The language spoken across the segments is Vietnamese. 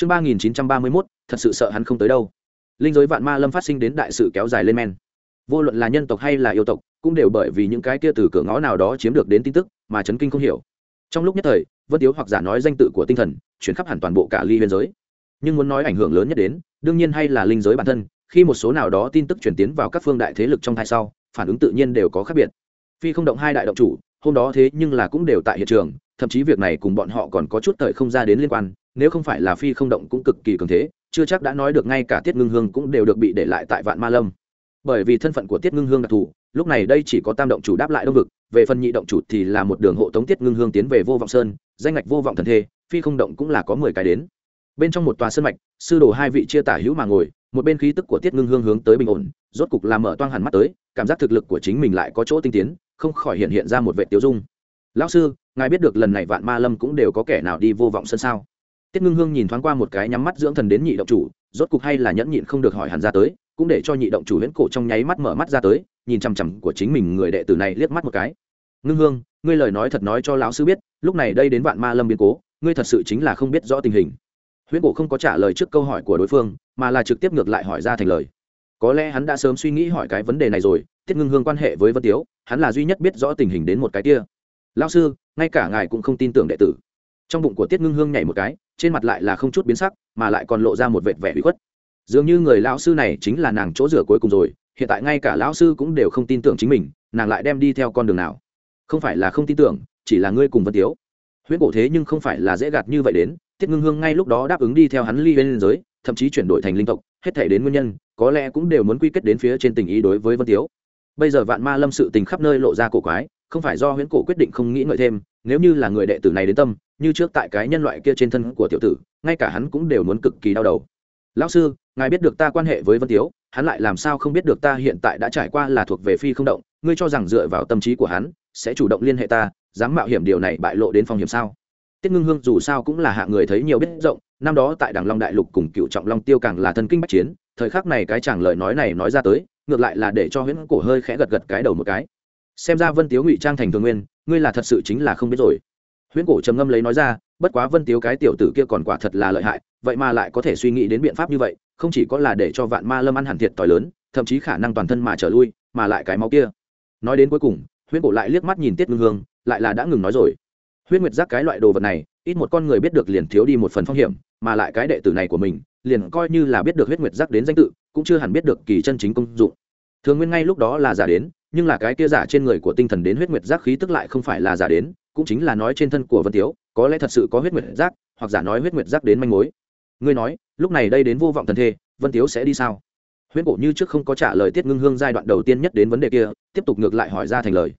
chương ba nghìn chín trăm ba mươi mốt, thật sự sợ hắn không tới đâu. Linh giới vạn ma lâm phát sinh đến đại sự kéo dài lên men. Vô luận là nhân tộc hay là yêu tộc, cũng đều bởi vì những cái kia từ cửa ngõ nào đó chiếm được đến tin tức mà chấn kinh không hiểu. Trong lúc nhất thời, vân tiếu hoặc giả nói danh tự của tinh thần, chuyển khắp hẳn toàn bộ cả ly biên giới. Nhưng muốn nói ảnh hưởng lớn nhất đến, đương nhiên hay là linh giới bản thân, khi một số nào đó tin tức chuyển tiến vào các phương đại thế lực trong thai sau, phản ứng tự nhiên đều có khác biệt. Phi không động hai đại động chủ, hôm đó thế nhưng là cũng đều tại hiện trường, thậm chí việc này cùng bọn họ còn có chút thời không ra đến liên quan nếu không phải là phi không động cũng cực kỳ cường thế, chưa chắc đã nói được ngay cả tiết ngưng hương cũng đều được bị để lại tại vạn ma lâm. Bởi vì thân phận của tiết ngưng hương đặc thù, lúc này đây chỉ có tam động chủ đáp lại đông vực, về phần nhị động chủ thì là một đường hộ tống tiết ngưng hương tiến về vô vọng sơn, danh ngạch vô vọng thần thê, phi không động cũng là có mười cái đến. Bên trong một tòa sân mạch, sư đồ hai vị chia tả hữu mà ngồi, một bên khí tức của tiết ngưng hương hướng tới bình ổn, rốt cục làm mở toang hẳn mắt tới, cảm giác thực lực của chính mình lại có chỗ tinh tiến, không khỏi hiện hiện ra một vệ tiêu dung. Lão sư, ngài biết được lần này vạn ma lâm cũng đều có kẻ nào đi vô vọng sân sao? Tiết ngưng hương nhìn thoáng qua một cái nhắm mắt dưỡng thần đến nhị động chủ, rốt cục hay là nhẫn nhịn không được hỏi hẳn ra tới, cũng để cho nhị động chủ huyễn cổ trong nháy mắt mở mắt ra tới, nhìn chằm chằm của chính mình người đệ tử này liếc mắt một cái. Ngưng hương, ngươi lời nói thật nói cho lão sư biết, lúc này đây đến vạn ma lâm biến cố, ngươi thật sự chính là không biết rõ tình hình. Huyễn cổ không có trả lời trước câu hỏi của đối phương, mà là trực tiếp ngược lại hỏi ra thành lời. Có lẽ hắn đã sớm suy nghĩ hỏi cái vấn đề này rồi, tiết ngưng hương quan hệ với vân tiếu, hắn là duy nhất biết rõ tình hình đến một cái kia. Lao sư, ngay cả ngài cũng không tin tưởng đệ tử trong bụng của tiết ngưng hương nhảy một cái, trên mặt lại là không chút biến sắc, mà lại còn lộ ra một vệt vẻ bị khuất. Dường như người lão sư này chính là nàng chỗ rửa cuối cùng rồi, hiện tại ngay cả lão sư cũng đều không tin tưởng chính mình, nàng lại đem đi theo con đường nào? Không phải là không tin tưởng, chỉ là ngươi cùng vân tiếu. Huyễn cổ thế nhưng không phải là dễ gạt như vậy đến, tiết ngưng hương ngay lúc đó đáp ứng đi theo hắn ly bên giới, thậm chí chuyển đổi thành linh tộc, hết thể đến nguyên nhân, có lẽ cũng đều muốn quy kết đến phía trên tình ý đối với vân tiếu. Bây giờ vạn ma lâm sự tình khắp nơi lộ ra cổ quái, không phải do huyễn cổ quyết định không nghĩ ngợi thêm, nếu như là người đệ tử này đến tâm như trước tại cái nhân loại kia trên thân của tiểu tử, ngay cả hắn cũng đều muốn cực kỳ đau đầu. Lão sư, ngài biết được ta quan hệ với vân tiếu, hắn lại làm sao không biết được ta hiện tại đã trải qua là thuộc về phi không động, ngươi cho rằng dựa vào tâm trí của hắn, sẽ chủ động liên hệ ta, dám mạo hiểm điều này bại lộ đến phòng hiểm sao? Tiết ngưng hương dù sao cũng là hạ người thấy nhiều biết rộng, năm đó tại đằng long đại lục cùng cựu trọng long tiêu càng là thân kinh bách chiến, thời khắc này cái chàng lời nói này nói ra tới, ngược lại là để cho huyễn cổ hơi khẽ gật gật cái đầu một cái. Xem ra vân tiếu ngụy trang thành thường nguyên, ngươi là thật sự chính là không biết rồi huyễn cổ trầm ngâm lấy nói ra, bất quá vân tiếu cái tiểu tử kia còn quả thật là lợi hại, vậy mà lại có thể suy nghĩ đến biện pháp như vậy, không chỉ có là để cho vạn ma lâm ăn hẳn thiệt t lớn, thậm chí khả năng toàn thân mà trở lui, mà lại cái máu kia. Nói đến cuối cùng, huyễn cổ lại liếc mắt nhìn tiết ngưng hương, lại là đã ngừng nói rồi. Huyết nguyệt giác cái loại đồ vật này, ít một con người biết được liền thiếu đi một phần phong hiểm, mà lại cái đệ tử này của mình, liền coi như là biết được huyết nguyệt giác đến danh tự, cũng chưa hẳn biết được kỳ chân chính công dụng. Thường nguyên ngay lúc đó là giả đến nhưng là cái kia giả trên người của tinh thần đến huyết nguyệt giác khí tức lại không phải là giả đến, cũng chính là nói trên thân của vân tiếu, có lẽ thật sự có huyết nguyệt giác, hoặc giả nói huyết nguyệt giác đến manh mối. Ngươi nói, lúc này đây đến vô vọng thần thê, vân tiếu sẽ đi sao? Huyễn cổ như trước không có trả lời tiết ngưng hương giai đoạn đầu tiên nhất đến vấn đề kia, tiếp tục ngược lại hỏi ra thành lời.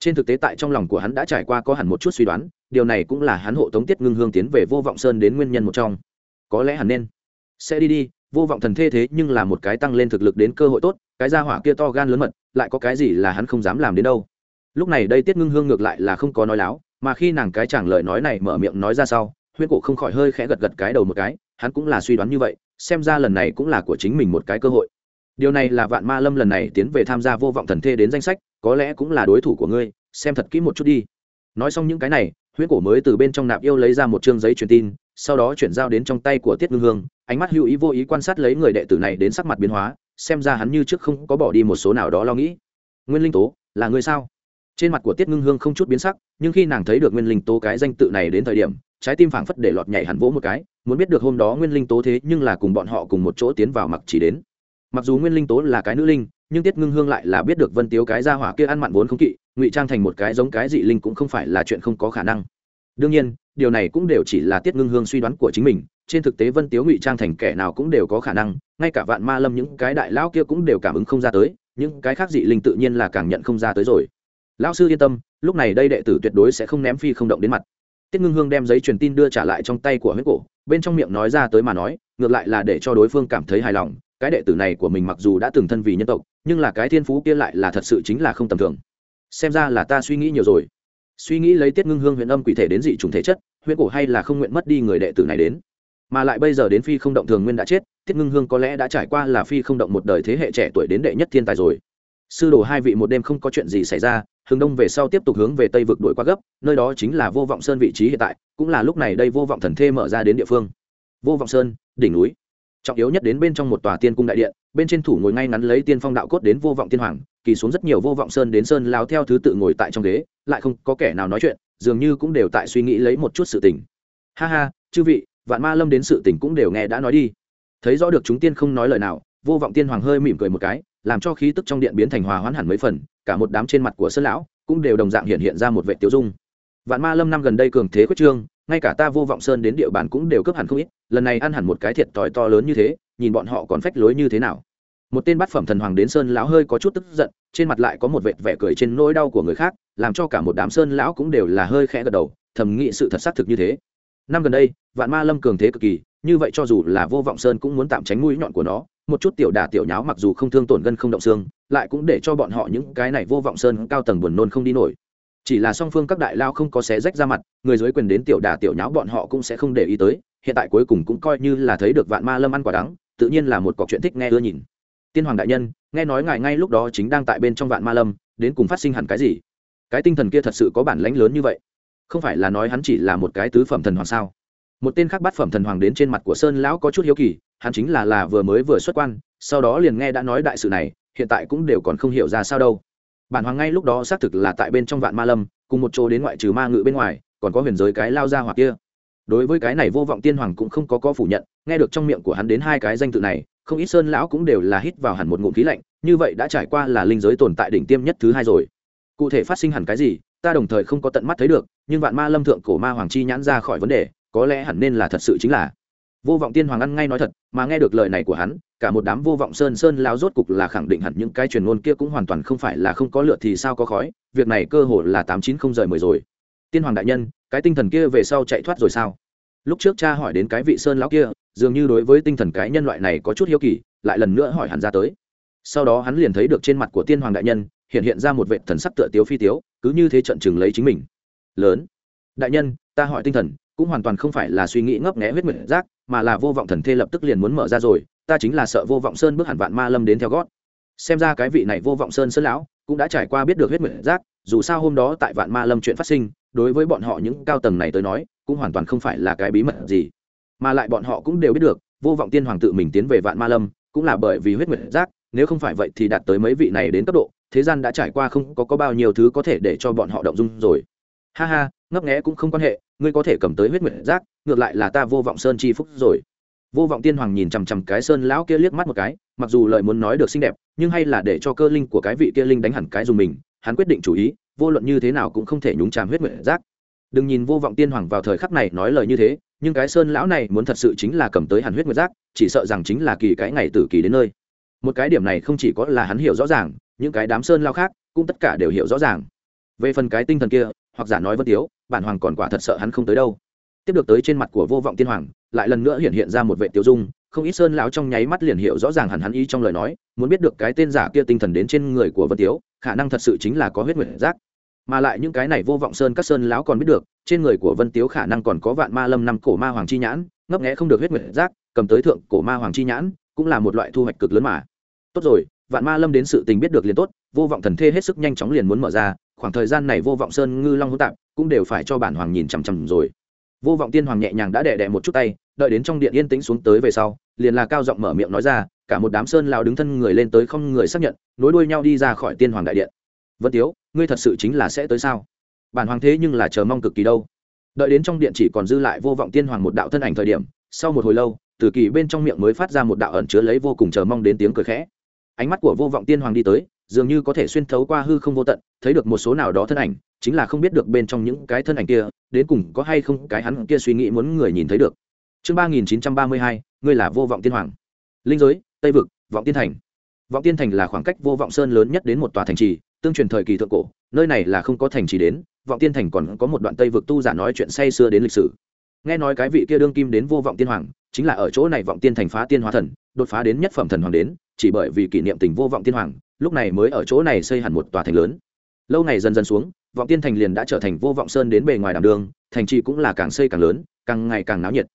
Trên thực tế tại trong lòng của hắn đã trải qua có hẳn một chút suy đoán, điều này cũng là hắn hộ tống tiết ngưng hương tiến về vô vọng sơn đến nguyên nhân một trong. Có lẽ hẳn nên. Sẽ đi đi, vô vọng thần thê thế nhưng là một cái tăng lên thực lực đến cơ hội tốt, cái gia hỏa kia to gan lớn mật lại có cái gì là hắn không dám làm đến đâu. Lúc này đây tiết ngưng hương ngược lại là không có nói láo, mà khi nàng cái chẳng lời nói này mở miệng nói ra sau huyên cổ không khỏi hơi khẽ gật gật cái đầu một cái, hắn cũng là suy đoán như vậy, xem ra lần này cũng là của chính mình một cái cơ hội. Điều này là vạn ma lâm lần này tiến về tham gia vô vọng thần thê đến danh sách, có lẽ cũng là đối thủ của ngươi, xem thật kỹ một chút đi. Nói xong những cái này, huyễn cổ mới từ bên trong nạp yêu lấy ra một chương giấy truyền tin, sau đó chuyển giao đến trong tay của tiết ngưng hương, ánh mắt hữu ý vô ý quan sát lấy người đệ tử này đến sắc mặt biến hóa xem ra hắn như trước không có bỏ đi một số nào đó lo nghĩ. Nguyên linh tố, là người sao? Trên mặt của tiết ngưng hương không chút biến sắc, nhưng khi nàng thấy được nguyên linh tố cái danh tự này đến thời điểm, trái tim phảng phất để lọt nhảy hẳn vỗ một cái, muốn biết được hôm đó nguyên linh tố thế nhưng là cùng bọn họ cùng một chỗ tiến vào mặc chỉ đến. Mặc dù nguyên linh tố là cái nữ linh, nhưng tiết ngưng hương lại là biết được vân tiếu cái gia hỏa kia ăn mặn vốn không kỵ, ngụy trang thành một cái giống cái dị linh cũng không phải là chuyện không có khả năng. Đương nhiên, điều này cũng đều chỉ là tiết ngưng hương suy đoán của chính mình, trên thực tế vân tiếu ngụy trang thành kẻ nào cũng đều có khả năng ngay cả vạn ma lâm những cái đại lão kia cũng đều cảm ứng không ra tới, những cái khác dị linh tự nhiên là càng nhận không ra tới rồi. Lão sư yên tâm, lúc này đây đệ tử tuyệt đối sẽ không ném phi không động đến mặt. Tiết ngưng hương đem giấy truyền tin đưa trả lại trong tay của huyết cổ, bên trong miệng nói ra tới mà nói, ngược lại là để cho đối phương cảm thấy hài lòng, cái đệ tử này của mình mặc dù đã từng thân vì nhân tộc, nhưng là cái thiên phú kia lại là thật sự chính là không tầm thường. Xem ra là ta suy nghĩ nhiều rồi. Suy nghĩ lấy tiết ngưng hương huyện âm quỷ thể đến dị t thể chất huyện cổ hay là không nguyện mất đi người đệ tử này đến mà lại bây giờ đến phi không động thường nguyên đã chết, tiết ngưng hương có lẽ đã trải qua là phi không động một đời thế hệ trẻ tuổi đến đệ nhất thiên tài rồi. Sư đồ hai vị một đêm không có chuyện gì xảy ra, hướng đông về sau tiếp tục hướng về tây vực đuổi qua gấp, nơi đó chính là vô vọng sơn vị trí hiện tại, cũng là lúc này đây vô vọng thần thê mở ra đến địa phương. Vô vọng sơn, đỉnh núi. Trọng yếu nhất đến bên trong một tòa tiên cung đại điện, bên trên thủ ngồi ngay ngắn lấy tiên phong đạo cốt đến vô vọng tiên hoàng, kỳ xuống rất nhiều vô vọng sơn đến sơn lao theo thứ tự ngồi tại trong ghế, lại không có kẻ nào nói chuyện, dường như cũng đều tại suy nghĩ lấy một chút sự tình. Ha ha, chư vị vạn ma lâm đến sự tình cũng đều nghe đã nói đi. Thấy rõ được chúng tiên không nói lời nào, vô vọng tiên hoàng hơi mỉm cười một cái, làm cho khí tức trong điện biến thành hòa hoãn hẳn mấy phần, cả một đám trên mặt của sơn lão cũng đều đồng dạng hiện hiện ra một vệ tiêu dung. Vạn ma lâm năm gần đây cường thế quyết trương, ngay cả ta vô vọng sơn đến địa bàn cũng đều cướp hẳn không ít, lần này ăn hẳn một cái thiệt tỏi to lớn như thế, nhìn bọn họ còn phách lối như thế nào. Một tên bát phẩm thần hoàng đến sơn lão hơi có chút tức giận, trên mặt lại có một vệt vẻ cười trên nỗi đau của người khác, làm cho cả một đám sơn lão cũng đều là hơi khẽ gật đầu, thầm nghĩ sự thật xác thực như thế năm gần đây, vạn ma lâm cường thế cực kỳ, như vậy cho dù là vô vọng sơn cũng muốn tạm tránh mũi nhọn của nó, một chút tiểu đà tiểu nháo mặc dù không thương tổn gân không động xương, lại cũng để cho bọn họ những cái này vô vọng sơn cao tầng buồn nôn không đi nổi. Chỉ là song phương các đại lao không có xé rách ra mặt, người dưới quyền đến tiểu đà tiểu nháo bọn họ cũng sẽ không để ý tới, hiện tại cuối cùng cũng coi như là thấy được vạn ma lâm ăn quả đắng, tự nhiên là một cọc chuyện thích nghe ưa nhìn. Tiên hoàng đại nhân, nghe nói ngài ngay lúc đó chính đang tại bên trong vạn ma lâm, đến cùng phát sinh hẳn cái gì? Cái tinh thần kia thật sự có bản lãnh lớn như vậy không phải là nói hắn chỉ là một cái tứ phẩm thần hoàng sao? Một tên khác bắt phẩm thần hoàng đến trên mặt của sơn lão có chút hiếu kỳ, hắn chính là là vừa mới vừa xuất quan, sau đó liền nghe đã nói đại sự này, hiện tại cũng đều còn không hiểu ra sao đâu. Bản hoàng ngay lúc đó xác thực là tại bên trong vạn ma lâm, cùng một chỗ đến ngoại trừ ma ngự bên ngoài, còn có huyền giới cái lao ra hoặc kia. Đối với cái này vô vọng tiên hoàng cũng không có có phủ nhận, nghe được trong miệng của hắn đến hai cái danh tự này, không ít sơn lão cũng đều là hít vào hẳn một ngụm khí lạnh, như vậy đã trải qua là linh giới tồn tại đỉnh tiêm nhất thứ hai rồi. Cụ thể phát sinh hẳn cái gì, ta đồng thời không có tận mắt thấy được nhưng vạn ma lâm thượng cổ ma hoàng chi nhãn ra khỏi vấn đề, có lẽ hẳn nên là thật sự chính là. Vô vọng tiên hoàng ăn ngay nói thật, mà nghe được lời này của hắn, cả một đám vô vọng sơn sơn lao rốt cục là khẳng định hẳn những cái truyền ngôn kia cũng hoàn toàn không phải là không có lựa thì sao có khói, việc này cơ hồ là tám chín không rời mười rồi. Tiên hoàng đại nhân, cái tinh thần kia về sau chạy thoát rồi sao? Lúc trước cha hỏi đến cái vị sơn lão kia, dường như đối với tinh thần cái nhân loại này có chút hiếu kỳ, lại lần nữa hỏi hắn ra tới. Sau đó hắn liền thấy được trên mặt của tiên hoàng đại nhân, hiện hiện ra một vệ thần sắc tựa tiếu phi tiếu, cứ như thế trận chừng lấy chính mình lớn. Đại nhân ta hỏi tinh thần cũng hoàn toàn không phải là suy nghĩ ngấp nghẽ huyết nguyệt giác mà là vô vọng thần thê lập tức liền muốn mở ra rồi ta chính là sợ vô vọng sơn bước hẳn vạn ma lâm đến theo gót. Xem ra cái vị này vô vọng sơn sơn lão cũng đã trải qua biết được huyết nguyệt giác dù sao hôm đó tại vạn ma lâm chuyện phát sinh đối với bọn họ những cao tầng này tới nói cũng hoàn toàn không phải là cái bí mật gì. Mà lại bọn họ cũng đều biết được vô vọng tiên hoàng tự mình tiến về vạn ma lâm cũng là bởi vì huyết nguyệt giác nếu không phải vậy thì đạt tới mấy vị này đến cấp độ thế gian đã trải qua không có, có bao nhiêu thứ có thể để cho bọn họ động dung rồi ha ha, ngấp nghẽ cũng không quan hệ, ngươi có thể cầm tới huyết nguyệt giác, ngược lại là ta vô vọng sơn chi phúc rồi. Vô vọng tiên hoàng nhìn chằm chằm cái sơn lão kia liếc mắt một cái, mặc dù lời muốn nói được xinh đẹp, nhưng hay là để cho cơ linh của cái vị kia linh đánh hẳn cái dùng mình, hắn quyết định chủ ý, vô luận như thế nào cũng không thể nhúng chàm huyết nguyệt giác. Đừng nhìn vô vọng tiên hoàng vào thời khắc này nói lời như thế, nhưng cái sơn lão này muốn thật sự chính là cầm tới hẳn huyết nguyệt giác, chỉ sợ rằng chính là kỳ cái ngày tử kỳ đến nơi. Một cái điểm này không chỉ có là hắn hiểu rõ ràng, những cái đám sơn lao khác cũng tất cả đều hiểu rõ ràng. Về phần cái tinh thần kia hoặc giả nói vân tiếu, bản hoàng còn quả thật sợ hắn không tới đâu. Tiếp được tới trên mặt của vô vọng tiên hoàng, lại lần nữa hiện hiện ra một vệ tiêu dung, không ít sơn lão trong nháy mắt liền hiểu rõ ràng hẳn hắn ý trong lời nói, muốn biết được cái tên giả kia tinh thần đến trên người của vân tiếu, khả năng thật sự chính là có huyết nguyệt giác. Mà lại những cái này vô vọng sơn các sơn lão còn biết được, trên người của vân tiếu khả năng còn có vạn ma lâm năm cổ ma hoàng chi nhãn, ngấp nghẽ không được huyết nguyệt giác, cầm tới thượng cổ ma hoàng chi nhãn, cũng là một loại thu hoạch cực lớn mà. Tốt rồi, vạn ma lâm đến sự tình biết được liền tốt, vô vọng thần thê hết sức nhanh chóng liền muốn mở ra khoảng thời gian này vô vọng sơn ngư long hữu tạp cũng đều phải cho bản hoàng nhìn chằm chằm rồi. Vô vọng tiên hoàng nhẹ nhàng đã đẻ đẻ một chút tay, đợi đến trong điện yên tĩnh xuống tới về sau, liền là cao giọng mở miệng nói ra, cả một đám sơn lao đứng thân người lên tới không người xác nhận, nối đuôi nhau đi ra khỏi tiên hoàng đại điện. Vân tiếu, ngươi thật sự chính là sẽ tới sao? Bản hoàng thế nhưng là chờ mong cực kỳ đâu. Đợi đến trong điện chỉ còn dư lại vô vọng tiên hoàng một đạo thân ảnh thời điểm, sau một hồi lâu, từ kỳ bên trong miệng mới phát ra một đạo ẩn chứa lấy vô cùng chờ mong đến tiếng cười khẽ. Ánh mắt của vô vọng tiên hoàng đi tới dường như có thể xuyên thấu qua hư không vô tận, thấy được một số nào đó thân ảnh, chính là không biết được bên trong những cái thân ảnh kia, đến cùng có hay không cái hắn kia suy nghĩ muốn người nhìn thấy được. Chương ba nghìn chín trăm ba mươi hai, ngươi là vô vọng tiên hoàng. Linh giới, tây vực, vọng tiên thành. Vọng tiên thành là khoảng cách vô vọng sơn lớn nhất đến một tòa thành trì, tương truyền thời kỳ thượng cổ, nơi này là không có thành trì đến, vọng tiên thành còn có một đoạn tây vực tu giả nói chuyện say xưa đến lịch sử. Nghe nói cái vị kia đương kim đến vô vọng tiên hoàng, chính là ở chỗ này vọng tiên thành phá tiên hóa thần, đột phá đến nhất phẩm thần hoàng đến, chỉ bởi vì kỷ niệm tình vô vọng tiên hoàng lúc này mới ở chỗ này xây hẳn một tòa thành lớn. Lâu ngày dần dần xuống, vọng tiên thành liền đã trở thành vô vọng sơn đến bề ngoài đảm đường, thành trì cũng là càng xây càng lớn, càng ngày càng náo nhiệt.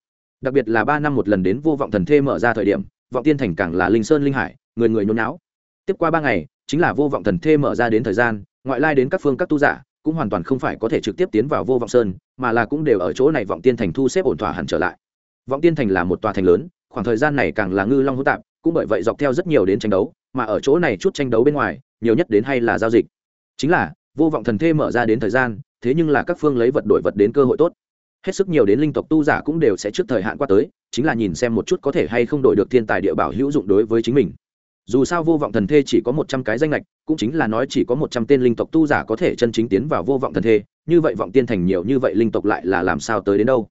Đặc biệt là ba năm một lần đến vô vọng thần thê mở ra thời điểm, vọng tiên thành càng là linh sơn linh hải, người người nhốn náo tiếp qua ba ngày, chính là vô vọng thần thê mở ra đến thời gian, ngoại lai đến các phương các tu giả, cũng hoàn toàn không phải có thể trực tiếp tiến vào vô vọng sơn, mà là cũng đều ở chỗ này vọng tiên thành thu xếp ổn thỏa hẳn trở lại. Vọng tiên thành là một tòa thành lớn, khoảng thời gian này càng là ngư long hữu tạp cũng bởi vậy dọc theo rất nhiều đến tranh đấu, mà ở chỗ này chút tranh đấu bên ngoài, nhiều nhất đến hay là giao dịch. Chính là, vô vọng thần thê mở ra đến thời gian, thế nhưng là các phương lấy vật đổi vật đến cơ hội tốt. Hết sức nhiều đến linh tộc tu giả cũng đều sẽ trước thời hạn qua tới, chính là nhìn xem một chút có thể hay không đổi được thiên tài địa bảo hữu dụng đối với chính mình. Dù sao vô vọng thần thê chỉ có một trăm cái danh lệch cũng chính là nói chỉ có một trăm tên linh tộc tu giả có thể chân chính tiến vào vô vọng thần thê, như vậy vọng tiên thành nhiều như vậy linh tộc lại là làm sao tới đến đâu?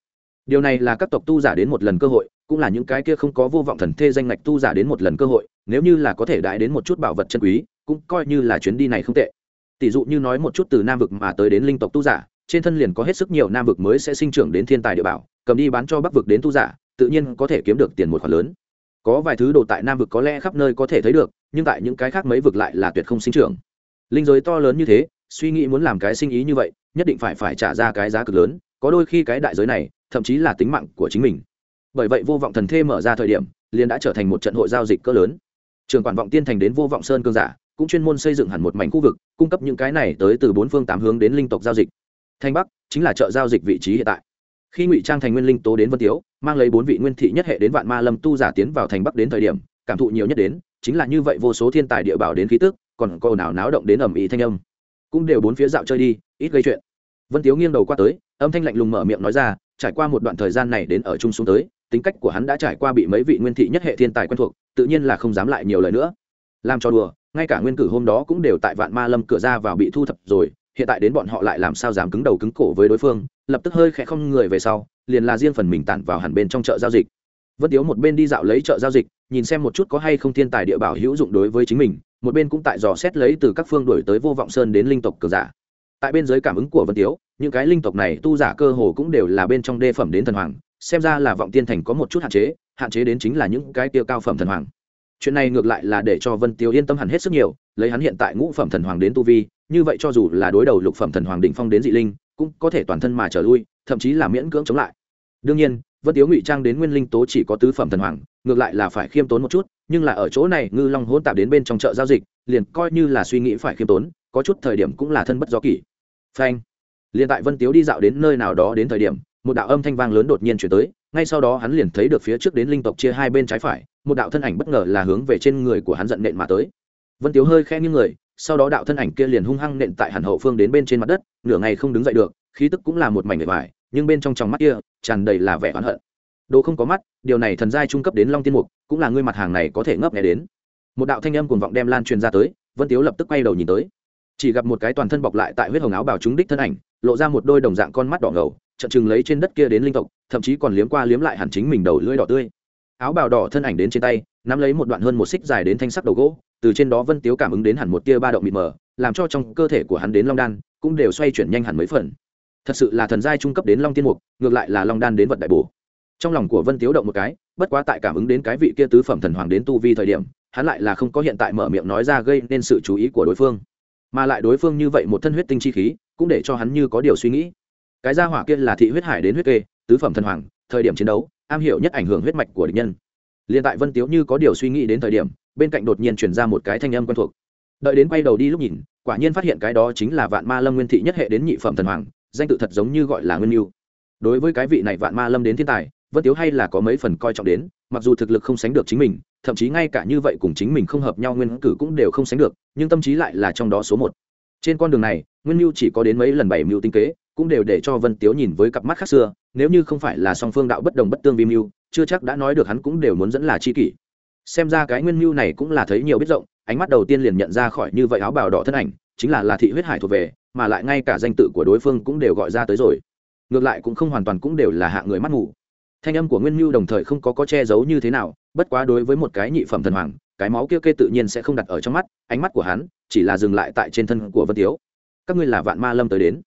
Điều này là các tộc tu giả đến một lần cơ hội cũng là những cái kia không có vô vọng thần thê danh ngạch tu giả đến một lần cơ hội, nếu như là có thể đãi đến một chút bảo vật chân quý, cũng coi như là chuyến đi này không tệ. Tỷ dụ như nói một chút từ nam vực mà tới đến linh tộc tu giả, trên thân liền có hết sức nhiều nam vực mới sẽ sinh trưởng đến thiên tài địa bảo, cầm đi bán cho bắc vực đến tu giả, tự nhiên có thể kiếm được tiền một khoản lớn. Có vài thứ đồ tại nam vực có lẽ khắp nơi có thể thấy được, nhưng tại những cái khác mấy vực lại là tuyệt không sinh trưởng. Linh giới to lớn như thế, suy nghĩ muốn làm cái sinh ý như vậy, nhất định phải phải trả ra cái giá cực lớn, có đôi khi cái đại giới này, thậm chí là tính mạng của chính mình bởi vậy vô vọng thần thê mở ra thời điểm, liền đã trở thành một trận hội giao dịch cỡ lớn. Trường quản vọng tiên thành đến vô vọng sơn cương giả, cũng chuyên môn xây dựng hẳn một mảnh khu vực, cung cấp những cái này tới từ bốn phương tám hướng đến linh tộc giao dịch. Thanh bắc chính là chợ giao dịch vị trí hiện tại. Khi ngụy trang thành nguyên linh tố đến vân tiếu, mang lấy bốn vị nguyên thị nhất hệ đến vạn ma lâm tu giả tiến vào thành bắc đến thời điểm, cảm thụ nhiều nhất đến, chính là như vậy vô số thiên tài địa bảo đến khí tức, còn có ồn ào náo động đến ẩm ý thanh âm. Cũng đều bốn phía dạo chơi đi, ít gây chuyện. Vân tiếu nghiêng đầu qua tới, âm thanh lạnh lùng mở miệng nói ra, trải qua một đoạn thời gian này đến ở chung xuống tới tính cách của hắn đã trải qua bị mấy vị nguyên thị nhất hệ thiên tài quen thuộc, tự nhiên là không dám lại nhiều lời nữa. Làm cho đùa, ngay cả nguyên cử hôm đó cũng đều tại vạn ma lâm cửa ra vào bị thu thập rồi, hiện tại đến bọn họ lại làm sao dám cứng đầu cứng cổ với đối phương, lập tức hơi khẽ không người về sau, liền là riêng phần mình tản vào hẳn bên trong chợ giao dịch. Vân tiếu một bên đi dạo lấy chợ giao dịch, nhìn xem một chút có hay không thiên tài địa bảo hữu dụng đối với chính mình, một bên cũng tại dò xét lấy từ các phương đổi tới vô vọng sơn đến linh tộc cờ giả. Tại bên giới cảm ứng của vân tiếu, những cái linh tộc này tu giả cơ hồ cũng đều là bên trong đê phẩm đến thần hoàng xem ra là vọng tiên thành có một chút hạn chế hạn chế đến chính là những cái tiêu cao phẩm thần hoàng. Chuyện này ngược lại là để cho vân tiêu yên tâm hẳn hết sức nhiều, lấy hắn hiện tại ngũ phẩm thần hoàng đến tu vi, như vậy cho dù là đối đầu lục phẩm thần hoàng đỉnh phong đến dị linh, cũng có thể toàn thân mà trở lui, thậm chí là miễn cưỡng chống lại. Đương nhiên, vân tiếu ngụy trang đến nguyên linh tố chỉ có tứ phẩm thần hoàng, ngược lại là phải khiêm tốn một chút, nhưng là ở chỗ này ngư long hỗn tạp đến bên trong chợ giao dịch, liền coi như là suy nghĩ phải khiêm tốn, có chút thời điểm cũng là thân bất do kỷ. Phanh. Liền tại vân tiếu đi dạo đến nơi nào đó đến thời điểm một đạo âm thanh vang lớn đột nhiên chuyển tới, ngay sau đó hắn liền thấy được phía trước đến linh tộc chia hai bên trái phải, một đạo thân ảnh bất ngờ là hướng về trên người của hắn giận nện mà tới. Vân tiếu hơi khe như người, sau đó đạo thân ảnh kia liền hung hăng nện tại hẳn hậu phương đến bên trên mặt đất, nửa ngày không đứng dậy được, khí tức cũng là một mảnh bề vải nhưng bên trong tròng mắt kia tràn đầy là vẻ oán hận. Đồ không có mắt, điều này thần giai trung cấp đến long tiên mục, cũng là ngươi mặt hàng này có thể ngấp nghe đến. Một đạo thanh âm cuồng vọng đem lan truyền ra tới, vân tiếu lập tức quay đầu nhìn tới. Chỉ gặp một cái toàn thân bọc lại tại huyết hồng áo bào chúng đích thân ảnh, lộ ra một đôi đồng dạng con mắt đỏ ngầu trận chừng lấy trên đất kia đến linh tộc, thậm chí còn liếm qua liếm lại hẳn chính mình đầu lưỡi đỏ tươi. Áo bào đỏ thân ảnh đến trên tay, nắm lấy một đoạn hơn một xích dài đến thanh sắc đầu gỗ, từ trên đó vân tiếu cảm ứng đến hẳn một tia ba động mịt mờ, làm cho trong cơ thể của hắn đến long đan cũng đều xoay chuyển nhanh hẳn mấy phần. Thật sự là thần giai trung cấp đến long tiên mục, ngược lại là long đan đến vật đại bồ trong lòng của vân tiếu động một cái, bất quá tại cảm ứng đến cái vị kia tứ phẩm thần hoàng đến tu vi thời điểm, hắn lại là không có hiện tại mở miệng nói ra gây nên sự chú ý của đối phương. Mà lại đối phương như vậy một thân huyết tinh chi khí, cũng để cho hắn như có điều suy nghĩ cái gia hỏa kia là thị huyết hải đến huyết kê, tứ phẩm thần hoàng, thời điểm chiến đấu, am hiểu nhất ảnh hưởng huyết mạch của địch nhân. Liền tại vân tiếu như có điều suy nghĩ đến thời điểm, bên cạnh đột nhiên chuyển ra một cái thanh âm quen thuộc. Đợi đến quay đầu đi lúc nhìn, quả nhiên phát hiện cái đó chính là vạn ma lâm nguyên thị nhất hệ đến nhị phẩm thần hoàng, danh tự thật giống như gọi là nguyên mưu đối với cái vị này vạn ma lâm đến thiên tài, vân tiếu hay là có mấy phần coi trọng đến, mặc dù thực lực không sánh được chính mình, thậm chí ngay cả như vậy cùng chính mình không hợp nhau nguyên cử cũng đều không sánh được, nhưng tâm trí lại là trong đó số một. Trên con đường này, nguyên mưu chỉ có đến mấy lần bảy mưu tinh kế cũng đều để cho vân tiếu nhìn với cặp mắt khác xưa, nếu như không phải là song phương đạo bất đồng bất tương vi mưu, chưa chắc đã nói được hắn cũng đều muốn dẫn là chi kỷ. Xem ra cái nguyên mưu này cũng là thấy nhiều biết rộng, ánh mắt đầu tiên liền nhận ra khỏi như vậy áo bào đỏ thân ảnh, chính là là thị huyết hải thuộc về, mà lại ngay cả danh tự của đối phương cũng đều gọi ra tới rồi. Ngược lại cũng không hoàn toàn cũng đều là hạ người mắt ngủ thanh âm của nguyên mưu đồng thời không có có che giấu như thế nào, bất quá đối với một cái nhị phẩm thần hoàng, cái máu kia kê tự nhiên sẽ không đặt ở trong mắt, ánh mắt của hắn chỉ là dừng lại tại trên thân của vân tiếu. Các ngươi là vạn ma lâm tới đến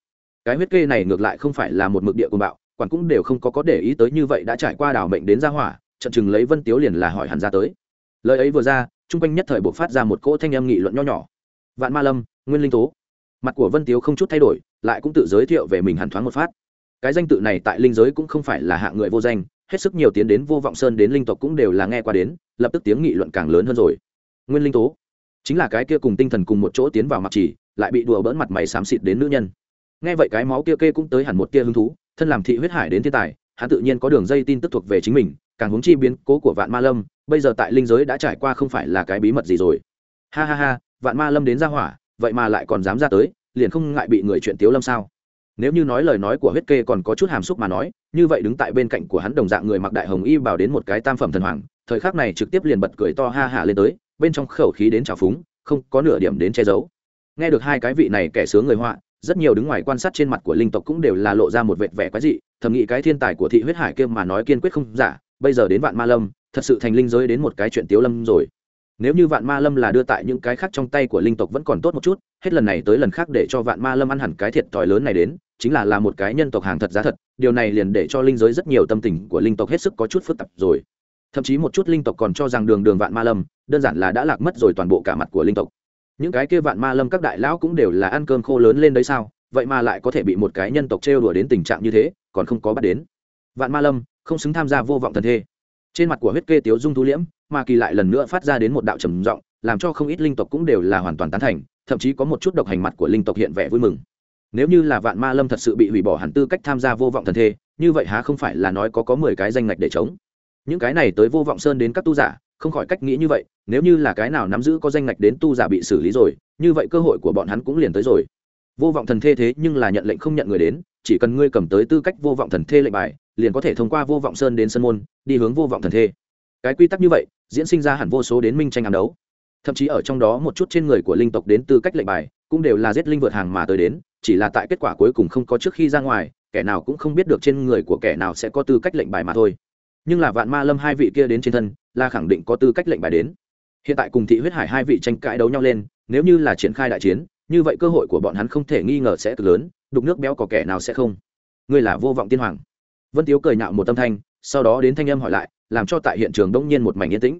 cái huyết kê này ngược lại không phải là một mực địa cùng bạo, quản cũng đều không có có để ý tới như vậy đã trải qua đảo mệnh đến ra hỏa, trận chừng lấy vân tiếu liền là hỏi hẳn ra tới. Lời ấy vừa ra, chung quanh nhất thời buộc phát ra một cỗ thanh âm nghị luận nho nhỏ. Vạn ma lâm, nguyên linh tố. Mặt của vân tiếu không chút thay đổi, lại cũng tự giới thiệu về mình hẳn thoáng một phát. Cái danh tự này tại linh giới cũng không phải là hạng người vô danh, hết sức nhiều tiến đến vô vọng sơn đến linh tộc cũng đều là nghe qua đến, lập tức tiếng nghị luận càng lớn hơn rồi. Nguyên linh tố. Chính là cái kia cùng tinh thần cùng một chỗ tiến vào mặt chỉ, lại bị đùa bỡn mặt mày xám xịt đến nữ nhân nghe vậy cái máu kia kê cũng tới hẳn một tia hứng thú, thân làm thị huyết hải đến thiên tài, hắn tự nhiên có đường dây tin tức thuộc về chính mình, càng hướng chi biến cố của vạn ma lâm, bây giờ tại linh giới đã trải qua không phải là cái bí mật gì rồi. Ha ha ha, vạn ma lâm đến ra hỏa, vậy mà lại còn dám ra tới, liền không ngại bị người chuyện tiếu lâm sao? Nếu như nói lời nói của huyết kê còn có chút hàm xúc mà nói, như vậy đứng tại bên cạnh của hắn đồng dạng người mặc đại hồng y bảo đến một cái tam phẩm thần hoàng, thời khắc này trực tiếp liền bật cười to ha hả lên tới, bên trong khẩu khí đến trào phúng, không có nửa điểm đến che giấu. Nghe được hai cái vị này kẻ sướng người họa rất nhiều đứng ngoài quan sát trên mặt của linh tộc cũng đều là lộ ra một vệt vẻ quái dị, thầm nghĩ cái thiên tài của thị huyết hải kia mà nói kiên quyết không giả, bây giờ đến vạn ma lâm, thật sự thành linh giới đến một cái chuyện tiếu lâm rồi. Nếu như vạn ma lâm là đưa tại những cái khác trong tay của linh tộc vẫn còn tốt một chút, hết lần này tới lần khác để cho vạn ma lâm ăn hẳn cái thiệt thòi lớn này đến, chính là là một cái nhân tộc hàng thật giá thật, điều này liền để cho linh giới rất nhiều tâm tình của linh tộc hết sức có chút phức tạp rồi. Thậm chí một chút linh tộc còn cho rằng đường đường vạn ma lâm, đơn giản là đã lạc mất rồi toàn bộ cả mặt của linh tộc những cái kia vạn ma lâm các đại lão cũng đều là ăn cơm khô lớn lên đấy sao? Vậy mà lại có thể bị một cái nhân tộc trêu đùa đến tình trạng như thế, còn không có bắt đến. Vạn ma lâm, không xứng tham gia vô vọng thần thê. Trên mặt của huyết kê tiếu dung thu liễm, mà kỳ lại lần nữa phát ra đến một đạo trầm giọng, làm cho không ít linh tộc cũng đều là hoàn toàn tán thành, thậm chí có một chút độc hành mặt của linh tộc hiện vẻ vui mừng. Nếu như là vạn ma lâm thật sự bị hủy bỏ hẳn tư cách tham gia vô vọng thần thê, như vậy há không phải là nói có có mười cái danh ngạch để chống? Những cái này tới vô vọng sơn đến các tu giả không khỏi cách nghĩ như vậy, nếu như là cái nào nắm giữ có danh ngạch đến tu giả bị xử lý rồi, như vậy cơ hội của bọn hắn cũng liền tới rồi. Vô vọng thần thê thế nhưng là nhận lệnh không nhận người đến, chỉ cần ngươi cầm tới tư cách vô vọng thần thê lệnh bài, liền có thể thông qua vô vọng sơn đến sân môn, đi hướng vô vọng thần thê. Cái quy tắc như vậy, diễn sinh ra hẳn vô số đến minh tranh ám đấu. Thậm chí ở trong đó một chút trên người của linh tộc đến tư cách lệnh bài, cũng đều là giết linh vượt hàng mà tới đến, chỉ là tại kết quả cuối cùng không có trước khi ra ngoài, kẻ nào cũng không biết được trên người của kẻ nào sẽ có tư cách lệnh bài mà thôi nhưng là vạn ma lâm hai vị kia đến trên thân là khẳng định có tư cách lệnh bài đến. Hiện tại cùng thị huyết hải hai vị tranh cãi đấu nhau lên, nếu như là triển khai đại chiến, như vậy cơ hội của bọn hắn không thể nghi ngờ sẽ cực lớn, đục nước béo có kẻ nào sẽ không? Ngươi là vô vọng tiên hoàng. Vân tiếu cười nhạo một tâm thanh, sau đó đến thanh âm hỏi lại, làm cho tại hiện trường đông nhiên một mảnh yên tĩnh.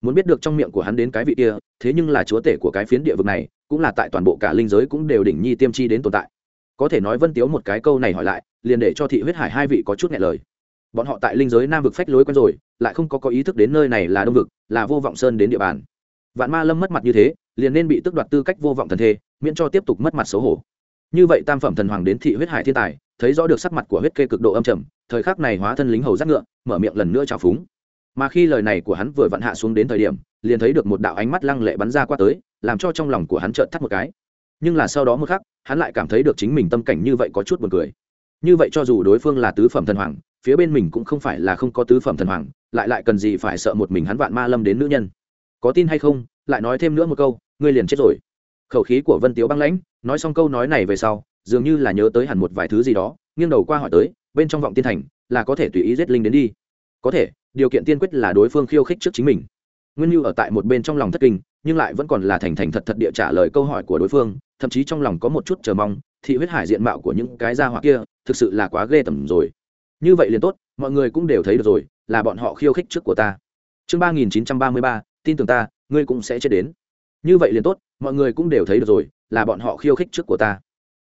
Muốn biết được trong miệng của hắn đến cái vị kia, thế nhưng là chúa tể của cái phiến địa vực này, cũng là tại toàn bộ cả linh giới cũng đều đỉnh nhi tiêm chi đến tồn tại. Có thể nói vân tiếu một cái câu này hỏi lại, liền để cho thị huyết hải hai vị có chút nhẹ lời bọn họ tại linh giới nam vực phách lối quen rồi, lại không có có ý thức đến nơi này là đông vực, là vô vọng sơn đến địa bàn. Vạn ma lâm mất mặt như thế, liền nên bị tước đoạt tư cách vô vọng thần thê, miễn cho tiếp tục mất mặt xấu hổ. Như vậy tam phẩm thần hoàng đến thị huyết hải thiên tài, thấy rõ được sắc mặt của huyết kê cực độ âm trầm, thời khắc này hóa thân lính hầu giác ngựa, mở miệng lần nữa trào phúng. Mà khi lời này của hắn vừa vặn hạ xuống đến thời điểm, liền thấy được một đạo ánh mắt lăng lệ bắn ra qua tới, làm cho trong lòng của hắn trợn thắt một cái. Nhưng là sau đó một khắc, hắn lại cảm thấy được chính mình tâm cảnh như vậy có chút buồn cười. Như vậy cho dù đối phương là tứ phẩm thần hoàng phía bên mình cũng không phải là không có tứ phẩm thần hoàng, lại lại cần gì phải sợ một mình hắn vạn ma lâm đến nữ nhân. Có tin hay không, lại nói thêm nữa một câu, ngươi liền chết rồi. Khẩu khí của vân tiếu băng lãnh, nói xong câu nói này về sau, dường như là nhớ tới hẳn một vài thứ gì đó, nghiêng đầu qua hỏi tới, bên trong vọng tiên thành, là có thể tùy ý giết linh đến đi. Có thể, điều kiện tiên quyết là đối phương khiêu khích trước chính mình. Nguyên mưu ở tại một bên trong lòng thất kinh, nhưng lại vẫn còn là thành thành thật thật địa trả lời câu hỏi của đối phương, thậm chí trong lòng có một chút chờ mong, thị huyết hải diện mạo của những cái gia hỏa kia, thực sự là quá ghê tởm rồi như vậy liền tốt, mọi người cũng đều thấy được rồi, là bọn họ khiêu khích trước của ta. Chương ba nghìn chín trăm ba mươi ba, tin tưởng ta, ngươi cũng sẽ chết đến. Như vậy liền tốt, mọi người cũng đều thấy được rồi, là bọn họ khiêu khích trước của ta.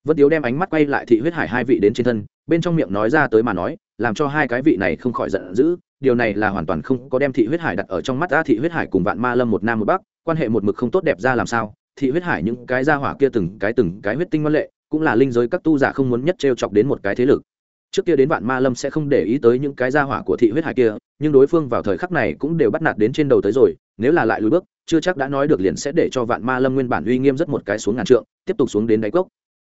Vân tiếu đem ánh mắt quay lại thị huyết hải hai vị đến trên thân, bên trong miệng nói ra tới mà nói, làm cho hai cái vị này không khỏi giận dữ, điều này là hoàn toàn không có đem thị huyết hải đặt ở trong mắt ta, thị huyết hải cùng vạn ma lâm một nam một bắc, quan hệ một mực không tốt đẹp ra làm sao, thị huyết hải những cái gia hỏa kia từng cái từng cái huyết tinh văn lệ, cũng là linh giới các tu giả không muốn nhất t chọc đến một cái thế lực trước kia đến vạn ma lâm sẽ không để ý tới những cái gia hỏa của thị huyết hải kia, nhưng đối phương vào thời khắc này cũng đều bắt nạt đến trên đầu tới rồi, nếu là lại lùi bước, chưa chắc đã nói được liền sẽ để cho vạn ma lâm nguyên bản uy nghiêm rất một cái xuống ngàn trượng, tiếp tục xuống đến đáy cốc.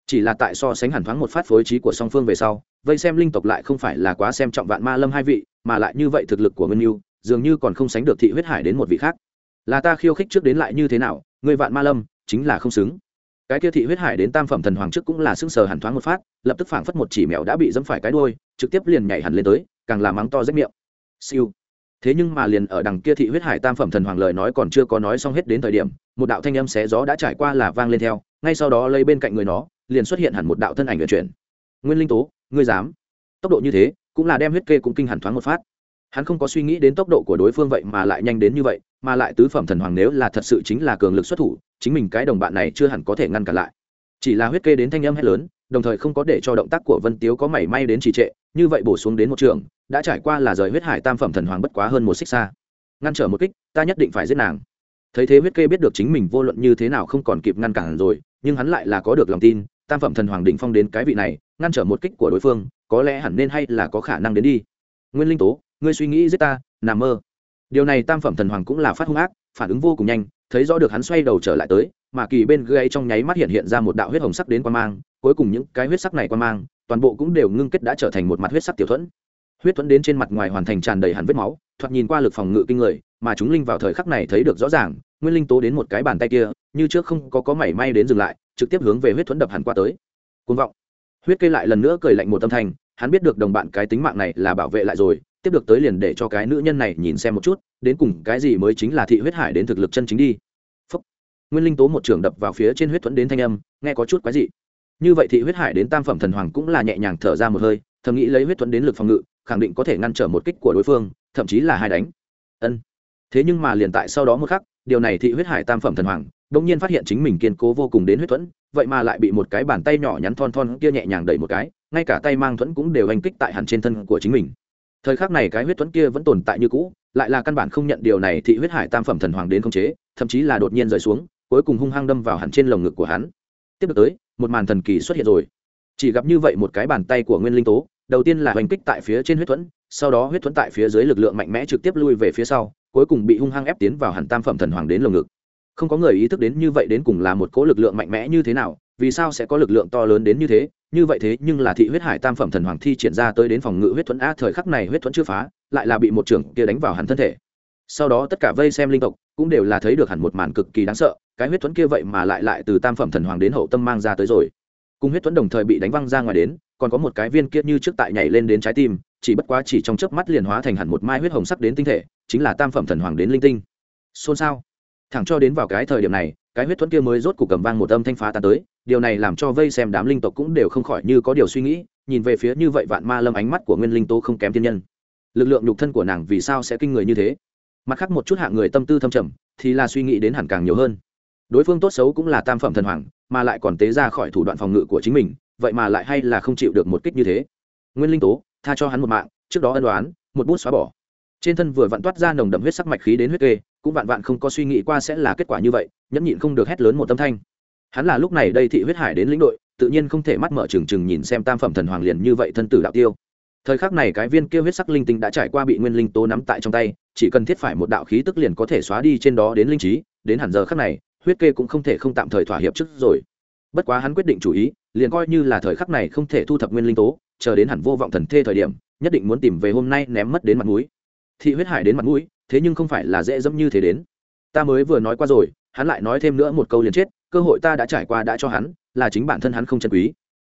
Chỉ là tại so sánh hẳn thoáng một phát phối trí của song phương về sau, vây xem linh tộc lại không phải là quá xem trọng vạn ma lâm hai vị, mà lại như vậy thực lực của nguyên mưu dường như còn không sánh được thị huyết hải đến một vị khác. Là ta khiêu khích trước đến lại như thế nào, người vạn ma lâm, chính là không xứng cái kia thị huyết hải đến tam phẩm thần hoàng trước cũng là sững sờ hẳn thoáng một phát, lập tức phảng phất một chỉ mèo đã bị dẫm phải cái đuôi, trực tiếp liền nhảy hẳn lên tới, càng làm mắng to rách miệng. Siêu. Thế nhưng mà liền ở đằng kia thị huyết hải tam phẩm thần hoàng lời nói còn chưa có nói xong hết đến thời điểm, một đạo thanh âm xé gió đã trải qua là vang lên theo, ngay sau đó lấy bên cạnh người nó, liền xuất hiện hẳn một đạo thân ảnh vận chuyển. Nguyên linh tố, ngươi dám? Tốc độ như thế, cũng là đem huyết kê cũng kinh hẳn thoáng một phát hắn không có suy nghĩ đến tốc độ của đối phương vậy mà lại nhanh đến như vậy, mà lại tứ phẩm thần hoàng nếu là thật sự chính là cường lực xuất thủ, chính mình cái đồng bạn này chưa hẳn có thể ngăn cản lại. Chỉ là huyết kê đến thanh âm hét lớn, đồng thời không có để cho động tác của vân tiếu có mảy may đến trì trệ, như vậy bổ xuống đến một trường, đã trải qua là rời huyết hải tam phẩm thần hoàng bất quá hơn một xích xa. Ngăn trở một kích, ta nhất định phải giết nàng. Thấy thế huyết kê biết được chính mình vô luận như thế nào không còn kịp ngăn cản rồi, nhưng hắn lại là có được lòng tin, tam phẩm thần hoàng đỉnh phong đến cái vị này, ngăn trở một kích của đối phương, có lẽ hẳn nên hay là có khả năng đến đi. Nguyên linh tố ngươi suy nghĩ giết ta, nằm mơ. Điều này tam phẩm thần hoàng cũng là phát hung ác, phản ứng vô cùng nhanh, thấy rõ được hắn xoay đầu trở lại tới, mà kỳ bên gây trong nháy mắt hiện hiện ra một đạo huyết hồng sắc đến quan mang, cuối cùng những cái huyết sắc này quan mang, toàn bộ cũng đều ngưng kết đã trở thành một mặt huyết sắc tiểu thuẫn. Huyết thuẫn đến trên mặt ngoài hoàn thành tràn đầy hẳn vết máu, thoạt nhìn qua lực phòng ngự kinh người, mà chúng linh vào thời khắc này thấy được rõ ràng, nguyên linh tố đến một cái bàn tay kia, như trước không có có mảy may đến dừng lại, trực tiếp hướng về huyết thuẫn đập hẳn qua tới. Côn vọng. Huyết kê lại lần nữa cười lạnh một tâm thành hắn biết được đồng bạn cái tính mạng này là bảo vệ lại rồi tiếp được tới liền để cho cái nữ nhân này nhìn xem một chút, đến cùng cái gì mới chính là thị huyết hải đến thực lực chân chính đi. Phúc. nguyên linh tố một trường đập vào phía trên huyết thuẫn đến thanh âm, nghe có chút quái dị. Như vậy thị huyết hải đến tam phẩm thần hoàng cũng là nhẹ nhàng thở ra một hơi, thầm nghĩ lấy huyết thuẫn đến lực phòng ngự, khẳng định có thể ngăn trở một kích của đối phương, thậm chí là hai đánh. Ân. Thế nhưng mà liền tại sau đó một khắc, điều này thị huyết hải tam phẩm thần hoàng bỗng nhiên phát hiện chính mình kiên cố vô cùng đến huyết thuẫn, vậy mà lại bị một cái bàn tay nhỏ nhắn thon thon kia nhẹ nhàng đẩy một cái, ngay cả tay mang thuẫn cũng đều hành kích tại hẳn trên thân của chính mình thời khắc này cái huyết thuẫn kia vẫn tồn tại như cũ, lại là căn bản không nhận điều này thị huyết hải tam phẩm thần hoàng đến khống chế, thậm chí là đột nhiên rời xuống, cuối cùng hung hăng đâm vào hẳn trên lồng ngực của hắn. Tiếp được tới, một màn thần kỳ xuất hiện rồi. Chỉ gặp như vậy một cái bàn tay của nguyên linh tố, đầu tiên là hành kích tại phía trên huyết thuẫn sau đó huyết thuẫn tại phía dưới lực lượng mạnh mẽ trực tiếp lui về phía sau, cuối cùng bị hung hăng ép tiến vào hẳn tam phẩm thần hoàng đến lồng ngực. Không có người ý thức đến như vậy đến cùng là một cỗ lực lượng mạnh mẽ như thế nào, vì sao sẽ có lực lượng to lớn đến như thế? Như vậy thế nhưng là thị huyết hải tam phẩm thần hoàng thi triển ra tới đến phòng ngự huyết thuẫn a thời khắc này huyết thuẫn chưa phá, lại là bị một trưởng kia đánh vào hẳn thân thể. Sau đó tất cả vây xem linh tộc cũng đều là thấy được hẳn một màn cực kỳ đáng sợ, cái huyết thuẫn kia vậy mà lại lại từ tam phẩm thần hoàng đến hậu tâm mang ra tới rồi. Cùng huyết thuẫn đồng thời bị đánh văng ra ngoài đến, còn có một cái viên kia như trước tại nhảy lên đến trái tim, chỉ bất quá chỉ trong chớp mắt liền hóa thành hẳn một mai huyết hồng sắc đến tinh thể, chính là tam phẩm thần hoàng đến linh tinh. Xôn xao. Thẳng cho đến vào cái thời điểm này cái huyết thuẫn kia mới rốt cục cầm vang một âm thanh phá tan tới, điều này làm cho vây xem đám linh tộc cũng đều không khỏi như có điều suy nghĩ, nhìn về phía như vậy vạn ma lâm ánh mắt của nguyên linh tố không kém thiên nhân. Lực lượng nhục thân của nàng vì sao sẽ kinh người như thế? Mặt khác một chút hạng người tâm tư thâm trầm, thì là suy nghĩ đến hẳn càng nhiều hơn. Đối phương tốt xấu cũng là tam phẩm thần hoàng, mà lại còn tế ra khỏi thủ đoạn phòng ngự của chính mình, vậy mà lại hay là không chịu được một kích như thế. Nguyên linh tố, tha cho hắn một mạng, trước đó ân đoán một bút xóa bỏ. Trên thân vừa vặn toát ra nồng đậm huyết sắc mạch khí đến huyết kê cũng vạn vạn không có suy nghĩ qua sẽ là kết quả như vậy, nhẫn nhịn không được hét lớn một tâm thanh. Hắn là lúc này đây thị huyết hải đến lĩnh đội, tự nhiên không thể mắt mở trừng trừng nhìn xem tam phẩm thần hoàng liền như vậy thân tử đạo tiêu. Thời khắc này cái viên kia huyết sắc linh tinh đã trải qua bị nguyên linh tố nắm tại trong tay, chỉ cần thiết phải một đạo khí tức liền có thể xóa đi trên đó đến linh trí, đến hẳn giờ khắc này, huyết kê cũng không thể không tạm thời thỏa hiệp trước rồi. Bất quá hắn quyết định chủ ý, liền coi như là thời khắc này không thể thu thập nguyên linh tố, chờ đến hẳn vô vọng thần thê thời điểm, nhất định muốn tìm về hôm nay ném mất đến mặt mũi. Thị huyết hải đến mặt mũi thế nhưng không phải là dễ dẫm như thế đến. Ta mới vừa nói qua rồi, hắn lại nói thêm nữa một câu liền chết, cơ hội ta đã trải qua đã cho hắn, là chính bản thân hắn không chân quý.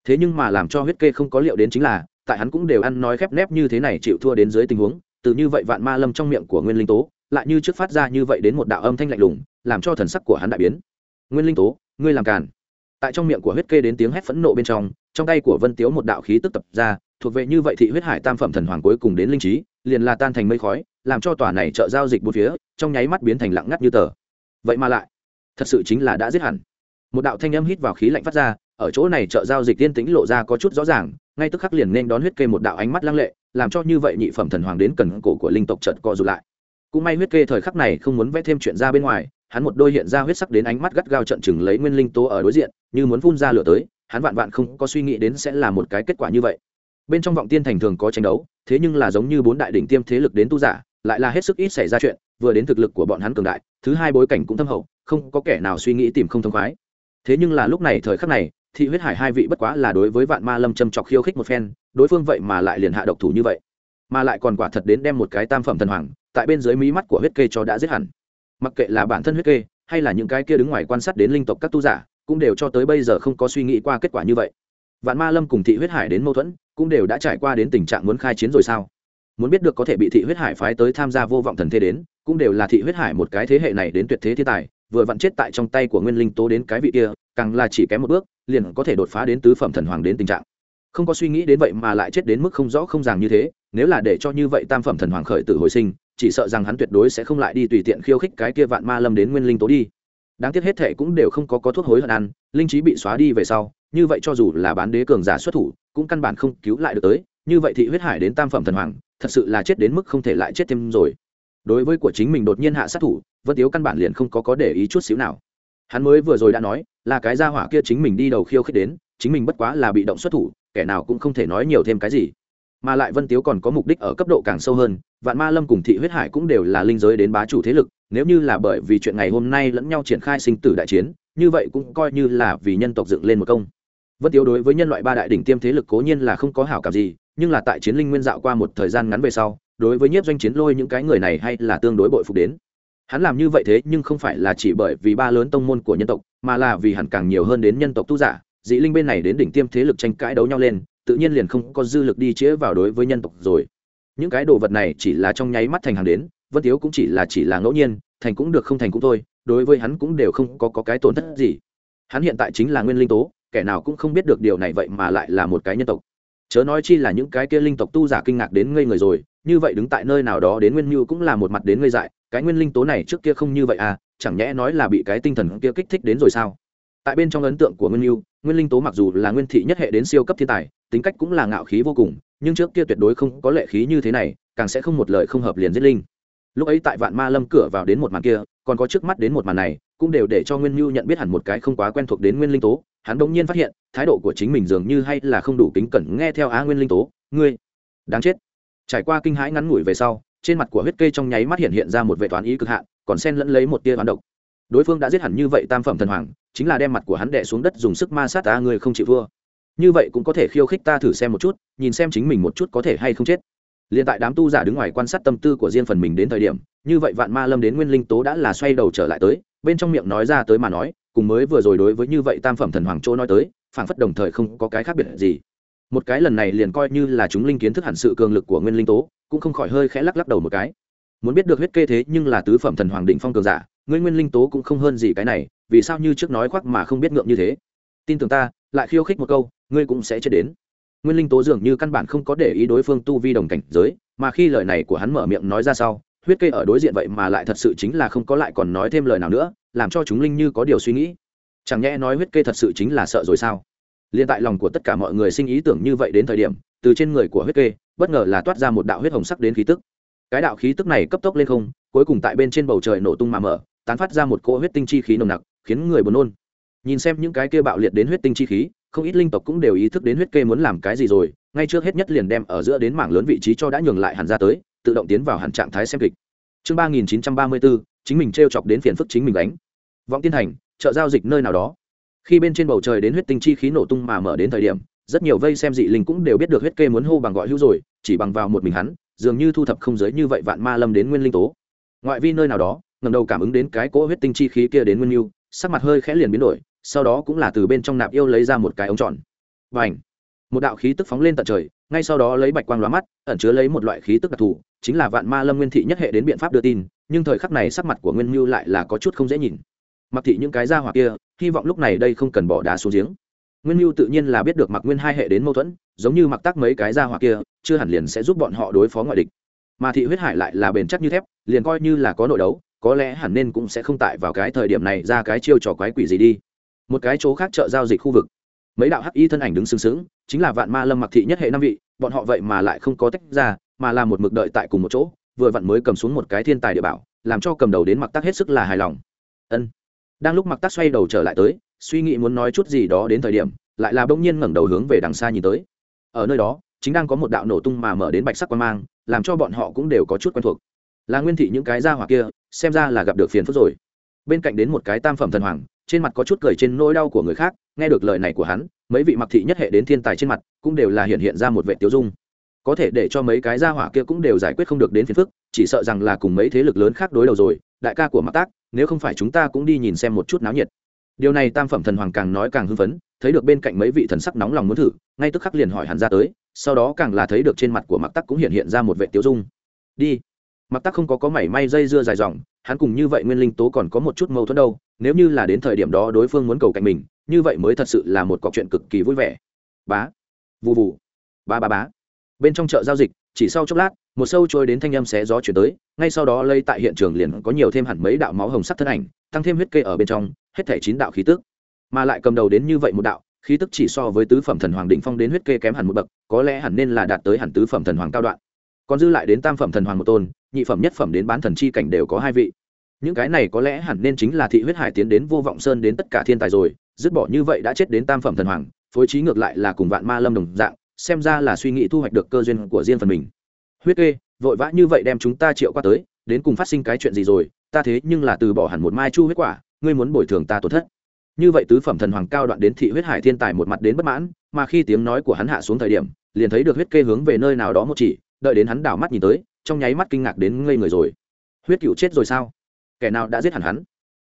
Thế nhưng mà làm cho huyết kê không có liệu đến chính là, tại hắn cũng đều ăn nói khép nép như thế này chịu thua đến dưới tình huống, từ như vậy vạn ma lâm trong miệng của nguyên linh tố, lại như trước phát ra như vậy đến một đạo âm thanh lạnh lùng, làm cho thần sắc của hắn đại biến. Nguyên linh tố, ngươi làm càn. Tại trong miệng của huyết kê đến tiếng hét phẫn nộ bên trong trong tay của vân tiếu một đạo khí tức tập ra, thuộc về như vậy thị huyết hải tam phẩm thần hoàng cuối cùng đến linh trí, liền là tan thành mây khói làm cho tòa này chợ giao dịch bốn phía, trong nháy mắt biến thành lặng ngắt như tờ. Vậy mà lại, thật sự chính là đã giết hẳn. Một đạo thanh âm hít vào khí lạnh phát ra, ở chỗ này chợ giao dịch tiên tĩnh lộ ra có chút rõ ràng, ngay tức khắc liền nên đón huyết kê một đạo ánh mắt lăng lệ, làm cho như vậy nhị phẩm thần hoàng đến cần cổ của linh tộc chợt co rụt lại. Cũng may huyết kê thời khắc này không muốn vẽ thêm chuyện ra bên ngoài, hắn một đôi hiện ra huyết sắc đến ánh mắt gắt gao trận chừng lấy nguyên linh tố ở đối diện, như muốn phun ra lửa tới, hắn vạn vạn không có suy nghĩ đến sẽ là một cái kết quả như vậy. Bên trong vọng tiên thành thường có tranh đấu, thế nhưng là giống như bốn đại đỉnh tiêm thế lực đến tu giả lại là hết sức ít xảy ra chuyện, vừa đến thực lực của bọn hắn cường đại, thứ hai bối cảnh cũng thâm hậu, không có kẻ nào suy nghĩ tìm không thông khoái. Thế nhưng là lúc này thời khắc này, thị huyết hải hai vị bất quá là đối với vạn ma lâm châm chọc khiêu khích một phen, đối phương vậy mà lại liền hạ độc thủ như vậy. Mà lại còn quả thật đến đem một cái tam phẩm thần hoàng, tại bên dưới mí mắt của huyết kê cho đã giết hẳn. Mặc kệ là bản thân huyết kê, hay là những cái kia đứng ngoài quan sát đến linh tộc các tu giả, cũng đều cho tới bây giờ không có suy nghĩ qua kết quả như vậy. Vạn ma lâm cùng thị huyết hải đến mâu thuẫn, cũng đều đã trải qua đến tình trạng muốn khai chiến rồi sao? Muốn biết được có thể bị thị huyết hải phái tới tham gia vô vọng thần thế đến, cũng đều là thị huyết hải một cái thế hệ này đến tuyệt thế thiên tài, vừa vặn chết tại trong tay của nguyên linh tố đến cái vị kia, càng là chỉ kém một bước, liền có thể đột phá đến tứ phẩm thần hoàng đến tình trạng. Không có suy nghĩ đến vậy mà lại chết đến mức không rõ không ràng như thế, nếu là để cho như vậy tam phẩm thần hoàng khởi tử hồi sinh, chỉ sợ rằng hắn tuyệt đối sẽ không lại đi tùy tiện khiêu khích cái kia vạn ma lâm đến nguyên linh tố đi. Đáng tiếc hết thệ cũng đều không có có thuốc hối hận ăn, linh trí bị xóa đi về sau, như vậy cho dù là bán đế cường giả xuất thủ, cũng căn bản không cứu lại được tới, như vậy thị huyết hải đến tam phẩm thần hoàng thật sự là chết đến mức không thể lại chết thêm rồi. Đối với của chính mình đột nhiên hạ sát thủ, vân tiếu căn bản liền không có có để ý chút xíu nào. Hắn mới vừa rồi đã nói, là cái gia hỏa kia chính mình đi đầu khiêu khích đến, chính mình bất quá là bị động xuất thủ, kẻ nào cũng không thể nói nhiều thêm cái gì. Mà lại vân tiếu còn có mục đích ở cấp độ càng sâu hơn, vạn ma lâm cùng thị huyết hải cũng đều là linh giới đến bá chủ thế lực, nếu như là bởi vì chuyện ngày hôm nay lẫn nhau triển khai sinh tử đại chiến, như vậy cũng coi như là vì nhân tộc dựng lên một công. Vân tiếu đối với nhân loại ba đại đỉnh tiêm thế lực cố nhiên là không có hảo cảm gì nhưng là tại chiến linh nguyên dạo qua một thời gian ngắn về sau đối với nhiếp doanh chiến lôi những cái người này hay là tương đối bội phục đến. Hắn làm như vậy thế nhưng không phải là chỉ bởi vì ba lớn tông môn của nhân tộc mà là vì hẳn càng nhiều hơn đến nhân tộc tu giả. Dị linh bên này đến đỉnh tiêm thế lực tranh cãi đấu nhau lên tự nhiên liền không có dư lực đi chĩa vào đối với nhân tộc rồi. Những cái đồ vật này chỉ là trong nháy mắt thành hàng đến vân tiếu cũng chỉ là chỉ là ngẫu nhiên thành cũng được không thành cũng thôi đối với hắn cũng đều không có, có cái tổn thất gì. Hắn hiện tại chính là nguyên linh tố kẻ nào cũng không biết được điều này vậy mà lại là một cái nhân tộc chớ nói chi là những cái kia linh tộc tu giả kinh ngạc đến ngây người rồi, như vậy đứng tại nơi nào đó đến nguyên mưu cũng là một mặt đến ngây dại, cái nguyên linh tố này trước kia không như vậy à chẳng nhẽ nói là bị cái tinh thần kia kích thích đến rồi sao? Tại bên trong ấn tượng của nguyên mưu nguyên linh tố mặc dù là nguyên thị nhất hệ đến siêu cấp thiên tài, tính cách cũng là ngạo khí vô cùng, nhưng trước kia tuyệt đối không có lệ khí như thế này, càng sẽ không một lời không hợp liền giết linh. Lúc ấy tại vạn ma lâm cửa vào đến một màn kia, còn có trước mắt đến một màn này cũng đều để cho nguyên mưu nhận biết hẳn một cái không quá quen thuộc đến nguyên linh tố hắn đ ỗ n g nhiên phát hiện thái độ của chính mình dường như hay là không đủ kính cẩn nghe theo á nguyên linh tố ngươi đáng chết. Trải qua kinh hãi ngắn ngủi về sau trên mặt của huyết kê trong nháy mắt hiện hiện ra một vệ toán ý cực hạn còn sen lẫn lấy một tia toán độc. Đối phương đã giết hẳn như vậy tam phẩm thần hoàng chính là đem mặt của hắn đẻ xuống đất dùng sức ma sát ta người không chịu vua, như vậy cũng có thể khiêu khích ta thử xem một chút nhìn xem chính mình một chút có thể hay không chết liền tại đám tu giả đứng ngoài quan sát tâm tư của riêng phần mình đến thời điểm, như vậy vạn ma lâm đến nguyên linh tố đã là xoay đầu trở lại tới, bên trong miệng nói ra tới mà nói, cùng mới vừa rồi đối với như vậy tam phẩm thần hoàng chỗ nói tới, phảng phất đồng thời không có cái khác biệt gì. Một cái lần này liền coi như là chúng linh kiến thức hẳn sự cường lực của nguyên linh tố, cũng không khỏi hơi khẽ lắc lắc đầu một cái. Muốn biết được huyết kê thế nhưng là tứ phẩm thần hoàng định phong cường giả, ngươi nguyên linh tố cũng không hơn gì cái này, vì sao như trước nói khoác mà không biết ngượng như thế? Tin tưởng ta, lại khiêu khích một câu, ngươi cũng sẽ chết đến nguyên linh tố dường như căn bản không có để ý đối phương tu vi đồng cảnh giới, mà khi lời này của hắn mở miệng nói ra sau, huyết kê ở đối diện vậy mà lại thật sự chính là không có lại còn nói thêm lời nào nữa, làm cho chúng linh như có điều suy nghĩ. Chẳng nhẽ nói huyết kê thật sự chính là sợ rồi sao? Liên tại lòng của tất cả mọi người sinh ý tưởng như vậy đến thời điểm, từ trên người của huyết kê, bất ngờ là toát ra một đạo huyết hồng sắc đến khí tức. Cái đạo khí tức này cấp tốc lên không, cuối cùng tại bên trên bầu trời nổ tung mà mở, tán phát ra một cỗ huyết tinh chi khí nồng nặc, khiến người buồn nôn. Nhìn xem những cái kia bạo liệt đến huyết tinh chi khí không ít linh tộc cũng đều ý thức đến huyết kê muốn làm cái gì rồi, ngay trước hết nhất liền đem ở giữa đến mảng lớn vị trí cho đã nhường lại hẳn ra tới, tự động tiến vào hẳn trạng thái xem kịch. Chương ba nghìn chín trăm ba mươi bốn chính mình t r e o chọc đến phiền phức chính mình đánh vọng tiên thành chợ giao dịch nơi nào đó. Khi bên trên bầu trời đến huyết tinh chi khí nổ tung mà mở đến thời điểm, rất nhiều vây xem dị linh cũng đều biết được huyết kê muốn hô bằng gọi hữu rồi, chỉ bằng vào một mình hắn, dường như thu thập không giới như vậy vạn ma lâm đến nguyên linh tố. Ngoại vi nơi nào đó ngầm đầu cảm ứng đến cái cỗ huyết tinh chi khí kia đến nguyên mưu sắc mặt hơi khẽ liền biến đổi sau đó cũng là từ bên trong nạp yêu lấy ra một cái ống tròn. Và ảnh một đạo khí tức phóng lên tận trời, ngay sau đó lấy bạch quang lóa mắt, ẩn chứa lấy một loại khí tức đặc thù, chính là vạn ma lâm nguyên thị nhất hệ đến biện pháp đưa tin, nhưng thời khắc này sắc mặt của nguyên mưu lại là có chút không dễ nhìn. Mặc thị những cái ra hoặc kia, hy vọng lúc này đây không cần bỏ đá xuống giếng. Nguyên mưu tự nhiên là biết được mặc nguyên hai hệ đến mâu thuẫn, giống như mặc tác mấy cái ra hoặc kia, chưa hẳn liền sẽ giúp bọn họ đối phó ngoại địch. Mà thị huyết hải lại là bền chắc như thép, liền coi như là có nội đấu, có lẽ hẳn nên cũng sẽ không tại vào cái thời điểm này ra cái chiêu trò quái quỷ gì đi một cái chỗ khác chợ giao dịch khu vực. Mấy đạo hắc y thân ảnh đứng sừng sững, chính là vạn ma lâm mặc thị nhất hệ năm vị, bọn họ vậy mà lại không có tách ra, mà là một mực đợi tại cùng một chỗ, vừa vặn mới cầm xuống một cái thiên tài địa bảo, làm cho cầm đầu đến mặc tắc hết sức là hài lòng. Ân. Đang lúc mặc tắc xoay đầu trở lại tới, suy nghĩ muốn nói chút gì đó đến thời điểm, lại là bỗng nhiên ngẩng đầu hướng về đằng xa nhìn tới. Ở nơi đó, chính đang có một đạo nổ tung mà mở đến bạch sắc quan mang, làm cho bọn họ cũng đều có chút quen thuộc. Là nguyên thị những cái ra hoặc kia, xem ra là gặp được phiền phức rồi. Bên cạnh đến một cái tam phẩm thần hoàng trên mặt có chút cười trên nỗi đau của người khác, nghe được lời này của hắn, mấy vị mặc thị nhất hệ đến thiên tài trên mặt cũng đều là hiện hiện ra một vệ tiêu dung. Có thể để cho mấy cái gia hỏa kia cũng đều giải quyết không được đến phiền phức, chỉ sợ rằng là cùng mấy thế lực lớn khác đối đầu rồi, đại ca của mặc tác, nếu không phải chúng ta cũng đi nhìn xem một chút náo nhiệt. Điều này tam phẩm thần hoàng càng nói càng hưng phấn, thấy được bên cạnh mấy vị thần sắc nóng lòng muốn thử, ngay tức khắc liền hỏi hắn ra tới, sau đó càng là thấy được trên mặt của mặc tắc cũng hiện hiện ra một vệ tiêu dung. Đi. Mặc tắc không có có mảy may dây dưa dài dòng, hắn cùng như vậy nguyên linh tố còn có một chút mâu thuẫn đâu nếu như là đến thời điểm đó đối phương muốn cầu cạnh mình, như vậy mới thật sự là một cọc chuyện cực kỳ vui vẻ. Bá vụ vụ ba ba bá. Bên trong chợ giao dịch, chỉ sau chốc lát, một sâu trôi đến thanh âm xé gió chuyển tới, ngay sau đó lây tại hiện trường liền có nhiều thêm hẳn mấy đạo máu hồng sắc thân ảnh, tăng thêm huyết kê ở bên trong, hết thể chín đạo khí tức. Mà lại cầm đầu đến như vậy một đạo, khí tức chỉ so với tứ phẩm thần hoàng định phong đến huyết kê kém hẳn một bậc, có lẽ hẳn nên là đạt tới hẳn tứ phẩm thần hoàng cao đoạn. Còn dư lại đến tam phẩm thần hoàng một tôn, nhị phẩm nhất phẩm đến bán thần chi cảnh đều có hai vị những cái này có lẽ hẳn nên chính là thị huyết hải tiến đến vô vọng sơn đến tất cả thiên tài rồi, dứt bỏ như vậy đã chết đến tam phẩm thần hoàng, phối trí ngược lại là cùng vạn ma lâm đồng dạng, xem ra là suy nghĩ thu hoạch được cơ duyên của riêng phần mình. Huyết kê, vội vã như vậy đem chúng ta triệu qua tới, đến cùng phát sinh cái chuyện gì rồi, ta thế nhưng là từ bỏ hẳn một mai chu huyết quả, ngươi muốn bồi thường ta tổn thất. Như vậy tứ phẩm thần hoàng cao đoạn đến thị huyết hải thiên tài một mặt đến bất mãn, mà khi tiếng nói của hắn hạ xuống thời điểm, liền thấy được huyết kê hướng về nơi nào đó một chỉ, đợi đến hắn đảo mắt nhìn tới, trong nháy mắt kinh ngạc đến ngây người rồi. Huyết cựu chết rồi sao? Kẻ nào đã giết hẳn hắn.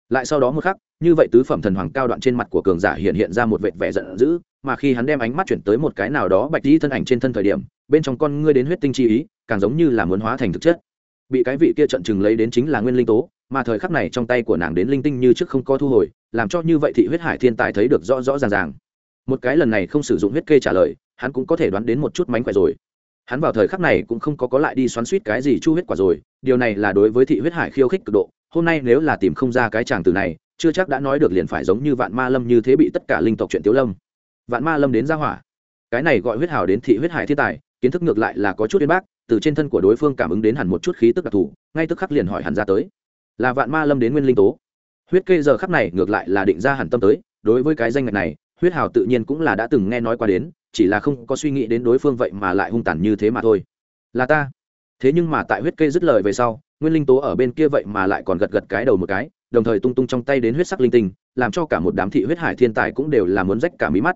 Lại sau đó một khắc, như vậy tứ phẩm thần hoàng cao đoạn trên mặt của cường giả hiện hiện ra một vệt vẻ giận dữ, mà khi hắn đem ánh mắt chuyển tới một cái nào đó bạch đi thân ảnh trên thân thời điểm, bên trong con ngươi đến huyết tinh chi ý, càng giống như là muốn hóa thành thực chất. Bị cái vị kia trận chừng lấy đến chính là nguyên linh tố, mà thời khắc này trong tay của nàng đến linh tinh như trước không có thu hồi, làm cho như vậy thị huyết hải thiên tài thấy được rõ rõ ràng ràng. Một cái lần này không sử dụng huyết kê trả lời, hắn cũng có thể đoán đến một chút mánh khỏe rồi. Hắn vào thời khắc này cũng không có có lại đi xoắn suýt cái gì chu huyết quả rồi, điều này là đối với thị huyết hải khiêu khích cực độ hôm nay nếu là tìm không ra cái chàng từ này, chưa chắc đã nói được liền phải giống như vạn ma lâm như thế bị tất cả linh tộc chuyện tiếu lâm. Vạn ma lâm đến ra hỏa. Cái này gọi huyết hào đến thị huyết hải thiên tài, kiến thức ngược lại là có chút yên bác, từ trên thân của đối phương cảm ứng đến hẳn một chút khí tức đặc thù, ngay tức khắc liền hỏi hẳn ra tới. Là vạn ma lâm đến nguyên linh tố. Huyết kê giờ khắc này ngược lại là định ra hẳn tâm tới, đối với cái danh ngạch này, huyết hào tự nhiên cũng là đã từng nghe nói qua đến, chỉ là không có suy nghĩ đến đối phương vậy mà lại hung tàn như thế mà thôi. Là ta. Thế nhưng mà tại huyết kê dứt lời về sau nguyên linh tố ở bên kia vậy mà lại còn gật gật cái đầu một cái, đồng thời tung tung trong tay đến huyết sắc linh tinh, làm cho cả một đám thị huyết hải thiên tài cũng đều là muốn rách cả mí mắt.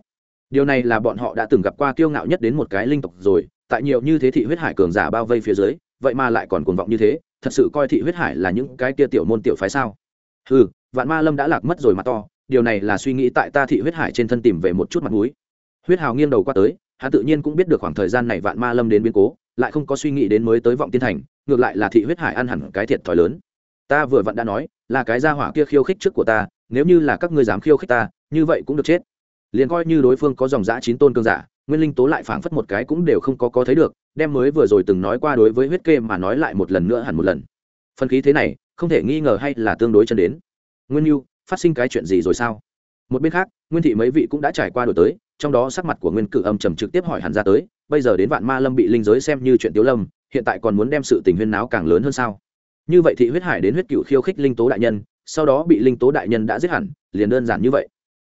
Điều này là bọn họ đã từng gặp qua kiêu ngạo nhất đến một cái linh tộc rồi, tại nhiều như thế thị huyết hải cường giả bao vây phía dưới, vậy mà lại còn cuồng vọng như thế, thật sự coi thị huyết hải là những cái kia tiểu môn tiểu phái sao? Ừ vạn ma lâm đã lạc mất rồi mà to, điều này là suy nghĩ tại ta thị huyết hải trên thân tìm về một chút mặt mũi. Huyết hào nghiêng đầu qua tới, hắn tự nhiên cũng biết được khoảng thời gian này vạn ma lâm đến biến cố lại không có suy nghĩ đến mới tới vọng tiên thành, ngược lại là thị huyết hải ăn hẳn cái thiệt thòi lớn. Ta vừa vặn đã nói, là cái gia hỏa kia khiêu khích trước của ta, nếu như là các ngươi dám khiêu khích ta, như vậy cũng được chết. Liền coi như đối phương có dòng giã chín tôn cương giả, nguyên linh tố lại phảng phất một cái cũng đều không có có thấy được, đem mới vừa rồi từng nói qua đối với huyết kê mà nói lại một lần nữa hẳn một lần. Phân khí thế này, không thể nghi ngờ hay là tương đối chân đến. Nguyên mưu phát sinh cái chuyện gì rồi sao? Một bên khác, nguyên thị mấy vị cũng đã trải qua đổi tới, trong đó sắc mặt của nguyên cử âm trầm trực tiếp hỏi hẳn ra tới bây giờ đến vạn ma lâm bị linh giới xem như chuyện tiếu lâm hiện tại còn muốn đem sự tình huyên náo càng lớn hơn sao? Như vậy thị huyết hải đến huyết cựu khiêu khích linh tố đại nhân sau đó bị linh tố đại nhân đã giết hẳn liền đơn giản như vậy.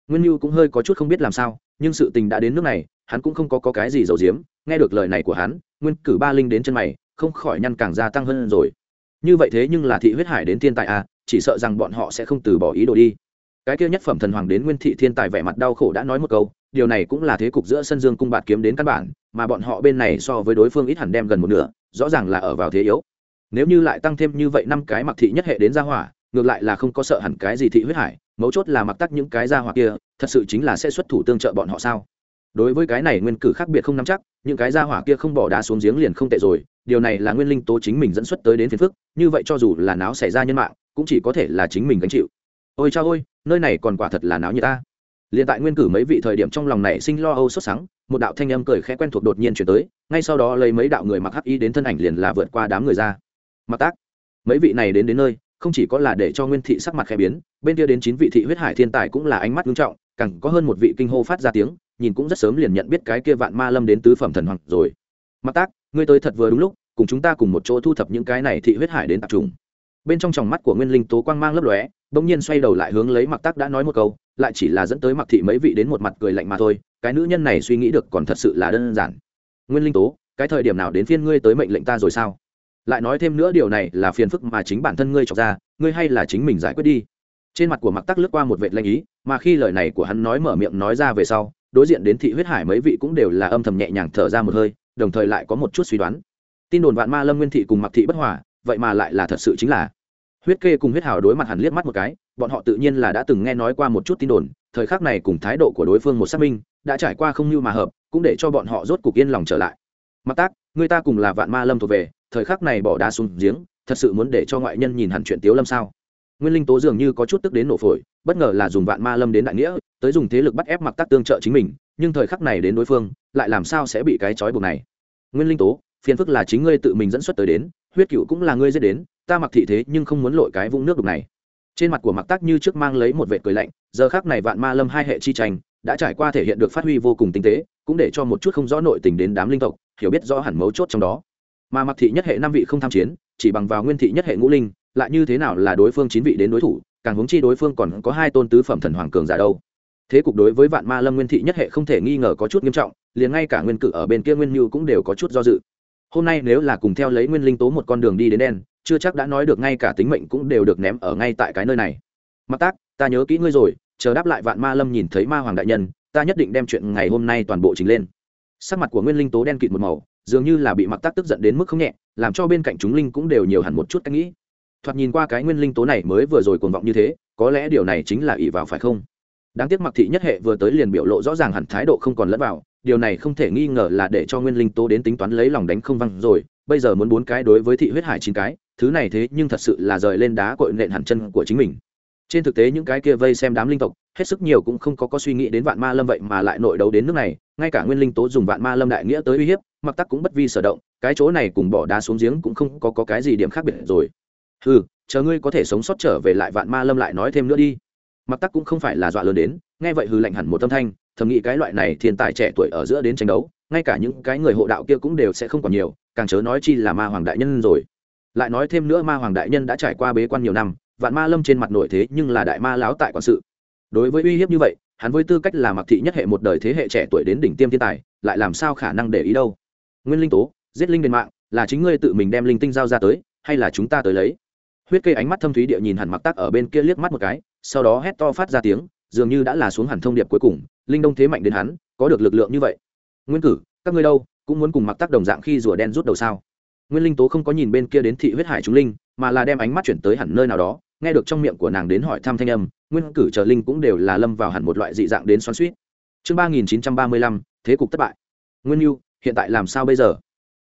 Nguyên nhu cũng hơi có chút không biết làm sao nhưng sự tình đã đến nước này hắn cũng không có, có cái gì giấu giếm nghe được lời này của hắn nguyên cử ba linh đến chân mày không khỏi nhăn càng gia tăng hơn rồi. Như vậy thế nhưng là thị huyết hải đến thiên tài à chỉ sợ rằng bọn họ sẽ không từ bỏ ý đồ đi. Cái kia nhất phẩm thần hoàng đến nguyên thị thiên tài vẻ mặt đau khổ đã nói một câu điều này cũng là thế cục giữa sân dương cung bạt kiếm đến căn bản, mà bọn họ bên này so với đối phương ít hẳn đem gần một nửa, rõ ràng là ở vào thế yếu. Nếu như lại tăng thêm như vậy năm cái mặc thị nhất hệ đến gia hỏa, ngược lại là không có sợ hẳn cái gì thị huyết hải, mấu chốt là mặc tắc những cái gia hỏa kia, thật sự chính là sẽ xuất thủ tương trợ bọn họ sao? Đối với cái này nguyên cử khác biệt không nắm chắc, những cái gia hỏa kia không bỏ đá xuống giếng liền không tệ rồi, điều này là nguyên linh tố chính mình dẫn xuất tới đến phiền phức, như vậy cho dù là náo xảy ra nhân mạng, cũng chỉ có thể là chính mình gánh chịu. Ôi cha ôi nơi này còn quả thật là náo như ta liền tại nguyên cử mấy vị thời điểm trong lòng này sinh lo âu sốt sắng một đạo thanh âm cười khẽ quen thuộc đột nhiên chuyển tới, ngay sau đó lấy mấy đạo người mặc hắc y đến thân ảnh liền là vượt qua đám người ra. Mặc tác, mấy vị này đến đến nơi, không chỉ có là để cho nguyên thị sắc mặt khẽ biến, bên kia đến chín vị thị huyết hải thiên tài cũng là ánh mắt nghiêm trọng, càng có hơn một vị kinh hô phát ra tiếng, nhìn cũng rất sớm liền nhận biết cái kia vạn ma lâm đến tứ phẩm thần hoàng rồi. Mặc tác, ngươi tới thật vừa đúng lúc, cùng chúng ta cùng một chỗ thu thập những cái này thị huyết hải đến tập trung. Bên trong tròng mắt của nguyên linh tố quang mang lấp lóe bỗng nhiên xoay đầu lại hướng lấy mặc tác đã nói một câu, lại chỉ là dẫn tới mặc thị mấy vị đến một mặt cười lạnh mà thôi, cái nữ nhân này suy nghĩ được còn thật sự là đơn giản. Nguyên linh tố, cái thời điểm nào đến phiên ngươi tới mệnh lệnh ta rồi sao? Lại nói thêm nữa điều này là phiền phức mà chính bản thân ngươi chọc ra, ngươi hay là chính mình giải quyết đi. Trên mặt của mặc tắc lướt qua một vệ lanh ý, mà khi lời này của hắn nói mở miệng nói ra về sau, đối diện đến thị huyết hải mấy vị cũng đều là âm thầm nhẹ nhàng thở ra một hơi, đồng thời lại có một chút suy đoán. Tin đồn vạn ma lâm nguyên thị cùng mặc thị bất hòa, vậy mà lại là thật sự chính là huyết kê cùng huyết hào đối mặt hẳn liếc mắt một cái, bọn họ tự nhiên là đã từng nghe nói qua một chút tin đồn, thời khắc này cùng thái độ của đối phương một xác minh, đã trải qua không như mà hợp, cũng để cho bọn họ rốt cục yên lòng trở lại. Mặc tác, người ta cùng là vạn ma lâm thuộc về, thời khắc này bỏ đá xuống giếng, thật sự muốn để cho ngoại nhân nhìn hẳn chuyện tiếu lâm sao? Nguyên linh tố dường như có chút tức đến nổ phổi, bất ngờ là dùng vạn ma lâm đến đại nghĩa, tới dùng thế lực bắt ép mặc tác tương trợ chính mình, nhưng thời khắc này đến đối phương, lại làm sao sẽ bị cái trói buộc này? Nguyên linh tố, phiền phức là chính ngươi tự mình dẫn xuất tới đến, huyết cựu cũng là ngươi dễ đến ta mặc thị thế nhưng không muốn lội cái vũng nước đục này. Trên mặt của mặc tác như trước mang lấy một vệ cười lạnh, giờ khác này vạn ma lâm hai hệ chi tranh đã trải qua thể hiện được phát huy vô cùng tinh tế, cũng để cho một chút không rõ nội tình đến đám linh tộc hiểu biết rõ hẳn mấu chốt trong đó. Mà mặc thị nhất hệ năm vị không tham chiến, chỉ bằng vào nguyên thị nhất hệ ngũ linh, lại như thế nào là đối phương chín vị đến đối thủ, càng hướng chi đối phương còn có hai tôn tứ phẩm thần hoàng cường giả đâu. Thế cục đối với vạn ma lâm nguyên thị nhất hệ không thể nghi ngờ có chút nghiêm trọng, liền ngay cả nguyên cử ở bên kia nguyên như cũng đều có chút do dự. Hôm nay nếu là cùng theo lấy nguyên linh tố một con đường đi đến đen chưa chắc đã nói được ngay cả tính mệnh cũng đều được ném ở ngay tại cái nơi này. Mặc tác, ta nhớ kỹ ngươi rồi, chờ đáp lại vạn ma lâm nhìn thấy ma hoàng đại nhân, ta nhất định đem chuyện ngày hôm nay toàn bộ trình lên. Sắc mặt của nguyên linh tố đen kịt một màu, dường như là bị mặc tác tức giận đến mức không nhẹ, làm cho bên cạnh chúng linh cũng đều nhiều hẳn một chút cách nghĩ. Thoạt nhìn qua cái nguyên linh tố này mới vừa rồi cuồng vọng như thế, có lẽ điều này chính là ỷ vào phải không? Đáng tiếc mặc thị nhất hệ vừa tới liền biểu lộ rõ ràng hẳn thái độ không còn lẫn vào, điều này không thể nghi ngờ là để cho nguyên linh tố đến tính toán lấy lòng đánh không văng rồi bây giờ muốn bốn cái đối với thị huyết hải chín cái thứ này thế nhưng thật sự là rời lên đá cội nện hẳn chân của chính mình. Trên thực tế những cái kia vây xem đám linh tộc hết sức nhiều cũng không có có suy nghĩ đến vạn ma lâm vậy mà lại nội đấu đến nước này ngay cả nguyên linh tố dùng vạn ma lâm đại nghĩa tới uy hiếp mặc tắc cũng bất vi sở động cái chỗ này cùng bỏ đá xuống giếng cũng không có, có cái gì điểm khác biệt rồi. Ừ chờ ngươi có thể sống sót trở về lại vạn ma lâm lại nói thêm nữa đi. Mặc tắc cũng không phải là dọa lớn đến nghe vậy hư lạnh hẳn một tâm thanh thầm nghĩ cái loại này thiên tài trẻ tuổi ở giữa đến tranh đấu, ngay cả những cái người hộ đạo kia cũng đều sẽ không còn nhiều, càng chớ nói chi là ma hoàng đại nhân rồi. Lại nói thêm nữa ma hoàng đại nhân đã trải qua bế quan nhiều năm, vạn ma lâm trên mặt nổi thế nhưng là đại ma láo tại quản sự. Đối với uy hiếp như vậy, hắn với tư cách là mặc thị nhất hệ một đời thế hệ trẻ tuổi đến đỉnh tiêm thiên tài, lại làm sao khả năng để ý đâu? Nguyên linh tố, giết linh đền mạng, là chính ngươi tự mình đem linh tinh giao ra tới, hay là chúng ta tới lấy? Huyết cây ánh mắt thâm thúy địa nhìn hẳn mặc tắc ở bên kia liếc mắt một cái, sau đó hét to phát ra tiếng dường như đã là xuống hẳn thông điệp cuối cùng, linh đông thế mạnh đến hắn, có được lực lượng như vậy. Nguyên cử, các ngươi đâu, cũng muốn cùng mặc tác đồng dạng khi rùa đen rút đầu sao? Nguyên linh tố không có nhìn bên kia đến thị huyết hải chúng linh, mà là đem ánh mắt chuyển tới hẳn nơi nào đó, nghe được trong miệng của nàng đến hỏi thăm thanh âm, nguyên cử chờ linh cũng đều là lâm vào hẳn một loại dị dạng đến xoắn suýt chương ba nghìn chín trăm ba mươi lăm, thế cục thất bại. Nguyên mưu hiện tại làm sao bây giờ?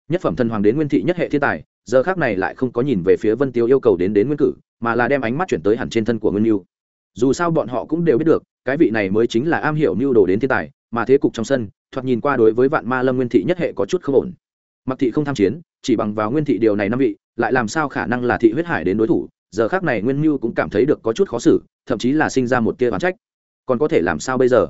Nhất phẩm thần hoàng đến nguyên thị nhất hệ thiên tài, giờ khác này lại không có nhìn về phía vân tiêu yêu cầu đến đến nguyên cử, mà là đem ánh mắt chuyển tới hẳn trên thân của nguyên mưu dù sao bọn họ cũng đều biết được, cái vị này mới chính là am hiểu mưu đồ đến thiên tài, mà thế cục trong sân, thoạt nhìn qua đối với vạn ma lâm nguyên thị nhất hệ có chút không ổn. Mặc thị không tham chiến, chỉ bằng vào nguyên thị điều này năm vị, lại làm sao khả năng là thị huyết hải đến đối thủ, giờ khác này nguyên mưu cũng cảm thấy được có chút khó xử, thậm chí là sinh ra một tia oán trách. Còn có thể làm sao bây giờ?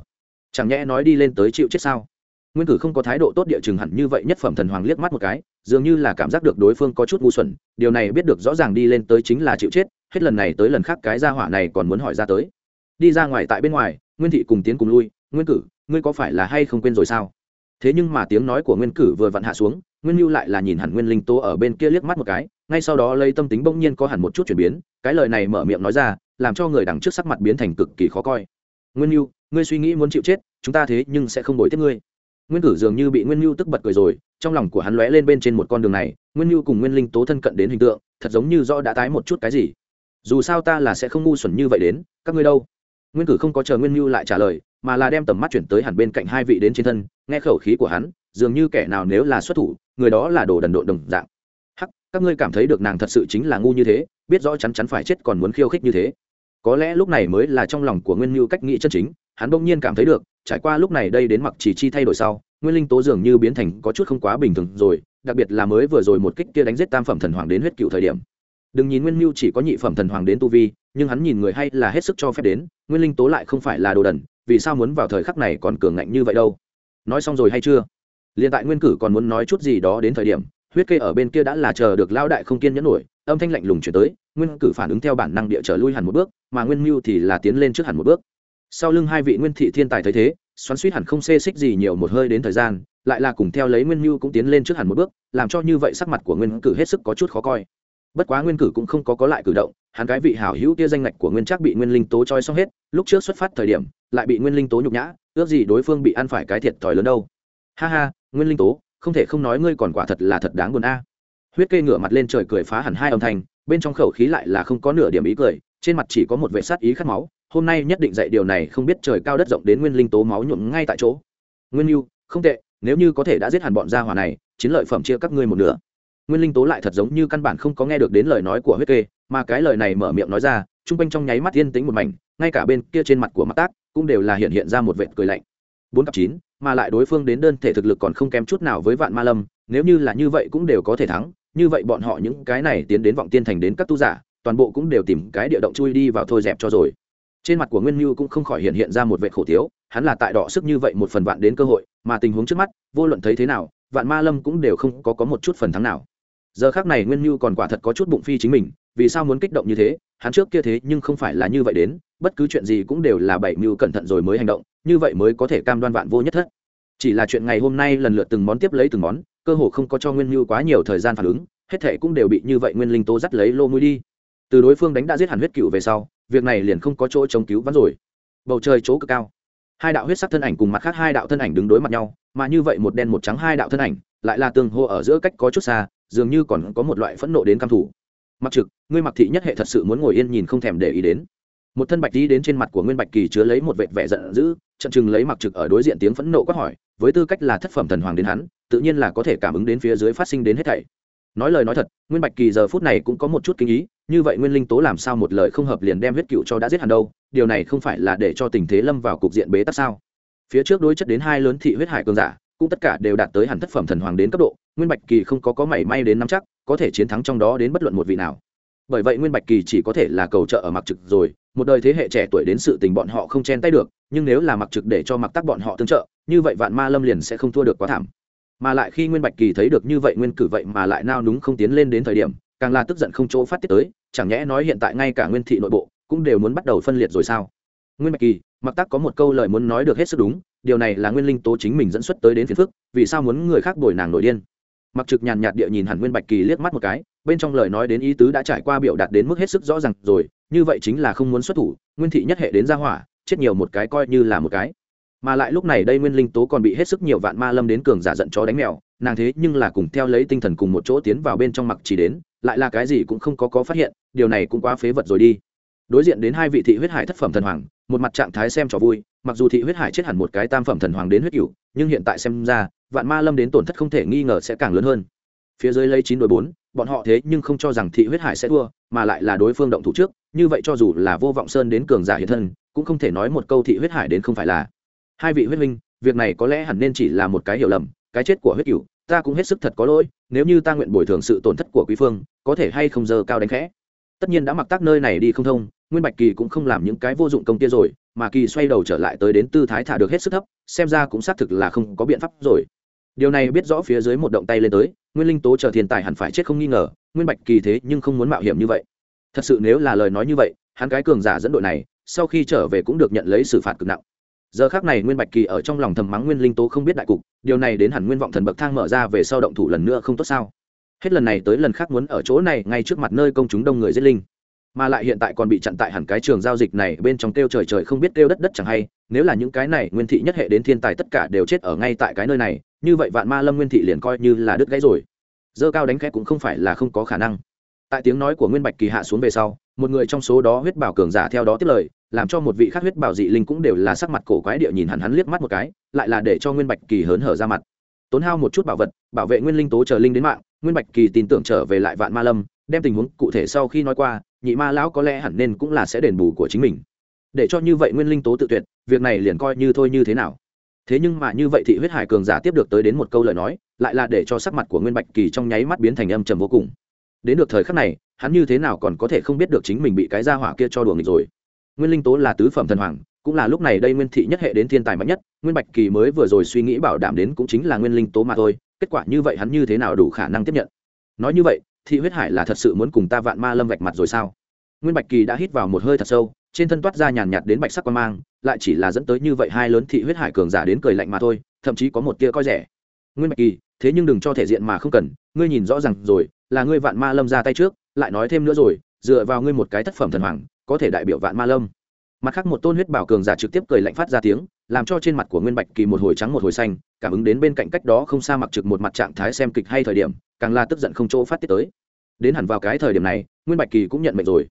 Chẳng nhẽ nói đi lên tới chịu chết sao? Nguyên cử không có thái độ tốt địa chừng hẳn như vậy nhất phẩm thần hoàng liếc mắt một cái, dường như là cảm giác được đối phương có chút ngu xuẩn, điều này biết được rõ ràng đi lên tới chính là chịu chết hết lần này tới lần khác cái gia hỏa này còn muốn hỏi ra tới. Đi ra ngoài tại bên ngoài, nguyên thị cùng tiến cùng lui, nguyên cử, ngươi có phải là hay không quên rồi sao? Thế nhưng mà tiếng nói của nguyên cử vừa vặn hạ xuống, nguyên mưu lại là nhìn hẳn nguyên linh tố ở bên kia liếc mắt một cái, ngay sau đó lấy tâm tính bỗng nhiên có hẳn một chút chuyển biến, cái lời này mở miệng nói ra, làm cho người đằng trước sắc mặt biến thành cực kỳ khó coi. Nguyên mưu ngươi suy nghĩ muốn chịu chết, chúng ta thế nhưng sẽ không đổi tiếp ngươi. Nguyên cử dường như bị nguyên mưu tức bật cười rồi, trong lòng của hắn lóe lên bên trên một con đường này, nguyên mưu cùng nguyên linh tố thân cận đến hình tượng, thật giống như do đã tái một chút cái gì dù sao ta là sẽ không ngu xuẩn như vậy đến, các ngươi đâu? Nguyên cử không có chờ nguyên mưu lại trả lời, mà là đem tầm mắt chuyển tới hẳn bên cạnh hai vị đến trên thân, nghe khẩu khí của hắn, dường như kẻ nào nếu là xuất thủ, người đó là đồ đần độn đồng dạng. Hắc, các ngươi cảm thấy được nàng thật sự chính là ngu như thế, biết rõ chắn chắn phải chết còn muốn khiêu khích như thế. Có lẽ lúc này mới là trong lòng của nguyên mưu cách nghĩ chân chính, hắn bỗng nhiên cảm thấy được, trải qua lúc này đây đến mặc chỉ chi thay đổi sau, nguyên linh tố dường như biến thành có chút không quá bình thường rồi, đặc biệt là mới vừa rồi một kích kia đánh giết tam phẩm thần hoàng đến huyết cựu thời điểm đừng nhìn nguyên mưu chỉ có nhị phẩm thần hoàng đến tu vi, nhưng hắn nhìn người hay là hết sức cho phép đến, nguyên linh tố lại không phải là đồ đần, vì sao muốn vào thời khắc này còn cường ngạnh như vậy đâu? Nói xong rồi hay chưa? Liền tại nguyên cử còn muốn nói chút gì đó đến thời điểm, huyết kê ở bên kia đã là chờ được lao đại không kiên nhẫn nổi, âm thanh lạnh lùng chuyển tới, nguyên cử phản ứng theo bản năng địa trở lui hẳn một bước, mà nguyên mưu thì là tiến lên trước hẳn một bước. Sau lưng hai vị nguyên thị thiên tài thấy thế, xoắn suýt hẳn không xê xích gì nhiều một hơi đến thời gian, lại là cùng theo lấy nguyên mưu cũng tiến lên trước hẳn một bước, làm cho như vậy sắc mặt của nguyên cử hết sức có chút khó coi bất quá nguyên cử cũng không có có lại cử động, hắn cái vị hảo hữu kia danh ngạch của nguyên trác bị nguyên linh tố choi xong hết, lúc trước xuất phát thời điểm, lại bị nguyên linh tố nhục nhã, ước gì đối phương bị ăn phải cái thiệt thòi lớn đâu. Ha ha, nguyên linh tố, không thể không nói ngươi còn quả thật là thật đáng buồn a. Huyết kê ngửa mặt lên trời cười phá hẳn hai âm thanh, bên trong khẩu khí lại là không có nửa điểm ý cười, trên mặt chỉ có một vệ sát ý khát máu, hôm nay nhất định dạy điều này không biết trời cao đất rộng đến nguyên linh tố máu nhuộm ngay tại chỗ. Nguyên mưu không tệ, nếu như có thể đã giết hẳn bọn gia hỏa này, chiến lợi phẩm chia các ngươi một nửa nguyên linh tố lại thật giống như căn bản không có nghe được đến lời nói của huyết kê mà cái lời này mở miệng nói ra chung quanh trong nháy mắt yên tĩnh một mảnh ngay cả bên kia trên mặt của mắt tác cũng đều là hiện hiện ra một vệt cười lạnh. Bốn cặp chín mà lại đối phương đến đơn thể thực lực còn không kém chút nào với vạn ma lâm nếu như là như vậy cũng đều có thể thắng như vậy bọn họ những cái này tiến đến vọng tiên thành đến các tu giả toàn bộ cũng đều tìm cái địa động chui đi vào thôi dẹp cho rồi. Trên mặt của nguyên mưu cũng không khỏi hiện hiện ra một vệ khổ thiếu, hắn là tại đỏ sức như vậy một phần vạn đến cơ hội mà tình huống trước mắt vô luận thấy thế nào vạn ma lâm cũng đều không có có một chút phần thắng nào giờ khác này nguyên như còn quả thật có chút bụng phi chính mình, vì sao muốn kích động như thế? Hắn trước kia thế nhưng không phải là như vậy đến, bất cứ chuyện gì cũng đều là bảy mưu cẩn thận rồi mới hành động, như vậy mới có thể cam đoan vạn vô nhất thất. Chỉ là chuyện ngày hôm nay lần lượt từng món tiếp lấy từng món, cơ hồ không có cho nguyên mưu quá nhiều thời gian phản ứng, hết thể cũng đều bị như vậy nguyên linh tố dắt lấy lô mũi đi. Từ đối phương đánh đã giết hẳn huyết cựu về sau, việc này liền không có chỗ chống cứu vãn rồi. Bầu trời chỗ cực cao. Hai đạo huyết sắc thân ảnh cùng mặt khác hai đạo thân ảnh đứng đối mặt nhau, mà như vậy một đen một trắng hai đạo thân ảnh lại là tương hô ở giữa cách có chút xa, dường như còn có một loại phẫn nộ đến căm thủ mặc trực, ngươi mặc thị nhất hệ thật sự muốn ngồi yên nhìn không thèm để ý đến. Một thân bạch đi đến trên mặt của nguyên bạch kỳ chứa lấy một vệt vẻ giận dữ trận chừng lấy mặc trực ở đối diện tiếng phẫn nộ quát hỏi, với tư cách là thất phẩm thần hoàng đến hắn, tự nhiên là có thể cảm ứng đến phía dưới phát sinh đến hết thảy. Nói lời nói thật, nguyên bạch kỳ giờ phút này cũng có một chút kinh ý, như vậy nguyên linh tố làm sao một lời không hợp liền đem huyết cựu cho đã giết hẳn đâu, điều này không phải là để cho tình thế lâm vào cục diện bế tắc sao? Phía trước đối chất đến hai lớn thị huyết hải cường giả cũng tất cả đều đạt tới hẳn thất phẩm thần hoàng đến cấp độ, nguyên bạch kỳ không có có mảy may đến nắm chắc, có thể chiến thắng trong đó đến bất luận một vị nào. Bởi vậy nguyên bạch kỳ chỉ có thể là cầu trợ ở mặc trực rồi, một đời thế hệ trẻ tuổi đến sự tình bọn họ không chen tay được, nhưng nếu là mặc trực để cho mặc tắc bọn họ tương trợ, như vậy vạn ma lâm liền sẽ không thua được quá thảm. Mà lại khi nguyên bạch kỳ thấy được như vậy nguyên cử vậy mà lại nao núng không tiến lên đến thời điểm, càng là tức giận không chỗ phát tiết tới, chẳng nhẽ nói hiện tại ngay cả nguyên thị nội bộ cũng đều muốn bắt đầu phân liệt rồi sao? Nguyên bạch kỳ, mặc tắc có một câu lời muốn nói được hết sức đúng điều này là nguyên linh tố chính mình dẫn xuất tới đến phiền phức, vì sao muốn người khác bồi nàng nổi điên? Mặc trực nhàn nhạt địa nhìn hẳn nguyên bạch kỳ liếc mắt một cái, bên trong lời nói đến ý tứ đã trải qua biểu đạt đến mức hết sức rõ ràng rồi, như vậy chính là không muốn xuất thủ, nguyên thị nhất hệ đến gia hỏa, chết nhiều một cái coi như là một cái. Mà lại lúc này đây nguyên linh tố còn bị hết sức nhiều vạn ma lâm đến cường giả giận chó đánh mèo, nàng thế nhưng là cùng theo lấy tinh thần cùng một chỗ tiến vào bên trong mặc chỉ đến, lại là cái gì cũng không có có phát hiện, điều này cũng quá phế vật rồi đi đối diện đến hai vị thị huyết hải thất phẩm thần hoàng, một mặt trạng thái xem trò vui, mặc dù thị huyết hải chết hẳn một cái tam phẩm thần hoàng đến huyết cửu, nhưng hiện tại xem ra, vạn ma lâm đến tổn thất không thể nghi ngờ sẽ càng lớn hơn. Phía dưới lấy chín đội bốn, bọn họ thế nhưng không cho rằng thị huyết hải sẽ thua, mà lại là đối phương động thủ trước, như vậy cho dù là vô vọng sơn đến cường giả hiện thân, cũng không thể nói một câu thị huyết hải đến không phải là. Hai vị huyết minh việc này có lẽ hẳn nên chỉ là một cái hiểu lầm, cái chết của huyết cửu, ta cũng hết sức thật có lỗi, nếu như ta nguyện bồi thường sự tổn thất của quý phương, có thể hay không giờ cao đánh khẽ. Tất nhiên đã mặc tác nơi này đi không thông nguyên bạch kỳ cũng không làm những cái vô dụng công kia rồi, mà kỳ xoay đầu trở lại tới đến tư thái thả được hết sức thấp, xem ra cũng xác thực là không có biện pháp rồi. Điều này biết rõ phía dưới một động tay lên tới, nguyên linh tố chờ thiên tài hẳn phải chết không nghi ngờ, nguyên bạch kỳ thế nhưng không muốn mạo hiểm như vậy. Thật sự nếu là lời nói như vậy, hắn cái cường giả dẫn đội này, sau khi trở về cũng được nhận lấy xử phạt cực nặng. Giờ khác này nguyên bạch kỳ ở trong lòng thầm mắng nguyên linh tố không biết đại cục, điều này đến hẳn nguyên vọng thần bậc thang mở ra về sau động thủ lần nữa không tốt sao? Hết lần này tới lần khác muốn ở chỗ này, ngay trước mặt nơi công chúng đông người giết linh mà lại hiện tại còn bị chặn tại hẳn cái trường giao dịch này bên trong kêu trời trời không biết kêu đất đất chẳng hay, nếu là những cái này, nguyên thị nhất hệ đến thiên tài tất cả đều chết ở ngay tại cái nơi này, như vậy vạn ma lâm nguyên thị liền coi như là đứt gãy rồi. Dơ cao đánh khẽ cũng không phải là không có khả năng. Tại tiếng nói của nguyên bạch kỳ hạ xuống về sau, một người trong số đó huyết bảo cường giả theo đó tiếp lời, làm cho một vị khác huyết bảo dị linh cũng đều là sắc mặt cổ quái địa nhìn hẳn hắn liếc mắt một cái, lại là để cho nguyên bạch kỳ hớn hở ra mặt. Tốn hao một chút bảo vật, bảo vệ nguyên linh tố chờ linh đến mạng, nguyên bạch kỳ tin tưởng trở về lại vạn ma lâm, đem tình huống cụ thể sau khi nói qua nhị ma lão có lẽ hẳn nên cũng là sẽ đền bù của chính mình. Để cho như vậy nguyên linh tố tự tuyệt, việc này liền coi như thôi như thế nào. Thế nhưng mà như vậy thị huyết hải cường giả tiếp được tới đến một câu lời nói, lại là để cho sắc mặt của nguyên bạch kỳ trong nháy mắt biến thành âm trầm vô cùng. Đến được thời khắc này, hắn như thế nào còn có thể không biết được chính mình bị cái gia hỏa kia cho đùa nghịch rồi. Nguyên linh tố là tứ phẩm thần hoàng, cũng là lúc này đây nguyên thị nhất hệ đến thiên tài mạnh nhất, nguyên bạch kỳ mới vừa rồi suy nghĩ bảo đảm đến cũng chính là nguyên linh tố mà thôi, kết quả như vậy hắn như thế nào đủ khả năng tiếp nhận? Nói như vậy thị huyết hải là thật sự muốn cùng ta vạn ma lâm vạch mặt rồi sao? Nguyên bạch kỳ đã hít vào một hơi thật sâu, trên thân toát ra nhàn nhạt đến bạch sắc quan mang, lại chỉ là dẫn tới như vậy hai lớn thị huyết hải cường giả đến cười lạnh mà thôi, thậm chí có một tia coi rẻ. Nguyên bạch kỳ, thế nhưng đừng cho thể diện mà không cần, ngươi nhìn rõ ràng rồi, là ngươi vạn ma lâm ra tay trước, lại nói thêm nữa rồi, dựa vào ngươi một cái thất phẩm thần hoàng, có thể đại biểu vạn ma lâm. Mặt khác một tôn huyết bảo cường giả trực tiếp cười lạnh phát ra tiếng, làm cho trên mặt của nguyên bạch kỳ một hồi trắng một hồi xanh, cảm ứng đến bên cạnh cách đó không xa mặc trực một mặt trạng thái xem kịch hay thời điểm càng là tức giận không chỗ phát tiết tới. Đến hẳn vào cái thời điểm này, nguyên bạch kỳ cũng nhận mệnh rồi.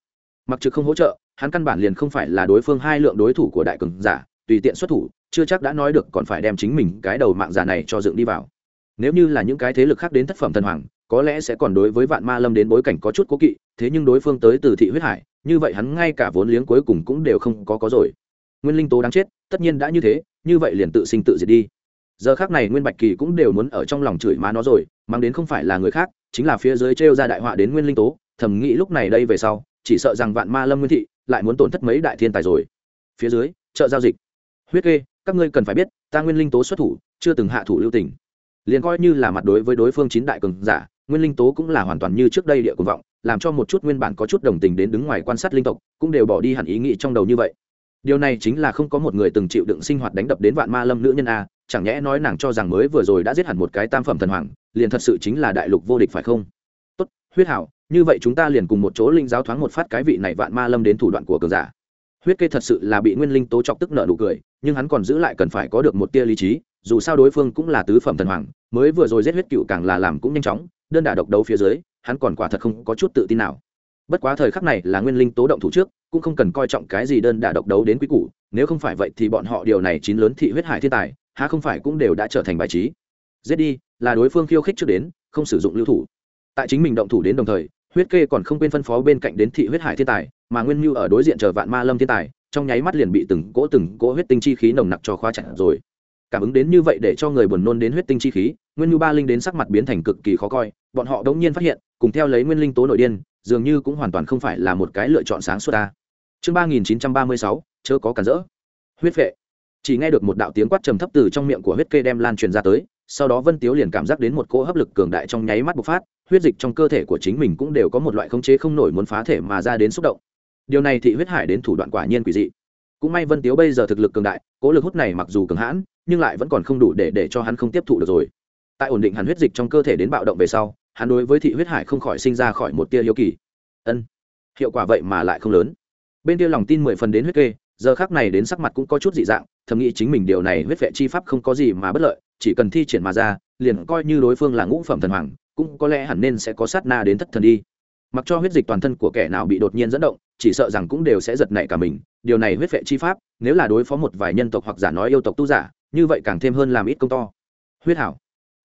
Mặc trực không hỗ trợ, hắn căn bản liền không phải là đối phương hai lượng đối thủ của đại cường giả, tùy tiện xuất thủ, chưa chắc đã nói được còn phải đem chính mình cái đầu mạng giả này cho dựng đi vào. Nếu như là những cái thế lực khác đến thất phẩm thần hoàng, có lẽ sẽ còn đối với vạn ma lâm đến bối cảnh có chút cố kỵ, thế nhưng đối phương tới từ thị huyết hải, như vậy hắn ngay cả vốn liếng cuối cùng cũng đều không có có rồi. Nguyên linh tố đáng chết, tất nhiên đã như thế, như vậy liền tự sinh tự diệt đi. Giờ khác này nguyên bạch kỳ cũng đều muốn ở trong lòng chửi má nó rồi mang đến không phải là người khác, chính là phía dưới trêu ra đại họa đến nguyên linh tố, thầm nghĩ lúc này đây về sau, chỉ sợ rằng vạn ma lâm nguyên thị lại muốn tổn thất mấy đại thiên tài rồi. Phía dưới, chợ giao dịch. Huyết kê, các ngươi cần phải biết, ta nguyên linh tố xuất thủ, chưa từng hạ thủ lưu tình. Liền coi như là mặt đối với đối phương chín đại cường giả, nguyên linh tố cũng là hoàn toàn như trước đây địa cuồng vọng, làm cho một chút nguyên bản có chút đồng tình đến đứng ngoài quan sát linh tộc, cũng đều bỏ đi hẳn ý nghĩ trong đầu như vậy. Điều này chính là không có một người từng chịu đựng sinh hoạt đánh đập đến vạn ma lâm nữ nhân a, chẳng nhẽ nói nàng cho rằng mới vừa rồi đã giết hẳn một cái tam phẩm thần hoàng liền thật sự chính là đại lục vô địch phải không? Tốt, huyết hảo, như vậy chúng ta liền cùng một chỗ linh giáo thoáng một phát cái vị này vạn ma lâm đến thủ đoạn của cường giả. Huyết kê thật sự là bị nguyên linh tố chọc tức nợ nụ cười, nhưng hắn còn giữ lại cần phải có được một tia lý trí, dù sao đối phương cũng là tứ phẩm thần hoàng, mới vừa rồi giết huyết cựu càng là làm cũng nhanh chóng, đơn đả độc đấu phía dưới, hắn còn quả thật không có chút tự tin nào. Bất quá thời khắc này là nguyên linh tố động thủ trước, cũng không cần coi trọng cái gì đơn đả độc đấu đến quý củ, nếu không phải vậy thì bọn họ điều này chín lớn thị huyết hải thiên tài, há không phải cũng đều đã trở thành bài trí giết đi, là đối phương khiêu khích trước đến, không sử dụng lưu thủ. Tại chính mình động thủ đến đồng thời, huyết kê còn không quên phân phó bên cạnh đến thị huyết hải thiên tài, mà nguyên mưu ở đối diện chờ vạn ma lâm thiên tài, trong nháy mắt liền bị từng cỗ từng cỗ huyết tinh chi khí nồng nặc cho khóa chặt rồi. Cảm ứng đến như vậy để cho người buồn nôn đến huyết tinh chi khí, nguyên mưu ba linh đến sắc mặt biến thành cực kỳ khó coi, bọn họ đống nhiên phát hiện, cùng theo lấy nguyên linh tố nội điên, dường như cũng hoàn toàn không phải là một cái lựa chọn sáng suốt ta. Chương ba nghìn chín trăm ba mươi sáu, chớ có cản rỡ. Huyết vệ. Chỉ nghe được một đạo tiếng quát trầm thấp từ trong miệng của huyết kê đem lan truyền ra tới sau đó vân tiếu liền cảm giác đến một cỗ hấp lực cường đại trong nháy mắt bộc phát, huyết dịch trong cơ thể của chính mình cũng đều có một loại khống chế không nổi muốn phá thể mà ra đến xúc động. Điều này thị huyết hải đến thủ đoạn quả nhiên quỷ dị. Cũng may vân tiếu bây giờ thực lực cường đại, cỗ lực hút này mặc dù cường hãn, nhưng lại vẫn còn không đủ để để cho hắn không tiếp thụ được rồi. Tại ổn định hẳn huyết dịch trong cơ thể đến bạo động về sau, hắn đối với thị huyết hải không khỏi sinh ra khỏi một tia hiếu kỳ. Ân, hiệu quả vậy mà lại không lớn. Bên kia lòng tin mười phần đến huyết kê, giờ khác này đến sắc mặt cũng có chút dị dạng, thầm nghĩ chính mình điều này huyết vệ chi pháp không có gì mà bất lợi chỉ cần thi triển mà ra, liền coi như đối phương là ngũ phẩm thần hoàng, cũng có lẽ hẳn nên sẽ có sát na đến thất thần đi. Mặc cho huyết dịch toàn thân của kẻ nào bị đột nhiên dẫn động, chỉ sợ rằng cũng đều sẽ giật nảy cả mình. Điều này huyết vệ chi pháp, nếu là đối phó một vài nhân tộc hoặc giả nói yêu tộc tu giả, như vậy càng thêm hơn làm ít công to. Huyết hảo.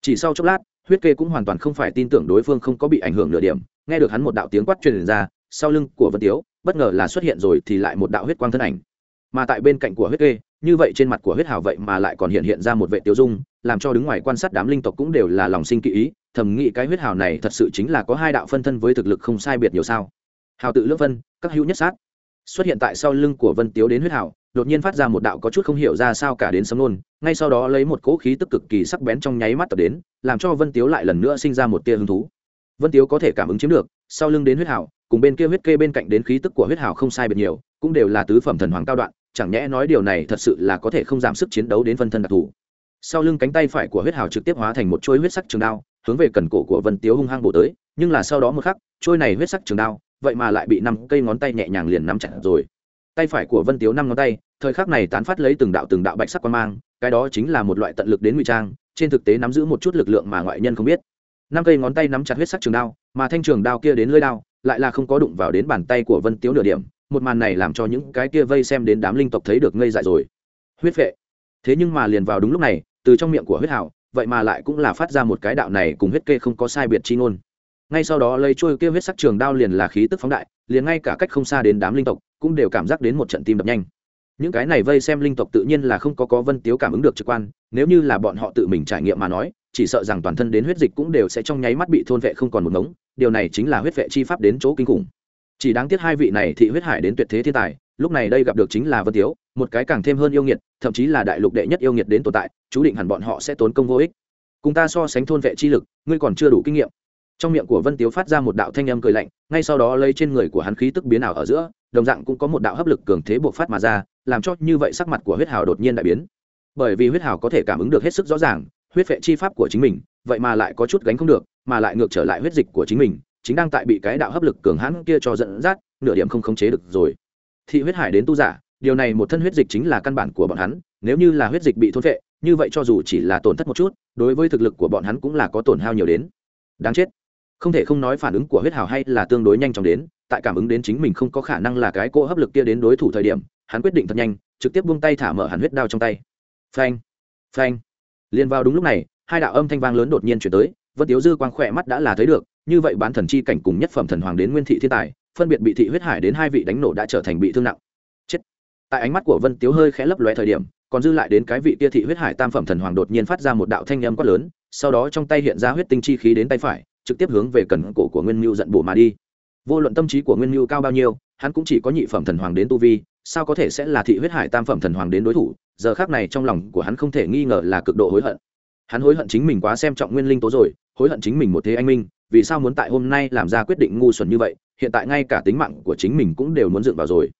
Chỉ sau chốc lát, huyết kê cũng hoàn toàn không phải tin tưởng đối phương không có bị ảnh hưởng nửa điểm. Nghe được hắn một đạo tiếng quát truyền ra, sau lưng của vân tiếu, bất ngờ là xuất hiện rồi thì lại một đạo huyết quang thân ảnh. Mà tại bên cạnh của huyết kê như vậy trên mặt của huyết hào vậy mà lại còn hiện hiện ra một vệ tiêu dung, làm cho đứng ngoài quan sát đám linh tộc cũng đều là lòng sinh kỵ ý, thầm nghĩ cái huyết hào này thật sự chính là có hai đạo phân thân với thực lực không sai biệt nhiều sao. Hào tự lưỡng vân các hữu nhất sát. Xuất hiện tại sau lưng của vân tiếu đến huyết hào, đột nhiên phát ra một đạo có chút không hiểu ra sao cả đến sấm nôn ngay sau đó lấy một cỗ khí tức cực kỳ sắc bén trong nháy mắt tập đến, làm cho vân tiếu lại lần nữa sinh ra một tia hứng thú. Vân tiếu có thể cảm ứng chiếm được, sau lưng đến huyết hào, cùng bên kia huyết kê bên cạnh đến khí tức của huyết hào không sai biệt nhiều, cũng đều là tứ phẩm thần hoàng cao đoạn chẳng nhẽ nói điều này thật sự là có thể không giảm sức chiến đấu đến phân thân đặc thù. Sau lưng cánh tay phải của huyết hào trực tiếp hóa thành một chuôi huyết sắc trường đao, hướng về cần cổ của vân tiếu hung hăng bổ tới, nhưng là sau đó một khắc, chuôi này huyết sắc trường đao, vậy mà lại bị năm cây ngón tay nhẹ nhàng liền nắm chặt rồi. Tay phải của vân tiếu năm ngón tay, thời khắc này tán phát lấy từng đạo từng đạo bạch sắc quan mang, cái đó chính là một loại tận lực đến ngụy trang, trên thực tế nắm giữ một chút lực lượng mà ngoại nhân không biết. Năm cây ngón tay nắm chặt huyết sắc trường đao, mà thanh trường đao kia đến lưỡi đao, lại là không có đụng vào đến bàn tay của vân tiếu nửa điểm một màn này làm cho những cái kia vây xem đến đám linh tộc thấy được ngây dại rồi. Huyết vệ. Thế nhưng mà liền vào đúng lúc này, từ trong miệng của huyết hảo, vậy mà lại cũng là phát ra một cái đạo này cùng huyết kê không có sai biệt chi ngôn. Ngay sau đó lấy trôi kia huyết sắc trường đao liền là khí tức phóng đại, liền ngay cả cách không xa đến đám linh tộc cũng đều cảm giác đến một trận tim đập nhanh. Những cái này vây xem linh tộc tự nhiên là không có có vân tiếu cảm ứng được trực quan, nếu như là bọn họ tự mình trải nghiệm mà nói, chỉ sợ rằng toàn thân đến huyết dịch cũng đều sẽ trong nháy mắt bị thôn vệ không còn một ngống, điều này chính là huyết vệ chi pháp đến chỗ kinh khủng chỉ đáng tiếc hai vị này thị huyết hải đến tuyệt thế thiên tài, lúc này đây gặp được chính là vân tiếu, một cái càng thêm hơn yêu nghiệt, thậm chí là đại lục đệ nhất yêu nghiệt đến tồn tại, chú định hẳn bọn họ sẽ tốn công vô ích. Cùng ta so sánh thôn vệ chi lực, ngươi còn chưa đủ kinh nghiệm. Trong miệng của vân tiếu phát ra một đạo thanh âm cười lạnh, ngay sau đó lấy trên người của hắn khí tức biến ảo ở giữa, đồng dạng cũng có một đạo hấp lực cường thế buộc phát mà ra, làm cho như vậy sắc mặt của huyết hào đột nhiên đại biến. Bởi vì huyết hào có thể cảm ứng được hết sức rõ ràng, huyết vệ chi pháp của chính mình, vậy mà lại có chút gánh không được, mà lại ngược trở lại huyết dịch của chính mình chính đang tại bị cái đạo hấp lực cường hãn kia cho dẫn dắt, nửa điểm không khống chế được rồi. Thị huyết hải đến tu giả, điều này một thân huyết dịch chính là căn bản của bọn hắn, nếu như là huyết dịch bị thôn vệ như vậy cho dù chỉ là tổn thất một chút, đối với thực lực của bọn hắn cũng là có tổn hao nhiều đến. Đáng chết. Không thể không nói phản ứng của huyết hào hay là tương đối nhanh chóng đến, tại cảm ứng đến chính mình không có khả năng là cái cô hấp lực kia đến đối thủ thời điểm, hắn quyết định thật nhanh, trực tiếp buông tay thả mở hẳn huyết đao trong tay. Phanh phanh. Liền vào đúng lúc này, hai đạo âm thanh vang lớn đột nhiên chuyển tới, vân tiếu dư quang khỏe mắt đã là thấy được như vậy bán thần chi cảnh cùng nhất phẩm thần hoàng đến nguyên thị thiên tài, phân biệt bị thị huyết hải đến hai vị đánh nổ đã trở thành bị thương nặng. Chết. Tại ánh mắt của vân tiếu hơi khẽ lấp lóe thời điểm, còn dư lại đến cái vị kia thị huyết hải tam phẩm thần hoàng đột nhiên phát ra một đạo thanh âm quát lớn, sau đó trong tay hiện ra huyết tinh chi khí đến tay phải, trực tiếp hướng về cần cổ của nguyên mưu giận bổ mà đi. Vô luận tâm trí của nguyên mưu cao bao nhiêu, hắn cũng chỉ có nhị phẩm thần hoàng đến tu vi, sao có thể sẽ là thị huyết hải tam phẩm thần hoàng đến đối thủ? Giờ khác này trong lòng của hắn không thể nghi ngờ là cực độ hối hận. Hắn hối hận chính mình quá xem trọng nguyên linh tố rồi, hối hận chính mình một thế anh minh vì sao muốn tại hôm nay làm ra quyết định ngu xuẩn như vậy, hiện tại ngay cả tính mạng của chính mình cũng đều muốn dựng vào rồi.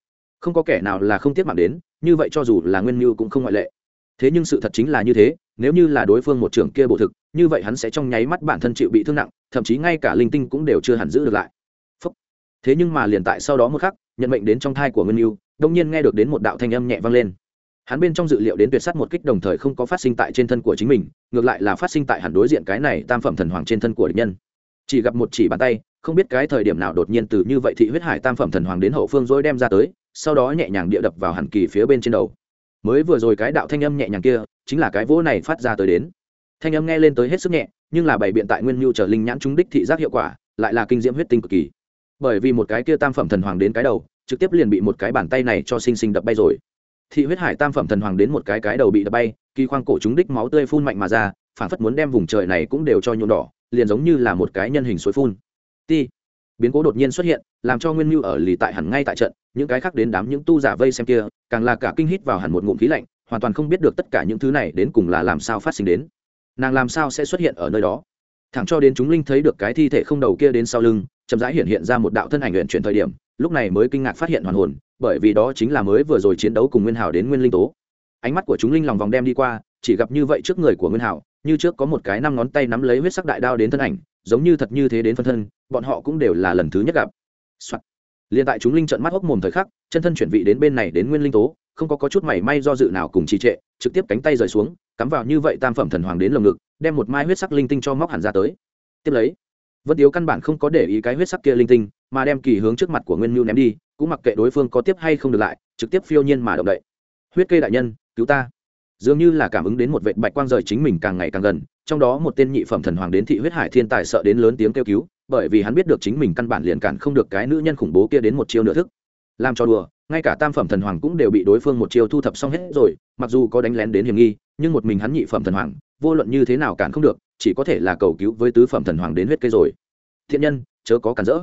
Không có kẻ nào là không tiết mạng đến, như vậy cho dù là nguyên mưu cũng không ngoại lệ. Thế nhưng sự thật chính là như thế, nếu như là đối phương một trưởng kia bộ thực, như vậy hắn sẽ trong nháy mắt bản thân chịu bị thương nặng, thậm chí ngay cả linh tinh cũng đều chưa hẳn giữ được lại. Phúc. thế nhưng mà liền tại sau đó một khắc, nhận mệnh đến trong thai của nguyên mưu đông nhiên nghe được đến một đạo thanh âm nhẹ vang lên. Hắn bên trong dự liệu đến tuyệt s á t một kích đồng thời không có phát sinh tại trên thân của chính mình, ngược lại là phát sinh tại hẳn đối diện cái này tam phẩm thần hoàng trên thân của địch nhân chỉ gặp một chỉ bàn tay, không biết cái thời điểm nào đột nhiên từ như vậy thị huyết hải tam phẩm thần hoàng đến hậu phương dối đem ra tới, sau đó nhẹ nhàng địa đập vào hẳn kỳ phía bên trên đầu. Mới vừa rồi cái đạo thanh âm nhẹ nhàng kia, chính là cái vỗ này phát ra tới đến. Thanh âm nghe lên tới hết sức nhẹ, nhưng là bảy biện tại nguyên nhu trở linh nhãn trúng đích thị giác hiệu quả, lại là kinh diễm huyết tinh cực kỳ. Bởi vì một cái kia tam phẩm thần hoàng đến cái đầu, trực tiếp liền bị một cái bàn tay này cho sinh sinh đập bay rồi. Thị huyết hải tam phẩm thần hoàng đến một cái cái đầu bị đập bay, kỳ khoang cổ chúng đích máu tươi phun mạnh mà ra, phản phất muốn đem vùng trời này cũng đều cho nhuộm đỏ liền giống như là một cái nhân hình suối phun. Ti biến cố đột nhiên xuất hiện, làm cho nguyên mưu ở lì tại hẳn ngay tại trận, những cái khác đến đám những tu giả vây xem kia, càng là cả kinh hít vào hẳn một ngụm khí lạnh, hoàn toàn không biết được tất cả những thứ này đến cùng là làm sao phát sinh đến. Nàng làm sao sẽ xuất hiện ở nơi đó? Thẳng cho đến chúng linh thấy được cái thi thể không đầu kia đến sau lưng, chậm rãi hiện hiện ra một đạo thân ảnh luyện chuyển thời điểm, lúc này mới kinh ngạc phát hiện hoàn hồn, bởi vì đó chính là mới vừa rồi chiến đấu cùng nguyên hảo đến nguyên linh tố. Ánh mắt của chúng linh lòng vòng đem đi qua, chỉ gặp như vậy trước người của nguyên hảo như trước có một cái năm ngón tay nắm lấy huyết sắc đại đao đến thân ảnh giống như thật như thế đến phân thân bọn họ cũng đều là lần thứ nhất gặp、Soạn. liền tại chúng linh trận mắt hốc mồm thời khắc chân thân chuyển vị đến bên này đến nguyên linh tố không có, có chút mảy may do dự nào cùng trì trệ trực tiếp cánh tay rời xuống cắm vào như vậy tam phẩm thần hoàng đến lồng ngực đem một mai huyết sắc linh tinh cho móc hẳn ra tới. Tiếp lấy vân tiếu căn bản không có để ý cái huyết sắc kia linh tinh mà đem kỳ hướng trước mặt của nguyên mưu ném đi cũng mặc kệ đối phương có tiếp hay không được lại trực tiếp phiêu nhiên mà động đậy. Huyết kê đại nhân cứu ta dường như là cảm ứng đến một vệ bạch quang rời chính mình càng ngày càng gần, trong đó một tên nhị phẩm thần hoàng đến thị huyết hải thiên tài sợ đến lớn tiếng kêu cứu, bởi vì hắn biết được chính mình căn bản liền cản không được cái nữ nhân khủng bố kia đến một chiêu nửa thức. Làm cho đùa, ngay cả tam phẩm thần hoàng cũng đều bị đối phương một chiêu thu thập xong hết rồi, mặc dù có đánh lén đến hiểm nghi, nhưng một mình hắn nhị phẩm thần hoàng, vô luận như thế nào cản không được, chỉ có thể là cầu cứu với tứ phẩm thần hoàng đến huyết cây rồi. Thiện nhân, chớ có cản rỡ.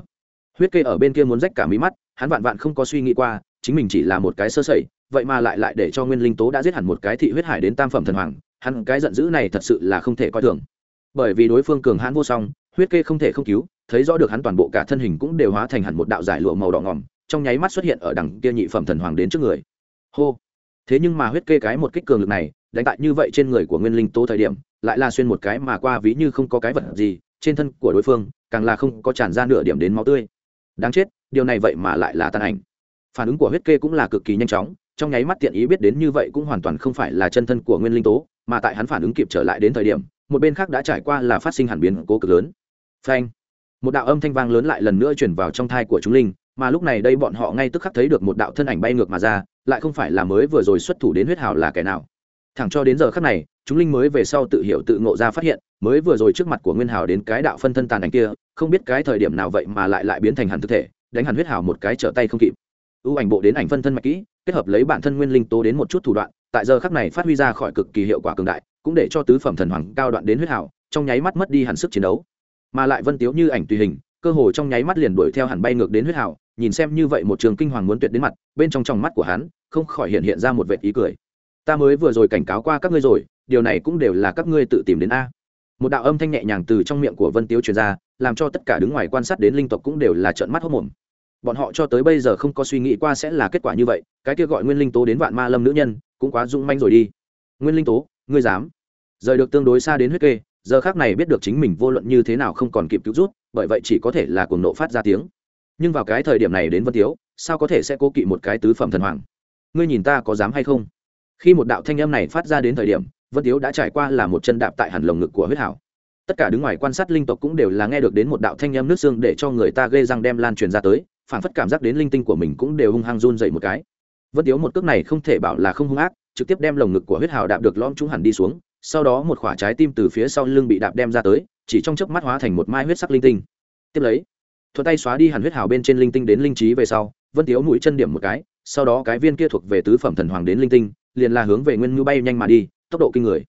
Huyết kê ở bên kia muốn rách cả mí mắt, hắn vạn vạn không có suy nghĩ qua, chính mình chỉ là một cái sơ sẩy vậy mà lại lại để cho nguyên linh tố đã giết hẳn một cái thị huyết hải đến tam phẩm thần hoàng, hắn cái giận dữ này thật sự là không thể coi thường. Bởi vì đối phương cường hãn vô song, huyết kê không thể không cứu, thấy rõ được hắn toàn bộ cả thân hình cũng đều hóa thành hẳn một đạo giải lụa màu đỏ ngòm, trong nháy mắt xuất hiện ở đằng kia nhị phẩm thần hoàng đến trước người. Hô! Thế nhưng mà huyết kê cái một kích cường lực này, đánh tại như vậy trên người của nguyên linh tố thời điểm, lại là xuyên một cái mà qua ví như không có cái vật gì, trên thân của đối phương, càng là không có tràn ra nửa điểm đến máu tươi. Đáng chết, điều này vậy mà lại là tàn ảnh. Phản ứng của huyết kê cũng là cực kỳ nhanh chóng trong nháy mắt tiện ý biết đến như vậy cũng hoàn toàn không phải là chân thân của nguyên linh tố, mà tại hắn phản ứng kịp trở lại đến thời điểm, một bên khác đã trải qua là phát sinh hẳn biến cố cực lớn. Phanh! Một đạo âm thanh vang lớn lại lần nữa chuyển vào trong thai của chúng linh, mà lúc này đây bọn họ ngay tức khắc thấy được một đạo thân ảnh bay ngược mà ra, lại không phải là mới vừa rồi xuất thủ đến huyết hào là kẻ nào. Thẳng cho đến giờ khắc này, chúng linh mới về sau tự hiểu tự ngộ ra phát hiện, mới vừa rồi trước mặt của nguyên hào đến cái đạo phân thân tàn ảnh kia, không biết cái thời điểm nào vậy mà lại lại biến thành hẳn thực thể, đánh hẳn huyết hào một cái trở tay không kịp. Ưu ảnh bộ đến ảnh phân thân mạch kỹ kết hợp lấy bản thân nguyên linh tố đến một chút thủ đoạn, tại giờ khắc này phát huy ra khỏi cực kỳ hiệu quả cường đại, cũng để cho tứ phẩm thần hoàng cao đoạn đến huyết hào trong nháy mắt mất đi hẳn sức chiến đấu. Mà lại vân tiếu như ảnh tùy hình, cơ hồ trong nháy mắt liền đuổi theo hẳn bay ngược đến huyết hào nhìn xem như vậy một trường kinh hoàng muốn tuyệt đến mặt, bên trong tròng mắt của hắn, không khỏi hiện hiện ra một vệ ý cười. Ta mới vừa rồi cảnh cáo qua các ngươi rồi, điều này cũng đều là các ngươi tự tìm đến a. Một đạo âm thanh nhẹ nhàng từ trong miệng của vân tiếu truyền ra, làm cho tất cả đứng ngoài quan sát đến linh tộc cũng đều là trợn mắt hốc mồm bọn họ cho tới bây giờ không có suy nghĩ qua sẽ là kết quả như vậy, cái kia gọi nguyên linh tố đến vạn ma lâm nữ nhân, cũng quá dũng manh rồi đi. Nguyên linh tố, ngươi dám? Rời được tương đối xa đến huyết kê, giờ khác này biết được chính mình vô luận như thế nào không còn kịp cứu rút, bởi vậy chỉ có thể là cuồng nộ phát ra tiếng. Nhưng vào cái thời điểm này đến vân tiếu, sao có thể sẽ cố kỵ một cái tứ phẩm thần hoàng? Ngươi nhìn ta có dám hay không? Khi một đạo thanh âm này phát ra đến thời điểm, vân tiếu đã trải qua là một chân đạp tại hẳn lồng ngực của huyết hảo. Tất cả đứng ngoài quan sát linh tộc cũng đều là nghe được đến một đạo thanh âm nước xương để cho người ta ghê răng đem lan truyền ra tới phản phất cảm giác đến linh tinh của mình cũng đều hung hăng run dậy một cái. Vân tiếu một cước này không thể bảo là không hung ác, trực tiếp đem lồng ngực của huyết hào đạp được lom trúng hẳn đi xuống, sau đó một khoả trái tim từ phía sau lưng bị đạp đem ra tới, chỉ trong chớp mắt hóa thành một mai huyết sắc linh tinh. Tiếp lấy, thuận tay xóa đi hẳn huyết hào bên trên linh tinh đến linh trí về sau, vân tiếu mũi chân điểm một cái, sau đó cái viên kia thuộc về tứ phẩm thần hoàng đến linh tinh, liền là hướng về nguyên mưu bay nhanh mà đi, tốc độ kinh người.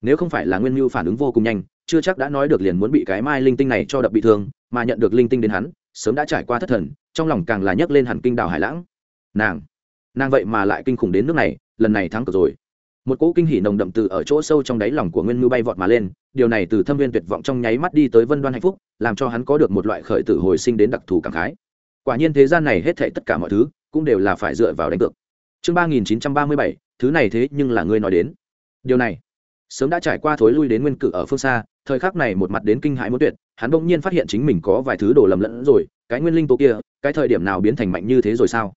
Nếu không phải là nguyên mưu phản ứng vô cùng nhanh, chưa chắc đã nói được liền muốn bị cái mai linh tinh này cho đập bị thương, mà nhận được linh tinh đến hắn, sớm đã trải qua thất thần trong lòng càng là nhấc lên hẳn kinh đào hải lãng. Nàng nàng vậy mà lại kinh khủng đến nước này, lần này thắng cược rồi. Một cỗ kinh hỉ nồng đậm từ ở chỗ sâu trong đáy lòng của nguyên ngưu bay vọt mà lên, điều này từ thâm viên tuyệt vọng trong nháy mắt đi tới vân đoan hạnh phúc, làm cho hắn có được một loại khởi tử hồi sinh đến đặc thù cảm khái. Quả nhiên thế gian này hết thảy tất cả mọi thứ, cũng đều là phải dựa vào đánh cược. Chương ba nghìn chín trăm ba mươi bảy, thứ này thế nhưng là ngươi nói đến. Điều này, sớm đã trải qua thối lui đến nguyên cự ở phương xa thời khắc này một mặt đến kinh hãi muốn tuyệt, hắn bỗng nhiên phát hiện chính mình có vài thứ đồ lầm lẫn rồi, cái nguyên linh tố kia, cái thời điểm nào biến thành mạnh như thế rồi sao?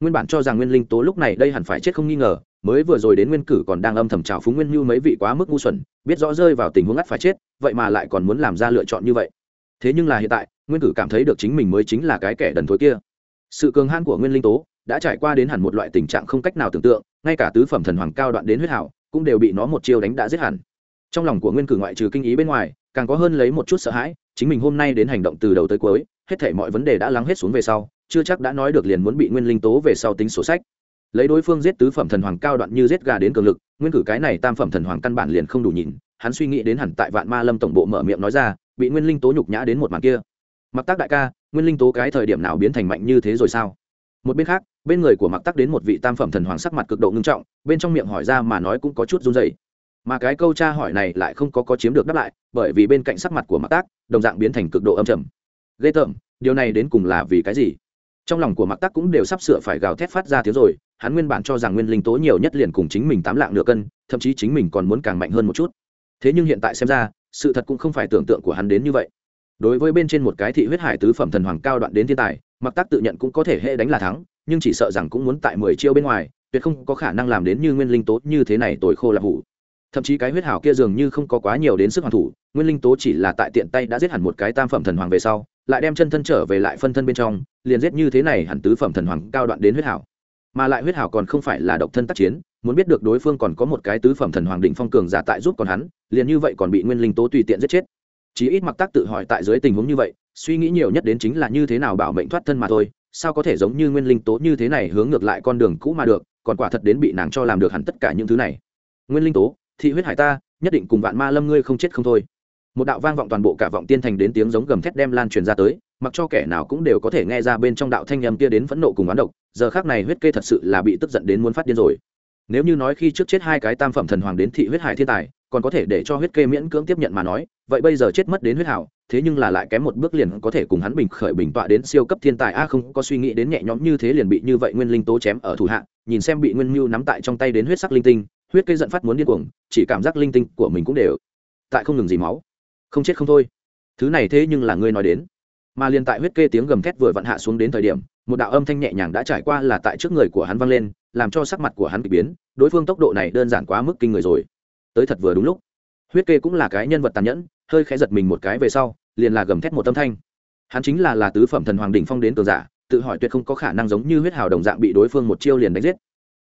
Nguyên bản cho rằng nguyên linh tố lúc này đây hẳn phải chết không nghi ngờ, mới vừa rồi đến nguyên cử còn đang âm thầm trào phúng nguyên mưu mấy vị quá mức ngu xuẩn, biết rõ rơi vào tình huống ngắt phải chết, vậy mà lại còn muốn làm ra lựa chọn như vậy. Thế nhưng là hiện tại, nguyên cử cảm thấy được chính mình mới chính là cái kẻ đần thối kia. Sự cường hãn của nguyên linh tố đã trải qua đến hẳn một loại tình trạng không cách nào tưởng tượng, ngay cả tứ phẩm thần hoàng cao đoạn đến huyết hảo cũng đều bị nó một chiêu đánh đã giết hẳn trong lòng của nguyên cử ngoại trừ kinh ý bên ngoài, càng có hơn lấy một chút sợ hãi, chính mình hôm nay đến hành động từ đầu tới cuối, hết thể mọi vấn đề đã lắng hết xuống về sau, chưa chắc đã nói được liền muốn bị nguyên linh tố về sau tính sổ sách. Lấy đối phương giết tứ phẩm thần hoàng cao đoạn như giết gà đến cường lực, nguyên cử cái này tam phẩm thần hoàng căn bản liền không đủ nhìn, hắn suy nghĩ đến hẳn tại vạn ma lâm tổng bộ mở miệng nói ra, bị nguyên linh tố nhục nhã đến một màn kia. Mặc tác đại ca, nguyên linh tố cái thời điểm nào biến thành mạnh như thế rồi sao? Một bên khác, bên người của mặc tắc đến một vị tam phẩm thần hoàng sắc mặt cực độ ngưng trọng, bên trong miệng hỏi ra mà nói cũng có chút run dày mà cái câu tra hỏi này lại không có có chiếm được đáp lại, bởi vì bên cạnh sắc mặt của mặc tác đồng dạng biến thành cực độ âm trầm. Ghê tởm, điều này đến cùng là vì cái gì? Trong lòng của mặc tác cũng đều sắp sửa phải gào thét phát ra tiếng rồi, hắn nguyên bản cho rằng nguyên linh tố nhiều nhất liền cùng chính mình tám lạng nửa cân, thậm chí chính mình còn muốn càng mạnh hơn một chút. Thế nhưng hiện tại xem ra, sự thật cũng không phải tưởng tượng của hắn đến như vậy. Đối với bên trên một cái thị huyết hải tứ phẩm thần hoàng cao đoạn đến thiên tài mặc tác tự nhận cũng có thể hệ đánh là thắng, nhưng chỉ sợ rằng cũng muốn tại mười chiêu bên ngoài, tuyệt không có khả năng làm đến như nguyên linh tố như thế này tồi khô là hủ thậm chí cái huyết hảo kia dường như không có quá nhiều đến sức hoàn thủ, nguyên linh tố chỉ là tại tiện tay đã giết hẳn một cái tam phẩm thần hoàng về sau, lại đem chân thân trở về lại phân thân bên trong, liền giết như thế này hẳn tứ phẩm thần hoàng cao đoạn đến huyết hảo. Mà lại huyết hảo còn không phải là độc thân tác chiến, muốn biết được đối phương còn có một cái tứ phẩm thần hoàng định phong cường giả tại giúp còn hắn, liền như vậy còn bị nguyên linh tố tùy tiện giết chết. Chí ít mặc tác tự hỏi tại dưới tình huống như vậy, suy nghĩ nhiều nhất đến chính là như thế nào bảo mệnh thoát thân mà thôi, sao có thể giống như nguyên linh tố như thế này hướng ngược lại con đường cũ mà được, còn quả thật đến bị nàng cho làm được hẳn tất cả những thứ này. Nguyên linh tố thị huyết hải ta, nhất định cùng vạn ma lâm ngươi không chết không thôi. Một đạo vang vọng toàn bộ cả vọng tiên thành đến tiếng giống gầm thét đem lan truyền ra tới, mặc cho kẻ nào cũng đều có thể nghe ra bên trong đạo thanh nhầm kia đến phẫn nộ cùng oán độc, giờ khác này huyết kê thật sự là bị tức giận đến muốn phát điên rồi. Nếu như nói khi trước chết hai cái tam phẩm thần hoàng đến thị huyết hải thiên tài, còn có thể để cho huyết kê miễn cưỡng tiếp nhận mà nói, vậy bây giờ chết mất đến huyết hảo, thế nhưng là lại kém một bước liền có thể cùng hắn bình khởi bình tọa đến siêu cấp thiên tài, a, không có suy nghĩ đến nhẹ nhõm như thế liền bị như vậy nguyên linh tố chém ở thủ hạ, nhìn xem bị nguyên mưu nắm tại trong tay đến huyết sắc linh tinh huyết cây giận phát muốn điên cuồng, chỉ cảm giác linh tinh của mình cũng đều tại không ngừng gì máu. Không chết không thôi. Thứ này thế nhưng là ngươi nói đến. Mà liền tại huyết kê tiếng gầm thét vừa vặn hạ xuống đến thời điểm, một đạo âm thanh nhẹ nhàng đã trải qua là tại trước người của hắn vang lên, làm cho sắc mặt của hắn bị biến, đối phương tốc độ này đơn giản quá mức kinh người rồi. Tới thật vừa đúng lúc, huyết kê cũng là cái nhân vật tàn nhẫn, hơi khẽ giật mình một cái về sau, liền là gầm thét một tâm thanh. Hắn chính là là tứ phẩm thần hoàng đỉnh phong đến tường giả, tự hỏi tuyệt không có khả năng giống như huyết hào đồng dạng bị đối phương một chiêu liền đánh giết.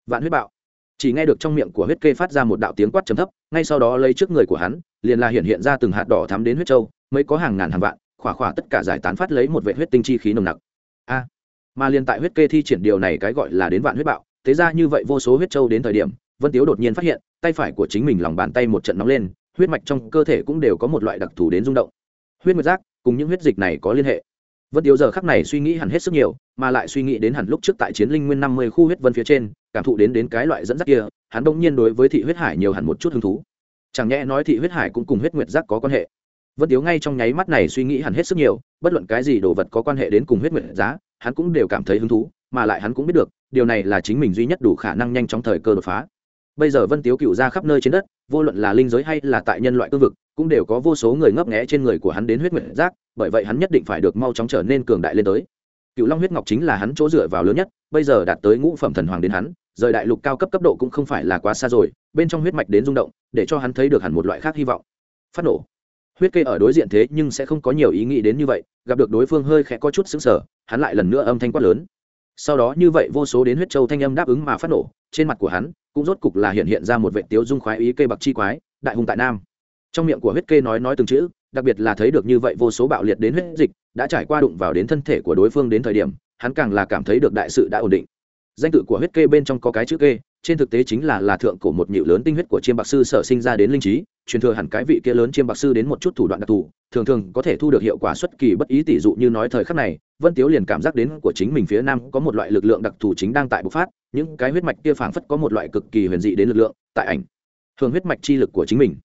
Vạn huyết bạo chỉ nghe được trong miệng của huyết kê phát ra một đạo tiếng quát trầm thấp, ngay sau đó lấy trước người của hắn, liền là hiện hiện ra từng hạt đỏ thắm đến huyết châu mới có hàng ngàn hàng vạn, khỏa khỏa tất cả giải tán phát lấy một vệ huyết tinh chi khí nồng nặc. A! Mà liền tại huyết kê thi triển điều này cái gọi là đến vạn huyết bạo, thế ra như vậy vô số huyết châu đến thời điểm, vân tiếu đột nhiên phát hiện, tay phải của chính mình lòng bàn tay một trận nóng lên, huyết mạch trong cơ thể cũng đều có một loại đặc thù đến rung động. Huyết nguyệt giác cùng những huyết dịch này có liên hệ. Vân tiếu giờ khắc này suy nghĩ hẳn hết sức nhiều mà lại suy nghĩ đến hẳn lúc trước tại chiến linh nguyên năm mươi khu huyết vân phía trên, cảm thụ đến đến cái loại dẫn dắt kia, hắn đông nhiên đối với thị huyết hải nhiều hẳn một chút hứng thú. Chẳng nhẽ nói thị huyết hải cũng cùng huyết nguyệt giác có quan hệ. Vân tiếu ngay trong nháy mắt này suy nghĩ hẳn hết sức nhiều, bất luận cái gì đồ vật có quan hệ đến cùng huyết nguyệt giá, hắn cũng đều cảm thấy hứng thú, mà lại hắn cũng biết được, điều này là chính mình duy nhất đủ khả năng nhanh trong thời cơ đột phá. Bây giờ vân tiếu cựu ra khắp nơi trên đất, vô luận là linh giới hay là tại nhân loại cương vực, cũng đều có vô số người ngấp nghé trên người của hắn đến huyết nguyện giác, bởi vậy hắn nhất định phải được mau chóng trở nên cường đại lên tới cựu long huyết ngọc chính là hắn chỗ dựa vào lớn nhất, bây giờ đạt tới ngũ phẩm thần hoàng đến hắn, rời đại lục cao cấp cấp độ cũng không phải là quá xa rồi, bên trong huyết mạch đến rung động, để cho hắn thấy được hẳn một loại khác hy vọng. Phát nổ. Huyết kê ở đối diện thế nhưng sẽ không có nhiều ý nghĩ đến như vậy, gặp được đối phương hơi khẽ có chút xứng sở hắn lại lần nữa âm thanh quát lớn. Sau đó như vậy vô số đến huyết châu thanh âm đáp ứng mà phát nổ, trên mặt của hắn cũng rốt cục là hiện hiện ra một vệ tiếu dung khoái ý cây bạc chi quái, đại hùng tại nam. Trong miệng của huyết kê nói nói từng chữ đặc biệt là thấy được như vậy vô số bạo liệt đến huyết dịch, đã trải qua đụng vào đến thân thể của đối phương đến thời điểm, hắn càng là cảm thấy được đại sự đã ổn định. Danh tự của huyết kê bên trong có cái chữ kê, trên thực tế chính là là thượng cổ một nhịu lớn tinh huyết của chiêm bạc sư sở sinh ra đến linh trí, truyền thừa hẳn cái vị kia lớn chiêm bạc sư đến một chút thủ đoạn đặc thù, thường thường có thể thu được hiệu quả xuất kỳ bất ý tỷ dụ như nói thời khắc này, vân tiếu liền cảm giác đến của chính mình phía nam có một loại lực lượng đặc thù chính đang tại bộc phát, những cái huyết mạch kia phảng phất có một loại cực kỳ huyền dị đến lực lượng, tại ảnh thường huyết mạch chi lực của chính mình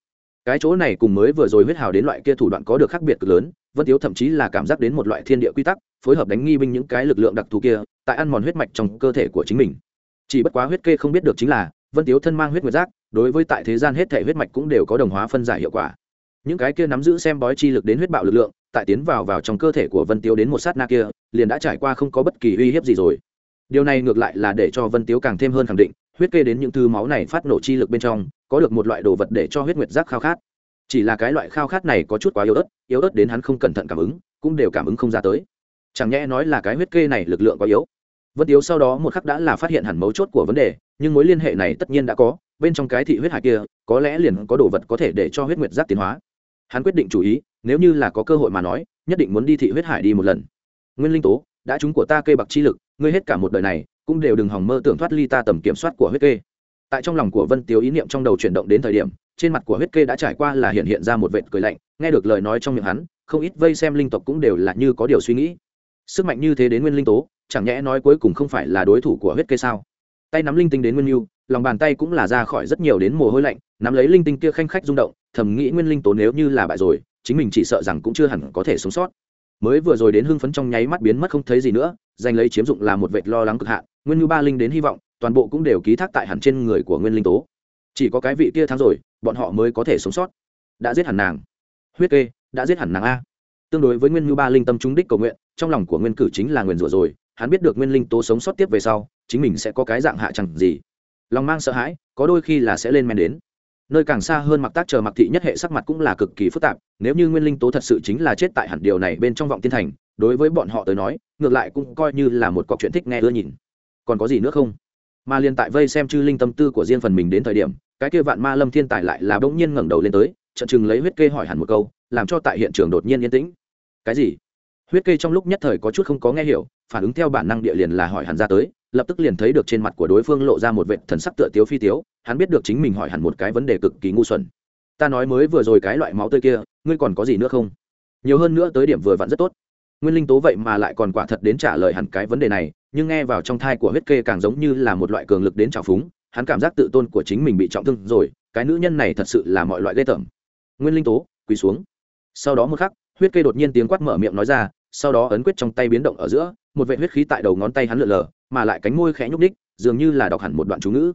cái chỗ này cùng mới vừa rồi huyết hào đến loại kia thủ đoạn có được khác biệt cực lớn, vân tiếu thậm chí là cảm giác đến một loại thiên địa quy tắc, phối hợp đánh nghi binh những cái lực lượng đặc thù kia, tại ăn mòn huyết mạch trong cơ thể của chính mình. Chỉ bất quá huyết kê không biết được chính là, vân tiếu thân mang huyết nguyệt giác, đối với tại thế gian hết thể huyết mạch cũng đều có đồng hóa phân giải hiệu quả. Những cái kia nắm giữ xem bói chi lực đến huyết bạo lực lượng, tại tiến vào vào trong cơ thể của vân tiếu đến một sát na kia, liền đã trải qua không có bất kỳ uy hiếp gì rồi. Điều này ngược lại là để cho vân tiếu càng thêm hơn khẳng định, huyết kê đến những thứ máu này phát nổ chi lực bên trong có được một loại đồ vật để cho huyết nguyệt giác khao khát. Chỉ là cái loại khao khát này có chút quá yếu ớt yếu ớt đến hắn không cẩn thận cảm ứng, cũng đều cảm ứng không ra tới. Chẳng nhẽ nói là cái huyết kê này lực lượng quá yếu. Vân tiếu sau đó một khắc đã là phát hiện hẳn mấu chốt của vấn đề, nhưng mối liên hệ này tất nhiên đã có, bên trong cái thị huyết hải kia, có lẽ liền có đồ vật có thể để cho huyết nguyệt giác tiến hóa. Hắn quyết định chủ ý, nếu như là có cơ hội mà nói, nhất định muốn đi thị huyết hải đi một lần. Nguyên linh tố, đã chúng của ta kê bạc chi lực, ngươi hết cả một đời này, cũng đều đừng hòng mơ tưởng thoát ly ta tầm kiểm soát của huyết kê tại trong lòng của vân tiếu ý niệm trong đầu chuyển động đến thời điểm, trên mặt của huyết kê đã trải qua là hiện hiện ra một vệt cười lạnh, nghe được lời nói trong miệng hắn, không ít vây xem linh tộc cũng đều là như có điều suy nghĩ. Sức mạnh như thế đến nguyên linh tố, chẳng nhẽ nói cuối cùng không phải là đối thủ của huyết kê sao? Tay nắm linh tinh đến nguyên mưu lòng bàn tay cũng là ra khỏi rất nhiều đến mồ hôi lạnh, nắm lấy linh tinh kia khanh khách rung động, thầm nghĩ nguyên linh tố nếu như là bại rồi, chính mình chỉ sợ rằng cũng chưa hẳn có thể sống sót. Mới vừa rồi đến hưng phấn trong nháy mắt biến mất không thấy gì nữa, giành lấy chiếm dụng là một vệt lo lắng cực hạn, nguyên như ba linh đến hy vọng toàn bộ cũng đều ký thác tại hẳn trên người của nguyên linh tố. Chỉ có cái vị kia thắng rồi, bọn họ mới có thể sống sót. Đã giết hẳn nàng. Huyết kê, đã giết hẳn nàng a. Tương đối với nguyên như ba linh tâm trung đích cầu nguyện, trong lòng của nguyên cử chính là nguyền rủa rồi, hắn biết được nguyên linh tố sống sót tiếp về sau, chính mình sẽ có cái dạng hạ chẳng gì. Lòng mang sợ hãi, có đôi khi là sẽ lên men đến. Nơi càng xa hơn mặc tác chờ mặc thị nhất hệ sắc mặt cũng là cực kỳ phức tạp, nếu như nguyên linh tố thật sự chính là chết tại hẳn điều này bên trong vọng tiên thành, đối với bọn họ tới nói, ngược lại cũng coi như là một cọc chuyện thích nghe ưa nhìn. Còn có gì nữa không? Mà liên tại vây xem chư linh tâm tư của riêng phần mình đến thời điểm, cái kia vạn ma lâm thiên tài lại là bỗng nhiên ngẩng đầu lên tới trận chừng lấy huyết kê hỏi hẳn một câu, làm cho tại hiện trường đột nhiên yên tĩnh. Cái gì? Huyết kê trong lúc nhất thời có chút không có nghe hiểu, phản ứng theo bản năng địa liền là hỏi hẳn ra tới, lập tức liền thấy được trên mặt của đối phương lộ ra một vệ thần sắc tựa tiếu phi tiếu, hắn biết được chính mình hỏi hẳn một cái vấn đề cực kỳ ngu xuẩn. Ta nói mới vừa rồi cái loại máu tươi kia, ngươi còn có gì nữa không? Nhiều hơn nữa tới điểm vừa vặn rất tốt nguyên linh tố vậy mà lại còn quả thật đến trả lời hẳn cái vấn đề này, nhưng nghe vào trong thai của huyết kê càng giống như là một loại cường lực đến trào phúng, hắn cảm giác tự tôn của chính mình bị trọng thương rồi, cái nữ nhân này thật sự là mọi loại ghê tởm. Nguyên linh tố, quỳ xuống. Sau đó một khắc, huyết kê đột nhiên tiếng quát mở miệng nói ra, sau đó ấn quyết trong tay biến động ở giữa, một vệ huyết khí tại đầu ngón tay hắn lượn lờ, mà lại cánh môi khẽ nhúc đích dường như là đọc hẳn một đoạn chú ngữ.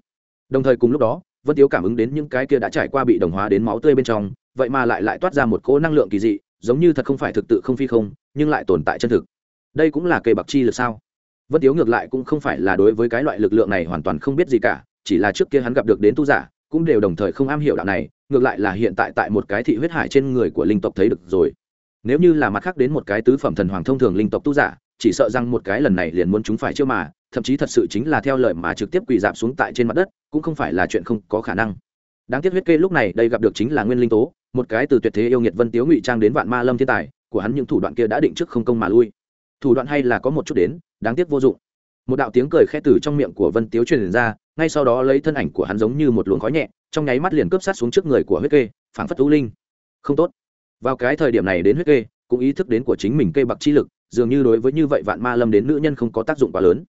Đồng thời cùng lúc đó, vân tiếu cảm ứng đến những cái kia đã trải qua bị đồng hóa đến máu tươi bên trong, vậy mà lại lại toát ra một cỗ năng lượng kỳ dị giống như thật không phải thực tự không phi không, nhưng lại tồn tại chân thực. Đây cũng là cây bạc chi lực sao? Vân tiếu ngược lại cũng không phải là đối với cái loại lực lượng này hoàn toàn không biết gì cả, chỉ là trước kia hắn gặp được đến tu giả, cũng đều đồng thời không am hiểu đạo này, ngược lại là hiện tại tại một cái thị huyết hải trên người của linh tộc thấy được rồi. Nếu như là mặt khác đến một cái tứ phẩm thần hoàng thông thường linh tộc tu giả, chỉ sợ rằng một cái lần này liền muốn chúng phải chưa mà, thậm chí thật sự chính là theo lời mà trực tiếp quỳ dạp xuống tại trên mặt đất, cũng không phải là chuyện không có khả năng. Đáng tiếc huyết kê lúc này đây gặp được chính là nguyên linh tố một cái từ tuyệt thế yêu nghiệt vân tiếu ngụy trang đến vạn ma lâm thiên tài, của hắn những thủ đoạn kia đã định trước không công mà lui. Thủ đoạn hay là có một chút đến, đáng tiếc vô dụng. Một đạo tiếng cười khẽ từ trong miệng của vân tiếu truyền ra, ngay sau đó lấy thân ảnh của hắn giống như một luồng khói nhẹ, trong nháy mắt liền cướp sát xuống trước người của huyết kê, phảng phất u linh. Không tốt. Vào cái thời điểm này đến huyết kê, cũng ý thức đến của chính mình kê bạc chi lực, dường như đối với như vậy vạn ma lâm đến nữ nhân không có tác dụng quá lớn.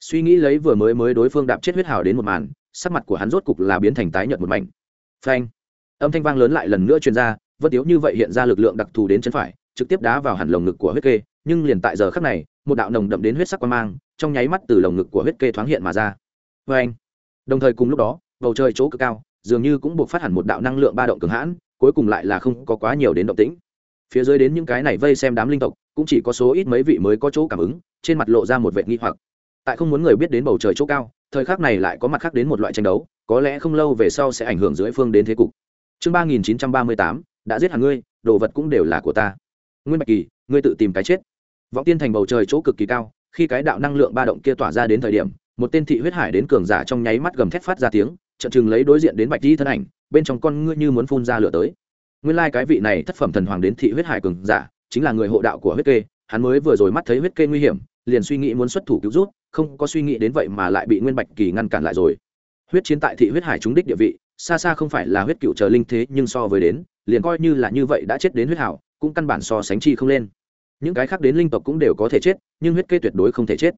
Suy nghĩ lấy vừa mới mới đối phương đạp chết huyết hào đến một màn, sắc mặt của hắn rốt cục là biến thành tái nhợt một mảnh. Phanh âm thanh vang lớn lại lần nữa truyền ra, vân tiếu như vậy hiện ra lực lượng đặc thù đến chân phải, trực tiếp đá vào hẳn lồng ngực của huyết kê, nhưng liền tại giờ khắc này, một đạo nồng đậm đến huyết sắc quan mang, trong nháy mắt từ lồng ngực của huyết kê thoáng hiện mà ra. Phanh đồng thời cùng lúc đó, bầu trời chỗ cực cao, dường như cũng buộc phát hẳn một đạo năng lượng ba động cường hãn, cuối cùng lại là không có quá nhiều đến động tĩnh. Phía dưới đến những cái này vây xem đám linh tộc, cũng chỉ có số ít mấy vị mới có chỗ cảm ứng, trên mặt lộ ra một vệ nghi hoặc. Tại không muốn người biết đến bầu trời chỗ cao, thời khắc này lại có mặt khác đến một loại tranh đấu, có lẽ không lâu về sau sẽ ảnh hưởng dưới phương đến thế cục chương ba nghìn chín trăm ba mươi tám, đã giết hàng ngươi, đồ vật cũng đều là của ta. Nguyên bạch kỳ, ngươi tự tìm cái chết. Vọng tiên thành bầu trời chỗ cực kỳ cao, khi cái đạo năng lượng ba động kia tỏa ra đến thời điểm, một tên thị huyết hải đến cường giả trong nháy mắt gầm thét phát ra tiếng trận chừng lấy đối diện đến bạch di thân ảnh, bên trong con ngươi như muốn phun ra lửa tới. Nguyên lai cái vị này thất phẩm thần hoàng đến thị huyết hải cường giả, chính là người hộ đạo của huyết kê, hắn mới vừa rồi mắt thấy huyết kê nguy hiểm, liền suy nghĩ muốn xuất thủ cứu rút không có suy nghĩ đến vậy mà lại bị nguyên bạch kỳ ngăn cản lại rồi. Huyết chiến tại thị huyết hải trúng đích địa vị xa xa không phải là huyết cựu chờ linh thế, nhưng so với đến, liền coi như là như vậy đã chết đến huyết hảo, cũng căn bản so sánh chi không lên. Những cái khác đến linh tộc cũng đều có thể chết, nhưng huyết kê tuyệt đối không thể chết.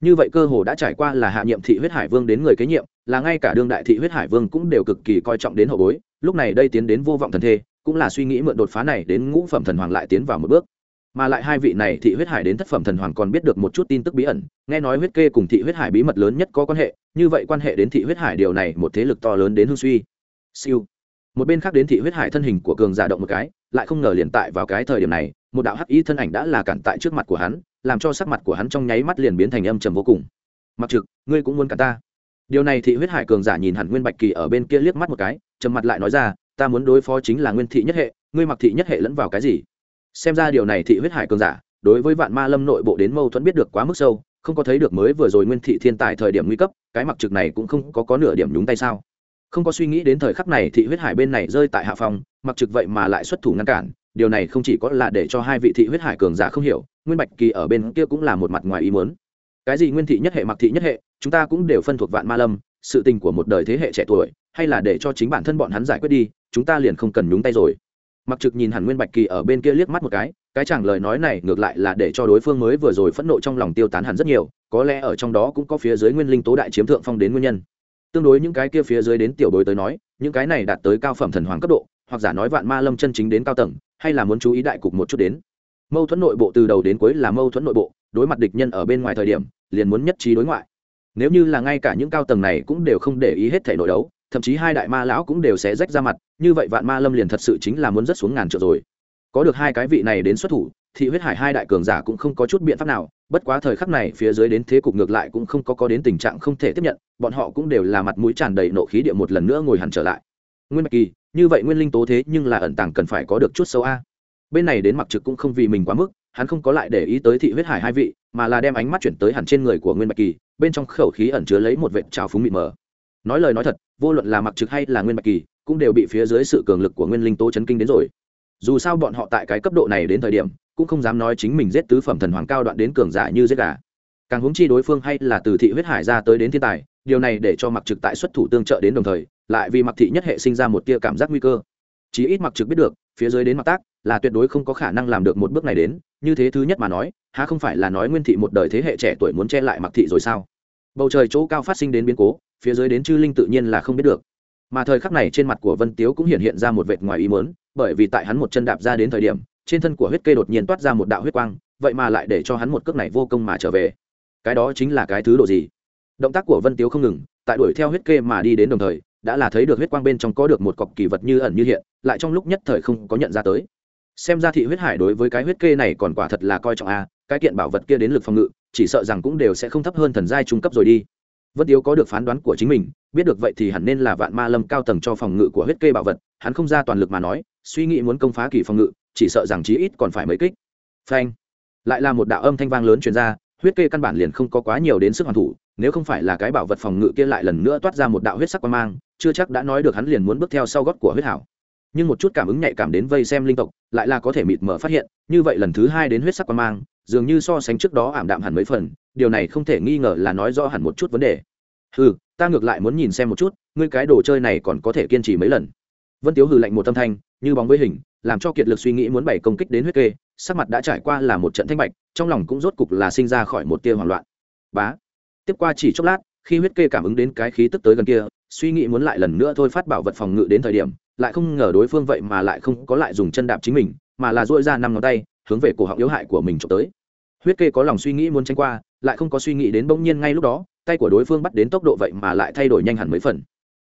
Như vậy cơ hồ đã trải qua là hạ nhiệm thị huyết hải vương đến người kế nhiệm, là ngay cả đương đại thị huyết hải vương cũng đều cực kỳ coi trọng đến hậu bối. Lúc này đây tiến đến vô vọng thần thê, cũng là suy nghĩ mượn đột phá này đến ngũ phẩm thần hoàng lại tiến vào một bước mà lại hai vị này thị huyết hải đến thất phẩm thần hoàng còn biết được một chút tin tức bí ẩn, nghe nói huyết kê cùng thị huyết hải bí mật lớn nhất có quan hệ, như vậy quan hệ đến thị huyết hải điều này một thế lực to lớn đến hương suy. Siêu. Một bên khác đến thị huyết hải thân hình của cường giả động một cái, lại không ngờ liền tại vào cái thời điểm này, một đạo hắc y thân ảnh đã là cản tại trước mặt của hắn, làm cho sắc mặt của hắn trong nháy mắt liền biến thành âm trầm vô cùng. Mặc trực, ngươi cũng muốn cả ta? Điều này thị huyết hải cường giả nhìn hẳn nguyên bạch kỳ ở bên kia liếc mắt một cái, trầm mặt lại nói ra, ta muốn đối phó chính là nguyên thị nhất hệ, ngươi mặc thị nhất hệ lẫn vào cái gì? Xem ra điều này thị huyết hải cường giả, đối với vạn ma lâm nội bộ đến mâu thuẫn biết được quá mức sâu, không có thấy được mới vừa rồi nguyên thị thiên tài thời điểm nguy cấp, cái mặc trực này cũng không có có nửa điểm nhúng tay sao? Không có suy nghĩ đến thời khắc này thị huyết hải bên này rơi tại hạ phòng, mặc trực vậy mà lại xuất thủ ngăn cản, điều này không chỉ có là để cho hai vị thị huyết hải cường giả không hiểu, nguyên bạch kỳ ở bên kia cũng là một mặt ngoài ý muốn. Cái gì nguyên thị nhất hệ mặc thị nhất hệ, chúng ta cũng đều phân thuộc vạn ma lâm, sự tình của một đời thế hệ trẻ tuổi, hay là để cho chính bản thân bọn hắn giải quyết đi, chúng ta liền không cần nhúng tay rồi mặc trực nhìn hẳn nguyên bạch kỳ ở bên kia liếc mắt một cái cái chẳng lời nói này ngược lại là để cho đối phương mới vừa rồi phẫn nộ trong lòng tiêu tán hẳn rất nhiều, có lẽ ở trong đó cũng có phía dưới nguyên linh tố đại chiếm thượng phong đến nguyên nhân. Tương đối những cái kia phía dưới đến tiểu đối tới nói, những cái này đạt tới cao phẩm thần hoàng cấp độ, hoặc giả nói vạn ma lâm chân chính đến cao tầng, hay là muốn chú ý đại cục một chút đến. Mâu thuẫn nội bộ từ đầu đến cuối là mâu thuẫn nội bộ, đối mặt địch nhân ở bên ngoài thời điểm, liền muốn nhất trí đối ngoại. Nếu như là ngay cả những cao tầng này cũng đều không để ý hết thể nội đấu thậm chí hai đại ma lão cũng đều sẽ rách ra mặt, như vậy vạn ma lâm liền thật sự chính là muốn rất xuống ngàn trượng rồi. Có được hai cái vị này đến xuất thủ thị huyết hải hai đại cường giả cũng không có chút biện pháp nào, bất quá thời khắc này phía dưới đến thế cục ngược lại cũng không có có đến tình trạng không thể tiếp nhận, bọn họ cũng đều là mặt mũi tràn đầy nộ khí địa một lần nữa ngồi hẳn trở lại. Nguyên mạch kỳ, như vậy nguyên linh tố thế nhưng là ẩn tàng cần phải có được chút sâu a. Bên này đến mặc trực cũng không vì mình quá mức, hắn không có lại để ý tới thị huyết hải hai vị, mà là đem ánh mắt chuyển tới hẳn trên người của nguyên mạch kỳ, bên trong khẩu khí ẩn chứa lấy một vệt trào phúng mịt mờ nói lời nói thật, vô luận là mặc trực hay là nguyên bạch kỳ, cũng đều bị phía dưới sự cường lực của nguyên linh tố chấn kinh đến rồi. Dù sao bọn họ tại cái cấp độ này đến thời điểm, cũng không dám nói chính mình giết tứ phẩm thần hoàng cao đoạn đến cường giả như giết gà. Càng hướng chi đối phương hay là từ thị huyết hải ra tới đến thiên tài, điều này để cho mặc trực tại xuất thủ tương trợ đến đồng thời, lại vì mặc thị nhất hệ sinh ra một tia cảm giác nguy cơ. Chí ít mặc trực biết được, phía dưới đến mặc tác, là tuyệt đối không có khả năng làm được một bước này đến, như thế thứ nhất mà nói, há không phải là nói nguyên thị một đời thế hệ trẻ tuổi muốn che lại mặc thị rồi sao? Bầu trời chỗ cao phát sinh đến biến cố phía dưới đến chư linh tự nhiên là không biết được. Mà thời khắc này trên mặt của vân tiếu cũng hiện hiện ra một vệt ngoài ý mớn bởi vì tại hắn một chân đạp ra đến thời điểm, trên thân của huyết kê đột nhiên toát ra một đạo huyết quang, vậy mà lại để cho hắn một cước này vô công mà trở về. Cái đó chính là cái thứ độ gì? Động tác của vân tiếu không ngừng, tại đuổi theo huyết kê mà đi đến đồng thời, đã là thấy được huyết quang bên trong có được một cọc kỳ vật như ẩn như hiện, lại trong lúc nhất thời không có nhận ra tới. Xem ra thị huyết hải đối với cái huyết kê này còn quả thật là coi trọng a cái kiện bảo vật kia đến lực phòng ngự, chỉ sợ rằng cũng đều sẽ không thấp hơn thần giai trung cấp rồi đi vân tiếu có được phán đoán của chính mình, biết được vậy thì hẳn nên là vạn ma lâm cao tầng cho phòng ngự của huyết kê bảo vật, hắn không ra toàn lực mà nói, suy nghĩ muốn công phá kỳ phòng ngự, chỉ sợ rằng chí ít còn phải mấy kích. Phanh! Lại là một đạo âm thanh vang lớn truyền ra, huyết kê căn bản liền không có quá nhiều đến sức hoàn thủ, nếu không phải là cái bảo vật phòng ngự kia lại lần nữa toát ra một đạo huyết sắc quan mang, chưa chắc đã nói được hắn liền muốn bước theo sau gót của huyết hảo. Nhưng một chút cảm ứng nhạy cảm đến vây xem linh tộc, lại là có thể mịt mở phát hiện, như vậy lần thứ hai đến huyết sắc quan mang, dường như so sánh trước đó ảm đạm hẳn mấy phần điều này không thể nghi ngờ là nói rõ hẳn một chút vấn đề. Ừ ta ngược lại muốn nhìn xem một chút, ngươi cái đồ chơi này còn có thể kiên trì mấy lần. Vân tiếu hừ lạnh một tâm thanh, như bóng với hình, làm cho kiệt lực suy nghĩ muốn bày công kích đến huyết kê, sắc mặt đã trải qua là một trận thanh bạch, trong lòng cũng rốt cục là sinh ra khỏi một tia hoảng loạn. Bá. Tiếp qua chỉ chốc lát, khi huyết kê cảm ứng đến cái khí tức tới gần kia, suy nghĩ muốn lại lần nữa thôi phát bảo vật phòng ngự đến thời điểm, lại không ngờ đối phương vậy mà lại không có lại dùng chân đạp chính mình, mà là dội ra năm ngón tay, hướng về cổ họng yếu hại của mình trộm tới huyết kê có lòng suy nghĩ muốn tránh qua, lại không có suy nghĩ đến bỗng nhiên ngay lúc đó, tay của đối phương bắt đến tốc độ vậy mà lại thay đổi nhanh hẳn mấy phần.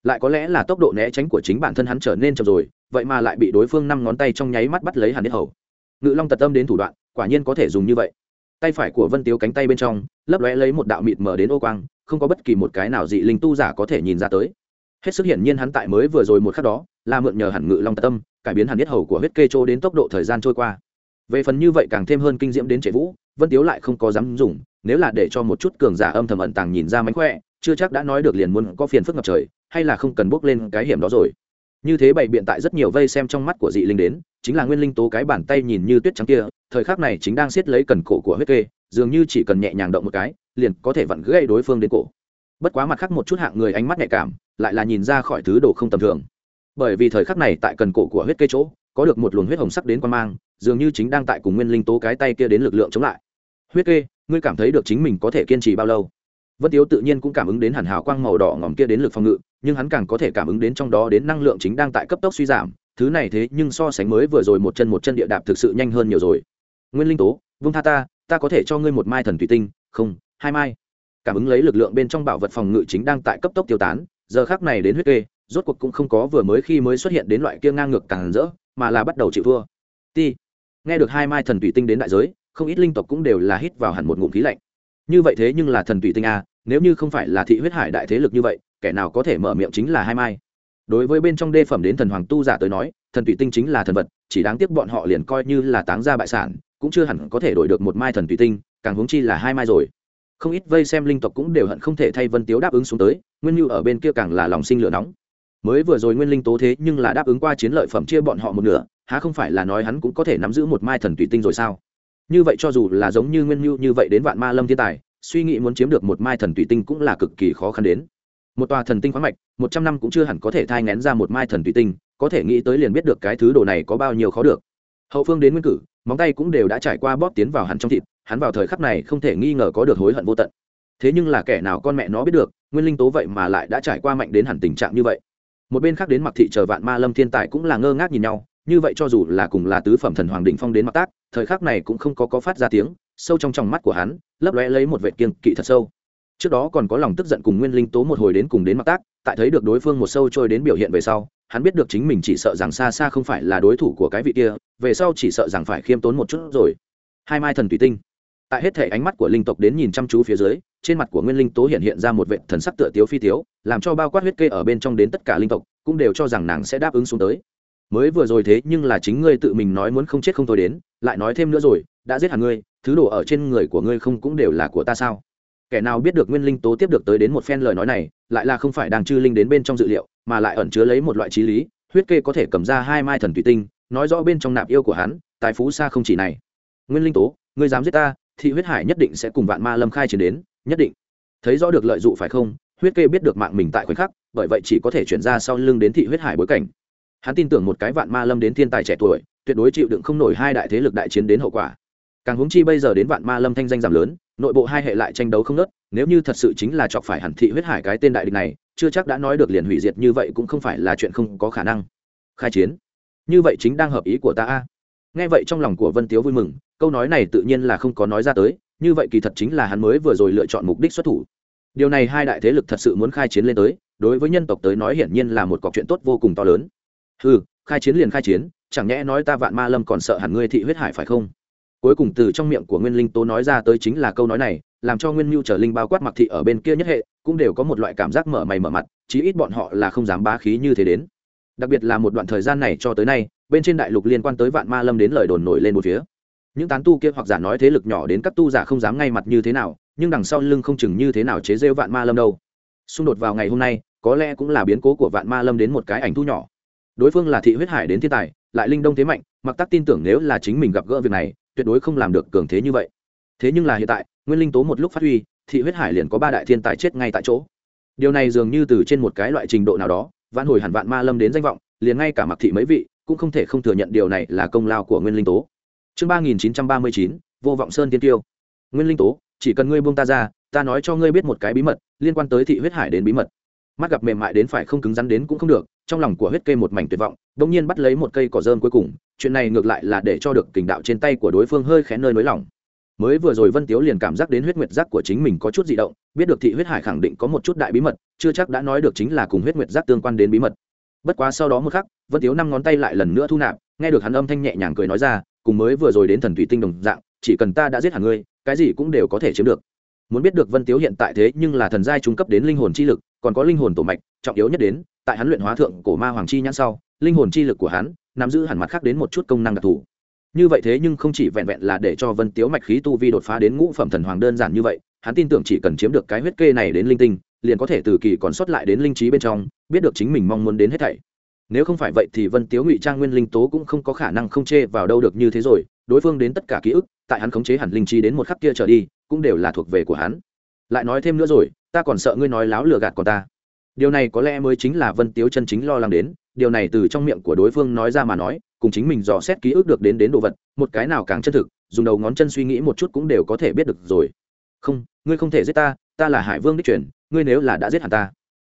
Lại có lẽ là tốc độ né tránh của chính bản thân hắn trở nên chậm rồi, vậy mà lại bị đối phương năm ngón tay trong nháy mắt bắt lấy hẳn hết hầu. Ngự long tật tâm đến thủ đoạn, quả nhiên có thể dùng như vậy. Tay phải của vân tiếu cánh tay bên trong, lấp lóe lấy một đạo mịt mờ đến ô quang, không có bất kỳ một cái nào dị linh tu giả có thể nhìn ra tới. Hết sức hiển nhiên hắn tại mới vừa rồi một khắc đó, là mượn nhờ hẳn ngự long tật tâm, cải biến hẳn nhất hầu của huyết kê trô đến tốc độ thời gian trôi qua về phần như vậy càng thêm hơn kinh diễm đến trẻ vũ, vân tiếu lại không có dám dùng, nếu là để cho một chút cường giả âm thầm ẩn tàng nhìn ra mánh khỏe, chưa chắc đã nói được liền muốn có phiền phức ngập trời, hay là không cần bước lên cái hiểm đó rồi. Như thế bày biện tại rất nhiều vây xem trong mắt của dị linh đến, chính là nguyên linh tố cái bàn tay nhìn như tuyết trắng kia, thời khắc này chính đang siết lấy cần cổ của huyết kê, dường như chỉ cần nhẹ nhàng động một cái, liền có thể vặn gây đối phương đến cổ. Bất quá mặt khác một chút hạng người ánh mắt nhạy cảm, lại là nhìn ra khỏi thứ đồ không tầm thường. Bởi vì thời khắc này tại cần cổ của huyết kê chỗ, có được một luồng huyết hồng sắc đến quan mang dường như chính đang tại cùng nguyên linh tố cái tay kia đến lực lượng chống lại. Huyết kê, ngươi cảm thấy được chính mình có thể kiên trì bao lâu? Vân tiếu tự nhiên cũng cảm ứng đến hàn hào quang màu đỏ ngòm kia đến lực phòng ngự, nhưng hắn càng có thể cảm ứng đến trong đó đến năng lượng chính đang tại cấp tốc suy giảm. Thứ này thế nhưng so sánh mới vừa rồi một chân một chân địa đạp thực sự nhanh hơn nhiều rồi. Nguyên linh tố, vung tha ta ta có thể cho ngươi một mai thần thủy tinh, không, hai mai. Cảm ứng lấy lực lượng bên trong bảo vật phòng ngự chính đang tại cấp tốc tiêu tán, giờ khác này đến huyết kê, rốt cuộc cũng không có vừa mới khi mới xuất hiện đến loại kia ngang ngược càng rỡ, mà là bắt đầu chịu thua. Ti nghe được hai mai thần thủy tinh đến đại giới, không ít linh tộc cũng đều là hít vào hẳn một ngụm khí lạnh. Như vậy thế nhưng là thần thủy tinh a, nếu như không phải là thị huyết hải đại thế lực như vậy, kẻ nào có thể mở miệng chính là hai mai? Đối với bên trong đê phẩm đến thần hoàng tu giả tới nói, thần thủy tinh chính là thần vật, chỉ đáng tiếc bọn họ liền coi như là táng ra bại sản, cũng chưa hẳn có thể đổi được một mai thần thủy tinh, càng huống chi là hai mai rồi. Không ít vây xem linh tộc cũng đều hận không thể thay vân tiếu đáp ứng xuống tới, nguyên như ở bên kia càng là lòng sinh lửa nóng. Mới vừa rồi nguyên linh tố thế nhưng là đáp ứng qua chiến lợi phẩm chia bọn họ một nửa há không phải là nói hắn cũng có thể nắm giữ một mai thần thủy tinh rồi sao? Như vậy cho dù là giống như nguyên như như vậy đến vạn ma lâm thiên tài, suy nghĩ muốn chiếm được một mai thần thủy tinh cũng là cực kỳ khó khăn đến. Một tòa thần tinh khoáng mạch, một trăm năm cũng chưa hẳn có thể thai ngén ra một mai thần thủy tinh, có thể nghĩ tới liền biết được cái thứ đồ này có bao nhiêu khó được. Hậu phương đến nguyên cử, móng tay cũng đều đã trải qua bóp tiến vào hắn trong thịt, hắn vào thời khắc này không thể nghi ngờ có được hối hận vô tận. Thế nhưng là kẻ nào con mẹ nó biết được, nguyên linh tố vậy mà lại đã trải qua mạnh đến hẳn tình trạng như vậy. Một bên khác đến mặc thị chờ vạn ma lâm thiên tài cũng là ngơ ngác nhìn nhau như vậy cho dù là cùng là tứ phẩm thần hoàng đỉnh phong đến mặc tác, thời khắc này cũng không có có phát ra tiếng, sâu trong tròng mắt của hắn, lấp lóe lấy một vệ kiên kỵ thật sâu. Trước đó còn có lòng tức giận cùng nguyên linh tố một hồi đến cùng đến mặc tác, tại thấy được đối phương một sâu trôi đến biểu hiện về sau, hắn biết được chính mình chỉ sợ rằng xa xa không phải là đối thủ của cái vị kia, về sau chỉ sợ rằng phải khiêm tốn một chút rồi. Hai mai thần tùy tinh. Tại hết thể ánh mắt của linh tộc đến nhìn chăm chú phía dưới, trên mặt của nguyên linh tố hiện hiện ra một vệ thần sắc tựa tiếu phi tiếu, làm cho bao quát huyết kê ở bên trong đến tất cả linh tộc, cũng đều cho rằng nàng sẽ đáp ứng xuống tới mới vừa rồi thế nhưng là chính ngươi tự mình nói muốn không chết không thôi đến, lại nói thêm nữa rồi, đã giết hẳn ngươi, thứ đồ ở trên người của ngươi không cũng đều là của ta sao? Kẻ nào biết được nguyên linh tố tiếp được tới đến một phen lời nói này, lại là không phải đang chư linh đến bên trong dự liệu, mà lại ẩn chứa lấy một loại trí lý, huyết kê có thể cầm ra hai mai thần thủy tinh, nói rõ bên trong nạp yêu của hắn, tài phú xa không chỉ này. Nguyên linh tố, ngươi dám giết ta thì huyết hải nhất định sẽ cùng vạn ma lâm khai triển đến, nhất định. Thấy rõ được lợi dụng phải không, huyết kê biết được mạng mình tại khoảnh khắc, bởi vậy chỉ có thể chuyển ra sau lưng đến thị huyết hải bối cảnh hắn tin tưởng một cái vạn ma lâm đến thiên tài trẻ tuổi, tuyệt đối chịu đựng không nổi hai đại thế lực đại chiến đến hậu quả. Càng huống chi bây giờ đến vạn ma lâm thanh danh giảm lớn, nội bộ hai hệ lại tranh đấu không nớt nếu như thật sự chính là chọc phải hẳn thị huyết hải cái tên đại địch này, chưa chắc đã nói được liền hủy diệt như vậy cũng không phải là chuyện không có khả năng. Khai chiến. Như vậy chính đang hợp ý của ta a. Nghe vậy trong lòng của vân tiếu vui mừng, câu nói này tự nhiên là không có nói ra tới, như vậy kỳ thật chính là hắn mới vừa rồi lựa chọn mục đích xuất thủ. Điều này hai đại thế lực thật sự muốn khai chiến lên tới, đối với nhân tộc tới nói hiển nhiên là một cọc chuyện tốt vô cùng to lớn ừ khai chiến liền khai chiến, chẳng nhẽ nói ta vạn ma lâm còn sợ hẳn ngươi thị huyết hải phải không? Cuối cùng từ trong miệng của nguyên linh tố nói ra tới chính là câu nói này, làm cho nguyên mưu trở linh bao quát mặc thị ở bên kia nhất hệ, cũng đều có một loại cảm giác mở mày mở mặt, chí ít bọn họ là không dám bá khí như thế đến. Đặc biệt là một đoạn thời gian này cho tới nay, bên trên đại lục liên quan tới vạn ma lâm đến lời đồn nổi lên một phía. Những tán tu kia hoặc giả nói thế lực nhỏ đến các tu giả không dám ngay mặt như thế nào, nhưng đằng sau lưng không chừng như thế nào chế rêu vạn ma lâm đâu. Xung đột vào ngày hôm nay, có lẽ cũng là biến cố của vạn ma lâm đến một cái ảnh thu nhỏ đối phương là thị huyết hải đến thiên tài, lại linh đông thế mạnh, mặc tắc tin tưởng nếu là chính mình gặp gỡ việc này, tuyệt đối không làm được cường thế như vậy. Thế nhưng là hiện tại, nguyên linh tố một lúc phát huy, thị huyết hải liền có ba đại thiên tài chết ngay tại chỗ. Điều này dường như từ trên một cái loại trình độ nào đó, vạn hồi hẳn vạn ma lâm đến danh vọng, liền ngay cả mặc thị mấy vị, cũng không thể không thừa nhận điều này là công lao của nguyên linh tố. Chương ba nghìn chín trăm ba mươi chín, vô vọng sơn tiên tiêu nguyên linh tố, chỉ cần ngươi buông ta ra, ta nói cho ngươi biết một cái bí mật, liên quan tới thị huyết hải đến bí mật. Mắt gặp mềm mại đến phải không cứng rắn đến cũng không được trong lòng của huyết kê một mảnh tuyệt vọng bỗng nhiên bắt lấy một cây cỏ dơm cuối cùng, chuyện này ngược lại là để cho được kình đạo trên tay của đối phương hơi khẽ nơi nới lỏng. Mới vừa rồi vân tiếu liền cảm giác đến huyết nguyệt giác của chính mình có chút di động, biết được thị huyết hải khẳng định có một chút đại bí mật, chưa chắc đã nói được chính là cùng huyết nguyệt giác tương quan đến bí mật. Bất quá sau đó một khắc, vân tiếu năm ngón tay lại lần nữa thu nạp, nghe được hắn âm thanh nhẹ nhàng cười nói ra, cùng mới vừa rồi đến thần thủy tinh đồng dạng, chỉ cần ta đã giết hẳn ngươi, cái gì cũng đều có thể chiếm được. Muốn biết được vân tiếu hiện tại thế nhưng là thần giai trung cấp đến linh hồn chi lực, còn có linh hồn tổ mạch, trọng yếu nhất đến tại hắn luyện hóa thượng cổ ma hoàng chi nhãn sau, linh hồn chi lực của hắn nắm giữ hẳn mặt khác đến một chút công năng đặc thù. Như vậy thế nhưng không chỉ vẹn vẹn là để cho vân tiếu mạch khí tu vi đột phá đến ngũ phẩm thần hoàng đơn giản như vậy, hắn tin tưởng chỉ cần chiếm được cái huyết kê này đến linh tinh, liền có thể từ kỳ còn xuất lại đến linh trí bên trong, biết được chính mình mong muốn đến hết thảy. Nếu không phải vậy thì vân tiếu ngụy trang nguyên linh tố cũng không có khả năng không chê vào đâu được như thế rồi, đối phương đến tất cả ký ức, tại hắn khống chế hẳn linh trí đến một khắc kia trở đi, cũng đều là thuộc về của hắn. Lại nói thêm nữa rồi, ta còn sợ ngươi nói láo lừa gạt còn ta điều này có lẽ mới chính là vân tiếu chân chính lo lắng đến, điều này từ trong miệng của đối phương nói ra mà nói, cùng chính mình dò xét ký ức được đến đến đồ vật, một cái nào càng chân thực, dùng đầu ngón chân suy nghĩ một chút cũng đều có thể biết được rồi. Không, ngươi không thể giết ta ta là hải vương đích truyền, ngươi nếu là đã giết hẳn ta.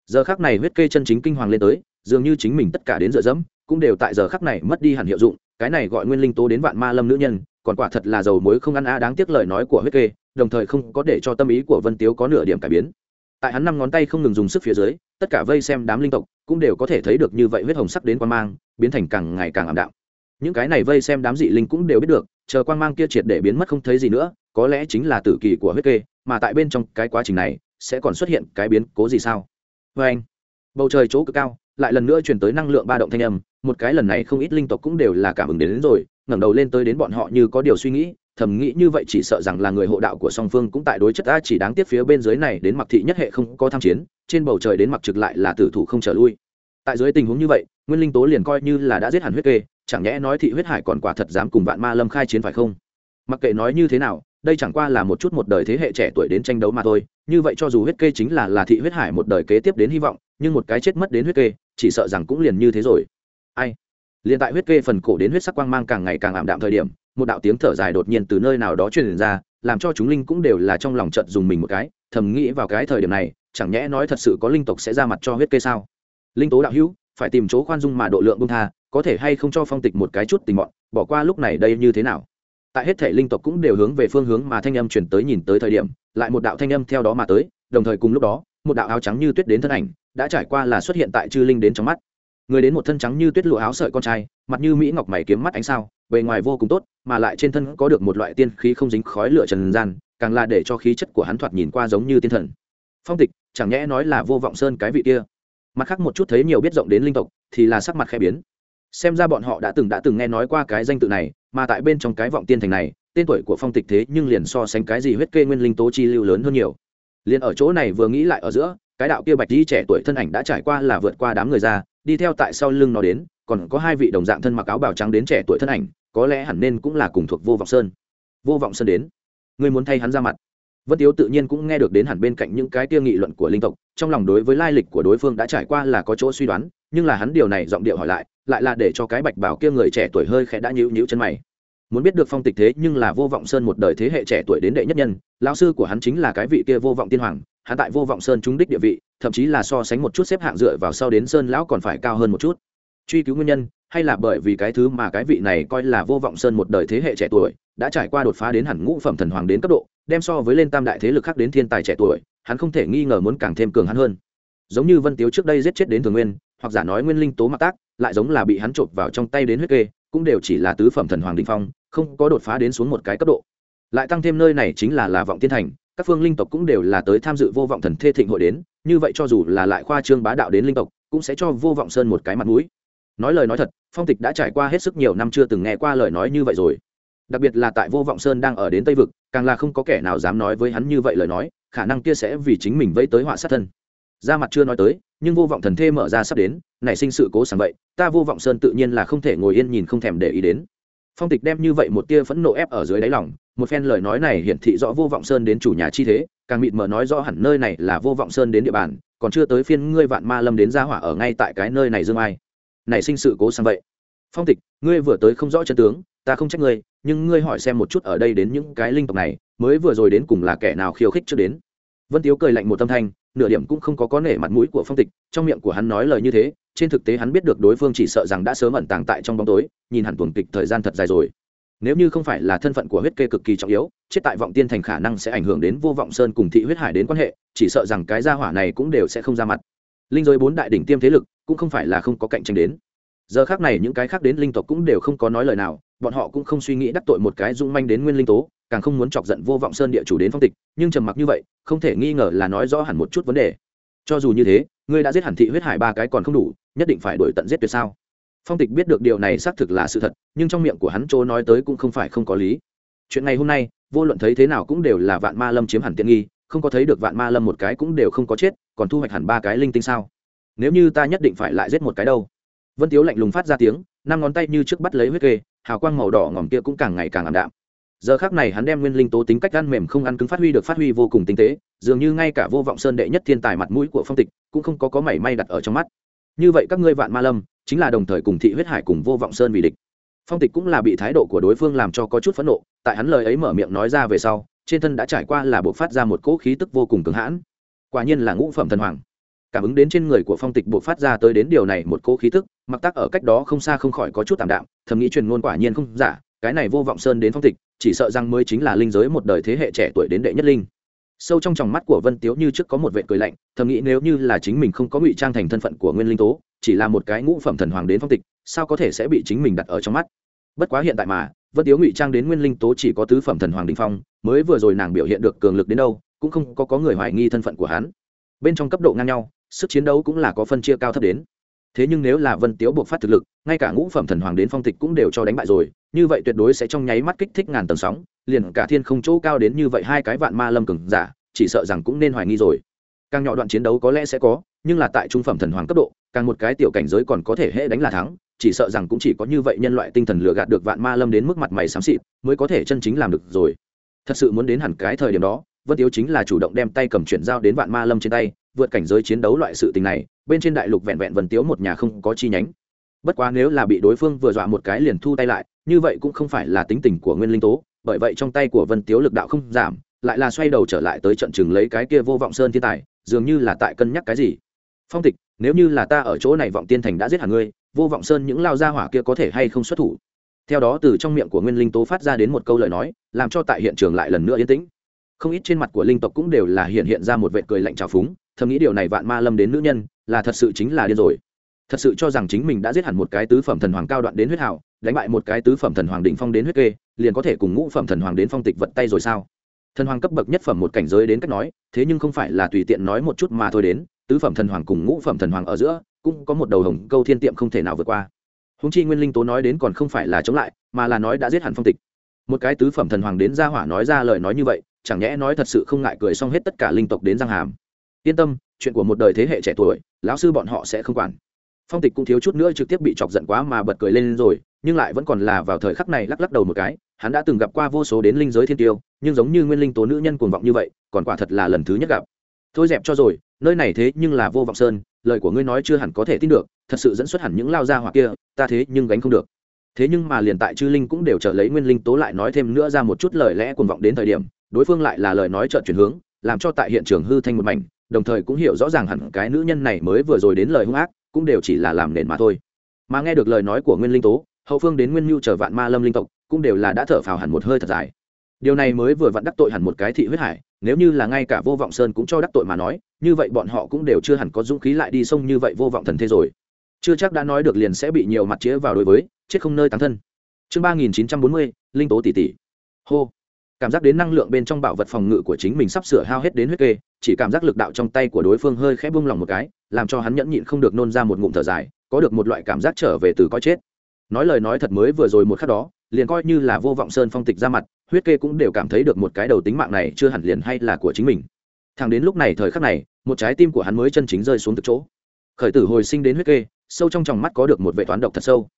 Giờ khắc này huyết kê chân chính kinh hoàng lên tới, dường như chính mình tất cả đến dựa dẫm, cũng đều tại giờ khắc này mất đi hẳn hiệu dụng, cái này gọi nguyên linh tố đến vạn ma lâm nữ nhân, còn quả thật là dầu muối không ăn a đáng tiếc lời nói của huyết kê, đồng thời không có để cho tâm ý của vân tiếu có nửa điểm cải biến tại hắn năm ngón tay không ngừng dùng sức phía dưới tất cả vây xem đám linh tộc cũng đều có thể thấy được như vậy huyết hồng sắc đến quan mang biến thành càng ngày càng ảm đạm. Những cái này vây xem đám dị linh cũng đều biết được chờ quan mang kia triệt để biến mất không thấy gì nữa có lẽ chính là tử kỳ của huyết kê mà tại bên trong cái quá trình này sẽ còn xuất hiện cái biến cố gì sao? Vê anh bầu trời chỗ cực cao lại lần nữa chuyển tới năng lượng ba động thanh âm một cái lần này không ít linh tộc cũng đều là cảm ứng đến, đến rồi ngẩng đầu lên tới đến bọn họ như có điều suy nghĩ thầm nghĩ như vậy chỉ sợ rằng là người hộ đạo của song phương cũng tại đối chất ta chỉ đáng tiếc phía bên dưới này đến mặc thị nhất hệ không có tham chiến, trên bầu trời đến mặc trực lại là tử thủ không trở lui. Tại dưới tình huống như vậy, nguyên linh tố liền coi như là đã giết hẳn huyết kê, chẳng nhẽ nói thị huyết hải còn quả thật dám cùng vạn ma lâm khai chiến phải không? Mặc kệ nói như thế nào, đây chẳng qua là một chút một đời thế hệ trẻ tuổi đến tranh đấu mà thôi, như vậy cho dù huyết kê chính là là thị huyết hải một đời kế tiếp đến hy vọng, nhưng một cái chết mất đến huyết kê, chỉ sợ rằng cũng liền như thế rồi. Ai? Liền tại huyết kê phần cổ đến huyết sắc quang mang càng ngày càng ảm đạm thời điểm một đạo tiếng thở dài đột nhiên từ nơi nào đó truyền ra, làm cho chúng linh cũng đều là trong lòng trận dùng mình một cái, thầm nghĩ vào cái thời điểm này, chẳng nhẽ nói thật sự có linh tộc sẽ ra mặt cho huyết kê sao? Linh tố đạo hữu, phải tìm chỗ khoan dung mà độ lượng bông tha, có thể hay không cho phong tịch một cái chút tình mọn, bỏ qua lúc này đây như thế nào? Tại hết thể linh tộc cũng đều hướng về phương hướng mà thanh âm chuyển tới nhìn tới thời điểm, lại một đạo thanh âm theo đó mà tới, đồng thời cùng lúc đó, một đạo áo trắng như tuyết đến thân ảnh, đã trải qua là xuất hiện tại chư linh đến trong mắt. Người đến một thân trắng như tuyết lụa áo sợi con trai, mặt như mỹ ngọc mày kiếm mắt ánh sao, bề ngoài vô cùng tốt mà lại trên thân có được một loại tiên khí không dính khói lửa trần gian, càng là để cho khí chất của hắn thoạt nhìn qua giống như tiên thần. Phong tịch, chẳng nhẽ nói là vô vọng sơn cái vị kia? Mặt khác một chút thấy nhiều biết rộng đến linh tộc, thì là sắc mặt khẽ biến. Xem ra bọn họ đã từng đã từng nghe nói qua cái danh tự này, mà tại bên trong cái vọng tiên thành này, tên tuổi của phong tịch thế nhưng liền so sánh cái gì huyết kê nguyên linh tố chi lưu lớn hơn nhiều. Liền ở chỗ này vừa nghĩ lại ở giữa, cái đạo kia bạch di trẻ tuổi thân ảnh đã trải qua là vượt qua đám người ra, đi theo tại sau lưng nó đến, còn có hai vị đồng dạng thân mặc áo bào trắng đến trẻ tuổi thân ảnh có lẽ hẳn nên cũng là cùng thuộc vô vọng sơn. Vô vọng sơn đến. Ngươi muốn thay hắn ra mặt. Vân tiếu tự nhiên cũng nghe được đến hẳn bên cạnh những cái tiêu nghị luận của linh tộc, trong lòng đối với lai lịch của đối phương đã trải qua là có chỗ suy đoán, nhưng là hắn điều này giọng điệu hỏi lại lại là để cho cái bạch bảo kia người trẻ tuổi hơi khẽ đã nhíu nhíu chân mày. Muốn biết được phong tịch thế, nhưng là vô vọng sơn một đời thế hệ trẻ tuổi đến đệ nhất nhân, lão sư của hắn chính là cái vị kia vô vọng tiên hoàng, hắn tại vô vọng sơn trúng đích địa vị, thậm chí là so sánh một chút xếp hạng dựa vào sau đến sơn lão còn phải cao hơn một chút. Truy cứu nguyên nhân hay là bởi vì cái thứ mà cái vị này coi là vô vọng sơn một đời thế hệ trẻ tuổi, đã trải qua đột phá đến hẳn ngũ phẩm thần hoàng đến cấp độ, đem so với lên tam đại thế lực khác đến thiên tài trẻ tuổi, hắn không thể nghi ngờ muốn càng thêm cường hắn hơn. Giống như vân tiếu trước đây giết chết đến thường nguyên, hoặc giả nói nguyên linh tố mặc tác, lại giống là bị hắn trộm vào trong tay đến huyết kê, cũng đều chỉ là tứ phẩm thần hoàng đình phong, không có đột phá đến xuống một cái cấp độ. Lại tăng thêm nơi này chính là là vọng tiên thành, các phương linh tộc cũng đều là tới tham dự vô vọng thần thê thịnh hội đến, như vậy cho dù là lại khoa trương bá đạo đến linh tộc, cũng sẽ cho vô vọng sơn một cái mặt mũi nói lời nói thật, phong tịch đã trải qua hết sức nhiều năm chưa từng nghe qua lời nói như vậy rồi. Đặc biệt là tại vô vọng sơn đang ở đến tây vực, càng là không có kẻ nào dám nói với hắn như vậy lời nói, khả năng kia sẽ vì chính mình vẫy tới họa sát thân. Ra mặt chưa nói tới, nhưng vô vọng thần thê mở ra sắp đến, nảy sinh sự cố sàng vậy ta vô vọng sơn tự nhiên là không thể ngồi yên nhìn không thèm để ý đến. Phong tịch đem như vậy một tia phẫn nộ ép ở dưới đáy lòng, một phen lời nói này hiển thị rõ vô vọng sơn đến chủ nhà chi thế, càng mịt mờ nói rõ hẳn nơi này là vô vọng sơn đến địa bàn, còn chưa tới phiên ngươi vạn ma lâm đến gia hỏa ở ngay tại cái nơi này dương ai nảy sinh sự cố sang vậy. Phong tịch, ngươi vừa tới không rõ chân tướng, ta không trách ngươi, nhưng ngươi hỏi xem một chút ở đây đến những cái linh tộc này, mới vừa rồi đến cùng là kẻ nào khiêu khích trước đến. Vân tiếu cười lạnh một tâm thanh, nửa điểm cũng không có có nể mặt mũi của phong tịch, trong miệng của hắn nói lời như thế, trên thực tế hắn biết được đối phương chỉ sợ rằng đã sớm ẩn tàng tại trong bóng tối, nhìn hẳn tuồng kịch thời gian thật dài rồi. Nếu như không phải là thân phận của huyết kê cực kỳ trọng yếu, chết tại vọng tiên thành khả năng sẽ ảnh hưởng đến vô vọng sơn cùng thị huyết hải đến quan hệ, chỉ sợ rằng cái gia hỏa này cũng đều sẽ không ra mặt. Linh giới bốn đại đỉnh tiêm thế lực cũng không phải là không có cạnh tranh đến. Giờ khác này những cái khác đến linh tộc cũng đều không có nói lời nào, bọn họ cũng không suy nghĩ đắc tội một cái dung manh đến nguyên linh tố, càng không muốn chọc giận vô vọng sơn địa chủ đến phong tịch, nhưng trầm mặc như vậy, không thể nghi ngờ là nói rõ hẳn một chút vấn đề. Cho dù như thế, ngươi đã giết hẳn thị huyết hải ba cái còn không đủ, nhất định phải đổi tận giết tuyệt sao? Phong tịch biết được điều này xác thực là sự thật, nhưng trong miệng của hắn chỗ nói tới cũng không phải không có lý. Chuyện ngày hôm nay, vô luận thấy thế nào cũng đều là vạn ma lâm chiếm hẳn tiện nghi, không có thấy được vạn ma lâm một cái cũng đều không có chết, còn thu hoạch hẳn ba cái linh tinh sao? Nếu như ta nhất định phải lại giết một cái đâu? Vân tiếu lạnh lùng phát ra tiếng, năm ngón tay như trước bắt lấy huyết kê, hào quang màu đỏ ngòm kia cũng càng ngày càng ảm đạm. Giờ khác này hắn đem nguyên linh tố tính cách ăn mềm không ăn cứng phát huy được phát huy vô cùng tinh tế, dường như ngay cả vô vọng sơn đệ nhất thiên tài mặt mũi của phong tịch cũng không có có mảy may đặt ở trong mắt. Như vậy các ngươi vạn ma lâm, chính là đồng thời cùng thị huyết hải cùng vô vọng sơn vì địch. Phong tịch cũng là bị thái độ của đối phương làm cho có chút phẫn nộ, tại hắn lời ấy mở miệng nói ra về sau, trên thân đã trải qua là buộc phát ra một cỗ khí tức vô cùng cứng hãn. Quả nhiên là ngũ phẩm thần hoàng cảm ứng đến trên người của phong tịch buộc phát ra tới đến điều này một cỗ khí tức mặc tắc ở cách đó không xa không khỏi có chút tạm đạm thầm nghĩ truyền ngôn quả nhiên không giả cái này vô vọng sơn đến phong tịch chỉ sợ rằng mới chính là linh giới một đời thế hệ trẻ tuổi đến đệ nhất linh. Sâu trong tròng mắt của vân tiếu như trước có một vệ cười lạnh thầm nghĩ nếu như là chính mình không có ngụy trang thành thân phận của nguyên linh tố chỉ là một cái ngũ phẩm thần hoàng đến phong tịch sao có thể sẽ bị chính mình đặt ở trong mắt? Bất quá hiện tại mà vân tiếu ngụy trang đến nguyên linh tố chỉ có tứ phẩm thần hoàng đình phong mới vừa rồi nàng biểu hiện được cường lực đến đâu cũng không có, có người hoài nghi thân phận của hắn. Bên trong cấp độ ngang nhau sức chiến đấu cũng là có phân chia cao thấp đến. Thế nhưng nếu là vân tiếu buộc phát thực lực, ngay cả ngũ phẩm thần hoàng đến phong tịch cũng đều cho đánh bại rồi, như vậy tuyệt đối sẽ trong nháy mắt kích thích ngàn tầng sóng, liền cả thiên không chỗ cao đến như vậy hai cái vạn ma lâm cường giả, chỉ sợ rằng cũng nên hoài nghi rồi. Càng nhỏ đoạn chiến đấu có lẽ sẽ có, nhưng là tại trung phẩm thần hoàng cấp độ, càng một cái tiểu cảnh giới còn có thể hệ đánh là thắng, chỉ sợ rằng cũng chỉ có như vậy nhân loại tinh thần lừa gạt được vạn ma lâm đến mức mặt mày xám xịt, mới có thể chân chính làm được rồi. Thật sự muốn đến hẳn cái thời điểm đó, vân tiếu chính là chủ động đem tay cầm chuyển giao đến vạn ma lâm trên tay vượt cảnh giới chiến đấu loại sự tình này, bên trên đại lục vẹn vẹn vân tiếu một nhà không có chi nhánh. Bất quá nếu là bị đối phương vừa dọa một cái liền thu tay lại, như vậy cũng không phải là tính tình của nguyên linh tố, bởi vậy trong tay của vân tiếu lực đạo không giảm, lại là xoay đầu trở lại tới trận chừng lấy cái kia vô vọng sơn thiên tài, dường như là tại cân nhắc cái gì. Phong tịch, nếu như là ta ở chỗ này vọng tiên thành đã giết hẳn ngươi, vô vọng sơn những lao gia hỏa kia có thể hay không xuất thủ? Theo đó từ trong miệng của nguyên linh tố phát ra đến một câu lời nói, làm cho tại hiện trường lại lần nữa yên tĩnh. Không ít trên mặt của linh tộc cũng đều là hiện hiện ra một vệ cười lạnh trào phúng thầm nghĩ điều này vạn ma lâm đến nữ nhân, là thật sự chính là điên rồi. Thật sự cho rằng chính mình đã giết hẳn một cái tứ phẩm thần hoàng cao đoạn đến huyết hảo, đánh bại một cái tứ phẩm thần hoàng đỉnh phong đến huyết kê, liền có thể cùng ngũ phẩm thần hoàng đến phong tịch vật tay rồi sao? Thần hoàng cấp bậc nhất phẩm một cảnh giới đến cách nói, thế nhưng không phải là tùy tiện nói một chút mà thôi đến, tứ phẩm thần hoàng cùng ngũ phẩm thần hoàng ở giữa, cũng có một đầu hồng câu thiên tiệm không thể nào vượt qua. Húng chi nguyên linh tố nói đến còn không phải là chống lại, mà là nói đã giết hẳn phong tịch. Một cái tứ phẩm thần hoàng đến ra hỏa nói ra lời nói như vậy, chẳng nhẽ nói thật sự không ngại cười xong hết tất cả linh tộc đến giang hàm yên tâm, chuyện của một đời thế hệ trẻ tuổi, lão sư bọn họ sẽ không quản. Phong tịch cũng thiếu chút nữa trực tiếp bị chọc giận quá mà bật cười lên rồi, nhưng lại vẫn còn là vào thời khắc này lắc lắc đầu một cái, hắn đã từng gặp qua vô số đến linh giới thiên tiêu, nhưng giống như nguyên linh tố nữ nhân cuồng vọng như vậy, còn quả thật là lần thứ nhất gặp. Thôi dẹp cho rồi, nơi này thế nhưng là vô vọng sơn, lời của ngươi nói chưa hẳn có thể tin được, thật sự dẫn xuất hẳn những lao gia hoặc kia, ta thế nhưng gánh không được. Thế nhưng mà liền tại chư linh cũng đều trở lấy nguyên linh tố lại nói thêm nữa ra một chút lời lẽ cuồng vọng đến thời điểm, đối phương lại là lời nói trợn chuyển hướng, làm cho tại hiện trường hư thanh một mảnh đồng thời cũng hiểu rõ ràng hẳn cái nữ nhân này mới vừa rồi đến lời hung ác, cũng đều chỉ là làm nền mà thôi. Mà nghe được lời nói của nguyên linh tố, hậu phương đến nguyên mưu chờ vạn ma lâm linh tộc, cũng đều là đã thở phào hẳn một hơi thật dài. Điều này mới vừa vặn đắc tội hẳn một cái thị huyết hải, nếu như là ngay cả vô vọng sơn cũng cho đắc tội mà nói, như vậy bọn họ cũng đều chưa hẳn có dũng khí lại đi sông như vậy vô vọng thần thế rồi. Chưa chắc đã nói được liền sẽ bị nhiều mặt chĩa vào đối với, chết không nơi tán thân. Chương ba nghìn chín trăm bốn mươi, linh tố tỷ tỷ. Hô. Cảm giác đến năng lượng bên trong bảo vật phòng ngự của chính mình sắp sửa hao hết đến huyết kê chỉ cảm giác lực đạo trong tay của đối phương hơi khẽ bung lòng một cái, làm cho hắn nhẫn nhịn không được nôn ra một ngụm thở dài, có được một loại cảm giác trở về từ coi chết. Nói lời nói thật mới vừa rồi một khắc đó, liền coi như là vô vọng sơn phong tịch ra mặt, huyết kê cũng đều cảm thấy được một cái đầu tính mạng này chưa hẳn liền hay là của chính mình. Thằng đến lúc này thời khắc này, một trái tim của hắn mới chân chính rơi xuống từ chỗ. Khởi tử hồi sinh đến huyết kê, sâu trong tròng mắt có được một vệ toán độc thật sâu.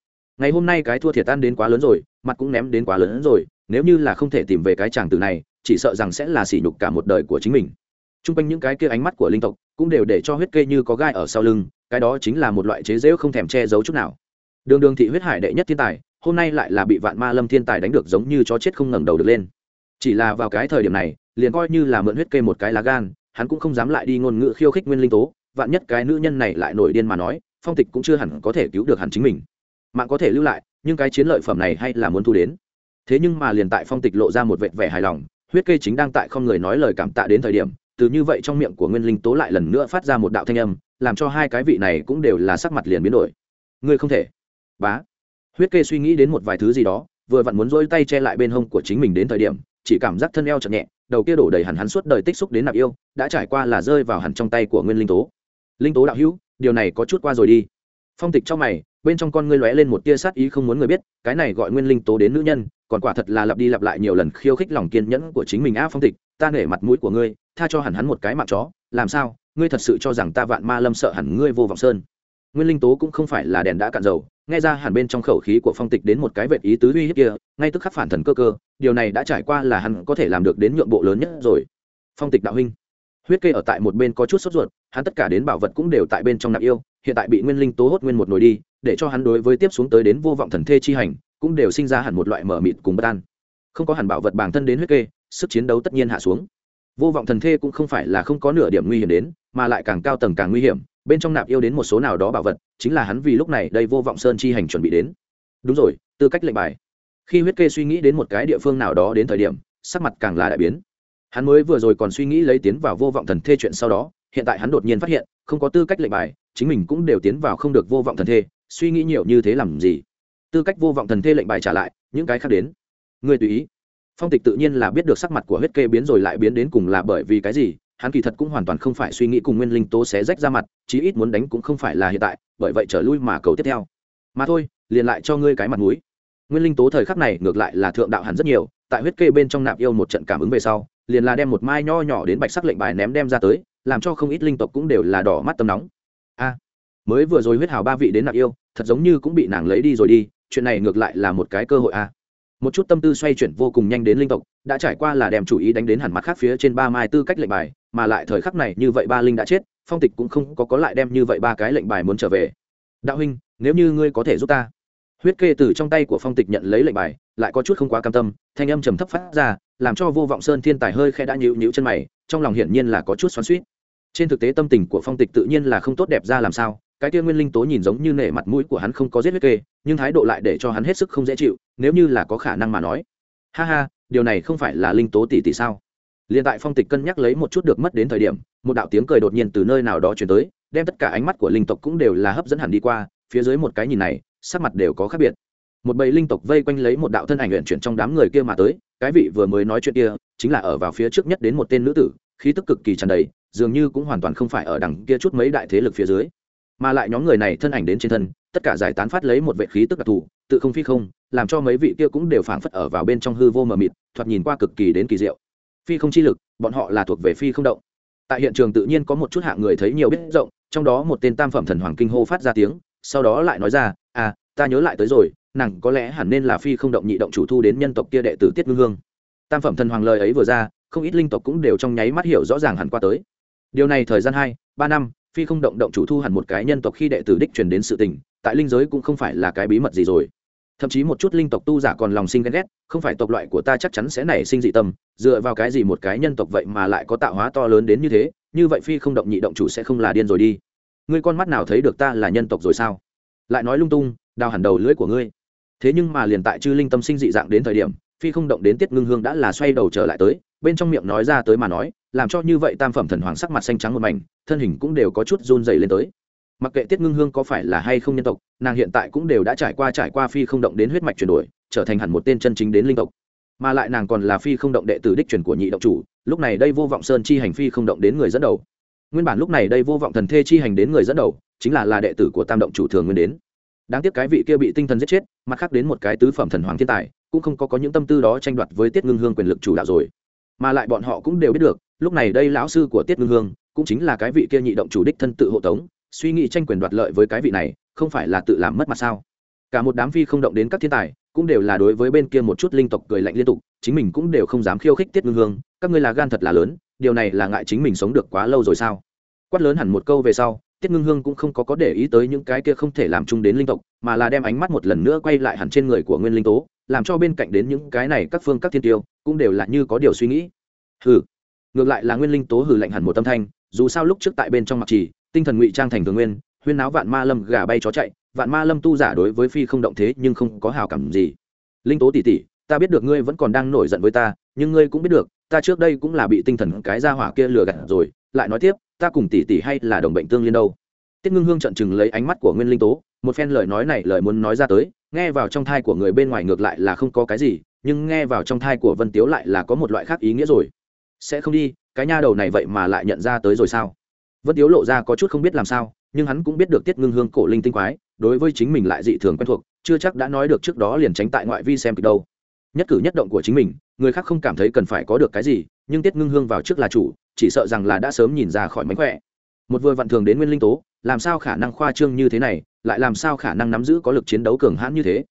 Ngày hôm nay cái thua thiệt tan đến quá lớn rồi, mặt cũng ném đến quá lớn rồi, nếu như là không thể tìm về cái chàng từ này, chỉ sợ rằng sẽ là sỉ nhục cả một đời của chính mình t r u n g quanh những cái kia ánh mắt của linh tộc cũng đều để cho huyết kê như có gai ở sau lưng, cái đó chính là một loại chế dễu không thèm che giấu chút nào. Đường đường thị huyết hải đệ nhất thiên tài, hôm nay lại là bị vạn ma lâm thiên tài đánh được giống như chó chết không ngẩng đầu được lên. Chỉ là vào cái thời điểm này, liền coi như là mượn huyết kê một cái lá gan, hắn cũng không dám lại đi ngôn ngữ khiêu khích nguyên linh tố, vạn nhất cái nữ nhân này lại nổi điên mà nói, phong tịch cũng chưa hẳn có thể cứu được hẳn chính mình. Mạng có thể lưu lại, nhưng cái chiến lợi phẩm này hay là muốn thu đến. Thế nhưng mà liền tại phong tịch lộ ra một vệt vẻ hài lòng, huyết kê chính đang tại không người nói lời cảm tạ đến thời điểm từ như vậy trong miệng của nguyên linh tố lại lần nữa phát ra một đạo thanh âm, làm cho hai cái vị này cũng đều là sắc mặt liền biến đổi. Ngươi không thể. Bá. Huyết kê suy nghĩ đến một vài thứ gì đó, vừa vặn muốn dỗi tay che lại bên hông của chính mình đến thời điểm, chỉ cảm giác thân eo chậm nhẹ, đầu kia đổ đầy hẳn hắn suốt đời tích xúc đến nạp yêu, đã trải qua là rơi vào hẳn trong tay của nguyên linh tố. Linh tố đạo hữu, điều này có chút qua rồi đi. Phong tịch trong mày, bên trong con ngươi lóe lên một tia sát ý không muốn người biết, cái này gọi nguyên linh tố đến nữ nhân, còn quả thật là lặp đi lặp lại nhiều lần khiêu khích lòng kiên nhẫn của chính mình a phong tịch, ta nể mặt mũi của ngươi tha cho hẳn hắn một cái mạng chó, làm sao? Ngươi thật sự cho rằng ta vạn ma lâm sợ hẳn ngươi vô vọng sơn? Nguyên linh tố cũng không phải là đèn đã cạn dầu, nghe ra hẳn bên trong khẩu khí của phong tịch đến một cái vệ ý tứ uy hiếp kia, ngay tức khắc phản thần cơ cơ, điều này đã trải qua là hắn có thể làm được đến nhượng bộ lớn nhất rồi. Phong tịch đạo huynh, huyết kê ở tại một bên có chút sốt ruột, hắn tất cả đến bảo vật cũng đều tại bên trong nạp yêu, hiện tại bị nguyên linh tố hốt nguyên một nồi đi, để cho hắn đối với tiếp xuống tới đến vô vọng thần thê chi hành, cũng đều sinh ra hẳn một loại mở mịt cùng bất an. Không có hẳn bảo vật bản thân đến huyết kê, sức chiến đấu tất nhiên hạ xuống vô vọng thần thê cũng không phải là không có nửa điểm nguy hiểm đến, mà lại càng cao tầng càng nguy hiểm, bên trong nạp yêu đến một số nào đó bảo vật, chính là hắn vì lúc này đây vô vọng sơn chi hành chuẩn bị đến. Đúng rồi, tư cách lệnh bài. Khi huyết kê suy nghĩ đến một cái địa phương nào đó đến thời điểm, sắc mặt càng là đại biến. Hắn mới vừa rồi còn suy nghĩ lấy tiến vào vô vọng thần thê chuyện sau đó, hiện tại hắn đột nhiên phát hiện, không có tư cách lệnh bài, chính mình cũng đều tiến vào không được vô vọng thần thê, suy nghĩ nhiều như thế làm gì? Tư cách vô vọng thần thê lệnh bài trả lại, những cái khác đến. Người tùy ý phong tịch tự nhiên là biết được sắc mặt của huyết kê biến rồi lại biến đến cùng là bởi vì cái gì, hắn kỳ thật cũng hoàn toàn không phải suy nghĩ cùng nguyên linh tố xé rách ra mặt, chí ít muốn đánh cũng không phải là hiện tại, bởi vậy trở lui mà cầu tiếp theo. Mà thôi, liền lại cho ngươi cái mặt mũi. Nguyên linh tố thời khắc này ngược lại là thượng đạo hẳn rất nhiều, tại huyết kê bên trong nạp yêu một trận cảm ứng về sau, liền là đem một mai nho nhỏ đến bạch sắc lệnh bài ném đem ra tới, làm cho không ít linh tộc cũng đều là đỏ mắt tâm nóng. A, mới vừa rồi huyết hào ba vị đến nạp yêu, thật giống như cũng bị nàng lấy đi rồi đi, chuyện này ngược lại là một cái cơ hội a một chút tâm tư xoay chuyển vô cùng nhanh đến linh tộc, đã trải qua là đem chủ ý đánh đến hẳn mặt khác phía trên ba mai tư cách lệnh bài, mà lại thời khắc này như vậy ba linh đã chết, phong tịch cũng không có có lại đem như vậy ba cái lệnh bài muốn trở về. Đạo huynh, nếu như ngươi có thể giúp ta. Huyết kê từ trong tay của phong tịch nhận lấy lệnh bài, lại có chút không quá cam tâm, thanh âm trầm thấp phát ra, làm cho vô vọng sơn thiên tài hơi khe đã nhịu nhịu chân mày, trong lòng hiển nhiên là có chút xoắn suýt trên thực tế tâm tình của phong tịch tự nhiên là không tốt đẹp ra làm sao, cái kia nguyên linh tố nhìn giống như nể mặt mũi của hắn không có giết huyết kê nhưng thái độ lại để cho hắn hết sức không dễ chịu, nếu như là có khả năng mà nói. Ha ha, điều này không phải là linh tố tỷ tỷ sao? Liền tại phong tịch cân nhắc lấy một chút được mất đến thời điểm, một đạo tiếng cười đột nhiên từ nơi nào đó chuyển tới, đem tất cả ánh mắt của linh tộc cũng đều là hấp dẫn hẳn đi qua, phía dưới một cái nhìn này, sắc mặt đều có khác biệt. Một bầy linh tộc vây quanh lấy một đạo thân ảnh luyện chuyển trong đám người kia mà tới, cái vị vừa mới nói chuyện kia, chính là ở vào phía trước nhất đến một tên nữ tử, khí tức cực kỳ tràn đầy, dường như cũng hoàn toàn không phải ở đằng kia chút mấy đại thế lực phía dưới mà lại nhóm người này thân ảnh đến trên thân, tất cả giải tán phát lấy một vệ khí tức đặc thù, tự không phi không, làm cho mấy vị kia cũng đều phảng phất ở vào bên trong hư vô mờ mịt, thoạt nhìn qua cực kỳ đến kỳ diệu. Phi không chi lực, bọn họ là thuộc về phi không động. Tại hiện trường tự nhiên có một chút hạng người thấy nhiều biết rộng, trong đó một tên tam phẩm thần hoàng kinh hô phát ra tiếng, sau đó lại nói ra à ta nhớ lại tới rồi, nàng có lẽ hẳn nên là phi không động nhị động chủ thu đến nhân tộc kia đệ tử tiết ngưng hương. Tam phẩm thần hoàng lời ấy vừa ra, không ít linh tộc cũng đều trong nháy mắt hiểu rõ ràng hẳn qua tới. Điều này thời gian hai, ba năm phi không động động chủ thu hẳn một cái nhân tộc khi đệ tử đích truyền đến sự tình, tại linh giới cũng không phải là cái bí mật gì rồi. Thậm chí một chút linh tộc tu giả còn lòng sinh ghen ghét, không phải tộc loại của ta chắc chắn sẽ nảy sinh dị tâm, dựa vào cái gì một cái nhân tộc vậy mà lại có tạo hóa to lớn đến như thế, như vậy phi không động nhị động chủ sẽ không là điên rồi đi. Ngươi con mắt nào thấy được ta là nhân tộc rồi sao? Lại nói lung tung, đào hẳn đầu lưỡi của ngươi. Thế nhưng mà liền tại chư linh tâm sinh dị dạng đến thời điểm, phi không động đến tiết ngưng hương đã là xoay đầu trở lại tới, bên trong miệng nói ra tới mà nói làm cho như vậy tam phẩm thần hoàng sắc mặt xanh trắng một mảnh, thân hình cũng đều có chút run dày lên tới. Mặc kệ tiết ngưng hương có phải là hay không nhân tộc, nàng hiện tại cũng đều đã trải qua trải qua phi không động đến huyết mạch chuyển đổi, trở thành hẳn một tên chân chính đến linh tộc. Mà lại nàng còn là phi không động đệ tử đích truyền của nhị động chủ, lúc này đây vô vọng sơn chi hành phi không động đến người dẫn đầu. Nguyên bản lúc này đây vô vọng thần thê chi hành đến người dẫn đầu, chính là là đệ tử của tam động chủ thường nguyên đến. Đáng tiếc cái vị kia bị tinh thần giết chết, mặt khác đến một cái tứ phẩm thần hoàng thiên tài, cũng không có có những tâm tư đó tranh đoạt với tiết ngưng hương quyền lực chủ đạo rồi mà lại bọn họ cũng đều biết được, lúc này đây lão sư của tiết ngưng hương cũng chính là cái vị kia nhị động chủ đích thân tự hộ tống, suy nghĩ tranh quyền đoạt lợi với cái vị này, không phải là tự làm mất mặt sao? Cả một đám phi không động đến các thiên tài, cũng đều là đối với bên kia một chút linh tộc cười lạnh liên tục, chính mình cũng đều không dám khiêu khích tiết ngưng hương, các ngươi là gan thật là lớn, điều này là ngại chính mình sống được quá lâu rồi sao? Quát lớn hẳn một câu về sau, tiết ngưng hương cũng không có có để ý tới những cái kia không thể làm chung đến linh tộc, mà là đem ánh mắt một lần nữa quay lại hẳn trên người của nguyên linh tố làm cho bên cạnh đến những cái này các phương các thiên tiêu cũng đều là như có điều suy nghĩ. Hừ, ngược lại là nguyên linh tố hừ lạnh hẳn một tâm thanh, dù sao lúc trước tại bên trong mặt trì, tinh thần ngụy trang thành thường nguyên, huyên náo vạn ma lâm gà bay chó chạy, vạn ma lâm tu giả đối với phi không động thế nhưng không có hào cảm gì. Linh tố tỉ tỉ ta biết được ngươi vẫn còn đang nổi giận với ta, nhưng ngươi cũng biết được, ta trước đây cũng là bị tinh thần cái gia hỏa kia lừa gạt rồi, lại nói tiếp, ta cùng tỷ tỷ hay là đồng bệnh tương liên đâu. Tiết ngưng hương trận chừng lấy ánh mắt của nguyên linh tố, một phen lời nói này lời muốn nói ra tới nghe vào trong thai của người bên ngoài ngược lại là không có cái gì, nhưng nghe vào trong thai của vân tiếu lại là có một loại khác ý nghĩa rồi. Sẽ không đi, cái nha đầu này vậy mà lại nhận ra tới rồi sao? Vân tiếu lộ ra có chút không biết làm sao, nhưng hắn cũng biết được tiết ngưng hương cổ linh tinh quái, đối với chính mình lại dị thường quen thuộc, chưa chắc đã nói được trước đó liền tránh tại ngoại vi xem kịch đâu. Nhất cử nhất động của chính mình, người khác không cảm thấy cần phải có được cái gì, nhưng tiết ngưng hương vào trước là chủ, chỉ sợ rằng là đã sớm nhìn ra khỏi mánh khỏe. Một vừa vặn thường đến nguyên linh tố, làm sao khả năng khoa trương như thế này lại làm sao khả năng nắm giữ có lực chiến đấu cường hãn như thế?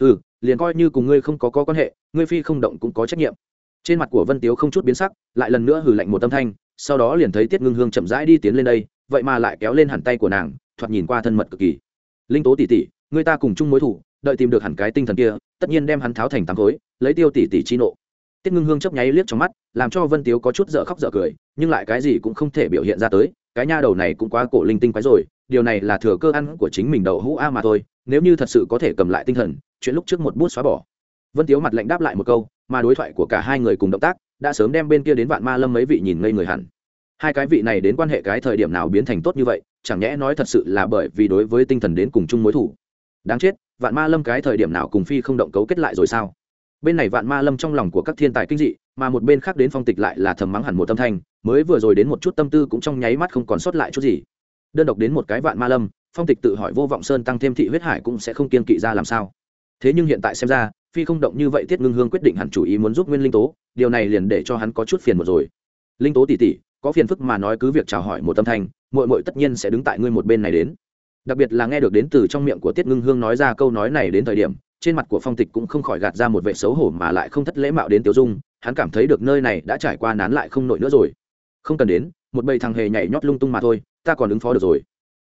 Ừ liền coi như cùng ngươi không có, có quan hệ ngươi phi không động cũng có trách nhiệm. Trên mặt của vân tiếu không chút biến sắc lại lần nữa hừ lạnh một tâm thanh sau đó liền thấy tiết ngưng hương chậm rãi đi tiến lên đây vậy mà lại kéo lên hẳn tay của nàng thoạt nhìn qua thân mật cực kỳ. Linh tố tỉ tỉ người ta cùng chung mối thủ đợi tìm được hẳn cái tinh thần kia tất nhiên đem hắn tháo thành tám khối lấy tiêu tỉ tỉ chi nộ. Tiết ngưng hương chấp nháy liếc trong mắt làm cho vân tiếu có chút dở khóc dở cười nhưng lại cái gì cũng không thể biểu hiện ra tới cái nha đầu này cũng quá cổ linh tinh quái rồi điều này là thừa cơ ăn của chính mình đầu hũ a mà thôi, nếu như thật sự có thể cầm lại tinh thần, chuyện lúc trước một bút xóa bỏ. Vân tiếu mặt lạnh đáp lại một câu, mà đối thoại của cả hai người cùng động tác, đã sớm đem bên kia đến vạn ma lâm mấy vị nhìn ngây người hẳn. Hai cái vị này đến quan hệ cái thời điểm nào biến thành tốt như vậy, chẳng nhẽ nói thật sự là bởi vì đối với tinh thần đến cùng chung mối thủ. Đáng chết, vạn ma lâm cái thời điểm nào cùng phi không động cấu kết lại rồi sao? Bên này vạn ma lâm trong lòng của các thiên tài kinh dị, mà một bên khác đến phong tịch lại là thầm mắng hẳn một tâm thanh, mới vừa rồi đến một chút tâm tư cũng trong nháy mắt không còn sót lại chút gì đơn độc đến một cái vạn ma lâm, phong tịch tự hỏi vô vọng sơn tăng thêm thị huyết hải cũng sẽ không kiên kỵ ra làm sao. Thế nhưng hiện tại xem ra, phi không động như vậy tiết ngưng hương quyết định hẳn chủ ý muốn giúp nguyên linh tố, điều này liền để cho hắn có chút phiền một rồi. Linh tố tỉ tỉ có phiền phức mà nói cứ việc chào hỏi một tâm thanh mội mội tất nhiên sẽ đứng tại ngươi một bên này đến. Đặc biệt là nghe được đến từ trong miệng của tiết ngưng hương nói ra câu nói này đến thời điểm, trên mặt của phong tịch cũng không khỏi gạt ra một vệ xấu hổ mà lại không thất lễ mạo đến tiểu dung, hắn cảm thấy được nơi này đã trải qua nán lại không nổi nữa rồi. Không cần đến, một bầy thằng hề nhảy nhót lung tung mà thôi ta còn ứng phó được rồi.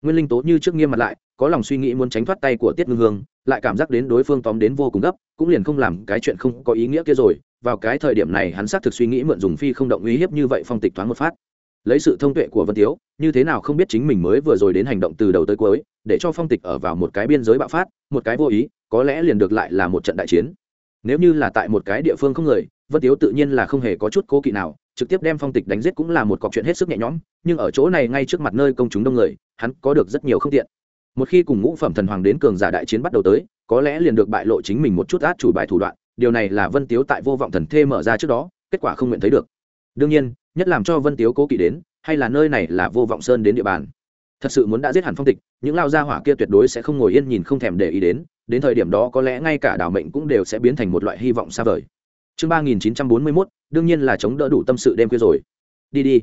Nguyên linh tố như trước nghiêm mặt lại, có lòng suy nghĩ muốn tránh thoát tay của tiết ngưng hương, lại cảm giác đến đối phương tóm đến vô cùng gấp, cũng liền không làm cái chuyện không có ý nghĩa kia rồi. Vào cái thời điểm này hắn xác thực suy nghĩ mượn dùng phi không động uy hiếp như vậy phong tịch thoáng một phát. Lấy sự thông tuệ của vân tiếu, như thế nào không biết chính mình mới vừa rồi đến hành động từ đầu tới cuối, để cho phong tịch ở vào một cái biên giới bạo phát, một cái vô ý, có lẽ liền được lại là một trận đại chiến. Nếu như là tại một cái địa phương không người, vân tiếu tự nhiên là không hề có chút cố kỵ nào trực tiếp đem phong tịch đánh giết cũng là một cọc chuyện hết sức nhẹ nhõm, nhưng ở chỗ này ngay trước mặt nơi công chúng đông người, hắn có được rất nhiều không tiện. Một khi cùng ngũ phẩm thần hoàng đến cường giả đại chiến bắt đầu tới, có lẽ liền được bại lộ chính mình một chút át chủ bài thủ đoạn, điều này là vân tiếu tại vô vọng thần thê mở ra trước đó, kết quả không nguyện thấy được. Đương nhiên, nhất làm cho vân tiếu cố kỵ đến, hay là nơi này là vô vọng sơn đến địa bàn. Thật sự muốn đã giết hẳn phong tịch, những lao gia hỏa kia tuyệt đối sẽ không ngồi yên nhìn không thèm để ý đến đến thời điểm đó có lẽ ngay cả đảo mệnh cũng đều sẽ biến thành một loại hy vọng xa vời chương ba nghìn chín trăm bốn mươi mốt, đương nhiên là chống đỡ đủ tâm sự đêm khuya rồi. Đi đi.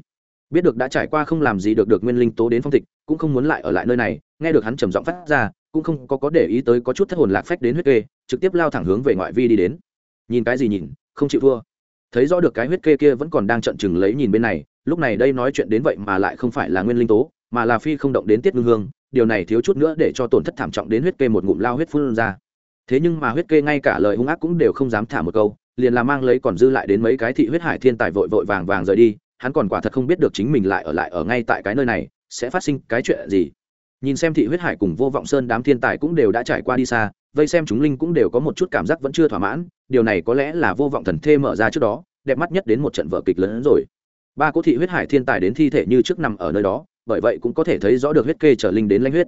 Biết được đã trải qua không làm gì được được nguyên linh tố đến phong tịch, cũng không muốn lại ở lại nơi này, nghe được hắn trầm giọng phát ra, cũng không có có để ý tới có chút thất hồn lạc phách đến huyết kê, trực tiếp lao thẳng hướng về ngoại vi đi đến. Nhìn cái gì nhìn, không chịu thua. Thấy rõ được cái huyết kê kia vẫn còn đang trận chừng lấy nhìn bên này, lúc này đây nói chuyện đến vậy mà lại không phải là nguyên linh tố, mà là phi không động đến tiết ngưng hương, điều này thiếu chút nữa để cho tổn thất thảm trọng đến huyết kê một ngụm lao huyết phun ra. Thế nhưng mà huyết kê ngay cả lời hung ác cũng đều không dám thả một câu liền là mang lấy còn dư lại đến mấy cái thị huyết hải thiên tài vội vội vàng vàng rời đi, hắn còn quả thật không biết được chính mình lại ở lại ở ngay tại cái nơi này, sẽ phát sinh cái chuyện gì. Nhìn xem thị huyết hải cùng vô vọng sơn đám thiên tài cũng đều đã trải qua đi xa, vây xem chúng linh cũng đều có một chút cảm giác vẫn chưa thỏa mãn, điều này có lẽ là vô vọng thần thê mở ra trước đó, đẹp mắt nhất đến một trận vở kịch lớn hơn rồi. Ba cố thị huyết hải thiên tài đến thi thể như trước nằm ở nơi đó, bởi vậy cũng có thể thấy rõ được huyết kê trở linh đến lãnh huyết.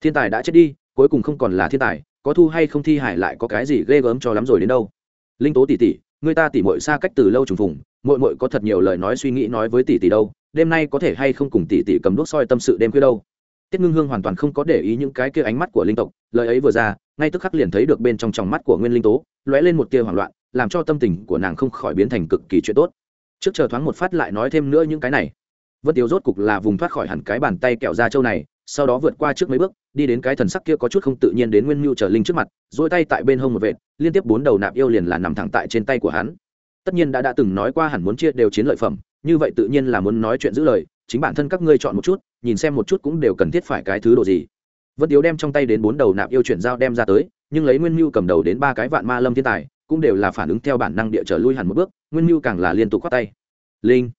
Thiên tài đã chết đi, cuối cùng không còn là thiên tài, có thu hay không thi hải lại có cái gì ghê gớm cho lắm rồi đến đâu linh tố tỷ tỷ, người ta tỷ muội xa cách từ lâu trùng phùng, muội muội có thật nhiều lời nói suy nghĩ nói với tỷ tỷ đâu, đêm nay có thể hay không cùng tỷ tỷ cầm đuốc soi tâm sự đêm khuya đâu. Tiết ngưng hương hoàn toàn không có để ý những cái kia ánh mắt của linh tộc, lời ấy vừa ra, ngay tức khắc liền thấy được bên trong tròng mắt của nguyên linh tố, lóe lên một tia hoảng loạn, làm cho tâm tình của nàng không khỏi biến thành cực kỳ chuyện tốt. Trước chờ thoáng một phát lại nói thêm nữa những cái này. Vân tiếu rốt cục là vùng thoát khỏi hẳn cái bàn tay kẹo ra châu này sau đó vượt qua trước mấy bước, đi đến cái thần sắc kia có chút không tự nhiên đến nguyên mưu trở linh trước mặt dỗi tay tại bên hông một vệt, liên tiếp bốn đầu nạp yêu liền là nằm thẳng tại trên tay của hắn. Tất nhiên đã đã từng nói qua hẳn muốn chia đều chiến lợi phẩm, như vậy tự nhiên là muốn nói chuyện giữ lời, chính bản thân các ngươi chọn một chút, nhìn xem một chút cũng đều cần thiết phải cái thứ đồ gì. Vân tiếu đem trong tay đến bốn đầu nạp yêu chuyển giao đem ra tới, nhưng lấy nguyên mưu cầm đầu đến ba cái vạn ma lâm thiên tài, cũng đều là phản ứng theo bản năng địa trở lui hẳn một bước, nguyên mưu càng là liên tục khoát tay. Linh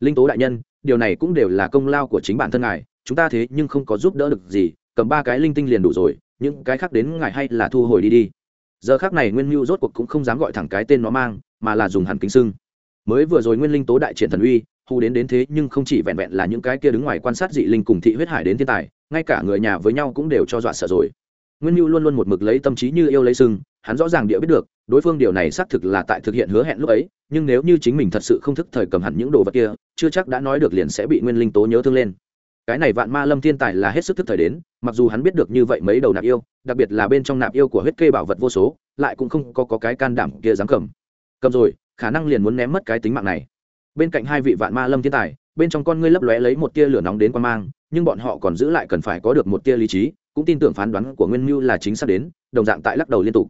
linh tố đại nhân, điều này cũng đều là công lao của chính bản thân ngài chúng ta thế nhưng không có giúp đỡ được gì, cầm ba cái linh tinh liền đủ rồi, những cái khác đến ngài hay là thu hồi đi đi. Giờ khác này nguyên mưu rốt cuộc cũng không dám gọi thẳng cái tên nó mang, mà là dùng hẳn kính sưng. Mới vừa rồi nguyên linh tố đại triển thần uy, hù đến đến thế nhưng không chỉ vẹn vẹn là những cái kia đứng ngoài quan sát dị linh cùng thị huyết hải đến thiên tài, ngay cả người nhà với nhau cũng đều cho dọa sợ rồi. Nguyên mưu luôn luôn một mực lấy tâm trí như yêu lấy sưng, hắn rõ ràng địa biết được, đối phương điều này xác thực là tại thực hiện hứa hẹn lúc ấy, nhưng nếu như chính mình thật sự không thức thời cầm hẳn những đồ vật kia, chưa chắc đã nói được liền sẽ bị nguyên linh tố nhớ thương lên cái này vạn ma lâm thiên tài là hết sức thức thời đến mặc dù hắn biết được như vậy mấy đầu nạp yêu đặc biệt là bên trong nạp yêu của huyết kê bảo vật vô số lại cũng không có, có cái can đảm kia dám cầm. Cầm rồi khả năng liền muốn ném mất cái tính mạng này. Bên cạnh hai vị vạn ma lâm thiên tài bên trong con ngươi lấp lóe lấy một tia lửa nóng đến quan mang nhưng bọn họ còn giữ lại cần phải có được một tia lý trí cũng tin tưởng phán đoán của nguyên mưu là chính xác đến đồng dạng tại lắc đầu liên tục.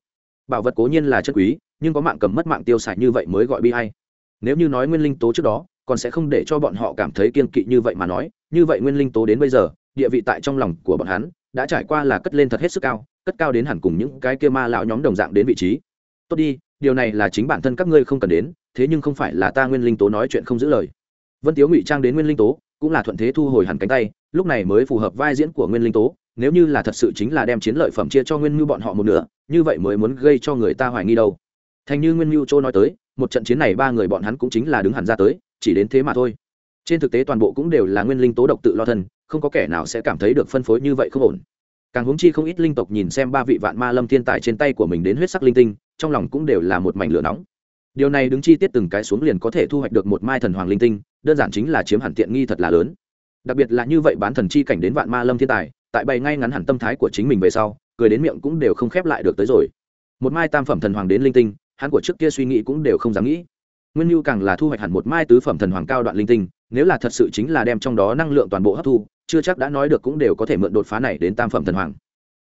Bảo vật cố nhiên là chất quý nhưng có mạng cầm mất mạng tiêu xài như vậy mới gọi bi hay nếu như nói nguyên linh tố trước đó còn sẽ không để cho bọn họ cảm thấy kiên kỵ như vậy mà nói, như vậy nguyên linh tố đến bây giờ, địa vị tại trong lòng của bọn hắn đã trải qua là cất lên thật hết sức cao, cất cao đến hẳn cùng những cái kia ma lão nhóm đồng dạng đến vị trí. Tốt đi, điều này là chính bản thân các ngươi không cần đến, thế nhưng không phải là ta nguyên linh tố nói chuyện không giữ lời. Vân tiếu ngụy trang đến nguyên linh tố, cũng là thuận thế thu hồi hẳn cánh tay, lúc này mới phù hợp vai diễn của nguyên linh tố, nếu như là thật sự chính là đem chiến lợi phẩm chia cho nguyên mưu bọn họ một nửa, như vậy mới muốn gây cho người ta hoài nghi đâu. Thành như nguyên mưu châu nói tới, một trận chiến này ba người bọn hắn cũng chính là đứng hẳn ra tới chỉ đến thế mà thôi. Trên thực tế toàn bộ cũng đều là nguyên linh tố độc tự lo thân, không có kẻ nào sẽ cảm thấy được phân phối như vậy không ổn. Càng huống chi không ít linh tộc nhìn xem ba vị vạn ma lâm thiên tài trên tay của mình đến huyết sắc linh tinh, trong lòng cũng đều là một mảnh lửa nóng. Điều này đứng chi tiết từng cái xuống liền có thể thu hoạch được một mai thần hoàng linh tinh, đơn giản chính là chiếm hẳn tiện nghi thật là lớn. Đặc biệt là như vậy bán thần chi cảnh đến vạn ma lâm thiên tài, tại bày ngay ngắn hẳn tâm thái của chính mình về sau, cười đến miệng cũng đều không khép lại được tới rồi. Một mai tam phẩm thần hoàng đến linh tinh, hắn của trước kia suy nghĩ cũng đều không dám nghĩ nguyên nhu càng là thu hoạch hẳn một mai tứ phẩm thần hoàng cao đoạn linh tinh, nếu là thật sự chính là đem trong đó năng lượng toàn bộ hấp thu, chưa chắc đã nói được cũng đều có thể mượn đột phá này đến tam phẩm thần hoàng.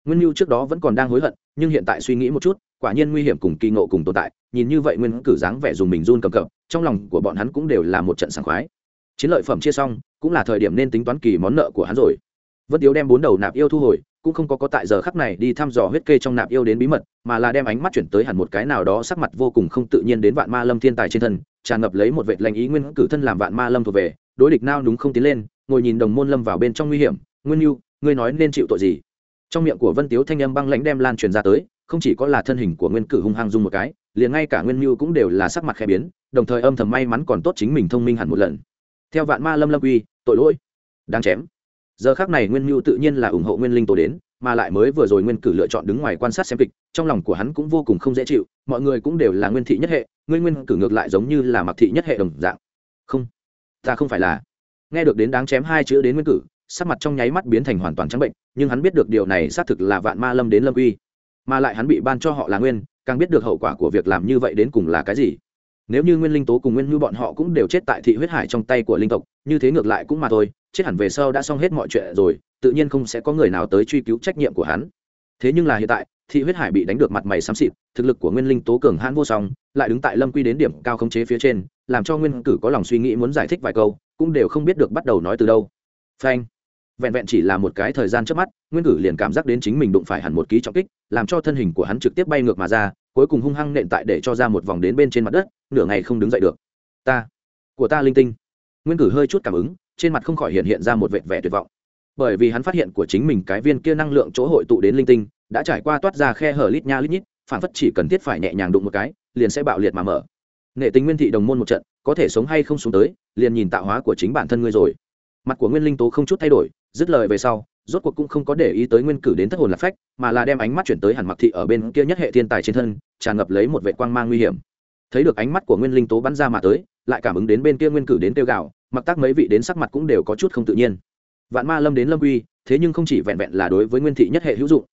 Nguyên nhu trước đó vẫn còn đang hối hận, nhưng hiện tại suy nghĩ một chút, quả nhiên nguy hiểm cùng kỳ ngộ cùng tồn tại, nhìn như vậy nguyên cử dáng vẻ dùng mình run cầm cập, trong lòng của bọn hắn cũng đều là một trận sảng khoái. Chiến lợi phẩm chia xong, cũng là thời điểm nên tính toán kỳ món nợ của hắn rồi. Vân tiếu đem bốn đầu nạp yêu thu hồi cũng không có có tại giờ khắc này đi thăm dò huyết kê trong nạp yêu đến bí mật, mà là đem ánh mắt chuyển tới hẳn một cái nào đó sắc mặt vô cùng không tự nhiên đến vạn ma lâm thiên tài trên thân, tràn ngập lấy một vệt lành ý nguyên cử thân làm vạn ma lâm thuộc về, đối địch nao đúng không tiến lên, ngồi nhìn đồng môn lâm vào bên trong nguy hiểm, nguyên mưu ngươi nói nên chịu tội gì? Trong miệng của vân tiếu thanh âm băng lãnh đem lan truyền ra tới, không chỉ có là thân hình của nguyên cử hung hăng dung một cái, liền ngay cả nguyên mưu cũng đều là sắc mặt khẽ biến, đồng thời âm thầm may mắn còn tốt chính mình thông minh hẳn một lần. Theo vạn ma lâm lâm uy tội lỗi, đáng chém giờ khác này nguyên mưu tự nhiên là ủng hộ nguyên linh tổ đến, mà lại mới vừa rồi nguyên cử lựa chọn đứng ngoài quan sát xem kịch, trong lòng của hắn cũng vô cùng không dễ chịu, mọi người cũng đều là nguyên thị nhất hệ nguyên nguyên cử ngược lại giống như là mặc thị nhất hệ đồng dạng. Không, ta không phải là. Nghe được đến đáng chém hai chữ đến nguyên cử, sắc mặt trong nháy mắt biến thành hoàn toàn trắng bệnh, nhưng hắn biết được điều này xác thực là vạn ma lâm đến lâm uy. Mà lại hắn bị ban cho họ là nguyên, càng biết được hậu quả của việc làm như vậy đến cùng là cái gì nếu như nguyên linh tố cùng nguyên như bọn họ cũng đều chết tại thị huyết hải trong tay của linh tộc, như thế ngược lại cũng mà thôi, chết hẳn về sau đã xong hết mọi chuyện rồi, tự nhiên không sẽ có người nào tới truy cứu trách nhiệm của hắn. Thế nhưng là hiện tại, thị huyết hải bị đánh được mặt mày xám xịt, thực lực của nguyên linh tố cường hãn vô song, lại đứng tại lâm quy đến điểm cao khống chế phía trên, làm cho nguyên cử có lòng suy nghĩ muốn giải thích vài câu, cũng đều không biết được bắt đầu nói từ đâu. Phanh. Vẹn vẹn chỉ là một cái thời gian trước mắt, nguyên cử liền cảm giác đến chính mình đụng phải hẳn một ký trọng kích, làm cho thân hình của hắn trực tiếp bay ngược mà ra cuối cùng hung hăng nện tại để cho ra một vòng đến bên trên mặt đất, nửa ngày không đứng dậy được. Ta, của ta linh tinh. Nguyên cử hơi chút cảm ứng, trên mặt không khỏi hiện hiện ra một vệt vẻ tuyệt vọng. Bởi vì hắn phát hiện của chính mình cái viên kia năng lượng chỗ hội tụ đến linh tinh, đã trải qua toát ra khe hở lít nha lít nhít, phản phất chỉ cần thiết phải nhẹ nhàng đụng một cái, liền sẽ bạo liệt mà mở. Nghệ tính nguyên thị đồng môn một trận, có thể sống hay không xuống tới, liền nhìn tạo hóa của chính bản thân ngươi rồi. Mặt của nguyên linh tố không chút thay đổi, dứt lời về sau rốt cuộc cũng không có để ý tới nguyên cử đến thất hồn lạc phách, mà là đem ánh mắt chuyển tới hẳn mặc thị ở bên kia nhất hệ thiên tài trên thân, tràn ngập lấy một vệ quang mang nguy hiểm. Thấy được ánh mắt của nguyên linh tố bắn ra mà tới, lại cảm ứng đến bên kia nguyên cử đến tiêu gạo mặc tác mấy vị đến sắc mặt cũng đều có chút không tự nhiên. Vạn ma lâm đến lâm quy, thế nhưng không chỉ vẹn vẹn là đối với nguyên thị nhất hệ hữu dụng.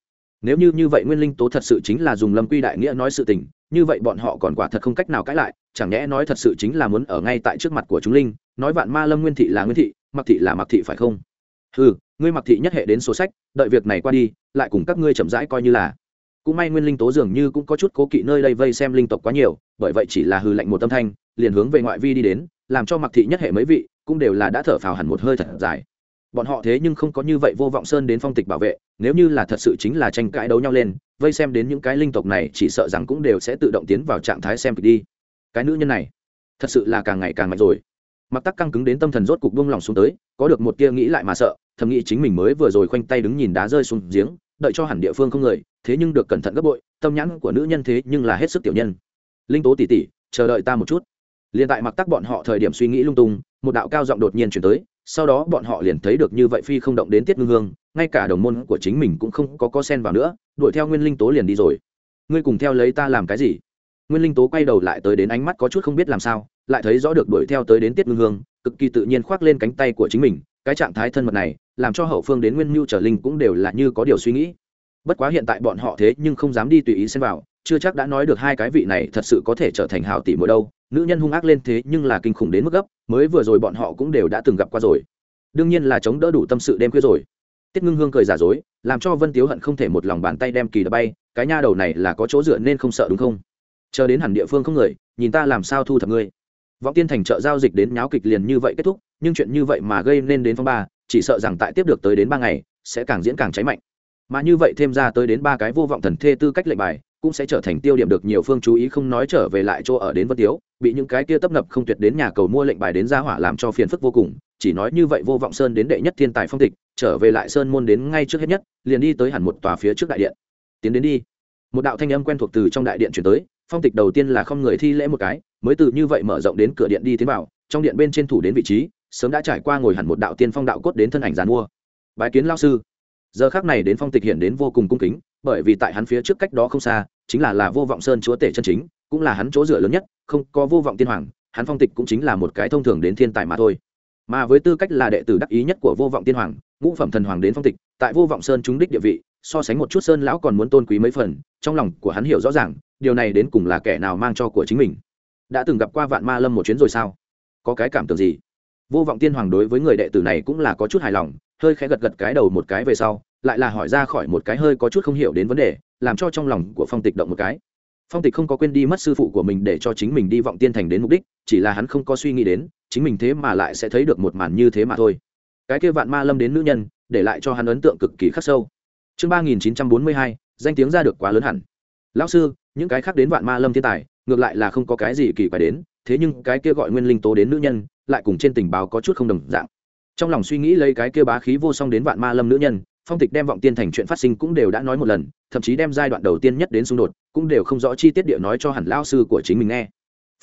Nếu như như vậy nguyên linh tố thật sự chính là dùng lâm quy đại nghĩa nói sự tình, như vậy bọn họ còn quả thật không cách nào cãi lại, chẳng nhẽ nói thật sự chính là muốn ở ngay tại trước mặt của chúng linh, nói vạn ma lâm nguyên thị là nguyên thị, mặc thị là mặc thị phải không? Ừ ngươi mặc thị nhất hệ đến số sách, đợi việc này qua đi, lại cùng các ngươi chậm rãi coi như là. Cũng may nguyên linh tố dường như cũng có chút cố kỵ nơi đây vây xem linh tộc quá nhiều, bởi vậy chỉ là hư lệnh một tâm thanh, liền hướng về ngoại vi đi đến, làm cho mặc thị nhất hệ mấy vị cũng đều là đã thở phào hẳn một hơi thật dài. Bọn họ thế nhưng không có như vậy vô vọng sơn đến phong tịch bảo vệ, nếu như là thật sự chính là tranh cãi đấu nhau lên, vây xem đến những cái linh tộc này chỉ sợ rằng cũng đều sẽ tự động tiến vào trạng thái xem kịch đi. Cái nữ nhân này, thật sự là càng ngày càng mạnh rồi. Mặc tắc căng cứng đến tâm thần rốt cục buông lòng xuống tới, có được một kia nghĩ lại mà sợ thầm nghĩ chính mình mới vừa rồi khoanh tay đứng nhìn đá rơi xuống giếng, đợi cho hẳn địa phương không người, thế nhưng được cẩn thận gấp bội, tâm nhãn của nữ nhân thế nhưng là hết sức tiểu nhân. Linh tố tỉ tỉ chờ đợi ta một chút. Liền tại mặc tắc bọn họ thời điểm suy nghĩ lung tung, một đạo cao giọng đột nhiên chuyển tới, sau đó bọn họ liền thấy được như vậy phi không động đến tiết ngưng hương, ngay cả đồng môn của chính mình cũng không có có sen vào nữa, đuổi theo nguyên linh tố liền đi rồi. Ngươi cùng theo lấy ta làm cái gì? Nguyên linh tố quay đầu lại tới đến ánh mắt có chút không biết làm sao, lại thấy rõ được đuổi theo tới đến tiết ngưng hương, cực kỳ tự nhiên khoác lên cánh tay của chính mình cái trạng thái thân mật này, làm cho hậu phương đến nguyên mưu trở linh cũng đều là như có điều suy nghĩ. Bất quá hiện tại bọn họ thế nhưng không dám đi tùy ý xen vào, chưa chắc đã nói được hai cái vị này thật sự có thể trở thành hào tỷ mỗi đâu. Nữ nhân hung ác lên thế nhưng là kinh khủng đến mức gấp, mới vừa rồi bọn họ cũng đều đã từng gặp qua rồi. Đương nhiên là chống đỡ đủ tâm sự đêm khuya rồi. Tiết ngưng hương cười giả dối, làm cho vân tiếu hận không thể một lòng bàn tay đem kỳ đập bay, cái nha đầu này là có chỗ dựa nên không sợ đúng không? Chờ đến hẳn địa phương không người, nhìn ta làm sao thu thập ngươi. Vọng tiên thành chợ giao dịch đến nháo kịch liền như vậy kết thúc nhưng chuyện như vậy mà gây nên đến phong ba, chỉ sợ rằng tại tiếp được tới đến ba ngày, sẽ càng diễn càng cháy mạnh. Mà như vậy thêm ra tới đến ba cái vô vọng thần thê tư cách lệnh bài, cũng sẽ trở thành tiêu điểm được nhiều phương chú ý không nói trở về lại chỗ ở đến vân tiếu, bị những cái kia tấp nập không tuyệt đến nhà cầu mua lệnh bài đến gia hỏa làm cho phiền phức vô cùng, chỉ nói như vậy vô vọng sơn đến đệ nhất thiên tài phong tịch, trở về lại sơn môn đến ngay trước hết nhất, liền đi tới hẳn một tòa phía trước đại điện. Tiến đến đi. Một đạo thanh âm quen thuộc từ trong đại điện chuyển tới, phong tịch đầu tiên là không người thi lễ một cái, mới từ như vậy mở rộng đến cửa điện đi tiến vào, trong điện bên trên thủ đến vị trí sớm đã trải qua ngồi hẳn một đạo tiên phong đạo cốt đến thân ảnh giàn mua. Bái kiến lao sư. Giờ khác này đến phong tịch hiện đến vô cùng cung kính, bởi vì tại hắn phía trước cách đó không xa, chính là là vô vọng sơn chúa tể chân chính, cũng là hắn chỗ dựa lớn nhất, không có vô vọng tiên hoàng, hắn phong tịch cũng chính là một cái thông thường đến thiên tài mà thôi. Mà với tư cách là đệ tử đắc ý nhất của vô vọng tiên hoàng, ngũ phẩm thần hoàng đến phong tịch, tại vô vọng sơn trúng đích địa vị, so sánh một chút sơn lão còn muốn tôn quý mấy phần, trong lòng của hắn hiểu rõ ràng, điều này đến cùng là kẻ nào mang cho của chính mình. Đã từng gặp qua vạn ma lâm một chuyến rồi sao? Có cái cảm tưởng gì? Vô vọng tiên hoàng đối với người đệ tử này cũng là có chút hài lòng, hơi khẽ gật gật cái đầu một cái về sau, lại là hỏi ra khỏi một cái hơi có chút không hiểu đến vấn đề, làm cho trong lòng của phong tịch động một cái. Phong tịch không có quên đi mất sư phụ của mình để cho chính mình đi vọng tiên thành đến mục đích, chỉ là hắn không có suy nghĩ đến, chính mình thế mà lại sẽ thấy được một màn như thế mà thôi. Cái kia vạn ma lâm đến nữ nhân, để lại cho hắn ấn tượng cực kỳ khắc sâu. Chương ba nghìn chín trăm bốn mươi hai, danh tiếng ra được quá lớn hẳn. Lão sư, những cái khác đến vạn ma lâm thiên tài, ngược lại là không có cái gì kỳ quái đến, thế nhưng cái kia gọi nguyên linh tố đến nữ nhân lại cùng trên tình báo có chút không đồng dạng. Trong lòng suy nghĩ lấy cái kia bá khí vô song đến vạn ma lâm nữ nhân, phong tịch đem vọng tiên thành chuyện phát sinh cũng đều đã nói một lần, thậm chí đem giai đoạn đầu tiên nhất đến xung đột cũng đều không rõ chi tiết địa nói cho hẳn lao sư của chính mình nghe.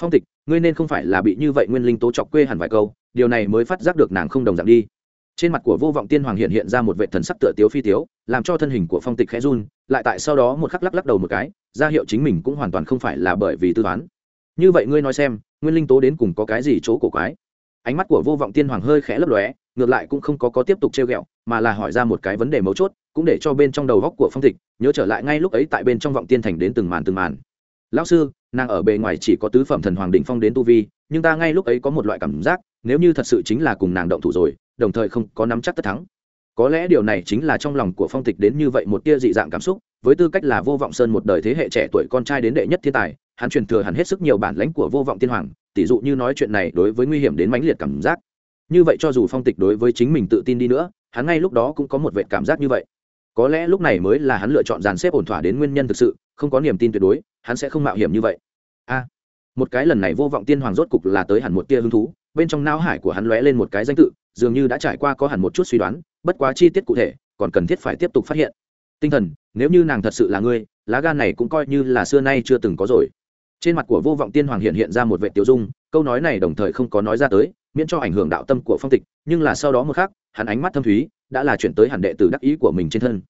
Phong tịch, ngươi nên không phải là bị như vậy nguyên linh tố chọc quê hẳn vài câu, điều này mới phát giác được nàng không đồng dạng đi. Trên mặt của vô vọng tiên hoàng hiện hiện ra một vệ thần sắc tựa tiếu phi tiếu, làm cho thân hình của phong tịch khẽ run, lại tại sau đó một khắc lắc lắc đầu một cái, ra hiệu chính mình cũng hoàn toàn không phải là bởi vì tư toán. Như vậy ngươi nói xem, nguyên linh tố đến cùng có cái gì chỗ cổ quái? Ánh mắt của vô vọng tiên hoàng hơi khẽ lấp lóe, ngược lại cũng không có có tiếp tục trêu ghẹo, mà là hỏi ra một cái vấn đề mấu chốt, cũng để cho bên trong đầu góc của phong tịch nhớ trở lại ngay lúc ấy tại bên trong vọng tiên thành đến từng màn từng màn. Lão sư, nàng ở bề ngoài chỉ có tứ phẩm thần hoàng định phong đến tu vi, nhưng ta ngay lúc ấy có một loại cảm giác, nếu như thật sự chính là cùng nàng động thủ rồi, đồng thời không có nắm chắc tất thắng. Có lẽ điều này chính là trong lòng của phong tịch đến như vậy một tia dị dạng cảm xúc, với tư cách là vô vọng sơn một đời thế hệ trẻ tuổi con trai đến đệ nhất thiên tài, hắn truyền thừa hẳn hết sức nhiều bản lãnh của vô vọng tiên hoàng tỷ dụ như nói chuyện này đối với nguy hiểm đến mãnh liệt cảm giác. Như vậy cho dù phong tịch đối với chính mình tự tin đi nữa, hắn ngay lúc đó cũng có một vệ cảm giác như vậy. Có lẽ lúc này mới là hắn lựa chọn dàn xếp ổn thỏa đến nguyên nhân thực sự, không có niềm tin tuyệt đối, hắn sẽ không mạo hiểm như vậy. A! Một cái lần này vô vọng tiên hoàng rốt cục là tới hẳn một tia hứng thú, bên trong não hải của hắn lóe lên một cái danh tự, dường như đã trải qua có hẳn một chút suy đoán, bất quá chi tiết cụ thể, còn cần thiết phải tiếp tục phát hiện. Tinh thần, nếu như nàng thật sự là ngươi, lá gan này cũng coi như là xưa nay chưa từng có rồi trên mặt của vô vọng tiên hoàng hiện hiện ra một vệ tiểu dung, câu nói này đồng thời không có nói ra tới, miễn cho ảnh hưởng đạo tâm của phong tịch, nhưng là sau đó một khác hắn ánh mắt thâm thúy, đã là chuyển tới hẳn đệ tử đắc ý của mình trên thân.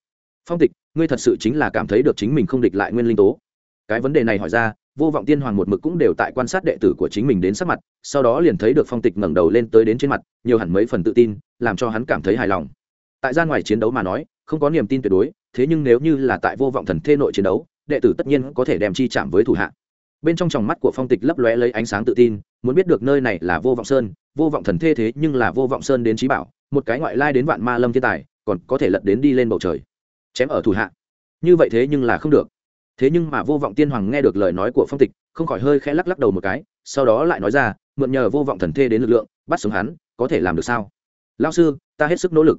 Phong tịch, ngươi thật sự chính là cảm thấy được chính mình không địch lại nguyên linh tố? Cái vấn đề này hỏi ra, vô vọng tiên hoàng một mực cũng đều tại quan sát đệ tử của chính mình đến sắc mặt, sau đó liền thấy được phong tịch ngẩng đầu lên tới đến trên mặt, nhiều hẳn mấy phần tự tin, làm cho hắn cảm thấy hài lòng. Tại ra ngoài chiến đấu mà nói, không có niềm tin tuyệt đối, thế nhưng nếu như là tại vô vọng thần thê nội chiến đấu, đệ tử tất nhiên có thể đem chi chạm với thủ hạ bên trong tròng mắt của phong tịch lấp lóe lấy ánh sáng tự tin, muốn biết được nơi này là vô vọng sơn, vô vọng thần thê thế nhưng là vô vọng sơn đến trí bảo, một cái ngoại lai đến vạn ma lâm thiên tài, còn có thể lật đến đi lên bầu trời. Chém ở thủ hạ. Như vậy thế nhưng là không được. Thế nhưng mà vô vọng tiên hoàng nghe được lời nói của phong tịch, không khỏi hơi khẽ lắc lắc đầu một cái, sau đó lại nói ra, mượn nhờ vô vọng thần thê đến lực lượng, bắt sống hắn, có thể làm được sao? Lao sư, ta hết sức nỗ lực.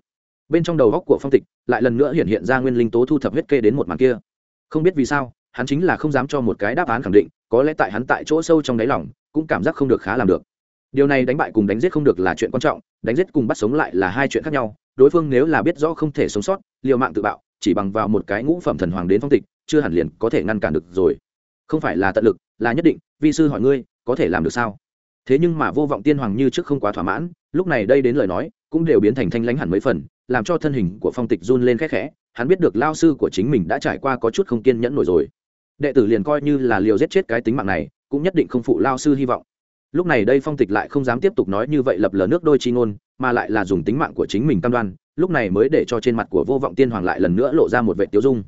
Bên trong đầu góc của phong tịch lại lần nữa hiện hiện ra nguyên linh tố thu thập huyết kê đến một màn kia. Không biết vì sao, hắn chính là không dám cho một cái đáp án khẳng định có lẽ tại hắn tại chỗ sâu trong đáy lòng, cũng cảm giác không được khá làm được. Điều này đánh bại cùng đánh giết không được là chuyện quan trọng, đánh giết cùng bắt sống lại là hai chuyện khác nhau, đối phương nếu là biết rõ không thể sống sót, liều mạng tự bạo, chỉ bằng vào một cái ngũ phẩm thần hoàng đến phong tịch, chưa hẳn liền có thể ngăn cản được rồi. Không phải là tận lực, là nhất định, vi sư hỏi ngươi, có thể làm được sao? Thế nhưng mà vô vọng tiên hoàng như trước không quá thỏa mãn, lúc này đây đến lời nói, cũng đều biến thành thanh lãnh hẳn mấy phần, làm cho thân hình của phong tịch run lên khẽ khẽ, hắn biết được lao sư của chính mình đã trải qua có chút không kiên nhẫn nổi rồi đệ tử liền coi như là liều giết chết cái tính mạng này, cũng nhất định không phụ lao sư hy vọng. Lúc này đây phong tịch lại không dám tiếp tục nói như vậy lập lờ nước đôi chi ngôn, mà lại là dùng tính mạng của chính mình cam đoan, lúc này mới để cho trên mặt của vô vọng tiên hoàng lại lần nữa lộ ra một vệ tiêu dung.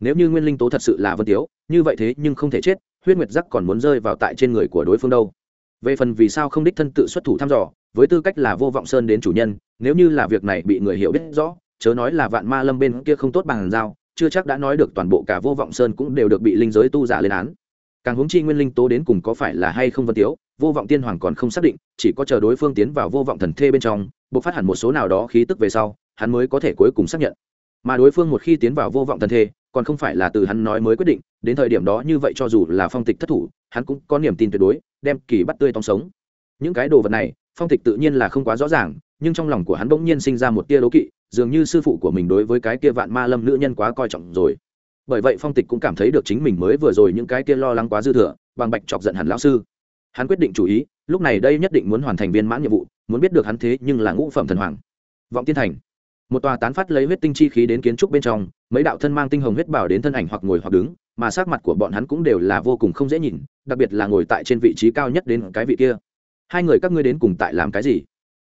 Nếu như nguyên linh tố thật sự là vân tiếu, như vậy thế nhưng không thể chết, huyết nguyệt giác còn muốn rơi vào tại trên người của đối phương đâu. Về phần vì sao không đích thân tự xuất thủ thăm dò, với tư cách là vô vọng sơn đến chủ nhân, nếu như là việc này bị người hiểu biết rõ, chớ nói là vạn ma lâm bên kia không tốt bằng giao chưa chắc đã nói được toàn bộ cả vô vọng sơn cũng đều được bị linh giới tu giả lên án. Càng hướng chi nguyên linh tố đến cùng có phải là hay không vân tiếu, vô vọng tiên hoàng còn không xác định, chỉ có chờ đối phương tiến vào vô vọng thần thê bên trong buộc phát hẳn một số nào đó khí tức về sau, hắn mới có thể cuối cùng xác nhận. Mà đối phương một khi tiến vào vô vọng thần thê, còn không phải là từ hắn nói mới quyết định, đến thời điểm đó như vậy cho dù là phong tịch thất thủ, hắn cũng có niềm tin tuyệt đối, đem kỳ bắt tươi tòng sống. Những cái đồ vật này, phong tịch tự nhiên là không quá rõ ràng, nhưng trong lòng của hắn bỗng nhiên sinh ra một tia đố kỵ dường như sư phụ của mình đối với cái kia vạn ma lâm nữ nhân quá coi trọng rồi. Bởi vậy phong tịch cũng cảm thấy được chính mình mới vừa rồi những cái kia lo lắng quá dư thừa, bằng bạch chọc giận hẳn lão sư. Hắn quyết định chủ ý, lúc này đây nhất định muốn hoàn thành viên mãn nhiệm vụ, muốn biết được hắn thế nhưng là ngũ phẩm thần hoàng. Vọng tiên thành. Một tòa tán phát lấy huyết tinh chi khí đến kiến trúc bên trong, mấy đạo thân mang tinh hồng huyết bảo đến thân ảnh hoặc ngồi hoặc đứng, mà sắc mặt của bọn hắn cũng đều là vô cùng không dễ nhìn, đặc biệt là ngồi tại trên vị trí cao nhất đến cái vị kia. Hai người các ngươi đến cùng tại làm cái gì?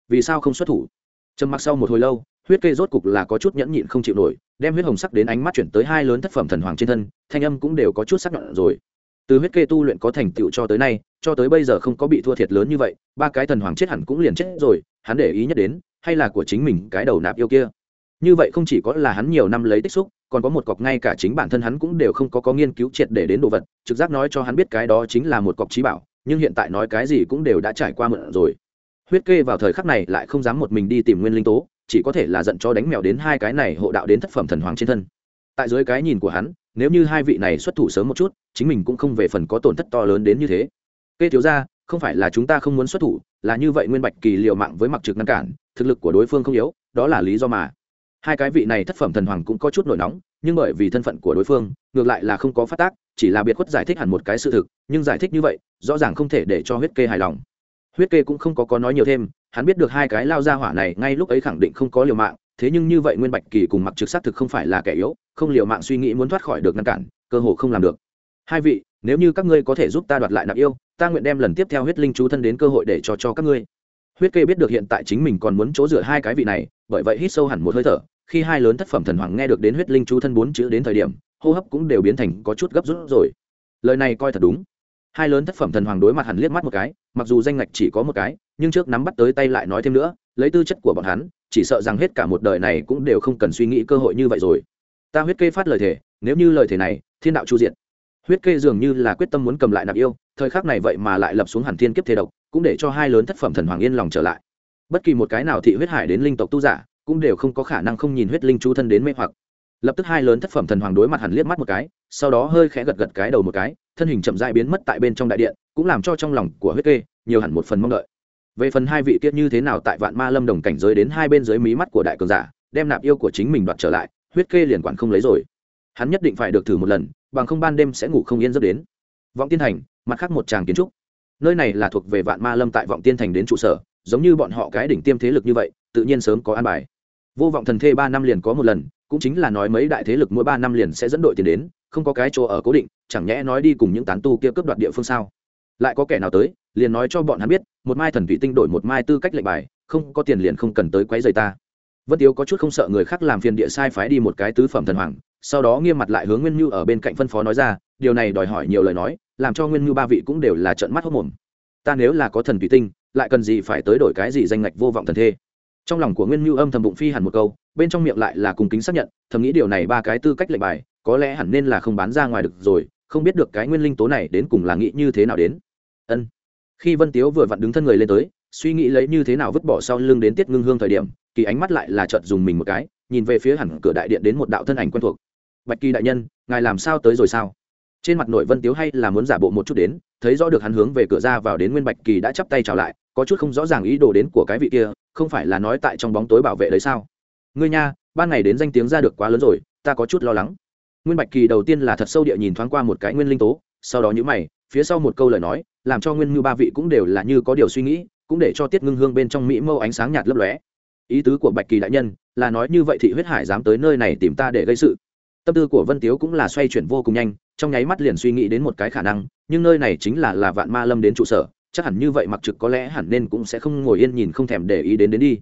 Vì sao không xuất thủ? Trầm mặc sau một hồi lâu huyết kê rốt cục là có chút nhẫn nhịn không chịu nổi, đem huyết hồng sắc đến ánh mắt chuyển tới hai lớn thất phẩm thần hoàng trên thân, thanh âm cũng đều có chút sắc nhọn rồi. Từ huyết kê tu luyện có thành tựu cho tới nay, cho tới bây giờ không có bị thua thiệt lớn như vậy, ba cái thần hoàng chết hẳn cũng liền chết rồi, hắn để ý nhất đến, hay là của chính mình cái đầu nạp yêu kia. Như vậy không chỉ có là hắn nhiều năm lấy tích xúc, còn có một cọc ngay cả chính bản thân hắn cũng đều không có có nghiên cứu triệt để đến đồ vật, trực giác nói cho hắn biết cái đó chính là một cọc trí bảo, nhưng hiện tại nói cái gì cũng đều đã trải qua mượn rồi. Huyết kê vào thời khắc này lại không dám một mình đi tìm nguyên linh tố chỉ có thể là giận cho đánh mèo đến hai cái này hộ đạo đến thất phẩm thần hoàng trên thân. Tại dưới cái nhìn của hắn, nếu như hai vị này xuất thủ sớm một chút, chính mình cũng không về phần có tổn thất to lớn đến như thế. Kê thiếu ra không phải là chúng ta không muốn xuất thủ, là như vậy nguyên bạch kỳ liều mạng với mặc trực ngăn cản, thực lực của đối phương không yếu, đó là lý do mà. Hai cái vị này thất phẩm thần hoàng cũng có chút nổi nóng, nhưng bởi vì thân phận của đối phương, ngược lại là không có phát tác, chỉ là biệt khuất giải thích hẳn một cái sự thực, nhưng giải thích như vậy, rõ ràng không thể để cho huyết kê hài lòng. Huyết kê cũng không có có nói nhiều thêm hắn biết được hai cái lao ra hỏa này ngay lúc ấy khẳng định không có liều mạng, thế nhưng như vậy nguyên bạch kỳ cùng mặc trực xác thực không phải là kẻ yếu, không liều mạng suy nghĩ muốn thoát khỏi được ngăn cản, cơ hồ không làm được. Hai vị, nếu như các ngươi có thể giúp ta đoạt lại nạp yêu, ta nguyện đem lần tiếp theo huyết linh chú thân đến cơ hội để cho cho các ngươi. Huyết kê biết được hiện tại chính mình còn muốn chỗ rửa hai cái vị này, bởi vậy hít sâu hẳn một hơi thở, khi hai lớn thất phẩm thần hoàng nghe được đến huyết linh chú thân bốn chữ đến thời điểm, hô hấp cũng đều biến thành có chút gấp rút rồi. Lời này coi thật đúng. Hai lớn thất phẩm thần hoàng đối mặt hẳn liếc mắt một cái, mặc dù danh ngạch chỉ có một cái nhưng trước nắm bắt tới tay lại nói thêm nữa, lấy tư chất của bọn hắn, chỉ sợ rằng hết cả một đời này cũng đều không cần suy nghĩ cơ hội như vậy rồi. Ta huyết kê phát lời thề, nếu như lời thề này, thiên đạo chu diện huyết kê dường như là quyết tâm muốn cầm lại nạp yêu, thời khắc này vậy mà lại lập xuống hẳn thiên kiếp thế độc, cũng để cho hai lớn thất phẩm thần hoàng yên lòng trở lại. Bất kỳ một cái nào thị huyết hải đến linh tộc tu giả, cũng đều không có khả năng không nhìn huyết linh chú thân đến mê hoặc. Lập tức hai lớn thất phẩm thần hoàng đối mặt hẳn liếc mắt một cái, sau đó hơi khẽ gật gật cái đầu một cái, thân hình chậm dại biến mất tại bên trong đại điện, cũng làm cho trong lòng của huyết kê nhiều hẳn một phần mong đợi về phần hai vị kiết như thế nào tại vạn ma lâm đồng cảnh giới đến hai bên dưới mí mắt của đại cường giả, đem nạp yêu của chính mình đoạt trở lại, huyết kê liền quản không lấy rồi. Hắn nhất định phải được thử một lần, bằng không ban đêm sẽ ngủ không yên giấc đến. Vọng tiên thành, mặt khác một tràng kiến trúc. Nơi này là thuộc về vạn ma lâm tại vọng tiên thành đến trụ sở, giống như bọn họ cái đỉnh tiêm thế lực như vậy, tự nhiên sớm có an bài. Vô vọng thần thê ba năm liền có một lần, cũng chính là nói mấy đại thế lực mỗi ba năm liền sẽ dẫn đội tiền đến, không có cái chỗ ở cố định, chẳng nhẽ nói đi cùng những tán tu kia cướp đoạt địa phương sao? Lại có kẻ nào tới, liền nói cho bọn hắn biết, một mai thần thủy tinh đổi một mai tư cách lệnh bài, không có tiền liền không cần tới quấy rầy ta. Vân tiếu có chút không sợ người khác làm phiền địa sai phái đi một cái tứ phẩm thần hoàng, sau đó nghiêm mặt lại hướng nguyên như ở bên cạnh phân phó nói ra, điều này đòi hỏi nhiều lời nói, làm cho nguyên như ba vị cũng đều là trợn mắt hốc mồm. Ta nếu là có thần thủy tinh, lại cần gì phải tới đổi cái gì danh ngạch vô vọng thần thê? Trong lòng của nguyên như âm thầm bụng phi hẳn một câu, bên trong miệng lại là cùng kính xác nhận, thầm nghĩ điều này ba cái tư cách lệnh bài, có lẽ hẳn nên là không bán ra ngoài được rồi không biết được cái nguyên linh tố này đến cùng là nghĩ như thế nào đến. Ân. Khi vân tiếu vừa vặn đứng thân người lên tới, suy nghĩ lấy như thế nào vứt bỏ sau lưng đến tiết ngưng hương thời điểm, kỳ ánh mắt lại là chợt dùng mình một cái, nhìn về phía hẳn cửa đại điện đến một đạo thân ảnh quen thuộc. Bạch kỳ đại nhân, ngài làm sao tới rồi sao? Trên mặt nội vân tiếu hay là muốn giả bộ một chút đến, thấy rõ được hắn hướng về cửa ra vào đến nguyên bạch kỳ đã chắp tay chào lại, có chút không rõ ràng ý đồ đến của cái vị kia, không phải là nói tại trong bóng tối bảo vệ đấy sao? Ngươi nha, ban ngày đến danh tiếng ra được quá lớn rồi, ta có chút lo lắng nguyên bạch kỳ đầu tiên là thật sâu địa nhìn thoáng qua một cái nguyên linh tố, sau đó nhữ mày, phía sau một câu lời nói, làm cho nguyên ngư ba vị cũng đều là như có điều suy nghĩ, cũng để cho tiết ngưng hương bên trong mỹ mâu ánh sáng nhạt lấp lóe. Ý tứ của bạch kỳ đại nhân là nói như vậy thị huyết hải dám tới nơi này tìm ta để gây sự. Tâm tư của vân tiếu cũng là xoay chuyển vô cùng nhanh, trong nháy mắt liền suy nghĩ đến một cái khả năng, nhưng nơi này chính là là vạn ma lâm đến trụ sở, chắc hẳn như vậy mặc trực có lẽ hẳn nên cũng sẽ không ngồi yên nhìn không thèm để ý đến đến đi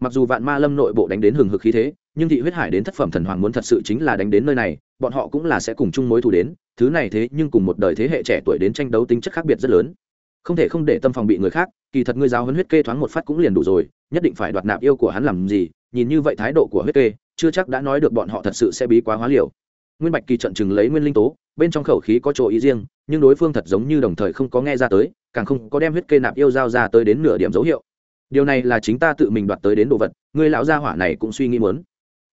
mặc dù vạn ma lâm nội bộ đánh đến hừng hực khí thế, nhưng thị huyết hải đến thất phẩm thần hoàng muốn thật sự chính là đánh đến nơi này, bọn họ cũng là sẽ cùng chung mối thù đến, thứ này thế nhưng cùng một đời thế hệ trẻ tuổi đến tranh đấu tính chất khác biệt rất lớn. Không thể không để tâm phòng bị người khác, kỳ thật ngươi giáo huấn huyết kê thoáng một phát cũng liền đủ rồi, nhất định phải đoạt nạp yêu của hắn làm gì, nhìn như vậy thái độ của huyết kê, chưa chắc đã nói được bọn họ thật sự sẽ bí quá hóa liều. Nguyên bạch kỳ trận chừng lấy nguyên linh tố, bên trong khẩu khí có chỗ ý riêng, nhưng đối phương thật giống như đồng thời không có nghe ra tới, càng không có đem huyết kê nạp yêu giao ra tới đến nửa điểm dấu hiệu điều này là chính ta tự mình đoạt tới đến đồ vật, người lão gia hỏa này cũng suy nghĩ muốn.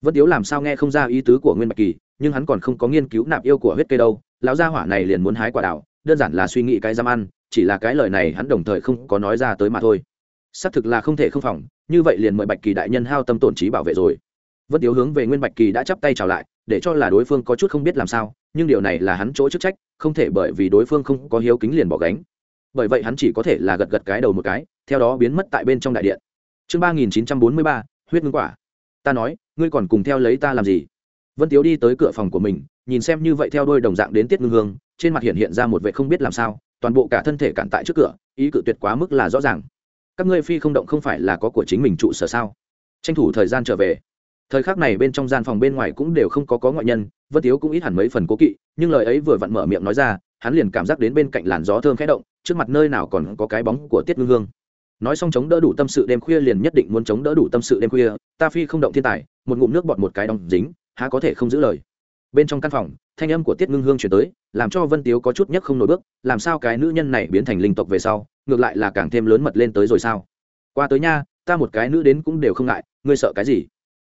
Vân tiếu làm sao nghe không ra ý tứ của nguyên bạch kỳ, nhưng hắn còn không có nghiên cứu nạp yêu của huyết cây đâu, lão gia hỏa này liền muốn hái quả đảo đơn giản là suy nghĩ cái dám ăn, chỉ là cái lời này hắn đồng thời không có nói ra tới mà thôi. Xác thực là không thể không phòng, như vậy liền mời bạch kỳ đại nhân hao tâm tổn trí bảo vệ rồi. Vân tiếu hướng về nguyên bạch kỳ đã chắp tay chào lại, để cho là đối phương có chút không biết làm sao, nhưng điều này là hắn chỗ chức trách, không thể bởi vì đối phương không có hiếu kính liền bỏ gánh. Bởi vậy hắn chỉ có thể là gật gật cái đầu một cái theo đó biến mất tại bên trong đại điện. Chương ba nghìn chín trăm bốn mươi ba, huyết ngưng quả. Ta nói, ngươi còn cùng theo lấy ta làm gì? Vân tiếu đi tới cửa phòng của mình, nhìn xem như vậy theo đôi đồng dạng đến tiết ngưng hương, trên mặt hiện hiện ra một vệ không biết làm sao, toàn bộ cả thân thể cản tại trước cửa, ý cự tuyệt quá mức là rõ ràng. Các ngươi phi không động không phải là có của chính mình trụ sở sao? Tranh thủ thời gian trở về. Thời khắc này bên trong gian phòng bên ngoài cũng đều không có có ngoại nhân, vân tiếu cũng ít hẳn mấy phần cố kỵ, nhưng lời ấy vừa vặn mở miệng nói ra, hắn liền cảm giác đến bên cạnh làn gió thơm khẽ động, trước mặt nơi nào còn có cái bóng của tiết ngưng hương nói xong chống đỡ đủ tâm sự đêm khuya liền nhất định muốn chống đỡ đủ tâm sự đêm khuya, ta phi không động thiên tài, một ngụm nước bọt một cái đóng dính, há có thể không giữ lời. Bên trong căn phòng, thanh âm của tiết ngưng hương chuyển tới, làm cho vân tiếu có chút nhất không nổi bước, làm sao cái nữ nhân này biến thành linh tộc về sau, ngược lại là càng thêm lớn mật lên tới rồi sao? Qua tới nha, ta một cái nữ đến cũng đều không ngại, ngươi sợ cái gì?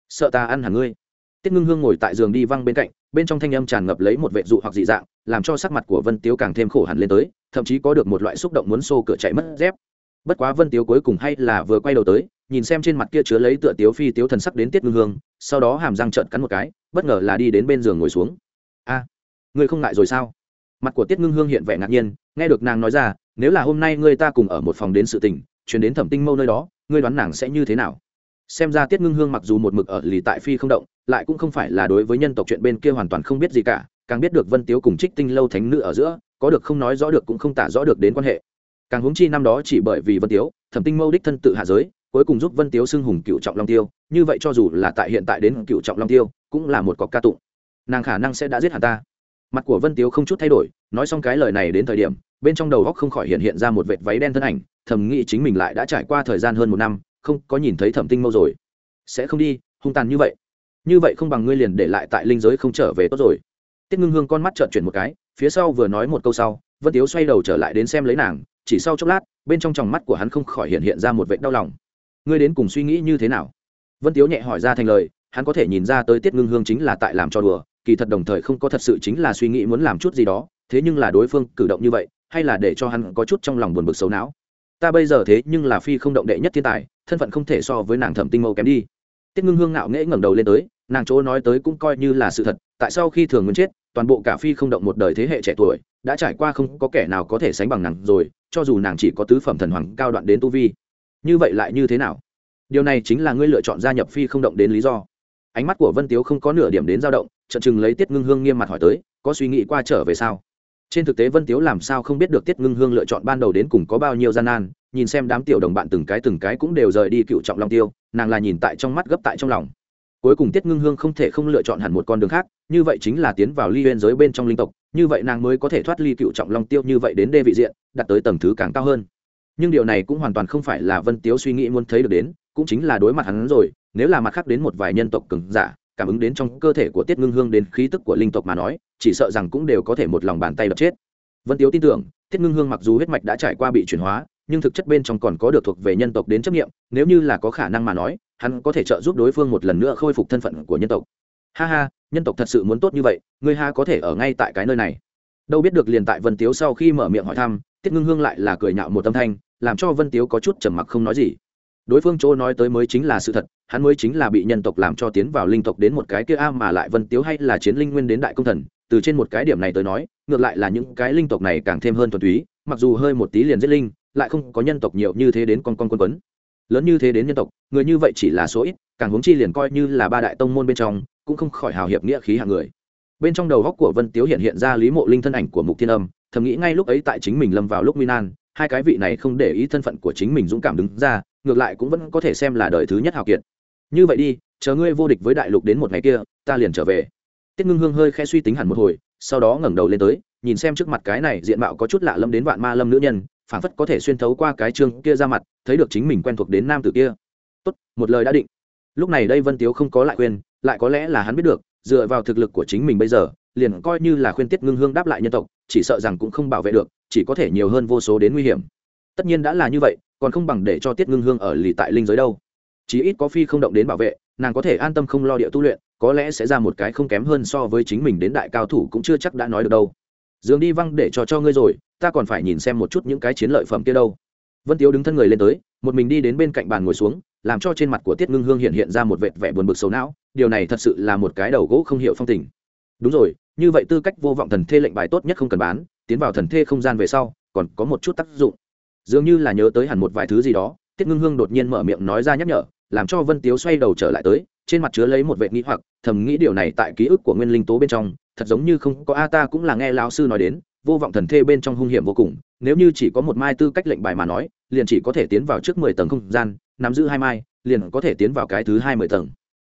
Sợ ta ăn hẳn ngươi. Tiết ngưng hương ngồi tại giường đi văng bên cạnh, bên trong thanh âm tràn ngập lấy một vệ dụ hoặc dị dạng, làm cho sắc mặt của vân tiếu càng thêm khổ hẳn lên tới, thậm chí có được một loại xúc động muốn xô cửa chạy mất dép bất quá vân tiếu cuối cùng hay là vừa quay đầu tới nhìn xem trên mặt kia chứa lấy tựa tiếu phi tiếu thần sắc đến tiết ngưng hương sau đó hàm răng trợn cắn một cái bất ngờ là đi đến bên giường ngồi xuống. A à, ngươi không ngại rồi sao? Mặt của tiết ngưng hương hiện vẻ ngạc nhiên nghe được nàng nói ra nếu là hôm nay ngươi ta cùng ở một phòng đến sự tình chuyển đến thẩm tinh mâu nơi đó ngươi đoán nàng sẽ như thế nào? Xem ra tiết ngưng hương mặc dù một mực ở lì tại phi không động lại cũng không phải là đối với nhân tộc chuyện bên kia hoàn toàn không biết gì cả càng biết được vân tiếu cùng trích tinh lâu thánh nữ ở giữa có được không nói rõ được cũng không tả rõ được đến quan hệ càng huống chi năm đó chỉ bởi vì vân tiếu, thẩm tinh mâu đích thân tự hạ giới, cuối cùng giúp vân tiếu xưng hùng cựu trọng long tiêu. Như vậy cho dù là tại hiện tại đến cựu trọng long tiêu, cũng là một cọc ca tụng. Nàng khả năng sẽ đã giết hẳn ta. Mặt của vân tiếu không chút thay đổi, nói xong cái lời này đến thời điểm, bên trong đầu góc không khỏi hiện hiện ra một vệt váy đen thân ảnh, thầm nghĩ chính mình lại đã trải qua thời gian hơn một năm, không có nhìn thấy thẩm tinh mâu rồi. Sẽ không đi, hung tàn như vậy. Như vậy không bằng ngươi liền để lại tại linh giới không trở về tốt rồi. Tiết ngưng hương con mắt trợn chuyển một cái, phía sau vừa nói một câu sau, vân tiếu xoay đầu trở lại đến xem lấy nàng chỉ sau chốc lát, bên trong tròng mắt của hắn không khỏi hiện hiện ra một vệ đau lòng. Ngươi đến cùng suy nghĩ như thế nào? Vân tiếu nhẹ hỏi ra thành lời, hắn có thể nhìn ra tới tiết ngưng hương chính là tại làm cho đùa, kỳ thật đồng thời không có thật sự chính là suy nghĩ muốn làm chút gì đó, thế nhưng là đối phương cử động như vậy, hay là để cho hắn có chút trong lòng buồn bực xấu não. Ta bây giờ thế nhưng là phi không động đệ nhất thiên tài, thân phận không thể so với nàng thẩm tinh mâu kém đi. Tiết ngưng hương ngạo nghễ ngẩng đầu lên tới, nàng chỗ nói tới cũng coi như là sự thật, tại sao khi thường muốn chết, toàn bộ cả phi không động một đời thế hệ trẻ tuổi đã trải qua không có kẻ nào có thể sánh bằng nàng rồi, cho dù nàng chỉ có tứ phẩm thần hoàng cao đoạn đến tu vi. Như vậy lại như thế nào? Điều này chính là ngươi lựa chọn gia nhập phi không động đến lý do. Ánh mắt của vân tiếu không có nửa điểm đến dao động trận chừng lấy tiết ngưng hương nghiêm mặt hỏi tới, có suy nghĩ qua trở về sao? Trên thực tế vân tiếu làm sao không biết được tiết ngưng hương lựa chọn ban đầu đến cùng có bao nhiêu gian nan, nhìn xem đám tiểu đồng bạn từng cái từng cái cũng đều rời đi cựu trọng long tiêu, nàng là nhìn tại trong mắt gấp tại trong lòng. Cuối cùng tiết ngưng hương không thể không lựa chọn hẳn một con đường khác, như vậy chính là tiến vào ly huyên giới bên trong linh tộc như vậy nàng mới có thể thoát ly cựu trọng long tiêu như vậy đến đê vị diện đặt tới tầng thứ càng cao hơn. Nhưng điều này cũng hoàn toàn không phải là vân tiếu suy nghĩ muốn thấy được đến, cũng chính là đối mặt hắn rồi, nếu là mặt khác đến một vài nhân tộc cứng giả, cảm ứng đến trong cơ thể của tiết ngưng hương đến khí tức của linh tộc mà nói, chỉ sợ rằng cũng đều có thể một lòng bàn tay đập chết. Vân tiếu tin tưởng, tiết ngưng hương mặc dù huyết mạch đã trải qua bị chuyển hóa, nhưng thực chất bên trong còn có được thuộc về nhân tộc đến chấp nghiệm nếu như là có khả năng mà nói, hắn có thể trợ giúp đối phương một lần nữa khôi phục thân phận của nhân tộc ha ha, nhân tộc thật sự muốn tốt như vậy, ngươi ha có thể ở ngay tại cái nơi này. Đâu biết được liền tại vân tiếu sau khi mở miệng hỏi thăm, tiết ngưng hương lại là cười nhạo một tâm thanh, làm cho vân tiếu có chút trầm mặc không nói gì. Đối phương chỗ nói tới mới chính là sự thật, hắn mới chính là bị nhân tộc làm cho tiến vào linh tộc đến một cái kia a mà lại vân tiếu hay là chiến linh nguyên đến đại công thần, từ trên một cái điểm này tới nói, ngược lại là những cái linh tộc này càng thêm hơn thuần túy, mặc dù hơi một tí liền giết linh, lại không có nhân tộc nhiều như thế đến con con quân quấn. Lớn như thế đến nhân tộc, người như vậy chỉ là số ít, càng huống chi liền coi như là ba đại tông môn bên trong cũng không khỏi hào hiệp nghĩa khí hạng người. Bên trong đầu góc của vân tiếu hiện hiện ra lý mộ linh thân ảnh của mục thiên âm, thầm nghĩ ngay lúc ấy tại chính mình lâm vào lúc nguy nan, hai cái vị này không để ý thân phận của chính mình dũng cảm đứng ra, ngược lại cũng vẫn có thể xem là đời thứ nhất hào kiệt. Như vậy đi, chờ ngươi vô địch với đại lục đến một ngày kia, ta liền trở về. Tiết ngưng hương hơi khẽ suy tính hẳn một hồi, sau đó ngẩng đầu lên tới, nhìn xem trước mặt cái này diện mạo có chút lạ lâm đến vạn ma lâm nữ nhân, phảng phất có thể xuyên thấu qua cái chương kia ra mặt, thấy được chính mình quen thuộc đến nam tử kia. Tốt, một lời đã định. Lúc này đây vân tiếu không có lại khuyên lại có lẽ là hắn biết được, dựa vào thực lực của chính mình bây giờ, liền coi như là khuyên tiết ngưng hương đáp lại nhân tộc, chỉ sợ rằng cũng không bảo vệ được, chỉ có thể nhiều hơn vô số đến nguy hiểm. Tất nhiên đã là như vậy, còn không bằng để cho tiết ngưng hương ở lì tại linh giới đâu. Chí ít có phi không động đến bảo vệ, nàng có thể an tâm không lo địa tu luyện, có lẽ sẽ ra một cái không kém hơn so với chính mình đến đại cao thủ cũng chưa chắc đã nói được đâu. Dường đi văng để cho cho ngươi rồi, ta còn phải nhìn xem một chút những cái chiến lợi phẩm kia đâu. Vân tiếu đứng thân người lên tới, một mình đi đến bên cạnh bàn ngồi xuống, làm cho trên mặt của tiết ngưng hương hiện hiện ra một vệt vẻ buồn bực xấu não điều này thật sự là một cái đầu gỗ không hiểu phong tình. Đúng rồi, như vậy tư cách vô vọng thần thê lệnh bài tốt nhất không cần bán, tiến vào thần thê không gian về sau, còn có một chút tác dụng. Dường như là nhớ tới hẳn một vài thứ gì đó, tiết ngưng hương đột nhiên mở miệng nói ra nhắc nhở, làm cho vân tiếu xoay đầu trở lại tới, trên mặt chứa lấy một vệ nghĩ hoặc, thầm nghĩ điều này tại ký ức của nguyên linh tố bên trong, thật giống như không có a ta cũng là nghe lão sư nói đến, vô vọng thần thê bên trong hung hiểm vô cùng, nếu như chỉ có một mai tư cách lệnh bài mà nói, liền chỉ có thể tiến vào trước mười tầng không gian, nắm giữ hai mai, liền có thể tiến vào cái thứ hai mười tầng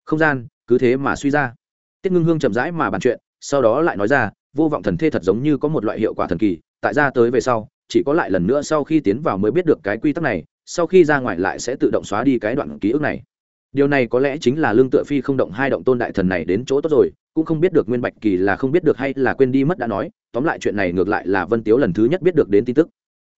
không gian, cứ thế mà suy ra. Tiết ngưng hương chậm rãi mà bàn chuyện, sau đó lại nói ra, vô vọng thần thê thật giống như có một loại hiệu quả thần kỳ, tại ra tới về sau, chỉ có lại lần nữa sau khi tiến vào mới biết được cái quy tắc này, sau khi ra ngoài lại sẽ tự động xóa đi cái đoạn ký ức này. Điều này có lẽ chính là lương tựa phi không động hai động tôn đại thần này đến chỗ tốt rồi, cũng không biết được nguyên bạch kỳ là không biết được hay là quên đi mất đã nói, tóm lại chuyện này ngược lại là vân tiếu lần thứ nhất biết được đến tin tức.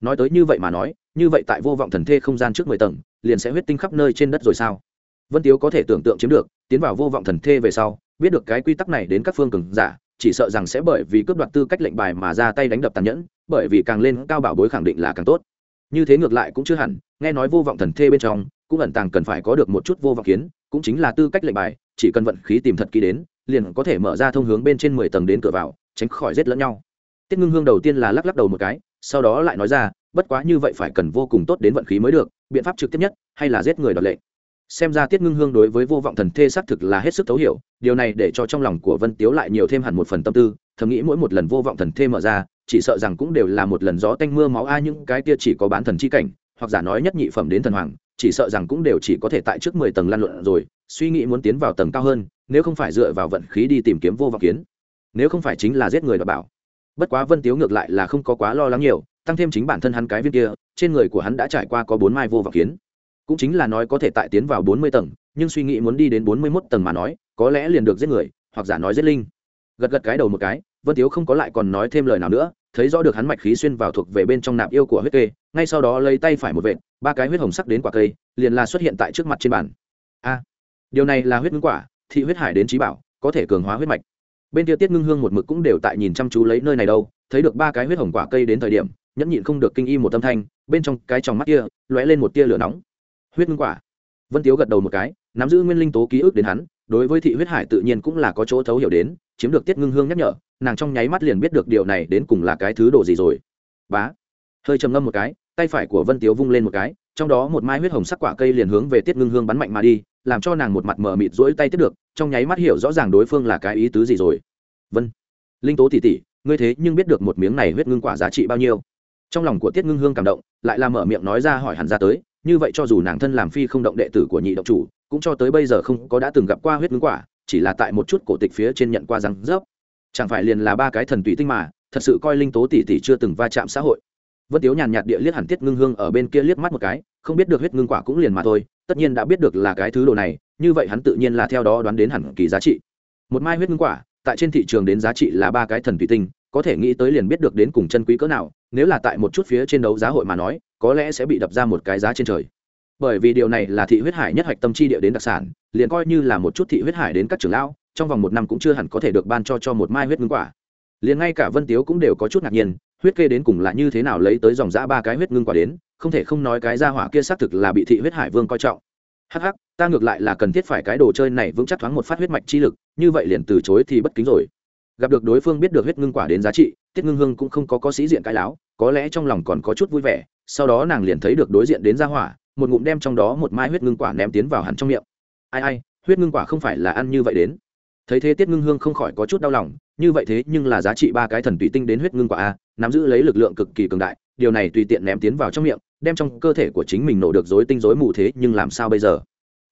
Nói tới như vậy mà nói, như vậy tại vô vọng thần thê không gian trước mười tầng, liền sẽ huyết tinh khắp nơi trên đất rồi sao? Vân tiếu có thể tưởng tượng chiếm được, tiến vào vô vọng thần thê về sau, biết được cái quy tắc này đến các phương cường giả, chỉ sợ rằng sẽ bởi vì cướp đoạt tư cách lệnh bài mà ra tay đánh đập tàn nhẫn, bởi vì càng lên cao bảo bối khẳng định là càng tốt. Như thế ngược lại cũng chưa hẳn, nghe nói vô vọng thần thê bên trong, cũng ẩn tàng cần phải có được một chút vô vọng kiến, cũng chính là tư cách lệnh bài, chỉ cần vận khí tìm thật kỹ đến, liền có thể mở ra thông hướng bên trên mười tầng đến cửa vào, tránh khỏi rết lẫn nhau. Tiết ngưng hương đầu tiên là lắc lắc đầu một cái, sau đó lại nói ra, bất quá như vậy phải cần vô cùng tốt đến vận khí mới được, biện pháp trực tiếp nhất, hay là giết người đoạt lệnh xem ra tiết ngưng hương đối với vô vọng thần thê xác thực là hết sức thấu hiểu, điều này để cho trong lòng của vân tiếu lại nhiều thêm hẳn một phần tâm tư, thầm nghĩ mỗi một lần vô vọng thần thê mở ra, chỉ sợ rằng cũng đều là một lần gió tanh mưa máu a những cái kia chỉ có bán thần chi cảnh, hoặc giả nói nhất nhị phẩm đến thần hoàng, chỉ sợ rằng cũng đều chỉ có thể tại trước mười tầng lan luận rồi, suy nghĩ muốn tiến vào tầng cao hơn, nếu không phải dựa vào vận khí đi tìm kiếm vô vọng kiến. Nếu không phải chính là giết người đ bảo. Bất quá vân tiếu ngược lại là không có quá lo lắng nhiều, tăng thêm chính bản thân hắn cái viên kia, trên người của hắn đã trải qua có bốn mai vô vọng kiến cũng chính là nói có thể tại tiến vào bốn mươi tầng, nhưng suy nghĩ muốn đi đến bốn mươi mốt tầng mà nói, có lẽ liền được giết người, hoặc giả nói giết linh. Gật gật cái đầu một cái, vân tiếu không có lại còn nói thêm lời nào nữa, thấy rõ được hắn mạch khí xuyên vào thuộc về bên trong nạp yêu của huyết kê, ngay sau đó lấy tay phải một vệt, ba cái huyết hồng sắc đến quả cây, liền là xuất hiện tại trước mặt trên bàn. A, điều này là huyết ngưng quả, thị huyết hải đến trí bảo, có thể cường hóa huyết mạch. Bên kia tiết ngưng hương một mực cũng đều tại nhìn chăm chú lấy nơi này đâu, thấy được ba cái huyết hồng quả cây đến thời điểm, nhẫn nhịn không được kinh y một tâm thanh, bên trong cái tròng mắt kia, lóe lên một tia lửa nóng huyết ngưng quả. Vân tiếu gật đầu một cái, nắm giữ nguyên linh tố ký ức đến hắn, đối với thị huyết hải tự nhiên cũng là có chỗ thấu hiểu đến, chiếm được tiết ngưng hương nhắc nhở, nàng trong nháy mắt liền biết được điều này đến cùng là cái thứ đồ gì rồi. Bá. Hơi trầm ngâm một cái, tay phải của vân tiếu vung lên một cái, trong đó một mai huyết hồng sắc quả cây liền hướng về tiết ngưng hương bắn mạnh mà đi, làm cho nàng một mặt mờ mịt rỗi tay tiếp được, trong nháy mắt hiểu rõ ràng đối phương là cái ý tứ gì rồi. Vân. Linh tố tỉ tỉ ngươi thế nhưng biết được một miếng này huyết ngưng quả giá trị bao nhiêu. Trong lòng của tiết ngưng hương cảm động, lại là mở miệng nói ra hỏi hẳn ra tới như vậy cho dù nàng thân làm phi không động đệ tử của nhị động chủ, cũng cho tới bây giờ không có đã từng gặp qua huyết ngưng quả, chỉ là tại một chút cổ tịch phía trên nhận qua răng rớp. Chẳng phải liền là ba cái thần tùy tinh mà, thật sự coi linh tố tỷ tỷ chưa từng va chạm xã hội. Vân tiếu nhàn nhạt địa liếc hẳn tiết ngưng hương ở bên kia liếc mắt một cái, không biết được huyết ngưng quả cũng liền mà thôi, tất nhiên đã biết được là cái thứ đồ này, như vậy hắn tự nhiên là theo đó đoán đến hẳn kỳ giá trị. Một mai huyết ngưng quả, tại trên thị trường đến giá trị là ba cái thần tùy tinh, có thể nghĩ tới liền biết được đến cùng chân quý cỡ nào, nếu là tại một chút phía trên đấu giá hội mà nói có lẽ sẽ bị đập ra một cái giá trên trời. Bởi vì điều này là thị huyết hải nhất hạch tâm chi địa đến đặc sản, liền coi như là một chút thị huyết hải đến các trường lão, trong vòng một năm cũng chưa hẳn có thể được ban cho cho một mai huyết ngưng quả. Liền ngay cả vân tiếu cũng đều có chút ngạc nhiên, huyết kê đến cùng là như thế nào lấy tới dòng giã ba cái huyết ngưng quả đến, không thể không nói cái gia hỏa kia xác thực là bị thị huyết hải vương coi trọng. Hắc hắc, ta ngược lại là cần thiết phải cái đồ chơi này vững chắc thoáng một phát huyết mạch chi lực, như vậy liền từ chối thì bất kính rồi. Gặp được đối phương biết được huyết ngưng quả đến giá trị tiết ngưng hương cũng không có có sĩ diện cái láo, có lẽ trong lòng còn có chút vui vẻ, sau đó nàng liền thấy được đối diện đến ra hỏa, một ngụm đem trong đó một mai huyết ngưng quả ném tiến vào hẳn trong miệng. Ai ai, huyết ngưng quả không phải là ăn như vậy đến. Thấy thế tiết ngưng hương không khỏi có chút đau lòng, như vậy thế nhưng là giá trị ba cái thần tùy tinh đến huyết ngưng quả a, nắm giữ lấy lực lượng cực kỳ cường đại, điều này tùy tiện ném tiến vào trong miệng, đem trong cơ thể của chính mình nổ được dối tinh dối mù thế nhưng làm sao bây giờ?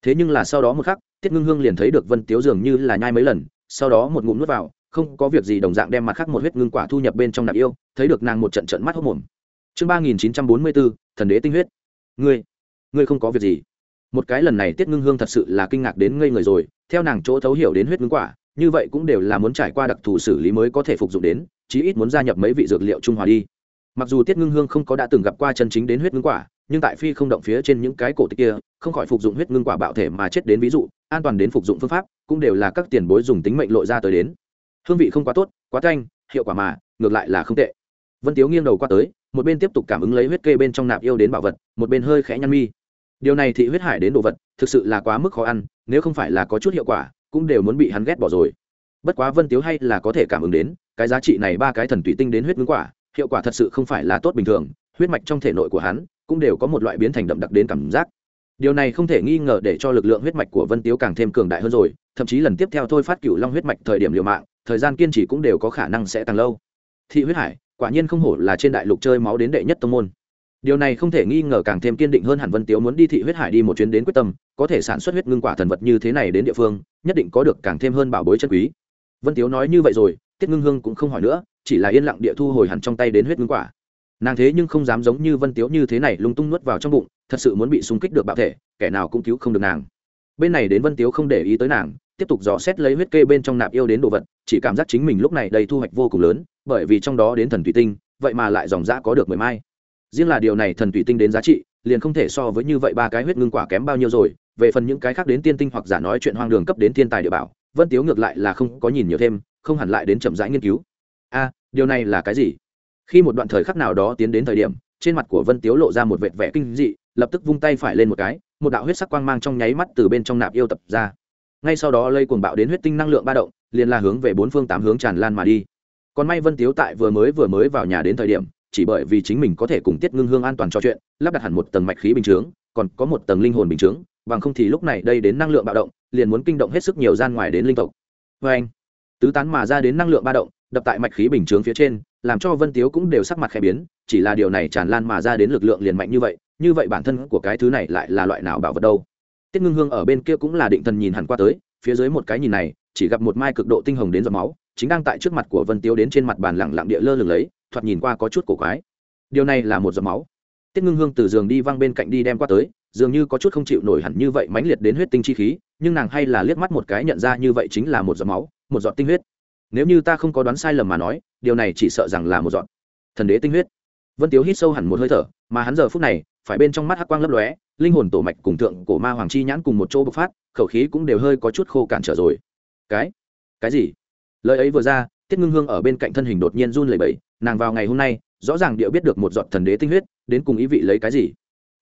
Thế nhưng là sau đó một khắc, tiết ngưng hương liền thấy được vân tiếu dường như là nhai mấy lần, sau đó một ngụm nuốt vào không có việc gì đồng dạng đem mặt khác một huyết ngưng quả thu nhập bên trong nạp yêu, thấy được nàng một trận trận mắt hốc mồm. Chương ba nghìn chín trăm bốn mươi bốn thần đế tinh huyết. Ngươi ngươi không có việc gì. Một cái lần này tiết ngưng hương thật sự là kinh ngạc đến ngây người rồi, theo nàng chỗ thấu hiểu đến huyết ngưng quả, như vậy cũng đều là muốn trải qua đặc thù xử lý mới có thể phục dụng đến, chí ít muốn gia nhập mấy vị dược liệu trung hòa đi. Mặc dù tiết ngưng hương không có đã từng gặp qua chân chính đến huyết ngưng quả, nhưng tại phi không động phía trên những cái cổ tích kia, không khỏi phục dụng huyết ngưng quả bạo thể mà chết đến ví dụ, an toàn đến phục dụng phương pháp, cũng đều là các tiền bối dùng tính mệnh lội ra tới đến hương vị không quá tốt quá thanh, hiệu quả mà ngược lại là không tệ. Vân tiếu nghiêng đầu qua tới một bên tiếp tục cảm ứng lấy huyết kê bên trong nạp yêu đến bảo vật một bên hơi khẽ nhăn mi. Điều này thị huyết hải đến đồ vật thực sự là quá mức khó ăn nếu không phải là có chút hiệu quả cũng đều muốn bị hắn ghét bỏ rồi. Bất quá vân tiếu hay là có thể cảm ứng đến cái giá trị này ba cái thần thủy tinh đến huyết ngưng quả hiệu quả thật sự không phải là tốt bình thường huyết mạch trong thể nội của hắn cũng đều có một loại biến thành đậm đặc đến cảm giác. Điều này không thể nghi ngờ để cho lực lượng huyết mạch của vân tiếu càng thêm cường đại hơn rồi thậm chí lần tiếp theo thôi phát cựu long huyết mạch thời điểm liều mạng thời gian kiên trì cũng đều có khả năng sẽ càng lâu. Thị huyết hải, quả nhiên không hổ là trên đại lục chơi máu đến đệ nhất tông môn. Điều này không thể nghi ngờ càng thêm kiên định hơn hẳn vân tiếu muốn đi thị huyết hải đi một chuyến đến quyết tâm, có thể sản xuất huyết ngưng quả thần vật như thế này đến địa phương, nhất định có được càng thêm hơn bảo bối chân quý. Vân tiếu nói như vậy rồi, tiết ngưng hương cũng không hỏi nữa, chỉ là yên lặng địa thu hồi hẳn trong tay đến huyết ngưng quả. Nàng thế nhưng không dám giống như vân tiếu như thế này lung tung nuốt vào trong bụng, thật sự muốn bị xung kích được bạo thể, kẻ nào cũng cứu không được nàng. Bên này đến vân tiếu không để ý tới nàng tiếp tục dò xét lấy huyết kê bên trong nạp yêu đến đồ vật, chỉ cảm giác chính mình lúc này đầy thu hoạch vô cùng lớn, bởi vì trong đó đến thần thủy tinh, vậy mà lại dòng dã có được mười mai. Riêng là điều này thần thủy tinh đến giá trị, liền không thể so với như vậy ba cái huyết ngưng quả kém bao nhiêu rồi, về phần những cái khác đến tiên tinh hoặc giả nói chuyện hoang đường cấp đến thiên tài địa bảo, vân tiếu ngược lại là không có nhìn nhiều thêm, không hẳn lại đến chậm rãi nghiên cứu. A, điều này là cái gì? Khi một đoạn thời khắc nào đó tiến đến thời điểm, trên mặt của vân tiếu lộ ra một vệt vẻ kinh dị, lập tức vung tay phải lên một cái, một đạo huyết sắc quang mang trong nháy mắt từ bên trong nạp yêu tập ra ngay sau đó lây cuồng bạo đến huyết tinh năng lượng ba động, liền là hướng về bốn phương tám hướng tràn lan mà đi. Còn may vân tiếu tại vừa mới vừa mới vào nhà đến thời điểm, chỉ bởi vì chính mình có thể cùng tiết ngưng hương an toàn trò chuyện, lắp đặt hẳn một tầng mạch khí bình chướng, còn có một tầng linh hồn bình chướng, bằng không thì lúc này đây đến năng lượng bạo động, liền muốn kinh động hết sức nhiều gian ngoài đến linh tộc. Vê anh, tứ tán mà ra đến năng lượng ba động, đập tại mạch khí bình chướng phía trên, làm cho vân tiếu cũng đều sắc mặt khẽ biến, chỉ là điều này tràn lan mà ra đến lực lượng liền mạnh như vậy như vậy bản thân của cái thứ này lại là loại nào bảo vật đâu? Tiết ngưng hương ở bên kia cũng là định thần nhìn hẳn qua tới, phía dưới một cái nhìn này, chỉ gặp một mai cực độ tinh hồng đến giọt máu, chính đang tại trước mặt của vân tiếu đến trên mặt bàn lẳng lặng địa lơ lửng lấy, thoạt nhìn qua có chút cổ quái. Điều này là một giọt máu. Tiết ngưng hương từ giường đi văng bên cạnh đi đem qua tới, dường như có chút không chịu nổi hẳn như vậy mãnh liệt đến huyết tinh chi khí, nhưng nàng hay là liếc mắt một cái nhận ra như vậy chính là một giọt máu, một giọt tinh huyết. Nếu như ta không có đoán sai lầm mà nói, điều này chỉ sợ rằng là một giọt thần đế tinh huyết. Vân tiếu hít sâu hẳn một hơi thở, mà hắn giờ phút này phải bên trong mắt hắc quang lấp lóe, linh hồn tổ mạch cùng thượng cổ ma hoàng chi nhãn cùng một chỗ bộc phát, khẩu khí cũng đều hơi có chút khô cản trở rồi. Cái? Cái gì? Lời ấy vừa ra, tiết ngưng hương ở bên cạnh thân hình đột nhiên run lẩy bẩy, nàng vào ngày hôm nay, rõ ràng điệu biết được một giọt thần đế tinh huyết, đến cùng ý vị lấy cái gì.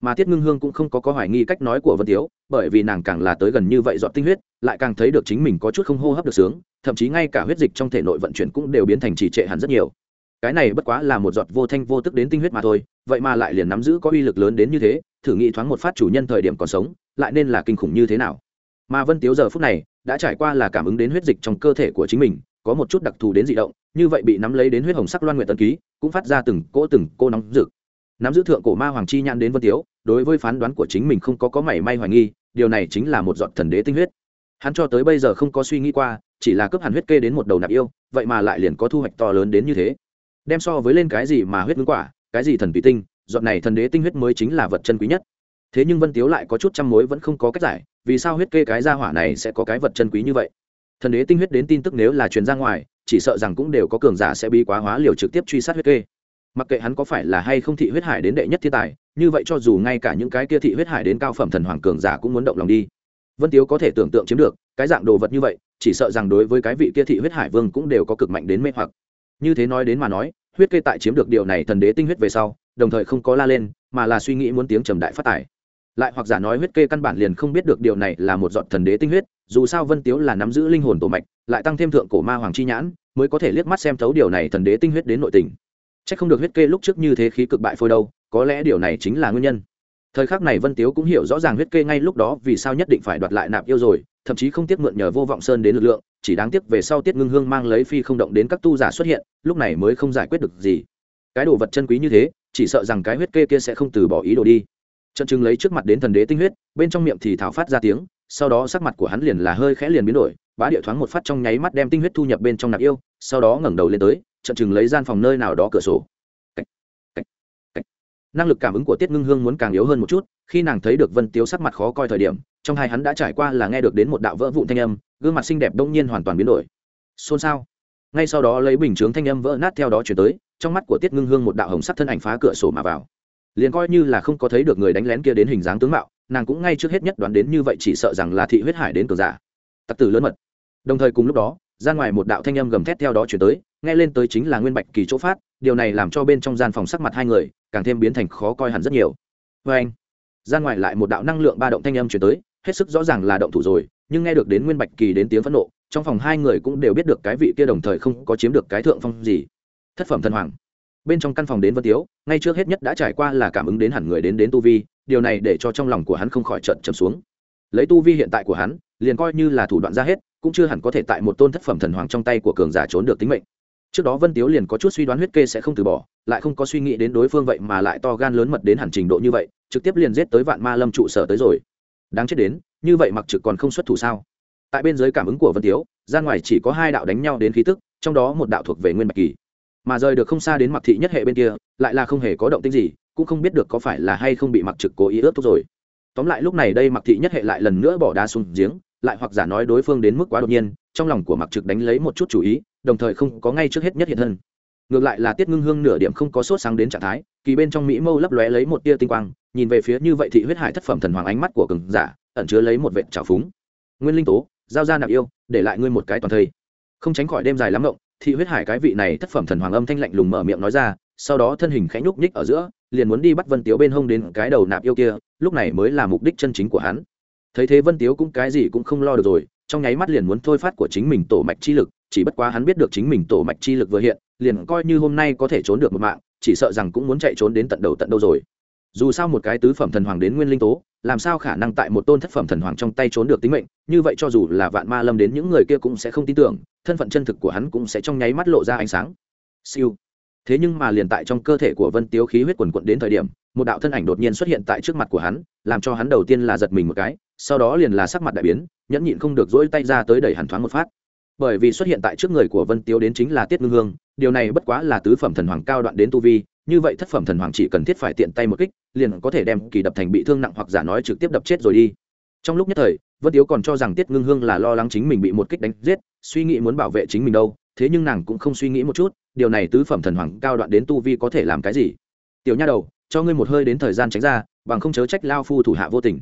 Mà tiết ngưng hương cũng không có có hoài nghi cách nói của vân tiếu, bởi vì nàng càng là tới gần như vậy giọt tinh huyết, lại càng thấy được chính mình có chút không hô hấp được sướng, thậm chí ngay cả huyết dịch trong thể nội vận chuyển cũng đều biến thành trì trệ hẳn rất nhiều cái này bất quá là một giọt vô thanh vô tức đến tinh huyết mà thôi, vậy mà lại liền nắm giữ có uy lực lớn đến như thế, thử nghĩ thoáng một phát chủ nhân thời điểm còn sống, lại nên là kinh khủng như thế nào. Mà vân tiếu giờ phút này, đã trải qua là cảm ứng đến huyết dịch trong cơ thể của chính mình, có một chút đặc thù đến dị động, như vậy bị nắm lấy đến huyết hồng sắc loan nguyện tân ký, cũng phát ra từng cỗ từng cô nóng rực. Nắm giữ thượng cổ ma hoàng chi nhãn đến vân tiếu, đối với phán đoán của chính mình không có có mảy may hoài nghi, điều này chính là một giọt thần đế tinh huyết. Hắn cho tới bây giờ không có suy nghĩ qua, chỉ là cướp hẳn huyết kê đến một đầu nạp yêu, vậy mà lại liền có thu hoạch to lớn đến như thế đem so với lên cái gì mà huyết ngưng quả, cái gì thần tùy tinh dọn này thần đế tinh huyết mới chính là vật chân quý nhất. Thế nhưng vân tiếu lại có chút trăm mối vẫn không có cách giải, vì sao huyết kê cái gia hỏa này sẽ có cái vật chân quý như vậy? Thần đế tinh huyết đến tin tức nếu là truyền ra ngoài, chỉ sợ rằng cũng đều có cường giả sẽ bi quá hóa liều trực tiếp truy sát huyết kê. Mặc kệ hắn có phải là hay không thị huyết hải đến đệ nhất thiên tài, như vậy cho dù ngay cả những cái kia thị huyết hải đến cao phẩm thần hoàng cường giả cũng muốn động lòng đi. Vân tiếu có thể tưởng tượng chiếm được, cái dạng đồ vật như vậy, chỉ sợ rằng đối với cái vị kia thị huyết hải vương cũng đều có cực mạnh đến mê hoặc như thế nói đến mà nói, huyết kê tại chiếm được điều này thần đế tinh huyết về sau, đồng thời không có la lên, mà là suy nghĩ muốn tiếng trầm đại phát tài lại hoặc giả nói huyết kê căn bản liền không biết được điều này là một giọt thần đế tinh huyết, dù sao vân tiếu là nắm giữ linh hồn tổ mạch, lại tăng thêm thượng cổ ma hoàng chi nhãn, mới có thể liếc mắt xem thấu điều này thần đế tinh huyết đến nội tình. C h ắ c không được huyết kê lúc trước như thế khí cực bại phôi đâu, có lẽ điều này chính là nguyên nhân. Thời khắc này vân tiếu cũng hiểu rõ ràng huyết kê ngay lúc đó vì sao nhất định phải đoạt lại nạp yêu rồi, thậm chí không tiếc mượn nhờ vô vọng sơn đến lực lượng chỉ đáng tiếc về sau tiết ngưng hương mang lấy phi không động đến các tu giả xuất hiện lúc này mới không giải quyết được gì. Cái đồ vật chân quý như thế chỉ sợ rằng cái huyết kê kia sẽ không từ bỏ ý đồ đi. Trận chừng lấy trước mặt đến thần đế tinh huyết bên trong miệng thì thảo phát ra tiếng sau đó sắc mặt của hắn liền là hơi khẽ liền biến đổi bá địa thoáng một phát trong nháy mắt đem tinh huyết thu nhập bên trong nạp yêu sau đó ngẩng đầu lên tới trận chừng lấy gian phòng nơi nào đó cửa sổ. Cách, cách, cách. năng lực cảm ứng của tiết ngưng hương muốn càng yếu hơn một chút khi nàng thấy được vân tiếu sắc mặt khó coi thời điểm trong hai hắn đã trải qua là nghe được đến một đạo vỡ vụn thanh âm gương mặt xinh đẹp đông nhiên hoàn toàn biến đổi. Xôn xao. Ngay sau đó lấy bình chướng thanh âm vỡ nát theo đó chuyển tới, trong mắt của tiết ngưng hương một đạo hồng sắc thân ảnh phá cửa sổ mà vào. Liền coi như là không có thấy được người đánh lén kia đến hình dáng tướng mạo, nàng cũng ngay trước hết nhất đoán đến như vậy chỉ sợ rằng là thị huyết hải đến cường giả. Tặc tử lớn mật. Đồng thời cùng lúc đó, ra ngoài một đạo thanh âm gầm thét theo đó chuyển tới, nghe lên tới chính là nguyên bạch kỳ chỗ phát, điều này làm cho bên trong gian phòng sắc mặt hai người càng thêm biến thành khó coi hẳn rất nhiều. Vê anh ra ngoài lại một đạo năng lượng ba động thanh âm chuyển tới, hết sức rõ ràng là động thủ rồi nhưng nghe được đến nguyên bạch kỳ đến tiếng phẫn nộ, trong phòng hai người cũng đều biết được cái vị kia đồng thời không có chiếm được cái thượng phong gì. Thất phẩm thần hoàng. Bên trong căn phòng đến vân tiếu, ngay trước hết nhất đã trải qua là cảm ứng đến hẳn người đến đến tu vi, điều này để cho trong lòng của hắn không khỏi trận trầm xuống. Lấy tu vi hiện tại của hắn, liền coi như là thủ đoạn ra hết, cũng chưa hẳn có thể tại một tôn thất phẩm thần hoàng trong tay của cường giả trốn được tính mệnh. Trước đó vân tiếu liền có chút suy đoán huyết kê sẽ không từ bỏ, lại không có suy nghĩ đến đối phương vậy mà lại to gan lớn mật đến hẳn trình độ như vậy, trực tiếp liền giết tới vạn ma lâm trụ sở tới rồi. Đáng chết đến như vậy mặc trực còn không xuất thủ sao? Tại bên dưới cảm ứng của vân tiếu, ra ngoài chỉ có hai đạo đánh nhau đến khí tức, trong đó một đạo thuộc về nguyên bạch kỳ. Mà rời được không xa đến mặc thị nhất hệ bên kia, lại là không hề có động tĩnh gì, cũng không biết được có phải là hay không bị mặc trực cố ý ướt thuốc rồi. Tóm lại lúc này đây mặc thị nhất hệ lại lần nữa bỏ đá xuống giếng, lại hoặc giả nói đối phương đến mức quá đột nhiên, trong lòng của mặc trực đánh lấy một chút chủ ý, đồng thời không có ngay trước hết nhất hiện thân. Ngược lại là tiết ngưng hương nửa điểm không có sốt sáng đến trạng thái, kỳ bên trong mỹ mâu lấp lóe lấy một tia tinh quang nhìn về phía như vậy thị huyết hải thất phẩm thần hoàng ánh mắt của cường giả, ẩn chứa lấy một vệ trào phúng. Nguyên linh tố, giao ra nạp yêu, để lại ngươi một cái toàn thây. Không tránh khỏi đêm dài lắm động thị huyết hải cái vị này thất phẩm thần hoàng âm thanh lạnh lùng mở miệng nói ra, sau đó thân hình khẽ nhúc nhích ở giữa, liền muốn đi bắt vân tiếu bên hông đến cái đầu nạp yêu kia, lúc này mới là mục đích chân chính của hắn. Thấy thế vân tiếu cũng cái gì cũng không lo được rồi, trong nháy mắt liền muốn thôi phát của chính mình tổ mạch chi lực, chỉ bất quá hắn biết được chính mình tổ mạch chi lực vừa hiện, liền coi như hôm nay có thể trốn được một mạng, chỉ sợ rằng cũng muốn chạy trốn đến tận đầu tận đâu rồi dù sao một cái tứ phẩm thần hoàng đến nguyên linh tố, làm sao khả năng tại một tôn thất phẩm thần hoàng trong tay trốn được tính mệnh? Như vậy cho dù là vạn ma lâm đến những người kia cũng sẽ không tin tưởng, thân phận chân thực của hắn cũng sẽ trong nháy mắt lộ ra ánh sáng. Siêu. Thế nhưng mà liền tại trong cơ thể của vân tiếu khí huyết quần quận đến thời điểm, một đạo thân ảnh đột nhiên xuất hiện tại trước mặt của hắn, làm cho hắn đầu tiên là giật mình một cái, sau đó liền là sắc mặt đại biến, nhẫn nhịn không được dỗi tay ra tới đẩy hẳn thoáng một phát. Bởi vì xuất hiện tại trước người của vân tiếu đến chính là tiết ngưng hương, điều này bất quá là tứ phẩm thần hoàng cao đoạn đến tu vi như vậy thất phẩm thần hoàng chỉ cần thiết phải tiện tay một kích, liền có thể đem kỳ đập thành bị thương nặng hoặc giả nói trực tiếp đập chết rồi đi. Trong lúc nhất thời, vân tiếu còn cho rằng tiết ngưng hương là lo lắng chính mình bị một kích đánh giết, suy nghĩ muốn bảo vệ chính mình đâu, thế nhưng nàng cũng không suy nghĩ một chút, điều này tứ phẩm thần hoàng cao đoạn đến tu vi có thể làm cái gì? Tiểu nha đầu, cho ngươi một hơi đến thời gian tránh ra, bằng không chớ trách lao phu thủ hạ vô tình.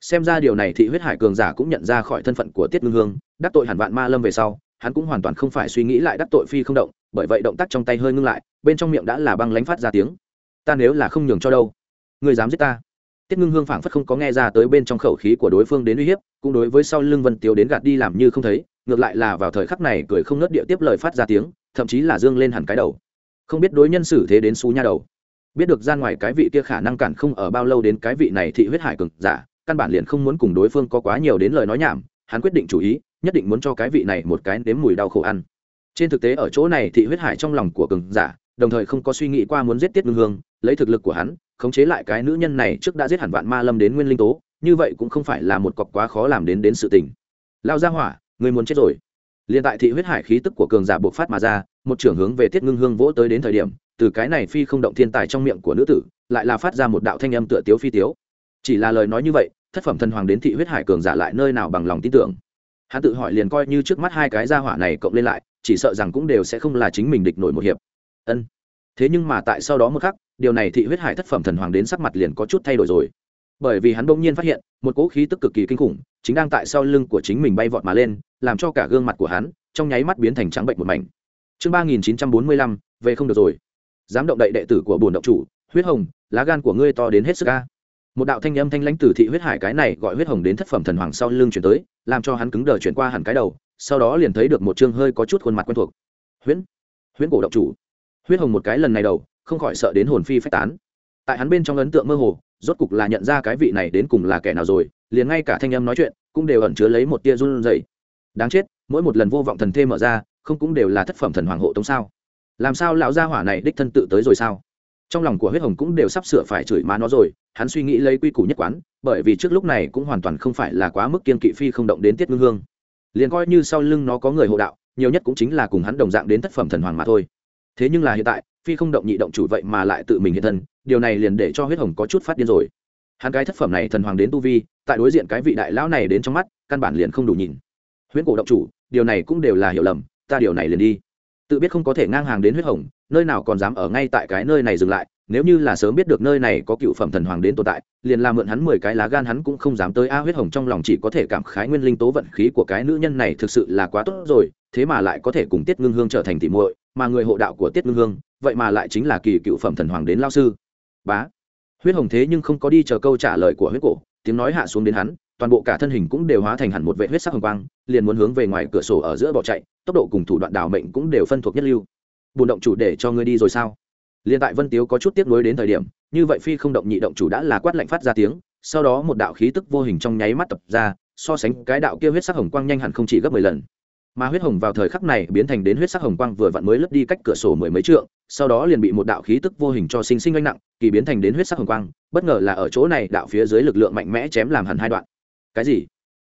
Xem ra điều này thị huyết hải cường giả cũng nhận ra khỏi thân phận của tiết ngưng hương, đắc tội hẳn vạn ma lâm về sau, hắn cũng hoàn toàn không phải suy nghĩ lại đắc tội phi không động bởi vậy động tác trong tay hơi ngưng lại, bên trong miệng đã là băng lánh phát ra tiếng. Ta nếu là không nhường cho đâu người dám giết ta. Tiết ngưng hương phảng phất không có nghe ra tới bên trong khẩu khí của đối phương đến uy hiếp, cũng đối với sau lưng vân tiếu đến gạt đi làm như không thấy, ngược lại là vào thời khắc này cười không nớt địa tiếp lời phát ra tiếng, thậm chí là dương lên hẳn cái đầu. Không biết đối nhân xử thế đến xú nha đầu. Biết được ra ngoài cái vị kia khả năng cản không ở bao lâu đến cái vị này thị huyết hải cường giả, căn bản liền không muốn cùng đối phương có quá nhiều đến lời nói nhảm, hắn quyết định chủ ý, nhất định muốn cho cái vị này một cái nếm mùi đau khổ ăn trên thực tế ở chỗ này thị huyết hải trong lòng của cường giả, đồng thời không có suy nghĩ qua muốn giết tiết ngưng hương, lấy thực lực của hắn, khống chế lại cái nữ nhân này trước đã giết hẳn vạn ma lâm đến nguyên linh tố, như vậy cũng không phải là một cọc quá khó làm đến đến sự tình. Lao ra hỏa, người muốn chết rồi. Liền tại thị huyết hải khí tức của cường giả buộc phát mà ra, một trưởng hướng về tiết ngưng hương vỗ tới đến thời điểm, từ cái này phi không động thiên tài trong miệng của nữ tử, lại là phát ra một đạo thanh âm tựa tiếu phi tiếu. Chỉ là lời nói như vậy, thất phẩm thần hoàng đến thị huyết hải cường giả lại nơi nào bằng lòng tin tưởng. Hắn tự hỏi liền coi như trước mắt hai cái gia hỏa này cộng lên lại chỉ sợ rằng cũng đều sẽ không là chính mình địch nổi một hiệp. Ân. Thế nhưng mà tại sau đó một khắc, điều này thị huyết hải thất phẩm thần hoàng đến sắc mặt liền có chút thay đổi rồi. Bởi vì hắn bỗng nhiên phát hiện, một cỗ khí tức cực kỳ kinh khủng, chính đang tại sau lưng của chính mình bay vọt mà lên, làm cho cả gương mặt của hắn, trong nháy mắt biến thành trắng bệnh một mảnh. Chương ba nghìn chín trăm bốn mươi lăm, về không được rồi. Dám động đậy đệ tử của bồn động chủ, huyết hồng, lá gan của ngươi to đến hết sức ca một đạo thanh âm thanh lãnh từ thị huyết hải cái này gọi huyết hồng đến thất phẩm thần hoàng sau lưng chuyển tới, làm cho hắn cứng đờ chuyển qua hẳn cái đầu sau đó liền thấy được một chương hơi có chút khuôn mặt quen thuộc. Huyễn huyễn cổ động chủ. Huyết hồng một cái lần này đầu, không khỏi sợ đến hồn phi phách tán. Tại hắn bên trong ấn tượng mơ hồ, rốt cục là nhận ra cái vị này đến cùng là kẻ nào rồi, liền ngay cả thanh âm nói chuyện cũng đều ẩn chứa lấy một tia run rẩy. Đáng chết, mỗi một lần vô vọng thần thê mở ra, không cũng đều là thất phẩm thần hoàng hộ tống sao? Làm sao lão gia hỏa này đích thân tự tới rồi sao? Trong lòng của huyết hồng cũng đều sắp sửa phải chửi má nó rồi, hắn suy nghĩ lấy quy củ nhất quán, bởi vì trước lúc này cũng hoàn toàn không phải là quá mức kiên kỵ phi không động đến tiết ngưng hương liền coi như sau lưng nó có người hộ đạo, nhiều nhất cũng chính là cùng hắn đồng dạng đến thất phẩm thần hoàng mà thôi. Thế nhưng là hiện tại, phi không động nhị động chủ vậy mà lại tự mình hiện thân, điều này liền để cho huyết hồng có chút phát điên rồi. Hắn cái thất phẩm này thần hoàng đến tu vi, tại đối diện cái vị đại lão này đến trong mắt, căn bản liền không đủ nhìn. Huyễn cổ động chủ, điều này cũng đều là hiểu lầm, ta điều này liền đi. Tự biết không có thể ngang hàng đến huyết hồng, nơi nào còn dám ở ngay tại cái nơi này dừng lại nếu như là sớm biết được nơi này có cựu phẩm thần hoàng đến tồn tại, liền làm mượn hắn mười cái lá gan hắn cũng không dám tới a huyết hồng trong lòng chỉ có thể cảm khái nguyên linh tố vận khí của cái nữ nhân này thực sự là quá tốt rồi, thế mà lại có thể cùng tiết ngưng hương trở thành tỉ muội, mà người hộ đạo của tiết ngưng hương, vậy mà lại chính là kỳ cựu phẩm thần hoàng đến lao sư. Bá. Huyết hồng thế nhưng không có đi chờ câu trả lời của huyết cổ, tiếng nói hạ xuống đến hắn, toàn bộ cả thân hình cũng đều hóa thành hẳn một vệ huyết sắc hồng quang, liền muốn hướng về ngoài cửa sổ ở giữa bỏ chạy, tốc độ cùng thủ đoạn đảo mệnh cũng đều phân thuộc nhất lưu. Bùn động chủ để cho ngươi đi rồi sao? Liền tại vân tiếu có chút tiếp nối đến thời điểm, như vậy phi không động nhị động chủ đã là quát lạnh phát ra tiếng, sau đó một đạo khí tức vô hình trong nháy mắt tập ra, so sánh cái đạo kia huyết sắc hồng quang nhanh hẳn không chỉ gấp mười lần. Mà huyết hồng vào thời khắc này biến thành đến huyết sắc hồng quang vừa vặn mới lướt đi cách cửa sổ mười mấy trượng, sau đó liền bị một đạo khí tức vô hình cho sinh sinh oanh nặng, kỳ biến thành đến huyết sắc hồng quang, bất ngờ là ở chỗ này đạo phía dưới lực lượng mạnh mẽ chém làm hẳn hai đoạn. Cái gì?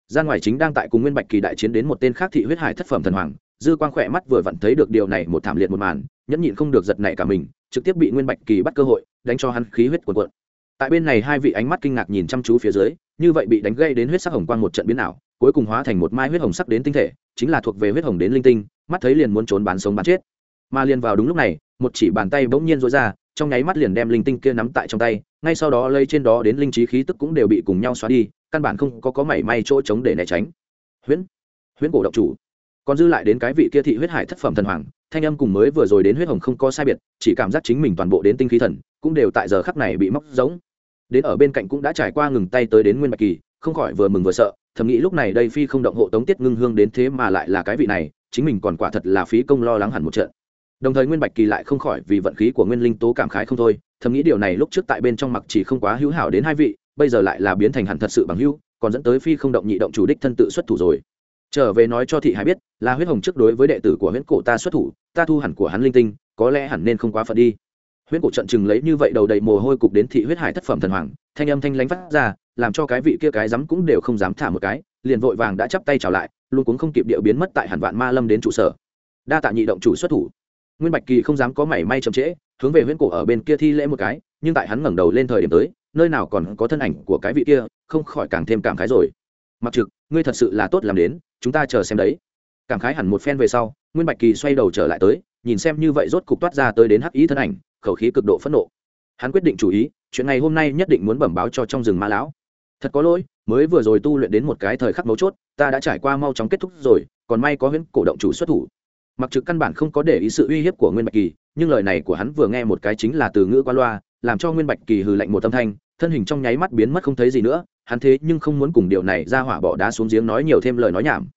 Gian ngoài chính đang tại cùng nguyên bạch kỳ đại chiến đến một tên khác thị huyết hải thất phẩm thần hoàng, dư quang khỏe mắt vừa vặn thấy được điều này một thảm liệt một màn, nhẫn nhịn không được giật nảy cả mình trực tiếp bị nguyên bạch kỳ bắt cơ hội, đánh cho hắn khí huyết cuồn cuộn. Tại bên này hai vị ánh mắt kinh ngạc nhìn chăm chú phía dưới, như vậy bị đánh gây đến huyết sắc hồng quang một trận biến ảo, cuối cùng hóa thành một mai huyết hồng sắc đến tinh thể, chính là thuộc về huyết hồng đến linh tinh, mắt thấy liền muốn trốn bán sống bán chết. Mà liền vào đúng lúc này, một chỉ bàn tay bỗng nhiên rối ra, trong nháy mắt liền đem linh tinh kia nắm tại trong tay, ngay sau đó lây trên đó đến linh trí khí tức cũng đều bị cùng nhau xóa đi, căn bản không có có mảy may chỗ trống để né tránh. Huyễn huyễn cổ động chủ. Còn dư lại đến cái vị kia thị huyết hải thất phẩm thần hoàng thanh âm cùng mới vừa rồi đến huyết hồng không có sai biệt, chỉ cảm giác chính mình toàn bộ đến tinh khí thần, cũng đều tại giờ khắc này bị móc giống. Đến ở bên cạnh cũng đã trải qua ngừng tay tới đến nguyên bạch kỳ, không khỏi vừa mừng vừa sợ, thầm nghĩ lúc này đây phi không động hộ tống tiết ngưng hương đến thế mà lại là cái vị này, chính mình còn quả thật là phí công lo lắng hẳn một trận. Đồng thời nguyên bạch kỳ lại không khỏi vì vận khí của nguyên linh tố cảm khái không thôi, thầm nghĩ điều này lúc trước tại bên trong mặc chỉ không quá hữu hảo đến hai vị, bây giờ lại là biến thành hẳn thật sự bằng hữu, còn dẫn tới phi không động nhị động chủ đích thân tự xuất thủ rồi trở về nói cho thị hải biết, là huyết hồng trước đối với đệ tử của huyễn cổ ta xuất thủ, ta thu hẳn của hắn linh tinh, có lẽ hẳn nên không quá phận đi. Huyễn cổ trận chừng lấy như vậy đầu đầy mồ hôi cục đến thị huyết hải thất phẩm thần hoàng, thanh âm thanh lánh phát ra, làm cho cái vị kia cái dám cũng đều không dám thả một cái, liền vội vàng đã chắp tay chào lại, luôn cũng không kịp điệu biến mất tại hẳn vạn ma lâm đến trụ sở. Đa tạ nhị động chủ xuất thủ. Nguyên bạch kỳ không dám có mảy may chậm trễ, hướng về huyễn cổ ở bên kia thi lễ một cái, nhưng tại hắn ngẩng đầu lên thời điểm tới, nơi nào còn có thân ảnh của cái vị kia, không khỏi càng thêm cảm khái rồi. Mặc trực ngươi thật sự là tốt làm đến, chúng ta chờ xem đấy. Cảm khái hẳn một phen về sau, nguyên bạch kỳ xoay đầu trở lại tới, nhìn xem như vậy rốt cục toát ra tới đến hắc ý thân ảnh, khẩu khí cực độ phẫn nộ. Hắn quyết định chủ ý, chuyện này hôm nay nhất định muốn bẩm báo cho trong rừng ma lão. Thật có lỗi, mới vừa rồi tu luyện đến một cái thời khắc mấu chốt, ta đã trải qua mau chóng kết thúc rồi, còn may có huyễn cổ động chủ xuất thủ. Mặc trực căn bản không có để ý sự uy hiếp của nguyên bạch kỳ, nhưng lời này của hắn vừa nghe một cái chính là từ ngữ qua loa, làm cho nguyên bạch kỳ hừ lạnh một tâm thanh, thân hình trong nháy mắt biến mất không thấy gì nữa hắn thế nhưng không muốn cùng điều này ra hỏa bỏ đá xuống giếng nói nhiều thêm lời nói nhảm.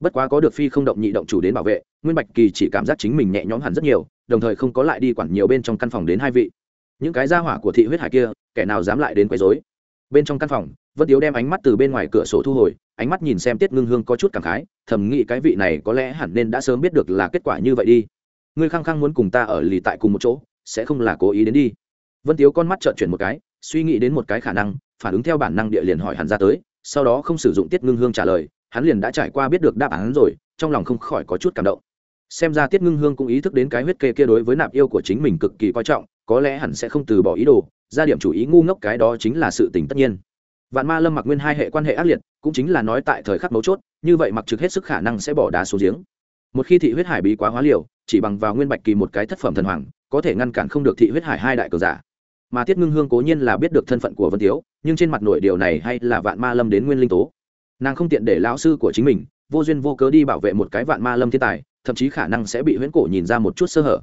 Bất quá có được phi không động nhị động chủ đến bảo vệ, nguyên bạch kỳ chỉ cảm giác chính mình nhẹ nhõm hẳn rất nhiều, đồng thời không có lại đi quản nhiều bên trong căn phòng đến hai vị. Những cái ra hỏa của thị huyết hải kia, kẻ nào dám lại đến quấy rối? Bên trong căn phòng, vân tiếu đem ánh mắt từ bên ngoài cửa sổ thu hồi, ánh mắt nhìn xem tiết ngưng hương có chút cảm khái, thầm nghĩ cái vị này có lẽ hẳn nên đã sớm biết được là kết quả như vậy đi. Ngươi khăng khăng muốn cùng ta ở lì tại cùng một chỗ, sẽ không là cố ý đến đi. Vân tiếu con mắt trợn chuyển một cái, suy nghĩ đến một cái khả năng phản ứng theo bản năng địa liền hỏi hắn ra tới, sau đó không sử dụng tiết ngưng hương trả lời, hắn liền đã trải qua biết được đáp án rồi, trong lòng không khỏi có chút cảm động. Xem ra tiết ngưng hương cũng ý thức đến cái huyết kê kia đối với nạp yêu của chính mình cực kỳ coi trọng, có lẽ hẳn sẽ không từ bỏ ý đồ, ra điểm chủ ý ngu ngốc cái đó chính là sự tình tất nhiên. Vạn ma lâm mặc nguyên hai hệ quan hệ ác liệt, cũng chính là nói tại thời khắc mấu chốt, như vậy mặc trực hết sức khả năng sẽ bỏ đá xuống giếng. Một khi thị huyết hải bí quá hóa liều, chỉ bằng vào nguyên bạch kỳ một cái thất phẩm thần hoàng, có thể ngăn cản không được thị huyết hải hai đại cờ giả. Mà tiết ngưng hương cố nhiên là biết được thân phận của vân tiếu nhưng trên mặt nội điều này hay là vạn ma lâm đến nguyên linh tố. Nàng không tiện để lão sư của chính mình, vô duyên vô cớ đi bảo vệ một cái vạn ma lâm thiên tài, thậm chí khả năng sẽ bị huyễn cổ nhìn ra một chút sơ hở.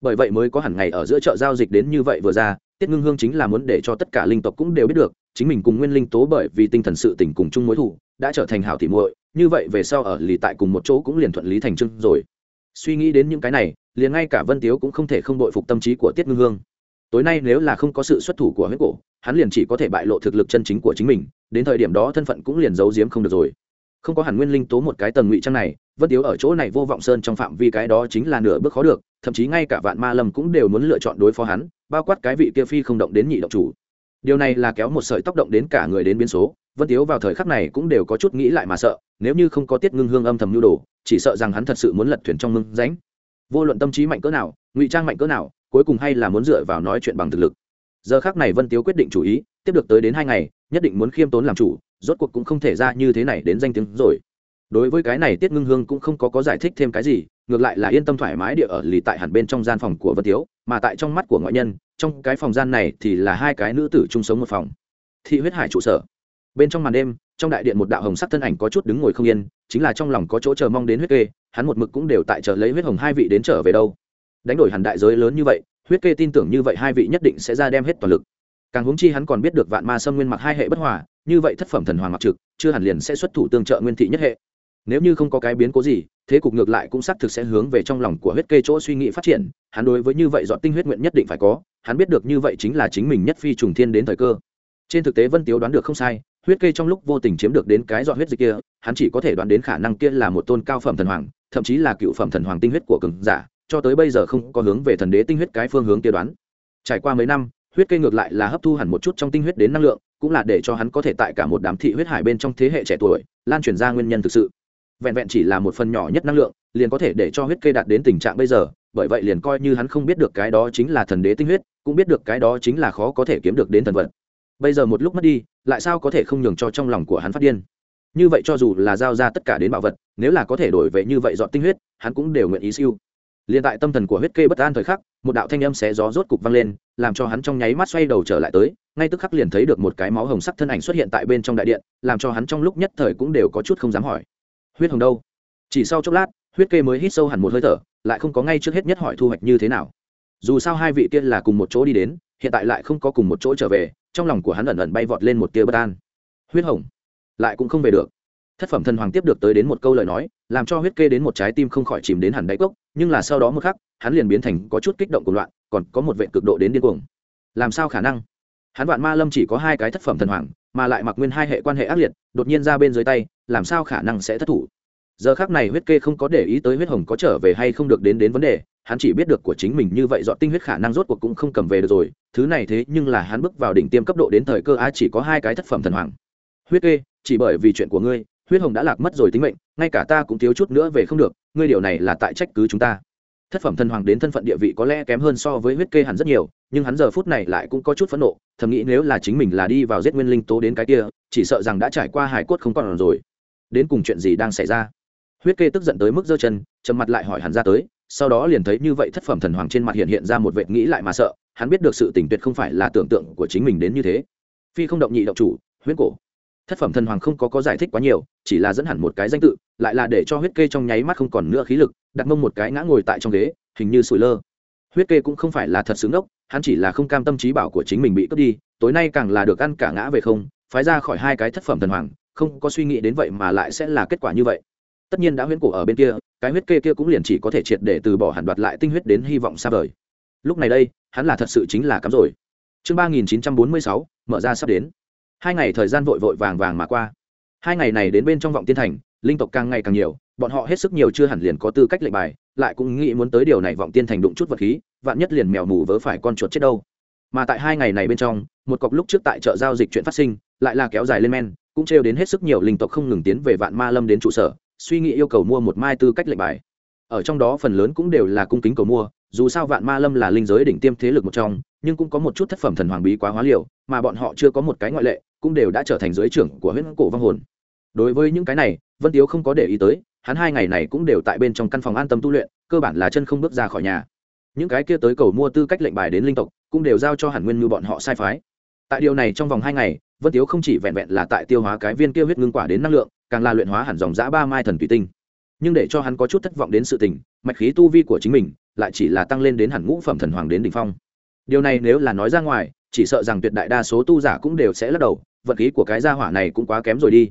Bởi vậy mới có hẳn ngày ở giữa chợ giao dịch đến như vậy vừa ra, tiết ngưng hương chính là muốn để cho tất cả linh tộc cũng đều biết được, chính mình cùng nguyên linh tố bởi vì tinh thần sự tình cùng chung mối thủ đã trở thành hảo thị muội, như vậy về sau ở lì tại cùng một chỗ cũng liền thuận lý thành trưng rồi. Suy nghĩ đến những cái này, liền ngay cả vân tiếu cũng không thể không đội phục tâm trí của tiết ngưng hương. Tối nay nếu là không có sự xuất thủ của huyết cổ hắn liền chỉ có thể bại lộ thực lực chân chính của chính mình đến thời điểm đó thân phận cũng liền giấu giếm không được rồi. Không có hẳn nguyên linh tố một cái tầng ngụy trang này vân tiếu ở chỗ này vô vọng sơn trong phạm vi cái đó chính là nửa bước khó được thậm chí ngay cả vạn ma lâm cũng đều muốn lựa chọn đối phó hắn bao quát cái vị kia phi không động đến nhị động chủ. Điều này là kéo một sợi tóc động đến cả người đến biến số vân tiếu vào thời khắc này cũng đều có chút nghĩ lại mà sợ nếu như không có tiết ngưng hương âm thầm nhu đồ chỉ sợ rằng hắn thật sự muốn lật thuyền trong ngưng, ránh vô luận tâm trí mạnh cỡ nào ngụy trang mạnh cỡ nào cuối cùng hay là muốn dựa vào nói chuyện bằng thực lực giờ khác này vân tiếu quyết định chủ ý, tiếp được tới đến hai ngày, nhất định muốn khiêm tốn làm chủ, rốt cuộc cũng không thể ra như thế này đến danh tiếng rồi. Đối với cái này tiết ngưng hương cũng không có có giải thích thêm cái gì, ngược lại là yên tâm thoải mái địa ở lì tại hẳn bên trong gian phòng của vân tiếu, mà tại trong mắt của ngoại nhân, trong cái phòng gian này thì là hai cái nữ tử chung sống một phòng. Thị huyết hải trụ sở. Bên trong màn đêm, trong đại điện một đạo hồng sắc thân ảnh có chút đứng ngồi không yên, chính là trong lòng có chỗ chờ mong đến huyết kê, hắn một mực cũng đều tại chờ lấy huyết hồng hai vị đến trở về đâu. Đánh đổi hẳn đại giới lớn như vậy huyết kê tin tưởng như vậy hai vị nhất định sẽ ra đem hết toàn lực. Càng huống chi hắn còn biết được vạn ma sâm nguyên mặc hai hệ bất hòa, như vậy thất phẩm thần hoàng mặc trực, chưa hẳn liền sẽ xuất thủ tương trợ nguyên thị nhất hệ. Nếu như không có cái biến cố gì, thế cục ngược lại cũng xác thực sẽ hướng về trong lòng của huyết kê chỗ suy nghĩ phát triển, hắn đối với như vậy dọn tinh huyết nguyện nhất định phải có, hắn biết được như vậy chính là chính mình nhất phi trùng thiên đến thời cơ. Trên thực tế vân tiếu đoán được không sai, huyết kê trong lúc vô tình chiếm được đến cái dọn huyết dịch kia, hắn chỉ có thể đoán đến khả năng kia là một tôn cao phẩm thần hoàng, thậm chí là cựu phẩm thần hoàng tinh huyết của cường giả cho tới bây giờ không có hướng về thần đế tinh huyết cái phương hướng kia đoán. Trải qua mấy năm, huyết kê ngược lại là hấp thu hẳn một chút trong tinh huyết đến năng lượng, cũng là để cho hắn có thể tại cả một đám thị huyết hải bên trong thế hệ trẻ tuổi, lan truyền ra nguyên nhân thực sự. Vẹn vẹn chỉ là một phần nhỏ nhất năng lượng, liền có thể để cho huyết kê đạt đến tình trạng bây giờ, bởi vậy liền coi như hắn không biết được cái đó chính là thần đế tinh huyết, cũng biết được cái đó chính là khó có thể kiếm được đến thần vật. Bây giờ một lúc mất đi, lại sao có thể không nhường cho trong lòng của hắn phát điên? Như vậy cho dù là giao ra tất cả đến bảo vật, nếu là có thể đổi về như vậy dọn tinh huyết, hắn cũng đều nguyện ý siêu liền tại tâm thần của huyết kê bất an thời khắc, một đạo thanh âm xé gió rốt cục vang lên, làm cho hắn trong nháy mắt xoay đầu trở lại tới, ngay tức khắc liền thấy được một cái máu hồng sắc thân ảnh xuất hiện tại bên trong đại điện, làm cho hắn trong lúc nhất thời cũng đều có chút không dám hỏi. Huyết hồng đâu? Chỉ sau chốc lát, huyết kê mới hít sâu hẳn một hơi thở, lại không có ngay trước hết nhất hỏi thu hoạch như thế nào. Dù sao hai vị kia là cùng một chỗ đi đến, hiện tại lại không có cùng một chỗ trở về, trong lòng của hắn ẩn ẩn bay vọt lên một tia bất an. Huyết hồng? Lại cũng không về được thất phẩm thần hoàng tiếp được tới đến một câu lời nói, làm cho huyết kê đến một trái tim không khỏi chìm đến hẳn đáy cốc, nhưng là sau đó một khắc, hắn liền biến thành có chút kích động của loạn, còn có một vệ cực độ đến điên cuồng. Làm sao khả năng? Hắn vạn ma lâm chỉ có hai cái thất phẩm thần hoàng, mà lại mặc nguyên hai hệ quan hệ ác liệt, đột nhiên ra bên dưới tay, làm sao khả năng sẽ thất thủ? Giờ khác này huyết kê không có để ý tới huyết hồng có trở về hay không được đến đến vấn đề, hắn chỉ biết được của chính mình như vậy dọn tinh huyết khả năng rốt cuộc cũng không cầm về được rồi, thứ này thế nhưng là hắn bước vào đỉnh tiêm cấp độ đến thời cơ a chỉ có hai cái thất phẩm thần hoàng. Huyết kê, chỉ bởi vì chuyện của ngươi huyết hồng đã lạc mất rồi tính mệnh, ngay cả ta cũng thiếu chút nữa về không được, ngươi điều này là tại trách cứ chúng ta. Thất phẩm thần hoàng đến thân phận địa vị có lẽ kém hơn so với huyết kê hẳn rất nhiều, nhưng hắn giờ phút này lại cũng có chút phẫn nộ, thầm nghĩ nếu là chính mình là đi vào giết nguyên linh tố đến cái kia, chỉ sợ rằng đã trải qua hải cốt không còn rồi. Đến cùng chuyện gì đang xảy ra? Huyết kê tức giận tới mức giơ chân, trầm mặt lại hỏi hắn ra tới, sau đó liền thấy như vậy thất phẩm thần hoàng trên mặt hiện hiện ra một vệ nghĩ lại mà sợ, hắn biết được sự tình tuyệt không phải là tưởng tượng của chính mình đến như thế. Phi không động nhị động chủ huyết cổ thất phẩm thần hoàng không có có giải thích quá nhiều, chỉ là dẫn hẳn một cái danh tự, lại là để cho huyết kê trong nháy mắt không còn nữa khí lực, đặt mông một cái ngã ngồi tại trong ghế, hình như sủi lơ. Huyết kê cũng không phải là thật xứng đốc hắn chỉ là không cam tâm trí bảo của chính mình bị cướp đi, tối nay càng là được ăn cả ngã về không, phái ra khỏi hai cái thất phẩm thần hoàng, không có suy nghĩ đến vậy mà lại sẽ là kết quả như vậy. Tất nhiên đã huyễn cổ ở bên kia, cái huyết kê kia cũng liền chỉ có thể triệt để từ bỏ hẳn đoạt lại tinh huyết đến hy vọng xa vời. Lúc này đây, hắn là thật sự chính là cắm rồi. Chương ba nghìn chín trăm bốn mươi sáu, mở ra sắp đến hai ngày thời gian vội vội vàng vàng mà qua. Hai ngày này đến bên trong vọng tiên thành, linh tộc càng ngày càng nhiều, bọn họ hết sức nhiều chưa hẳn liền có tư cách lệnh bài, lại cũng nghĩ muốn tới điều này vọng tiên thành đụng chút vật khí, vạn nhất liền mèo mù vớ phải con chuột chết đâu. Mà tại hai ngày này bên trong, một cọc lúc trước tại chợ giao dịch chuyện phát sinh, lại là kéo dài lên men, cũng trêu đến hết sức nhiều linh tộc không ngừng tiến về vạn ma lâm đến trụ sở, suy nghĩ yêu cầu mua một mai tư cách lệnh bài. Ở trong đó phần lớn cũng đều là cung kính cầu mua, dù sao vạn ma lâm là linh giới đỉnh tiêm thế lực một trong, nhưng cũng có một chút thất phẩm thần hoàng bí quá hóa liều, mà bọn họ chưa có một cái ngoại lệ cũng đều đã trở thành giới trưởng của huyết cổ vong hồn. Đối với những cái này, vân tiếu không có để ý tới, hắn hai ngày này cũng đều tại bên trong căn phòng an tâm tu luyện, cơ bản là chân không bước ra khỏi nhà. Những cái kia tới cầu mua tư cách lệnh bài đến linh tộc, cũng đều giao cho hàn nguyên như bọn họ sai phái. Tại điều này trong vòng hai ngày, vân tiếu không chỉ vẹn vẹn là tại tiêu hóa cái viên kia huyết ngưng quả đến năng lượng, càng là luyện hóa hẳn dòng giã ba mai thần tùy tinh. Nhưng để cho hắn có chút thất vọng đến sự tình, mạch khí tu vi của chính mình lại chỉ là tăng lên đến hẳn ngũ phẩm thần hoàng đến đ ỉ n h phong. Điều này nếu là nói ra ngoài, chỉ sợ rằng tuyệt đại đa số tu giả cũng đều sẽ lắc đầu vận khí của cái gia hỏa này cũng quá kém rồi đi.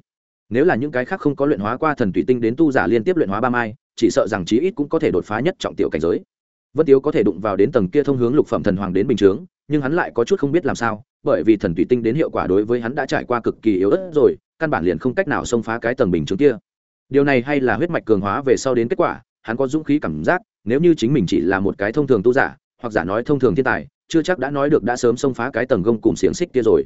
Nếu là những cái khác không có luyện hóa qua thần tùy tinh đến tu giả liên tiếp luyện hóa ba mai, chỉ sợ rằng chí ít cũng có thể đột phá nhất trọng tiểu cảnh giới. Vân tiếu có thể đụng vào đến tầng kia thông hướng lục phẩm thần hoàng đến bình chướng, nhưng hắn lại có chút không biết làm sao, bởi vì thần tùy tinh đến hiệu quả đối với hắn đã trải qua cực kỳ yếu ớt rồi, căn bản liền không cách nào xông phá cái tầng bình chướng kia. Điều này hay là huyết mạch cường hóa về sau đến kết quả, hắn có dũng khí cảm giác, nếu như chính mình chỉ là một cái thông thường tu giả, hoặc giả nói thông thường thiên tài, chưa chắc đã nói được đã sớm xông phá cái tầng gông cùng xiềng xích kia rồi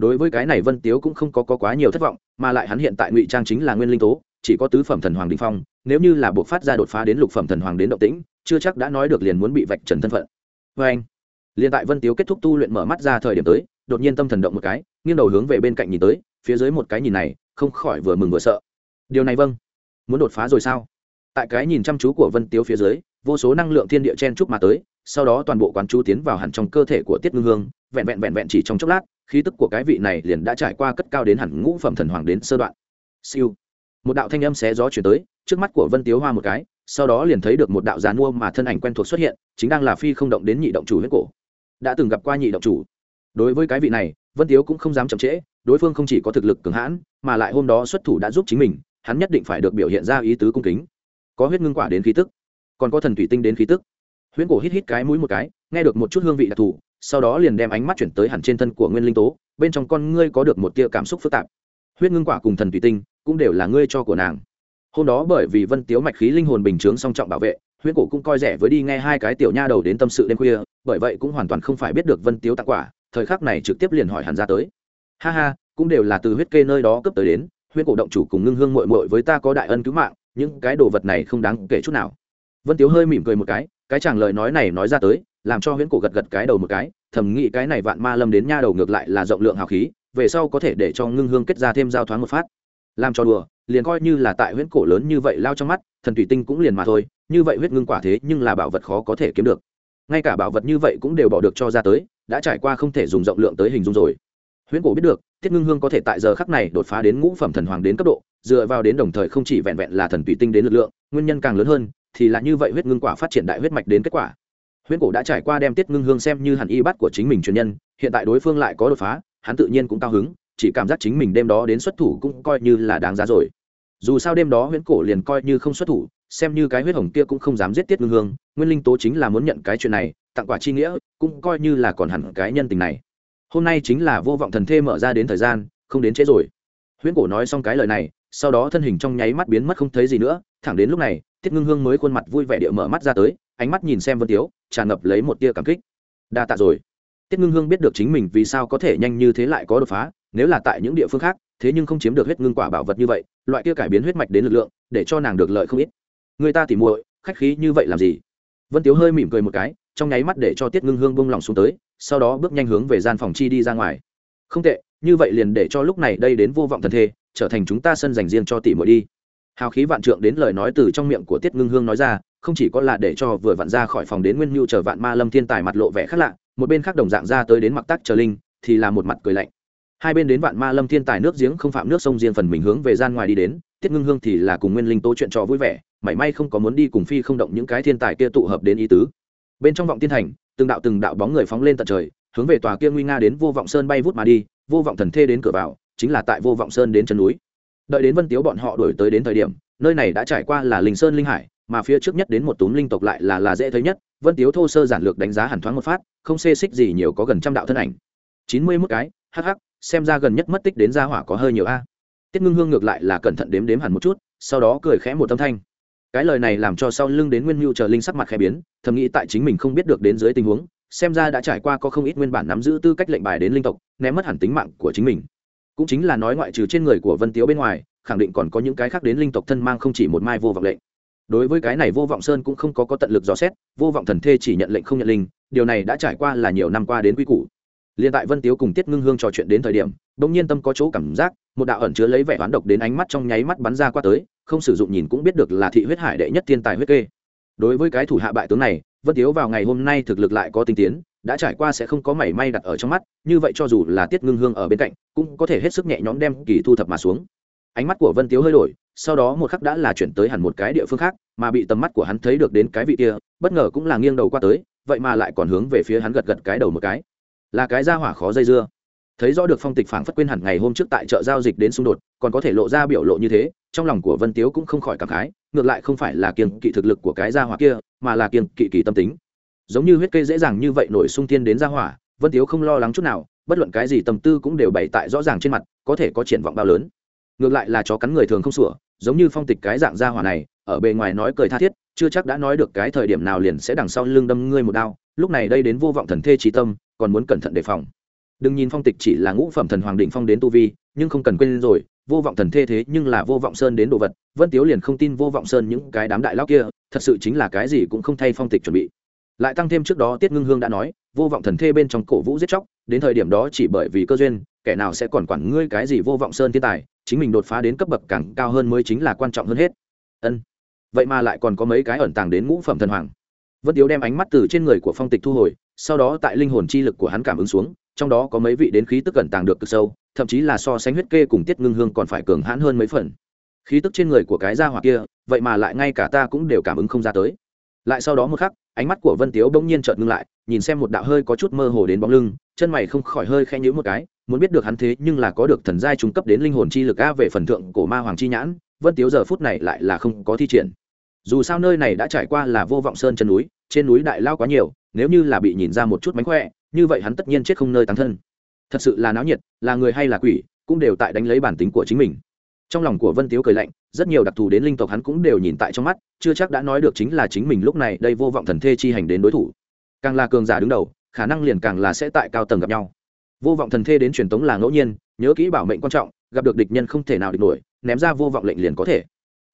đối với cái này vân tiếu cũng không có, có quá nhiều thất vọng mà lại hắn hiện tại ngụy trang chính là nguyên linh tố chỉ có tứ phẩm thần hoàng đình phong nếu như là buộc phát ra đột phá đến lục phẩm thần hoàng đến động tĩnh chưa chắc đã nói được liền muốn bị vạch trần thân phận. Vê anh liền tại vân tiếu kết thúc tu luyện mở mắt ra thời điểm tới đột nhiên tâm thần động một cái nghiêng đầu hướng về bên cạnh nhìn tới phía dưới một cái nhìn này không khỏi vừa mừng vừa sợ. Điều này vâng. Muốn đột phá rồi sao? Tại cái nhìn chăm chú của vân tiếu phía dưới vô số năng lượng thiên địa chen chúc mà tới sau đó toàn bộ quán chú tiến vào hẳn trong cơ thể của tiết ngưng hương, vẹn vẹn vẹn vẹn chỉ trong chốc lát, khí tức của cái vị này liền đã trải qua cất cao đến hẳn ngũ phẩm thần hoàng đến sơ đoạn. Siêu. Một đạo thanh âm xé gió chuyển tới, trước mắt của vân tiếu hoa một cái, sau đó liền thấy được một đạo giàn mua mà thân ảnh quen thuộc xuất hiện, chính đang là phi không động đến nhị động chủ huyết cổ. Đã từng gặp qua nhị động chủ. Đối với cái vị này, vân tiếu cũng không dám chậm trễ, đối phương không chỉ có thực lực cường hãn, mà lại hôm đó xuất thủ đã giúp chính mình, hắn nhất định phải được biểu hiện ra ý tứ cung kính. Có huyết ngưng quả đến khí tức, còn có thần thủy tinh đến khí tức huyễn cổ hít hít cái mũi một cái, nghe được một chút hương vị đặc thù, sau đó liền đem ánh mắt chuyển tới hẳn trên thân của nguyên linh tố, bên trong con ngươi có được một tia cảm xúc phức tạp. Huyết ngưng quả cùng thần thủy tinh, cũng đều là ngươi cho của nàng. Hôm đó bởi vì vân tiếu mạch khí linh hồn bình chướng song trọng bảo vệ, huyễn cổ cũng coi rẻ với đi nghe hai cái tiểu nha đầu đến tâm sự đêm khuya, bởi vậy cũng hoàn toàn không phải biết được vân tiếu tặng quả, thời khắc này trực tiếp liền hỏi hẳn ra tới. Ha ha, cũng đều là từ huyết kê nơi đó cấp tới đến, huyễn cổ động chủ cùng ngưng hương mội mội với ta có đại ân cứu mạng, những cái đồ vật này không đáng kể chút nào. Vân tiếu hơi mỉm cười một cái cái chàng lời nói này nói ra tới, làm cho huyễn cổ gật gật cái đầu một cái, thầm nghĩ cái này vạn ma lâm đến nha đầu ngược lại là rộng lượng hào khí, về sau có thể để cho ngưng hương kết ra thêm giao thoáng một phát. Làm cho đùa, liền coi như là tại huyễn cổ lớn như vậy lao trong mắt, thần thủy tinh cũng liền mà thôi, như vậy huyết ngưng quả thế nhưng là bảo vật khó có thể kiếm được. Ngay cả bảo vật như vậy cũng đều bỏ được cho ra tới, đã trải qua không thể dùng rộng lượng tới hình dung rồi. Huyễn cổ biết được tiết ngưng hương có thể tại giờ khắc này đột phá đến ngũ phẩm thần hoàng đến cấp độ, dựa vào đến đồng thời không chỉ vẹn vẹn là thần thủy tinh đến lực lượng, nguyên nhân càng lớn hơn thì là như vậy huyết ngưng quả phát triển đại huyết mạch đến kết quả. Huyễn cổ đã trải qua đem tiết ngưng hương xem như hẳn y bắt của chính mình truyền nhân, hiện tại đối phương lại có đột phá, hắn tự nhiên cũng cao hứng, chỉ cảm giác chính mình đêm đó đến xuất thủ cũng coi như là đáng giá rồi. Dù sao đêm đó huyễn cổ liền coi như không xuất thủ, xem như cái huyết hồng kia cũng không dám giết tiết ngưng hương, nguyên linh tố chính là muốn nhận cái chuyện này, tặng quả chi nghĩa, cũng coi như là còn hẳn cái nhân tình này. Hôm nay chính là vô vọng thần thê mở ra đến thời gian, không đến trễ rồi. Huyễn cổ nói xong cái lời này, sau đó thân hình trong nháy mắt biến mất không thấy gì nữa, thẳng đến lúc này tiết ngưng hương mới khuôn mặt vui vẻ địa mở mắt ra tới, ánh mắt nhìn xem vân tiếu, tràn ngập lấy một tia cảm kích. Đa tạ rồi. Tiết ngưng hương biết được chính mình vì sao có thể nhanh như thế lại có đột phá, nếu là tại những địa phương khác, thế nhưng không chiếm được huyết ngưng quả bảo vật như vậy, loại kia cải biến huyết mạch đến lực lượng, để cho nàng được lợi không ít. Người ta tỉ muội, khách khí như vậy làm gì? Vân tiếu hơi mỉm cười một cái, trong nháy mắt để cho tiết ngưng hương bông lòng xuống tới, sau đó bước nhanh hướng về gian phòng chi đi ra ngoài. Không tệ, như vậy liền để cho lúc này đây đến vô vọng thần thê, trở thành chúng ta sân dành riêng cho tỷ muội đi hào khí vạn trượng đến lời nói từ trong miệng của tiết ngưng hương nói ra, không chỉ có là để cho vừa vặn ra khỏi phòng đến nguyên nhu chờ vạn ma lâm thiên tài mặt lộ vẻ khác lạ, một bên khác đồng dạng ra tới đến mặc tắc chờ linh, thì là một mặt cười lạnh. Hai bên đến vạn ma lâm thiên tài nước giếng không phạm nước sông riêng phần mình hướng về gian ngoài đi đến, tiết ngưng hương thì là cùng nguyên linh tố chuyện trò vui vẻ, mảy may không có muốn đi cùng phi không động những cái thiên tài kia tụ hợp đến ý tứ. Bên trong vọng tiên thành, từng đạo từng đạo bóng người phóng lên tận trời, hướng về tòa kia nguy nga đến vô vọng sơn bay vút mà đi, vô vọng thần thê đến cửa vào, chính là tại vô vọng sơn đến chân núi đợi đến vân tiếu bọn họ đổi tới đến thời điểm, nơi này đã trải qua là linh sơn linh hải, mà phía trước nhất đến một túm linh tộc lại là là dễ thấy nhất, vân tiếu thô sơ giản lược đánh giá hẳn thoáng một phát, không xê xích gì nhiều có gần trăm đạo thân ảnh. Chín mươi mức cái hh xem ra gần nhất mất tích đến gia hỏa có hơi nhiều a. Tiết ngưng hương ngược lại là cẩn thận đếm đếm hẳn một chút, sau đó cười khẽ một âm thanh. Cái lời này làm cho sau lưng đến nguyên mưu chờ linh sắc mặt khẽ biến, thầm nghĩ tại chính mình không biết được đến dưới tình huống, xem ra đã trải qua có không ít nguyên bản nắm giữ tư cách lệnh bài đến linh tộc, ném mất hẳn tính mạng của chính mình cũng chính là nói ngoại trừ trên người của vân tiếu bên ngoài, khẳng định còn có những cái khác đến linh tộc thân mang không chỉ một mai vô vọng lệnh. Đối với cái này vô vọng sơn cũng không có có tận lực dò xét, vô vọng thần thê chỉ nhận lệnh không nhận linh, điều này đã trải qua là nhiều năm qua đến quy củ. Liền tại vân tiếu cùng tiết ngưng hương trò chuyện đến thời điểm, bỗng nhiên tâm có chỗ cảm giác, một đạo ẩn chứa lấy vẻ oán độc đến ánh mắt trong nháy mắt bắn ra qua tới, không sử dụng nhìn cũng biết được là thị huyết hải đệ nhất thiên tài huyết kê. Đối với cái thủ hạ bại tướng này, vân tiếu vào ngày hôm nay thực lực lại có tinh tiến đã trải qua sẽ không có mảy may đặt ở trong mắt, như vậy cho dù là tiết ngưng hương ở bên cạnh, cũng có thể hết sức nhẹ nhõm đem kỳ thu thập mà xuống. Ánh mắt của vân tiếu hơi đổi, sau đó một khắc đã là chuyển tới hẳn một cái địa phương khác, mà bị tầm mắt của hắn thấy được đến cái vị kia, bất ngờ cũng là nghiêng đầu qua tới, vậy mà lại còn hướng về phía hắn gật gật cái đầu một cái. Là cái ra hỏa khó dây dưa. Thấy rõ được phong tịch phảng phất quên hẳn ngày hôm trước tại chợ giao dịch đến xung đột, còn có thể lộ ra biểu lộ như thế, trong lòng của vân tiếu cũng không khỏi cảm khái, ngược lại không phải là kiêng kỵ thực lực của cái gia hỏa kia, mà là kiêng kỵ kỳ tâm tính giống như huyết cây dễ dàng như vậy nổi sung thiên đến gia hỏa, vân tiếu không lo lắng chút nào, bất luận cái gì tâm tư cũng đều bày tại rõ ràng trên mặt, có thể có triển vọng bao lớn. Ngược lại là chó cắn người thường không sủa, giống như phong tịch cái dạng gia hỏa này, ở bề ngoài nói cười tha thiết, chưa chắc đã nói được cái thời điểm nào liền sẽ đằng sau lưng đâm ngươi một đao, lúc này đây đến vô vọng thần thê trí tâm, còn muốn cẩn thận đề phòng. Đừng nhìn phong tịch chỉ là ngũ phẩm thần hoàng định phong đến tu vi, nhưng không cần quên rồi, vô vọng thần thê thế nhưng là vô vọng sơn đến đồ vật, vân tiếu liền không tin vô vọng sơn những cái đám đại lao kia, thật sự chính là cái gì cũng không thay phong tịch chuẩn bị lại tăng thêm trước đó tiết ngưng hương đã nói, vô vọng thần thê bên trong cổ vũ giết chóc, đến thời điểm đó chỉ bởi vì cơ duyên, kẻ nào sẽ còn quản ngươi cái gì vô vọng sơn thiên tài, chính mình đột phá đến cấp bậc càng cao hơn mới chính là quan trọng hơn hết. Ân. Vậy mà lại còn có mấy cái ẩn tàng đến ngũ phẩm thần hoàng. Vân tiếu đem ánh mắt từ trên người của phong tịch thu hồi, sau đó tại linh hồn chi lực của hắn cảm ứng xuống, trong đó có mấy vị đến khí tức cẩn tàng được cực sâu, thậm chí là so sánh huyết kê cùng tiết ngưng hương còn phải cường hãn hơn mấy phần. Khí tức trên người của cái gia hỏa kia, vậy mà lại ngay cả ta cũng đều cảm ứng không ra tới. Lại sau đó một khắc ánh mắt của vân tiếu bỗng nhiên chợt ngưng lại, nhìn xem một đạo hơi có chút mơ hồ đến bóng lưng, chân mày không khỏi hơi khẽ nhíu một cái, muốn biết được hắn thế nhưng là có được thần giai trung cấp đến linh hồn chi lực a về phần thượng cổ ma hoàng chi nhãn, vân tiếu giờ phút này lại là không có thi triển. Dù sao nơi này đã trải qua là vô vọng sơn chân núi, trên núi đại lao quá nhiều, nếu như là bị nhìn ra một chút mánh khỏe, như vậy hắn tất nhiên chết không nơi tán thân. Thật sự là náo nhiệt, là người hay là quỷ, cũng đều tại đánh lấy bản tính của chính mình trong lòng của vân tiếu cười lạnh, rất nhiều đặc thù đến linh tộc hắn cũng đều nhìn tại trong mắt, chưa chắc đã nói được chính là chính mình lúc này đây vô vọng thần thê chi hành đến đối thủ. Càng là cường giả đứng đầu, khả năng liền càng là sẽ tại cao tầng gặp nhau. Vô vọng thần thê đến truyền tống là ngẫu nhiên, nhớ kỹ bảo mệnh quan trọng, gặp được địch nhân không thể nào địch nổi, ném ra vô vọng lệnh liền có thể.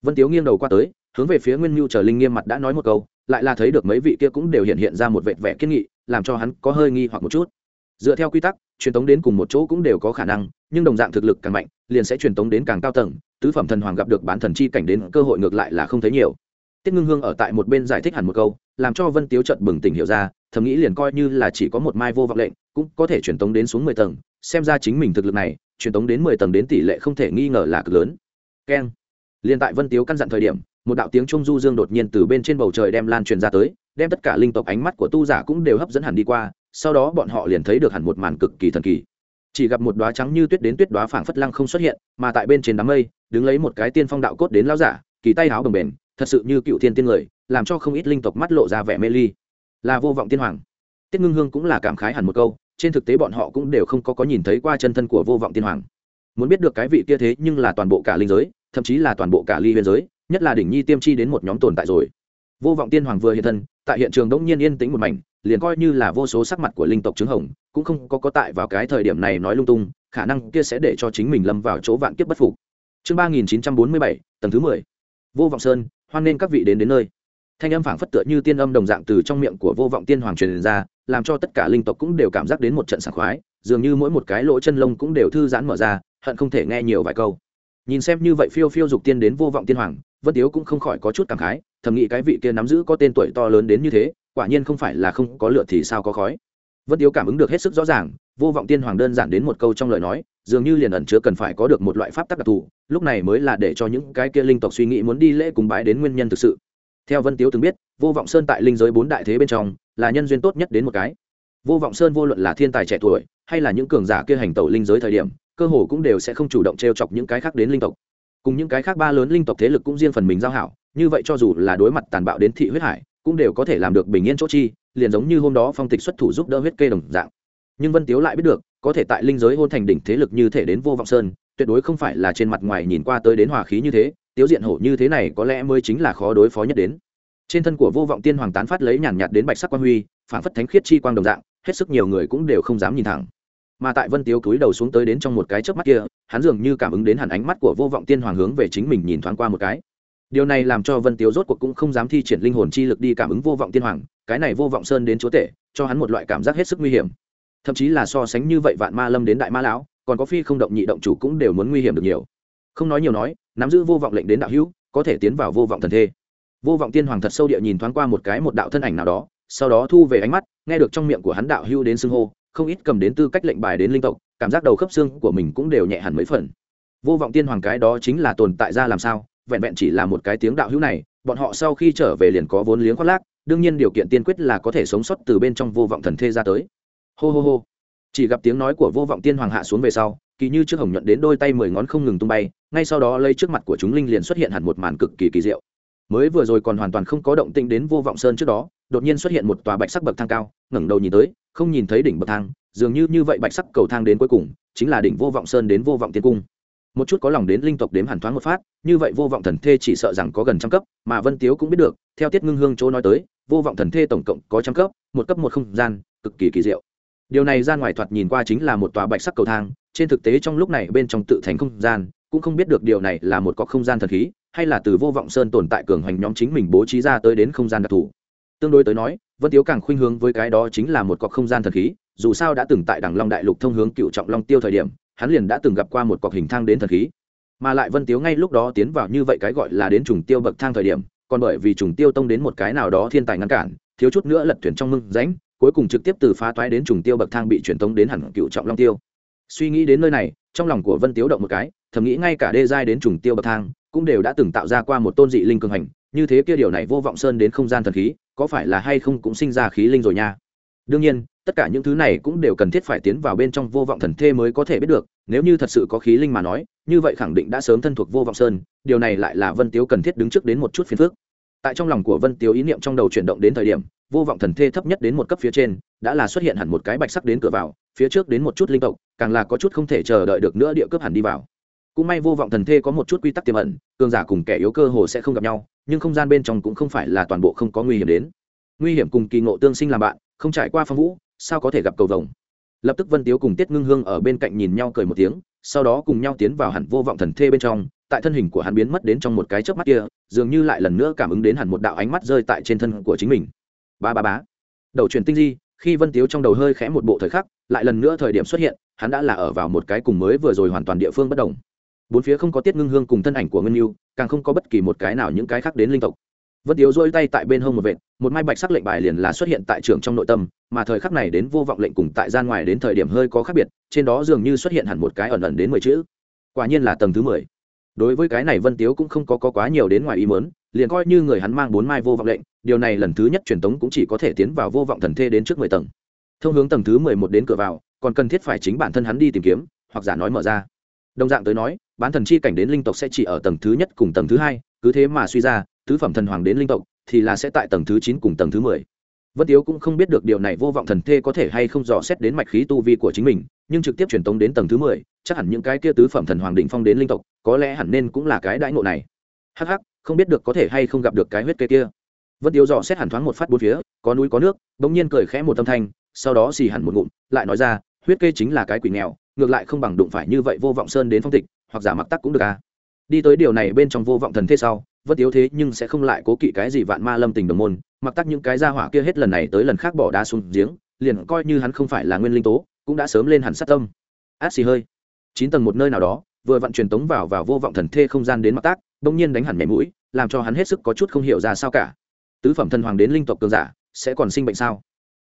Vân tiếu nghiêng đầu qua tới, hướng về phía nguyên mưu chờ linh nghiêm mặt đã nói một câu, lại là thấy được mấy vị kia cũng đều hiện hiện ra một vệt vẻ kiên nghị, làm cho hắn có hơi nghi hoặc một chút dựa theo quy tắc, truyền tống đến cùng một chỗ cũng đều có khả năng, nhưng đồng dạng thực lực càng mạnh, liền sẽ truyền tống đến càng cao tầng, tứ phẩm thần hoàng gặp được bán thần chi cảnh đến, cơ hội ngược lại là không thấy nhiều. Tiết ngưng hương ở tại một bên giải thích hẳn một câu, làm cho vân tiếu trận bừng tỉnh hiểu ra, thầm nghĩ liền coi như là chỉ có một mai vô vọng lệnh, cũng có thể truyền tống đến xuống mười tầng, xem ra chính mình thực lực này, truyền tống đến mười tầng đến tỷ lệ không thể nghi ngờ là cực lớn. Keng. Liền tại vân tiếu căn dặn thời điểm, một đạo tiếng trung du dương đột nhiên từ bên trên bầu trời đem lan truyền ra tới, đem tất cả linh tộc ánh mắt của tu giả cũng đều hấp dẫn hẳn đi qua sau đó bọn họ liền thấy được hẳn một màn cực kỳ thần kỳ. Chỉ gặp một đoá trắng như tuyết đến tuyết đoá phảng phất lăng không xuất hiện, mà tại bên trên đám mây, đứng lấy một cái tiên phong đạo cốt đến lao giả, kỳ tay háo bồng bền thật sự như cựu thiên tiên người, làm cho không ít linh tộc mắt lộ ra vẻ mê ly. Là vô vọng tiên hoàng. Tiết ngưng hương cũng là cảm khái hẳn một câu, trên thực tế bọn họ cũng đều không có có nhìn thấy qua chân thân của vô vọng tiên hoàng. Muốn biết được cái vị kia thế nhưng là toàn bộ cả linh giới, thậm chí là toàn bộ cả ly biên giới, nhất là đỉnh nhi tiêm chi đến một nhóm tồn tại rồi vô vọng tiên hoàng vừa hiện thân, tại hiện trường đống nhiên yên tĩnh một mảnh, liền coi như là vô số sắc mặt của linh tộc trứng hồng, cũng không có có tại vào cái thời điểm này nói lung tung, khả năng kia sẽ để cho chính mình lâm vào chỗ vạn kiếp bất phục. Chương ba nghìn chín trăm bốn mươi bảy, tầng thứ mười. Vô vọng sơn, hoan nên các vị đến đến nơi. Thanh âm phảng phất tựa như tiên âm đồng dạng từ trong miệng của vô vọng tiên hoàng truyền ra, làm cho tất cả linh tộc cũng đều cảm giác đến một trận sảng khoái, dường như mỗi một cái lỗ chân lông cũng đều thư giãn mở ra, hận không thể nghe nhiều vài câu. Nhìn xem như vậy phiêu phiêu dục tiên đến vô vọng tiên hoàng vân tiếu cũng không khỏi có chút cảm khái, thầm nghĩ cái vị kia nắm giữ có tên tuổi to lớn đến như thế, quả nhiên không phải là không có lửa thì sao có khói. Vân tiếu cảm ứng được hết sức rõ ràng, vô vọng tiên hoàng đơn giản đến một câu trong lời nói, dường như liền ẩn chứa cần phải có được một loại pháp tắc đặc thù, lúc này mới là để cho những cái kia linh tộc suy nghĩ muốn đi lễ cùng bái đến nguyên nhân thực sự. Theo vân tiếu từng biết, vô vọng sơn tại linh giới bốn đại thế bên trong, là nhân duyên tốt nhất đến một cái. Vô vọng sơn vô luận là thiên tài trẻ tuổi, hay là những cường giả kia hành tẩu linh giới thời điểm, cơ hồ cũng đều sẽ không chủ động t r e o chọc những cái khác đến linh tộc cùng những cái khác ba lớn linh tộc thế lực cũng riêng phần mình giao hảo, như vậy cho dù là đối mặt tàn bạo đến thị huyết hải, cũng đều có thể làm được bình yên chỗ chi, liền giống như hôm đó phong tịch xuất thủ giúp đỡ huyết kê đồng dạng. Nhưng vân tiếu lại biết được, có thể tại linh giới hôn thành đỉnh thế lực như thể đến vô vọng sơn, tuyệt đối không phải là trên mặt ngoài nhìn qua tới đến hòa khí như thế, tiếu diện hổ như thế này có lẽ mới chính là khó đối phó nhất đến. Trên thân của vô vọng tiên hoàng tán phát lấy nhàn nhạt đến bạch sắc quan huy phản phất thánh khiết chi quang đồng dạng, hết sức nhiều người cũng đều không dám nhìn thẳng mà tại vân tiếu cúi đầu xuống tới đến trong một cái chớp mắt kia, hắn dường như cảm ứng đến hẳn ánh mắt của vô vọng tiên hoàng hướng về chính mình nhìn thoáng qua một cái. Điều này làm cho vân tiếu rốt cuộc cũng không dám thi triển linh hồn chi lực đi cảm ứng vô vọng tiên hoàng, cái này vô vọng sơn đến chúa tể, cho hắn một loại cảm giác hết sức nguy hiểm. Thậm chí là so sánh như vậy vạn ma lâm đến đại ma lão, còn có phi không động nhị động chủ cũng đều muốn nguy hiểm được nhiều. Không nói nhiều nói, nắm giữ vô vọng lệnh đến đạo hữu, có thể tiến vào vô vọng thần thê. Vô vọng tiên hoàng thật sâu địa nhìn thoáng qua một cái một đạo thân ảnh nào đó, sau đó thu về ánh mắt, nghe được trong miệng của hắn đạo hưu đến xưng hô không ít cầm đến tư cách lệnh bài đến linh tộc, cảm giác đầu khớp xương của mình cũng đều nhẹ hẳn mấy phần. Vô vọng tiên hoàng cái đó chính là tồn tại ra làm sao, vẹn vẹn chỉ là một cái tiếng đạo hữu này, bọn họ sau khi trở về liền có vốn liếng khoác lác, đương nhiên điều kiện tiên quyết là có thể sống sót từ bên trong vô vọng thần thê ra tới. Hô hô hô. Chỉ gặp tiếng nói của vô vọng tiên hoàng hạ xuống về sau, kỳ như trước hồng nhuận đến đôi tay mười ngón không ngừng tung bay, ngay sau đó lấy trước mặt của chúng linh liền xuất hiện hẳn một màn cực kỳ kỳ diệu mới vừa rồi còn hoàn toàn không có động tĩnh đến vô vọng sơn trước đó, đột nhiên xuất hiện một tòa bạch sắc bậc thang cao, ngẩng đầu nhìn tới, không nhìn thấy đỉnh bậc thang, dường như như vậy bạch sắc cầu thang đến cuối cùng, chính là đỉnh vô vọng sơn đến vô vọng tiên cung. Một chút có lòng đến linh tộc đếm hẳn thoáng một phát, như vậy vô vọng thần thê chỉ sợ rằng có gần trăm cấp, mà vân tiếu cũng biết được, theo tiết ngưng hương chỗ nói tới, vô vọng thần thê tổng cộng có trăm cấp, một cấp một không gian, cực kỳ kỳ diệu. Điều này ra ngoài thoạt nhìn qua chính là một tòa bạch sắc cầu thang, trên thực tế trong lúc này bên trong tự thành không gian cũng không biết được điều này là một cọc không gian thần khí, hay là từ vô vọng sơn tồn tại cường hoành nhóm chính mình bố trí ra tới đến không gian đặc thù. Tương đối tới nói, vân tiếu càng khuynh hướng với cái đó chính là một cọc không gian thần khí, dù sao đã từng tại đằng long đại lục thông hướng cựu trọng long tiêu thời điểm, hắn liền đã từng gặp qua một cọc hình thang đến thần khí. Mà lại vân tiếu ngay lúc đó tiến vào như vậy cái gọi là đến trùng tiêu bậc thang thời điểm, còn bởi vì trùng tiêu tông đến một cái nào đó thiên tài ngăn cản, thiếu chút nữa lật thuyền trong mưng ránh cuối cùng trực tiếp từ phá toái đến trùng tiêu bậc thang bị truyền tống đến hẳn cựu trọng long tiêu. Suy nghĩ đến nơi này, trong lòng của vân tiếu động một cái thầm nghĩ ngay cả đê giai đến trùng tiêu bậc thang, cũng đều đã từng tạo ra qua một tôn dị linh cường hành, như thế kia điều này vô vọng sơn đến không gian thần khí, có phải là hay không cũng sinh ra khí linh rồi nha. Đương nhiên, tất cả những thứ này cũng đều cần thiết phải tiến vào bên trong vô vọng thần thê mới có thể biết được, nếu như thật sự có khí linh mà nói, như vậy khẳng định đã sớm thân thuộc vô vọng sơn, điều này lại là vân tiếu cần thiết đứng trước đến một chút phiền phức. Tại trong lòng của vân tiếu ý niệm trong đầu chuyển động đến thời điểm, vô vọng thần thê thấp nhất đến một cấp phía trên, đã là xuất hiện hẳn một cái bạch sắc đến cửa vào, phía trước đến một chút linh tộc, càng là có chút không thể chờ đợi được nữa địa cướp hẳn đi vào cũng may vô vọng thần thê có một chút quy tắc tiềm ẩn, cường giả cùng kẻ yếu cơ hồ sẽ không gặp nhau, nhưng không gian bên trong cũng không phải là toàn bộ không có nguy hiểm đến. Nguy hiểm cùng kỳ ngộ tương sinh làm bạn, không trải qua phong vũ, sao có thể gặp cầu vồng? Lập tức vân tiếu cùng tiết ngưng hương ở bên cạnh nhìn nhau cười một tiếng, sau đó cùng nhau tiến vào hẳn vô vọng thần thê bên trong, tại thân hình của hắn biến mất đến trong một cái chớp mắt kia, dường như lại lần nữa cảm ứng đến hẳn một đạo ánh mắt rơi tại trên thân của chính mình. Ba ba bá đầu truyền tinh di, khi vân tiếu trong đầu hơi khẽ một bộ thời khắc, lại lần nữa thời điểm xuất hiện, hắn đã là ở vào một cái cùng mới vừa rồi hoàn toàn địa phương bất đồng bốn phía không có tiết ngưng hương cùng thân ảnh của ngân yêu càng không có bất kỳ một cái nào những cái khác đến linh tộc. Vân tiếu dôi tay tại bên hông một vệt một mai bạch sắc lệnh bài liền là xuất hiện tại trường trong nội tâm mà thời khắc này đến vô vọng lệnh cùng tại gian ngoài đến thời điểm hơi có khác biệt trên đó dường như xuất hiện hẳn một cái ẩn ẩn đến mười chữ. Quả nhiên là tầng thứ mười. Đối với cái này vân tiếu cũng không có, có quá nhiều đến ngoài ý mớn liền coi như người hắn mang bốn mai vô vọng lệnh điều này lần thứ nhất truyền tống cũng chỉ có thể tiến vào vô vọng thần thê đến trước mười tầng. Thông hướng tầng thứ mười một đến cửa vào còn cần thiết phải chính bản thân hắn đi tìm kiếm hoặc giả nói mở ra. Đồng dạng tới nói bán thần chi cảnh đến linh tộc sẽ chỉ ở tầng thứ nhất cùng tầng thứ hai, cứ thế mà suy ra, tứ phẩm thần hoàng đến linh tộc thì là sẽ tại tầng thứ chín cùng tầng thứ mười. Vân tiếu cũng không biết được điều này, vô vọng thần thê có thể hay không dò xét đến mạch khí tu vi của chính mình, nhưng trực tiếp truyền tống đến tầng thứ mười, chắc hẳn những cái kia tứ phẩm thần hoàng định phong đến linh tộc, có lẽ hẳn nên cũng là cái đãi ngộ này. Hắc hắc, không biết được có thể hay không gặp được cái huyết kê kia. Vân tiếu dò xét hẳn thoáng một phát bốn phía, có núi có nước, bỗng nhiên cười khẽ một âm thanh, sau đó xì hẳn một ngụm, lại nói ra, huyết kê chính là cái quỷ nghèo, ngược lại không bằng đụng phải như vậy vô vọng sơn đến phong tịch hoặc giả mặc tắc cũng được à. Đi tới điều này bên trong vô vọng thần thế sau vất yếu thế nhưng sẽ không lại cố kỵ cái gì vạn ma lâm tình đồng môn, mặc tắc những cái ra hỏa kia hết lần này tới lần khác bỏ đá xuống giếng, liền coi như hắn không phải là nguyên linh tố, cũng đã sớm lên hẳn sát tâm. Át xì hơi. Chín tầng một nơi nào đó, vừa vận truyền tống vào vào vô vọng thần thê không gian đến mặc tác bỗng nhiên đánh hẳn mẻ mũi, làm cho hắn hết sức có chút không hiểu ra sao cả. Tứ phẩm thần hoàng đến linh tộc cường giả, sẽ còn sinh bệnh sao?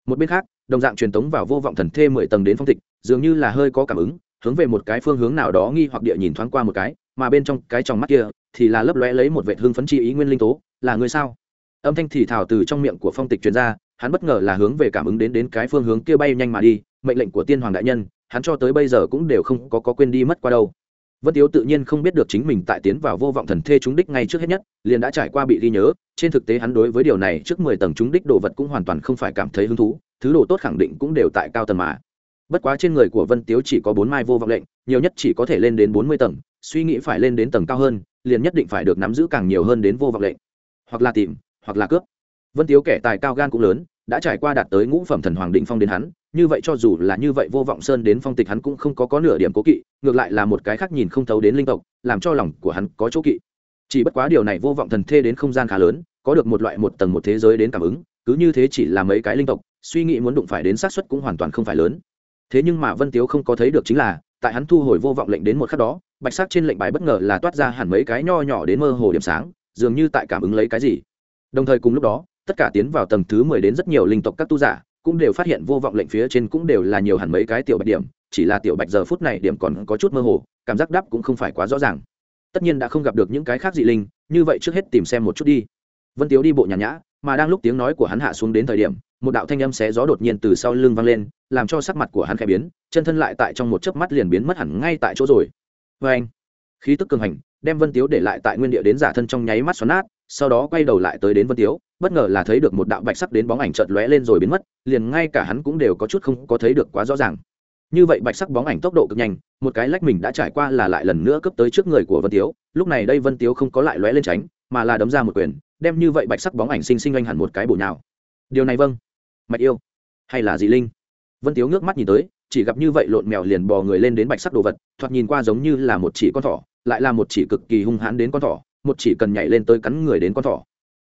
Một bên khác, đồng dạng truyền tống vào vô vọng thần thê mười tầng đến phong tịch, dường như là hơi có cảm ứng hướng về một cái phương hướng nào đó nghi hoặc địa nhìn thoáng qua một cái mà bên trong cái tròng mắt kia thì là lấp lóe lấy một vệ hương phấn chi ý nguyên linh tố là người sao? Âm thanh thì thảo từ trong miệng của phong tịch truyền ra hắn bất ngờ là hướng về cảm ứng đến đến cái phương hướng kia bay nhanh mà đi mệnh lệnh của tiên hoàng đại nhân hắn cho tới bây giờ cũng đều không có, có quên đi mất qua đâu. Vân tiếu tự nhiên không biết được chính mình tại tiến vào vô vọng thần thê trúng đích ngay trước hết nhất liền đã trải qua bị ghi nhớ trên thực tế hắn đối với điều này trước mười tầng trúng đích đồ vật cũng hoàn toàn không phải cảm thấy hứng thú thứ đồ tốt khẳng định cũng đều tại cao tầng mà bất quá trên người của vân tiếu chỉ có bốn mai vô vọng lệnh, nhiều nhất chỉ có thể lên đến bốn mươi tầng, suy nghĩ phải lên đến tầng cao hơn, liền nhất định phải được nắm giữ càng nhiều hơn đến vô vọng lệnh. Hoặc là tìm, hoặc là cướp. Vân tiếu kẻ tài cao gan cũng lớn, đã trải qua đạt tới ngũ phẩm thần hoàng định phong đến hắn, như vậy cho dù là như vậy vô vọng sơn đến phong tịch hắn cũng không có có nửa điểm cố kỵ, ngược lại là một cái khác nhìn không thấu đến linh tộc, làm cho lòng của hắn có chỗ kỵ. Chỉ bất quá điều này vô vọng thần thê đến không gian khá lớn, có được một loại một tầng một thế giới đến cảm ứng, cứ như thế chỉ là mấy cái linh tộc, suy nghĩ muốn đụng phải đến xác suất cũng hoàn toàn không phải lớn thế nhưng mà vân tiếu không có thấy được chính là, tại hắn thu hồi vô vọng lệnh đến một khắc đó, bạch sắc trên lệnh bài bất ngờ là toát ra hẳn mấy cái nho nhỏ đến mơ hồ điểm sáng, dường như tại cảm ứng lấy cái gì. Đồng thời cùng lúc đó, tất cả tiến vào tầng thứ mười đến rất nhiều linh tộc các tu giả, cũng đều phát hiện vô vọng lệnh phía trên cũng đều là nhiều hẳn mấy cái tiểu bạch điểm, chỉ là tiểu bạch giờ phút này điểm còn có chút mơ hồ, cảm giác đáp cũng không phải quá rõ ràng. Tất nhiên đã không gặp được những cái khác dị linh, như vậy trước hết tìm xem một chút đi. Vân tiếu đi bộ nhàn nhã, mà đang lúc tiếng nói của hắn hạ xuống đến thời điểm một đạo thanh âm xé gió đột nhiên từ sau lưng vang lên, làm cho sắc mặt của hắn khẽ biến, chân thân lại tại trong một chớp mắt liền biến mất hẳn ngay tại chỗ rồi. Vê anh. Khí tức cường hành, đem vân tiếu để lại tại nguyên địa đến giả thân trong nháy mắt xoắn nát, sau đó quay đầu lại tới đến vân tiếu, bất ngờ là thấy được một đạo bạch sắc đến bóng ảnh chợt lóe lên rồi biến mất, liền ngay cả hắn cũng đều có chút không có thấy được quá rõ ràng. Như vậy bạch sắc bóng ảnh tốc độ cực nhanh, một cái lách mình đã trải qua là lại lần nữa cấp tới trước người của vân tiếu, lúc này đây vân tiếu không có lại lóe lên tránh, mà là đấm ra một quyền, đem như vậy bạch sắc bóng ảnh sinh sinh anh hẳn một cái bổ nhào. Điều này vâng mạch yêu hay là dị linh? Vân tiếu ngước mắt nhìn tới, chỉ gặp như vậy lộn mèo liền bò người lên đến bạch sắc đồ vật, thoạt nhìn qua giống như là một chỉ con thỏ, lại là một chỉ cực kỳ hung hãn đến con thỏ, một chỉ cần nhảy lên tới cắn người đến con thỏ.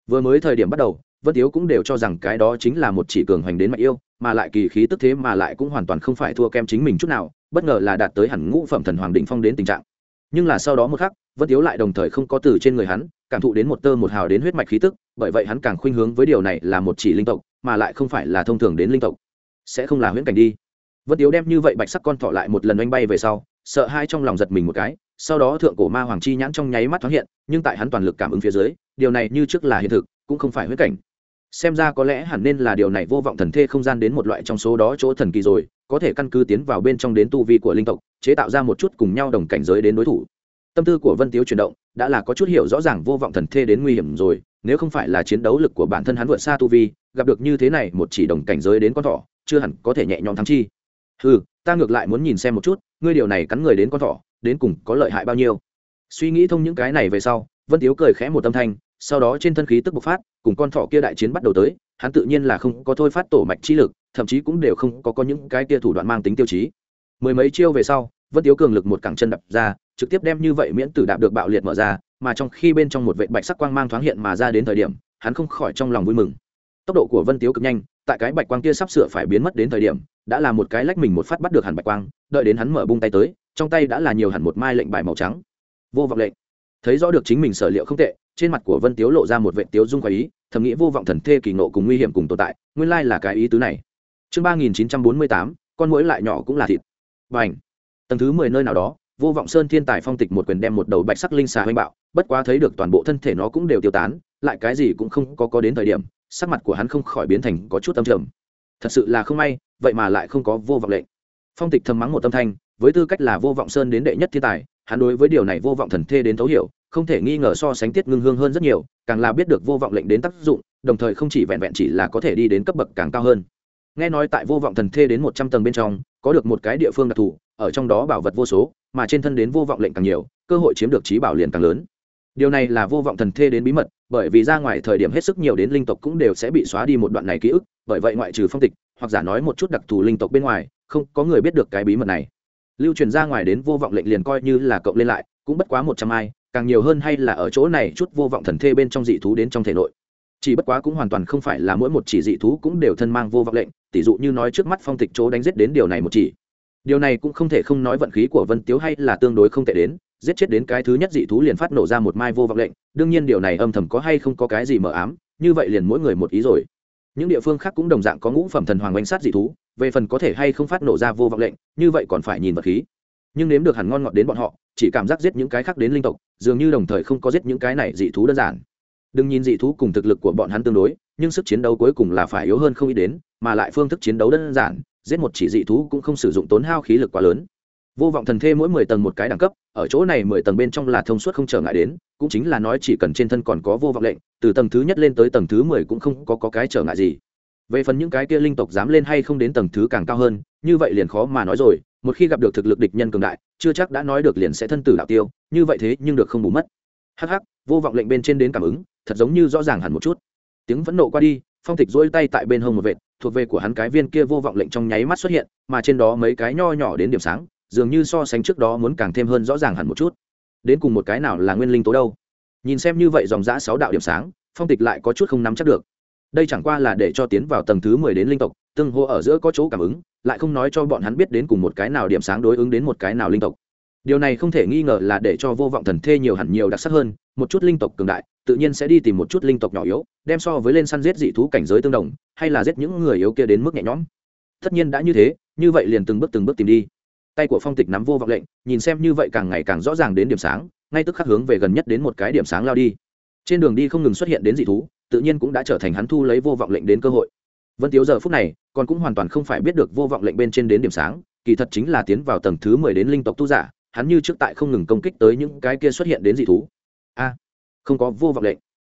Vừa mới thời điểm bắt đầu, vân tiếu cũng đều cho rằng cái đó chính là một chỉ cường hoành đến mạch yêu, mà lại kỳ khí tức thế mà lại cũng hoàn toàn không phải thua kem chính mình chút nào, bất ngờ là đạt tới hẳn ngũ phẩm thần hoàng định phong đến tình trạng. Nhưng là sau đó một khắc, vân tiếu lại đồng thời không có từ trên người hắn, cảm thụ đến một tơ một hào đến huyết mạch khí tức, bởi vậy hắn càng khuynh hướng với điều này là một chỉ linh tộc mà lại không phải là thông thường đến linh tộc. Sẽ không là huyễn cảnh đi. Vân tiếu đem như vậy bạch sắc con thọ lại một lần oanh bay về sau, sợ hai trong lòng giật mình một cái, sau đó thượng cổ ma hoàng chi nhãn trong nháy mắt thoáng hiện, nhưng tại hắn toàn lực cảm ứng phía dưới, điều này như trước là hiện thực, cũng không phải huyễn cảnh. Xem ra có lẽ hẳn nên là điều này vô vọng thần thê không gian đến một loại trong số đó chỗ thần kỳ rồi, có thể căn cứ tiến vào bên trong đến tu vi của linh tộc, chế tạo ra một chút cùng nhau đồng cảnh giới đến đối thủ. Tâm tư của vân tiếu chuyển động, đã là có chút hiểu rõ ràng vô vọng thần thê đến nguy hiểm rồi nếu không phải là chiến đấu lực của bản thân hắn vượt xa tu vi, gặp được như thế này một chỉ đồng cảnh giới đến con thỏ, chưa hẳn có thể nhẹ nhõm thắng chi. Ừ ta ngược lại muốn nhìn xem một chút, ngươi điều này cắn người đến con thỏ, đến cùng có lợi hại bao nhiêu? Suy nghĩ thông những cái này về sau, vân tiếu cười khẽ một tâm thanh, sau đó trên thân khí tức bộc phát, cùng con thỏ kia đại chiến bắt đầu tới, hắn tự nhiên là không có thôi phát tổ mạch chi lực, thậm chí cũng đều không có có những cái kia thủ đoạn mang tính tiêu chí. Mười mấy chiêu về sau, vân tiếu cường lực một cẳng chân đập ra trực tiếp đem như vậy miễn tử đạp được bạo liệt mở ra, mà trong khi bên trong một vệ bạch sắc quang mang thoáng hiện mà ra đến thời điểm, hắn không khỏi trong lòng vui mừng. Tốc độ của vân tiếu cực nhanh, tại cái bạch quang kia sắp sửa phải biến mất đến thời điểm, đã là một cái lách mình một phát bắt được hẳn bạch quang, đợi đến hắn mở bung tay tới, trong tay đã là nhiều hẳn một mai lệnh bài màu trắng. Vô vọng lệnh. Thấy rõ được chính mình sở liệu không tệ, trên mặt của vân tiếu lộ ra một vệ tiếu dung khoái ý, thầm nghĩ vô vọng thần thê kỳ nộ cùng nguy hiểm cùng tồn tại, nguyên lai là cái ý tứ này. Chương ba nghìn chín trăm bốn mươi tám, con mũi lại nhỏ cũng là thịt. Và ảnh tầng thứ mười nơi nào đó vô vọng sơn thiên tài phong tịch một quyền đem một đầu bạch sắc linh xà hoanh bạo, bất quá thấy được toàn bộ thân thể nó cũng đều tiêu tán, lại cái gì cũng không có có đến thời điểm, sắc mặt của hắn không khỏi biến thành có chút âm trầm. Thật sự là không may, vậy mà lại không có vô vọng lệnh. Phong tịch thầm mắng một tâm thanh, với tư cách là vô vọng sơn đến đệ nhất thiên tài, hắn đối với điều này vô vọng thần thê đến thấu hiểu, không thể nghi ngờ so sánh tiết ngưng hương hơn rất nhiều, càng là biết được vô vọng lệnh đến tác dụng, đồng thời không chỉ vẹn vẹn chỉ là có thể đi đến cấp bậc càng cao hơn. Nghe nói tại vô vọng thần thê đến một trăm tầng bên trong, có được một cái địa phương đặc thù, ở trong đó bảo vật vô số mà trên thân đến vô vọng lệnh càng nhiều, cơ hội chiếm được trí bảo liền càng lớn. Điều này là vô vọng thần thê đến bí mật, bởi vì ra ngoài thời điểm hết sức nhiều đến linh tộc cũng đều sẽ bị xóa đi một đoạn này ký ức, bởi vậy ngoại trừ phong tịch, hoặc giả nói một chút đặc thù linh tộc bên ngoài, không có người biết được cái bí mật này. Lưu truyền ra ngoài đến vô vọng lệnh liền coi như là cộng lên lại, cũng bất quá một trăm ai, càng nhiều hơn hay là ở chỗ này chút vô vọng thần thê bên trong dị thú đến trong thể nội. Chỉ bất quá cũng hoàn toàn không phải là mỗi một chỉ dị thú cũng đều thân mang vô vọng lệnh tỷ dụ như nói trước mắt phong tịch chỗ đánh giết đến điều này một chỉ điều này cũng không thể không nói vận khí của vân tiếu hay là tương đối không tệ đến. Giết chết đến cái thứ nhất dị thú liền phát nổ ra một mai vô vọng lệnh. Đương nhiên điều này âm thầm có hay không có cái gì mờ ám, như vậy liền mỗi người một ý rồi. Những địa phương khác cũng đồng dạng có ngũ phẩm thần hoàng oanh sát dị thú, về phần có thể hay không phát nổ ra vô vọng lệnh, như vậy còn phải nhìn vật khí. Nhưng nếm được hẳn ngon ngọt đến bọn họ, chỉ cảm giác giết những cái khác đến linh tộc, dường như đồng thời không có giết những cái này dị thú đơn giản. Đừng nhìn dị thú cùng thực lực của bọn hắn tương đối, nhưng sức chiến đấu cuối cùng là phải yếu hơn không ít đến, mà lại phương thức chiến đấu đơn giản giết một chỉ dị thú cũng không sử dụng tốn hao khí lực quá lớn. Vô vọng thần thê mỗi mười tầng một cái đẳng cấp ở chỗ này mười tầng bên trong là thông suốt không trở ngại đến cũng chính là nói chỉ cần trên thân còn có vô vọng lệnh từ tầng thứ nhất lên tới tầng thứ mười cũng không có, có cái trở ngại gì. Về phần những cái kia linh tộc dám lên hay không đến tầng thứ càng cao hơn như vậy liền khó mà nói rồi một khi gặp được thực lực địch nhân cường đại chưa chắc đã nói được liền sẽ thân tử đạo tiêu như vậy thế nhưng được không bù mất. Hắc hắc vô vọng lệnh bên trên đến cảm ứng thật giống như rõ ràng hẳn một chút. Tiếng vẫn nộ qua đi phong tịch dỗi tay tại bên hông một vệt thuộc về của hắn cái viên kia vô vọng lệnh trong nháy mắt xuất hiện, mà trên đó mấy cái nho nhỏ đến điểm sáng, dường như so sánh trước đó muốn càng thêm hơn rõ ràng hẳn một chút. Đến cùng một cái nào là nguyên linh tố đâu? Nhìn xem như vậy dòng giã sáu đạo điểm sáng, phong tịch lại có chút không nắm chắc được. Đây chẳng qua là để cho tiến vào tầng thứ mười đến linh tộc, tương hô ở giữa có chỗ cảm ứng, lại không nói cho bọn hắn biết đến cùng một cái nào điểm sáng đối ứng đến một cái nào linh tộc. Điều này không thể nghi ngờ là để cho vô vọng thần thê nhiều hẳn nhiều đặc sắc hơn, một chút linh tộc cường đại tự nhiên sẽ đi tìm một chút linh tộc nhỏ yếu, đem so với lên săn giết dị thú cảnh giới tương đồng, hay là giết những người yếu kia đến mức nhẹ nhõm. Tất nhiên đã như thế, như vậy liền từng bước từng bước tìm đi. Tay của phong tịch nắm vô vọng lệnh, nhìn xem như vậy càng ngày càng rõ ràng đến điểm sáng, ngay tức khắc hướng về gần nhất đến một cái điểm sáng lao đi. Trên đường đi không ngừng xuất hiện đến dị thú, tự nhiên cũng đã trở thành hắn thu lấy vô vọng lệnh đến cơ hội. Vân tiếu giờ phút này, còn cũng hoàn toàn không phải biết được vô vọng lệnh bên trên đến điểm sáng, kỳ thật chính là tiến vào tầng thứ mười đến linh tộc tu giả, hắn như trước tại không ngừng công kích tới những cái kia xuất hiện đến dị thú. A không có vô vọng lệnh.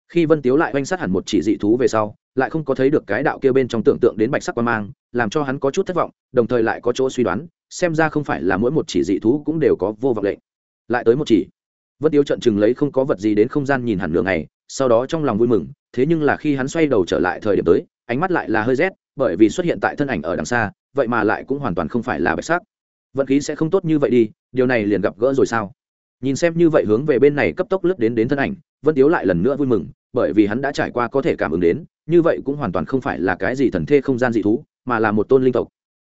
Khi vân tiếu lại oanh sát hẳn một chỉ dị thú về sau, lại không có thấy được cái đạo kia bên trong tưởng tượng đến bạch sắc quan mang, làm cho hắn có chút thất vọng, đồng thời lại có chỗ suy đoán, xem ra không phải là mỗi một chỉ dị thú cũng đều có vô vọng lệnh. Lại tới một chỉ. Vân tiếu trận chừng lấy không có vật gì đến không gian nhìn hẳn nửa ngày, sau đó trong lòng vui mừng, thế nhưng là khi hắn xoay đầu trở lại thời điểm tới, ánh mắt lại là hơi rét, bởi vì xuất hiện tại thân ảnh ở đằng xa, vậy mà lại cũng hoàn toàn không phải là bạch sắc. Vận khí sẽ không tốt như vậy đi, điều này liền gặp gỡ rồi sao? Nhìn xem như vậy hướng về bên này cấp tốc lướt đến đến thân ảnh vân tiếu lại lần nữa vui mừng, bởi vì hắn đã trải qua có thể cảm ứng đến, như vậy cũng hoàn toàn không phải là cái gì thần thê không gian dị thú, mà là một tôn linh tộc.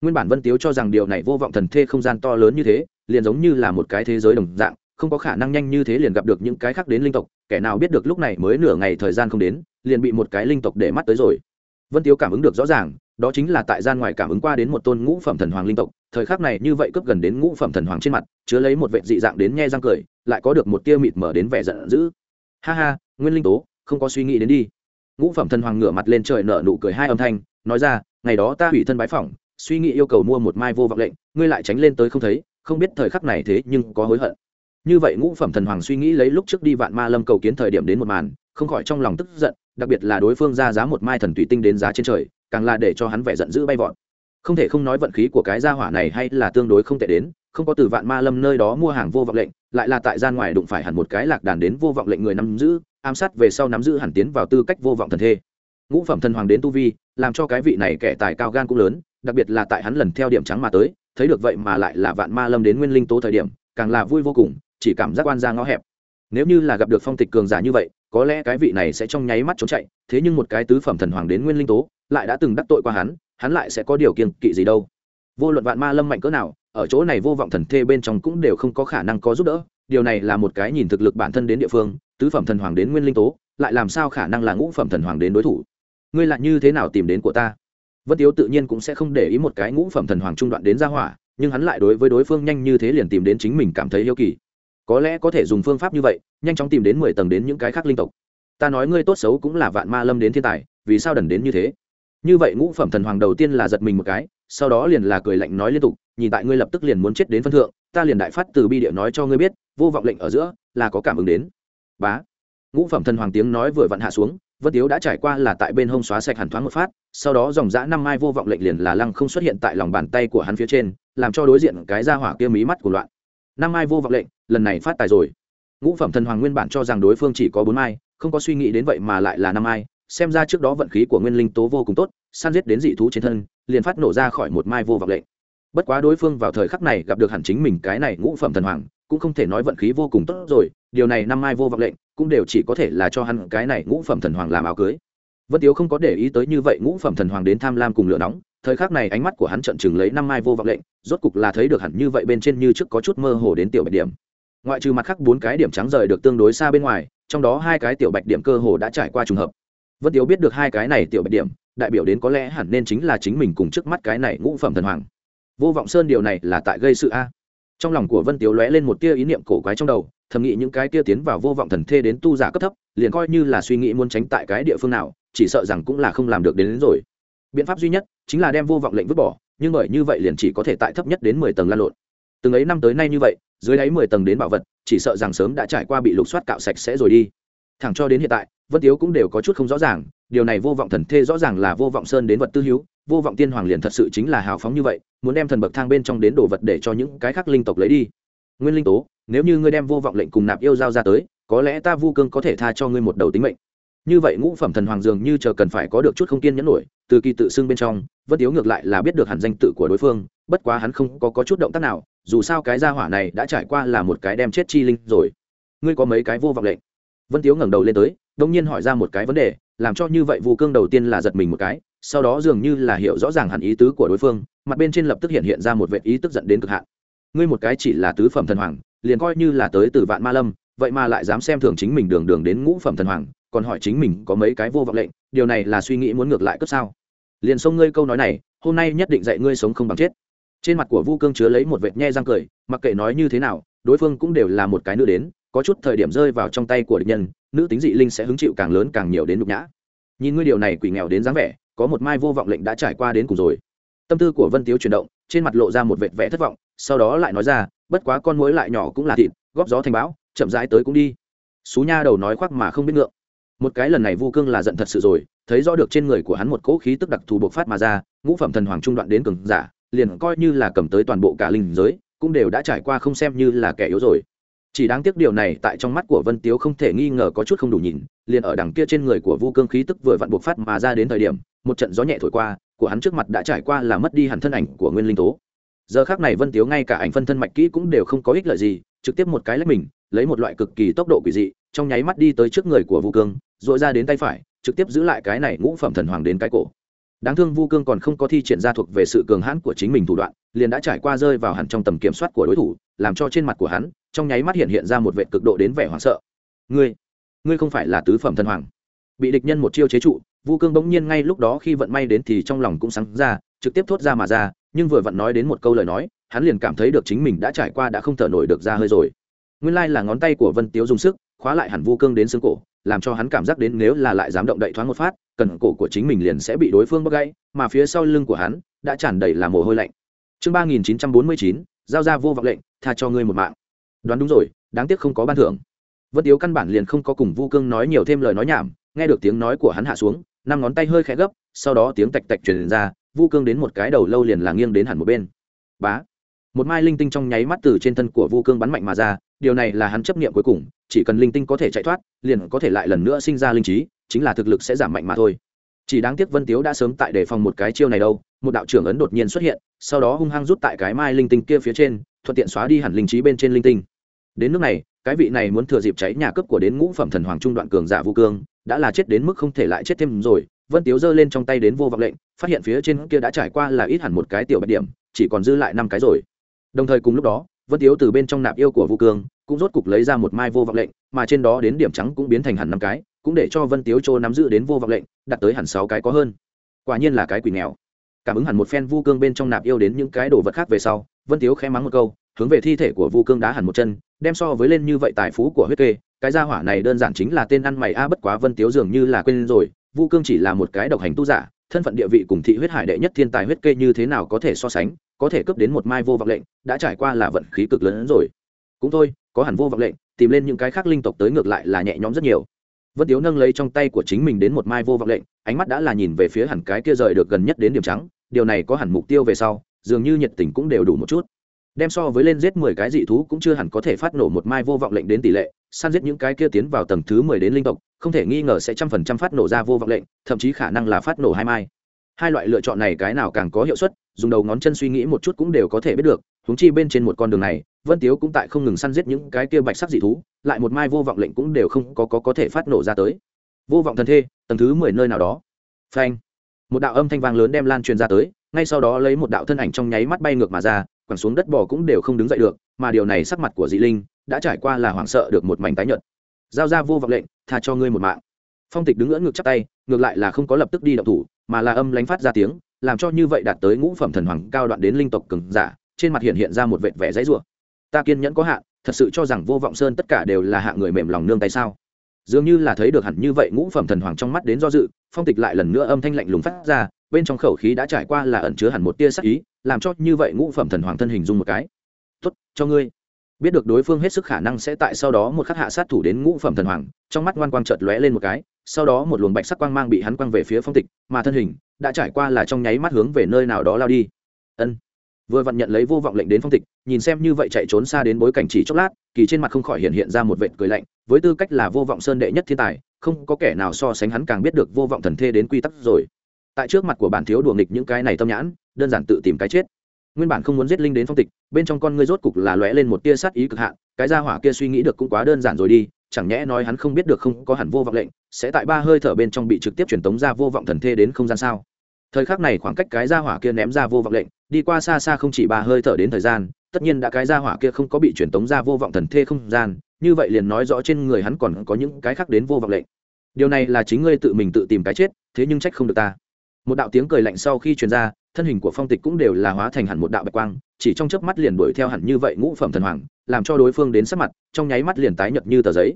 Nguyên bản vân tiếu cho rằng điều này vô vọng thần thê không gian to lớn như thế, liền giống như là một cái thế giới đồng dạng, không có khả năng nhanh như thế liền gặp được những cái khác đến linh tộc, kẻ nào biết được lúc này mới nửa ngày thời gian không đến, liền bị một cái linh tộc để mắt tới rồi. Vân tiếu cảm ứng được rõ ràng, đó chính là tại gian ngoài cảm ứng qua đến một tôn ngũ phẩm thần hoàng linh tộc, thời khắc này như vậy cướp gần đến ngũ phẩm thần hoàng trên mặt, chứa lấy một vệ dị dạng đến nhe răng cười, lại có được một tia mịt mở đến vẻ giận dữ ha ha, nguyên linh tố, không có suy nghĩ đến đi. Ngũ phẩm thần hoàng ngửa mặt lên trời nở nụ cười hai âm thanh, nói ra, ngày đó ta hủy thân bái phỏng, suy nghĩ yêu cầu mua một mai vô vọng lệnh, ngươi lại tránh lên tới không thấy, không biết thời khắc này thế nhưng có hối hận. Như vậy ngũ phẩm thần hoàng suy nghĩ lấy lúc trước đi vạn ma lâm cầu kiến thời điểm đến một màn, không khỏi trong lòng tức giận, đặc biệt là đối phương ra giá một mai thần thủy tinh đến giá trên trời, càng là để cho hắn vẻ giận dữ bay vọt. Không thể không nói vận khí của cái gia hỏa này hay là tương đối không tệ đến, không có từ vạn ma lâm nơi đó mua hàng vô vọng lệnh lại là tại gian ngoài đụng phải hẳn một cái lạc đàn đến vô vọng lệnh người nắm giữ, ám sát về sau nắm giữ hẳn tiến vào tư cách vô vọng thần thê. Ngũ phẩm thần hoàng đến tu vi, làm cho cái vị này kẻ tài cao gan cũng lớn, đặc biệt là tại hắn lần theo điểm trắng mà tới, thấy được vậy mà lại là vạn ma lâm đến nguyên linh tố thời điểm, càng là vui vô cùng, chỉ cảm giác quan ra ngõ hẹp. Nếu như là gặp được phong tịch cường giả như vậy, có lẽ cái vị này sẽ trong nháy mắt trốn chạy, thế nhưng một cái tứ phẩm thần hoàng đến nguyên linh tố, lại đã từng đắc tội qua hắn hắn lại sẽ có điều kiên kỵ gì đâu. Vô luận vạn ma lâm mạnh cỡ nào ở chỗ này vô vọng thần thê bên trong cũng đều không có khả năng có giúp đỡ, điều này là một cái nhìn thực lực bản thân đến địa phương, tứ phẩm thần hoàng đến nguyên linh tố, lại làm sao khả năng là ngũ phẩm thần hoàng đến đối thủ? Ngươi lại như thế nào tìm đến của ta? Vân tiếu tự nhiên cũng sẽ không để ý một cái ngũ phẩm thần hoàng trung đoạn đến ra hỏa, nhưng hắn lại đối với đối phương nhanh như thế liền tìm đến chính mình cảm thấy yêu kỳ. Có lẽ có thể dùng phương pháp như vậy, nhanh chóng tìm đến mười tầng đến những cái khác linh tộc. Ta nói ngươi tốt xấu cũng là vạn ma lâm đến thiên tài, vì sao đần đến như thế? Như vậy ngũ phẩm thần hoàng đầu tiên là giật mình một cái sau đó liền là cười lạnh nói liên tục, nhìn tại ngươi lập tức liền muốn chết đến phân thượng, ta liền đại phát từ bi địa nói cho ngươi biết, vô vọng lệnh ở giữa, là có cảm ứng đến. Bá. Ngũ phẩm thần hoàng tiếng nói vừa vặn hạ xuống, vân tiếu đã trải qua là tại bên hông xóa sạch hẳn thoáng một phát, sau đó dòng dã năm mai vô vọng lệnh liền là lăng không xuất hiện tại lòng bàn tay của hắn phía trên, làm cho đối diện cái ra hỏa kia mí mắt của loạn. Năm mai vô vọng lệnh, lần này phát tài rồi. Ngũ phẩm thần hoàng nguyên bản cho rằng đối phương chỉ có bốn mai, không có suy nghĩ đến vậy mà lại là năm mai xem ra trước đó vận khí của nguyên linh tố vô cùng tốt, san giết đến dị thú trên thân, liền phát nổ ra khỏi một mai vô vọng lệnh. Bất quá đối phương vào thời khắc này gặp được hẳn chính mình cái này ngũ phẩm thần hoàng, cũng không thể nói vận khí vô cùng tốt rồi, điều này năm mai vô vọng lệnh cũng đều chỉ có thể là cho hắn cái này ngũ phẩm thần hoàng làm áo cưới. Vân tiếu không có để ý tới như vậy ngũ phẩm thần hoàng đến tham lam cùng lửa nóng, thời khắc này ánh mắt của hắn trận chừng lấy năm mai vô vọng lệnh, rốt cục là thấy được hẳn như vậy bên trên như trước có chút mơ hồ đến tiểu bạch điểm. Ngoại trừ mặt khác bốn cái điểm trắng rời được tương đối xa bên ngoài, trong đó hai cái tiểu bạch điểm cơ hồ đã trải qua trùng hợp vân tiếu biết được hai cái này tiểu bạch điểm đại biểu đến có lẽ hẳn nên chính là chính mình cùng trước mắt cái này ngũ phẩm thần hoàng. Vô vọng sơn điều này là tại gây sự a. Trong lòng của vân tiếu lóe lên một tia ý niệm cổ quái trong đầu thầm nghĩ những cái tia tiến vào vô vọng thần thê đến tu giả cấp thấp liền coi như là suy nghĩ muốn tránh tại cái địa phương nào chỉ sợ rằng cũng là không làm được đến, đến rồi. Biện pháp duy nhất chính là đem vô vọng lệnh vứt bỏ nhưng bởi như vậy liền chỉ có thể tại thấp nhất đến mười tầng lan lộn. Từng ấy năm tới nay như vậy dưới đáy mười tầng đến bảo vật chỉ sợ rằng sớm đã trải qua bị lục soát cạo sạch sẽ rồi đi. Thẳng cho đến hiện tại vân tiếu cũng đều có chút không rõ ràng điều này vô vọng thần thê rõ ràng là vô vọng sơn đến vật tư hữu vô vọng tiên hoàng liền thật sự chính là hào phóng như vậy muốn đem thần bậc thang bên trong đến đồ vật để cho những cái khác linh tộc lấy đi. Nguyên linh tố nếu như ngươi đem vô vọng lệnh cùng nạp yêu giao ra tới có lẽ ta vu cương có thể tha cho ngươi một đầu tính mệnh. Như vậy ngũ phẩm thần hoàng dường như chờ cần phải có được chút không kiên nhẫn nổi từ kỳ tự xưng bên trong vân tiếu ngược lại là biết được hẳn danh tự của đối phương bất quá hắn không có, có chút động tác nào dù sao cái gia hỏa này đã trải qua là một cái đem chết chi linh rồi. Ngươi có mấy cái vô vọng lệnh? Vân tiếu ngẩng đầu lên tới đông nhiên hỏi ra một cái vấn đề, làm cho như vậy vu cương đầu tiên là giật mình một cái, sau đó dường như là hiểu rõ ràng hẳn ý tứ của đối phương, mặt bên trên lập tức hiện hiện ra một vệ ý tức giận đến cực hạn. Ngươi một cái chỉ là tứ phẩm thần hoàng, liền coi như là tới từ vạn ma lâm, vậy mà lại dám xem thường chính mình đường đường đến ngũ phẩm thần hoàng, còn hỏi chính mình có mấy cái vô vọng lệnh, điều này là suy nghĩ muốn ngược lại cấp sao? Liền xông ngươi câu nói này, hôm nay nhất định dạy ngươi sống không bằng chết. Trên mặt của vu cương chứa lấy một vệt nhe răng cười, mặc kệ nói như thế nào, đối phương cũng đều là một cái nữ đến có chút thời điểm rơi vào trong tay của địch nhân, nữ tính dị linh sẽ hứng chịu càng lớn càng nhiều đến nhục nhã. Nhìn ngươi điều này quỷ nghèo đến dáng vẻ, có một mai vô vọng lệnh đã trải qua đến cùng rồi. Tâm tư của vân tiếu chuyển động, trên mặt lộ ra một vệt vẽ thất vọng, sau đó lại nói ra, bất quá con mối lại nhỏ cũng là thịt, góp gió thành bão, chậm rãi tới cũng đi. Xú nha đầu nói khoác mà không biết ngượng. Một cái lần này vu cương là giận thật sự rồi, thấy rõ được trên người của hắn một cỗ khí tức đặc thù bộc phát mà ra, ngũ phẩm thần hoàng trung đoạn đến cường giả, liền coi như là cầm tới toàn bộ cả linh giới, cũng đều đã trải qua không xem như là kẻ yếu rồi chỉ đáng tiếc điều này tại trong mắt của vân tiếu không thể nghi ngờ có chút không đủ nhìn, liền ở đằng kia trên người của vu cương khí tức vừa vặn buộc phát mà ra đến thời điểm, một trận gió nhẹ thổi qua, của hắn trước mặt đã trải qua là mất đi hẳn thân ảnh của nguyên linh tố. Giờ khác này vân tiếu ngay cả ảnh phân thân mạch kỹ cũng đều không có ích lợi gì, trực tiếp một cái lấy mình, lấy một loại cực kỳ tốc độ quỷ dị, trong nháy mắt đi tới trước người của vu cương dội ra đến tay phải, trực tiếp giữ lại cái này ngũ phẩm thần hoàng đến cái cổ đáng thương vu cương còn không có thi triển ra thuộc về sự cường hãn của chính mình thủ đoạn, liền đã trải qua rơi vào hẳn trong tầm kiểm soát của đối thủ, làm cho trên mặt của hắn, trong nháy mắt hiện hiện ra một vệ cực độ đến vẻ hoảng sợ. Ngươi ngươi không phải là tứ phẩm thần hoàng. Bị địch nhân một chiêu chế trụ, vu cương bỗng nhiên ngay lúc đó khi vận may đến thì trong lòng cũng sáng ra, trực tiếp thốt ra mà ra, nhưng vừa vặn nói đến một câu lời nói, hắn liền cảm thấy được chính mình đã trải qua đã không thở nổi được ra hơi rồi. Nguyên lai là ngón tay của vân tiếu dùng sức, khóa lại hẳn vu cương đến xương cổ làm cho hắn cảm giác đến nếu là lại dám động đậy thoáng một phát, cần cổ của chính mình liền sẽ bị đối phương bắt gãy, mà phía sau lưng của hắn đã tràn đầy là mồ hôi lạnh. Chương ba nghìn chín trăm bốn mươi chín, giao ra vô vọng lệnh, tha cho ngươi một mạng. Đoán đúng rồi, đáng tiếc không có ban thưởng. Vân tiếu căn bản liền không có cùng vu cương nói nhiều thêm lời nói nhảm, nghe được tiếng nói của hắn hạ xuống, năm ngón tay hơi khẽ gấp, sau đó tiếng tạch tạch truyền ra, vu cương đến một cái đầu lâu liền là nghiêng đến hẳn một bên. Bá! Một mai linh tinh trong nháy mắt từ trên thân của vu cương bắn mạnh mà ra, điều này là hắn chấp nghiệm cuối cùng chỉ cần linh tinh có thể chạy thoát, liền có thể lại lần nữa sinh ra linh trí, chính là thực lực sẽ giảm mạnh mà thôi. Chỉ đáng tiếc vân tiếu đã sớm tại đề phòng một cái chiêu này đâu, một đạo trưởng ấn đột nhiên xuất hiện, sau đó hung hăng rút tại cái mai linh tinh kia phía trên, thuận tiện xóa đi hẳn linh trí bên trên linh tinh. Đến nước này, cái vị này muốn thừa dịp cháy nhà cấp của đến ngũ phẩm thần hoàng trung đoạn cường giả vu cương, đã là chết đến mức không thể lại chết thêm rồi. Vân tiếu giơ lên trong tay đến vô vọng lệnh, phát hiện phía trên kia đã trải qua là ít hẳn một cái tiểu bạch điểm, chỉ còn dư lại năm cái rồi. Đồng thời cùng lúc đó, vân tiếu từ bên trong nạp yêu của vu cương cũng rốt cục lấy ra một mai vô vọng lệnh, mà trên đó đến điểm trắng cũng biến thành hẳn năm cái, cũng để cho vân tiếu châu nắm giữ đến vô vọng lệnh đặt tới hẳn sáu cái có hơn. Quả nhiên là cái quỷ nghèo. Cảm ứng hẳn một phen vu cương bên trong nạp yêu đến những cái đồ vật khác về sau, vân tiếu khẽ mắng một câu, hướng về thi thể của vu cương đá hẳn một chân, đem so với lên như vậy tài phú của huyết kê, cái gia hỏa này đơn giản chính là tên ăn mày a, bất quá vân tiếu dường như là quên rồi, vu cương chỉ là một cái độc hành tu giả, thân phận địa vị cùng thị huyết hải đệ nhất thiên tài huyết kê như thế nào có thể so sánh, có thể cướp đến một mai vô vọng lệnh, đã trải qua là vận khí cực lớn hơn rồi cũng thôi, có hẳn vô vọng lệnh, tìm lên những cái khác linh tộc tới ngược lại là nhẹ nhõm rất nhiều. Vân tiếu nâng lấy trong tay của chính mình đến một mai vô vọng lệnh, ánh mắt đã là nhìn về phía hẳn cái kia rời được gần nhất đến điểm trắng, điều này có hẳn mục tiêu về sau, dường như nhiệt tình cũng đều đủ một chút. Đem so với lên giết mười cái dị thú cũng chưa hẳn có thể phát nổ một mai vô vọng lệnh đến tỷ lệ, săn giết những cái kia tiến vào tầng thứ mười đến linh tộc, không thể nghi ngờ sẽ trăm phần trăm phát nổ ra vô vọng lệnh, thậm chí khả năng là phát nổ hai mai. Hai loại lựa chọn này cái nào càng có hiệu suất, dùng đầu ngón chân suy nghĩ một chút cũng đều có thể biết được húng chi bên trên một con đường này vân tiếu cũng tại không ngừng săn giết những cái kia bạch sắc dị thú lại một mai vô vọng lệnh cũng đều không có có, có thể phát nổ ra tới. Vô vọng thần thê tầng thứ mười nơi nào đó. Phanh. Một đạo âm thanh vang lớn đem lan truyền ra tới ngay sau đó lấy một đạo thân ảnh trong nháy mắt bay ngược mà ra quẳng xuống đất bò cũng đều không đứng dậy được mà điều này sắc mặt của dị linh đã trải qua là hoảng sợ được một mảnh tái nhợt. Giao ra vô vọng lệnh tha cho ngươi một mạng. Phong tịch đứng ngỡ ngược chắp tay ngược lại là không có lập tức đi động thủ mà là âm lánh phát ra tiếng làm cho như vậy đạt tới ngũ phẩm thần hoàng cao đoạn đến linh tộc cường giả trên mặt hiện hiện ra một vệt vẻ dãy rủa ta kiên nhẫn có hạn, thật sự cho rằng vô vọng sơn tất cả đều là hạ người mềm lòng nương tay sao? Dường như là thấy được hẳn như vậy, ngũ phẩm thần hoàng trong mắt đến do dự, phong tịch lại lần nữa âm thanh lạnh lùng phát ra, bên trong khẩu khí đã trải qua là ẩn chứa hẳn một tia sắc ý, làm cho như vậy ngũ phẩm thần hoàng thân hình dung một cái. Tốt, cho ngươi. Biết được đối phương hết sức khả năng sẽ tại sau đó một khắc hạ sát thủ đến ngũ phẩm thần hoàng, trong mắt ngoan quang chợt lóe lên một cái, sau đó một luồng bạch sắc quang mang bị hắn quăng về phía phong tịch, mà thân hình đã trải qua là trong nháy mắt hướng về nơi nào đó lao đi. Ân vừa vặn nhận lấy vô vọng lệnh đến phong tịch, nhìn xem như vậy chạy trốn xa đến bối cảnh chỉ chốc lát, kỳ trên mặt không khỏi hiện hiện ra một vệt cười lạnh, với tư cách là vô vọng sơn đệ nhất thiên tài, không có kẻ nào so sánh hắn càng biết được vô vọng thần thê đến quy tắc rồi. Tại trước mặt của bản thiếu đùa nghịch những cái này tâm nhãn, đơn giản tự tìm cái chết. Nguyên bản không muốn giết linh đến phong tịch, bên trong con ngươi rốt cục là lóe lên một tia sát ý cực hạn, cái gia hỏa kia suy nghĩ được cũng quá đơn giản rồi đi, chẳng nhẽ nói hắn không biết được không có hẳn vô vọng lệnh, sẽ tại ba hơi thở bên trong bị trực tiếp truyền tống ra vô vọng thần thê đến không gian sao? Thời khắc này khoảng cách cái gia hỏa kia ném ra vô vọng lệnh đi qua xa xa không chỉ ba hơi thở đến thời gian, tất nhiên đã cái ra hỏa kia không có bị truyền tống ra vô vọng thần thê không gian, như vậy liền nói rõ trên người hắn còn có những cái khác đến vô vọng lệnh. Điều này là chính ngươi tự mình tự tìm cái chết, thế nhưng trách không được ta. Một đạo tiếng cười lạnh sau khi truyền ra, thân hình của phong tịch cũng đều là hóa thành hẳn một đạo bạch quang, chỉ trong chớp mắt liền đuổi theo hẳn như vậy ngũ phẩm thần hoàng, làm cho đối phương đến sắc mặt, trong nháy mắt liền tái nhợt như tờ giấy.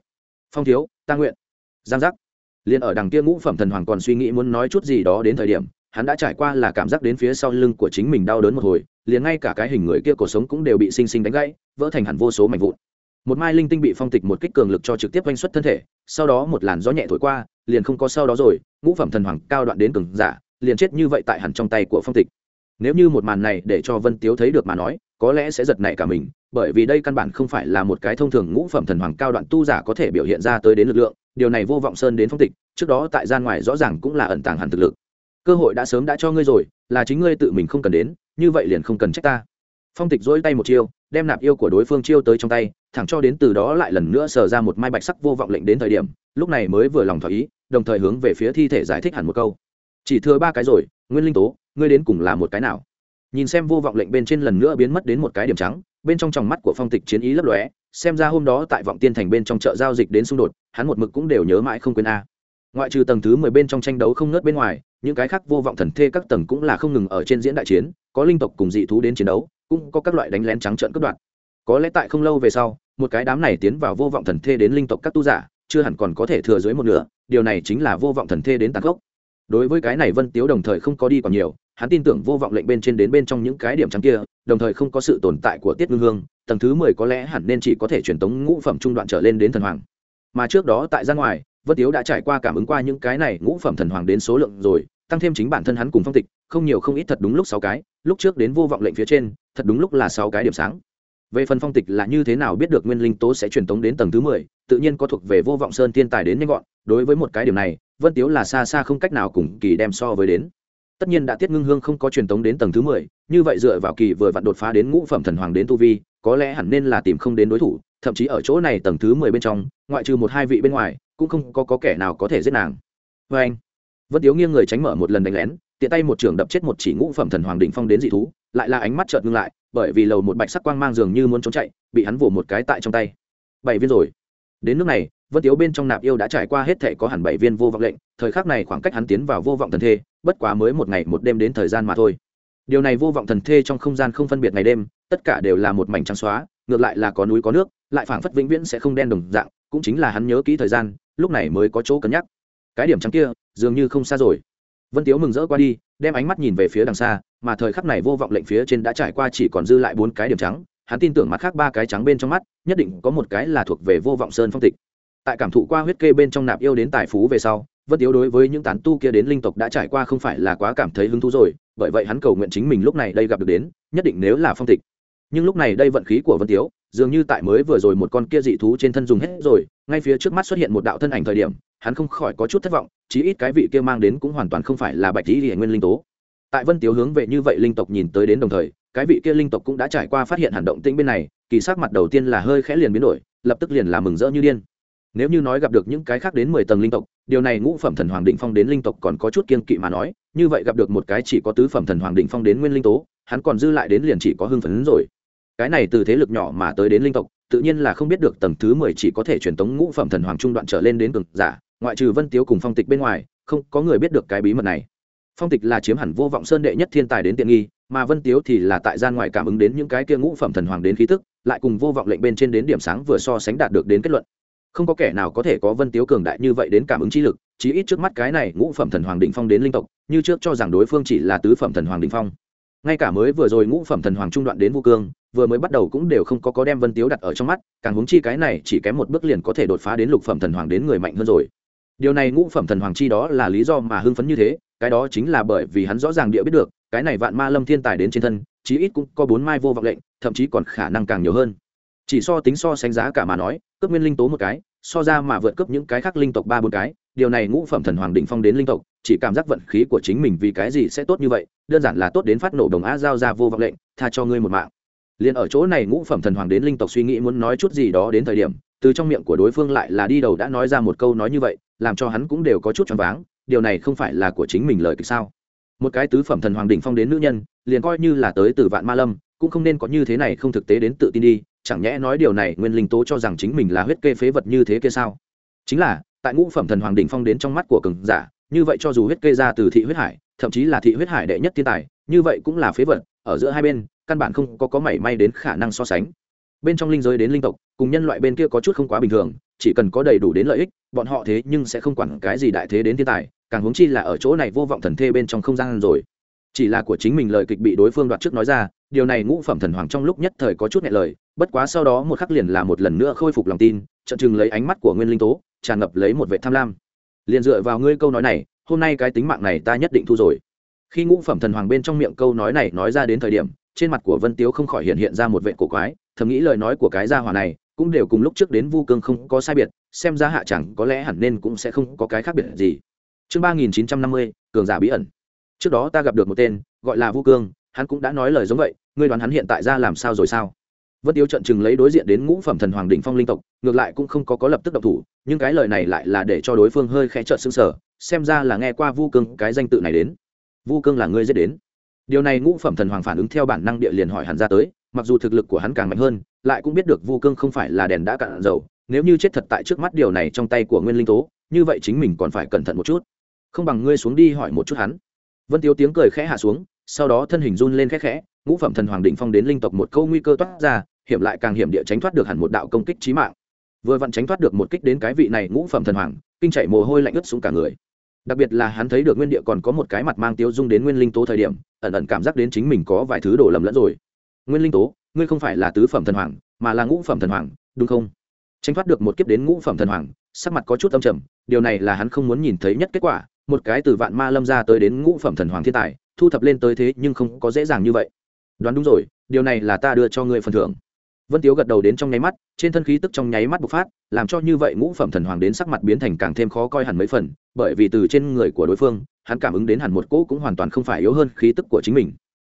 Phong thiếu, ta nguyện. Giang giác. Liền ở đằng kia ngũ phẩm thần hoàng còn suy nghĩ muốn nói chút gì đó đến thời điểm hắn đã trải qua là cảm giác đến phía sau lưng của chính mình đau đớn một hồi, liền ngay cả cái hình người kia cuộc sống cũng đều bị sinh sinh đánh gãy, vỡ thành hẳn vô số mảnh vụn. Một mai linh tinh bị phong tịch một kích cường lực cho trực tiếp oanh xuất thân thể, sau đó một làn gió nhẹ thổi qua, liền không có sau đó rồi, ngũ phẩm thần hoàng cao đoạn đến cường giả, liền chết như vậy tại hẳn trong tay của phong tịch. Nếu như một màn này để cho vân tiếu thấy được mà nói, có lẽ sẽ giật nảy cả mình, bởi vì đây căn bản không phải là một cái thông thường ngũ phẩm thần hoàng cao đoạn tu giả có thể biểu hiện ra tới đến lực lượng, điều này vô vọng sơn đến phong tịch, trước đó tại gian ngoài rõ ràng cũng là ẩn tàng hẳn thực lực cơ hội đã sớm đã cho ngươi rồi, là chính ngươi tự mình không cần đến, như vậy liền không cần trách ta. Phong tịch dỗi tay một chiêu, đem nạp yêu của đối phương chiêu tới trong tay, thẳng cho đến từ đó lại lần nữa sờ ra một mai bạch sắc vô vọng lệnh đến thời điểm, lúc này mới vừa lòng thỏa ý, đồng thời hướng về phía thi thể giải thích hẳn một câu. Chỉ thừa ba cái rồi, nguyên linh tố, ngươi đến cùng là một cái nào? Nhìn xem vô vọng lệnh bên trên lần nữa biến mất đến một cái điểm trắng, bên trong tròng mắt của phong tịch chiến ý lấp lóe, xem ra hôm đó tại vọng tiên thành bên trong chợ giao dịch đến xung đột, hắn một mực cũng đều nhớ mãi không quên a ngoại trừ tầng thứ mười bên trong tranh đấu không ngớt bên ngoài, những cái khác vô vọng thần thê các tầng cũng là không ngừng ở trên diễn đại chiến, có linh tộc cùng dị thú đến chiến đấu, cũng có các loại đánh lén trắng trợn cướp đoạt. Có lẽ tại không lâu về sau, một cái đám này tiến vào vô vọng thần thê đến linh tộc các tu giả, chưa hẳn còn có thể thừa dưới một nửa, điều này chính là vô vọng thần thê đến tàn gốc đối với cái này vân tiếu đồng thời không có đi còn nhiều, hắn tin tưởng vô vọng lệnh bên trên đến bên trong những cái điểm trắng kia, đồng thời không có sự tồn tại của tiết ngưng hương, tầng thứ mười có lẽ hẳn nên chỉ có thể truyền tống ngũ phẩm trung đoạn trở lên đến thần hoàng. Mà trước đó tại ra ngoài vân tiếu đã trải qua cảm ứng qua những cái này ngũ phẩm thần hoàng đến số lượng rồi, tăng thêm chính bản thân hắn cùng phong tịch, không nhiều không ít thật đúng lúc sáu cái, lúc trước đến vô vọng lệnh phía trên, thật đúng lúc là sáu cái điểm sáng. Về phần phong tịch là như thế nào biết được nguyên linh tố sẽ truyền tống đến tầng thứ mười, tự nhiên có thuộc về vô vọng sơn thiên tài đến nhanh gọn, đối với một cái điểm này, vân tiếu là xa xa không cách nào cùng kỳ đem so với đến. Tất nhiên đã tiết ngưng hương không có truyền tống đến tầng thứ mười, như vậy dựa vào kỳ vừa vặn đột phá đến ngũ phẩm thần hoàng đến tu vi, có lẽ hẳn nên là tìm không đến đối thủ thậm chí ở chỗ này tầng thứ mười bên trong ngoại trừ một hai vị bên ngoài cũng không có, có kẻ nào có thể giết nàng. Vê anh vân tiếu nghiêng người tránh mở một lần đánh lén tiện tay một trường đập chết một chỉ ngũ phẩm thần hoàng đỉnh phong đến dị thú lại là ánh mắt chợt ngưng lại bởi vì lầu một bạch sắc quang mang dường như muốn trốn chạy bị hắn vỗ một cái tại trong tay. Bảy viên rồi. Đến nước này vân tiếu bên trong nạp yêu đã trải qua hết thể có hẳn bảy viên vô vọng lệnh thời khắc này khoảng cách hắn tiến vào vô vọng thần thê bất quá mới một ngày một đêm đến thời gian mà thôi. Điều này vô vọng thần thê trong không gian không phân biệt ngày đêm tất cả đều là một mảnh trắng xóa ngược lại là có núi có nước, lại phảng phất vĩnh viễn sẽ không đen đồng dạng, cũng chính là hắn nhớ kỹ thời gian, lúc này mới có chỗ cân nhắc. Cái điểm trắng kia, dường như không xa rồi. Vân tiếu mừng rỡ qua đi, đem ánh mắt nhìn về phía đằng xa, mà thời khắc này vô vọng lệnh phía trên đã trải qua chỉ còn dư lại bốn cái điểm trắng, hắn tin tưởng mặt khác ba cái trắng bên trong mắt, nhất định có một cái là thuộc về vô vọng sơn phong tịch. Tại cảm thụ qua huyết kê bên trong nạp yêu đến tài phú về sau, vân tiếu đối với những tán tu kia đến linh tộc đã trải qua không phải là quá cảm thấy hứng thú rồi, bởi vậy hắn cầu nguyện chính mình lúc này đây gặp được đến, nhất định nếu là phong tịch nhưng lúc này đây vận khí của vân tiếu, dường như tại mới vừa rồi một con kia dị thú trên thân dùng hết rồi, ngay phía trước mắt xuất hiện một đạo thân ảnh thời điểm, hắn không khỏi có chút thất vọng, chí ít cái vị kia mang đến cũng hoàn toàn không phải là bạch lý hiển nguyên linh tố. Tại vân tiếu hướng về như vậy linh tộc nhìn tới đến đồng thời, cái vị kia linh tộc cũng đã trải qua phát hiện hành động tĩnh bên này, kỳ sắc mặt đầu tiên là hơi khẽ liền biến đổi, lập tức liền là mừng rỡ như điên. Nếu như nói gặp được những cái khác đến mười tầng linh tộc, điều này ngũ phẩm thần hoàng định phong đến linh tộc còn có chút kiên kỵ mà nói, như vậy gặp được một cái chỉ có tứ phẩm thần hoàng định phong đến nguyên linh tố, hắn còn dư lại đến liền chỉ có hưng phấn rồi cái này từ thế lực nhỏ mà tới đến linh tộc, tự nhiên là không biết được tầng thứ mười chỉ có thể truyền tống ngũ phẩm thần hoàng trung đoạn trở lên đến cường giả, ngoại trừ vân tiếu cùng phong tịch bên ngoài, không có người biết được cái bí mật này. Phong tịch là chiếm hẳn vô vọng sơn đệ nhất thiên tài đến tiện nghi, mà vân tiếu thì là tại gian ngoài cảm ứng đến những cái kia ngũ phẩm thần hoàng đến khí tức, lại cùng vô vọng lệnh bên trên đến điểm sáng vừa so sánh đạt được đến kết luận. Không có kẻ nào có thể có vân tiếu cường đại như vậy đến cảm ứng trí lực, chí ít trước mắt cái này ngũ phẩm thần hoàng định phong đến linh tộc, như trước cho rằng đối phương chỉ là tứ phẩm thần hoàng định phong ngay cả mới vừa rồi ngũ phẩm thần hoàng trung đoạn đến vô cương, vừa mới bắt đầu cũng đều không có có đem vân tiếu đặt ở trong mắt, càng huống chi cái này chỉ kém một bước liền có thể đột phá đến lục phẩm thần hoàng đến người mạnh hơn rồi. Điều này ngũ phẩm thần hoàng chi đó là lý do mà hưng phấn như thế, cái đó chính là bởi vì hắn rõ ràng địa biết được, cái này vạn ma lâm thiên tài đến trên thân, chí ít cũng có bốn mai vô vọng lệnh, thậm chí còn khả năng càng nhiều hơn. Chỉ so tính so sánh giá cả mà nói cấp nguyên linh tố một cái so ra mà vượt cấp những cái khác linh tộc ba bốn cái, điều này ngũ phẩm thần hoàng đỉnh phong đến linh tộc, chỉ cảm giác vận khí của chính mình vì cái gì sẽ tốt như vậy, đơn giản là tốt đến phát nổ đồng á giao ra vô vọng lệnh, tha cho ngươi một mạng. Liền ở chỗ này ngũ phẩm thần hoàng đến linh tộc suy nghĩ muốn nói chút gì đó đến thời điểm, từ trong miệng của đối phương lại là đi đầu đã nói ra một câu nói như vậy, làm cho hắn cũng đều có chút choáng váng, điều này không phải là của chính mình lời kịch sao? Một cái tứ phẩm thần hoàng đỉnh phong đến nữ nhân, liền coi như là tới từ vạn ma lâm, cũng không nên có như thế này không thực tế đến tự tin đi chẳng nhẽ nói điều này nguyên linh tố cho rằng chính mình là huyết kê phế vật như thế kia sao? Chính là, tại ngũ phẩm thần hoàng đỉnh phong đến trong mắt của cường giả, như vậy cho dù huyết kê ra từ thị huyết hải, thậm chí là thị huyết hải đệ nhất thiên tài, như vậy cũng là phế vật, ở giữa hai bên, căn bản không có có mảy may đến khả năng so sánh. Bên trong linh giới đến linh tộc, cùng nhân loại bên kia có chút không quá bình thường, chỉ cần có đầy đủ đến lợi ích, bọn họ thế nhưng sẽ không quản cái gì đại thế đến thiên tài, càng huống chi là ở chỗ này vô vọng thần thê bên trong không gian rồi. Chỉ là của chính mình lời kịch bị đối phương đoạt trước nói ra điều này ngũ phẩm thần hoàng trong lúc nhất thời có chút nhẹ lời, bất quá sau đó một khắc liền là một lần nữa khôi phục lòng tin trận chừng lấy ánh mắt của nguyên linh tố, tràn ngập lấy một vệ tham lam. Liền dựa vào ngươi câu nói này, hôm nay cái tính mạng này ta nhất định thu rồi. Khi ngũ phẩm thần hoàng bên trong miệng câu nói này nói ra đến thời điểm, trên mặt của vân tiếu không khỏi hiện hiện ra một vệ cổ quái, thầm nghĩ lời nói của cái gia hỏa này cũng đều cùng lúc trước đến vu cương không có sai biệt, xem ra hạ chẳng có lẽ hẳn nên cũng sẽ không có cái khác biệt gì. Chương ba nghìn chín trăm năm mươi, cường giả bí ẩn. Trước đó ta gặp được một tên, gọi là vu cương, hắn cũng đã nói lời giống vậy ngươi đoán hắn hiện tại ra làm sao rồi sao? Vân tiếu trận chừng lấy đối diện đến ngũ phẩm thần hoàng đỉnh phong linh tộc, ngược lại cũng không có có lập tức độc thủ, nhưng cái lời này lại là để cho đối phương hơi khẽ trợn xương sở xem ra là nghe qua vu cương cái danh tự này đến. Vu cương là ngươi dễ đến. Điều này ngũ phẩm thần hoàng phản ứng theo bản năng địa liền hỏi hắn ra tới, mặc dù thực lực của hắn càng mạnh hơn, lại cũng biết được vu cương không phải là đèn đã cạn dầu, nếu như chết thật tại trước mắt điều này trong tay của nguyên linh tố, như vậy chính mình còn phải cẩn thận một chút. Không bằng ngươi xuống đi hỏi một chút hắn. Vân tiếu tiếng cười khẽ hạ xuống sau đó thân hình run lên khẽ khẽ, ngũ phẩm thần hoàng đỉnh phong đến linh tộc một câu nguy cơ toát ra, hiểm lại càng hiểm địa tránh thoát được hẳn một đạo công kích chí mạng. Vừa vặn tránh thoát được một kích đến cái vị này ngũ phẩm thần hoàng, kinh chạy mồ hôi lạnh ướt xuống cả người. Đặc biệt là hắn thấy được nguyên địa còn có một cái mặt mang tiêu dung đến nguyên linh tố thời điểm, ẩn ẩn cảm giác đến chính mình có vài thứ đổ lầm lẫn rồi. Nguyên linh tố, ngươi không phải là tứ phẩm thần hoàng, mà là ngũ phẩm thần hoàng, đúng không? Tránh thoát được một kiếp đến ngũ phẩm thần hoàng, sắc mặt có chút âm trầm, điều này là hắn không muốn nhìn thấy nhất kết quả, một cái từ vạn ma lâm ra tới đến ngũ phẩm thần hoàng thiên tài thu thập lên tới thế nhưng không có dễ dàng như vậy. Đoán đúng rồi, điều này là ta đưa cho ngươi phần thưởng. Vân tiếu gật đầu đến trong nháy mắt, trên thân khí tức trong nháy mắt bộc phát, làm cho như vậy ngũ phẩm thần hoàng đến sắc mặt biến thành càng thêm khó coi hẳn mấy phần, bởi vì từ trên người của đối phương, hắn cảm ứng đến hẳn một cỗ cũng hoàn toàn không phải yếu hơn khí tức của chính mình.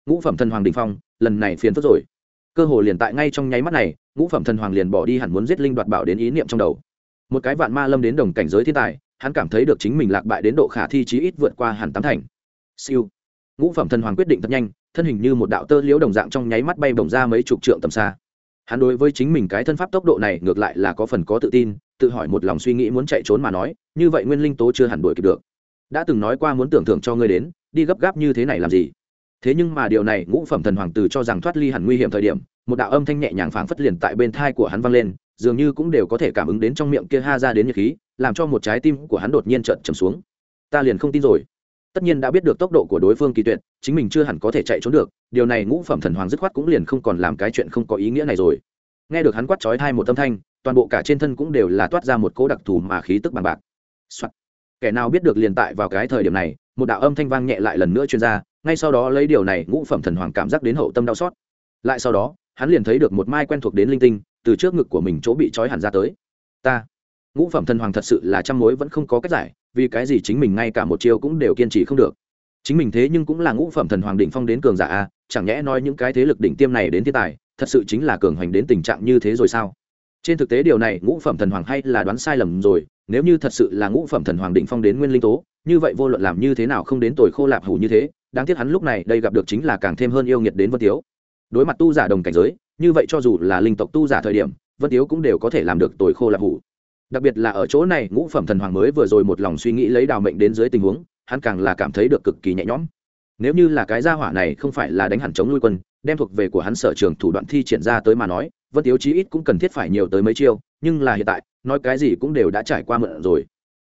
Ngũ phẩm thần hoàng đình phong, lần này phiền phức rồi. Cơ hồ liền tại ngay trong nháy mắt này, ngũ phẩm thần hoàng liền bỏ đi hẳn muốn giết linh đoạt bảo đến ý niệm trong đầu. Một cái vạn ma lâm đến đồng cảnh giới thiên tài, hắn cảm thấy được chính mình lạc bại đến độ khả thi chí ít vượt qua hẳn tám thành. Siêu ngũ phẩm thần hoàng quyết định thật nhanh, thân hình như một đạo tơ liễu đồng dạng trong nháy mắt bay bổng ra mấy chục trượng tầm xa. Hắn đối với chính mình cái thân pháp tốc độ này ngược lại là có phần có tự tin, tự hỏi một lòng suy nghĩ muốn chạy trốn mà nói, như vậy nguyên linh tố chưa hẳn đuổi kịp được. Đã từng nói qua muốn tưởng thưởng cho ngươi đến, đi gấp gáp như thế này làm gì? Thế nhưng mà điều này, ngũ phẩm thần hoàng tử cho rằng thoát ly hẳn nguy hiểm thời điểm, một đạo âm thanh nhẹ nhàng phảng phất liền tại bên thai của hắn vang lên, dường như cũng đều có thể cảm ứng đến trong miệng kia ha ra đến nhiệt khí, làm cho một trái tim của hắn đột nhiên trợn trầm xuống. Ta liền không tin rồi tất nhiên đã biết được tốc độ của đối phương kỳ tuyệt, chính mình chưa hẳn có thể chạy trốn được, điều này ngũ phẩm thần hoàng dứt khoát cũng liền không còn làm cái chuyện không có ý nghĩa này rồi. Nghe được hắn quát trói thai một âm thanh, toàn bộ cả trên thân cũng đều là toát ra một cỗ đặc thù mà khí tức bằng bạc、Soạn. kẻ nào biết được liền tại vào cái thời điểm này, một đạo âm thanh vang nhẹ lại lần nữa chuyên ra, ngay sau đó lấy điều này ngũ phẩm thần hoàng cảm giác đến hậu tâm đau xót. Lại sau đó, hắn liền thấy được một mai quen thuộc đến linh tinh, từ trước ngực của mình chỗ bị trói hẳn ra tới. Ta ngũ phẩm thần hoàng thật sự là trăm mối vẫn không có cách giải, vì cái gì chính mình ngay cả một chiêu cũng đều kiên trì không được. Chính mình thế nhưng cũng là ngũ phẩm thần hoàng đỉnh phong đến cường giả a, chẳng nhẽ nói những cái thế lực đỉnh tiêm này đến thiên tài, thật sự chính là cường hoành đến tình trạng như thế rồi sao? Trên thực tế điều này, ngũ phẩm thần hoàng hay là đoán sai lầm rồi, nếu như thật sự là ngũ phẩm thần hoàng đỉnh phong đến nguyên linh tố, như vậy vô luận làm như thế nào không đến tuổi khô lạp hủ như thế, đáng tiếc hắn lúc này đây gặp được chính là càng thêm hơn yêu nghiệt đến vân tiếu. Đối mặt tu giả đồng cảnh giới, như vậy cho dù là linh tộc tu giả thời điểm, vân tiếu cũng đều có thể làm được tuổi khô lạp hủ đặc biệt là ở chỗ này, ngũ phẩm thần hoàng mới vừa rồi một lòng suy nghĩ lấy đào mệnh đến dưới tình huống, hắn càng là cảm thấy được cực kỳ nhẹ nhõm. Nếu như là cái gia hỏa này không phải là đánh hẳn chống nuôi quân, đem thuộc về của hắn sở trường thủ đoạn thi triển ra tới mà nói, vân tiếu chí ít cũng cần thiết phải nhiều tới mấy chiêu, nhưng là hiện tại, nói cái gì cũng đều đã trải qua mượn rồi.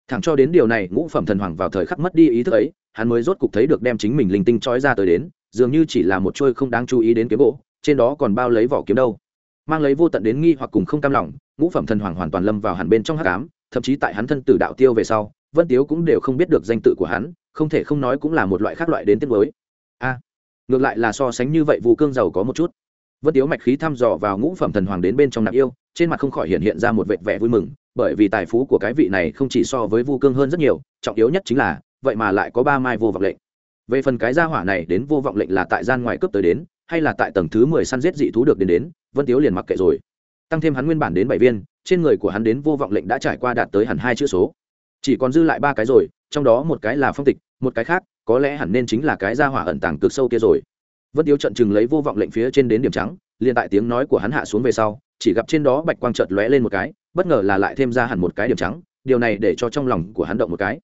Thẳng cho đến điều này, ngũ phẩm thần hoàng vào thời khắc mất đi ý thức ấy, hắn mới rốt cục thấy được đem chính mình linh tinh trói ra tới đến, dường như chỉ là một trôi không đáng chú ý đến kiếm gỗ trên đó còn bao lấy vỏ kiếm đâu. Mang lấy vô tận đến nghi hoặc cùng không cam lòng ngũ phẩm thần hoàng hoàn toàn lâm vào hẳn bên trong hắc ám, thậm chí tại hắn thân tử đạo tiêu về sau, vân tiếu cũng đều không biết được danh tự của hắn, không thể không nói cũng là một loại khác loại đến tiết mới. A, ngược lại là so sánh như vậy, vu cương giàu có một chút. Vân tiếu mạch khí thăm dò vào ngũ phẩm thần hoàng đến bên trong nạp yêu, trên mặt không khỏi hiện hiện ra một vệt vẻ vui mừng, bởi vì tài phú của cái vị này không chỉ so với vu cương hơn rất nhiều, trọng yếu nhất chính là, vậy mà lại có ba mai vô vọng lệnh. Về phần cái gia hỏa này đến vô vọng lệnh là tại gian ngoài cướp tới đến, hay là tại tầng thứ mười săn giết dị thú được đến đến, vân tiếu liền mặc kệ rồi tăng thêm hắn nguyên bản đến bảy viên, trên người của hắn đến vô vọng lệnh đã trải qua đạt tới hẳn hai chữ số. Chỉ còn dư lại ba cái rồi, trong đó một cái là phong tịch, một cái khác, có lẽ hẳn nên chính là cái gia hỏa ẩn tàng cực sâu kia rồi. Vân tiếu trận chừng lấy vô vọng lệnh phía trên đến điểm trắng, liền tại tiếng nói của hắn hạ xuống về sau, chỉ gặp trên đó bạch quang chợt lóe lên một cái, bất ngờ là lại thêm ra hẳn một cái điểm trắng, điều này để cho trong lòng của hắn động một cái.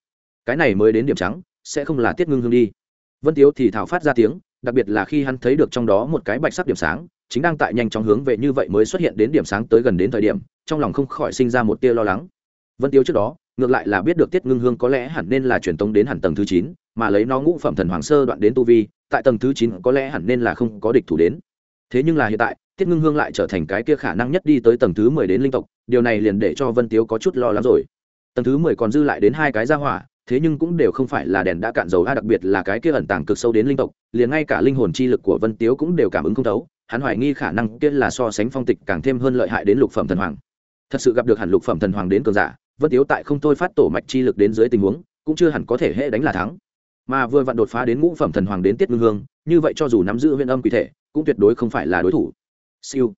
Cái này mới đến điểm trắng, sẽ không là tiết ngưng hương đi. Vân tiếu thì thảo phát ra tiếng, đặc biệt là khi hắn thấy được trong đó một cái bạch sắc điểm sáng chính đang tại nhanh chóng hướng về như vậy mới xuất hiện đến điểm sáng tới gần đến thời điểm, trong lòng không khỏi sinh ra một tia lo lắng. Vân Tiêu trước đó, ngược lại là biết được tiết ngưng hương có lẽ hẳn nên là truyền tống đến hẳn tầng thứ chín, mà lấy nó ngũ phẩm thần hoàng sơ đoạn đến tu vi, tại tầng thứ chín có lẽ hẳn nên là không có địch thủ đến. Thế nhưng là hiện tại, tiết ngưng hương lại trở thành cái kia khả năng nhất đi tới tầng thứ mười đến linh tộc, điều này liền để cho vân tiếu có chút lo lắng rồi. Tầng thứ mười còn dư lại đến hai cái ra hỏa, thế nhưng cũng đều không phải là đèn đã cạn dầu, a, đặc biệt là cái kia ẩn tàng cực sâu đến linh tộc, liền ngay cả linh hồn chi lực của vân tiếu cũng đều cảm ứng không thấu hắn hoài nghi khả năng kia là so sánh phong tịch càng thêm hơn lợi hại đến lục phẩm thần hoàng. Thật sự gặp được hẳn lục phẩm thần hoàng đến cường giả, vân tiếu tại không thôi phát tổ mạch chi lực đến dưới tình huống, cũng chưa hẳn có thể hệ đánh là thắng. Mà vừa vặn đột phá đến ngũ phẩm thần hoàng đến tiết ngưng hương, như vậy cho dù nắm giữ huyện âm quỷ thể, cũng tuyệt đối không phải là đối thủ. Siêu.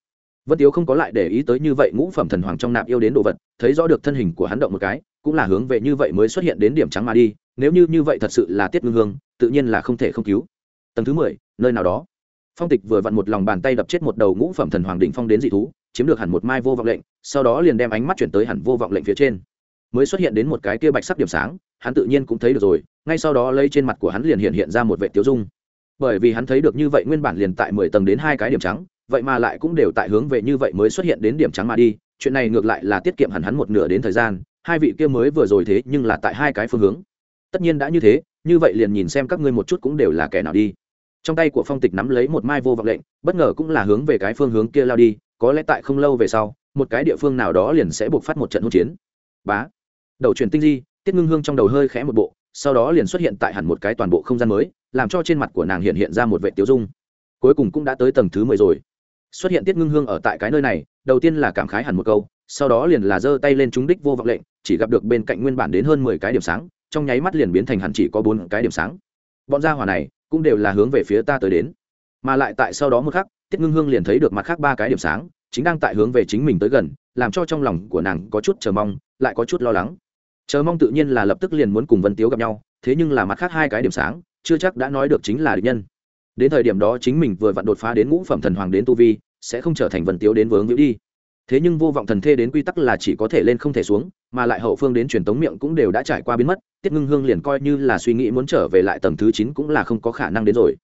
Vân tiếu không có lại để ý tới như vậy ngũ phẩm thần hoàng trong nạp yêu đến đồ vật, thấy rõ được thân hình của hắn động một cái, cũng là hướng về như vậy mới xuất hiện đến điểm trắng mà đi, nếu như như vậy thật sự là tiết ngưng hương, tự nhiên là không thể không cứu. Tầng thứ mười, nơi nào đó phong tịch vừa vặn một lòng bàn tay đập chết một đầu ngũ phẩm thần hoàng đỉnh phong đến dị thú, chiếm được hẳn một mai vô vọng lệnh, sau đó liền đem ánh mắt chuyển tới hẳn vô vọng lệnh phía trên. Mới xuất hiện đến một cái kia bạch sắc điểm sáng, hắn tự nhiên cũng thấy được rồi, ngay sau đó lấy trên mặt của hắn liền hiện hiện ra một vệ tiêu dung. Bởi vì hắn thấy được như vậy nguyên bản liền tại mười tầng đến hai cái điểm trắng, vậy mà lại cũng đều tại hướng về như vậy mới xuất hiện đến điểm trắng mà đi, chuyện này ngược lại là tiết kiệm hẳn hắn một nửa đến thời gian, hai vị kia mới vừa rồi thế nhưng là tại hai cái phương hướng. Tất nhiên đã như thế, như vậy liền nhìn xem các ngươi một chút cũng đều là kẻ nào đi trong tay của phong tịch nắm lấy một mai vô vọng lệnh, bất ngờ cũng là hướng về cái phương hướng kia lao đi, có lẽ tại không lâu về sau, một cái địa phương nào đó liền sẽ buộc phát một trận hỗn chiến. Bá. Đầu truyền tinh di, tiết ngưng hương trong đầu hơi khẽ một bộ, sau đó liền xuất hiện tại hẳn một cái toàn bộ không gian mới, làm cho trên mặt của nàng hiện hiện ra một vệ tiêu dung. Cuối cùng cũng đã tới tầng thứ mười rồi. Xuất hiện tiết ngưng hương ở tại cái nơi này, đầu tiên là cảm khái hẳn một câu, sau đó liền là giơ tay lên trúng đích vô vọng lệnh, chỉ gặp được bên cạnh nguyên bản đến hơn mười cái điểm sáng, trong nháy mắt liền biến thành hẳn chỉ có bốn cái điểm sáng. Bọn gia hỏa này cũng đều là hướng về phía ta tới đến. Mà lại tại sau đó một khắc, tiết ngưng hương liền thấy được mặt khác ba cái điểm sáng, chính đang tại hướng về chính mình tới gần, làm cho trong lòng của nàng có chút chờ mong, lại có chút lo lắng. Chờ mong tự nhiên là lập tức liền muốn cùng vân tiếu gặp nhau, thế nhưng là mặt khác hai cái điểm sáng, chưa chắc đã nói được chính là địch nhân. Đến thời điểm đó chính mình vừa vặn đột phá đến ngũ phẩm thần hoàng đến tu vi, sẽ không trở thành vân tiếu đến vướng hữu đi thế nhưng vô vọng thần thê đến quy tắc là chỉ có thể lên không thể xuống, mà lại hậu phương đến truyền tống miệng cũng đều đã trải qua biến mất, tiết ngưng hương liền coi như là suy nghĩ muốn trở về lại tầng thứ chín cũng là không có khả năng đến rồi.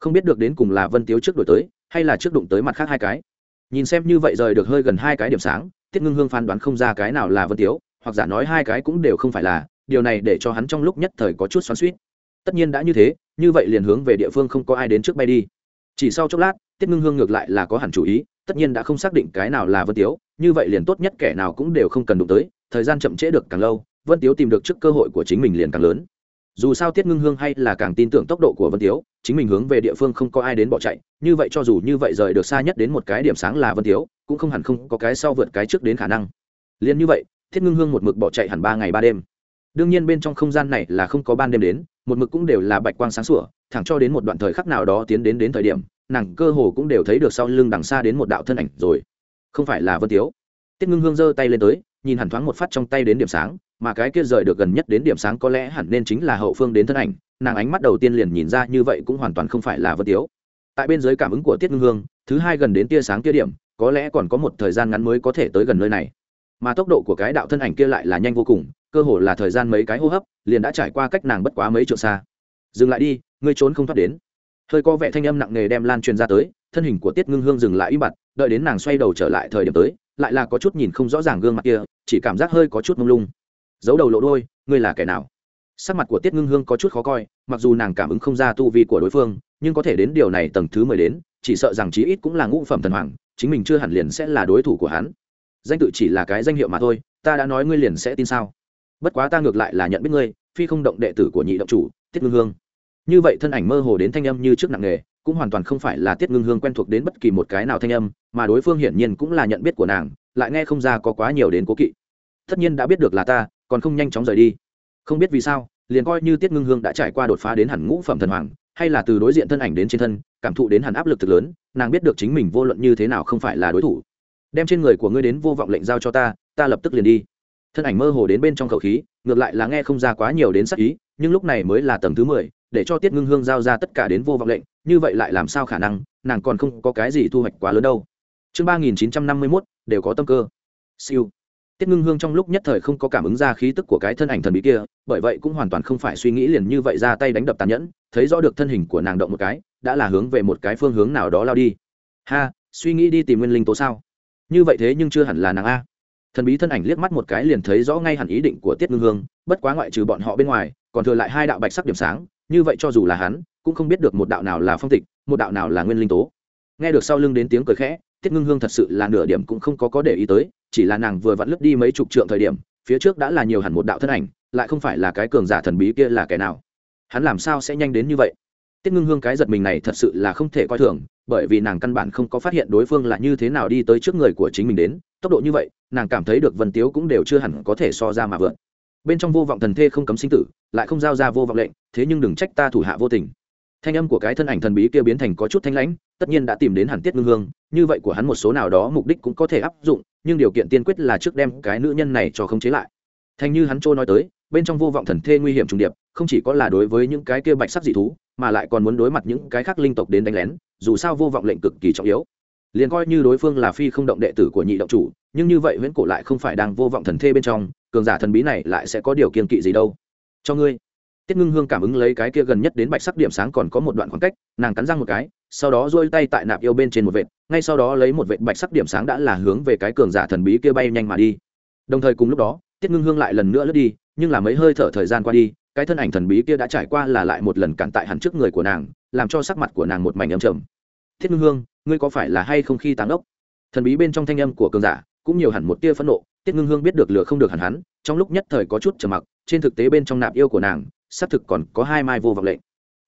Không biết được đến cùng là vân tiếu trước đổi tới, hay là trước đụng tới mặt khác hai cái. Nhìn xem như vậy rời được hơi gần hai cái điểm sáng, tiết ngưng hương phán đoán không ra cái nào là vân tiếu, hoặc giả nói hai cái cũng đều không phải là, điều này để cho hắn trong lúc nhất thời có chút xoắn suýt tất nhiên đã như thế, như vậy liền hướng về địa phương không có ai đến trước bay đi. Chỉ sau chốc lát, tiết ngưng hương ngược lại là có hẳn chủ ý tất nhiên đã không xác định cái nào là vân tiếu, như vậy liền tốt nhất kẻ nào cũng đều không cần đụng tới, thời gian chậm trễ được càng lâu, vân tiếu tìm được trước cơ hội của chính mình liền càng lớn. Dù sao tiết ngưng hương hay là càng tin tưởng tốc độ của vân tiếu, chính mình hướng về địa phương không có ai đến bỏ chạy, như vậy cho dù như vậy rời được xa nhất đến một cái điểm sáng là vân tiếu, cũng không hẳn không có cái sau vượt cái trước đến khả năng. Liền như vậy thiết ngưng hương một mực bỏ chạy hẳn ba ngày ba đêm. Đương nhiên bên trong không gian này là không có ban đêm đến, một mực cũng đều là bạch quang sáng sủa, thẳng cho đến một đoạn thời khắc nào đó tiến đến đến thời điểm nàng cơ hồ cũng đều thấy được sau lưng đằng xa đến một đạo thân ảnh rồi. Không phải là vân tiếu. Tiết ngưng hương giơ tay lên tới, nhìn hẳn thoáng một phát trong tay đến điểm sáng, mà cái kia rời được gần nhất đến điểm sáng có lẽ hẳn nên chính là hậu phương đến thân ảnh, nàng ánh mắt đầu tiên liền nhìn ra như vậy cũng hoàn toàn không phải là vân tiếu. Tại bên dưới cảm ứng của tiết ngưng hương, thứ hai gần đến tia sáng kia điểm, có lẽ còn có một thời gian ngắn mới có thể tới gần nơi này. Mà tốc độ của cái đạo thân ảnh kia lại là nhanh vô cùng, cơ hồ là thời gian mấy cái hô hấp, liền đã trải qua cách nàng bất quá mấy trượng xa. Dừng lại đi, ngươi trốn không thoát đến hơi có vẻ thanh âm nặng nề đem lan truyền ra tới, thân hình của tiết ngưng hương dừng lại im bặt, đợi đến nàng xoay đầu trở lại thời điểm tới, lại là có chút nhìn không rõ ràng gương mặt kia, chỉ cảm giác hơi có chút mông lung. Giấu đầu lộ đôi, ngươi là kẻ nào? Sắc mặt của tiết ngưng hương có chút khó coi, mặc dù nàng cảm ứng không ra tu vi của đối phương, nhưng có thể đến điều này tầng thứ mười đến, chỉ sợ rằng chí ít cũng là ngũ phẩm thần hoàng, chính mình chưa hẳn liền sẽ là đối thủ của hắn. Danh tự chỉ là cái danh hiệu mà thôi, ta đã nói ngươi liền sẽ tin sao? Bất quá ta ngược lại là nhận biết ngươi, phi không động đệ tử của nhị động chủ, tiết ngưng hương như vậy thân ảnh mơ hồ đến thanh âm như trước nặng nghề cũng hoàn toàn không phải là tiết ngưng hương quen thuộc đến bất kỳ một cái nào thanh âm, mà đối phương hiển nhiên cũng là nhận biết của nàng, lại nghe không ra có quá nhiều đến cố kỵ. Tất nhiên đã biết được là ta, còn không nhanh chóng rời đi. Không biết vì sao, liền coi như tiết ngưng hương đã trải qua đột phá đến hẳn ngũ phẩm thần hoàng, hay là từ đối diện thân ảnh đến trên thân, cảm thụ đến hẳn áp lực thực lớn, nàng biết được chính mình vô luận như thế nào không phải là đối thủ. Đem trên người của ngươi đến vô vọng lệnh giao cho ta ta lập tức liền đi. Thân ảnh mơ hồ đến bên trong khẩu khí, ngược lại là nghe không ra quá nhiều đến sắc ý, nhưng lúc này mới là tầng thứ mười để cho tiết ngưng hương giao ra tất cả đến vô vọng lệnh, như vậy lại làm sao khả năng, nàng còn không có cái gì thu hoạch quá lớn đâu. Chương ba nghìn chín trăm năm mươi mốt, đều có tâm cơ. Siêu. Tiết ngưng hương trong lúc nhất thời không có cảm ứng ra khí tức của cái thân ảnh thần bí kia, bởi vậy cũng hoàn toàn không phải suy nghĩ liền như vậy ra tay đánh đập tàn nhẫn, thấy rõ được thân hình của nàng động một cái, đã là hướng về một cái phương hướng nào đó lao đi. Ha, suy nghĩ đi tìm nguyên linh tố sao? Như vậy thế nhưng chưa hẳn là nàng a. Thần bí thân ảnh liếc mắt một cái liền thấy rõ ngay hẳn ý định của tiết ngưng hương, bất quá ngoại trừ bọn họ bên ngoài, còn thừa lại hai đạo bạch sắc điểm sáng như vậy cho dù là hắn, cũng không biết được một đạo nào là phong tịch, một đạo nào là nguyên linh tố. Nghe được sau lưng đến tiếng cười khẽ, tiết ngưng hương thật sự là nửa điểm cũng không có có để ý tới, chỉ là nàng vừa vặn lướt đi mấy chục trượng thời điểm, phía trước đã là nhiều hẳn một đạo thân ảnh, lại không phải là cái cường giả thần bí kia là kẻ nào. Hắn làm sao sẽ nhanh đến như vậy? Tiết ngưng hương cái giật mình này thật sự là không thể coi thường, bởi vì nàng căn bản không có phát hiện đối phương là như thế nào đi tới trước người của chính mình đến, tốc độ như vậy, nàng cảm thấy được vân tiếu cũng đều chưa hẳn có thể so ra mà vượt bên trong vô vọng thần thê không cấm sinh tử, lại không giao ra vô vọng lệnh, thế nhưng đừng trách ta thủ hạ vô tình. Thanh âm của cái thân ảnh thần bí kia biến thành có chút thanh lãnh, tất nhiên đã tìm đến hẳn tiết ngưng hương, như vậy của hắn một số nào đó mục đích cũng có thể áp dụng, nhưng điều kiện tiên quyết là trước đem cái nữ nhân này cho khống chế lại. Thành như hắn trôi nói tới, bên trong vô vọng thần thê nguy hiểm trùng điệp, không chỉ có là đối với những cái kia bạch sắc dị thú, mà lại còn muốn đối mặt những cái khác linh tộc đến đánh lén, dù sao vô vọng lệnh cực kỳ trọng yếu. Liền coi như đối phương là phi không động đệ tử của nhị động chủ, nhưng như vậy huyễn cổ lại không phải đang vô vọng thần thê bên trong cường giả thần bí này lại sẽ có điều kiên kỵ gì đâu. Cho ngươi. Tiết ngưng hương cảm ứng lấy cái kia gần nhất đến bạch sắc điểm sáng còn có một đoạn khoảng cách, nàng cắn răng một cái, sau đó dôi tay tại nạp yêu bên trên một vệt, ngay sau đó lấy một vệ bạch sắc điểm sáng đã là hướng về cái cường giả thần bí kia bay nhanh mà đi. Đồng thời cùng lúc đó, tiết ngưng hương lại lần nữa lướt đi, nhưng là mấy hơi thở thời gian qua đi, cái thân ảnh thần bí kia đã trải qua là lại một lần cản tại hẳn trước người của nàng, làm cho sắc mặt của nàng một mảnh âm trầm. Thiết ngưng hương, ngươi có phải là hay không khi táng ốc? Thần bí bên trong thanh âm của cường giả cũng nhiều hẳn một tia phẫn nộ tiết ngưng hương biết được lừa không được hẳn hắn, trong lúc nhất thời có chút trầm mặc, trên thực tế bên trong nạp yêu của nàng, xác thực còn có hai mai vô vọng lệnh.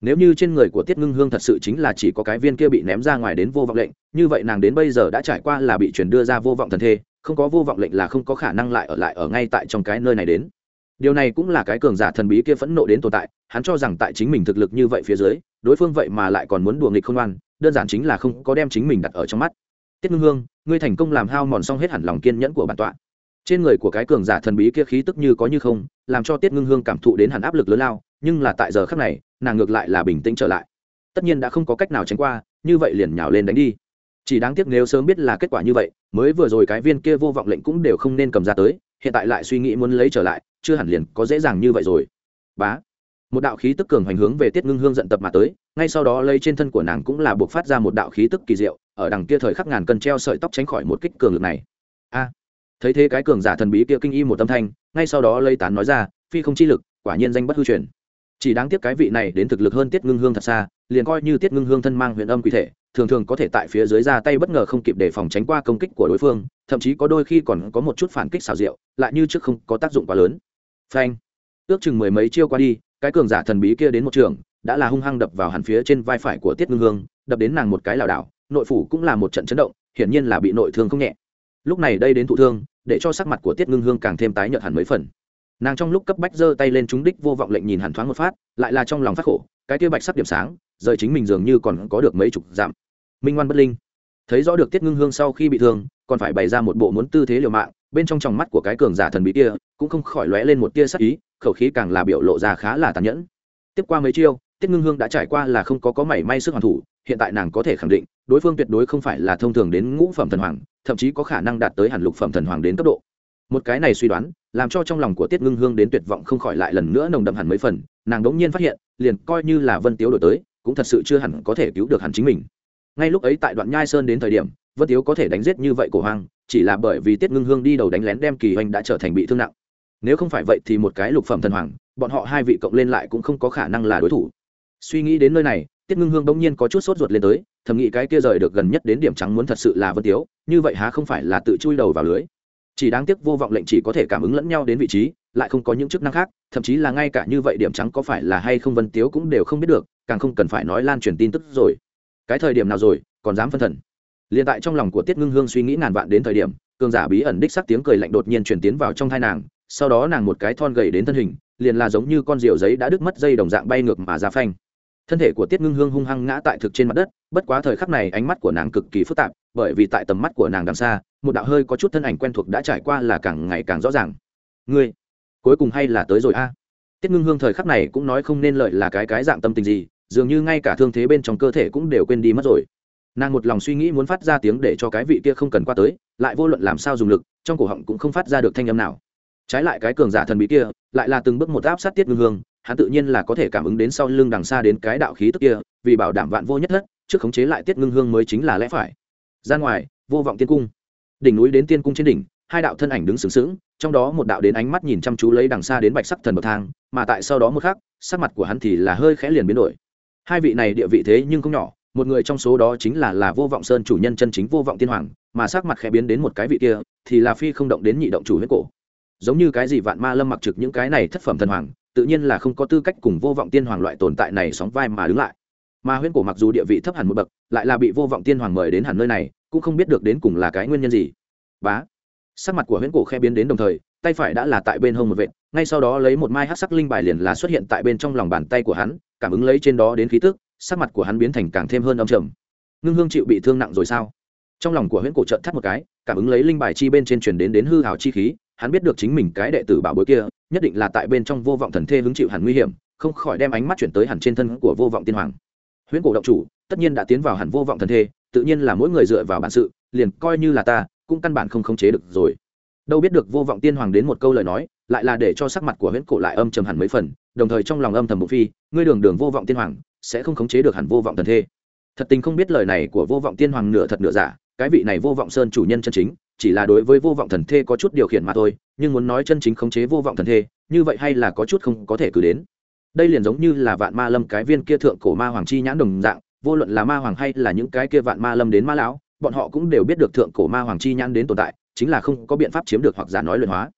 Nếu như trên người của tiết ngưng hương thật sự chính là chỉ có cái viên kia bị ném ra ngoài đến vô vọng lệnh, như vậy nàng đến bây giờ đã trải qua là bị chuyển đưa ra vô vọng thần thê, không có vô vọng lệnh là không có khả năng lại ở lại ở ngay tại trong cái nơi này đến. Điều này cũng là cái cường giả thần bí kia phẫn nộ đến tồn tại, hắn cho rằng tại chính mình thực lực như vậy phía dưới, đối phương vậy mà lại còn muốn đùa nghịch không oan, đơn giản chính là không có đem chính mình đặt ở trong mắt. Tiết ngưng hương, ngươi thành công làm hao mòn xong hết hẳn lòng kiên nhẫn của bản tọa trên người của cái cường giả thần bí kia khí tức như có như không, làm cho tiết ngưng hương cảm thụ đến hẳn áp lực lớn lao, nhưng là tại giờ khác này, nàng ngược lại là bình tĩnh trở lại. Tất nhiên đã không có cách nào tránh qua, như vậy liền nhào lên đánh đi. Chỉ đáng tiếc nếu sớm biết là kết quả như vậy, mới vừa rồi cái viên kia vô vọng lệnh cũng đều không nên cầm ra tới, hiện tại lại suy nghĩ muốn lấy trở lại, chưa hẳn liền có dễ dàng như vậy rồi. Bá. Một đạo khí tức cường hoành hướng về tiết ngưng hương giận tập mà tới, ngay sau đó lấy trên thân của nàng cũng là buộc phát ra một đạo khí tức kỳ diệu, ở đằng kia thời khắc ngàn cân treo sợi tóc tránh khỏi một kích cường lực này. A thấy thế cái cường giả thần bí kia kinh y một tâm thanh, ngay sau đó lây tán nói ra, phi không chi lực, quả nhiên danh bất hư truyền. Chỉ đáng tiếc cái vị này đến thực lực hơn tiết ngưng hương thật xa, liền coi như tiết ngưng hương thân mang huyện âm quỷ thể, thường thường có thể tại phía dưới ra tay bất ngờ không kịp để phòng tránh qua công kích của đối phương, thậm chí có đôi khi còn có một chút phản kích xào rượu lại như trước không có tác dụng quá lớn. Phanh. Ước chừng mười mấy chiêu qua đi, cái cường giả thần bí kia đến một trường, đã là hung hăng đập vào hẳn phía trên vai phải của tiết ngưng hương, đập đến nàng một cái lảo đảo, nội phủ cũng là một trận chấn động, hiển nhiên là bị nội thương không nhẹ lúc này đây đến thụ thương, để cho sắc mặt của tiết ngưng hương càng thêm tái nhợt hẳn mấy phần. Nàng trong lúc cấp bách giơ tay lên trúng đích vô vọng lệnh nhìn hẳn thoáng một phát, lại là trong lòng phát khổ, cái kia bạch sắc điểm sáng, rời chính mình dường như còn có được mấy chục giảm minh ngoan bất linh. Thấy rõ được tiết ngưng hương sau khi bị thương, còn phải bày ra một bộ muốn tư thế liều mạng, bên trong tròng mắt của cái cường giả thần bí kia, cũng không khỏi lóe lên một tia sắc ý, khẩu khí càng là biểu lộ ra khá là tàn nhẫn. Tiếp qua mấy chiêu, tiết ngưng hương đã trải qua là không có có mảy may sức hoàn thủ hiện tại nàng có thể khẳng định, đối phương tuyệt đối không phải là thông thường đến ngũ phẩm thần hoàng, thậm chí có khả năng đạt tới hẳn lục phẩm thần hoàng đến cấp độ. Một cái này suy đoán, làm cho trong lòng của tiết ngưng hương đến tuyệt vọng không khỏi lại lần nữa nồng đậm hẳn mấy phần, nàng đống nhiên phát hiện, liền coi như là vân tiếu đổi tới, cũng thật sự chưa hẳn có thể cứu được hẳn chính mình. Ngay lúc ấy tại đoạn nhai sơn đến thời điểm, vân tiếu có thể đánh giết như vậy cổ hoang, chỉ là bởi vì tiết ngưng hương đi đầu đánh lén đem kỳ hoành đã trở thành bị thương nặng. Nếu không phải vậy thì một cái lục phẩm thần hoàng, bọn họ hai vị cộng lên lại cũng không có khả năng là đối thủ. Suy nghĩ đến nơi này tiết ngưng hương bỗng nhiên có chút sốt ruột lên tới, thầm nghĩ cái kia rời được gần nhất đến điểm trắng muốn thật sự là vân tiếu, như vậy há không phải là tự chui đầu vào lưới. Chỉ đáng tiếc vô vọng lệnh chỉ có thể cảm ứng lẫn nhau đến vị trí, lại không có những chức năng khác, thậm chí là ngay cả như vậy điểm trắng có phải là hay không vân tiếu cũng đều không biết được, càng không cần phải nói lan truyền tin tức rồi. Cái thời điểm nào rồi, còn dám phân thần? Liền tại trong lòng của tiết ngưng hương suy nghĩ ngàn vạn đến thời điểm, cường giả bí ẩn đích sắc tiếng cười lạnh đột nhiên truyền tiến vào trong thai nàng, sau đó nàng một cái thon gầy đến thân hình, liền là giống như con rượu giấy đã đứt mất dây đồng dạng bay ngược mà ra phanh thân thể của tiết ngưng hương hung hăng ngã tại thực trên mặt đất bất quá thời khắc này ánh mắt của nàng cực kỳ phức tạp bởi vì tại tầm mắt của nàng đằng xa một đạo hơi có chút thân ảnh quen thuộc đã trải qua là càng ngày càng rõ ràng ngươi cuối cùng hay là tới rồi a tiết ngưng hương thời khắc này cũng nói không nên lợi là cái cái dạng tâm tình gì dường như ngay cả thương thế bên trong cơ thể cũng đều quên đi mất rồi nàng một lòng suy nghĩ muốn phát ra tiếng để cho cái vị kia không cần qua tới lại vô luận làm sao dùng lực trong cổ họng cũng không phát ra được thanh âm nào trái lại cái cường giả thần bí kia lại là từng bước một áp sát tiết ngưng hương hắn tự nhiên là có thể cảm ứng đến sau lưng đằng xa đến cái đạo khí tức kia, vì bảo đảm vạn vô nhất thất, trước khống chế lại tiết ngưng hương mới chính là lẽ phải. Ra ngoài, vô vọng tiên cung. Đỉnh núi đến tiên cung trên đỉnh, hai đạo thân ảnh đứng sướng sướng trong đó một đạo đến ánh mắt nhìn chăm chú lấy đằng xa đến bạch sắc thần bậc thang, mà tại sau đó một khắc, sắc mặt của hắn thì là hơi khẽ liền biến đổi. Hai vị này địa vị thế nhưng không nhỏ, một người trong số đó chính là là vô vọng sơn chủ nhân chân chính vô vọng tiên hoàng, mà sắc mặt khẽ biến đến một cái vị kia, thì là phi không động đến nhị động chủ huyết cổ. Giống như cái gì vạn ma lâm mặc trực những cái này thất phẩm thần hoàng tự nhiên là không có tư cách cùng vô vọng tiên hoàng loại tồn tại này sóng vai mà đứng lại. Mà huyễn cổ mặc dù địa vị thấp hẳn một bậc, lại là bị vô vọng tiên hoàng mời đến hẳn nơi này, cũng không biết được đến cùng là cái nguyên nhân gì. Bá. Sắc mặt của huyễn cổ khe biến đến đồng thời, tay phải đã là tại bên hông một vệt, ngay sau đó lấy một mai hát sắc linh bài liền là xuất hiện tại bên trong lòng bàn tay của hắn, cảm ứng lấy trên đó đến khí tức, sắc mặt của hắn biến thành càng thêm hơn âm trầm. Ngưng hương chịu bị thương nặng rồi sao? Trong lòng của huyễn cổ trợn thắt một cái, cảm ứng lấy linh bài chi bên trên truyền đến đến hư hào chi khí, hắn biết được chính mình cái đệ tử bảo bối kia nhất định là tại bên trong vô vọng thần thê hứng chịu hẳn nguy hiểm, không khỏi đem ánh mắt chuyển tới hẳn trên thân của vô vọng tiên hoàng. Huyễn cổ động chủ, tất nhiên đã tiến vào hẳn vô vọng thần thê, tự nhiên là mỗi người dựa vào bản sự, liền coi như là ta, cũng căn bản không khống chế được rồi. Đâu biết được vô vọng tiên hoàng đến một câu lời nói, lại là để cho sắc mặt của huyễn cổ lại âm trầm hẳn mấy phần, đồng thời trong lòng âm thầm bộ phi, ngươi đường đường vô vọng tiên hoàng, sẽ không khống chế được hẳn vô vọng thần thê. Thật tình không biết lời này của vô vọng tiên hoàng nửa thật nửa giả, cái vị này vô vọng sơn chủ nhân chân chính chỉ là đối với vô vọng thần thê có chút điều khiển mà thôi, nhưng muốn nói chân chính khống chế vô vọng thần thê, như vậy hay là có chút không có thể cử đến. Đây liền giống như là vạn ma lâm cái viên kia thượng cổ ma hoàng chi nhãn đồng dạng, vô luận là ma hoàng hay là những cái kia vạn ma lâm đến ma lão, bọn họ cũng đều biết được thượng cổ ma hoàng chi nhãn đến tồn tại, chính là không có biện pháp chiếm được hoặc giả nói luyện hóa.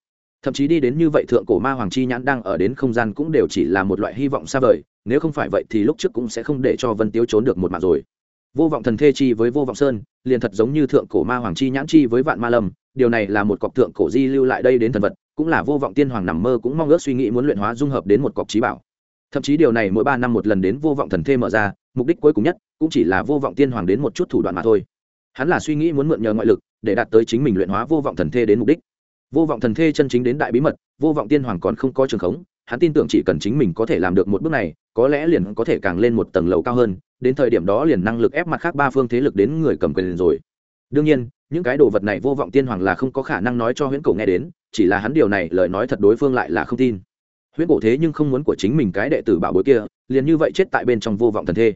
Thậm chí đi đến như vậy thượng cổ ma hoàng chi nhãn đang ở đến không gian cũng đều chỉ là một loại hy vọng xa vời, nếu không phải vậy thì lúc trước cũng sẽ không để cho vân tiếu trốn được một mặt rồi vô vọng thần thê chi với vô vọng sơn, liền thật giống như thượng cổ ma hoàng chi nhãn chi với vạn ma lâm, điều này là một cọc thượng cổ di lưu lại đây đến thần vật, cũng là vô vọng tiên hoàng nằm mơ cũng mong ước suy nghĩ muốn luyện hóa dung hợp đến một cọc trí bảo. Thậm chí điều này mỗi ba năm một lần đến vô vọng thần thê mở ra, mục đích cuối cùng nhất cũng chỉ là vô vọng tiên hoàng đến một chút thủ đoạn mà thôi. Hắn là suy nghĩ muốn mượn nhờ ngoại lực để đạt tới chính mình luyện hóa vô vọng thần thê đến mục đích. Vô vọng thần thê chân chính đến đại bí mật, vô vọng tiên hoàng còn không có trường khống, hắn tin tưởng chỉ cần chính mình có thể làm được một bước này, có lẽ liền có thể càng lên một tầng lầu cao hơn đến thời điểm đó liền năng lực ép mặt khác ba phương thế lực đến người cầm quyền rồi. Đương nhiên, những cái đồ vật này vô vọng tiên hoàng là không có khả năng nói cho huyễn cổ nghe đến, chỉ là hắn điều này lời nói thật đối phương lại là không tin. Huyễn cổ thế nhưng không muốn của chính mình cái đệ tử bảo bối kia, liền như vậy chết tại bên trong vô vọng thần thê.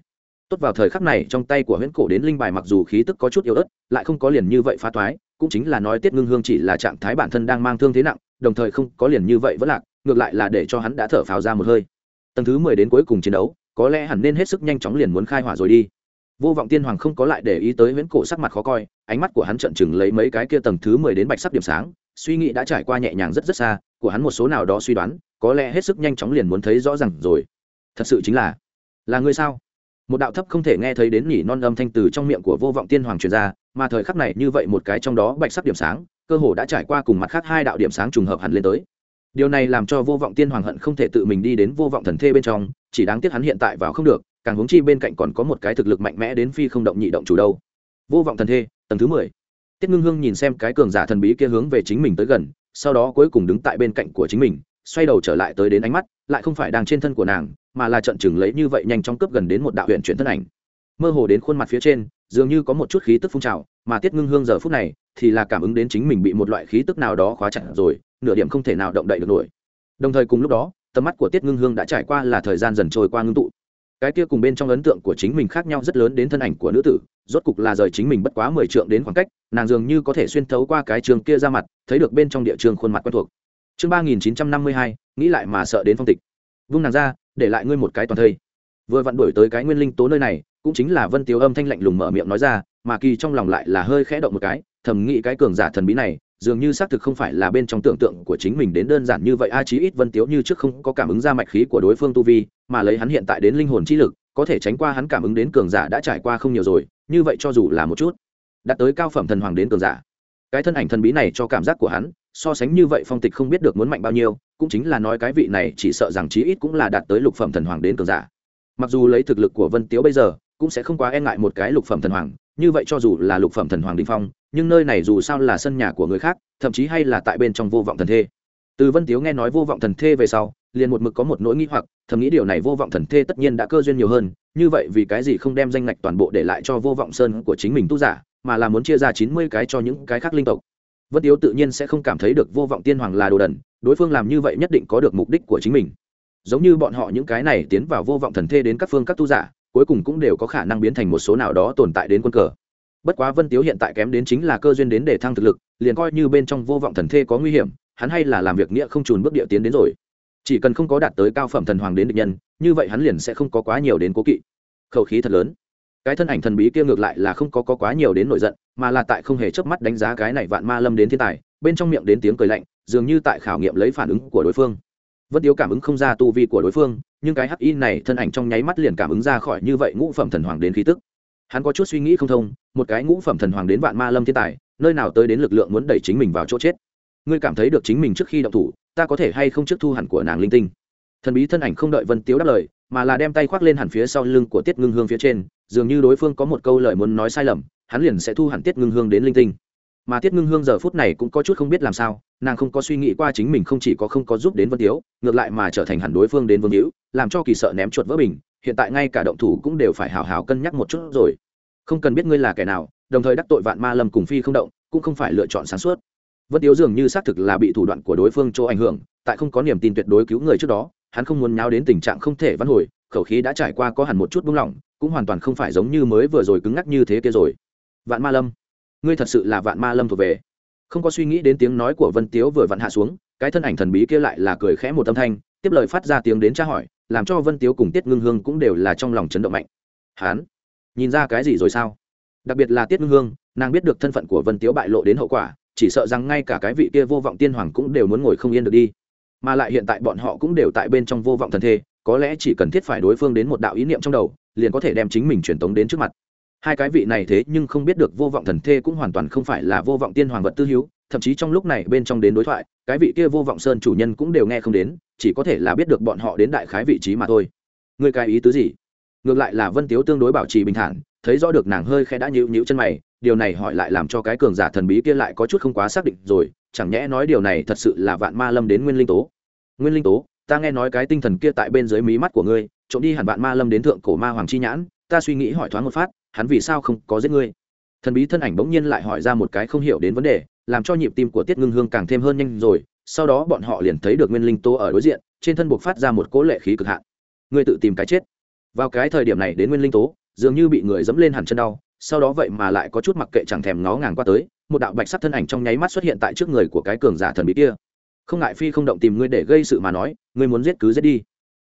Tốt vào thời khắc này, trong tay của huyễn cổ đến linh bài mặc dù khí tức có chút yếu ớt, lại không có liền như vậy phá thoái, cũng chính là nói tiết ngưng hương chỉ là trạng thái bản thân đang mang thương thế nặng, đồng thời không có liền như vậy vẫn lạc, ngược lại là để cho hắn đã thở phào ra một hơi. Tầng thứ mười đến cuối cùng chiến đấu có lẽ hẳn nên hết sức nhanh chóng liền muốn khai hỏa rồi đi. Vô vọng tiên hoàng không có lại để ý tới huyễn cổ sắc mặt khó coi, ánh mắt của hắn trận chừng lấy mấy cái kia tầng thứ mười đến bạch sắc điểm sáng, suy nghĩ đã trải qua nhẹ nhàng rất rất xa, của hắn một số nào đó suy đoán, có lẽ hết sức nhanh chóng liền muốn thấy rõ ràng rồi. Thật sự chính là là ngươi sao? Một đạo thấp không thể nghe thấy đến nhỉ non âm thanh từ trong miệng của vô vọng tiên hoàng truyền ra, mà thời khắc này như vậy một cái trong đó bạch sắc điểm sáng, cơ hồ đã trải qua cùng mặt khác hai đạo điểm sáng trùng hợp hẳn lên tới điều này làm cho vô vọng tiên hoàng hận không thể tự mình đi đến vô vọng thần thê bên trong, chỉ đáng tiếc hắn hiện tại vào không được, càng hướng chi bên cạnh còn có một cái thực lực mạnh mẽ đến phi không động nhị động chủ đâu. Vô vọng thần thê, tầng thứ mười. Tiết ngưng hương nhìn xem cái cường giả thần bí kia hướng về chính mình tới gần, sau đó cuối cùng đứng tại bên cạnh của chính mình, xoay đầu trở lại tới đến ánh mắt, lại không phải đang trên thân của nàng, mà là trận chừng lấy như vậy nhanh chóng cướp gần đến một đạo huyện chuyển thân ảnh. Mơ hồ đến khuôn mặt phía trên, dường như có một chút khí tức phun trào, mà tiết ngưng hương giờ phút này thì là cảm ứng đến chính mình bị một loại khí tức nào đó khóa chặt rồi nửa điểm không thể nào động đậy được nổi. Đồng thời cùng lúc đó, tầm mắt của tiết ngưng hương đã trải qua là thời gian dần trôi qua ngưng tụ. Cái kia cùng bên trong ấn tượng của chính mình khác nhau rất lớn đến thân ảnh của nữ tử, rốt cục là rời chính mình bất quá mười trượng đến khoảng cách, nàng dường như có thể xuyên thấu qua cái trường kia ra mặt, thấy được bên trong địa trường khuôn mặt quen thuộc. Chương ba nghìn chín trăm năm mươi hai, nghĩ lại mà sợ đến phong tịch. Vung nàng ra, để lại ngươi một cái toàn thây. Vừa vặn đổi tới cái nguyên linh tố nơi này, cũng chính là vân tiếu âm thanh lạnh lùng mở miệng nói ra, mà kỳ trong lòng lại là hơi khẽ động một cái, thầm nghĩ cái cường giả thần bí này dường như xác thực không phải là bên trong tưởng tượng của chính mình đến đơn giản như vậy. A chí ít vân tiếu như trước không có cảm ứng ra mạch khí của đối phương tu vi, mà lấy hắn hiện tại đến linh hồn chi lực, có thể tránh qua hắn cảm ứng đến cường giả đã trải qua không nhiều rồi, như vậy cho dù là một chút, đạt tới cao phẩm thần hoàng đến cường giả, cái thân ảnh thần bí này cho cảm giác của hắn, so sánh như vậy phong tịch không biết được muốn mạnh bao nhiêu, cũng chính là nói cái vị này chỉ sợ rằng chí ít cũng là đạt tới lục phẩm thần hoàng đến cường giả. Mặc dù lấy thực lực của vân tiếu bây giờ, cũng sẽ không quá e ngại một cái lục phẩm thần hoàng, như vậy cho dù là lục phẩm thần hoàng đình phong nhưng nơi này dù sao là sân nhà của người khác, thậm chí hay là tại bên trong vô vọng thần thê. Từ vân tiếu nghe nói vô vọng thần thê về sau, liền một mực có một nỗi nghĩ hoặc, thầm nghĩ điều này vô vọng thần thê tất nhiên đã cơ duyên nhiều hơn, như vậy vì cái gì không đem danh ngạch toàn bộ để lại cho vô vọng sơn của chính mình tu giả, mà là muốn chia ra chín mươi cái cho những cái khác linh tộc. Vân tiếu tự nhiên sẽ không cảm thấy được vô vọng tiên hoàng là đồ đần, đối phương làm như vậy nhất định có được mục đích của chính mình. Giống như bọn họ những cái này tiến vào vô vọng thần thê đến các phương các tu giả, cuối cùng cũng đều có khả năng biến thành một số nào đó tồn tại đến quân cờ bất quá vân tiếu hiện tại kém đến chính là cơ duyên đến để thăng thực lực liền coi như bên trong vô vọng thần thê có nguy hiểm hắn hay là làm việc nghĩa không trùn bước địa tiến đến rồi. Chỉ cần không có đạt tới cao phẩm thần hoàng đến địch nhân như vậy hắn liền sẽ không có quá nhiều đến cố kỵ. Khẩu khí thật lớn. Cái thân ảnh thần bí kia ngược lại là không có, có quá nhiều đến nổi giận mà là tại không hề chớp mắt đánh giá cái này vạn ma lâm đến thiên tài bên trong miệng đến tiếng cười lạnh dường như tại khảo nghiệm lấy phản ứng của đối phương. Vân tiếu cảm ứng không ra tu vi của đối phương nhưng cái hắc y này thân ảnh trong nháy mắt liền cảm ứng ra khỏi như vậy ngũ phẩm thần hoàng đến khí tức hắn có chút suy nghĩ không thông, một cái ngũ phẩm thần hoàng đến vạn ma lâm thiên tài, nơi nào tới đến lực lượng muốn đẩy chính mình vào chỗ chết. Ngươi cảm thấy được chính mình trước khi động thủ, ta có thể hay không trước thu hẳn của nàng linh tinh? Thần bí thân ảnh không đợi vân tiếu đáp lời, mà là đem tay khoác lên hẳn phía sau lưng của tiết ngưng hương phía trên, dường như đối phương có một câu lời muốn nói sai lầm, hắn liền sẽ thu hẳn tiết ngưng hương đến linh tinh. Mà tiết ngưng hương giờ phút này cũng có chút không biết làm sao, nàng không có suy nghĩ qua chính mình không chỉ có không có giúp đến vân tiếu, ngược lại mà trở thành hẳn đối phương đến vương hữu, làm cho kỳ sợ ném chuột vỡ bình hiện tại ngay cả động thủ cũng đều phải hào hào cân nhắc một chút rồi. Không cần biết ngươi là kẻ nào, đồng thời đắc tội vạn ma lâm cùng phi không động, cũng không phải lựa chọn sáng suốt. Vân tiếu dường như xác thực là bị thủ đoạn của đối phương chỗ ảnh hưởng, tại không có niềm tin tuyệt đối cứu người trước đó, hắn không muốn nháo đến tình trạng không thể văn hồi, khẩu khí đã trải qua có hẳn một chút buông lỏng, cũng hoàn toàn không phải giống như mới vừa rồi cứng ngắc như thế kia rồi. Vạn ma lâm, ngươi thật sự là vạn ma lâm thuộc về. Không có suy nghĩ đến tiếng nói của vân tiếu vừa vặn hạ xuống, cái thân ảnh thần bí kia lại là cười khẽ một âm thanh tiếp lời phát ra tiếng đến tra hỏi, làm cho vân tiếu cùng tiết ngưng hương cũng đều là trong lòng chấn động mạnh. Hán, nhìn ra cái gì rồi sao? Đặc biệt là tiết ngưng hương, nàng biết được thân phận của vân tiếu bại lộ đến hậu quả, chỉ sợ rằng ngay cả cái vị kia vô vọng tiên hoàng cũng đều muốn ngồi không yên được đi. Mà lại hiện tại bọn họ cũng đều tại bên trong vô vọng thần thê, có lẽ chỉ cần thiết phải đối phương đến một đạo ý niệm trong đầu, liền có thể đem chính mình truyền tống đến trước mặt. Hai cái vị này thế nhưng không biết được vô vọng thần thê cũng hoàn toàn không phải là vô vọng tiên hoàng vật tư hữu, thậm chí trong lúc này bên trong đến đối thoại, cái vị kia vô vọng sơn chủ nhân cũng đều nghe không đến chỉ có thể là biết được bọn họ đến đại khái vị trí mà thôi. Người cái ý tứ gì? Ngược lại là vân tiếu tương đối bảo trì bình thản, thấy rõ được nàng hơi khẽ đã nhịu nhịu chân mày, điều này hỏi lại làm cho cái cường giả thần bí kia lại có chút không quá xác định rồi, chẳng nhẽ nói điều này thật sự là vạn ma lâm đến nguyên linh tố? Nguyên linh tố, ta nghe nói cái tinh thần kia tại bên dưới mí mắt của ngươi, trộm đi hẳn vạn ma lâm đến thượng cổ ma hoàng chi nhãn, ta suy nghĩ hỏi thoáng một phát, hắn vì sao không có giết ngươi? Thần bí thân ảnh bỗng nhiên lại hỏi ra một cái không hiểu đến vấn đề, làm cho nhịp tim của tiết ngưng hương càng thêm hơn nhanh rồi sau đó bọn họ liền thấy được nguyên linh tố ở đối diện, trên thân buộc phát ra một cỗ lệ khí cực hạn. Ngươi tự tìm cái chết. Vào cái thời điểm này đến nguyên linh tố, dường như bị người dẫm lên hẳn chân đau, sau đó vậy mà lại có chút mặc kệ chẳng thèm ngó ngàng qua tới, một đạo bạch sắc thân ảnh trong nháy mắt xuất hiện tại trước người của cái cường giả thần bí kia. Không ngại phi không động tìm ngươi để gây sự mà nói, ngươi muốn giết cứ giết đi.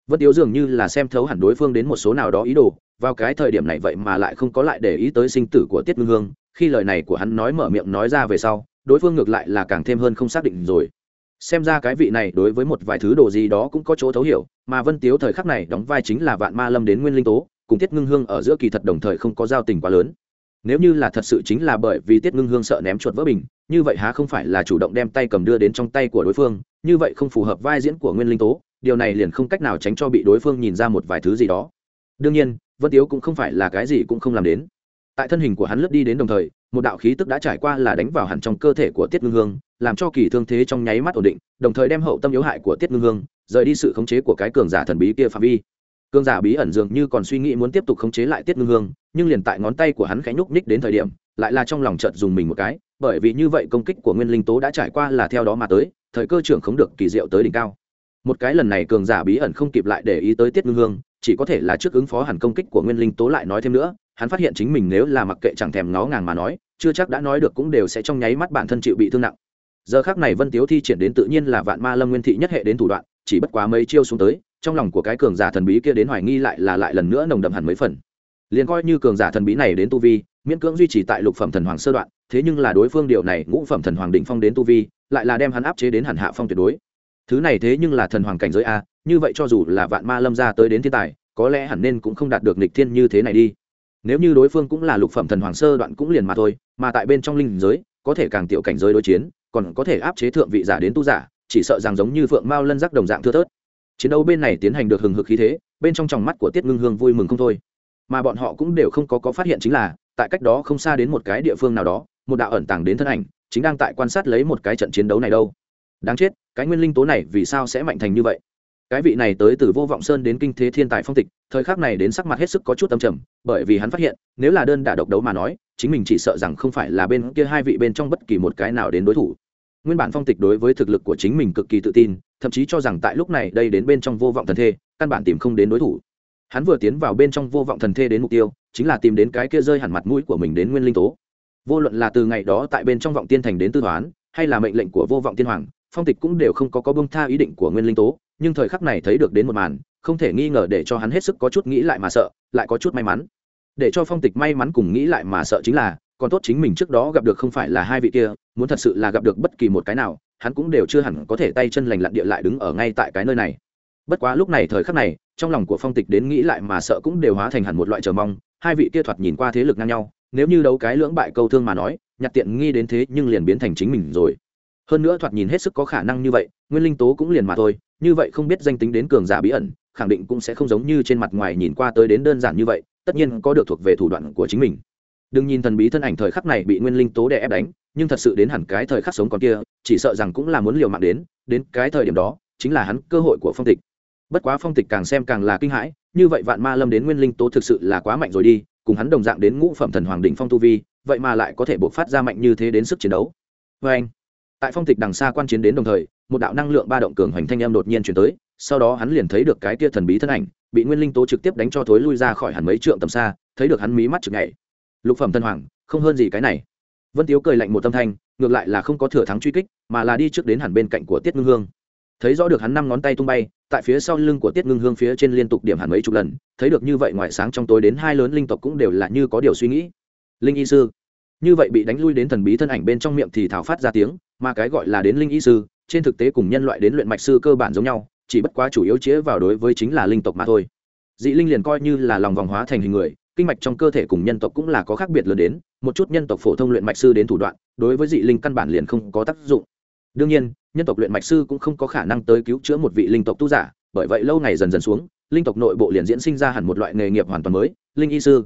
Vân tiếu dường như là xem thấu hẳn đối phương đến một số nào đó ý đồ, vào cái thời điểm này vậy mà lại không có lại để ý tới sinh tử của tiết ngưng hương, khi lời này của hắn nói mở miệng nói ra về sau, đối phương ngược lại là càng thêm hơn không xác định rồi xem ra cái vị này đối với một vài thứ đồ gì đó cũng có chỗ thấu hiểu, mà vân tiếu thời khắc này đóng vai chính là vạn ma lâm đến nguyên linh tố, cùng tiết ngưng hương ở giữa kỳ thật đồng thời không có giao tình quá lớn. Nếu như là thật sự chính là bởi vì tiết ngưng hương sợ ném chuột vỡ bình, như vậy há không phải là chủ động đem tay cầm đưa đến trong tay của đối phương, như vậy không phù hợp vai diễn của nguyên linh tố, điều này liền không cách nào tránh cho bị đối phương nhìn ra một vài thứ gì đó. Đương nhiên, vân tiếu cũng không phải là cái gì cũng không làm đến. Tại thân hình của hắn lướt đi đến đồng thời, một đạo khí tức đã trải qua là đánh vào hẳn trong cơ thể của tiết ngưng hương làm cho kỳ thương thế trong nháy mắt ổn định, đồng thời đem hậu tâm yếu hại của tiết ngưng hương rời đi sự khống chế của cái cường giả thần bí kia phạm vi. Cường giả bí ẩn dường như còn suy nghĩ muốn tiếp tục khống chế lại tiết ngưng hương, nhưng liền tại ngón tay của hắn khẽ nhúc ních đến thời điểm, lại là trong lòng chợt dùng mình một cái, bởi vì như vậy công kích của nguyên linh tố đã trải qua là theo đó mà tới, thời cơ trưởng không được kỳ diệu tới đỉnh cao. Một cái lần này cường giả bí ẩn không kịp lại để ý tới tiết ngưng hương, chỉ có thể là trước ứng phó hẳn công kích của nguyên linh tố lại nói thêm nữa, hắn phát hiện chính mình nếu là mặc kệ chẳng thèm ngó ngàng mà nói, chưa chắc đã nói được cũng đều sẽ trong nháy mắt bản thân chịu bị thương nặng giờ khác này vân tiếu thi triển đến tự nhiên là vạn ma lâm nguyên thị nhất hệ đến thủ đoạn, chỉ bất quá mấy chiêu xuống tới, trong lòng của cái cường giả thần bí kia đến hoài nghi lại là lại lần nữa nồng đậm hẳn mấy phần. Liền coi như cường giả thần bí này đến tu vi, miễn cưỡng duy trì tại lục phẩm thần hoàng sơ đoạn, thế nhưng là đối phương điều này ngũ phẩm thần hoàng định phong đến tu vi, lại là đem hắn áp chế đến hẳn hạ phong tuyệt đối. Thứ này thế nhưng là thần hoàng cảnh giới a, như vậy cho dù là vạn ma lâm ra tới đến thiên tài, có lẽ hẳn nên cũng không đạt được nịch thiên như thế này đi. Nếu như đối phương cũng là lục phẩm thần hoàng sơ đoạn cũng liền mà thôi, mà tại bên trong linh giới, có thể càng tiểu cảnh giới đối chiến còn có thể áp chế thượng vị giả đến tu giả, chỉ sợ rằng giống như phượng mao lân giác đồng dạng thưa thớt. Chiến đấu bên này tiến hành được hừng hực khí thế, bên trong tròng mắt của tiết ngưng hương vui mừng không thôi. Mà bọn họ cũng đều không có có phát hiện chính là, tại cách đó không xa đến một cái địa phương nào đó, một đạo ẩn tàng đến thân ảnh, chính đang tại quan sát lấy một cái trận chiến đấu này đâu. Đáng chết, cái nguyên linh tố này vì sao sẽ mạnh thành như vậy? Cái vị này tới từ vô vọng sơn đến kinh thế thiên tài phong tịch, thời khắc này đến sắc mặt hết sức có chút âm trầm, bởi vì hắn phát hiện, nếu là đơn đả độc đấu mà nói chính mình chỉ sợ rằng không phải là bên kia hai vị bên trong bất kỳ một cái nào đến đối thủ. Nguyên bản phong tịch đối với thực lực của chính mình cực kỳ tự tin, thậm chí cho rằng tại lúc này đây đến bên trong vô vọng thần thê, căn bản tìm không đến đối thủ. Hắn vừa tiến vào bên trong vô vọng thần thê đến mục tiêu, chính là tìm đến cái kia rơi hẳn mặt mũi của mình đến nguyên linh tố. Vô luận là từ ngày đó tại bên trong vọng tiên thành đến tư toán, hay là mệnh lệnh của vô vọng tiên hoàng, phong tịch cũng đều không có có bông tha ý định của nguyên linh tố, nhưng thời khắc này thấy được đến một màn, không thể nghi ngờ để cho hắn hết sức có chút nghĩ lại mà sợ, lại có chút may mắn để cho phong tịch may mắn cùng nghĩ lại mà sợ chính là, còn tốt chính mình trước đó gặp được không phải là hai vị kia, muốn thật sự là gặp được bất kỳ một cái nào, hắn cũng đều chưa hẳn có thể tay chân lành lặn địa lại đứng ở ngay tại cái nơi này. Bất quá lúc này thời khắc này, trong lòng của phong tịch đến nghĩ lại mà sợ cũng đều hóa thành hẳn một loại chờ mong, hai vị kia thoạt nhìn qua thế lực ngang nhau, nếu như đấu cái lưỡng bại câu thương mà nói, nhặt tiện nghi đến thế nhưng liền biến thành chính mình rồi. Hơn nữa thoạt nhìn hết sức có khả năng như vậy, nguyên linh tố cũng liền mà thôi, như vậy không biết danh tính đến cường giả bí ẩn khẳng định cũng sẽ không giống như trên mặt ngoài nhìn qua tới đến đơn giản như vậy, tất nhiên có được thuộc về thủ đoạn của chính mình. Đừng nhìn thần bí thân ảnh thời khắc này bị nguyên linh tố đè ép đánh, nhưng thật sự đến hẳn cái thời khắc sống còn kia, chỉ sợ rằng cũng là muốn liều mạng đến đến cái thời điểm đó, chính là hắn cơ hội của phong tịch. Bất quá phong tịch càng xem càng là kinh hãi, như vậy vạn ma lâm đến nguyên linh tố thực sự là quá mạnh rồi đi, cùng hắn đồng dạng đến ngũ phẩm thần hoàng đỉnh phong tu vi, vậy mà lại có thể bộc phát ra mạnh như thế đến sức chiến đấu. Vê anh tại phong tịch đằng xa quan chiến đến đồng thời, một đạo năng lượng ba động cường hoành thanh em đột nhiên chuyển tới sau đó hắn liền thấy được cái kia thần bí thân ảnh, bị nguyên linh tố trực tiếp đánh cho thối lui ra khỏi hẳn mấy trượng tầm xa, thấy được hắn mí mắt chực nhảy. Lục phẩm thân hoàng, không hơn gì cái này. Vân tiếu cười lạnh một tâm thanh, ngược lại là không có thừa thắng truy kích, mà là đi trước đến hẳn bên cạnh của tiết ngưng hương. Thấy rõ được hắn năm ngón tay tung bay, tại phía sau lưng của tiết ngưng hương phía trên liên tục điểm hẳn mấy chục lần, thấy được như vậy ngoại sáng trong tối đến hai lớn linh tộc cũng đều là như có điều suy nghĩ. Linh y sư. Như vậy bị đánh lui đến thần bí thân ảnh bên trong miệng thì thảo phát ra tiếng, mà cái gọi là đến linh y sư, trên thực tế cùng nhân loại đến luyện mạch sư cơ bản giống nhau chỉ bất quá chủ yếu chĩa vào đối với chính là linh tộc mà thôi. Dị linh liền coi như là lòng vòng hóa thành hình người, kinh mạch trong cơ thể cùng nhân tộc cũng là có khác biệt lớn đến, một chút nhân tộc phổ thông luyện mạch sư đến thủ đoạn, đối với dị linh căn bản liền không có tác dụng. Đương nhiên, nhân tộc luyện mạch sư cũng không có khả năng tới cứu chữa một vị linh tộc tu giả, bởi vậy lâu ngày dần dần xuống, linh tộc nội bộ liền diễn sinh ra hẳn một loại nghề nghiệp hoàn toàn mới, linh y sư.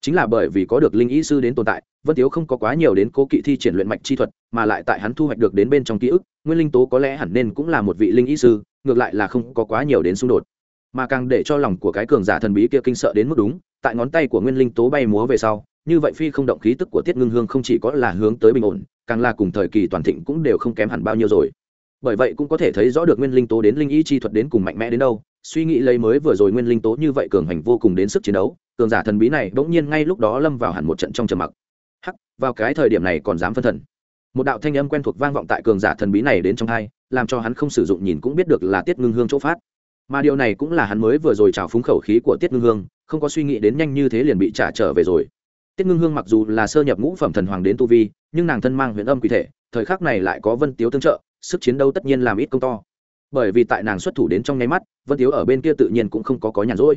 Chính là bởi vì có được linh y sư đến tồn tại, vân tiếu không có quá nhiều đến cố kỵ thi triển luyện mạch chi thuật, mà lại tại hắn thu hoạch được đến bên trong ký ức, nguyên linh tố có lẽ hẳn nên cũng là một vị linh y sư ngược lại là không có quá nhiều đến xung đột. Mà càng để cho lòng của cái cường giả thần bí kia kinh sợ đến mức đúng, tại ngón tay của nguyên linh tố bay múa về sau, như vậy phi không động khí tức của tiết ngưng hương không chỉ có là hướng tới bình ổn, càng là cùng thời kỳ toàn thịnh cũng đều không kém hẳn bao nhiêu rồi. Bởi vậy cũng có thể thấy rõ được nguyên linh tố đến linh ý chi thuật đến cùng mạnh mẽ đến đâu, suy nghĩ lấy mới vừa rồi nguyên linh tố như vậy cường hành vô cùng đến sức chiến đấu, cường giả thần bí này bỗng nhiên ngay lúc đó lâm vào hẳn một trận trong trầm mặc. Hắc, vào cái thời điểm này còn dám phân thần một đạo thanh âm quen thuộc vang vọng tại cường giả thần bí này đến trong hai, làm cho hắn không sử dụng nhìn cũng biết được là tiết ngưng hương chỗ phát. Mà điều này cũng là hắn mới vừa rồi trào phúng khẩu khí của tiết ngưng hương, không có suy nghĩ đến nhanh như thế liền bị trả trở về rồi. Tiết ngưng hương mặc dù là sơ nhập ngũ phẩm thần hoàng đến tu vi, nhưng nàng thân mang huyện âm quỷ thể, thời khắc này lại có vân tiếu tương trợ, sức chiến đấu tất nhiên làm ít công to. Bởi vì tại nàng xuất thủ đến trong nháy mắt, vân tiếu ở bên kia tự nhiên cũng không có có nhàn rỗi.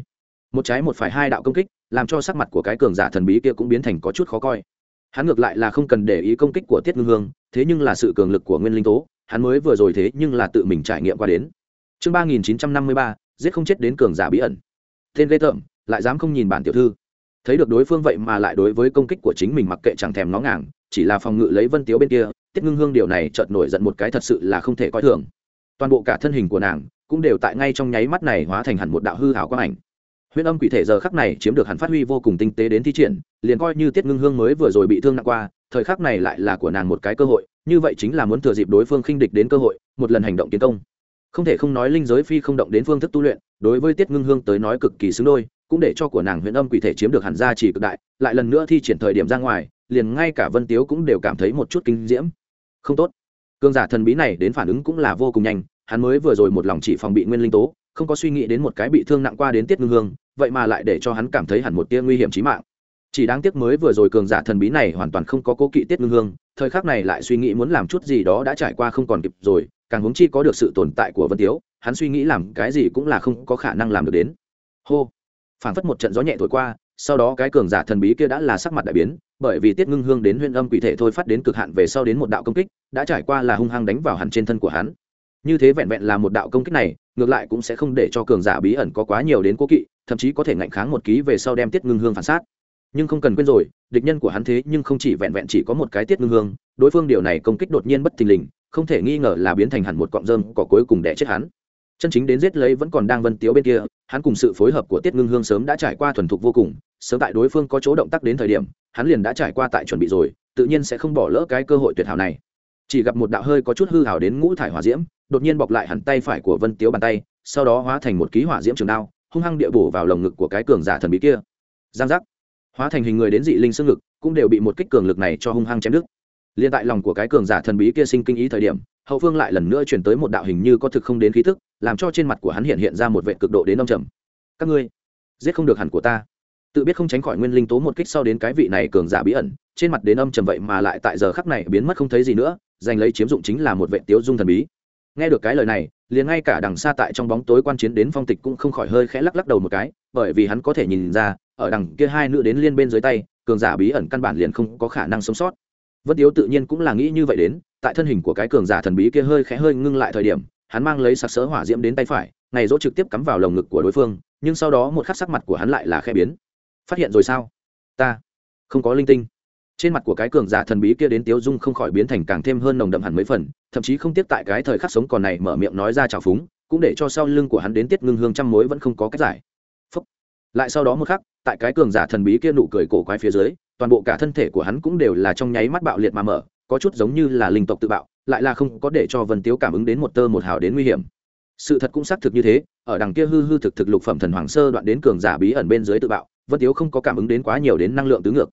Một trái một phải hai đạo công kích, làm cho sắc mặt của cái cường giả thần bí kia cũng biến thành có chút khó coi hắn ngược lại là không cần để ý công kích của tiết ngưng hương, thế nhưng là sự cường lực của nguyên linh tố, hắn mới vừa rồi thế nhưng là tự mình trải nghiệm qua đến. Chương ba nghìn chín trăm năm mươi ba, giết không chết đến cường giả bí ẩn. Tên ghê tởm, lại dám không nhìn bản tiểu thư. Thấy được đối phương vậy mà lại đối với công kích của chính mình mặc kệ chẳng thèm nó ngàng, chỉ là phòng ngự lấy vân tiếu bên kia, tiết ngưng hương điều này chợt nổi giận một cái thật sự là không thể coi thường. Toàn bộ cả thân hình của nàng cũng đều tại ngay trong nháy mắt này hóa thành hẳn một đạo hư hảo quang ảnh huyễn âm quỷ thể giờ khắc này chiếm được hắn phát huy vô cùng tinh tế đến thi triển, liền coi như tiết ngưng hương mới vừa rồi bị thương nặng qua, thời khắc này lại là của nàng một cái cơ hội, như vậy chính là muốn thừa dịp đối phương khinh địch đến cơ hội, một lần hành động tiến công. Không thể không nói linh giới phi không động đến phương thức tu luyện, đối với tiết ngưng hương tới nói cực kỳ xứng đôi, cũng để cho của nàng Huyễn âm quỷ thể chiếm được hẳn ra chỉ cực đại, lại lần nữa thi triển thời điểm ra ngoài, liền ngay cả vân tiếu cũng đều cảm thấy một chút kinh diễm. Không tốt. Cương giả thần bí này đến phản ứng cũng là vô cùng nhanh, hắn mới vừa rồi một lòng chỉ phòng bị nguyên linh tố không có suy nghĩ đến một cái bị thương nặng qua đến tiết ngưng hương, vậy mà lại để cho hắn cảm thấy hẳn một tia nguy hiểm trí mạng. Chỉ đáng tiếc mới vừa rồi cường giả thần bí này hoàn toàn không có cố kỵ tiết ngưng hương, thời khắc này lại suy nghĩ muốn làm chút gì đó đã trải qua không còn kịp rồi, càng huống chi có được sự tồn tại của vân tiếu, hắn suy nghĩ làm cái gì cũng là không có khả năng làm được đến. Hô! Phảng phất một trận gió nhẹ thổi qua, sau đó cái cường giả thần bí kia đã là sắc mặt đại biến, bởi vì tiết ngưng hương đến huyên âm quỷ thể thôi phát đến cực hạn về sau đến một đạo công kích, đã trải qua là hung hăng đánh vào hẳn trên thân của hắn như thế vẹn vẹn là một đạo công kích này, ngược lại cũng sẽ không để cho cường giả bí ẩn có quá nhiều đến cố kỵ, thậm chí có thể ngạnh kháng một ký về sau đem tiết ngưng hương phản sát. Nhưng không cần quên rồi, địch nhân của hắn thế nhưng không chỉ vẹn vẹn chỉ có một cái tiết ngưng hương, đối phương điều này công kích đột nhiên bất thình lình, không thể nghi ngờ là biến thành hẳn một cọng rơm cỏ cuối cùng đẻ chết hắn. Chân chính đến giết lấy vẫn còn đang vân tiếu bên kia, hắn cùng sự phối hợp của tiết ngưng hương sớm đã trải qua thuần thục vô cùng, sớm tại đối phương có chỗ động tác đến thời điểm, hắn liền đã trải qua tại chuẩn bị rồi, tự nhiên sẽ không bỏ lỡ cái cơ hội tuyệt hảo này. Chỉ gặp một đạo hơi có chút hư hảo đến ngũ thải hỏa diễm đột nhiên bọc lại hẳn tay phải của vân tiếu bàn tay, sau đó hóa thành một ký hỏa diễm trường đao, hung hăng địa bổ vào lồng ngực của cái cường giả thần bí kia. Giang giác. Hóa thành hình người đến dị linh xương ngực, cũng đều bị một kích cường lực này cho hung hăng chém đứt. Liên tại lòng của cái cường giả thần bí kia sinh kinh ý thời điểm, hậu phương lại lần nữa chuyển tới một đạo hình như có thực không đến khí thức làm cho trên mặt của hắn hiện hiện ra một vệ cực độ đến ông trầm. Các ngươi, giết không được hẳn của ta. Tự biết không tránh khỏi nguyên linh tố một kích sau đến cái vị này cường giả bí ẩn, trên mặt đến âm trầm vậy mà lại tại giờ khắc này biến mất không thấy gì nữa, giành lấy chiếm dụng chính là một vệ tiếu dung thần bí nghe được cái lời này, liền ngay cả đằng xa tại trong bóng tối quan chiến đến phong tịch cũng không khỏi hơi khẽ lắc lắc đầu một cái, bởi vì hắn có thể nhìn ra, ở đằng kia hai nữ đến liên bên dưới tay, cường giả bí ẩn căn bản liền không có khả năng sống sót. Vân tiếu tự nhiên cũng là nghĩ như vậy đến, tại thân hình của cái cường giả thần bí kia hơi khẽ hơi ngưng lại thời điểm, hắn mang lấy sặc sỡ hỏa diễm đến tay phải, ngày dỗ trực tiếp cắm vào lồng ngực của đối phương, nhưng sau đó một khắc sắc mặt của hắn lại là khẽ biến. Phát hiện rồi sao? Ta không có linh tinh. Trên mặt của cái cường giả thần bí kia đến tiếu dung không khỏi biến thành càng thêm hơn nồng đậm hẳn mấy phần thậm chí không tiếp tại cái thời khắc sống còn này mở miệng nói ra trào phúng, cũng để cho sau lưng của hắn đến tiết ngưng hương trăm mối vẫn không có cách giải. Phúc. lại sau đó một khắc, tại cái cường giả thần bí kia nụ cười cổ quái phía dưới, toàn bộ cả thân thể của hắn cũng đều là trong nháy mắt bạo liệt mà mở, có chút giống như là linh tộc tự bạo, lại là không có để cho vân tiếu cảm ứng đến một tơ một hào đến nguy hiểm. Sự thật cũng xác thực như thế, ở đằng kia hư hư thực thực lục phẩm thần hoàng sơ đoạn đến cường giả bí ẩn bên dưới tự bạo, vân tiếu không có cảm ứng đến quá nhiều đến năng lượng tứ ngược.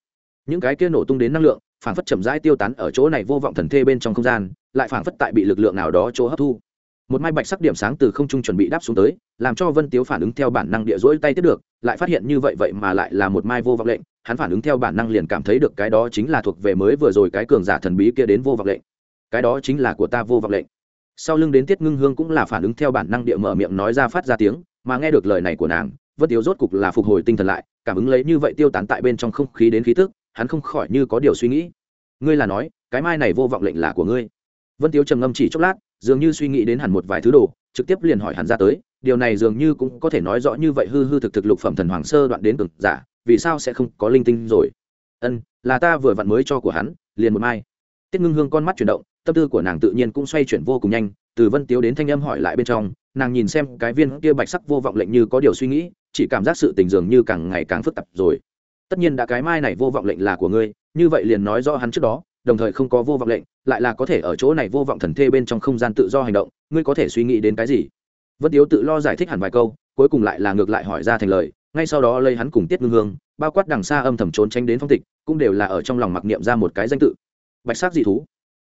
Những cái kia nổ tung đến năng lượng phảng phất chậm rãi tiêu tán ở chỗ này vô vọng thần thê bên trong không gian, lại phảng phất tại bị lực lượng nào đó chỗ hấp thu. Một mai bạch sắc điểm sáng từ không trung chuẩn bị đáp xuống tới, làm cho vân tiếu phản ứng theo bản năng địa rỗi tay tiếp được, lại phát hiện như vậy vậy mà lại là một mai vô vọng lệnh, hắn phản ứng theo bản năng liền cảm thấy được cái đó chính là thuộc về mới vừa rồi cái cường giả thần bí kia đến vô vọng lệnh. Cái đó chính là của ta vô vọng lệnh. Sau lưng đến tiết ngưng hương cũng là phản ứng theo bản năng địa mở miệng nói ra phát ra tiếng, mà nghe được lời này của nàng, vân tiếu rốt cục là phục hồi tinh thần lại, cảm ứng lấy như vậy tiêu tán tại bên trong không khí đến khí tức hắn không khỏi như có điều suy nghĩ. Ngươi là nói, cái mai này vô vọng lệnh là của ngươi. Vân tiếu trầm ngâm chỉ chốc lát, dường như suy nghĩ đến hẳn một vài thứ đồ, trực tiếp liền hỏi hắn ra tới, điều này dường như cũng có thể nói rõ như vậy hư hư thực thực lục phẩm thần hoàng sơ đoạn đến cực giả, vì sao sẽ không có linh tinh rồi? Ân, là ta vừa vặn mới cho của hắn, liền một mai. Tiết ngưng hương con mắt chuyển động, tâm tư của nàng tự nhiên cũng xoay chuyển vô cùng nhanh, từ vân tiếu đến thanh âm hỏi lại bên trong, nàng nhìn xem cái viên kia bạch sắc vô vọng lệnh như có điều suy nghĩ, chỉ cảm giác sự tình dường như càng ngày càng phức tạp rồi tất nhiên đã cái mai này vô vọng lệnh là của ngươi, như vậy liền nói rõ hắn trước đó, đồng thời không có vô vọng lệnh, lại là có thể ở chỗ này vô vọng thần thê bên trong không gian tự do hành động, ngươi có thể suy nghĩ đến cái gì? Vân tiếu tự lo giải thích hẳn vài câu, cuối cùng lại là ngược lại hỏi ra thành lời, ngay sau đó lây hắn cùng tiết ngưng hương, bao quát đằng xa âm thầm trốn tránh đến phong tịch, cũng đều là ở trong lòng mặc niệm ra một cái danh tự. Bạch sắc dị thú.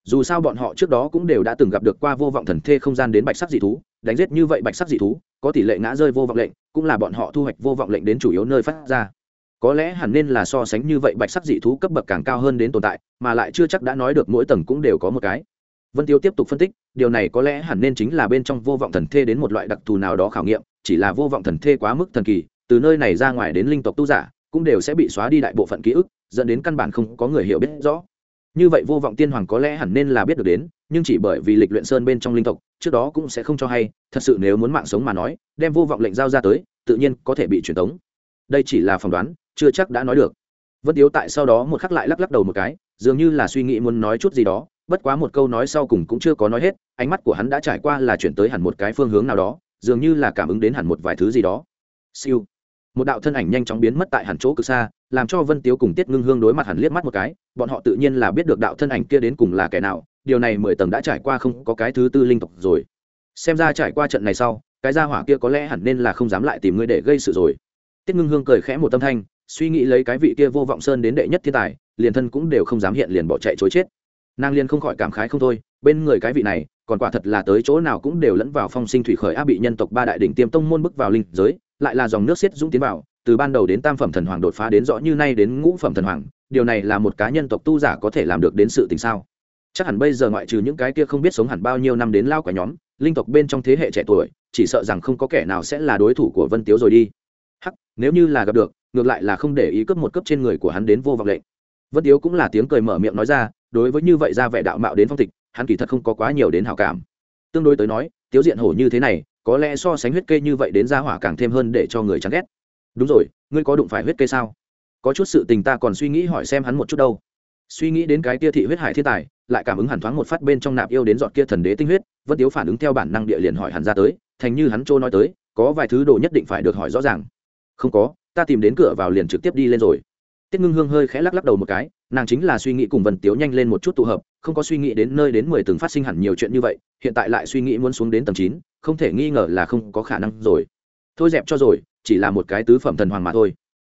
Dù sao bọn họ trước đó cũng đều đã từng gặp được qua vô vọng thần thê không gian đến bạch sắc dị thú, đánh giết như vậy bạch sắc dị thú, có tỷ lệ ngã rơi vô vọng lệnh, cũng là bọn họ thu hoạch vô vọng lệnh đến chủ yếu nơi phát ra có lẽ hẳn nên là so sánh như vậy bạch sắc dị thú cấp bậc càng cao hơn đến tồn tại, mà lại chưa chắc đã nói được mỗi tầng cũng đều có một cái. Vân tiêu tiếp tục phân tích, điều này có lẽ hẳn nên chính là bên trong vô vọng thần thê đến một loại đặc thù nào đó khảo nghiệm, chỉ là vô vọng thần thê quá mức thần kỳ, từ nơi này ra ngoài đến linh tộc tu giả, cũng đều sẽ bị xóa đi đại bộ phận ký ức, dẫn đến căn bản không có người hiểu biết rõ. Như vậy vô vọng tiên hoàng có lẽ hẳn nên là biết được đến, nhưng chỉ bởi vì lịch luyện sơn bên trong linh tộc, trước đó cũng sẽ không cho hay, thật sự nếu muốn mạng sống mà nói, đem vô vọng lệnh giao ra tới, tự nhiên có thể bị truyền tống. Đây chỉ là phỏng đoán chưa chắc đã nói được. Vân tiếu tại sau đó một khắc lại lắc lắc đầu một cái, dường như là suy nghĩ muốn nói chút gì đó, bất quá một câu nói sau cùng cũng chưa có nói hết, ánh mắt của hắn đã trải qua là chuyển tới hẳn một cái phương hướng nào đó, dường như là cảm ứng đến hẳn một vài thứ gì đó. Siêu. Một đạo thân ảnh nhanh chóng biến mất tại hẳn chỗ cực xa, làm cho vân tiếu cùng tiết ngưng hương đối mặt hẳn liếc mắt một cái, bọn họ tự nhiên là biết được đạo thân ảnh kia đến cùng là kẻ nào, điều này mười tầng đã trải qua không có cái thứ tư linh tộc rồi. Xem ra trải qua trận này sau, cái gia hỏa kia có lẽ hẳn nên là không dám lại tìm ngươi để gây sự rồi. Tiết ngưng hương cười khẽ một tâm thanh suy nghĩ lấy cái vị kia vô vọng sơn đến đệ nhất thiên tài, liền thân cũng đều không dám hiện liền bỏ chạy chối chết. Nàng liền không khỏi cảm khái không thôi, bên người cái vị này, còn quả thật là tới chỗ nào cũng đều lẫn vào phong sinh thủy khởi á bị nhân tộc ba đại đỉnh tiêm tông môn bước vào linh giới, lại là dòng nước xiết dũng tiến vào, từ ban đầu đến tam phẩm thần hoàng đột phá đến rõ như nay đến ngũ phẩm thần hoàng, điều này là một cá nhân tộc tu giả có thể làm được đến sự tình sao? Chắc hẳn bây giờ ngoại trừ những cái kia không biết sống hẳn bao nhiêu năm đến lao cả nhóm, linh tộc bên trong thế hệ trẻ tuổi, chỉ sợ rằng không có kẻ nào sẽ là đối thủ của vân tiếu rồi đi hắc, nếu như là gặp được, ngược lại là không để ý cướp một cướp trên người của hắn đến vô vọng lệnh. Vân tiếu cũng là tiếng cười mở miệng nói ra, đối với như vậy ra vẻ đạo mạo đến phong tịch, hắn kỳ thật không có quá nhiều đến hảo cảm. Tương đối tới nói, tiếu diện hổ như thế này, có lẽ so sánh huyết kê như vậy đến ra hỏa càng thêm hơn để cho người chán ghét. Đúng rồi, ngươi có đụng phải huyết kê sao? Có chút sự tình ta còn suy nghĩ hỏi xem hắn một chút đâu. Suy nghĩ đến cái kia thị huyết hải thiên tài, lại cảm ứng hẳn thoáng một phát bên trong nạp yêu đến dọn kia thần đế tinh huyết, vân tiếu phản ứng theo bản năng địa liền hỏi hẳn ra tới, thành như hắn trô nói tới, có vài thứ đồ nhất định phải được hỏi rõ ràng không có ta tìm đến cửa vào liền trực tiếp đi lên rồi. Tiết ngưng hương hơi khẽ lắc lắc đầu một cái nàng chính là suy nghĩ cùng vần tiếu nhanh lên một chút tụ hợp không có suy nghĩ đến nơi đến mười từng phát sinh hẳn nhiều chuyện như vậy hiện tại lại suy nghĩ muốn xuống đến tầng chín không thể nghi ngờ là không có khả năng rồi. Thôi dẹp cho rồi chỉ là một cái tứ phẩm thần hoàng mà thôi.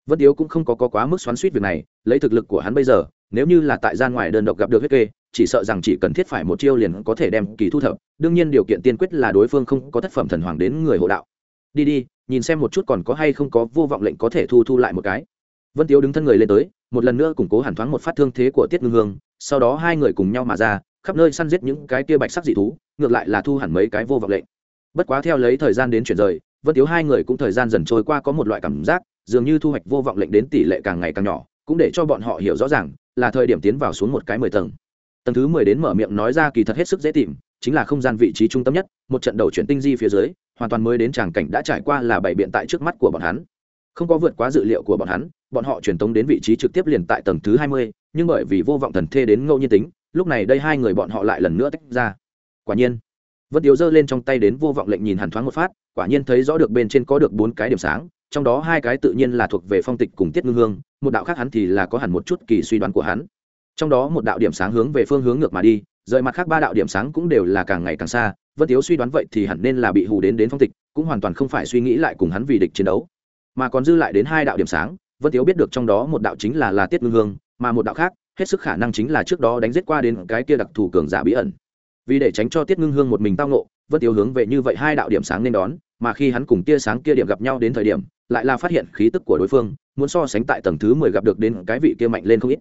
Vân tiếu cũng không có, có quá mức xoắn suýt việc này lấy thực lực của hắn bây giờ nếu như là tại gian ngoài đơn độc gặp được huyết kê chỉ sợ rằng chỉ cần thiết phải một chiêu liền có thể đem kỳ thu thập đương nhiên điều kiện tiên quyết là đối phương không có thất phẩm thần hoàng đến người hộ đạo. Đi đi nhìn xem một chút còn có hay không có vô vọng lệnh có thể thu thu lại một cái. Vân tiếu đứng thân người lên tới, một lần nữa củng cố hẳn thoáng một phát thương thế của tiết ngưng hương, sau đó hai người cùng nhau mà ra, khắp nơi săn giết những cái kia bạch sắc dị thú, ngược lại là thu hẳn mấy cái vô vọng lệnh. Bất quá theo lấy thời gian đến chuyển rời, vân tiếu hai người cũng thời gian dần trôi qua có một loại cảm giác, dường như thu hoạch vô vọng lệnh đến tỷ lệ càng ngày càng nhỏ, cũng để cho bọn họ hiểu rõ ràng, là thời điểm tiến vào xuống một cái mười tầng. Tầng thứ mười đến mở miệng nói ra kỳ thật hết sức dễ tìm chính là không gian vị trí trung tâm nhất, một trận đầu chuyển tinh di phía dưới, hoàn toàn mới đến tràng cảnh đã trải qua là bảy biện tại trước mắt của bọn hắn. Không có vượt quá dự liệu của bọn hắn, bọn họ truyền tống đến vị trí trực tiếp liền tại tầng thứ hai mươi, nhưng bởi vì vô vọng thần thê đến ngẫu nhiên tính, lúc này đây hai người bọn họ lại lần nữa tách ra. Quả nhiên, vân tiếu giơ lên trong tay đến vô vọng lệnh nhìn hàn thoáng một phát, quả nhiên thấy rõ được bên trên có được bốn cái điểm sáng, trong đó hai cái tự nhiên là thuộc về phong tịch cùng tiết ngưng hương, một đạo khác hắn thì là có hẳn một chút kỳ suy đoán của hắn. Trong đó một đạo điểm sáng hướng về phương hướng ngược mà đi rời mặt khác ba đạo điểm sáng cũng đều là càng ngày càng xa vân tiếu suy đoán vậy thì hẳn nên là bị hù đến đến phong tịch cũng hoàn toàn không phải suy nghĩ lại cùng hắn vì địch chiến đấu. Mà còn dư lại đến hai đạo điểm sáng vân tiếu biết được trong đó một đạo chính là là tiết ngưng hương mà một đạo khác hết sức khả năng chính là trước đó đánh giết qua đến cái kia đặc thù cường giả bí ẩn. Vì để tránh cho tiết ngưng hương một mình tao ngộ, vân tiếu hướng về như vậy hai đạo điểm sáng nên đón mà khi hắn cùng tia sáng kia điểm gặp nhau đến thời điểm lại là phát hiện khí tức của đối phương muốn so sánh tại tầng thứ mười gặp được đến cái vị kia mạnh lên không ít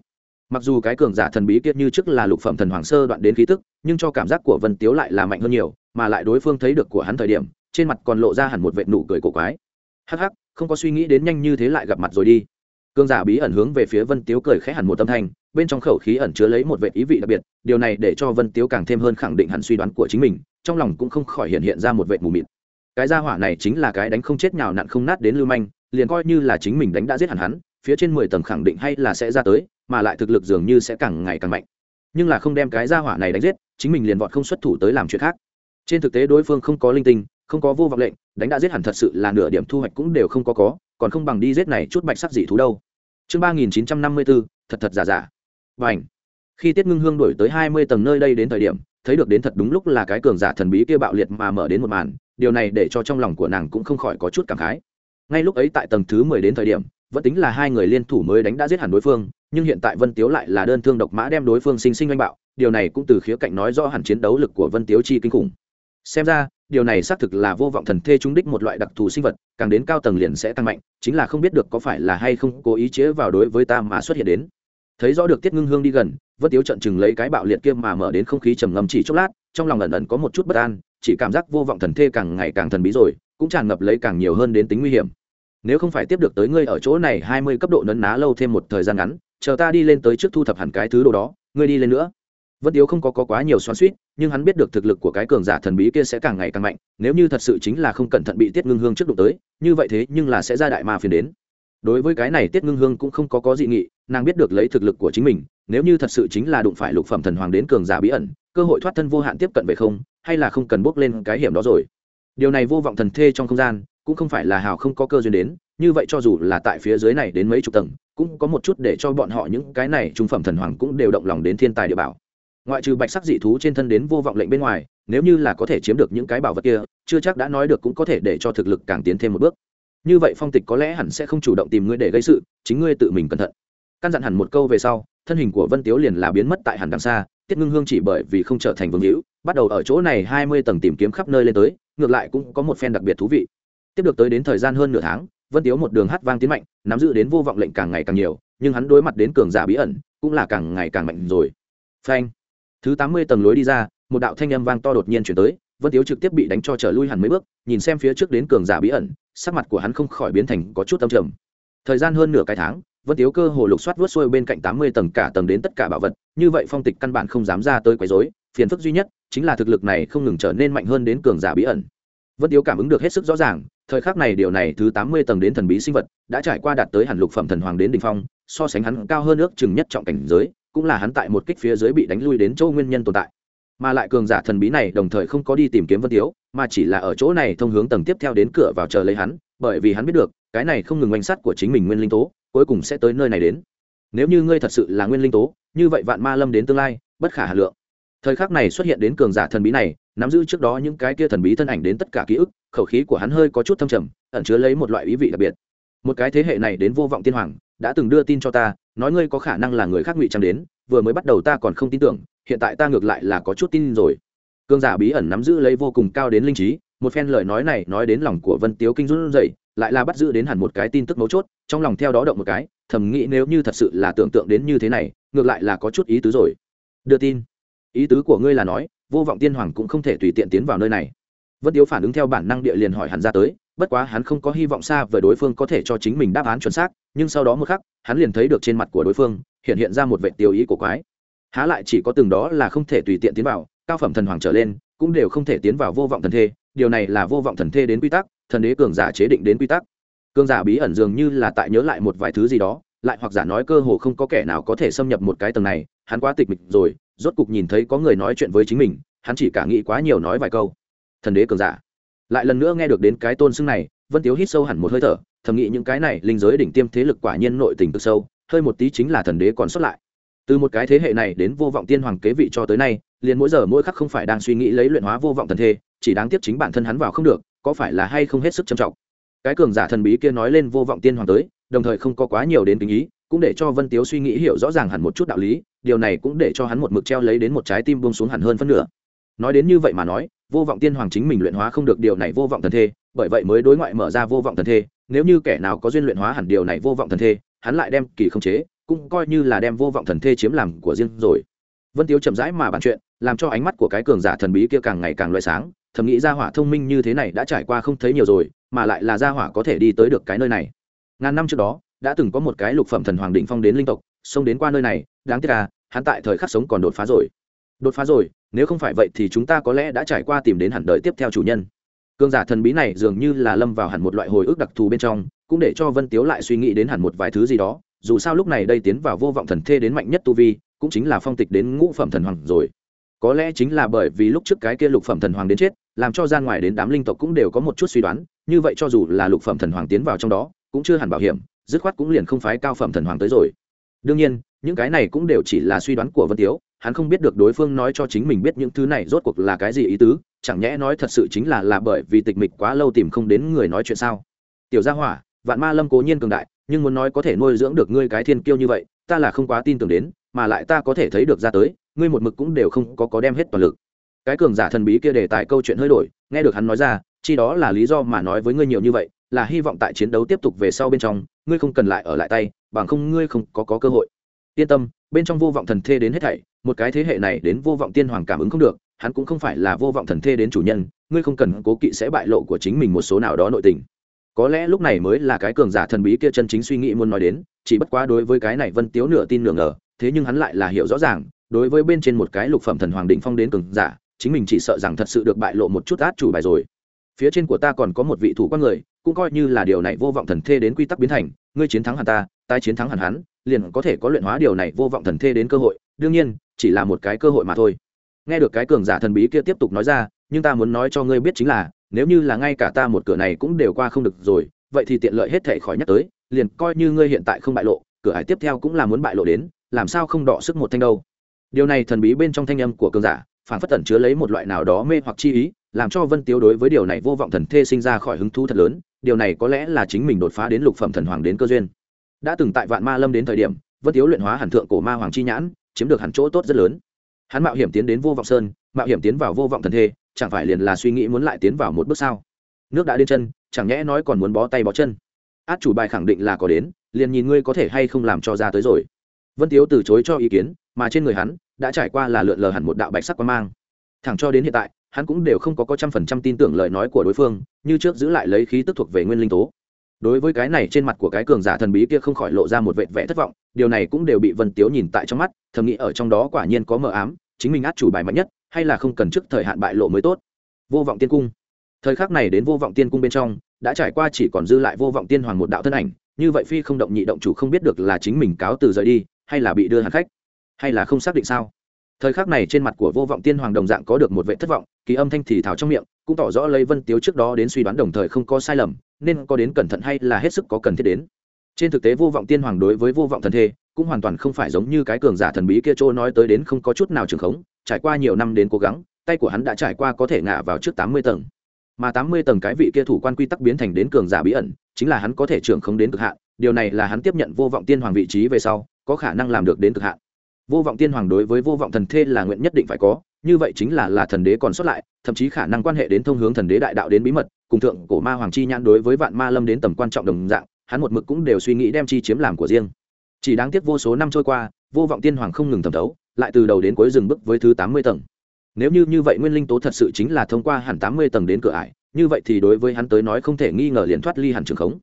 mặc dù cái cường giả thần bí kia như trước là lục phẩm thần hoàng sơ đoạn đến khí tức, nhưng cho cảm giác của vân tiếu lại là mạnh hơn nhiều, mà lại đối phương thấy được của hắn thời điểm, trên mặt còn lộ ra hẳn một vệ nụ cười cổ quái. Hắc hắc, không có suy nghĩ đến nhanh như thế lại gặp mặt rồi đi. Cường giả bí ẩn hướng về phía vân tiếu cười khẽ hẳn một tâm thanh, bên trong khẩu khí ẩn chứa lấy một vệ ý vị đặc biệt, điều này để cho vân tiếu càng thêm hơn khẳng định hẳn suy đoán của chính mình, trong lòng cũng không khỏi hiện hiện ra một vệ mù mịt. Cái gia hỏa này chính là cái đánh không chết nhào nặn không nát đến lưu manh, liền coi như là chính mình đánh đã giết hẳn hắn, phía trên mười tầng khẳng định hay là sẽ ra tới mà lại thực lực dường như sẽ càng ngày càng mạnh. Nhưng là không đem cái gia hỏa này đánh giết, chính mình liền vọt không xuất thủ tới làm chuyện khác. Trên thực tế đối phương không có linh tinh, không có vô vọng lệnh, đánh đã giết hẳn thật sự là nửa điểm thu hoạch cũng đều không có có, còn không bằng đi giết này chút bạch sắc dị thú đâu. Chương ba nghìn chín trăm năm mươi bốn thật thật giả giả. Và ảnh khi tiết ngưng hương đổi tới hai mươi tầng nơi đây đến thời điểm, thấy được đến thật đúng lúc là cái cường giả thần bí kia bạo liệt mà mở đến một màn, điều này để cho trong lòng của nàng cũng không khỏi có chút cảm khái. Ngay lúc ấy tại tầng thứ mười đến thời điểm, vẫn tính là hai người liên thủ mới đánh đã giết hẳn đối phương nhưng hiện tại vân tiếu lại là đơn thương độc mã đem đối phương sinh sinh oanh bạo, điều này cũng từ khía cạnh nói rõ hẳn chiến đấu lực của vân tiếu chi kinh khủng. Xem ra, điều này xác thực là vô vọng thần thê trúng đích một loại đặc thù sinh vật, càng đến cao tầng liền sẽ tăng mạnh, chính là không biết được có phải là hay không cố ý chế vào đối với ta mà xuất hiện đến. Thấy rõ được tiết ngưng hương đi gần, vân tiếu trận chừng lấy cái bạo liệt kia mà mở đến không khí trầm ngầm chỉ chốc lát, trong lòng ẩn ẩn có một chút bất an, chỉ cảm giác vô vọng thần thê càng ngày càng thần bí rồi, cũng tràn ngập lấy càng nhiều hơn đến tính nguy hiểm. Nếu không phải tiếp được tới ngươi ở chỗ này hai mươi cấp độ nấn ná lâu thêm một thời gian ngắn chờ ta đi lên tới trước thu thập hẳn cái thứ đồ đó ngươi đi lên nữa. Vân tiếu không có, có quá nhiều xoắn suýt nhưng hắn biết được thực lực của cái cường giả thần bí kia sẽ càng ngày càng mạnh nếu như thật sự chính là không cẩn thận bị tiết ngưng hương trước đụng tới như vậy thế nhưng là sẽ ra đại ma phiền đến. Đối với cái này tiết ngưng hương cũng không có có dị nghị nàng biết được lấy thực lực của chính mình nếu như thật sự chính là đụng phải lục phẩm thần hoàng đến cường giả bí ẩn cơ hội thoát thân vô hạn tiếp cận về không hay là không cần bước lên cái hiểm đó rồi. Điều này vô vọng thần thê trong không gian cũng không phải là hào không có cơ duyên đến như vậy cho dù là tại phía dưới này đến mấy chục tầng cũng có một chút để cho bọn họ những cái này trung phẩm thần hoàng cũng đều động lòng đến thiên tài địa bảo. Ngoại trừ bạch sắc dị thú trên thân đến vô vọng lệnh bên ngoài, nếu như là có thể chiếm được những cái bảo vật kia, chưa chắc đã nói được cũng có thể để cho thực lực càng tiến thêm một bước. Như vậy phong tịch có lẽ hẳn sẽ không chủ động tìm ngươi để gây sự, chính ngươi tự mình cẩn thận. Căn dặn hẳn một câu về sau, thân hình của vân tiếu liền là biến mất tại hẳn đằng xa, tiết ngưng hương chỉ bởi vì không trở thành vương hữu, bắt đầu ở chỗ này hai mươi tầng tìm kiếm khắp nơi lên tới, ngược lại cũng có một phen đặc biệt thú vị. Tiếp được tới đến thời gian hơn nửa tháng vân tiếu một đường hát vang tiến mạnh, nắm giữ đến vô vọng lệnh càng ngày càng nhiều, nhưng hắn đối mặt đến cường giả bí ẩn, cũng là càng ngày càng mạnh rồi. Phanh! Thứ tám mươi tầng lối đi ra, một đạo thanh âm vang to đột nhiên chuyển tới, vân tiếu trực tiếp bị đánh cho trở lui hẳn mấy bước, nhìn xem phía trước đến cường giả bí ẩn, sắc mặt của hắn không khỏi biến thành có chút tâm trầm. Thời gian hơn nửa cái tháng, vân tiếu cơ hồ lục soát vớt xuôi bên cạnh tám mươi tầng cả tầng đến tất cả bảo vật, như vậy phong tịch căn bản không dám ra tới quấy rối, phiền phức duy nhất chính là thực lực này không ngừng trở nên mạnh hơn đến cường giả bí ẩn. Vân tiếu cảm ứng được hết sức rõ ràng thời khắc này điều này thứ tám mươi tầng đến thần bí sinh vật đã trải qua đạt tới hẳn lục phẩm thần hoàng đến đỉnh phong, so sánh hắn cao hơn ước chừng nhất trọng cảnh giới, cũng là hắn tại một kích phía dưới bị đánh lui đến chỗ nguyên nhân tồn tại. Mà lại cường giả thần bí này đồng thời không có đi tìm kiếm vân tiếu, mà chỉ là ở chỗ này thông hướng tầng tiếp theo đến cửa vào chờ lấy hắn, bởi vì hắn biết được, cái này không ngừng oanh sắt của chính mình nguyên linh tố, cuối cùng sẽ tới nơi này đến. Nếu như ngươi thật sự là nguyên linh tố, như vậy vạn ma lâm đến tương lai, bất khả hà lượng. Thời khắc này xuất hiện đến cường giả thần bí này nắm giữ trước đó những cái kia thần bí thân ảnh đến tất cả ký ức, khẩu khí của hắn hơi có chút thâm trầm, ẩn chứa lấy một loại ý vị đặc biệt. Một cái thế hệ này đến vô vọng tiên hoàng, đã từng đưa tin cho ta, nói ngươi có khả năng là người khác ngụy trang đến, vừa mới bắt đầu ta còn không tin tưởng, hiện tại ta ngược lại là có chút tin rồi. Cương giả bí ẩn nắm giữ lấy vô cùng cao đến linh trí, một phen lời nói này nói đến lòng của vân tiếu kinh run dậy lại là bắt giữ đến hẳn một cái tin tức mấu chốt, trong lòng theo đó động một cái, thầm nghĩ nếu như thật sự là tưởng tượng đến như thế này, ngược lại là có chút ý tứ rồi. Đưa tin. Ý tứ của ngươi là nói vô vọng tiên hoàng cũng không thể tùy tiện tiến vào nơi này. Vân tiếu phản ứng theo bản năng địa liền hỏi hắn ra tới, bất quá hắn không có hy vọng xa về đối phương có thể cho chính mình đáp án chuẩn xác, nhưng sau đó một khắc, hắn liền thấy được trên mặt của đối phương, hiện hiện ra một vệ tiêu ý của quái. Há lại chỉ có từng đó là không thể tùy tiện tiến vào, cao phẩm thần hoàng trở lên, cũng đều không thể tiến vào vô vọng thần thê, điều này là vô vọng thần thê đến quy tắc, thần đế cường giả chế định đến quy tắc. Cường giả bí ẩn dường như là tại nhớ lại một vài thứ gì đó, lại hoặc giả nói cơ hồ không có kẻ nào có thể xâm nhập một cái tầng này, hắn quá tịch mịch rồi rốt cục nhìn thấy có người nói chuyện với chính mình, hắn chỉ cả nghĩ quá nhiều nói vài câu. Thần đế cường giả. Lại lần nữa nghe được đến cái tôn xưng này, vân tiếu hít sâu hẳn một hơi thở, thầm nghĩ những cái này linh giới đỉnh tiêm thế lực quả nhiên nội tình cực sâu, hơi một tí chính là thần đế còn xuất lại. Từ một cái thế hệ này đến vô vọng tiên hoàng kế vị cho tới nay, liền mỗi giờ mỗi khắc không phải đang suy nghĩ lấy luyện hóa vô vọng thần thê, chỉ đáng tiếc chính bản thân hắn vào không được, có phải là hay không hết sức trầm trọng. Cái cường giả thần bí kia nói lên vô vọng tiên hoàng tới, đồng thời không có quá nhiều đến tình ý cũng để cho vân tiếu suy nghĩ hiểu rõ ràng hẳn một chút đạo lý, điều này cũng để cho hắn một mực treo lấy đến một trái tim buông xuống hẳn hơn phân nửa. Nói đến như vậy mà nói, vô vọng tiên hoàng chính mình luyện hóa không được điều này vô vọng thần thê, bởi vậy mới đối ngoại mở ra vô vọng thần thê, nếu như kẻ nào có duyên luyện hóa hẳn điều này vô vọng thần thê, hắn lại đem kỳ không chế, cũng coi như là đem vô vọng thần thê chiếm làm của riêng rồi. Vân tiếu chậm rãi mà bàn chuyện, làm cho ánh mắt của cái cường giả thần bí kia càng ngày càng loại sáng, thầm nghĩ ra hỏa thông minh như thế này đã trải qua không thấy nhiều rồi, mà lại là gia hỏa có thể đi tới được cái nơi này. Ngàn năm trước đó đã từng có một cái lục phẩm thần hoàng định phong đến linh tộc, xông đến qua nơi này, đáng tiếc là, hắn tại thời khắc sống còn đột phá rồi. Đột phá rồi, nếu không phải vậy thì chúng ta có lẽ đã trải qua tìm đến hẳn đời tiếp theo chủ nhân. Cương giả thần bí này dường như là lâm vào hẳn một loại hồi ức đặc thù bên trong, cũng để cho vân tiếu lại suy nghĩ đến hẳn một vài thứ gì đó, dù sao lúc này đây tiến vào vô vọng thần thê đến mạnh nhất tu vi, cũng chính là phong tịch đến ngũ phẩm thần hoàng rồi. Có lẽ chính là bởi vì lúc trước cái kia lục phẩm thần hoàng đến chết, làm cho gian ngoài đến đám linh tộc cũng đều có một chút suy đoán, như vậy cho dù là lục phẩm thần hoàng tiến vào trong đó, cũng chưa hẳn bảo hiểm dứt khoát cũng liền không phái cao phẩm thần hoàng tới rồi. Đương nhiên, những cái này cũng đều chỉ là suy đoán của vân tiếu, hắn không biết được đối phương nói cho chính mình biết những thứ này rốt cuộc là cái gì ý tứ, chẳng nhẽ nói thật sự chính là là bởi vì tịch mịch quá lâu tìm không đến người nói chuyện sao? Tiểu gia hỏa, vạn ma lâm cố nhiên cường đại, nhưng muốn nói có thể nuôi dưỡng được ngươi cái thiên kiêu như vậy, ta là không quá tin tưởng đến, mà lại ta có thể thấy được ra tới, ngươi một mực cũng đều không có có đem hết toàn lực. Cái cường giả thần bí kia để tại câu chuyện hơi đổi, nghe được hắn nói ra, chi đó là lý do mà nói với ngươi nhiều như vậy là hy vọng tại chiến đấu tiếp tục về sau bên trong ngươi không cần lại ở lại tay bằng không ngươi không có, có cơ hội. Yên tâm bên trong vô vọng thần thê đến hết thảy một cái thế hệ này đến vô vọng tiên hoàng cảm ứng không được hắn cũng không phải là vô vọng thần thê đến chủ nhân ngươi không cần cố kỵ sẽ bại lộ của chính mình một số nào đó nội tình. Có lẽ lúc này mới là cái cường giả thần bí kia chân chính suy nghĩ muốn nói đến chỉ bất quá đối với cái này vân tiếu nửa tin nửa ngờ thế nhưng hắn lại là hiểu rõ ràng đối với bên trên một cái lục phẩm thần hoàng định phong đến cường giả chính mình chỉ sợ rằng thật sự được bại lộ một chút át chủ bài rồi phía trên của ta còn có một vị thủ quan người, cũng coi như là điều này vô vọng thần thê đến quy tắc biến thành, ngươi chiến thắng hẳn ta tai chiến thắng hẳn hắn, liền có thể có luyện hóa điều này vô vọng thần thê đến cơ hội, đương nhiên, chỉ là một cái cơ hội mà thôi. Nghe được cái cường giả thần bí kia tiếp tục nói ra, nhưng ta muốn nói cho ngươi biết chính là, nếu như là ngay cả ta một cửa này cũng đều qua không được rồi, vậy thì tiện lợi hết thể khỏi nhắc tới, liền coi như ngươi hiện tại không bại lộ, cửa hải tiếp theo cũng là muốn bại lộ đến, làm sao không đọ sức một thanh đâu. Điều này thần bí bên trong thanh âm của cường giả, phản phất tẩn chứa lấy một loại nào đó mê hoặc chi ý làm cho vân tiếu đối với điều này vô vọng thần thê sinh ra khỏi hứng thú thật lớn, điều này có lẽ là chính mình đột phá đến lục phẩm thần hoàng đến cơ duyên. Đã từng tại vạn ma lâm đến thời điểm, vân tiếu luyện hóa hẳn thượng cổ ma hoàng chi nhãn, chiếm được hẳn chỗ tốt rất lớn. Hắn mạo hiểm tiến đến vô vọng sơn, mạo hiểm tiến vào vô vọng thần thê, chẳng phải liền là suy nghĩ muốn lại tiến vào một bước sao? Nước đã đến chân, chẳng nhẽ nói còn muốn bó tay bó chân? Át chủ bài khẳng định là có đến, liền nhìn ngươi có thể hay không làm cho ra tới rồi. Vân tiếu từ chối cho ý kiến, mà trên người hắn, đã trải qua là lượn lờ hẳn một đạo bạch sắc quan mang. Thẳng cho đến hiện tại hắn cũng đều không có có trăm phần trăm tin tưởng lời nói của đối phương, như trước giữ lại lấy khí tức thuộc về nguyên linh tố. Đối với cái này trên mặt của cái cường giả thần bí kia không khỏi lộ ra một vệt vẽ thất vọng, điều này cũng đều bị vân tiếu nhìn tại trong mắt, thầm nghĩ ở trong đó quả nhiên có mờ ám, chính mình át chủ bài mạnh nhất, hay là không cần trước thời hạn bại lộ mới tốt. Vô vọng tiên cung. Thời khắc này đến vô vọng tiên cung bên trong, đã trải qua chỉ còn dư lại vô vọng tiên hoàng một đạo thân ảnh, như vậy phi không động nhị động chủ không biết được là chính mình cáo từ rời đi, hay là bị đưa hàn khách, hay là không xác định sao. Thời khắc này trên mặt của vô vọng tiên hoàng đồng dạng có được một vệ thất vọng kỳ âm thanh thì thảo trong miệng, cũng tỏ rõ lấy vân tiếu trước đó đến suy đoán đồng thời không có sai lầm, nên có đến cẩn thận hay là hết sức có cần thiết đến. Trên thực tế vô vọng tiên hoàng đối với vô vọng thần thê, cũng hoàn toàn không phải giống như cái cường giả thần bí kia trôi nói tới đến không có chút nào trường khống, trải qua nhiều năm đến cố gắng, tay của hắn đã trải qua có thể ngã vào trước tám mươi tầng. Mà tám mươi tầng cái vị kia thủ quan quy tắc biến thành đến cường giả bí ẩn, chính là hắn có thể trưởng không đến cực hạn, điều này là hắn tiếp nhận vô vọng tiên hoàng vị trí về sau, có khả năng làm được đến cực hạn. Vô vọng tiên hoàng đối với vô vọng thần thê là nguyện nhất định phải có như vậy chính là là thần đế còn xuất lại, thậm chí khả năng quan hệ đến thông hướng thần đế đại đạo đến bí mật, cùng thượng cổ ma hoàng chi nhãn đối với vạn ma lâm đến tầm quan trọng đồng dạng, hắn một mực cũng đều suy nghĩ đem chi chiếm làm của riêng. Chỉ đáng tiếc vô số năm trôi qua, vô vọng tiên hoàng không ngừng thẩm thấu, lại từ đầu đến cuối dừng bước với thứ tám mươi tầng. Nếu như như vậy nguyên linh tố thật sự chính là thông qua hẳn tám mươi tầng đến cửa ải, như vậy thì đối với hắn tới nói không thể nghi ngờ liền thoát ly hẳn trường khống.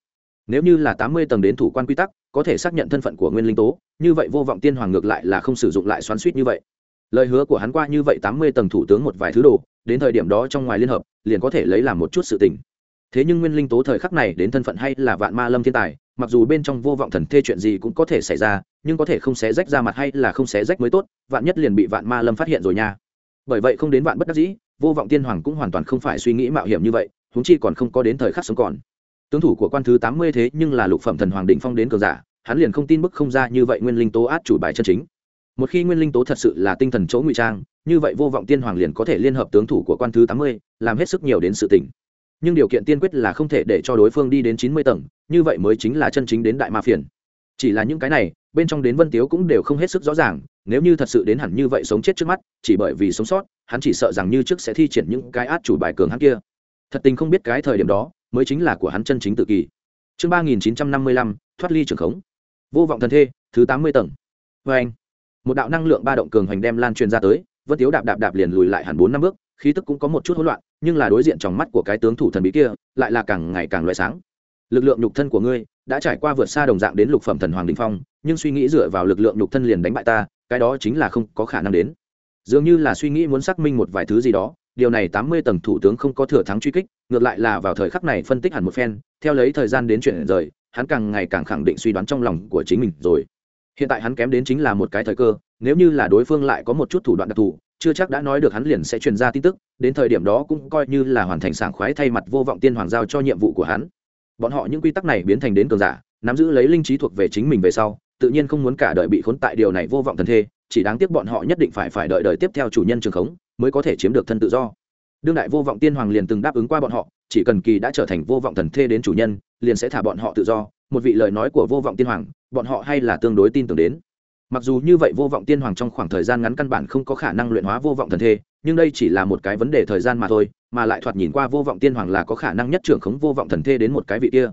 Nếu như là tám mươi tầng đến thủ quan quy tắc, có thể xác nhận thân phận của nguyên linh tố, như vậy vô vọng tiên hoàng ngược lại là không sử dụng lại xoắn suýt như vậy lời hứa của hắn qua như vậy tám mươi tầng thủ tướng một vài thứ đồ, đến thời điểm đó trong ngoài liên hợp, liền có thể lấy làm một chút sự tình. Thế nhưng nguyên linh tố thời khắc này đến thân phận hay là vạn ma lâm thiên tài, mặc dù bên trong vô vọng thần thê chuyện gì cũng có thể xảy ra, nhưng có thể không xé rách ra mặt hay là không xé rách mới tốt, vạn nhất liền bị vạn ma lâm phát hiện rồi nha. Bởi vậy không đến vạn bất đắc dĩ, vô vọng tiên hoàng cũng hoàn toàn không phải suy nghĩ mạo hiểm như vậy, huống chi còn không có đến thời khắc sống còn. Tướng thủ của quan thứ tám mươi thế nhưng là lục phẩm thần hoàng định phong đến cờ giả, hắn liền không tin bức không ra như vậy nguyên linh tố át chủ bài chân chính một khi nguyên linh tố thật sự là tinh thần chỗ ngụy trang, như vậy vô vọng tiên hoàng liền có thể liên hợp tướng thủ của quan thứ tám mươi, làm hết sức nhiều đến sự tỉnh nhưng điều kiện tiên quyết là không thể để cho đối phương đi đến chín mươi tầng, như vậy mới chính là chân chính đến đại ma phiền. Chỉ là những cái này, bên trong đến vân tiếu cũng đều không hết sức rõ ràng, nếu như thật sự đến hẳn như vậy sống chết trước mắt, chỉ bởi vì sống sót, hắn chỉ sợ rằng như trước sẽ thi triển những cái át chủ bài cường hắn kia. Thật tình không biết cái thời điểm đó, mới chính là của hắn chân chính tự kỳ chương ba nghìn chín trăm năm mươi lăm, thoát ly trường khống. Vô vọng thần thê, thứ tám mươi tầng. Vê anh một đạo năng lượng ba động cường hoành đem lan truyền ra tới, vân tiếu đạp đạp đạp liền lùi lại hẳn bốn năm bước, khí tức cũng có một chút hỗn loạn, nhưng là đối diện trong mắt của cái tướng thủ thần bí kia, lại là càng ngày càng loại sáng. Lực lượng nhục thân của ngươi đã trải qua vượt xa đồng dạng đến lục phẩm thần hoàng đình phong, nhưng suy nghĩ dựa vào lực lượng nhục thân liền đánh bại ta, cái đó chính là không có khả năng đến. Dường như là suy nghĩ muốn xác minh một vài thứ gì đó, điều này tám mươi tầng thủ tướng không có thừa thắng truy kích, ngược lại là vào thời khắc này phân tích hẳn một phen, theo lấy thời gian đến chuyện rời, hắn càng ngày càng khẳng định suy đoán trong lòng của chính mình rồi hiện tại hắn kém đến chính là một cái thời cơ, nếu như là đối phương lại có một chút thủ đoạn đặc thù, chưa chắc đã nói được hắn liền sẽ truyền ra tin tức, đến thời điểm đó cũng coi như là hoàn thành sảng khoái thay mặt vô vọng tiên hoàng giao cho nhiệm vụ của hắn. Bọn họ những quy tắc này biến thành đến cường giả, nắm giữ lấy linh trí thuộc về chính mình về sau, tự nhiên không muốn cả đời bị khốn tại điều này vô vọng thần thê, chỉ đáng tiếc bọn họ nhất định phải phải đợi đời tiếp theo chủ nhân trường khống, mới có thể chiếm được thân tự do. Đương đại vô vọng tiên hoàng liền từng đáp ứng qua bọn họ, chỉ cần kỳ đã trở thành vô vọng thần thê đến chủ nhân, liền sẽ thả bọn họ tự do. Một vị lời nói của vô vọng tiên hoàng bọn họ hay là tương đối tin tưởng đến. Mặc dù như vậy vô vọng tiên hoàng trong khoảng thời gian ngắn căn bản không có khả năng luyện hóa vô vọng thần thê, nhưng đây chỉ là một cái vấn đề thời gian mà thôi, mà lại thoạt nhìn qua vô vọng tiên hoàng là có khả năng nhất trưởng khống vô vọng thần thê đến một cái vị kia.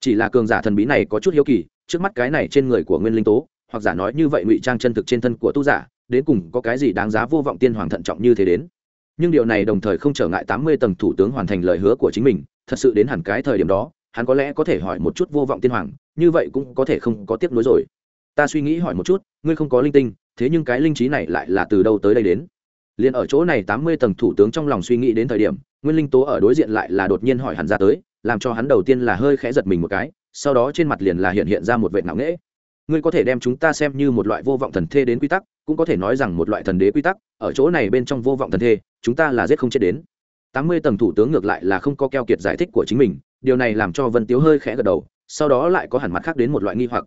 Chỉ là cường giả thần bí này có chút hiếu kỳ, trước mắt cái này trên người của nguyên linh tố, hoặc giả nói như vậy ngụy trang chân thực trên thân của tu giả, đến cùng có cái gì đáng giá vô vọng tiên hoàng thận trọng như thế đến. Nhưng điều này đồng thời không trở ngại tám mươi tầng thủ tướng hoàn thành lời hứa của chính mình, thật sự đến hẳn cái thời điểm đó hắn có lẽ có thể hỏi một chút vô vọng tiên hoàng, như vậy cũng có thể không có tiếp nối rồi. Ta suy nghĩ hỏi một chút, ngươi không có linh tinh, thế nhưng cái linh trí này lại là từ đâu tới đây đến? Liền ở chỗ này tám mươi tầng thủ tướng trong lòng suy nghĩ đến thời điểm, nguyên linh tố ở đối diện lại là đột nhiên hỏi hắn ra tới, làm cho hắn đầu tiên là hơi khẽ giật mình một cái, sau đó trên mặt liền là hiện hiện ra một vệ nặng nễ ngươi có thể đem chúng ta xem như một loại vô vọng thần thê đến quy tắc, cũng có thể nói rằng một loại thần đế quy tắc, ở chỗ này bên trong vô vọng thần thê, chúng ta là giết không chết đến. Tám mươi tầng thủ tướng ngược lại là không có keo kiệt giải thích của chính mình điều này làm cho vân tiếu hơi khẽ gật đầu, sau đó lại có hẳn mặt khác đến một loại nghi hoặc.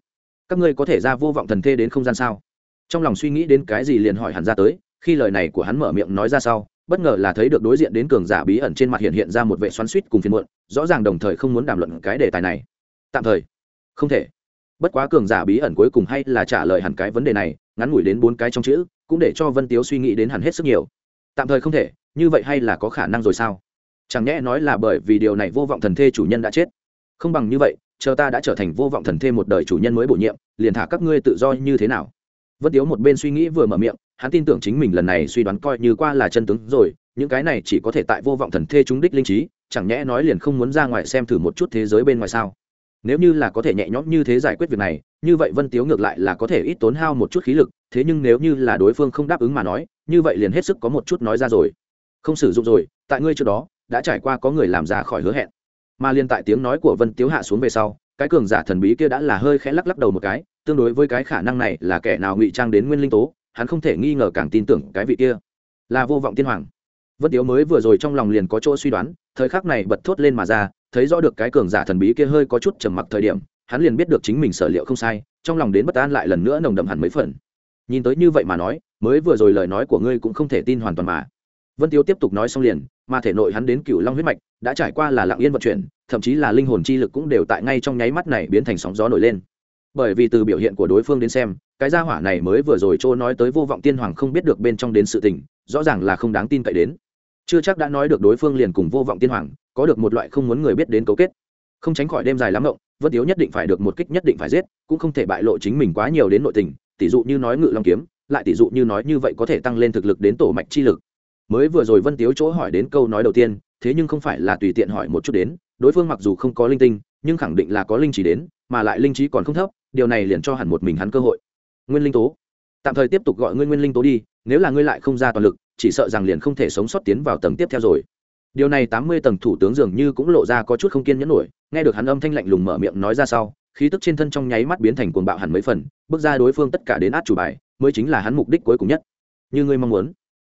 Các ngươi có thể ra vô vọng thần thê đến không gian sao? Trong lòng suy nghĩ đến cái gì liền hỏi hẳn ra tới, khi lời này của hắn mở miệng nói ra sau, bất ngờ là thấy được đối diện đến cường giả bí ẩn trên mặt hiện hiện ra một vệ xoắn suýt cùng phiền muộn, rõ ràng đồng thời không muốn đàm luận cái đề tài này. Tạm thời, không thể. Bất quá cường giả bí ẩn cuối cùng hay là trả lời hẳn cái vấn đề này, ngắn ngủi đến bốn cái trong chữ, cũng để cho vân tiếu suy nghĩ đến hẳn hết sức nhiều. Tạm thời không thể, như vậy hay là có khả năng rồi sao? Chẳng nhẽ nói là bởi vì điều này vô vọng thần thê chủ nhân đã chết? Không bằng như vậy, chờ ta đã trở thành vô vọng thần thê một đời chủ nhân mới bổ nhiệm, liền thả các ngươi tự do như thế nào? Vân tiếu một bên suy nghĩ vừa mở miệng, hắn tin tưởng chính mình lần này suy đoán coi như qua là chân tướng rồi, những cái này chỉ có thể tại vô vọng thần thê chúng đích linh trí, chẳng nhẽ nói liền không muốn ra ngoài xem thử một chút thế giới bên ngoài sao? Nếu như là có thể nhẹ nhõm như thế giải quyết việc này, như vậy vân tiếu ngược lại là có thể ít tốn hao một chút khí lực, thế nhưng nếu như là đối phương không đáp ứng mà nói, như vậy liền hết sức có một chút nói ra rồi. Không sử dụng rồi, tại ngươi trước đó đã trải qua có người làm ra khỏi hứa hẹn. Mà liên tại tiếng nói của vân tiếu hạ xuống về sau, cái cường giả thần bí kia đã là hơi khẽ lắc lắc đầu một cái, tương đối với cái khả năng này là kẻ nào ngụy trang đến nguyên linh tố, hắn không thể nghi ngờ càng tin tưởng cái vị kia. Là vô vọng tiên hoàng. Vân tiếu mới vừa rồi trong lòng liền có chỗ suy đoán, thời khắc này bật thốt lên mà ra, thấy rõ được cái cường giả thần bí kia hơi có chút trầm mặc thời điểm, hắn liền biết được chính mình sở liệu không sai, trong lòng đến bất an lại lần nữa nồng đậm hẳn mấy phần. Nhìn tới như vậy mà nói, mới vừa rồi lời nói của ngươi cũng không thể tin hoàn toàn mà. Vân tiếu tiếp tục nói xong liền mà thể nội hắn đến cựu long huyết mạch đã trải qua là lặng yên vận chuyển, thậm chí là linh hồn chi lực cũng đều tại ngay trong nháy mắt này biến thành sóng gió nổi lên. Bởi vì từ biểu hiện của đối phương đến xem, cái gia hỏa này mới vừa rồi trôi nói tới vô vọng tiên hoàng không biết được bên trong đến sự tình, rõ ràng là không đáng tin cậy đến. Chưa chắc đã nói được đối phương liền cùng vô vọng tiên hoàng, có được một loại không muốn người biết đến cấu kết. Không tránh khỏi đêm dài lắm ngộng, vân tiếu nhất định phải được một kích nhất định phải giết, cũng không thể bại lộ chính mình quá nhiều đến nội tình tỷ dụ như nói ngự long kiếm, lại tỷ dụ như nói như vậy có thể tăng lên thực lực đến tổ mạch chi lực mới vừa rồi vân tiếu chỗ hỏi đến câu nói đầu tiên, thế nhưng không phải là tùy tiện hỏi một chút đến, đối phương mặc dù không có linh tinh, nhưng khẳng định là có linh trí đến, mà lại linh trí còn không thấp, điều này liền cho hẳn một mình hắn cơ hội. Nguyên linh tố, tạm thời tiếp tục gọi ngươi nguyên linh tố đi, nếu là ngươi lại không ra toàn lực, chỉ sợ rằng liền không thể sống sót tiến vào tầng tiếp theo rồi. Điều này tám mươi tầng thủ tướng dường như cũng lộ ra có chút không kiên nhẫn nổi, nghe được hắn âm thanh lạnh lùng mở miệng nói ra sau, khí tức trên thân trong nháy mắt biến thành cuồng bạo hẳn mấy phần, bước ra đối phương tất cả đến át chủ bài, mới chính là hắn mục đích cuối cùng nhất. Như ngươi mong muốn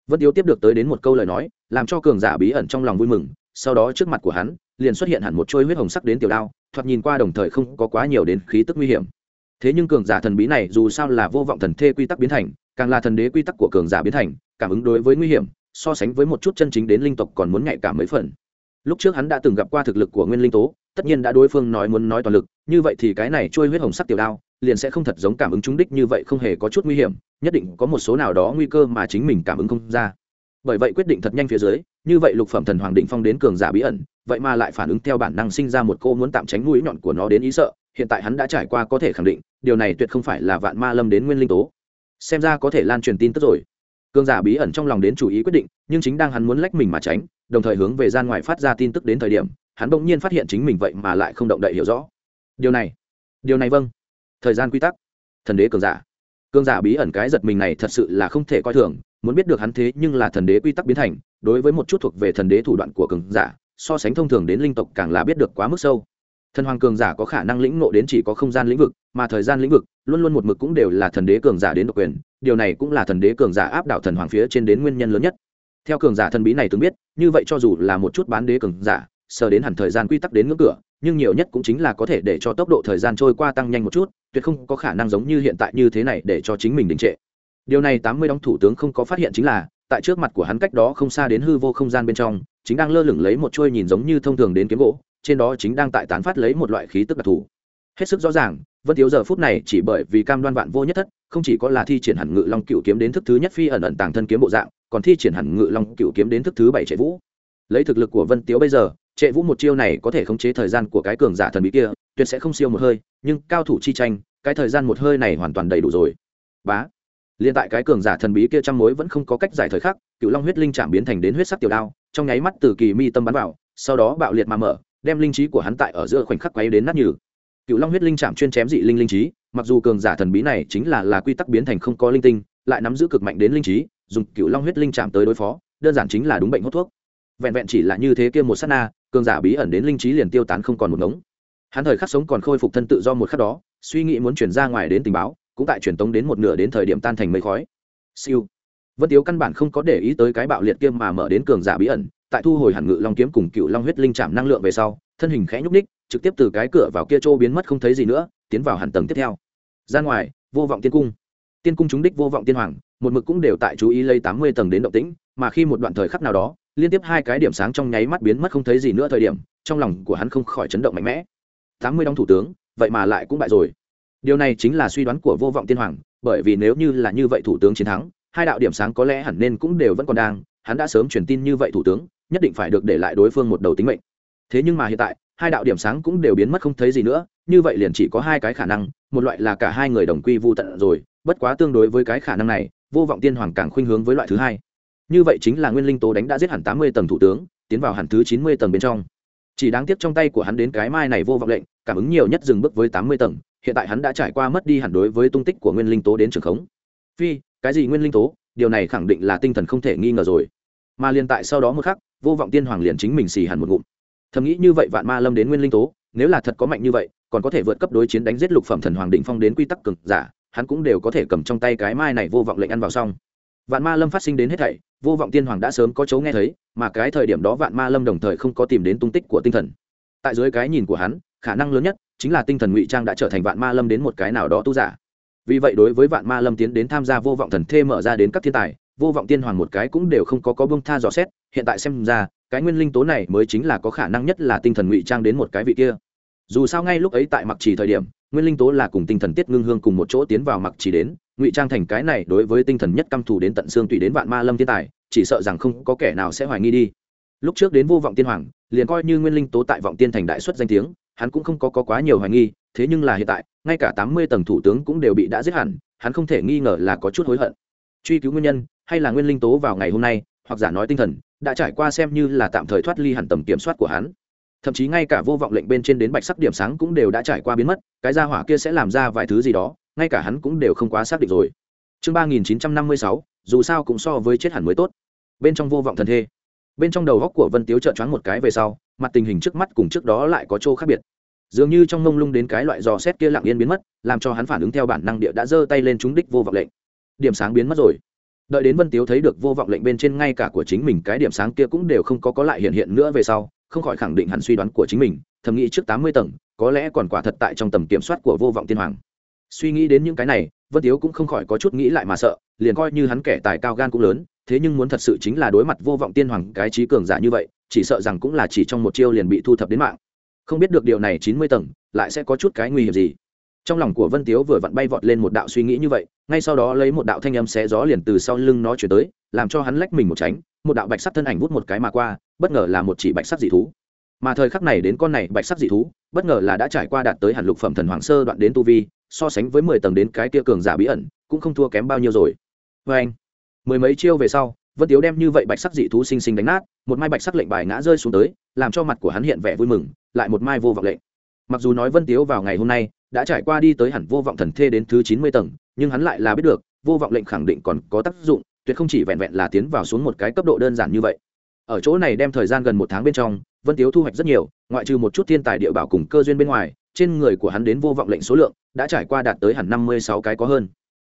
vân tiếu tiếp được tới đến một câu lời nói, làm cho cường giả bí ẩn trong lòng vui mừng, sau đó trước mặt của hắn, liền xuất hiện hẳn một trôi huyết hồng sắc đến tiểu đao, thoạt nhìn qua đồng thời không có quá nhiều đến khí tức nguy hiểm. Thế nhưng cường giả thần bí này dù sao là vô vọng thần thê quy tắc biến thành, càng là thần đế quy tắc của cường giả biến thành, cảm ứng đối với nguy hiểm, so sánh với một chút chân chính đến linh tộc còn muốn nhạy cảm mấy phần. Lúc trước hắn đã từng gặp qua thực lực của nguyên linh tố, tất nhiên đã đối phương nói muốn nói toàn lực, như vậy thì cái này trôi huyết hồng sắc tiểu đao, liền sẽ không thật giống cảm ứng trúng đích như vậy không hề có chút nguy hiểm nhất định có một số nào đó nguy cơ mà chính mình cảm ứng không ra. Bởi vậy quyết định thật nhanh phía dưới, như vậy lục phẩm thần hoàng định phong đến cường giả bí ẩn, vậy mà lại phản ứng theo bản năng sinh ra một cô muốn tạm tránh mũi nhọn của nó đến ý sợ, hiện tại hắn đã trải qua có thể khẳng định, điều này tuyệt không phải là vạn ma lâm đến nguyên linh tố. Xem ra có thể lan truyền tin tức rồi. Cường giả bí ẩn trong lòng đến chủ ý quyết định, nhưng chính đang hắn muốn lách mình mà tránh, đồng thời hướng về gian ngoài phát ra tin tức đến thời điểm, hắn bỗng nhiên phát hiện chính mình vậy mà lại không động đậy hiểu rõ. Điều này điều này vâng. Thời gian quy tắc. Thần đế cường giả cường giả bí ẩn cái giật mình này thật sự là không thể coi thường, muốn biết được hắn thế nhưng là thần đế quy tắc biến thành, đối với một chút thuộc về thần đế thủ đoạn của cường giả, so sánh thông thường đến linh tộc càng là biết được quá mức sâu. Thần hoàng cường giả có khả năng lĩnh ngộ đến chỉ có không gian lĩnh vực, mà thời gian lĩnh vực luôn luôn một mực cũng đều là thần đế cường giả đến độc quyền, điều này cũng là thần đế cường giả áp đảo thần hoàng phía trên đến nguyên nhân lớn nhất. Theo cường giả thần bí này từng biết, như vậy cho dù là một chút bán đế cường giả, sờ đến hẳn thời gian quy tắc đến ngưỡng cửa nhưng nhiều nhất cũng chính là có thể để cho tốc độ thời gian trôi qua tăng nhanh một chút, tuyệt không có khả năng giống như hiện tại như thế này để cho chính mình đình trệ. Điều này tám mươi đóng thủ tướng không có phát hiện chính là, tại trước mặt của hắn cách đó không xa đến hư vô không gian bên trong, chính đang lơ lửng lấy một chuôi nhìn giống như thông thường đến kiếm gỗ, trên đó chính đang tại tán phát lấy một loại khí tức đặc thù. Hết sức rõ ràng, vân thiếu giờ phút này chỉ bởi vì cam đoan vạn vô nhất thất, không chỉ có là thi triển hẳn ngự long cựu kiếm đến thức thứ nhất phi ẩn ẩn tàng thân kiếm bộ dạng, còn thi triển hẳn ngự long cựu kiếm đến thức thứ bảy trệ vũ. Lấy thực lực của vân tiếu bây giờ trệ vũ một chiêu này có thể khống chế thời gian của cái cường giả thần bí kia, tuyệt sẽ không siêu một hơi, nhưng cao thủ chi tranh, cái thời gian một hơi này hoàn toàn đầy đủ rồi. Bá. Liên tại cái cường giả thần bí kia trăm mối vẫn không có cách giải thời khắc cựu long huyết linh chạm biến thành đến huyết sắc tiểu đao, trong nháy mắt từ kỳ mi tâm bắn vào, sau đó bạo liệt mà mở, đem linh trí của hắn tại ở giữa khoảnh khắc quay đến nát nhừ. Cựu long huyết linh chạm chuyên chém dị linh linh trí, mặc dù cường giả thần bí này chính là là quy tắc biến thành không có linh tinh, lại nắm giữ cực mạnh đến linh trí, dùng cựu long huyết linh chạm tới đối phó, đơn giản chính là đúng bệnh hốt thuốc. Vẹn vẹn chỉ là như thế kia một sát na cường giả bí ẩn đến linh trí liền tiêu tán không còn một ngống. Hắn thời khắc sống còn khôi phục thân tự do một khắc đó, suy nghĩ muốn chuyển ra ngoài đến tình báo, cũng tại truyền tống đến một nửa đến thời điểm tan thành mây khói. Siêu. Vân tiếu căn bản không có để ý tới cái bạo liệt kiêm mà mở đến cường giả bí ẩn, tại thu hồi hẳn ngự long kiếm cùng cựu long huyết linh chạm năng lượng về sau, thân hình khẽ nhúc ních trực tiếp từ cái cửa vào kia trô biến mất không thấy gì nữa, tiến vào hẳn tầng tiếp theo. Ra ngoài, vô vọng tiên cung. Tiên cung chúng đích vô vọng tiên hoàng, một mực cũng đều tại chú ý lấy tám mươi tầng đến động tĩnh, mà khi một đoạn thời khắc nào đó liên tiếp hai cái điểm sáng trong nháy mắt biến mất không thấy gì nữa thời điểm, trong lòng của hắn không khỏi chấn động mạnh mẽ. Tám mươi đóng thủ tướng, vậy mà lại cũng bại rồi. Điều này chính là suy đoán của vô vọng tiên hoàng, bởi vì nếu như là như vậy thủ tướng chiến thắng, hai đạo điểm sáng có lẽ hẳn nên cũng đều vẫn còn đang, hắn đã sớm truyền tin như vậy thủ tướng, nhất định phải được để lại đối phương một đầu tính mệnh. Thế nhưng mà hiện tại, hai đạo điểm sáng cũng đều biến mất không thấy gì nữa, như vậy liền chỉ có hai cái khả năng, một loại là cả hai người đồng quy vô tận rồi, bất quá tương đối với cái khả năng này, vô vọng tiên hoàng càng khuynh hướng với loại thứ hai như vậy chính là nguyên linh tố đánh đã giết hẳn tám mươi tầng thủ tướng, tiến vào hẳn thứ chín mươi tầng bên trong. Chỉ đáng tiếc trong tay của hắn đến cái mai này vô vọng lệnh, cảm ứng nhiều nhất dừng bước với tám mươi tầng, hiện tại hắn đã trải qua mất đi hẳn đối với tung tích của nguyên linh tố đến trường khống. Phi, cái gì nguyên linh tố? Điều này khẳng định là tinh thần không thể nghi ngờ rồi. Mà liền tại sau đó một khắc, vô vọng tiên hoàng liền chính mình xì hẳn một ngụm. Thầm nghĩ như vậy vạn ma lâm đến nguyên linh tố, nếu là thật có mạnh như vậy, còn có thể vượt cấp đối chiến đánh giết lục phẩm thần hoàng định phong đến quy tắc cực giả, hắn cũng đều có thể cầm trong tay cái mai này vô vọng lệnh ăn vào xong. Vạn ma lâm phát sinh đến hết thảy vô vọng tiên hoàng đã sớm có chấu nghe thấy, mà cái thời điểm đó vạn ma lâm đồng thời không có tìm đến tung tích của tinh thần. Tại dưới cái nhìn của hắn, khả năng lớn nhất chính là tinh thần ngụy trang đã trở thành vạn ma lâm đến một cái nào đó tu giả. Vì vậy đối với vạn ma lâm tiến đến tham gia vô vọng thần thê mở ra đến các thiên tài, vô vọng tiên hoàng một cái cũng đều không có có bông tha dò xét, hiện tại xem ra, cái nguyên linh tố này mới chính là có khả năng nhất là tinh thần ngụy trang đến một cái vị kia. Dù sao ngay lúc ấy tại mặc trì thời điểm, nguyên linh tố là cùng tinh thần tiết ngưng hương cùng một chỗ tiến vào mặc trì đến ngụy trang thành cái này đối với tinh thần nhất căm thù đến tận xương tùy đến vạn ma lâm thiên tài chỉ sợ rằng không có kẻ nào sẽ hoài nghi đi. Lúc trước đến vô vọng tiên hoàng liền coi như nguyên linh tố tại vọng tiên thành đại xuất danh tiếng hắn cũng không có, có quá nhiều hoài nghi thế nhưng là hiện tại ngay cả tám mươi tầng thủ tướng cũng đều bị đã giết hẳn hắn không thể nghi ngờ là có chút hối hận. Truy cứu nguyên nhân hay là nguyên linh tố vào ngày hôm nay hoặc giả nói tinh thần đã trải qua xem như là tạm thời thoát ly hẳn tầm kiểm soát của hắn. Thậm chí ngay cả vô vọng lệnh bên trên đến bạch sắc điểm sáng cũng đều đã trải qua biến mất cái gia hỏa kia sẽ làm ra vài thứ gì đó ngay cả hắn cũng đều không quá xác định rồi. Chương ba nghìn chín trăm năm mươi sáu, dù sao cũng so với chết hẳn mới tốt. Bên trong vô vọng thần thê. Bên trong đầu góc của vân tiếu trợn choáng một cái về sau, mặt tình hình trước mắt cùng trước đó lại có chỗ khác biệt. Dường như trong mông lung đến cái loại dò xét kia lặng yên biến mất, làm cho hắn phản ứng theo bản năng địa đã giơ tay lên trúng đích vô vọng lệnh. Điểm sáng biến mất rồi. Đợi đến vân tiếu thấy được vô vọng lệnh bên trên ngay cả của chính mình, cái điểm sáng kia cũng đều không có có lại hiện hiện nữa về sau, không khỏi khẳng định hẳn suy đoán của chính mình, thầm nghĩ trước tám mươi tầng, có lẽ còn quả thật tại trong tầm kiểm soát của vô vọng tiên hoàng suy nghĩ đến những cái này, vân tiếu cũng không khỏi có chút nghĩ lại mà sợ, liền coi như hắn kẻ tài cao gan cũng lớn, thế nhưng muốn thật sự chính là đối mặt vô vọng tiên hoàng cái trí cường giả như vậy, chỉ sợ rằng cũng là chỉ trong một chiêu liền bị thu thập đến mạng. Không biết được điều này chín mươi tầng, lại sẽ có chút cái nguy hiểm gì. Trong lòng của vân tiếu vừa vặn bay vọt lên một đạo suy nghĩ như vậy, ngay sau đó lấy một đạo thanh âm xé gió liền từ sau lưng nó chuyển tới, làm cho hắn lách mình một tránh, một đạo bạch sắc thân ảnh vút một cái mà qua, bất ngờ là một chỉ bạch sắc dị thú. Mà thời khắc này đến con này bạch sắc dị thú, bất ngờ là đã trải qua đạt tới hẳn lục phẩm thần hoàng sơ đoạn đến tu vi so sánh với mười tầng đến cái kia cường giả bí ẩn, cũng không thua kém bao nhiêu rồi. Vê anh, mười mấy chiêu về sau, vân tiếu đem như vậy bạch sắc dị thú sinh sinh đánh nát, một mai bạch sắc lệnh bài ngã rơi xuống tới, làm cho mặt của hắn hiện vẻ vui mừng, lại một mai vô vọng lệnh. Mặc dù nói vân tiếu vào ngày hôm nay đã trải qua đi tới hẳn vô vọng thần thê đến thứ chín mươi tầng, nhưng hắn lại là biết được, vô vọng lệnh khẳng định còn có tác dụng, tuyệt không chỉ vẹn vẹn là tiến vào xuống một cái cấp độ đơn giản như vậy. Ở chỗ này đem thời gian gần một tháng bên trong, vân tiếu thu hoạch rất nhiều, ngoại trừ một chút thiên tài địa bảo cùng cơ duyên bên ngoài trên người của hắn đến vô vọng lệnh số lượng đã trải qua đạt tới hẳn năm mươi sáu cái có hơn.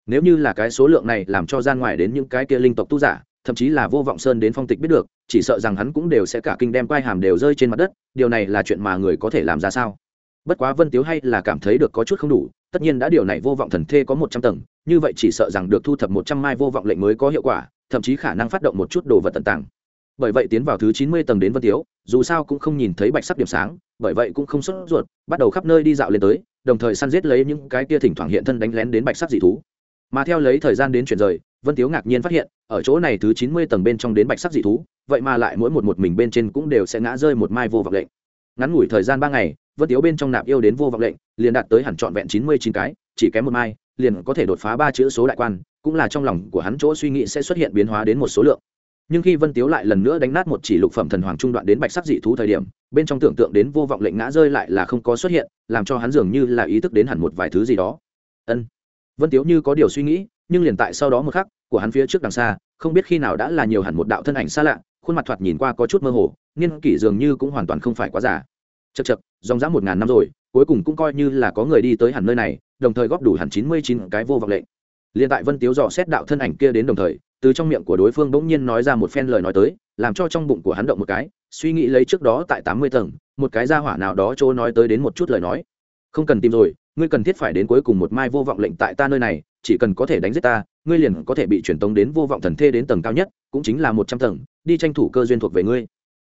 Nếu như là cái số lượng này làm cho gian ngoài đến những cái kia linh tộc tu giả, thậm chí là vô vọng sơn đến phong tịch biết được, chỉ sợ rằng hắn cũng đều sẽ cả kinh đem quai hàm đều rơi trên mặt đất, điều này là chuyện mà người có thể làm ra sao? Bất quá vân tiếu hay là cảm thấy được có chút không đủ, tất nhiên đã điều này vô vọng thần thê có một trăm tầng, như vậy chỉ sợ rằng được thu thập một trăm mai vô vọng lệnh mới có hiệu quả, thậm chí khả năng phát động một chút đồ vật tận tàng bởi vậy tiến vào thứ chín mươi tầng đến vân tiếu, dù sao cũng không nhìn thấy bạch sắc điểm sáng, bởi vậy cũng không sốt ruột, bắt đầu khắp nơi đi dạo lên tới, đồng thời săn giết lấy những cái kia thỉnh thoảng hiện thân đánh lén đến bạch sắc dị thú. Mà theo lấy thời gian đến chuyển rời, vân tiếu ngạc nhiên phát hiện, ở chỗ này thứ chín mươi tầng bên trong đến bạch sắc dị thú, vậy mà lại mỗi một một mình bên trên cũng đều sẽ ngã rơi một mai vô vọng lệnh. Ngắn ngủi thời gian ba ngày, vân tiếu bên trong nạp yêu đến vô vọng lệnh, liền đạt tới hẳn trọn vẹn chín mươi chín cái, chỉ kém một mai, liền có thể đột phá ba chữ số đại quan, cũng là trong lòng của hắn chỗ suy nghĩ sẽ xuất hiện biến hóa đến một số lượng nhưng khi vân tiếu lại lần nữa đánh nát một chỉ lục phẩm thần hoàng trung đoạn đến bạch sắc dị thú thời điểm, bên trong tưởng tượng đến vô vọng lệnh ngã rơi lại là không có xuất hiện, làm cho hắn dường như là ý thức đến hẳn một vài thứ gì đó. Ân. Vân tiếu như có điều suy nghĩ, nhưng liền tại sau đó một khắc, của hắn phía trước đằng xa, không biết khi nào đã là nhiều hẳn một đạo thân ảnh xa lạ, khuôn mặt thoạt nhìn qua có chút mơ hồ nghiên kỷ dường như cũng hoàn toàn không phải quá giả. chật chật dòng dã một ngàn năm rồi, cuối cùng cũng coi như là có người đi tới hẳn nơi này, đồng thời góp đủ hẳn chín mươi chín cái vô vọng lệnh. Liền tại vân tiếu dò xét đạo thân ảnh kia đến đồng thời từ trong miệng của đối phương bỗng nhiên nói ra một phen lời nói tới, làm cho trong bụng của hắn động một cái, suy nghĩ lấy trước đó tại tám mươi tầng, một cái gia hỏa nào đó chỗ nói tới đến một chút lời nói. Không cần tìm rồi, ngươi cần thiết phải đến cuối cùng một mai vô vọng lệnh tại ta nơi này, chỉ cần có thể đánh giết ta, ngươi liền có thể bị truyền tống đến vô vọng thần thê đến tầng cao nhất, cũng chính là một trăm tầng, đi tranh thủ cơ duyên thuộc về ngươi.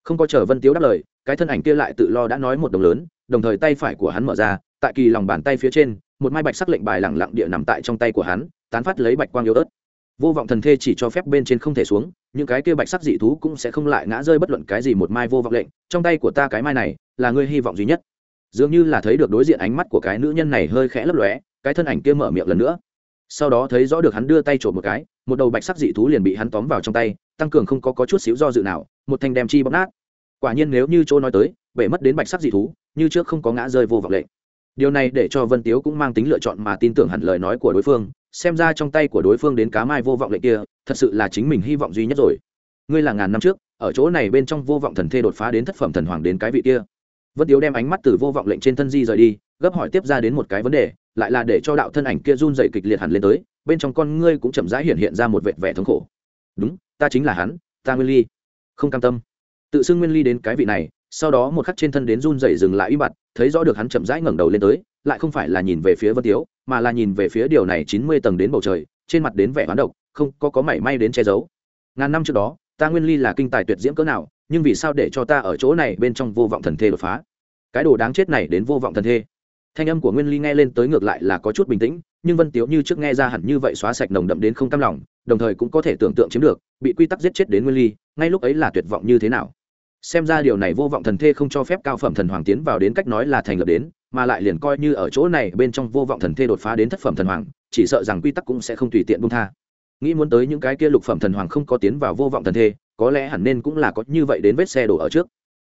Không có chờ vân tiếu đáp lời, cái thân ảnh kia lại tự lo đã nói một đồng lớn, đồng thời tay phải của hắn mở ra, tại kỳ lòng bàn tay phía trên, một mai bạch sắc lệnh bài lẳng lặng địa nằm tại trong tay của hắn, tán phát lấy bạch quang yếu ớt vô vọng thần thê chỉ cho phép bên trên không thể xuống những cái kia bạch sắc dị thú cũng sẽ không lại ngã rơi bất luận cái gì một mai vô vọng lệnh trong tay của ta cái mai này là ngươi hy vọng duy nhất. Dường như là thấy được đối diện ánh mắt của cái nữ nhân này hơi khẽ lấp lóe cái thân ảnh kia mở miệng lần nữa. Sau đó thấy rõ được hắn đưa tay trộm một cái một đầu bạch sắc dị thú liền bị hắn tóm vào trong tay tăng cường không có, có chút xíu do dự nào một thanh đem chi bóc nát. Quả nhiên nếu như chỗ nói tới bể mất đến bạch sắc dị thú như trước không có ngã rơi vô vọng lệnh. Điều này để cho vân tiếu cũng mang tính lựa chọn mà tin tưởng hẳn lời nói của đối phương xem ra trong tay của đối phương đến cá mai vô vọng lệnh kia, thật sự là chính mình hy vọng duy nhất rồi. Ngươi là ngàn năm trước, ở chỗ này bên trong vô vọng thần thê đột phá đến thất phẩm thần hoàng đến cái vị kia. Vân tiếu đem ánh mắt từ vô vọng lệnh trên thân di rời đi, gấp hỏi tiếp ra đến một cái vấn đề, lại là để cho đạo thân ảnh kia run dậy kịch liệt hẳn lên tới, bên trong con ngươi cũng chậm rãi hiện hiện ra một vệt vẻ thống khổ. Đúng, ta chính là hắn, ta nguyên ly. Không cam tâm. Tự xưng nguyên ly đến cái vị này, sau đó một khắc trên thân đến run dậy dừng lại im mặt thấy rõ được hắn chậm rãi ngẩng đầu lên tới, lại không phải là nhìn về phía vân tiếu mà là nhìn về phía điều này chín mươi tầng đến bầu trời, trên mặt đến vẻ hoán độc, không có có mảy may đến che giấu. Ngàn năm trước đó, ta nguyên ly là kinh tài tuyệt diễm cỡ nào, nhưng vì sao để cho ta ở chỗ này bên trong vô vọng thần thê đột phá? Cái đồ đáng chết này đến vô vọng thần thê. Thanh âm của nguyên ly nghe lên tới ngược lại là có chút bình tĩnh, nhưng vân tiếu như trước nghe ra hẳn như vậy xóa sạch nồng đậm đến không cam lòng, đồng thời cũng có thể tưởng tượng chiếm được, bị quy tắc giết chết đến nguyên ly, ngay lúc ấy là tuyệt vọng như thế nào? Xem ra điều này vô vọng thần thê không cho phép cao phẩm thần hoàng tiến vào đến cách nói là thành lập đến mà lại liền coi như ở chỗ này bên trong vô vọng thần thê đột phá đến thất phẩm thần hoàng, chỉ sợ rằng quy tắc cũng sẽ không tùy tiện bung tha. Nghĩ muốn tới những cái kia lục phẩm thần hoàng không có tiến vào vô vọng thần thê, có lẽ hẳn nên cũng là có như vậy đến vết xe đổ ở trước.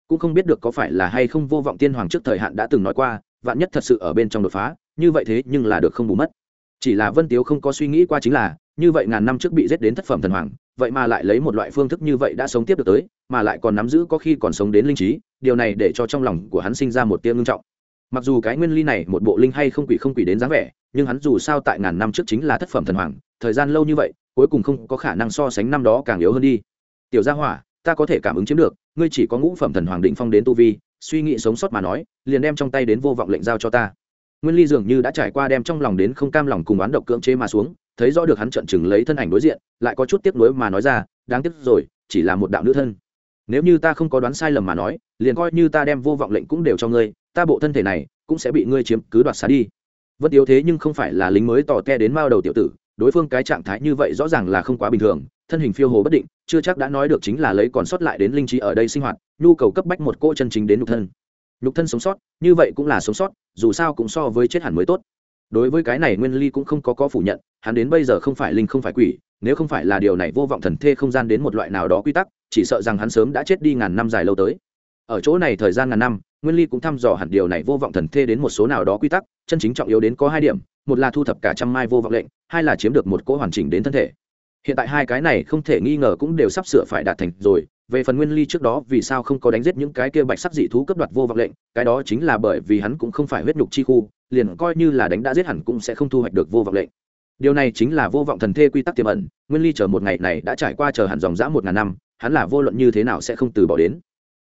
Cũng không biết được có phải là hay không vô vọng tiên hoàng trước thời hạn đã từng nói qua, vạn nhất thật sự ở bên trong đột phá, như vậy thế nhưng là được không bù mất. Chỉ là vân tiếu không có suy nghĩ qua chính là, như vậy ngàn năm trước bị giết đến thất phẩm thần hoàng, vậy mà lại lấy một loại phương thức như vậy đã sống tiếp được tới, mà lại còn nắm giữ có khi còn sống đến linh trí, điều này để cho trong lòng của hắn sinh ra một tiếng ngưng trọng mặc dù cái nguyên ly này một bộ linh hay không quỷ không quỷ đến dáng vẻ, nhưng hắn dù sao tại ngàn năm trước chính là thất phẩm thần hoàng, thời gian lâu như vậy, cuối cùng không có khả năng so sánh năm đó càng yếu hơn đi. Tiểu gia hỏa, ta có thể cảm ứng chiếm được, ngươi chỉ có ngũ phẩm thần hoàng định phong đến tu vi, suy nghĩ sống sót mà nói, liền đem trong tay đến vô vọng lệnh giao cho ta. Nguyên ly dường như đã trải qua đem trong lòng đến không cam lòng cùng oán độc cưỡng chế mà xuống, thấy rõ được hắn trận chừng lấy thân ảnh đối diện, lại có chút tiếc nuối mà nói ra, đáng tiếc rồi, chỉ là một đạo nữ thân. Nếu như ta không có đoán sai lầm mà nói, liền coi như ta đem vô vọng lệnh cũng đều cho ngươi ta bộ thân thể này cũng sẽ bị ngươi chiếm cứ đoạt xá đi. Vân tiếu thế nhưng không phải là lính mới tỏ te đến mao đầu tiểu tử, đối phương cái trạng thái như vậy rõ ràng là không quá bình thường, thân hình phiêu hồ bất định, chưa chắc đã nói được chính là lấy còn sót lại đến linh trí ở đây sinh hoạt, nhu cầu cấp bách một cỗ chân chính đến nhục thân. Nhục thân sống sót, như vậy cũng là sống sót, dù sao cũng so với chết hẳn mới tốt. Đối với cái này nguyên ly cũng không có có phủ nhận, hắn đến bây giờ không phải linh không phải quỷ, nếu không phải là điều này vô vọng thần thê không gian đến một loại nào đó quy tắc, chỉ sợ rằng hắn sớm đã chết đi ngàn năm dài lâu tới. Ở chỗ này thời gian ngàn năm nguyên ly cũng thăm dò hẳn điều này, vô vọng thần thê đến một số nào đó quy tắc, chân chính trọng yếu đến có hai điểm, một là thu thập cả trăm mai vô vọng lệnh, hai là chiếm được một cỗ hoàn chỉnh đến thân thể. Hiện tại hai cái này không thể nghi ngờ cũng đều sắp sửa phải đạt thành rồi, về phần nguyên ly trước đó vì sao không có đánh giết những cái kia bạch sắc dị thú cấp đoạt vô vọng lệnh, cái đó chính là bởi vì hắn cũng không phải huyết nhục chi khu, liền coi như là đánh đã giết hẳn cũng sẽ không thu hoạch được vô vọng lệnh. Điều này chính là vô vọng thần thê quy tắc tiềm ẩn, nguyên ly chờ một ngày này đã trải qua chờ hẳn dòng dã một ngàn năm, hắn là vô luận như thế nào sẽ không từ bỏ đến.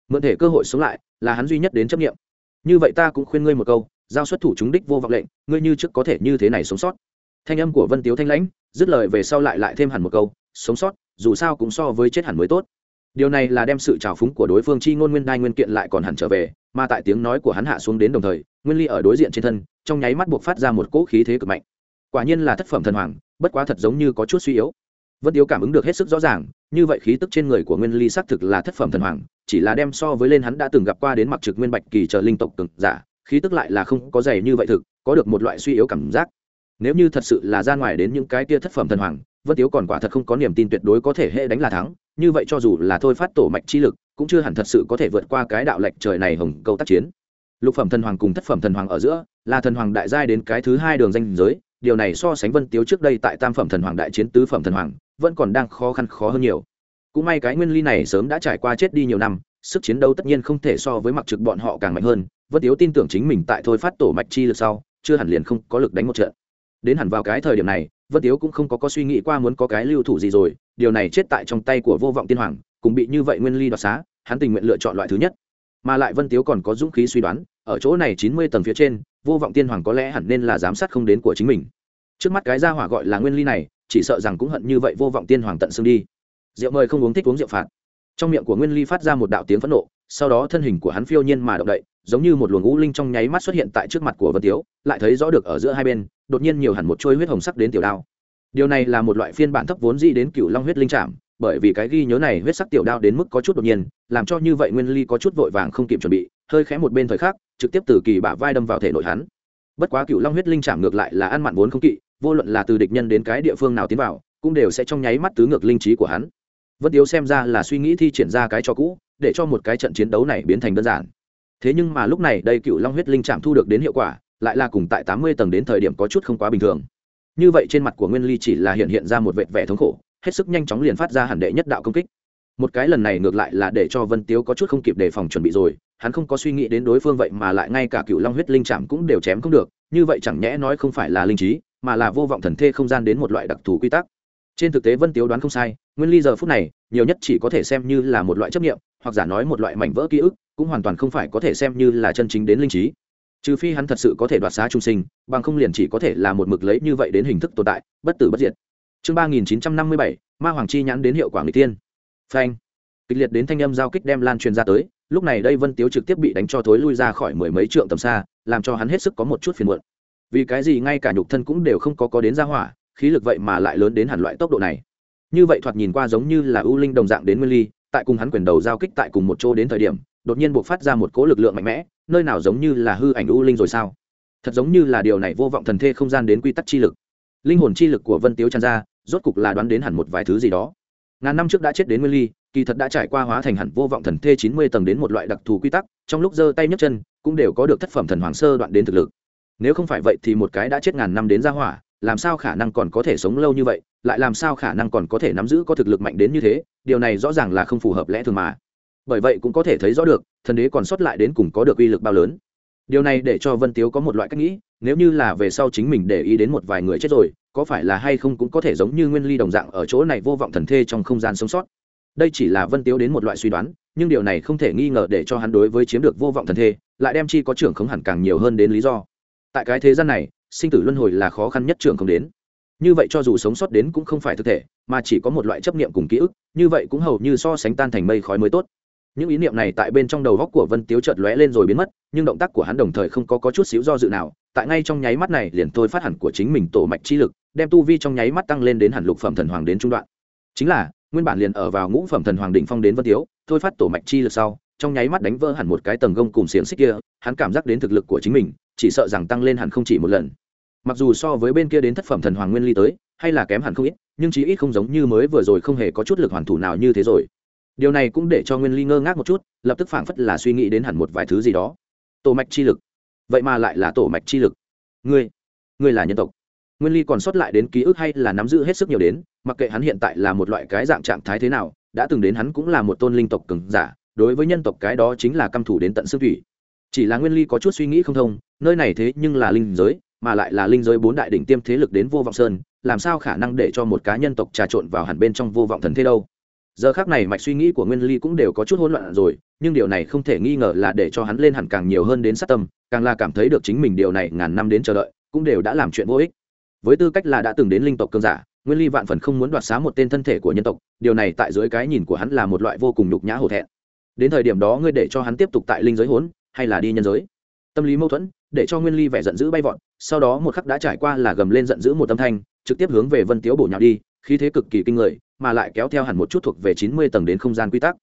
Mượn thể cơ hội sống lại là hắn duy nhất đến chấp nghiệm. Như vậy ta cũng khuyên ngươi một câu, giao xuất thủ chúng đích vô vọng lệnh, ngươi như trước có thể như thế này sống sót. Thanh âm của vân tiếu thanh lãnh, dứt lời về sau lại lại thêm hẳn một câu, sống sót, dù sao cũng so với chết hẳn mới tốt. Điều này là đem sự trào phúng của đối phương chi ngôn nguyên đai nguyên kiện lại còn hẳn trở về, mà tại tiếng nói của hắn hạ xuống đến đồng thời, nguyên ly ở đối diện trên thân, trong nháy mắt buộc phát ra một cỗ khí thế cực mạnh. Quả nhiên là thất phẩm thần hoàng, bất quá thật giống như có chút suy yếu vân tiếu cảm ứng được hết sức rõ ràng, như vậy khí tức trên người của nguyên ly xác thực là thất phẩm thần hoàng, chỉ là đem so với lên hắn đã từng gặp qua đến mặc trực nguyên bạch kỳ chờ linh tộc cường giả, khí tức lại là không có dày như vậy thực, có được một loại suy yếu cảm giác. Nếu như thật sự là ra ngoài đến những cái tia thất phẩm thần hoàng, vân tiếu còn quả thật không có niềm tin tuyệt đối có thể hệ đánh là thắng, như vậy cho dù là thôi phát tổ mạch chi lực, cũng chưa hẳn thật sự có thể vượt qua cái đạo lệnh trời này hồng câu tác chiến. Lục phẩm thần hoàng cùng thất phẩm thần hoàng ở giữa, là thần hoàng đại giai đến cái thứ hai đường danh giới, điều này so sánh vân tiếu trước đây tại tam phẩm thần hoàng đại chiến tứ phẩm thần hoàng vẫn còn đang khó khăn khó hơn nhiều. Cũng may cái nguyên ly này sớm đã trải qua chết đi nhiều năm sức chiến đấu tất nhiên không thể so với mặc trực bọn họ càng mạnh hơn vân tiếu tin tưởng chính mình tại thôi phát tổ mạch chi lực sau chưa hẳn liền không có lực đánh một trận. Đến hẳn vào cái thời điểm này vân tiếu cũng không có, có suy nghĩ qua muốn có cái lưu thủ gì rồi điều này chết tại trong tay của vô vọng tiên hoàng cùng bị như vậy nguyên ly đoạt xá hắn tình nguyện lựa chọn loại thứ nhất. Mà lại vân tiếu còn có dũng khí suy đoán ở chỗ này chín mươi tầng phía trên vô vọng tiên hoàng có lẽ hẳn nên là giám sát không đến của chính mình. Trước mắt cái gia hỏa gọi là nguyên ly này chỉ sợ rằng cũng hận như vậy vô vọng tiên hoàng tận xương đi. Rượu mời không uống thích uống rượu phạt. Trong miệng của nguyên ly phát ra một đạo tiếng phẫn nộ, sau đó thân hình của hắn phiêu nhiên mà động đậy, giống như một luồng ngũ linh trong nháy mắt xuất hiện tại trước mặt của vân tiếu, lại thấy rõ được ở giữa hai bên, đột nhiên nhiều hẳn một trôi huyết hồng sắc đến tiểu đao. Điều này là một loại phiên bản thấp vốn dĩ đến cựu long huyết linh trạm bởi vì cái ghi nhớ này huyết sắc tiểu đao đến mức có chút đột nhiên, làm cho như vậy nguyên ly có chút vội vàng không kịp chuẩn bị, hơi khẽ một bên thời khắc, trực tiếp từ kỳ bả vai đâm vào thể nội hắn. Bất quá cựu long huyết linh trạm ngược lại là ăn mặn vốn không kỵ vô luận là từ địch nhân đến cái địa phương nào tiến vào, cũng đều sẽ trong nháy mắt tứ ngược linh trí của hắn. Vân tiếu xem ra là suy nghĩ thi triển ra cái cho cũ, để cho một cái trận chiến đấu này biến thành đơn giản. Thế nhưng mà lúc này đây cựu long huyết linh trạm thu được đến hiệu quả, lại là cùng tại tám mươi tầng đến thời điểm có chút không quá bình thường. Như vậy trên mặt của nguyên ly chỉ là hiện hiện ra một vệt vẻ thống khổ, hết sức nhanh chóng liền phát ra hẳn đệ nhất đạo công kích. Một cái lần này ngược lại là để cho vân tiếu có chút không kịp đề phòng chuẩn bị rồi, hắn không có suy nghĩ đến đối phương vậy mà lại ngay cả cựu long huyết linh chạm cũng đều chém không được, như vậy chẳng nhẽ nói không phải là linh trí mà là vô vọng thần thê không gian đến một loại đặc thù quy tắc. Trên thực tế vân tiếu đoán không sai, nguyên ly giờ phút này, nhiều nhất chỉ có thể xem như là một loại chấp nghiệm hoặc giả nói một loại mảnh vỡ ký ức, cũng hoàn toàn không phải có thể xem như là chân chính đến linh trí. Trừ phi hắn thật sự có thể đoạt xá trung sinh, bằng không liền chỉ có thể là một mực lấy như vậy đến hình thức tồn tại, bất tử bất diệt. Chương ba nghìn chín trăm năm mươi bảy, ma hoàng chi nhãn đến hiệu quả người tiên phanh. Kịch liệt đến thanh âm giao kích đem lan truyền ra tới, lúc này đây vân tiếu trực tiếp bị đánh cho thối lui ra khỏi mười mấy trượng tầm xa, làm cho hắn hết sức có một chút phiền muộn vì cái gì ngay cả nhục thân cũng đều không có có đến ra hỏa, khí lực vậy mà lại lớn đến hẳn loại tốc độ này. Như vậy thoạt nhìn qua giống như là ưu linh đồng dạng đến nguyên ly, tại cùng hắn quyền đầu giao kích tại cùng một chỗ đến thời điểm, đột nhiên buộc phát ra một cỗ lực lượng mạnh mẽ, nơi nào giống như là hư ảnh ưu linh rồi sao? Thật giống như là điều này vô vọng thần thê không gian đến quy tắc chi lực. Linh hồn chi lực của vân tiếu tràn ra, rốt cục là đoán đến hẳn một vài thứ gì đó. Ngàn năm trước đã chết đến nguyên ly, kỳ thật đã trải qua hóa thành hẳn vô vọng thần thê chín mươi tầng đến một loại đặc thù quy tắc, trong lúc giơ tay nhấc chân, cũng đều có được thất phẩm thần hoàng sơ đoạn đến thực lực nếu không phải vậy thì một cái đã chết ngàn năm đến ra hỏa, làm sao khả năng còn có thể sống lâu như vậy, lại làm sao khả năng còn có thể nắm giữ có thực lực mạnh đến như thế, điều này rõ ràng là không phù hợp lẽ thường mà. Bởi vậy cũng có thể thấy rõ được, thần đế còn sót lại đến cùng có được uy lực bao lớn. Điều này để cho vân tiếu có một loại cách nghĩ, nếu như là về sau chính mình để ý đến một vài người chết rồi, có phải là hay không cũng có thể giống như nguyên ly đồng dạng ở chỗ này vô vọng thần thê trong không gian sống sót. Đây chỉ là vân tiếu đến một loại suy đoán, nhưng điều này không thể nghi ngờ để cho hắn đối với chiếm được vô vọng thần thê, lại đem chi có trưởng không hẳn càng nhiều hơn đến lý do tại cái thế gian này sinh tử luân hồi là khó khăn nhất trường không đến. Như vậy cho dù sống sót đến cũng không phải thực thể mà chỉ có một loại chấp niệm cùng ký ức như vậy cũng hầu như so sánh tan thành mây khói mới tốt. Những ý niệm này tại bên trong đầu góc của vân tiếu chợt lóe lên rồi biến mất nhưng động tác của hắn đồng thời không có, có chút xíu do dự nào tại ngay trong nháy mắt này liền thôi phát hẳn của chính mình tổ mạch chi lực đem tu vi trong nháy mắt tăng lên đến hẳn lục phẩm thần hoàng đến trung đoạn. Chính là nguyên bản liền ở vào ngũ phẩm thần hoàng đỉnh phong đến vân tiếu thôi phát tổ mạch chi lực sau trong nháy mắt đánh vỡ hẳn một cái tầng gông cùng xiềng xích kia hắn cảm giác đến thực lực của chính mình chỉ sợ rằng tăng lên hẳn không chỉ một lần. Mặc dù so với bên kia đến thất phẩm thần hoàng nguyên ly tới, hay là kém hẳn không ít, nhưng chí ít không giống như mới vừa rồi không hề có chút lực hoàn thủ nào như thế rồi. Điều này cũng để cho nguyên ly ngơ ngác một chút, lập tức phảng phất là suy nghĩ đến hẳn một vài thứ gì đó. Tổ mạch chi lực. Vậy mà lại là tổ mạch chi lực. Ngươi ngươi là nhân tộc. Nguyên ly còn sót lại đến ký ức hay là nắm giữ hết sức nhiều đến, mặc kệ hắn hiện tại là một loại cái dạng trạng thái thế nào, đã từng đến hắn cũng là một tôn linh tộc cường giả, đối với nhân tộc cái đó chính là căm thủ đến tận xương thủy chỉ là nguyên ly có chút suy nghĩ không thông, nơi này thế nhưng là linh giới, mà lại là linh giới bốn đại đỉnh tiêm thế lực đến vô vọng sơn, làm sao khả năng để cho một cá nhân tộc trà trộn vào hẳn bên trong vô vọng thần thế đâu? Giờ khác này mạch suy nghĩ của nguyên ly cũng đều có chút hỗn loạn rồi, nhưng điều này không thể nghi ngờ là để cho hắn lên hẳn càng nhiều hơn đến sát tâm, càng là cảm thấy được chính mình điều này ngàn năm đến chờ đợi, cũng đều đã làm chuyện vô ích. Với tư cách là đã từng đến linh tộc cương giả, nguyên ly vạn phần không muốn đoạt xá một tên thân thể của nhân tộc, điều này tại dưới cái nhìn của hắn là một loại vô cùng nhục nhã hổ thẹn. Đến thời điểm đó ngươi để cho hắn tiếp tục tại linh giới hỗn hay là đi nhân giới? Tâm lý mâu thuẫn, để cho nguyên ly vẻ giận dữ bay vọt, sau đó một khắc đã trải qua là gầm lên giận dữ một tâm thanh, trực tiếp hướng về vân tiếu bổ nhào đi, khí thế cực kỳ kinh người, mà lại kéo theo hẳn một chút thuộc về chín mươi tầng đến không gian quy tắc.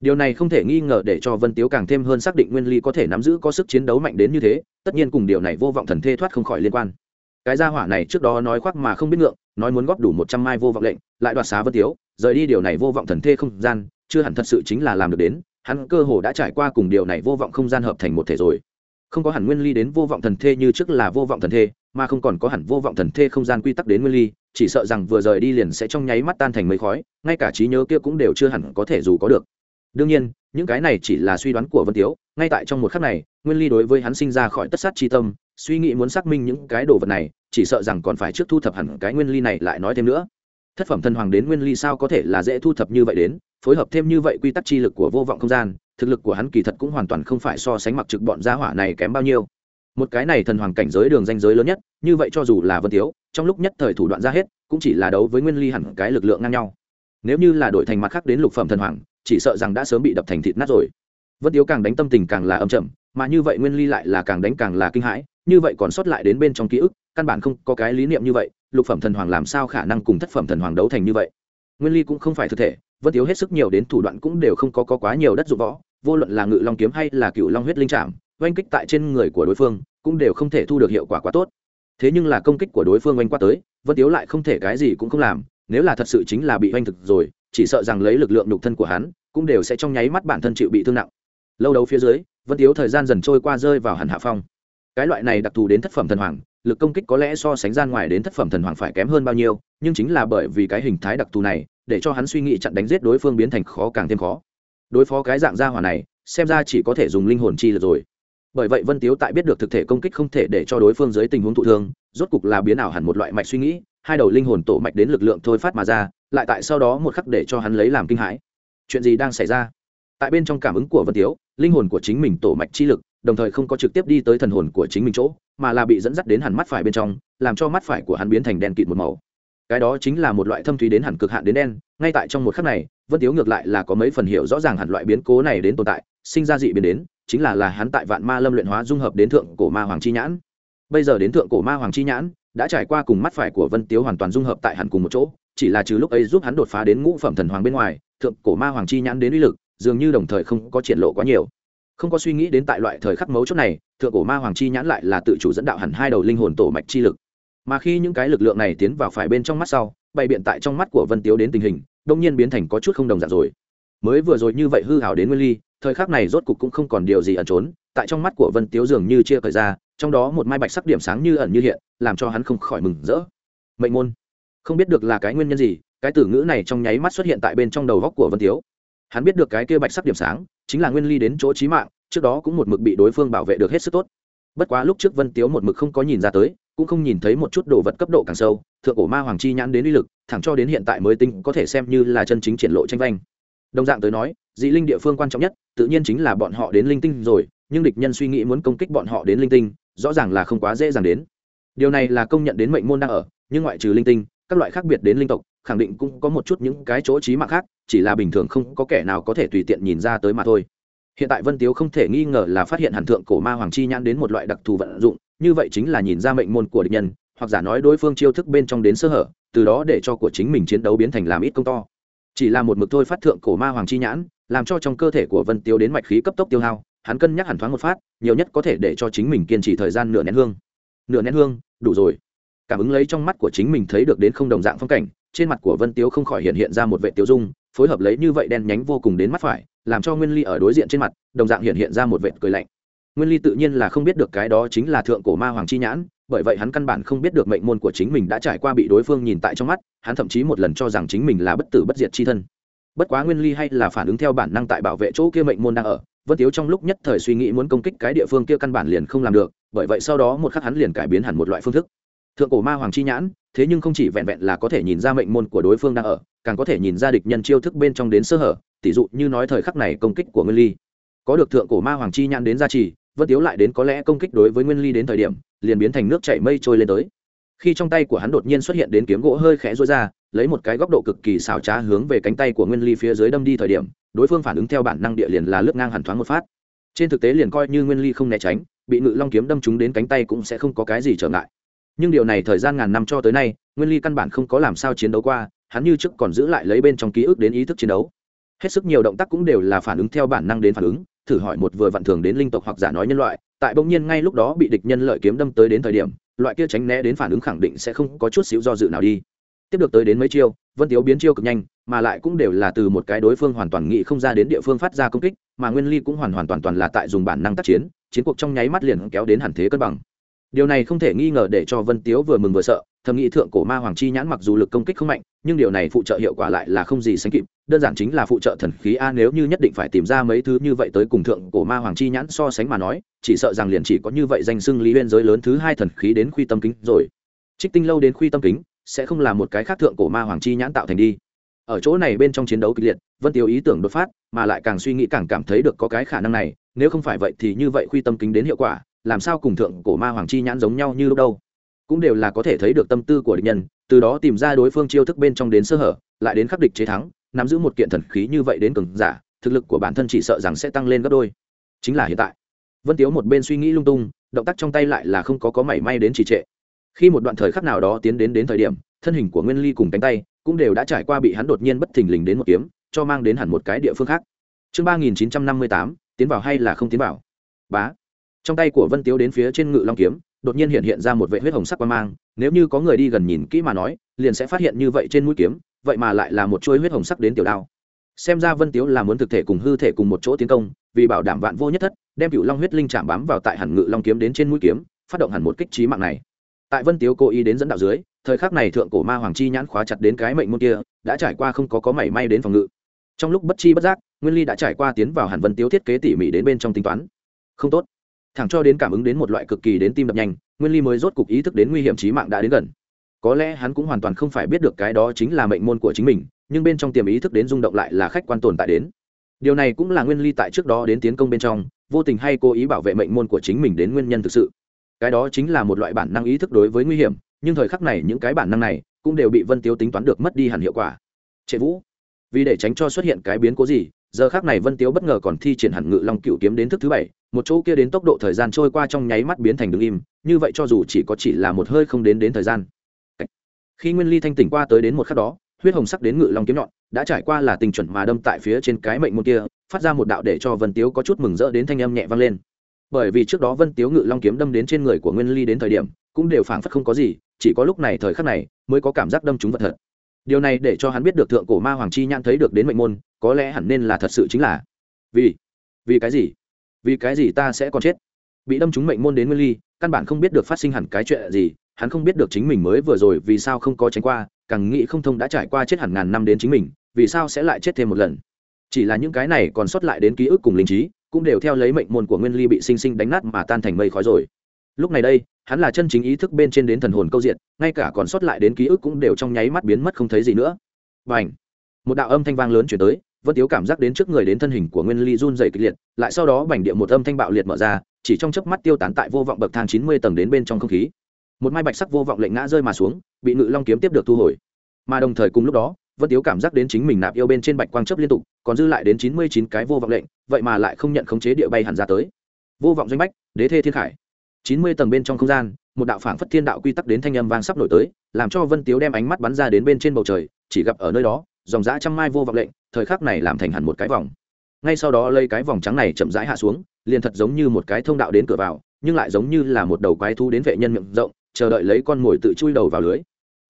Điều này không thể nghi ngờ để cho vân tiếu càng thêm hơn xác định nguyên ly có thể nắm giữ có sức chiến đấu mạnh đến như thế, tất nhiên cùng điều này vô vọng thần thê thoát không khỏi liên quan. Cái gia hỏa này trước đó nói khoác mà không biết ngượng, nói muốn góp đủ một trăm mai vô vọng lệnh, lại đoạt xá vân tiếu, rời đi điều này vô vọng thần thê không gian, chưa hẳn thật sự chính là làm được đến hắn cơ hồ đã trải qua cùng điều này vô vọng không gian hợp thành một thể rồi. Không có hẳn nguyên ly đến vô vọng thần thê như trước là vô vọng thần thê, mà không còn có hẳn vô vọng thần thê không gian quy tắc đến nguyên ly, chỉ sợ rằng vừa rời đi liền sẽ trong nháy mắt tan thành mây khói, ngay cả trí nhớ kia cũng đều chưa hẳn có thể dù có được. Đương nhiên, những cái này chỉ là suy đoán của vân tiếu, ngay tại trong một khắc này, nguyên ly đối với hắn sinh ra khỏi tất sát tri tâm, suy nghĩ muốn xác minh những cái đồ vật này, chỉ sợ rằng còn phải trước thu thập hẳn cái nguyên ly này lại nói thêm nữa thất phẩm thần hoàng đến nguyên ly sao có thể là dễ thu thập như vậy đến, phối hợp thêm như vậy quy tắc chi lực của vô vọng không gian, thực lực của hắn kỳ thật cũng hoàn toàn không phải so sánh mặc trực bọn gia hỏa này kém bao nhiêu. Một cái này thần hoàng cảnh giới đường danh giới lớn nhất, như vậy cho dù là vân tiếu, trong lúc nhất thời thủ đoạn ra hết, cũng chỉ là đấu với nguyên ly hẳn cái lực lượng ngang nhau. Nếu như là đổi thành mặt khác đến lục phẩm thần hoàng, chỉ sợ rằng đã sớm bị đập thành thịt nát rồi. Vân tiếu càng đánh tâm tình càng là âm chậm mà như vậy nguyên ly lại là càng đánh càng là kinh hãi, như vậy còn sót lại đến bên trong ký ức, căn bản không có cái lý niệm như vậy lục phẩm thần hoàng làm sao khả năng cùng thất phẩm thần hoàng đấu thành như vậy? Nguyên ly cũng không phải thực thể vân tiếu hết sức nhiều đến thủ đoạn cũng đều không có, có quá nhiều đất dụng võ vô luận là ngự long kiếm hay là cựu long huyết linh trạm oanh kích tại trên người của đối phương cũng đều không thể thu được hiệu quả quá tốt. Thế nhưng là công kích của đối phương oanh qua tới vân tiếu lại không thể cái gì cũng không làm nếu là thật sự chính là bị oanh thực rồi chỉ sợ rằng lấy lực lượng nhục thân của hắn cũng đều sẽ trong nháy mắt bản thân chịu bị thương nặng. Lâu đấu phía dưới vân tiếu thời gian dần trôi qua rơi vào hẳn hạ phong. Cái loại này đặc thù đến thất phẩm thần hoàng lực công kích có lẽ so sánh gian ngoài đến thất phẩm thần hoàng phải kém hơn bao nhiêu, nhưng chính là bởi vì cái hình thái đặc thù này, để cho hắn suy nghĩ chặn đánh giết đối phương biến thành khó càng thêm khó. Đối phó cái dạng gia hỏa này, xem ra chỉ có thể dùng linh hồn chi là rồi. Bởi vậy vân tiếu tại biết được thực thể công kích không thể để cho đối phương dưới tình huống thụ thương, rốt cục là biến ảo hẳn một loại mạch suy nghĩ, hai đầu linh hồn tổ mạch đến lực lượng thôi phát mà ra, lại tại sau đó một khắc để cho hắn lấy làm kinh hãi. Chuyện gì đang xảy ra? Tại bên trong cảm ứng của vân tiếu, linh hồn của chính mình tổ mạch chi lực đồng thời không có trực tiếp đi tới thần hồn của chính mình chỗ, mà là bị dẫn dắt đến hẳn mắt phải bên trong, làm cho mắt phải của hắn biến thành đen kịt một màu. Cái đó chính là một loại thâm thúy đến hẳn cực hạn đến đen, ngay tại trong một khắc này, vân tiếu ngược lại là có mấy phần hiểu rõ ràng hẳn loại biến cố này đến tồn tại, sinh ra dị biến đến, chính là là hắn tại vạn ma lâm luyện hóa dung hợp đến thượng cổ ma hoàng chi nhãn. Bây giờ đến thượng cổ ma hoàng chi nhãn, đã trải qua cùng mắt phải của vân tiếu hoàn toàn dung hợp tại hẳn cùng một chỗ, chỉ là trừ lúc ấy giúp hắn đột phá đến ngũ phẩm thần hoàng bên ngoài, thượng cổ ma hoàng chi nhãn đến uy lực, dường như đồng thời không có triển lộ quá nhiều không có suy nghĩ đến tại loại thời khắc mấu chốt này, thượng cổ ma hoàng chi nhãn lại là tự chủ dẫn đạo hẳn hai đầu linh hồn tổ mạch chi lực. Mà khi những cái lực lượng này tiến vào phải bên trong mắt sau, bày biện tại trong mắt của vân tiếu đến tình hình đông nhiên biến thành có chút không đồng dạng rồi. Mới vừa rồi như vậy hư hảo đến nguyên ly, thời khắc này rốt cục cũng không còn điều gì ẩn trốn, tại trong mắt của vân tiếu dường như chia cởi ra, trong đó một mai bạch sắc điểm sáng như ẩn như hiện, làm cho hắn không khỏi mừng rỡ. Mệnh môn. Không biết được là cái nguyên nhân gì, cái từ ngữ này trong nháy mắt xuất hiện tại bên trong đầu góc của vân tiếu. Hắn biết được cái kia bạch sắc điểm sáng chính là nguyên ly đến chỗ trí mạng, trước đó cũng một mực bị đối phương bảo vệ được hết sức tốt. Bất quá lúc trước vân tiếu một mực không có nhìn ra tới, cũng không nhìn thấy một chút đồ vật cấp độ càng sâu, thượng cổ ma hoàng chi nhãn đến uy lực, thẳng cho đến hiện tại mới tinh có thể xem như là chân chính triển lộ tranh vanh. Đồng dạng tới nói, dị linh địa phương quan trọng nhất, tự nhiên chính là bọn họ đến linh tinh rồi, nhưng địch nhân suy nghĩ muốn công kích bọn họ đến linh tinh, rõ ràng là không quá dễ dàng đến. Điều này là công nhận đến mệnh môn đang ở, nhưng ngoại trừ linh tinh, các loại khác biệt đến linh tộc khẳng định cũng có một chút những cái chỗ trí mạng khác, chỉ là bình thường không có kẻ nào có thể tùy tiện nhìn ra tới mà thôi. Hiện tại vân tiếu không thể nghi ngờ là phát hiện hẳn thượng cổ ma hoàng chi nhãn đến một loại đặc thù vận dụng, như vậy chính là nhìn ra mệnh môn của địch nhân, hoặc giả nói đối phương chiêu thức bên trong đến sơ hở, từ đó để cho của chính mình chiến đấu biến thành làm ít công to. Chỉ là một mực thôi phát thượng cổ ma hoàng chi nhãn, làm cho trong cơ thể của vân tiếu đến mạch khí cấp tốc tiêu hao, hắn cân nhắc hẳn thoáng một phát, nhiều nhất có thể để cho chính mình kiên trì thời gian nửa nén hương. Nửa nén hương, đủ rồi. Cảm ứng lấy trong mắt của chính mình thấy được đến không đồng dạng phong cảnh trên mặt của vân tiếu không khỏi hiện hiện ra một vệ tiêu dung, phối hợp lấy như vậy đen nhánh vô cùng đến mắt phải, làm cho nguyên ly ở đối diện trên mặt, đồng dạng hiện hiện ra một vệ cười lạnh. Nguyên ly tự nhiên là không biết được cái đó chính là thượng cổ ma hoàng chi nhãn, bởi vậy hắn căn bản không biết được mệnh môn của chính mình đã trải qua bị đối phương nhìn tại trong mắt, hắn thậm chí một lần cho rằng chính mình là bất tử bất diệt chi thân. Bất quá nguyên ly hay là phản ứng theo bản năng tại bảo vệ chỗ kia mệnh môn đang ở, vân tiếu trong lúc nhất thời suy nghĩ muốn công kích cái địa phương kia căn bản liền không làm được, bởi vậy sau đó một khắc hắn liền cải biến hẳn một loại phương thức thượng cổ ma hoàng chi nhãn, thế nhưng không chỉ vẹn vẹn là có thể nhìn ra mệnh môn của đối phương đang ở, càng có thể nhìn ra địch nhân chiêu thức bên trong đến sơ hở tỷ dụ như nói thời khắc này công kích của nguyên ly. Có được thượng cổ ma hoàng chi nhãn đến gia trì, vân tiếu lại đến có lẽ công kích đối với nguyên ly đến thời điểm, liền biến thành nước chảy mây trôi lên tới. Khi trong tay của hắn đột nhiên xuất hiện đến kiếm gỗ hơi khẽ rối ra, lấy một cái góc độ cực kỳ xảo trá hướng về cánh tay của nguyên ly phía dưới đâm đi thời điểm, đối phương phản ứng theo bản năng địa liền là lướt ngang hẳn thoáng một phát. Trên thực tế liền coi như nguyên ly không né tránh, bị ngự long kiếm đâm trúng đến cánh tay cũng sẽ không có cái gì trở ngại nhưng điều này thời gian ngàn năm cho tới nay, nguyên ly căn bản không có làm sao chiến đấu qua, hắn như trước còn giữ lại lấy bên trong ký ức đến ý thức chiến đấu. Hết sức nhiều động tác cũng đều là phản ứng theo bản năng đến phản ứng, thử hỏi một vừa vặn thường đến linh tộc hoặc giả nói nhân loại, tại bỗng nhiên ngay lúc đó bị địch nhân lợi kiếm đâm tới đến thời điểm, loại kia tránh né đến phản ứng khẳng định sẽ không có chút xíu do dự nào đi. Tiếp được tới đến mấy chiêu, vân tiếu biến chiêu cực nhanh, mà lại cũng đều là từ một cái đối phương hoàn toàn nghĩ không ra đến địa phương phát ra công kích, mà nguyên ly cũng hoàn hoàn toàn toàn là tại dùng bản năng tác chiến chiến cuộc trong nháy mắt liền kéo đến hẳn thế cân bằng điều này không thể nghi ngờ để cho vân tiếu vừa mừng vừa sợ, thầm nghĩ thượng cổ ma hoàng chi nhãn mặc dù lực công kích không mạnh, nhưng điều này phụ trợ hiệu quả lại là không gì sánh kịp, đơn giản chính là phụ trợ thần khí a, nếu như nhất định phải tìm ra mấy thứ như vậy tới cùng thượng cổ ma hoàng chi nhãn so sánh mà nói, chỉ sợ rằng liền chỉ có như vậy danh xưng lý huyên giới lớn thứ hai thần khí đến khuy tâm kính rồi. Trích tinh lâu đến khuy tâm kính, sẽ không là một cái khác thượng cổ ma hoàng chi nhãn tạo thành đi. Ở chỗ này bên trong chiến đấu kịch liệt, vân tiêu ý tưởng đột phát, mà lại càng suy nghĩ càng cảm thấy được có cái khả năng này, nếu không phải vậy thì như vậy khuy tâm kính đến hiệu quả làm sao cùng thượng cổ ma hoàng chi nhãn giống nhau như lúc đâu? Cũng đều là có thể thấy được tâm tư của địch nhân, từ đó tìm ra đối phương chiêu thức bên trong đến sơ hở, lại đến khắc địch chế thắng, nắm giữ một kiện thần khí như vậy đến cường giả, thực lực của bản thân chỉ sợ rằng sẽ tăng lên gấp đôi. Chính là hiện tại. Vân tiếu một bên suy nghĩ lung tung, động tác trong tay lại là không có có mảy may đến trì trệ. Khi một đoạn thời khắc nào đó tiến đến đến thời điểm, thân hình của nguyên ly cùng cánh tay cũng đều đã trải qua bị hắn đột nhiên bất thình lình đến một kiếm, cho mang đến hẳn một cái địa phương khác. Chương ba nghìn chín trăm năm mươi tám, tiến vào hay là không tiến vào? Bá trong tay của vân tiếu đến phía trên ngự long kiếm, đột nhiên hiện hiện ra một vệ huyết hồng sắc qua mang, nếu như có người đi gần nhìn kỹ mà nói, liền sẽ phát hiện như vậy trên mũi kiếm, vậy mà lại là một chuôi huyết hồng sắc đến tiểu đao. Xem ra vân tiếu là muốn thực thể cùng hư thể cùng một chỗ tiến công, vì bảo đảm vạn vô nhất thất, đem cựu long huyết linh chạm bám vào tại hẳn ngự long kiếm đến trên mũi kiếm, phát động hẳn một kích trí mạng này. Tại vân tiếu cố ý đến dẫn đạo dưới, thời khắc này thượng cổ ma hoàng chi nhãn khóa chặt đến cái mệnh môn kia, đã trải qua không có có mảy may đến phòng ngự. Trong lúc bất chi bất giác, nguyên ly đã trải qua tiến vào hẳn vân tiếu thiết kế tỉ mỉ đến bên trong tính toán. Không tốt thẳng cho đến cảm ứng đến một loại cực kỳ đến tim đập nhanh, nguyên ly mới rốt cục ý thức đến nguy hiểm trí mạng đã đến gần. Có lẽ hắn cũng hoàn toàn không phải biết được cái đó chính là mệnh môn của chính mình, nhưng bên trong tiềm ý thức đến rung động lại là khách quan tồn tại đến. Điều này cũng là nguyên ly tại trước đó đến tiến công bên trong, vô tình hay cố ý bảo vệ mệnh môn của chính mình đến nguyên nhân thực sự. Cái đó chính là một loại bản năng ý thức đối với nguy hiểm, nhưng thời khắc này những cái bản năng này cũng đều bị vân tiếu tính toán được mất đi hẳn hiệu quả. Trệ vũ, vì để tránh cho xuất hiện cái biến cố gì giờ khác này vân tiếu bất ngờ còn thi triển hẳn ngự long cựu kiếm đến thức thứ bảy, một chỗ kia đến tốc độ thời gian trôi qua trong nháy mắt biến thành đứng im, như vậy cho dù chỉ có chỉ là một hơi không đến đến thời gian. Khi nguyên ly thanh tỉnh qua tới đến một khắc đó, huyết hồng sắc đến ngự long kiếm nhọn, đã trải qua là tình chuẩn mà đâm tại phía trên cái mệnh môn kia, phát ra một đạo để cho vân tiếu có chút mừng rỡ đến thanh âm nhẹ vang lên. Bởi vì trước đó vân tiếu ngự long kiếm đâm đến trên người của nguyên ly đến thời điểm, cũng đều phảng phất không có gì, chỉ có lúc này thời khắc này, mới có cảm giác đâm trúng vật thật điều này để cho hắn biết được thượng cổ ma hoàng chi nhãn thấy được đến mệnh môn, có lẽ hẳn nên là thật sự chính là, vì vì cái gì? Vì cái gì ta sẽ còn chết? Bị đâm trúng mệnh môn đến nguyên ly, căn bản không biết được phát sinh hẳn cái chuyện gì, hắn không biết được chính mình mới vừa rồi vì sao không có tránh qua, càng nghĩ không thông đã trải qua chết hẳn ngàn năm đến chính mình, vì sao sẽ lại chết thêm một lần? Chỉ là những cái này còn sót lại đến ký ức cùng linh trí, cũng đều theo lấy mệnh môn của nguyên ly bị sinh sinh đánh nát mà tan thành mây khói rồi lúc này đây, hắn là chân chính ý thức bên trên đến thần hồn câu diện, ngay cả còn sót lại đến ký ức cũng đều trong nháy mắt biến mất không thấy gì nữa. Và ảnh một đạo âm thanh vang lớn chuyển tới, vân tiếu cảm giác đến trước người đến thân hình của nguyên ly run dày kịch liệt, lại sau đó bành địa một âm thanh bạo liệt mở ra, chỉ trong chớp mắt tiêu tán tại vô vọng bậc thang chín mươi tầng đến bên trong không khí. Một mai bạch sắc vô vọng lệnh ngã rơi mà xuống, bị ngự long kiếm tiếp được thu hồi. Mà đồng thời cùng lúc đó, vân tiếu cảm giác đến chính mình nạp yêu bên trên bạch quang chấp liên tục, còn dư lại đến chín mươi chín cái vô vọng lệnh, vậy mà lại không nhận khống chế địa bay hẳn ra tới. Vô vọng danh bách, đế thê thiên khải chín mươi tầng bên trong không gian, một đạo phảng phất thiên đạo quy tắc đến thanh âm vang sắp nổi tới, làm cho vân tiếu đem ánh mắt bắn ra đến bên trên bầu trời, chỉ gặp ở nơi đó, dòng dã trăm mai vô vọng lệnh, thời khắc này làm thành hẳn một cái vòng. Ngay sau đó lấy cái vòng trắng này chậm rãi hạ xuống, liền thật giống như một cái thông đạo đến cửa vào, nhưng lại giống như là một đầu quái thu đến vệ nhân miệng rộng, chờ đợi lấy con mồi tự chui đầu vào lưới.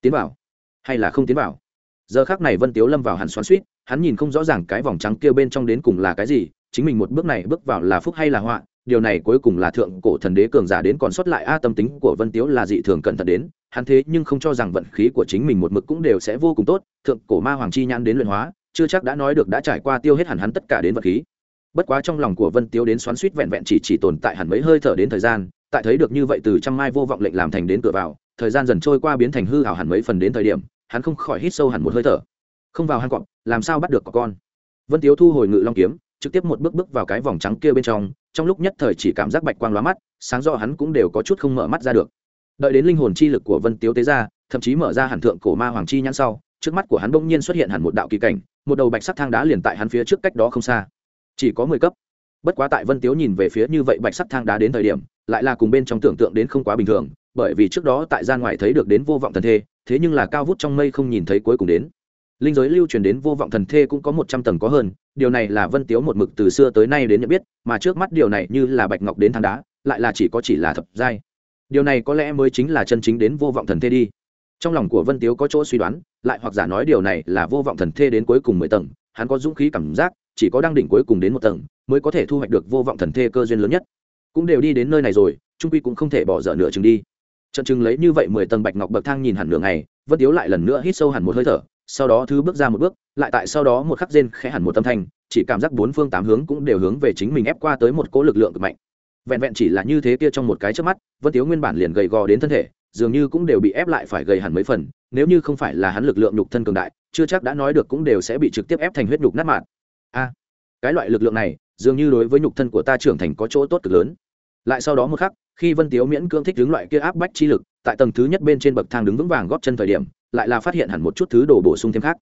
Tiến vào? Hay là không tiến vào? Giờ khác này vân tiếu lâm vào hẳn xoắn suýt hắn nhìn không rõ ràng cái vòng trắng kia bên trong đến cùng là cái gì, chính mình một bước này bước vào là phúc hay là họa điều này cuối cùng là thượng cổ thần đế cường giả đến còn sót lại a tâm tính của vân tiếu là dị thường cẩn thận đến, hắn thế nhưng không cho rằng vận khí của chính mình một mực cũng đều sẽ vô cùng tốt, thượng cổ ma hoàng chi nhãn đến luyện hóa, chưa chắc đã nói được đã trải qua tiêu hết hẳn hắn tất cả đến vật khí. Bất quá trong lòng của vân tiếu đến xoắn suýt vẹn vẹn chỉ chỉ tồn tại hẳn mấy hơi thở đến thời gian, tại thấy được như vậy từ trăm mai vô vọng lệnh làm thành đến cửa vào, thời gian dần trôi qua biến thành hư hảo hẳn mấy phần đến thời điểm, hắn không khỏi hít sâu hẳn một hơi thở. Không vào hang cọp, làm sao bắt được có con? Vân tiếu thu hồi ngự long kiếm, trực tiếp một bước bước vào cái vòng trắng kia bên trong trong lúc nhất thời chỉ cảm giác bạch quang lóa mắt, sáng rõ hắn cũng đều có chút không mở mắt ra được. Đợi đến linh hồn chi lực của vân tiếu tế ra, thậm chí mở ra hẳn thượng cổ ma hoàng chi nhãn sau, trước mắt của hắn bỗng nhiên xuất hiện hẳn một đạo kỳ cảnh, một đầu bạch sắc thang đá liền tại hắn phía trước cách đó không xa. Chỉ có mười cấp. Bất quá tại vân tiếu nhìn về phía như vậy bạch sắc thang đá đến thời điểm, lại là cùng bên trong tưởng tượng đến không quá bình thường, bởi vì trước đó tại gian ngoài thấy được đến vô vọng thần thê, thế nhưng là cao vút trong mây không nhìn thấy cuối cùng đến. Linh giới lưu truyền đến vô vọng thần thê cũng có một trăm tầng có hơn điều này là vân tiếu một mực từ xưa tới nay đến nhận biết, mà trước mắt điều này như là bạch ngọc đến thang đá, lại là chỉ có chỉ là thập giai. Điều này có lẽ mới chính là chân chính đến vô vọng thần thê đi. Trong lòng của vân tiếu có chỗ suy đoán, lại hoặc giả nói điều này là vô vọng thần thê đến cuối cùng mười tầng, hắn có dũng khí cảm giác, chỉ có đang đỉnh cuối cùng đến một tầng, mới có thể thu hoạch được vô vọng thần thê cơ duyên lớn nhất. Cũng đều đi đến nơi này rồi, trung quy cũng không thể bỏ dở nửa chừng đi. Trận chừng lấy như vậy mười tầng bạch ngọc bậc thang nhìn hẳn nửa ngày, vân tiếu lại lần nữa hít sâu hẳn một hơi thở sau đó thứ bước ra một bước, lại tại sau đó một khắc rên khẽ hẳn một tâm thanh, chỉ cảm giác bốn phương tám hướng cũng đều hướng về chính mình ép qua tới một cỗ lực lượng cực mạnh. Vẹn vẹn chỉ là như thế kia trong một cái trước mắt, vân tiếu nguyên bản liền gầy gò đến thân thể, dường như cũng đều bị ép lại phải gầy hẳn mấy phần, nếu như không phải là hắn lực lượng nhục thân cường đại, chưa chắc đã nói được cũng đều sẽ bị trực tiếp ép thành huyết nhục nát mạn. A, cái loại lực lượng này, dường như đối với nhục thân của ta trưởng thành có chỗ tốt cực lớn. Lại sau đó một khắc, khi vân tiếu miễn cưỡng thích đứng loại kia áp bách chi lực tại tầng thứ nhất bên trên bậc thang đứng vững vàng góp chân thời điểm, lại là phát hiện hẳn một chút thứ đồ bổ sung thêm khác.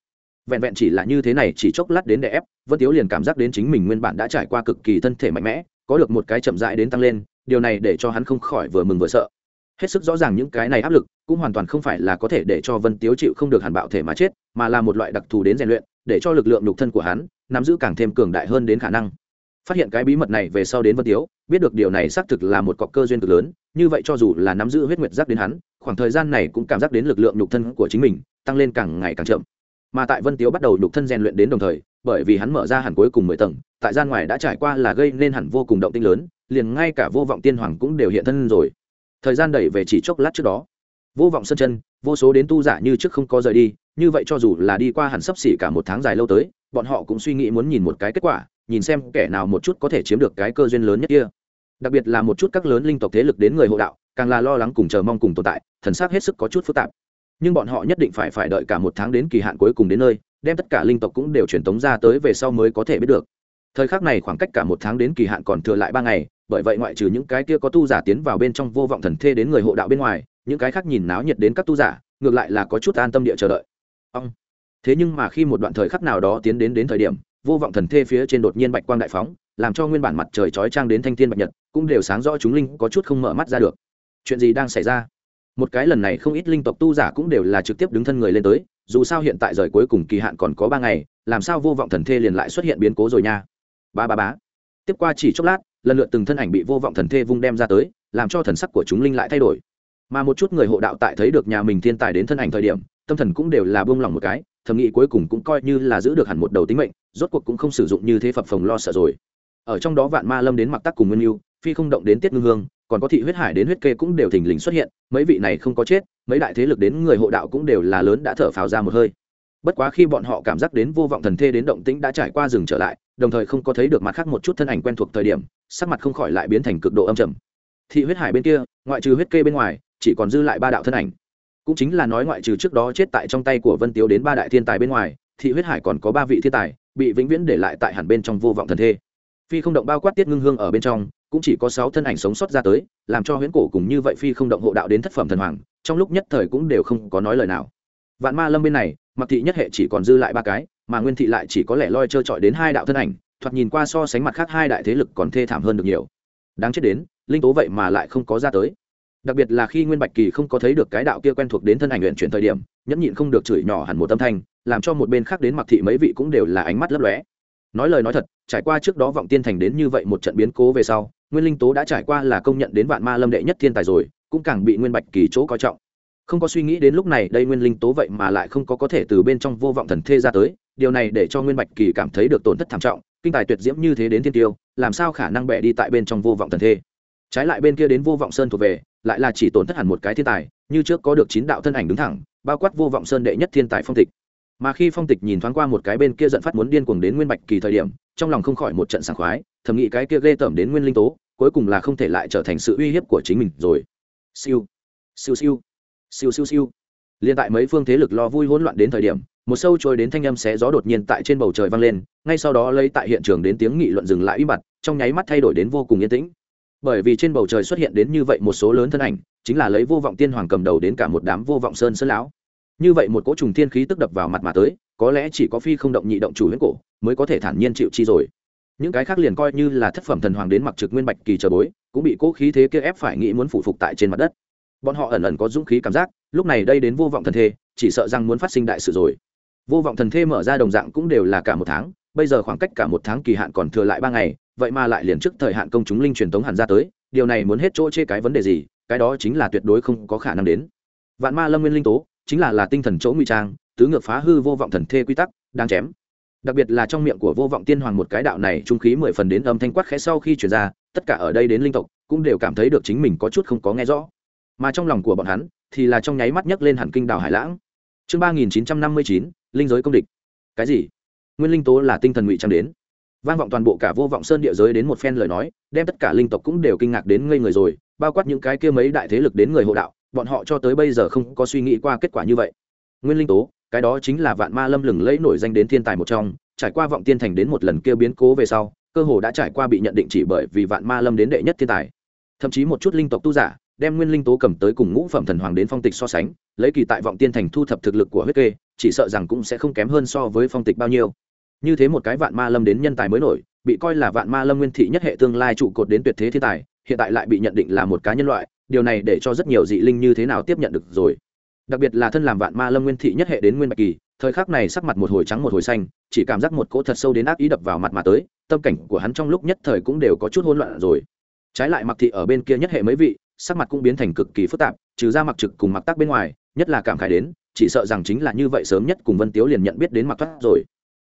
Vẹn vẹn chỉ là như thế này, chỉ chốc lát đến đè ép, vân tiếu liền cảm giác đến chính mình nguyên bản đã trải qua cực kỳ thân thể mạnh mẽ, có được một cái chậm rãi đến tăng lên, điều này để cho hắn không khỏi vừa mừng vừa sợ. Hết sức rõ ràng những cái này áp lực, cũng hoàn toàn không phải là có thể để cho vân tiếu chịu không được hàn bạo thể mà chết, mà là một loại đặc thù đến rèn luyện, để cho lực lượng nhục thân của hắn nắm giữ càng thêm cường đại hơn đến khả năng phát hiện cái bí mật này về sau đến vân tiếu, biết được điều này xác thực là một cọc cơ duyên cực lớn, như vậy cho dù là nắm giữ huyết nguyệt giác đến hắn, khoảng thời gian này cũng cảm giác đến lực lượng nhục thân của chính mình tăng lên càng ngày càng chậm. Mà tại vân tiếu bắt đầu nhục thân rèn luyện đến đồng thời, bởi vì hắn mở ra hẳn cuối cùng mười tầng, tại gian ngoài đã trải qua là gây nên hẳn vô cùng động tinh lớn, liền ngay cả vô vọng tiên hoàng cũng đều hiện thân rồi. Thời gian đẩy về chỉ chốc lát trước đó. Vô vọng sân chân, vô số đến tu giả như trước không có rời đi, như vậy cho dù là đi qua hẳn sấp xỉ cả một tháng dài lâu tới, bọn họ cũng suy nghĩ muốn nhìn một cái kết quả nhìn xem kẻ nào một chút có thể chiếm được cái cơ duyên lớn nhất kia. Đặc biệt là một chút các lớn linh tộc thế lực đến người hộ đạo, càng là lo lắng cùng chờ mong cùng tồn tại, thần sắc hết sức có chút phức tạp. Nhưng bọn họ nhất định phải phải đợi cả một tháng đến kỳ hạn cuối cùng đến nơi, đem tất cả linh tộc cũng đều truyền tống ra tới về sau mới có thể biết được. Thời khắc này khoảng cách cả một tháng đến kỳ hạn còn thừa lại ba ngày, bởi vậy ngoại trừ những cái kia có tu giả tiến vào bên trong vô vọng thần thê đến người hộ đạo bên ngoài, những cái khác nhìn náo nhiệt đến các tu giả, ngược lại là có chút an tâm địa chờ đợi. Ông. Thế nhưng mà khi một đoạn thời khắc nào đó tiến đến đến thời điểm vô vọng thần thê phía trên đột nhiên bạch quang đại phóng, làm cho nguyên bản mặt trời chói trang đến thanh thiên bạch nhật, cũng đều sáng rõ chúng linh có chút không mở mắt ra được. Chuyện gì đang xảy ra? Một cái lần này không ít linh tộc tu giả cũng đều là trực tiếp đứng thân người lên tới, dù sao hiện tại rời cuối cùng kỳ hạn còn có ba ngày, làm sao vô vọng thần thê liền lại xuất hiện biến cố rồi nha? Ba ba bá tiếp qua chỉ chốc lát, lần lượt từng thân ảnh bị vô vọng thần thê vung đem ra tới, làm cho thần sắc của chúng linh lại thay đổi. Mà một chút người hộ đạo tại thấy được nhà mình thiên tài đến thân ảnh thời điểm, tâm thần cũng đều là buông lỏng một cái, thầm nghĩ cuối cùng cũng coi như là giữ được hẳn một đầu tính mệnh rốt cuộc cũng không sử dụng như thế phập phồng lo sợ rồi. Ở trong đó vạn ma lâm đến mặc tắc cùng nguyên yêu phi không động đến tiết ngưng hương, còn có thị huyết hải đến huyết kê cũng đều thình lình xuất hiện, mấy vị này không có chết, mấy đại thế lực đến người hộ đạo cũng đều là lớn đã thở phào ra một hơi. Bất quá khi bọn họ cảm giác đến vô vọng thần thê đến động tĩnh đã trải qua rừng trở lại, đồng thời không có thấy được mặt khác một chút thân ảnh quen thuộc thời điểm, sắc mặt không khỏi lại biến thành cực độ âm trầm. Thị huyết hải bên kia, ngoại trừ huyết kê bên ngoài, chỉ còn dư lại ba đạo thân ảnh. Cũng chính là nói ngoại trừ trước đó chết tại trong tay của vân tiếu đến ba đại thiên tài bên ngoài, thị huyết hải còn có ba vị thiên tài bị vĩnh viễn để lại tại hẳn bên trong vô vọng thần thê. Phi không động bao quát tiết ngưng hương ở bên trong, cũng chỉ có sáu thân ảnh sống sót ra tới, làm cho huyễn cổ cùng như vậy phi không động hộ đạo đến thất phẩm thần hoàng, trong lúc nhất thời cũng đều không có nói lời nào. Vạn ma lâm bên này, mặc thị nhất hệ chỉ còn dư lại ba cái, mà nguyên thị lại chỉ có lẽ loi trơ trọi đến hai đạo thân ảnh, thoạt nhìn qua so sánh mặt khác hai đại thế lực còn thê thảm hơn được nhiều. Đáng chết đến, linh tố vậy mà lại không có ra tới đặc biệt là khi nguyên bạch kỳ không có thấy được cái đạo kia quen thuộc đến thân ảnh luyện chuyển thời điểm, nhẫn nhịn không được chửi nhỏ hẳn một âm thanh, làm cho một bên khác đến mặc thị mấy vị cũng đều là ánh mắt lấp lóe. Nói lời nói thật, trải qua trước đó vọng tiên thành đến như vậy một trận biến cố về sau, nguyên linh tố đã trải qua là công nhận đến vạn ma lâm đệ nhất thiên tài rồi, cũng càng bị nguyên bạch kỳ chỗ coi trọng. Không có suy nghĩ đến lúc này đây nguyên linh tố vậy mà lại không có có thể từ bên trong vô vọng thần thê ra tới, điều này để cho nguyên bạch kỳ cảm thấy được tổn thất thảm trọng, kinh tài tuyệt diễm như thế đến thiên tiêu, làm sao khả năng bẻ đi tại bên trong vô vọng thần thê? Trái lại bên kia đến vô vọng sơn thuộc về lại là chỉ tổn thất hẳn một cái thiên tài, như trước có được chín đạo thân ảnh đứng thẳng, bao quát vô vọng sơn đệ nhất thiên tài phong tịch. Mà khi phong tịch nhìn thoáng qua một cái bên kia giận phát muốn điên cuồng đến nguyên bạch kỳ thời điểm, trong lòng không khỏi một trận sảng khoái, thầm nghĩ cái kia ghê tởm đến nguyên linh tố, cuối cùng là không thể lại trở thành sự uy hiếp của chính mình rồi. Siêu siêu siêu siêu siêu siêu. Liên tại mấy phương thế lực lo vui hỗn loạn đến thời điểm, một sâu trôi đến thanh âm xé gió đột nhiên tại trên bầu trời vang lên, ngay sau đó lấy tại hiện trường đến tiếng nghị luận dừng lại im bặt, trong nháy mắt thay đổi đến vô cùng yên tĩnh bởi vì trên bầu trời xuất hiện đến như vậy một số lớn thân ảnh, chính là lấy vô vọng tiên hoàng cầm đầu đến cả một đám vô vọng sơn sơn lão. Như vậy một cỗ trùng thiên khí tức đập vào mặt mà tới, có lẽ chỉ có phi không động nhị động chủ huyễn cổ mới có thể thản nhiên chịu chi rồi. Những cái khác liền coi như là thất phẩm thần hoàng đến mặc trực nguyên bạch kỳ chờ bối, cũng bị cỗ khí thế kia ép phải nghĩ muốn phụ phục tại trên mặt đất. Bọn họ ẩn ẩn có dũng khí cảm giác, lúc này đây đến vô vọng thần thê, chỉ sợ rằng muốn phát sinh đại sự rồi. Vô vọng thần thê mở ra đồng dạng cũng đều là cả một tháng, bây giờ khoảng cách cả một tháng kỳ hạn còn thừa lại ba ngày vậy mà lại liền trước thời hạn công chúng linh truyền tống hẳn ra tới, điều này muốn hết chỗ chê cái vấn đề gì, cái đó chính là tuyệt đối không có khả năng đến. Vạn ma lâm nguyên linh tố, chính là là tinh thần chỗ nguy trang, tứ ngược phá hư vô vọng thần thê quy tắc, đang chém. Đặc biệt là trong miệng của vô vọng tiên hoàng một cái đạo này trung khí mười phần đến âm thanh quát khẽ sau khi chuyển ra, tất cả ở đây đến linh tộc cũng đều cảm thấy được chính mình có chút không có nghe rõ. Mà trong lòng của bọn hắn thì là trong nháy mắt nhấc lên hẳn kinh đảo hải lãng. Chương ba nghìn chín trăm năm mươi chín, linh giới công địch. Cái gì? Nguyên linh tố là tinh thần ngụy trang đến vang vọng toàn bộ cả vô vọng sơn địa giới đến một phen lời nói, đem tất cả linh tộc cũng đều kinh ngạc đến ngây người rồi, bao quát những cái kia mấy đại thế lực đến người hộ đạo, bọn họ cho tới bây giờ không có suy nghĩ qua kết quả như vậy. Nguyên linh tố, cái đó chính là vạn ma lâm lừng lẫy nổi danh đến thiên tài một trong, trải qua vọng tiên thành đến một lần kia biến cố về sau, cơ hồ đã trải qua bị nhận định chỉ bởi vì vạn ma lâm đến đệ nhất thiên tài. Thậm chí một chút linh tộc tu giả, đem nguyên linh tố cầm tới cùng ngũ phẩm thần hoàng đến phong tịch so sánh, lấy kỳ tại vọng tiên thành thu thập thực lực của huyết kê, chỉ sợ rằng cũng sẽ không kém hơn so với phong tịch bao nhiêu như thế một cái vạn ma lâm đến nhân tài mới nổi, bị coi là vạn ma lâm nguyên thị nhất hệ tương lai trụ cột đến tuyệt thế thiên tài, hiện tại lại bị nhận định là một cá nhân loại, điều này để cho rất nhiều dị linh như thế nào tiếp nhận được rồi. Đặc biệt là thân làm vạn ma lâm nguyên thị nhất hệ đến nguyên bạch kỳ, thời khắc này sắc mặt một hồi trắng một hồi xanh, chỉ cảm giác một cỗ thật sâu đến ác ý đập vào mặt mà tới, tâm cảnh của hắn trong lúc nhất thời cũng đều có chút hỗn loạn rồi. Trái lại mặc thị ở bên kia nhất hệ mấy vị, sắc mặt cũng biến thành cực kỳ phức tạp, trừ ra mặc trực cùng mặc tác bên ngoài, nhất là cảm khải đến, chỉ sợ rằng chính là như vậy sớm nhất cùng vân tiếu liền nhận biết đến mặc thoát rồi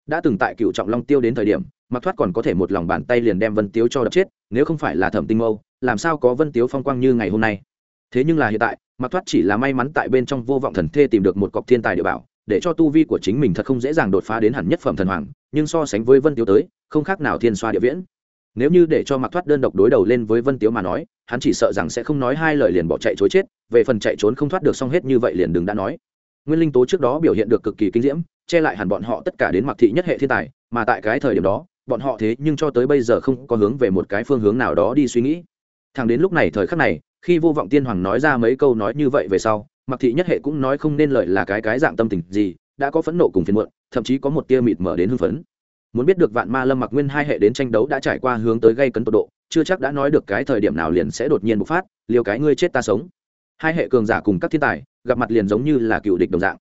đã từng tại cựu trọng long tiêu đến thời điểm mặc thoát còn có thể một lòng bàn tay liền đem vân tiếu cho đập chết, nếu không phải là thẩm tinh mâu, làm sao có vân tiếu phong quang như ngày hôm nay? Thế nhưng là hiện tại mặc thoát chỉ là may mắn tại bên trong vô vọng thần thê tìm được một cọc thiên tài địa bảo, để cho tu vi của chính mình thật không dễ dàng đột phá đến hẳn nhất phẩm thần hoàng, nhưng so sánh với vân tiếu tới, không khác nào thiên xoa địa viễn. Nếu như để cho mặc thoát đơn độc đối đầu lên với vân tiếu mà nói, hắn chỉ sợ rằng sẽ không nói hai lời liền bỏ chạy chối chết, về phần chạy trốn không thoát được xong hết như vậy liền đừng đã nói. Nguyên linh tố trước đó biểu hiện được cực kỳ kinh diễm che lại hẳn bọn họ tất cả đến mặc thị nhất hệ thiên tài, mà tại cái thời điểm đó, bọn họ thế nhưng cho tới bây giờ không có hướng về một cái phương hướng nào đó đi suy nghĩ. Thằng đến lúc này thời khắc này, khi vô vọng tiên hoàng nói ra mấy câu nói như vậy về sau, mặc thị nhất hệ cũng nói không nên lợi là cái cái dạng tâm tình gì, đã có phẫn nộ cùng phiền muộn, thậm chí có một tia mịt mở đến hưng phấn. Muốn biết được vạn ma lâm mặc nguyên hai hệ đến tranh đấu đã trải qua hướng tới gây cấn tột độ, chưa chắc đã nói được cái thời điểm nào liền sẽ đột nhiên bộc phát, liều cái ngươi chết ta sống. Hai hệ cường giả cùng các thiên tài, gặp mặt liền giống như là cựu địch đồng dạng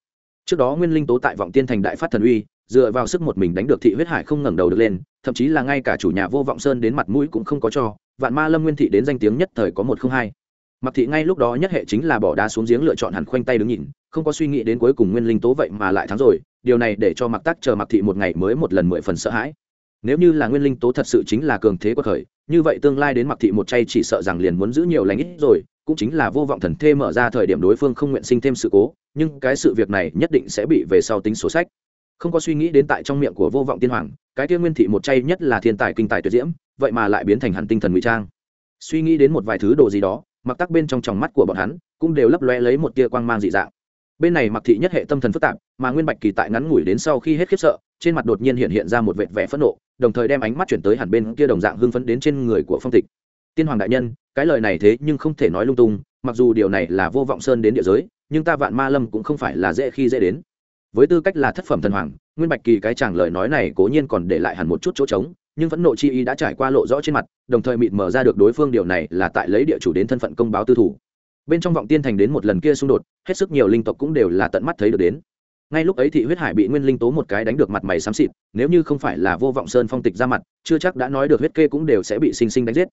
trước đó nguyên linh tố tại vọng tiên thành đại phát thần uy, dựa vào sức một mình đánh được thị huyết hải không ngẩng đầu được lên, thậm chí là ngay cả chủ nhà vô vọng sơn đến mặt mũi cũng không có cho, vạn ma lâm nguyên thị đến danh tiếng nhất thời có một không hai. Mặc thị ngay lúc đó nhất hệ chính là bỏ đá xuống giếng lựa chọn hẳn khoanh tay đứng nhìn, không có suy nghĩ đến cuối cùng nguyên linh tố vậy mà lại thắng rồi, điều này để cho mặc tác chờ mặc thị một ngày mới một lần mười phần sợ hãi. Nếu như là nguyên linh tố thật sự chính là cường thế của khởi, như vậy tương lai đến mặc thị một chay chỉ sợ rằng liền muốn giữ nhiều lành ít rồi cũng chính là vô vọng thần thê mở ra thời điểm đối phương không nguyện sinh thêm sự cố, nhưng cái sự việc này nhất định sẽ bị về sau tính sổ sách. Không có suy nghĩ đến tại trong miệng của vô vọng tiên hoàng, cái tiên nguyên thị một chay nhất là thiên tài kinh tài tuyệt diễm, vậy mà lại biến thành hẳn tinh thần ngụy trang. Suy nghĩ đến một vài thứ đồ gì đó, mặc tắc bên trong tròng mắt của bọn hắn cũng đều lấp loe lấy một tia quang mang dị dạng. Bên này mặc thị nhất hệ tâm thần phức tạp, mà nguyên bạch kỳ tại ngắn ngủi đến sau khi hết khiếp sợ, trên mặt đột nhiên hiện hiện ra một vệt vẻ phẫn nộ, đồng thời đem ánh mắt chuyển tới hẳn bên kia đồng dạng hưng phấn đến trên người của phong tịch. Tiên hoàng đại nhân cái lời này thế nhưng không thể nói lung tung, mặc dù điều này là vô vọng sơn đến địa giới, nhưng ta vạn ma lâm cũng không phải là dễ khi dễ đến. Với tư cách là thất phẩm thần hoàng, nguyên bạch kỳ cái chàng lời nói này cố nhiên còn để lại hẳn một chút chỗ trống, nhưng phẫn nộ chi ý đã trải qua lộ rõ trên mặt, đồng thời mịt mở ra được đối phương điều này là tại lấy địa chủ đến thân phận công báo tư thủ. Bên trong vọng tiên thành đến một lần kia xung đột, hết sức nhiều linh tộc cũng đều là tận mắt thấy được đến. Ngay lúc ấy thị huyết hải bị nguyên linh tố một cái đánh được mặt mày xám xịt, nếu như không phải là vô vọng sơn phong tịch ra mặt, chưa chắc đã nói được huyết kê cũng đều sẽ bị sinh sinh đánh giết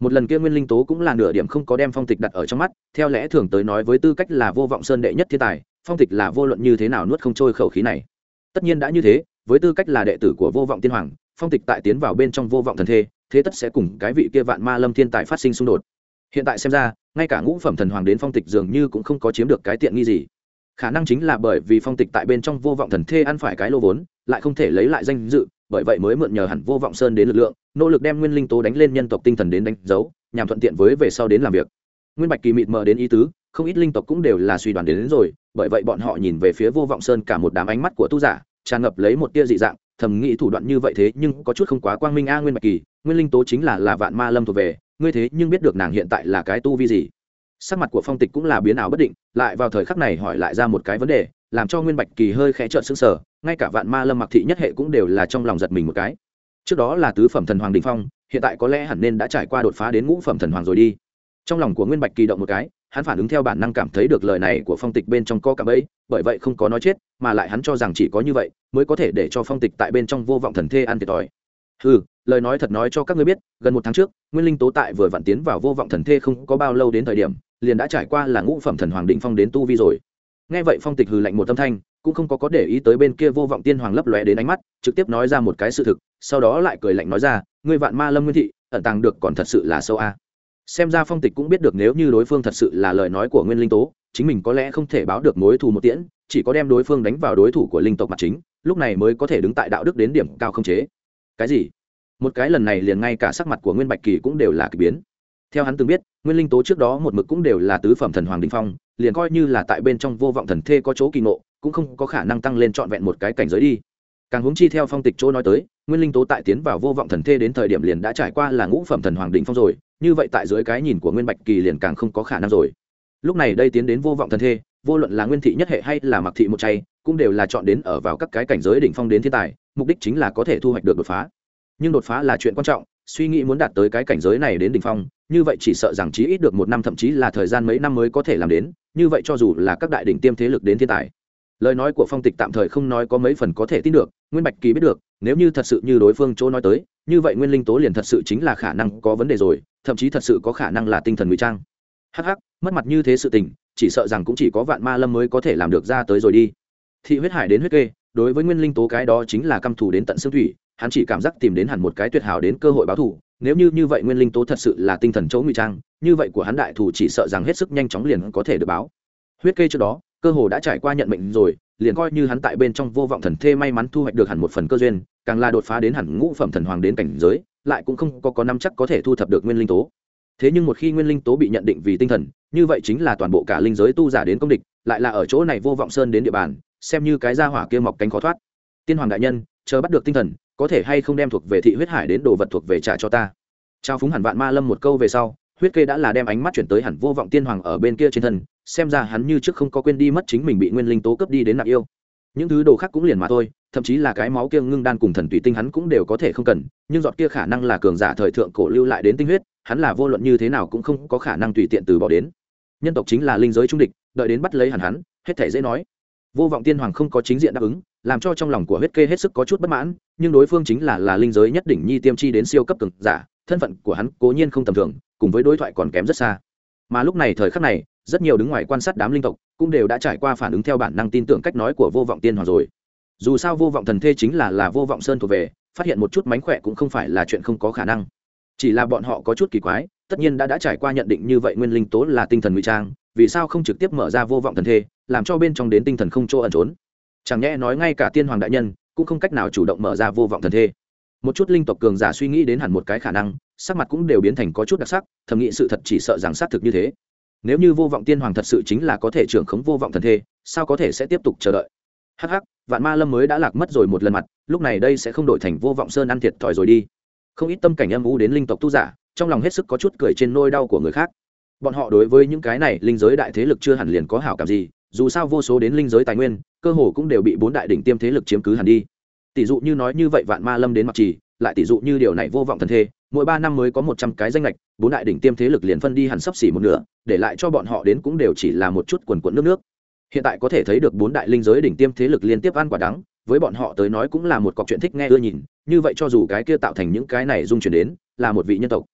một lần kia nguyên linh tố cũng là nửa điểm không có đem phong tịch đặt ở trong mắt, theo lẽ thường tới nói với tư cách là vô vọng sơn đệ nhất thiên tài, phong tịch là vô luận như thế nào nuốt không trôi khẩu khí này. Tất nhiên đã như thế, với tư cách là đệ tử của vô vọng tiên hoàng, phong tịch tại tiến vào bên trong vô vọng thần thê, thế tất sẽ cùng cái vị kia vạn ma lâm thiên tài phát sinh xung đột. Hiện tại xem ra, ngay cả ngũ phẩm thần hoàng đến phong tịch dường như cũng không có chiếm được cái tiện nghi gì. Khả năng chính là bởi vì phong tịch tại bên trong vô vọng thần thê ăn phải cái lô vốn, lại không thể lấy lại danh dự bởi vậy mới mượn nhờ hẳn vô vọng sơn đến lực lượng nỗ lực đem nguyên linh tố đánh lên nhân tộc tinh thần đến đánh dấu nhằm thuận tiện với về sau đến làm việc. Nguyên bạch kỳ mịt mờ đến ý tứ không ít linh tộc cũng đều là suy đoán đến, đến rồi bởi vậy bọn họ nhìn về phía vô vọng sơn cả một đám ánh mắt của tu giả tràn ngập lấy một tia dị dạng thầm nghĩ thủ đoạn như vậy thế nhưng có chút không quá quang minh a nguyên bạch kỳ nguyên linh tố chính là là vạn ma lâm thuộc về ngươi thế nhưng biết được nàng hiện tại là cái tu vi gì? Sắc mặt của phong tịch cũng là biến ảo bất định lại vào thời khắc này hỏi lại ra một cái vấn đề làm cho nguyên bạch kỳ hơi khẽ trợn sững sờ ngay cả vạn ma lâm mặc thị nhất hệ cũng đều là trong lòng giật mình một cái. Trước đó là tứ phẩm thần hoàng đình phong, hiện tại có lẽ hẳn nên đã trải qua đột phá đến ngũ phẩm thần hoàng rồi đi. Trong lòng của nguyên bạch kỳ động một cái, hắn phản ứng theo bản năng cảm thấy được lời này của phong tịch bên trong co cảm ấy bởi vậy không có nói chết, mà lại hắn cho rằng chỉ có như vậy mới có thể để cho phong tịch tại bên trong vô vọng thần thê ăn thiệt thòi. Ừ lời nói thật nói cho các ngươi biết, gần một tháng trước, nguyên linh tố tại vừa vặn tiến vào vô vọng thần thê không có bao lâu đến thời điểm, liền đã trải qua là ngũ phẩm thần hoàng định phong đến tu vi rồi. Nghe vậy phong tịch hừ lạnh một tâm thanh cũng không có có để ý tới bên kia vô vọng tiên hoàng lấp lóe đến ánh mắt, trực tiếp nói ra một cái sự thực, sau đó lại cười lạnh nói ra, ngươi vạn ma lâm nguyên thị, ẩn tàng được còn thật sự là sâu a. Xem ra phong tịch cũng biết được nếu như đối phương thật sự là lời nói của nguyên linh tố, chính mình có lẽ không thể báo được mối thù một tiễn, chỉ có đem đối phương đánh vào đối thủ của linh tộc mặt chính, lúc này mới có thể đứng tại đạo đức đến điểm cao không chế. Cái gì? Một cái lần này liền ngay cả sắc mặt của nguyên bạch kỳ cũng đều là k ỳ biến. Theo hắn từng biết, nguyên linh tố trước đó một mực cũng đều là tứ phẩm thần hoàng đình phong, liền coi như là tại bên trong vô vọng thần thê có chỗ kỳ ngộ cũng không có khả năng tăng lên trọn vẹn một cái cảnh giới đi. Càng hướng chi theo phong tịch chỗ nói tới, nguyên linh tố tại tiến vào vô vọng thần thê đến thời điểm liền đã trải qua là ngũ phẩm thần hoàng đình phong rồi, như vậy tại dưới cái nhìn của nguyên bạch kỳ liền càng không có khả năng rồi. Lúc này đây tiến đến vô vọng thần thê, vô luận là nguyên thị nhất hệ hay là mặc thị một chay, cũng đều là chọn đến ở vào các cái cảnh giới đỉnh phong đến thiên tài, mục đích chính là có thể thu hoạch được đột phá. Nhưng đột phá là chuyện quan trọng, suy nghĩ muốn đạt tới cái cảnh giới này đến đỉnh phong, như vậy chỉ sợ rằng chí ít được một năm thậm chí là thời gian mấy năm mới có thể làm đến, như vậy cho dù là các đại đỉnh tiêm thế lực đến thiên tài lời nói của phong tịch tạm thời không nói có mấy phần có thể tin được, nguyên bạch kỳ biết được, nếu như thật sự như đối phương chỗ nói tới, như vậy nguyên linh tố liền thật sự chính là khả năng có vấn đề rồi, thậm chí thật sự có khả năng là tinh thần ngụy trang. Hh mất mặt như thế sự tình, chỉ sợ rằng cũng chỉ có vạn ma lâm mới có thể làm được ra tới rồi đi. Thị huyết hải đến huyết kê, đối với nguyên linh tố cái đó chính là căm thù đến tận xương thủy, hắn chỉ cảm giác tìm đến hẳn một cái tuyệt hảo đến cơ hội báo thù, nếu như như vậy nguyên linh tố thật sự là tinh thần chỗ ngụy trang, như vậy của hắn đại thù chỉ sợ rằng hết sức nhanh chóng liền có thể được báo. Huyết kê trước đó cơ hồ đã trải qua nhận mệnh rồi, liền coi như hắn tại bên trong vô vọng thần thê may mắn thu hoạch được hẳn một phần cơ duyên, càng là đột phá đến hẳn ngũ phẩm thần hoàng đến cảnh giới, lại cũng không có có năm chắc có thể thu thập được nguyên linh tố. Thế nhưng một khi nguyên linh tố bị nhận định vì tinh thần, như vậy chính là toàn bộ cả linh giới tu giả đến công địch, lại là ở chỗ này vô vọng sơn đến địa bàn, xem như cái gia hỏa kia mọc cánh khó thoát. Tiên hoàng đại nhân, chờ bắt được tinh thần, có thể hay không đem thuộc về thị huyết hải đến đồ vật thuộc về trả cho ta. Trao phúng hẳn vạn ma lâm một câu về sau huyết kê đã là đem ánh mắt chuyển tới hẳn vô vọng tiên hoàng ở bên kia trên thân, xem ra hắn như trước không có quên đi mất chính mình bị nguyên linh tố cướp đi đến nạp yêu. Những thứ đồ khác cũng liền mà thôi, thậm chí là cái máu kia ngưng đan cùng thần tùy tinh hắn cũng đều có thể không cần, nhưng giọt kia khả năng là cường giả thời thượng cổ lưu lại đến tinh huyết, hắn là vô luận như thế nào cũng không có khả năng tùy tiện từ bỏ đến. Nhân tộc chính là linh giới trung địch, đợi đến bắt lấy hẳn hắn, hết thể dễ nói. Vô vọng tiên hoàng không có chính diện đáp ứng, làm cho trong lòng của huyết kê hết sức có chút bất mãn, nhưng đối phương chính là là linh giới nhất đỉnh nhi tiêm chi đến siêu cấp cường giả, thân phận của hắn cố nhiên không tầm thường cùng với đối thoại còn kém rất xa. Mà lúc này thời khắc này, rất nhiều đứng ngoài quan sát đám linh tộc cũng đều đã trải qua phản ứng theo bản năng tin tưởng cách nói của vô vọng tiên hoàng rồi. Dù sao vô vọng thần thê chính là là vô vọng sơn thuộc về, phát hiện một chút mánh khỏe cũng không phải là chuyện không có khả năng. Chỉ là bọn họ có chút kỳ quái, tất nhiên đã đã trải qua nhận định như vậy nguyên linh tố là tinh thần ngụy trang, vì sao không trực tiếp mở ra vô vọng thần thê, làm cho bên trong đến tinh thần không chỗ ẩn trốn? Chẳng nhẽ nói ngay cả tiên hoàng đại nhân cũng không cách nào chủ động mở ra vô vọng thần thê. Một chút linh tộc cường giả suy nghĩ đến hẳn một cái khả năng sắc mặt cũng đều biến thành có chút đặc sắc, thầm nghĩ sự thật chỉ sợ rằng xác thực như thế. Nếu như vô vọng tiên hoàng thật sự chính là có thể trưởng khống vô vọng thần thê, sao có thể sẽ tiếp tục chờ đợi? Hắc hắc, vạn ma lâm mới đã lạc mất rồi một lần mặt, lúc này đây sẽ không đổi thành vô vọng sơn ăn thiệt thòi rồi đi. Không ít tâm cảnh âm u đến linh tộc tu giả, trong lòng hết sức có chút cười trên nôi đau của người khác. Bọn họ đối với những cái này linh giới đại thế lực chưa hẳn liền có hảo cảm gì, dù sao vô số đến linh giới tài nguyên, cơ hồ cũng đều bị bốn đại đỉnh tiêm thế lực chiếm cứ hẳn đi. Tỷ dụ như nói như vậy vạn ma lâm đến mặc trì lại tỷ dụ như điều này vô vọng thần thê, mỗi ba năm mới có một trăm cái danh lệch bốn đại đỉnh tiêm thế lực liền phân đi hẳn sấp xỉ một nửa, để lại cho bọn họ đến cũng đều chỉ là một chút quần quận nước nước. Hiện tại có thể thấy được bốn đại linh giới đỉnh tiêm thế lực liên tiếp ăn quả đắng, với bọn họ tới nói cũng là một cọc chuyện thích nghe ưa nhìn, như vậy cho dù cái kia tạo thành những cái này dung chuyển đến, là một vị nhân tộc.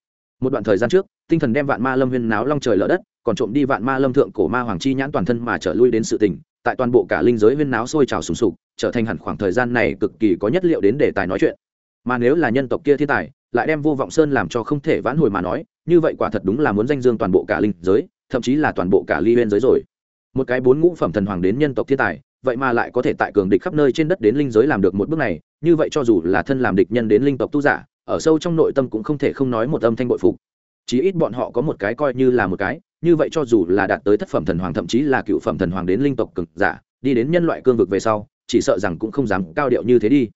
Một đoạn thời gian trước, tinh thần đem vạn ma lâm huyên náo long trời lở đất, còn trộm đi vạn ma lâm thượng cổ ma hoàng chi nhãn toàn thân mà trở lui đến sự tình, tại toàn bộ cả linh giới huyên náo sôi trào sùng sục, trở thành hẳn khoảng thời gian này cực kỳ có nhất liệu đến đề tài nói chuyện mà nếu là nhân tộc kia thiên tài, lại đem vô vọng sơn làm cho không thể vãn hồi mà nói, như vậy quả thật đúng là muốn danh dương toàn bộ cả linh giới, thậm chí là toàn bộ cả ly huyên giới rồi. Một cái bốn ngũ phẩm thần hoàng đến nhân tộc thiên tài, vậy mà lại có thể tại cường địch khắp nơi trên đất đến linh giới làm được một bước này, như vậy cho dù là thân làm địch nhân đến linh tộc tu giả, ở sâu trong nội tâm cũng không thể không nói một âm thanh bội phục. Chí ít bọn họ có một cái coi như là một cái, như vậy cho dù là đạt tới thất phẩm thần hoàng thậm chí là cựu phẩm thần hoàng đến linh tộc cực giả, đi đến nhân loại cương vực về sau, chỉ sợ rằng cũng không dám cao điệu như thế đi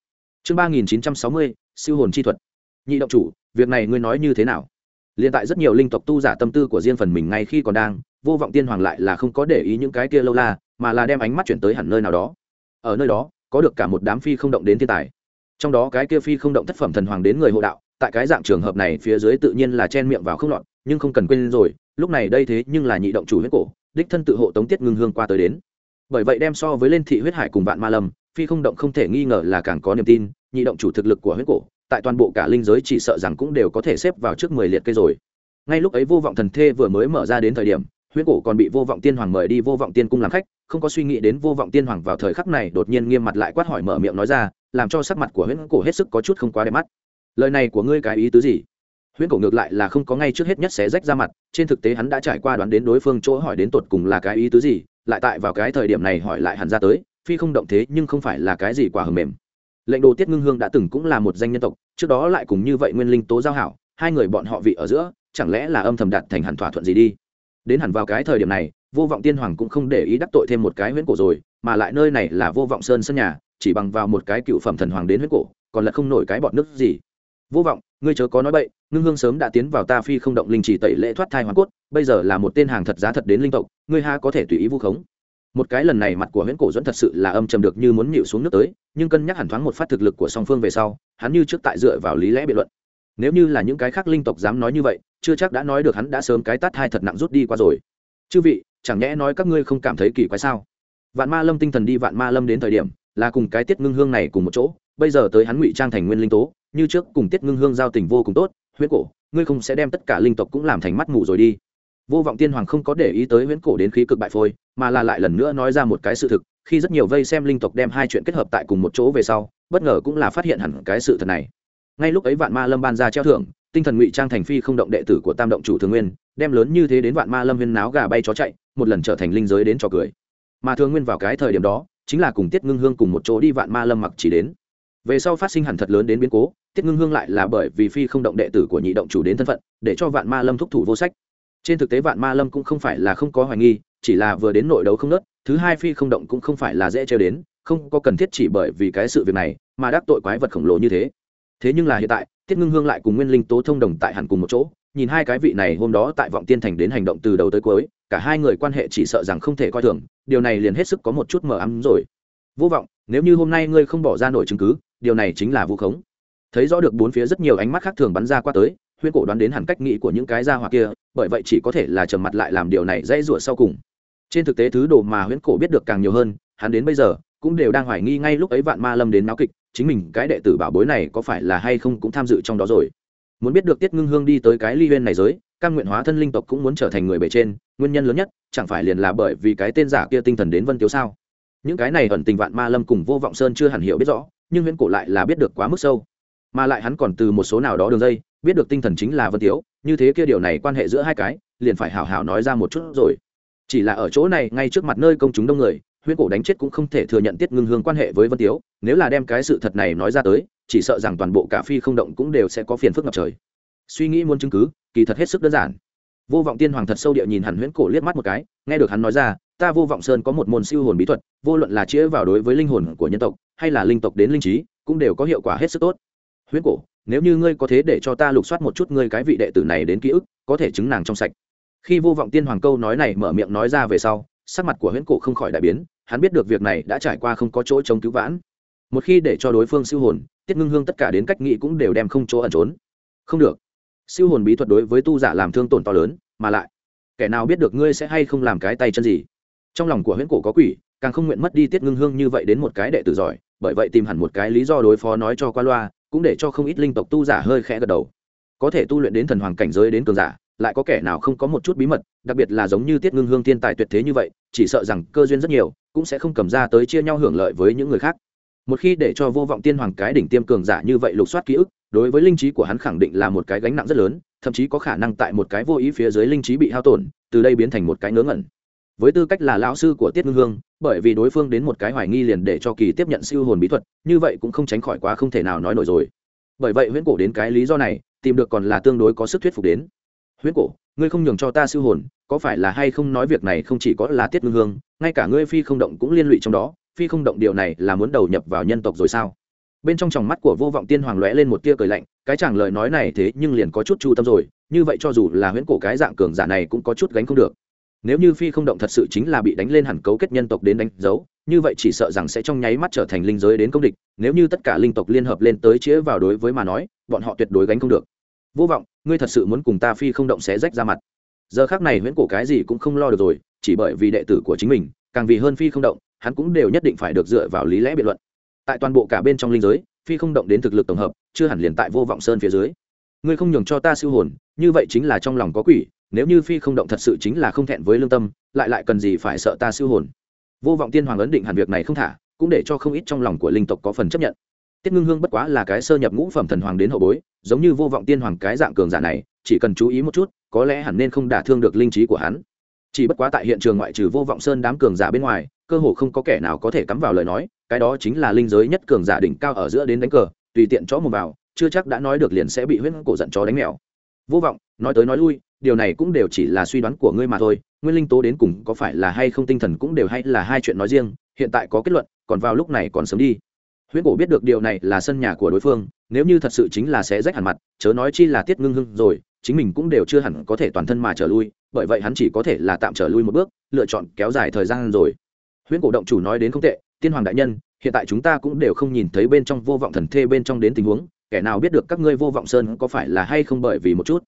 chương ba nghìn chín trăm sáu mươi, siêu hồn chi thuật. Nhị động chủ, việc này ngươi nói như thế nào? Liền tại rất nhiều linh tộc tu giả tâm tư của riêng phần mình ngay khi còn đang, vô vọng tiên hoàng lại là không có để ý những cái kia lâu la, mà là đem ánh mắt chuyển tới hẳn nơi nào đó. Ở nơi đó, có được cả một đám phi không động đến thiên tài. Trong đó cái kia phi không động thất phẩm thần hoàng đến người hộ đạo, tại cái dạng trường hợp này phía dưới tự nhiên là chen miệng vào không lọt, nhưng không cần quên rồi, lúc này đây thế nhưng là nhị động chủ huyết cổ, đích thân tự hộ tống tiết ngưng hương qua tới đến. Bởi vậy đem so với lên thị huyết hải cùng vạn ma lâm phi không động không thể nghi ngờ là càng có niềm tin, nhị động chủ thực lực của huyết cổ, tại toàn bộ cả linh giới chỉ sợ rằng cũng đều có thể xếp vào trước mười liệt cây rồi. Ngay lúc ấy vô vọng thần thê vừa mới mở ra đến thời điểm, huyết cổ còn bị vô vọng tiên hoàng mời đi vô vọng tiên cung làm khách, không có suy nghĩ đến vô vọng tiên hoàng vào thời khắc này đột nhiên nghiêm mặt lại quát hỏi mở miệng nói ra, làm cho sắc mặt của huyết cổ hết sức có chút không quá đẹp mắt. Lời này của ngươi cái ý tứ gì? Huyễn cổ ngược lại là không có ngay trước hết nhất xé rách ra mặt, trên thực tế hắn đã trải qua đoán đến đối phương chỗ hỏi đến tột cùng là cái ý tứ gì, lại tại vào cái thời điểm này hỏi lại hẳn ra tới phi không động thế nhưng không phải là cái gì quả hầm mềm. Lệnh đồ tiết ngưng hương đã từng cũng là một danh nhân tộc, trước đó lại cùng như vậy nguyên linh tố giao hảo, hai người bọn họ vị ở giữa, chẳng lẽ là âm thầm đạt thành hẳn thỏa thuận gì đi? Đến hẳn vào cái thời điểm này, vô vọng tiên hoàng cũng không để ý đắc tội thêm một cái huyễn cổ rồi, mà lại nơi này là vô vọng sơn sân nhà, chỉ bằng vào một cái cựu phẩm thần hoàng đến huyễn cổ, còn là không nổi cái bọn nước gì. Vô vọng, ngươi chớ có nói bậy, ngưng hương sớm đã tiến vào ta phi không động linh chỉ tẩy lễ thoát thai hoàng cốt, bây giờ là một tên hàng thật giá thật đến linh tộc, ngươi ha có thể tùy ý vu khống? Một cái lần này mặt của huyễn cổ dẫn thật sự là âm trầm được như muốn nhịu xuống nước tới, nhưng cân nhắc hẳn thoáng một phát thực lực của song phương về sau, hắn như trước tại dựa vào lý lẽ biện luận. Nếu như là những cái khác linh tộc dám nói như vậy, chưa chắc đã nói được hắn đã sớm cái tát hai thật nặng rút đi qua rồi. Chư vị, chẳng nhẽ nói các ngươi không cảm thấy kỳ quái sao? Vạn ma lâm tinh thần đi vạn ma lâm đến thời điểm, là cùng cái tiết ngưng hương này cùng một chỗ, bây giờ tới hắn ngụy trang thành nguyên linh tố, như trước cùng tiết ngưng hương giao tình vô cùng tốt, huyễn cổ, ngươi không sẽ đem tất cả linh tộc cũng làm thành mắt mù rồi đi vô vọng tiên hoàng không có để ý tới huyễn cổ đến khí cực bại phôi, mà là lại lần nữa nói ra một cái sự thực, khi rất nhiều vây xem linh tộc đem hai chuyện kết hợp tại cùng một chỗ về sau, bất ngờ cũng là phát hiện hẳn cái sự thật này. Ngay lúc ấy vạn ma lâm ban ra treo thưởng, tinh thần ngụy trang thành phi không động đệ tử của tam động chủ thường nguyên, đem lớn như thế đến vạn ma lâm viên náo gà bay chó chạy, một lần trở thành linh giới đến trò cười. Mà thường nguyên vào cái thời điểm đó, chính là cùng tiết ngưng hương cùng một chỗ đi vạn ma lâm mặc chỉ đến. Về sau phát sinh hẳn thật lớn đến biến cố, tiết ngưng hương lại là bởi vì phi không động đệ tử của nhị động chủ đến thân phận, để cho vạn ma lâm thúc thủ vô sách trên thực tế vạn ma lâm cũng không phải là không có hoài nghi, chỉ là vừa đến nội đấu không nớt, thứ hai phi không động cũng không phải là dễ chơi đến, không có cần thiết chỉ bởi vì cái sự việc này mà đắc tội quái vật khổng lồ như thế. Thế nhưng là hiện tại, tiết ngưng hương lại cùng nguyên linh tố thông đồng tại hẳn cùng một chỗ, nhìn hai cái vị này hôm đó tại vọng tiên thành đến hành động từ đầu tới cuối, cả hai người quan hệ chỉ sợ rằng không thể coi thường, điều này liền hết sức có một chút mờ ấm rồi. Vô vọng, nếu như hôm nay ngươi không bỏ ra nổi chứng cứ, điều này chính là vu khống. Thấy rõ được bốn phía rất nhiều ánh mắt khác thường bắn ra qua tới huyễn cổ đoán đến hẳn cách nghĩ của những cái gia hỏa kia, bởi vậy chỉ có thể là trầm mặt lại làm điều này dễ rủa sau cùng. Trên thực tế thứ đồ mà huyễn cổ biết được càng nhiều hơn, hắn đến bây giờ cũng đều đang hoài nghi ngay lúc ấy vạn ma lâm đến náo kịch, chính mình cái đệ tử bảo bối này có phải là hay không cũng tham dự trong đó rồi. Muốn biết được tiết ngưng hương đi tới cái ly huyên này giới căn nguyện hóa thân linh tộc cũng muốn trở thành người bề trên, nguyên nhân lớn nhất chẳng phải liền là bởi vì cái tên giả kia tinh thần đến vân tiếu sao? Những cái này ẩn tình vạn ma lâm cùng vô vọng sơn chưa hẳn hiểu biết rõ, nhưng huyễn cổ lại là biết được quá mức sâu. Mà lại hắn còn từ một số nào đó đường dây biết được tinh thần chính là vân tiếu, như thế kia điều này quan hệ giữa hai cái, liền phải hào hào nói ra một chút rồi. Chỉ là ở chỗ này, ngay trước mặt nơi công chúng đông người, huyễn cổ đánh chết cũng không thể thừa nhận tiết ngưng hương quan hệ với vân tiếu, nếu là đem cái sự thật này nói ra tới, chỉ sợ rằng toàn bộ cả phi không động cũng đều sẽ có phiền phức ngập trời. Suy nghĩ muốn chứng cứ, kỳ thật hết sức đơn giản. Vô vọng tiên hoàng thật sâu địa nhìn hẳn huyễn cổ liếc mắt một cái, nghe được hắn nói ra, ta vô vọng sơn có một môn siêu hồn bí thuật, vô luận là chĩa vào đối với linh hồn của nhân tộc, hay là linh tộc đến linh trí, cũng đều có hiệu quả hết sức tốt. Huyễn cổ nếu như ngươi có thế để cho ta lục soát một chút ngươi cái vị đệ tử này đến ký ức, có thể chứng nàng trong sạch. Khi vô vọng tiên hoàng câu nói này mở miệng nói ra về sau, sắc mặt của huyễn cổ không khỏi đại biến, hắn biết được việc này đã trải qua không có chỗ chống cứu vãn. Một khi để cho đối phương siêu hồn, tiết ngưng hương tất cả đến cách nghĩ cũng đều đem không chỗ ẩn trốn. Không được. Siêu hồn bí thuật đối với tu giả làm thương tổn to lớn, mà lại, kẻ nào biết được ngươi sẽ hay không làm cái tay chân gì? Trong lòng của huyễn cổ có quỷ, càng không nguyện mất đi tiết ngưng hương như vậy đến một cái đệ tử giỏi, bởi vậy tìm hẳn một cái lý do đối phó nói cho qua loa cũng để cho không ít linh tộc tu giả hơi khẽ gật đầu. Có thể tu luyện đến thần hoàng cảnh giới đến cường giả, lại có kẻ nào không có một chút bí mật, đặc biệt là giống như tiết ngưng hương thiên tài tuyệt thế như vậy, chỉ sợ rằng cơ duyên rất nhiều, cũng sẽ không cầm ra tới chia nhau hưởng lợi với những người khác. Một khi để cho vô vọng tiên hoàng cái đỉnh tiêm cường giả như vậy lục soát ký ức, đối với linh trí của hắn khẳng định là một cái gánh nặng rất lớn, thậm chí có khả năng tại một cái vô ý phía dưới linh trí bị hao tổn, từ đây biến thành một cái ngớ ngẩn với tư cách là lão sư của tiết ngưng hương, bởi vì đối phương đến một cái hoài nghi liền để cho kỳ tiếp nhận siêu hồn bí thuật, như vậy cũng không tránh khỏi quá không thể nào nói nổi rồi. Bởi vậy huyễn cổ đến cái lý do này, tìm được còn là tương đối có sức thuyết phục đến. Huyễn cổ, ngươi không nhường cho ta siêu hồn, có phải là hay không nói việc này không chỉ có là tiết ngưng hương, ngay cả ngươi phi không động cũng liên lụy trong đó, phi không động điều này là muốn đầu nhập vào nhân tộc rồi sao? Bên trong tròng mắt của vô vọng tiên hoàng lóe lên một tia cười lạnh, cái chàng lời nói này thế nhưng liền có chút chu tâm rồi, như vậy cho dù là huyễn cổ cái dạng cường giả này cũng có chút gánh không được nếu như phi không động thật sự chính là bị đánh lên hẳn cấu kết nhân tộc đến đánh dấu, như vậy chỉ sợ rằng sẽ trong nháy mắt trở thành linh giới đến công địch, nếu như tất cả linh tộc liên hợp lên tới chĩa vào đối với mà nói, bọn họ tuyệt đối gánh không được. Vô vọng, ngươi thật sự muốn cùng ta phi không động xé rách ra mặt. Giờ khác này huyễn cổ cái gì cũng không lo được rồi, chỉ bởi vì đệ tử của chính mình, càng vì hơn phi không động, hắn cũng đều nhất định phải được dựa vào lý lẽ biện luận. Tại toàn bộ cả bên trong linh giới, phi không động đến thực lực tổng hợp, chưa hẳn liền tại vô vọng sơn phía dưới. Ngươi không nhường cho ta siêu hồn, như vậy chính là trong lòng có quỷ nếu như phi không động thật sự chính là không thẹn với lương tâm, lại lại cần gì phải sợ ta siêu hồn? Vô vọng tiên hoàng ấn định hẳn việc này không thả, cũng để cho không ít trong lòng của linh tộc có phần chấp nhận. Tiết ngưng hương bất quá là cái sơ nhập ngũ phẩm thần hoàng đến hậu bối, giống như vô vọng tiên hoàng cái dạng cường giả này, chỉ cần chú ý một chút, có lẽ hẳn nên không đả thương được linh trí của hắn. Chỉ bất quá tại hiện trường ngoại trừ vô vọng sơn đám cường giả bên ngoài, cơ hồ không có kẻ nào có thể cắm vào lời nói, cái đó chính là linh giới nhất cường giả đỉnh cao ở giữa đến đánh cờ, tùy tiện chó một vào, chưa chắc đã nói được liền sẽ bị huyết cổ giận chó đánh mèo. Vô vọng, nói tới nói lui điều này cũng đều chỉ là suy đoán của ngươi mà thôi, nguyên linh tố đến cùng có phải là hay không tinh thần cũng đều hay là hai chuyện nói riêng, hiện tại có kết luận, còn vào lúc này còn sớm đi. Huyễn cổ biết được điều này là sân nhà của đối phương, nếu như thật sự chính là sẽ rách hẳn mặt, chớ nói chi là tiết ngưng hưng rồi, chính mình cũng đều chưa hẳn có thể toàn thân mà trở lui, bởi vậy hắn chỉ có thể là tạm trở lui một bước, lựa chọn kéo dài thời gian rồi. Huyễn cổ động chủ nói đến không tệ, tiên hoàng đại nhân, hiện tại chúng ta cũng đều không nhìn thấy bên trong vô vọng thần thê bên trong đến tình huống, kẻ nào biết được các ngươi vô vọng sơn có phải là hay không bởi vì một chút?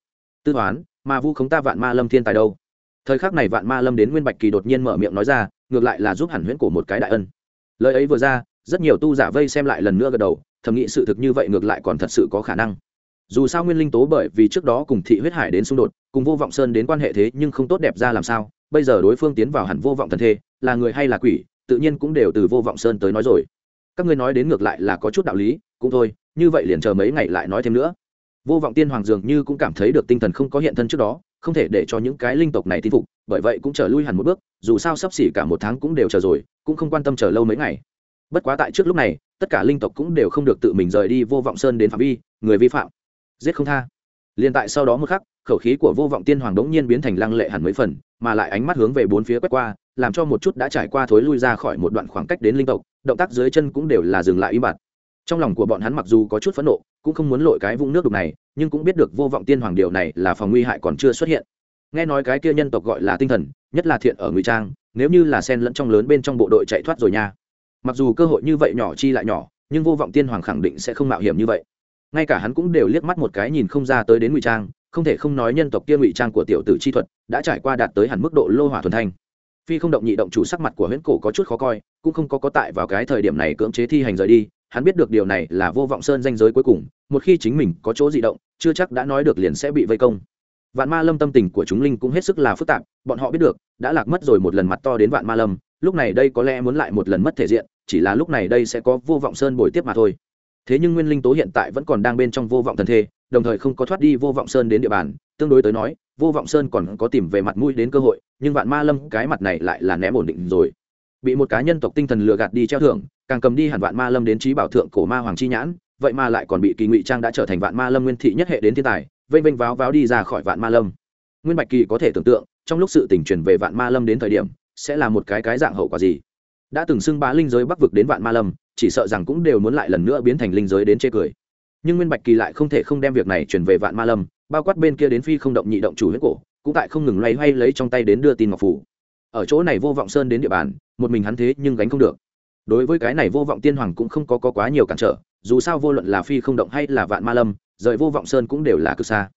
Tư toán mà vu khống ta vạn ma lâm thiên tài đâu? Thời khắc này vạn ma lâm đến nguyên bạch kỳ đột nhiên mở miệng nói ra, ngược lại là giúp hẳn huyễn cổ một cái đại ân. Lời ấy vừa ra, rất nhiều tu giả vây xem lại lần nữa gật đầu, thầm nghĩ sự thực như vậy ngược lại còn thật sự có khả năng. Dù sao nguyên linh tố bởi vì trước đó cùng thị huyết hải đến xung đột, cùng vô vọng sơn đến quan hệ thế nhưng không tốt đẹp ra làm sao, bây giờ đối phương tiến vào hẳn vô vọng thần thê, là người hay là quỷ, tự nhiên cũng đều từ vô vọng sơn tới nói rồi. Các ngươi nói đến ngược lại là có chút đạo lý, cũng thôi, như vậy liền chờ mấy ngày lại nói thêm nữa vô vọng tiên hoàng dường như cũng cảm thấy được tinh thần không có hiện thân trước đó, không thể để cho những cái linh tộc này tin phục, bởi vậy cũng trở lui hẳn một bước, dù sao sắp xỉ cả một tháng cũng đều chờ rồi, cũng không quan tâm chờ lâu mấy ngày. Bất quá tại trước lúc này, tất cả linh tộc cũng đều không được tự mình rời đi vô vọng sơn đến phạm vi, người vi phạm. Giết không tha. Liền tại sau đó một khắc, khẩu khí của vô vọng tiên hoàng đống nhiên biến thành lăng lệ hẳn mấy phần, mà lại ánh mắt hướng về bốn phía quét qua, làm cho một chút đã trải qua thối lui ra khỏi một đoạn khoảng cách đến linh tộc, động tác dưới chân cũng đều là dừng lại im bặt trong lòng của bọn hắn mặc dù có chút phẫn nộ, cũng không muốn lội cái vũng nước đục này, nhưng cũng biết được vô vọng tiên hoàng điều này là phòng nguy hại còn chưa xuất hiện. Nghe nói cái kia nhân tộc gọi là tinh thần, nhất là thiện ở ngụy trang, nếu như là sen lẫn trong lớn bên trong bộ đội chạy thoát rồi nha. Mặc dù cơ hội như vậy nhỏ chi lại nhỏ, nhưng vô vọng tiên hoàng khẳng định sẽ không mạo hiểm như vậy. Ngay cả hắn cũng đều liếc mắt một cái nhìn không ra tới đến ngụy trang, không thể không nói nhân tộc kia ngụy trang của tiểu tử chi thuật đã trải qua đạt tới hẳn mức độ lô hỏa thuần thanh. Phi không động nhị động chủ sắc mặt của huyễn cổ có chút khó coi, cũng không có có tại vào cái thời điểm này cưỡng chế thi hành rời đi hắn biết được điều này là vô vọng sơn danh giới cuối cùng, một khi chính mình có chỗ di động, chưa chắc đã nói được liền sẽ bị vây công. Vạn ma lâm tâm tình của chúng linh cũng hết sức là phức tạp, bọn họ biết được, đã lạc mất rồi một lần mặt to đến vạn ma lâm, lúc này đây có lẽ muốn lại một lần mất thể diện, chỉ là lúc này đây sẽ có vô vọng sơn bồi tiếp mà thôi. Thế nhưng nguyên linh tố hiện tại vẫn còn đang bên trong vô vọng thần thê, đồng thời không có thoát đi vô vọng sơn đến địa bàn, tương đối tới nói, vô vọng sơn còn có tìm về mặt mũi đến cơ hội, nhưng vạn ma lâm cái mặt này lại là ném ổn định rồi. Bị một cá nhân tộc tinh thần lừa gạt đi treo thưởng càng cầm đi hẳn vạn ma lâm đến trí bảo thượng cổ ma hoàng chi nhãn, vậy mà lại còn bị kỳ ngụy trang đã trở thành vạn ma lâm nguyên thị nhất hệ đến thiên tài, vênh vênh váo váo đi ra khỏi vạn ma lâm. Nguyên bạch kỳ có thể tưởng tượng, trong lúc sự tình truyền về vạn ma lâm đến thời điểm, sẽ là một cái cái dạng hậu quả gì? Đã từng xưng bá linh giới bắc vực đến vạn ma lâm, chỉ sợ rằng cũng đều muốn lại lần nữa biến thành linh giới đến chê cười. Nhưng nguyên bạch kỳ lại không thể không đem việc này chuyển về vạn ma lâm, bao quát bên kia đến phi không động nhị động chủ huyết cổ, cũng tại không ngừng loay hoay lấy trong tay đến đưa tin ngọc phủ ở chỗ này vô vọng sơn đến địa bàn, một mình hắn thế nhưng gánh không được đối với cái này vô vọng tiên hoàng cũng không có, có quá nhiều cản trở dù sao vô luận là phi không động hay là vạn ma lâm rời vô vọng sơn cũng đều là cực xa.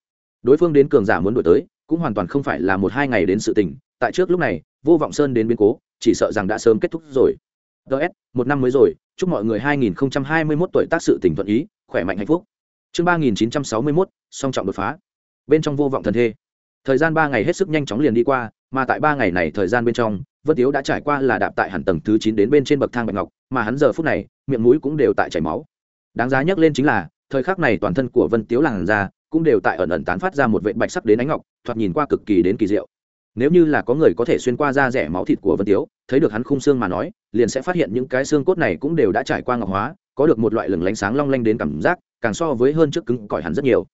Đối phương đến cường giả muốn đổi tới cũng hoàn toàn không phải là một hai ngày đến sự tình tại trước lúc này vô vọng sơn đến biến cố chỉ sợ rằng đã sớm kết thúc rồi. Ts một năm mới rồi chúc mọi người 2021 tuổi tác sự tỉnh thuận ý khỏe mạnh hạnh phúc. Chương 3961, song trọng đột phá. Bên trong vô vọng thần thê. Thời gian ba ngày hết sức nhanh chóng liền đi qua mà tại ba ngày này thời gian bên trong vân tiếu đã trải qua là đạp tại hẳn tầng thứ chín đến bên trên bậc thang bạch ngọc, mà hắn giờ phút này, miệng mũi cũng đều tại chảy máu. Đáng giá nhắc lên chính là, thời khắc này toàn thân của vân tiếu làn ra cũng đều tại ẩn ẩn tán phát ra một vệ bạch sắc đến ánh ngọc, thoạt nhìn qua cực kỳ đến kỳ diệu. Nếu như là có người có thể xuyên qua da rẻ máu thịt của vân tiếu, thấy được hắn khung xương mà nói, liền sẽ phát hiện những cái xương cốt này cũng đều đã trải qua ngọc hóa, có được một loại lừng lánh sáng long lanh đến cảm giác, càng so với hơn trước cứng cỏi hắn rất nhiều.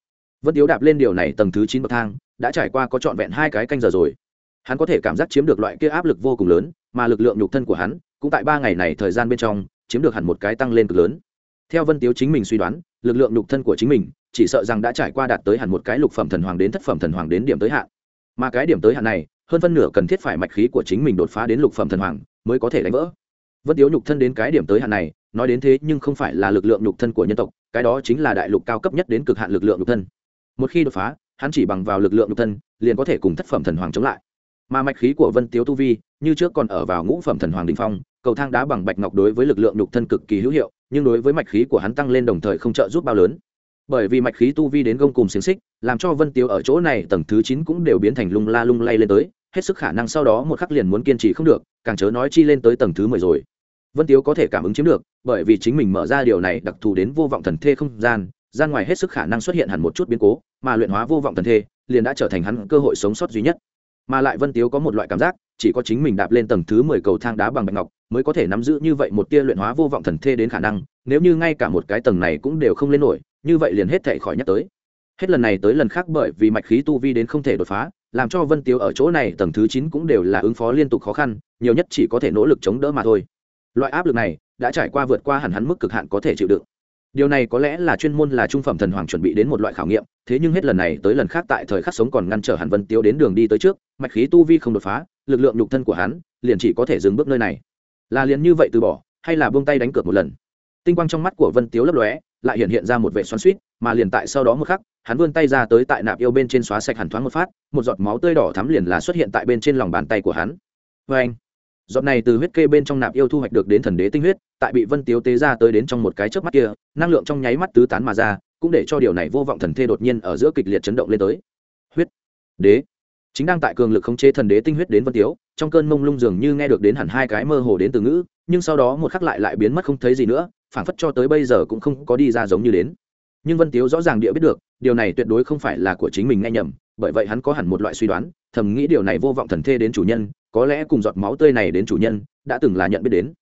Vân tiếu đạp lên điều này tầng thứ chín bậc thang, đã trải qua có trọn vẹn hai cái canh giờ rồi hắn có thể cảm giác chiếm được loại kia áp lực vô cùng lớn, mà lực lượng nhục thân của hắn cũng tại ba ngày này thời gian bên trong chiếm được hẳn một cái tăng lên cực lớn. Theo vân tiếu chính mình suy đoán, lực lượng nhục thân của chính mình chỉ sợ rằng đã trải qua đạt tới hẳn một cái lục phẩm thần hoàng đến thất phẩm thần hoàng đến điểm tới hạn. Mà cái điểm tới hạn này, hơn phân nửa cần thiết phải mạch khí của chính mình đột phá đến lục phẩm thần hoàng mới có thể đánh vỡ. Vân tiếu nhục thân đến cái điểm tới hạn này, nói đến thế nhưng không phải là lực lượng nhục thân của nhân tộc, cái đó chính là đại lục cao cấp nhất đến cực hạn lực lượng nhục thân. Một khi đột phá, hắn chỉ bằng vào lực lượng nhục thân, liền có thể cùng thất phẩm thần hoàng chống lại mà mạch khí của vân tiếu tu vi, như trước còn ở vào ngũ phẩm thần hoàng đình phong, cầu thang đá bằng bạch ngọc đối với lực lượng nhục thân cực kỳ hữu hiệu, nhưng đối với mạch khí của hắn tăng lên đồng thời không trợ giúp bao lớn. Bởi vì mạch khí tu vi đến gông cùng xiềng xích, làm cho vân tiếu ở chỗ này tầng thứ chín cũng đều biến thành lung la lung lay lên tới, hết sức khả năng sau đó một khắc liền muốn kiên trì không được, càng chớ nói chi lên tới tầng thứ mười rồi. Vân tiếu có thể cảm ứng chiếm được, bởi vì chính mình mở ra điều này đặc thù đến vô vọng thần thê không gian gian ngoài hết sức khả năng xuất hiện hẳn một chút biến cố, mà luyện hóa vô vọng thần thê, liền đã trở thành hắn cơ hội sống sót duy nhất mà lại vân tiếu có một loại cảm giác, chỉ có chính mình đạp lên tầng thứ mười cầu thang đá bằng bạch ngọc mới có thể nắm giữ như vậy một tia luyện hóa vô vọng thần thê đến khả năng, nếu như ngay cả một cái tầng này cũng đều không lên nổi, như vậy liền hết thệ khỏi nhắc tới. Hết lần này tới lần khác bởi vì mạch khí tu vi đến không thể đột phá, làm cho vân tiếu ở chỗ này tầng thứ chín cũng đều là ứng phó liên tục khó khăn, nhiều nhất chỉ có thể nỗ lực chống đỡ mà thôi. Loại áp lực này đã trải qua vượt qua hẳn hắn mức cực hạn có thể chịu đựng điều này có lẽ là chuyên môn là trung phẩm thần hoàng chuẩn bị đến một loại khảo nghiệm, thế nhưng hết lần này tới lần khác tại thời khắc sống còn ngăn trở hàn vân tiếu đến đường đi tới trước, mạch khí tu vi không đột phá, lực lượng nhục thân của hắn liền chỉ có thể dừng bước nơi này. Là liền như vậy từ bỏ, hay là buông tay đánh cược một lần? Tinh quang trong mắt của vân tiếu lấp lóe, lại hiện hiện ra một vệ xoắn suýt mà liền tại sau đó một khắc, hắn vươn tay ra tới tại nạp yêu bên trên xóa sạch hẳn thoáng một phát, một giọt máu tươi đỏ thắm liền là xuất hiện tại bên trên lòng bàn tay của hắn. Vê anh giọt này từ huyết kê bên trong nạp yêu thu hoạch được đến thần đế tinh huyết tại bị vân tiếu tế ra tới đến trong một cái chớp mắt kia, năng lượng trong nháy mắt tứ tán mà ra, cũng để cho điều này vô vọng thần thê đột nhiên ở giữa kịch liệt chấn động lên tới. Huyết! Đế! Chính đang tại cường lực khống chế thần đế tinh huyết đến vân tiếu, trong cơn mông lung dường như nghe được đến hẳn hai cái mơ hồ đến từ ngữ, nhưng sau đó một khắc lại lại biến mất không thấy gì nữa, phảng phất cho tới bây giờ cũng không có đi ra giống như đến. Nhưng vân tiếu rõ ràng địa biết được, điều này tuyệt đối không phải là của chính mình nghe nhầm, bởi vậy hắn có hẳn một loại suy đoán, thầm nghĩ điều này vô vọng thần thê đến chủ nhân, có lẽ cùng giọt máu tươi này đến chủ nhân, đã từng là nhận biết đến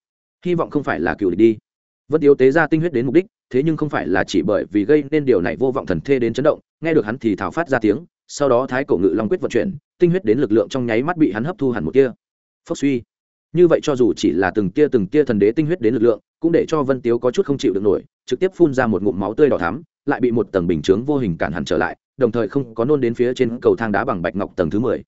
hy vọng không phải là cựu địch đi. Vân tiếu tế ra tinh huyết đến mục đích, thế nhưng không phải là chỉ bởi vì gây nên điều này vô vọng thần thê đến chấn động, nghe được hắn thì thảo phát ra tiếng, sau đó thái cổ ngự long quyết vận chuyển, tinh huyết đến lực lượng trong nháy mắt bị hắn hấp thu hẳn một kia phốc suy. Như vậy cho dù chỉ là từng tia từng tia thần đế tinh huyết đến lực lượng, cũng để cho vân tiếu có chút không chịu được nổi, trực tiếp phun ra một ngụm máu tươi đỏ thắm, lại bị một tầng bình chướng vô hình cản hẳn trở lại, đồng thời không có nôn đến phía trên cầu thang đá bằng bạch ngọc tầng thứ mười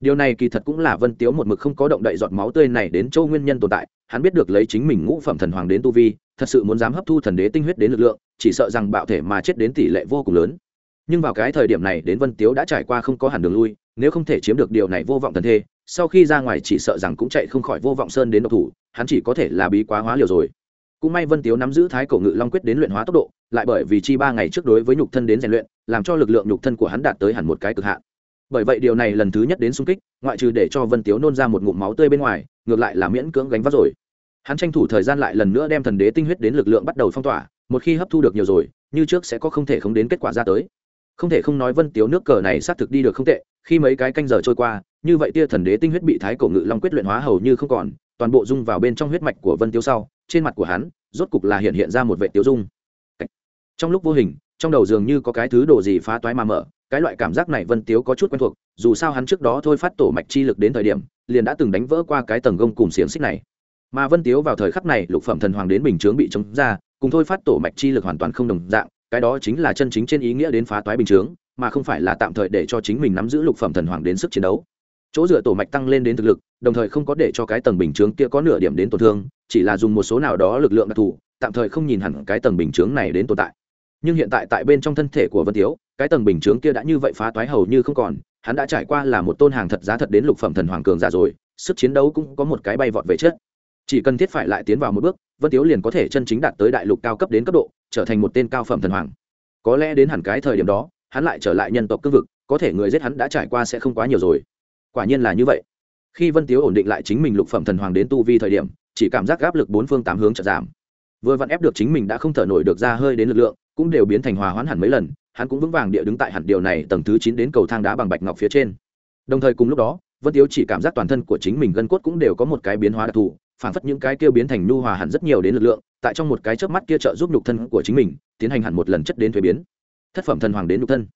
điều này kỳ thật cũng là vân tiếu một mực không có động đậy giọt máu tươi này đến châu nguyên nhân tồn tại, hắn biết được lấy chính mình ngũ phẩm thần hoàng đến tu vi, thật sự muốn dám hấp thu thần đế tinh huyết đến lực lượng, chỉ sợ rằng bạo thể mà chết đến tỷ lệ vô cùng lớn. Nhưng vào cái thời điểm này đến vân tiếu đã trải qua không có hẳn đường lui, nếu không thể chiếm được điều này vô vọng thần thê, sau khi ra ngoài chỉ sợ rằng cũng chạy không khỏi vô vọng sơn đến độc thủ, hắn chỉ có thể là bí quá hóa liều rồi. Cũng may vân tiếu nắm giữ thái cổ ngự long quyết đến luyện hóa tốc độ, lại bởi vì chi ba ngày trước đối với nhục thân đến rèn luyện, làm cho lực lượng nhục thân của hắn đạt tới hẳn một cái cực hạn bởi vậy điều này lần thứ nhất đến xung kích, ngoại trừ để cho vân tiếu nôn ra một ngụm máu tươi bên ngoài, ngược lại là miễn cưỡng gánh vác rồi. Hắn tranh thủ thời gian lại lần nữa đem thần đế tinh huyết đến lực lượng bắt đầu phong tỏa, một khi hấp thu được nhiều rồi, như trước sẽ có không thể không đến kết quả ra tới. Không thể không nói vân tiếu nước cờ này xác thực đi được không tệ, khi mấy cái canh giờ trôi qua, như vậy tia thần đế tinh huyết bị thái cổ ngự long quyết luyện hóa hầu như không còn, toàn bộ dung vào bên trong huyết mạch của vân tiếu sau, trên mặt của hắn, rốt cục là hiện hiện ra một vệ tiêu dung. Trong lúc vô hình, trong đầu dường như có cái thứ đồ gì phá toái mà mở cái loại cảm giác này vân tiếu có chút quen thuộc, dù sao hắn trước đó thôi phát tổ mạch chi lực đến thời điểm, liền đã từng đánh vỡ qua cái tầng gông cùng xiềng xích này. Mà vân tiếu vào thời khắc này, lục phẩm thần hoàng đến bình chướng bị chống ra, cùng thôi phát tổ mạch chi lực hoàn toàn không đồng dạng, cái đó chính là chân chính trên ý nghĩa đến phá toái bình chướng, mà không phải là tạm thời để cho chính mình nắm giữ lục phẩm thần hoàng đến sức chiến đấu. Chỗ dựa tổ mạch tăng lên đến thực lực, đồng thời không có để cho cái tầng bình chướng kia có nửa điểm đến tổn thương, chỉ là dùng một số nào đó lực lượng đặc thù, tạm thời không nhìn hẳn cái tầng bình chướng này đến tồn tại. Nhưng hiện tại tại bên trong thân thể của vân tiếu cái tầng bình chướng kia đã như vậy phá toái hầu như không còn, hắn đã trải qua là một tôn hàng thật giá thật đến lục phẩm thần hoàng cường giả rồi, sức chiến đấu cũng có một cái bay vọt về chết chỉ cần thiết phải lại tiến vào một bước, vân tiếu liền có thể chân chính đạt tới đại lục cao cấp đến cấp độ, trở thành một tên cao phẩm thần hoàng. Có lẽ đến hẳn cái thời điểm đó, hắn lại trở lại nhân tộc cương vực, có thể người giết hắn đã trải qua sẽ không quá nhiều rồi. Quả nhiên là như vậy. Khi vân tiếu ổn định lại chính mình lục phẩm thần hoàng đến tu vi thời điểm, chỉ cảm giác áp lực bốn phương tám hướng chợt giảm. Vừa vặn ép được chính mình đã không thở nổi được ra hơi đến lực lượng, cũng đều biến thành hòa hoãn hẳn mấy lần hắn cũng vững vàng địa đứng tại hẳn điều này tầng thứ chín đến cầu thang đá bằng bạch ngọc phía trên. Đồng thời cùng lúc đó, vân tiếu chỉ cảm giác toàn thân của chính mình gân cốt cũng đều có một cái biến hóa đặc thù, phản phất những cái kia biến thành nhu hòa hẳn rất nhiều đến lực lượng, tại trong một cái chớp mắt kia trợ giúp nhục thân của chính mình, tiến hành hẳn một lần chất đến thuế biến. Thất phẩm thần hoàng đến nhục thân.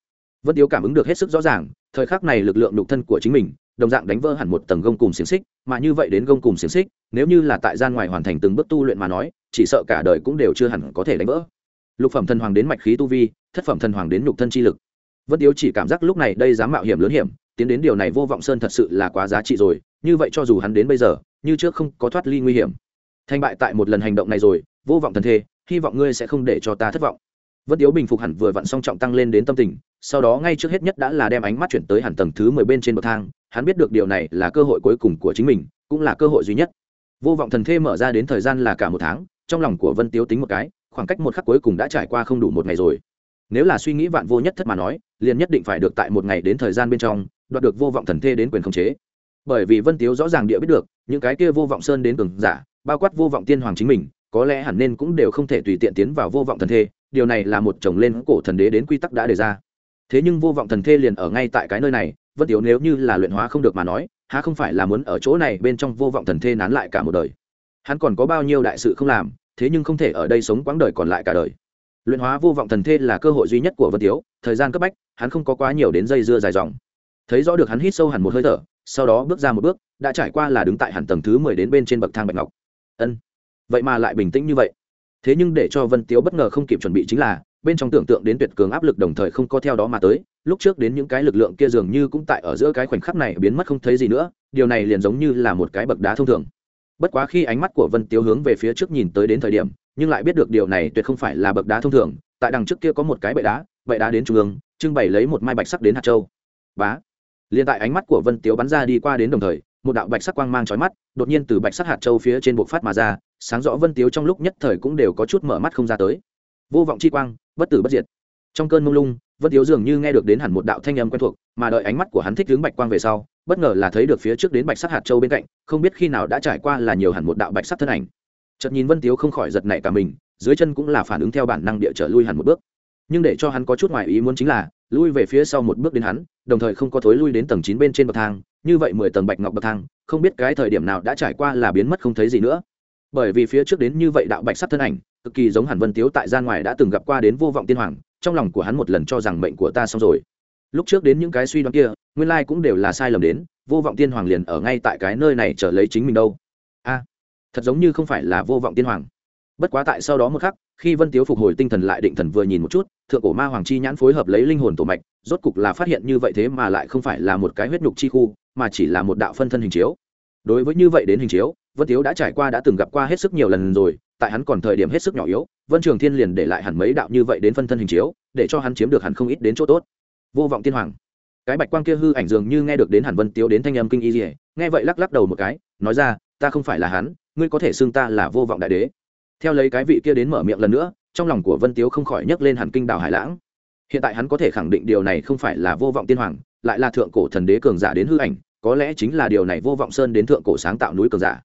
Vân tiếu cảm ứng được hết sức rõ ràng, thời khắc này lực lượng nhục thân của chính mình, đồng dạng đánh vỡ hẳn một tầng gông cùng xiềng xích, mà như vậy đến gông cùng xiềng xích, nếu như là tại gian ngoài hoàn thành từng bước tu luyện mà nói, chỉ sợ cả đời cũng đều chưa hẳn có thể đánh vỡ. Lục phẩm thần hoàng đến mạch khí tu vi thất phẩm thần hoàng đến nhục thân chi lực. Vân tiếu chỉ cảm giác lúc này đây dám mạo hiểm lớn hiểm, tiến đến điều này vô vọng sơn thật sự là quá giá trị rồi, như vậy cho dù hắn đến bây giờ, như trước không có thoát ly nguy hiểm. Thành bại tại một lần hành động này rồi, vô vọng thần thê, hy vọng ngươi sẽ không để cho ta thất vọng. Vân tiếu bình phục hẳn vừa vặn song trọng tăng lên đến tâm tình, sau đó ngay trước hết nhất đã là đem ánh mắt chuyển tới hẳn tầng thứ mười bên trên bậc thang, hắn biết được điều này là cơ hội cuối cùng của chính mình, cũng là cơ hội duy nhất. Vô vọng thần thê mở ra đến thời gian là cả một tháng, trong lòng của vân tiếu tính một cái, khoảng cách một khắc cuối cùng đã trải qua không đủ một ngày rồi nếu là suy nghĩ vạn vô nhất thất mà nói, liền nhất định phải được tại một ngày đến thời gian bên trong, đoạt được vô vọng thần thê đến quyền khống chế. Bởi vì vân tiếu rõ ràng địa biết được, những cái kia vô vọng sơn đến cường giả, bao quát vô vọng tiên hoàng chính mình, có lẽ hẳn nên cũng đều không thể tùy tiện tiến vào vô vọng thần thê, điều này là một chồng lên cổ thần đế đến quy tắc đã đề ra. Thế nhưng vô vọng thần thê liền ở ngay tại cái nơi này, vân tiếu nếu như là luyện hóa không được mà nói, há không phải là muốn ở chỗ này bên trong vô vọng thần thê nán lại cả một đời? Hắn còn có bao nhiêu đại sự không làm, thế nhưng không thể ở đây sống quãng đời còn lại cả đời luyện hóa vô vọng thần thê là cơ hội duy nhất của vân tiếu, thời gian cấp bách, hắn không có quá nhiều đến dây dưa dài dòng. Thấy rõ được hắn hít sâu hẳn một hơi thở, sau đó bước ra một bước, đã trải qua là đứng tại hẳn tầng thứ mười đến bên trên bậc thang bạch ngọc. Ân, vậy mà lại bình tĩnh như vậy. Thế nhưng để cho vân tiếu bất ngờ không kịp chuẩn bị chính là, bên trong tưởng tượng đến tuyệt cường áp lực đồng thời không có theo đó mà tới, lúc trước đến những cái lực lượng kia dường như cũng tại ở giữa cái khoảnh khắc này biến mất không thấy gì nữa, điều này liền giống như là một cái bậc đá thông thường. Bất quá khi ánh mắt của vân tiếu hướng về phía trước nhìn tới đến thời điểm nhưng lại biết được điều này tuyệt không phải là bậc đá thông thường, tại đằng trước kia có một cái bệ đá bệ đá đến trung ương, trưng bày lấy một mai bạch sắc đến hạt châu. Bá. Liền tại ánh mắt của vân tiếu bắn ra đi qua đến đồng thời, một đạo bạch sắc quang mang trói mắt, đột nhiên từ bạch sắc hạt châu phía trên bộ phát mà ra, sáng rõ vân tiếu trong lúc nhất thời cũng đều có chút mở mắt không ra tới. Vô vọng chi quang, bất tử bất diệt. Trong cơn mông lung, vân tiếu dường như nghe được đến hẳn một đạo thanh âm quen thuộc, mà đợi ánh mắt của hắn thích hướng bạch quang về sau, bất ngờ là thấy được phía trước đến bạch sắc hạt châu bên cạnh, không biết khi nào đã trải qua là nhiều hẳn một đạo bạch sắc thân ảnh chợt nhìn vân tiếu không khỏi giật nảy cả mình, dưới chân cũng là phản ứng theo bản năng địa trở lui hẳn một bước. Nhưng để cho hắn có chút ngoài ý muốn chính là, lui về phía sau một bước đến hắn, đồng thời không có thối lui đến tầng chín bên trên bậc thang, như vậy mười tầng bạch ngọc bậc thang, không biết cái thời điểm nào đã trải qua là biến mất không thấy gì nữa. Bởi vì phía trước đến như vậy đạo bạch sắc thân ảnh, cực kỳ giống hẳn vân tiếu tại gian ngoài đã từng gặp qua đến vô vọng tiên hoàng, trong lòng của hắn một lần cho rằng mệnh của ta xong rồi. Lúc trước đến những cái suy đoán kia, nguyên lai cũng đều là sai lầm đến, vô vọng tiên hoàng liền ở ngay tại cái nơi này trở lấy chính mình đâu thật giống như không phải là vô vọng tiên hoàng. Bất quá tại sau đó một khắc, khi vân tiếu phục hồi tinh thần lại định thần vừa nhìn một chút, thượng cổ ma hoàng chi nhãn phối hợp lấy linh hồn tổ mạch, rốt cục là phát hiện như vậy thế mà lại không phải là một cái huyết nhục chi khu, mà chỉ là một đạo phân thân hình chiếu. Đối với như vậy đến hình chiếu, vân tiếu đã trải qua đã từng gặp qua hết sức nhiều lần rồi, tại hắn còn thời điểm hết sức nhỏ yếu, vân trường thiên liền để lại hẳn mấy đạo như vậy đến phân thân hình chiếu, để cho hắn chiếm được hẳn không ít đến chỗ tốt. Vô vọng tiên hoàng. Cái bạch quang kia hư ảnh dường như nghe được đến hẳn vân tiếu đến thanh âm kinh y dỉa nghe vậy lắc lắc đầu một cái, nói ra, ta không phải là hắn ngươi có thể xưng ta là vô vọng đại đế. Theo lấy cái vị kia đến mở miệng lần nữa, trong lòng của vân tiếu không khỏi nhấc lên hẳn kinh đào hải lãng. Hiện tại hắn có thể khẳng định điều này không phải là vô vọng tiên hoàng, lại là thượng cổ thần đế cường giả đến hư ảnh, có lẽ chính là điều này vô vọng sơn đến thượng cổ sáng tạo núi cường giả.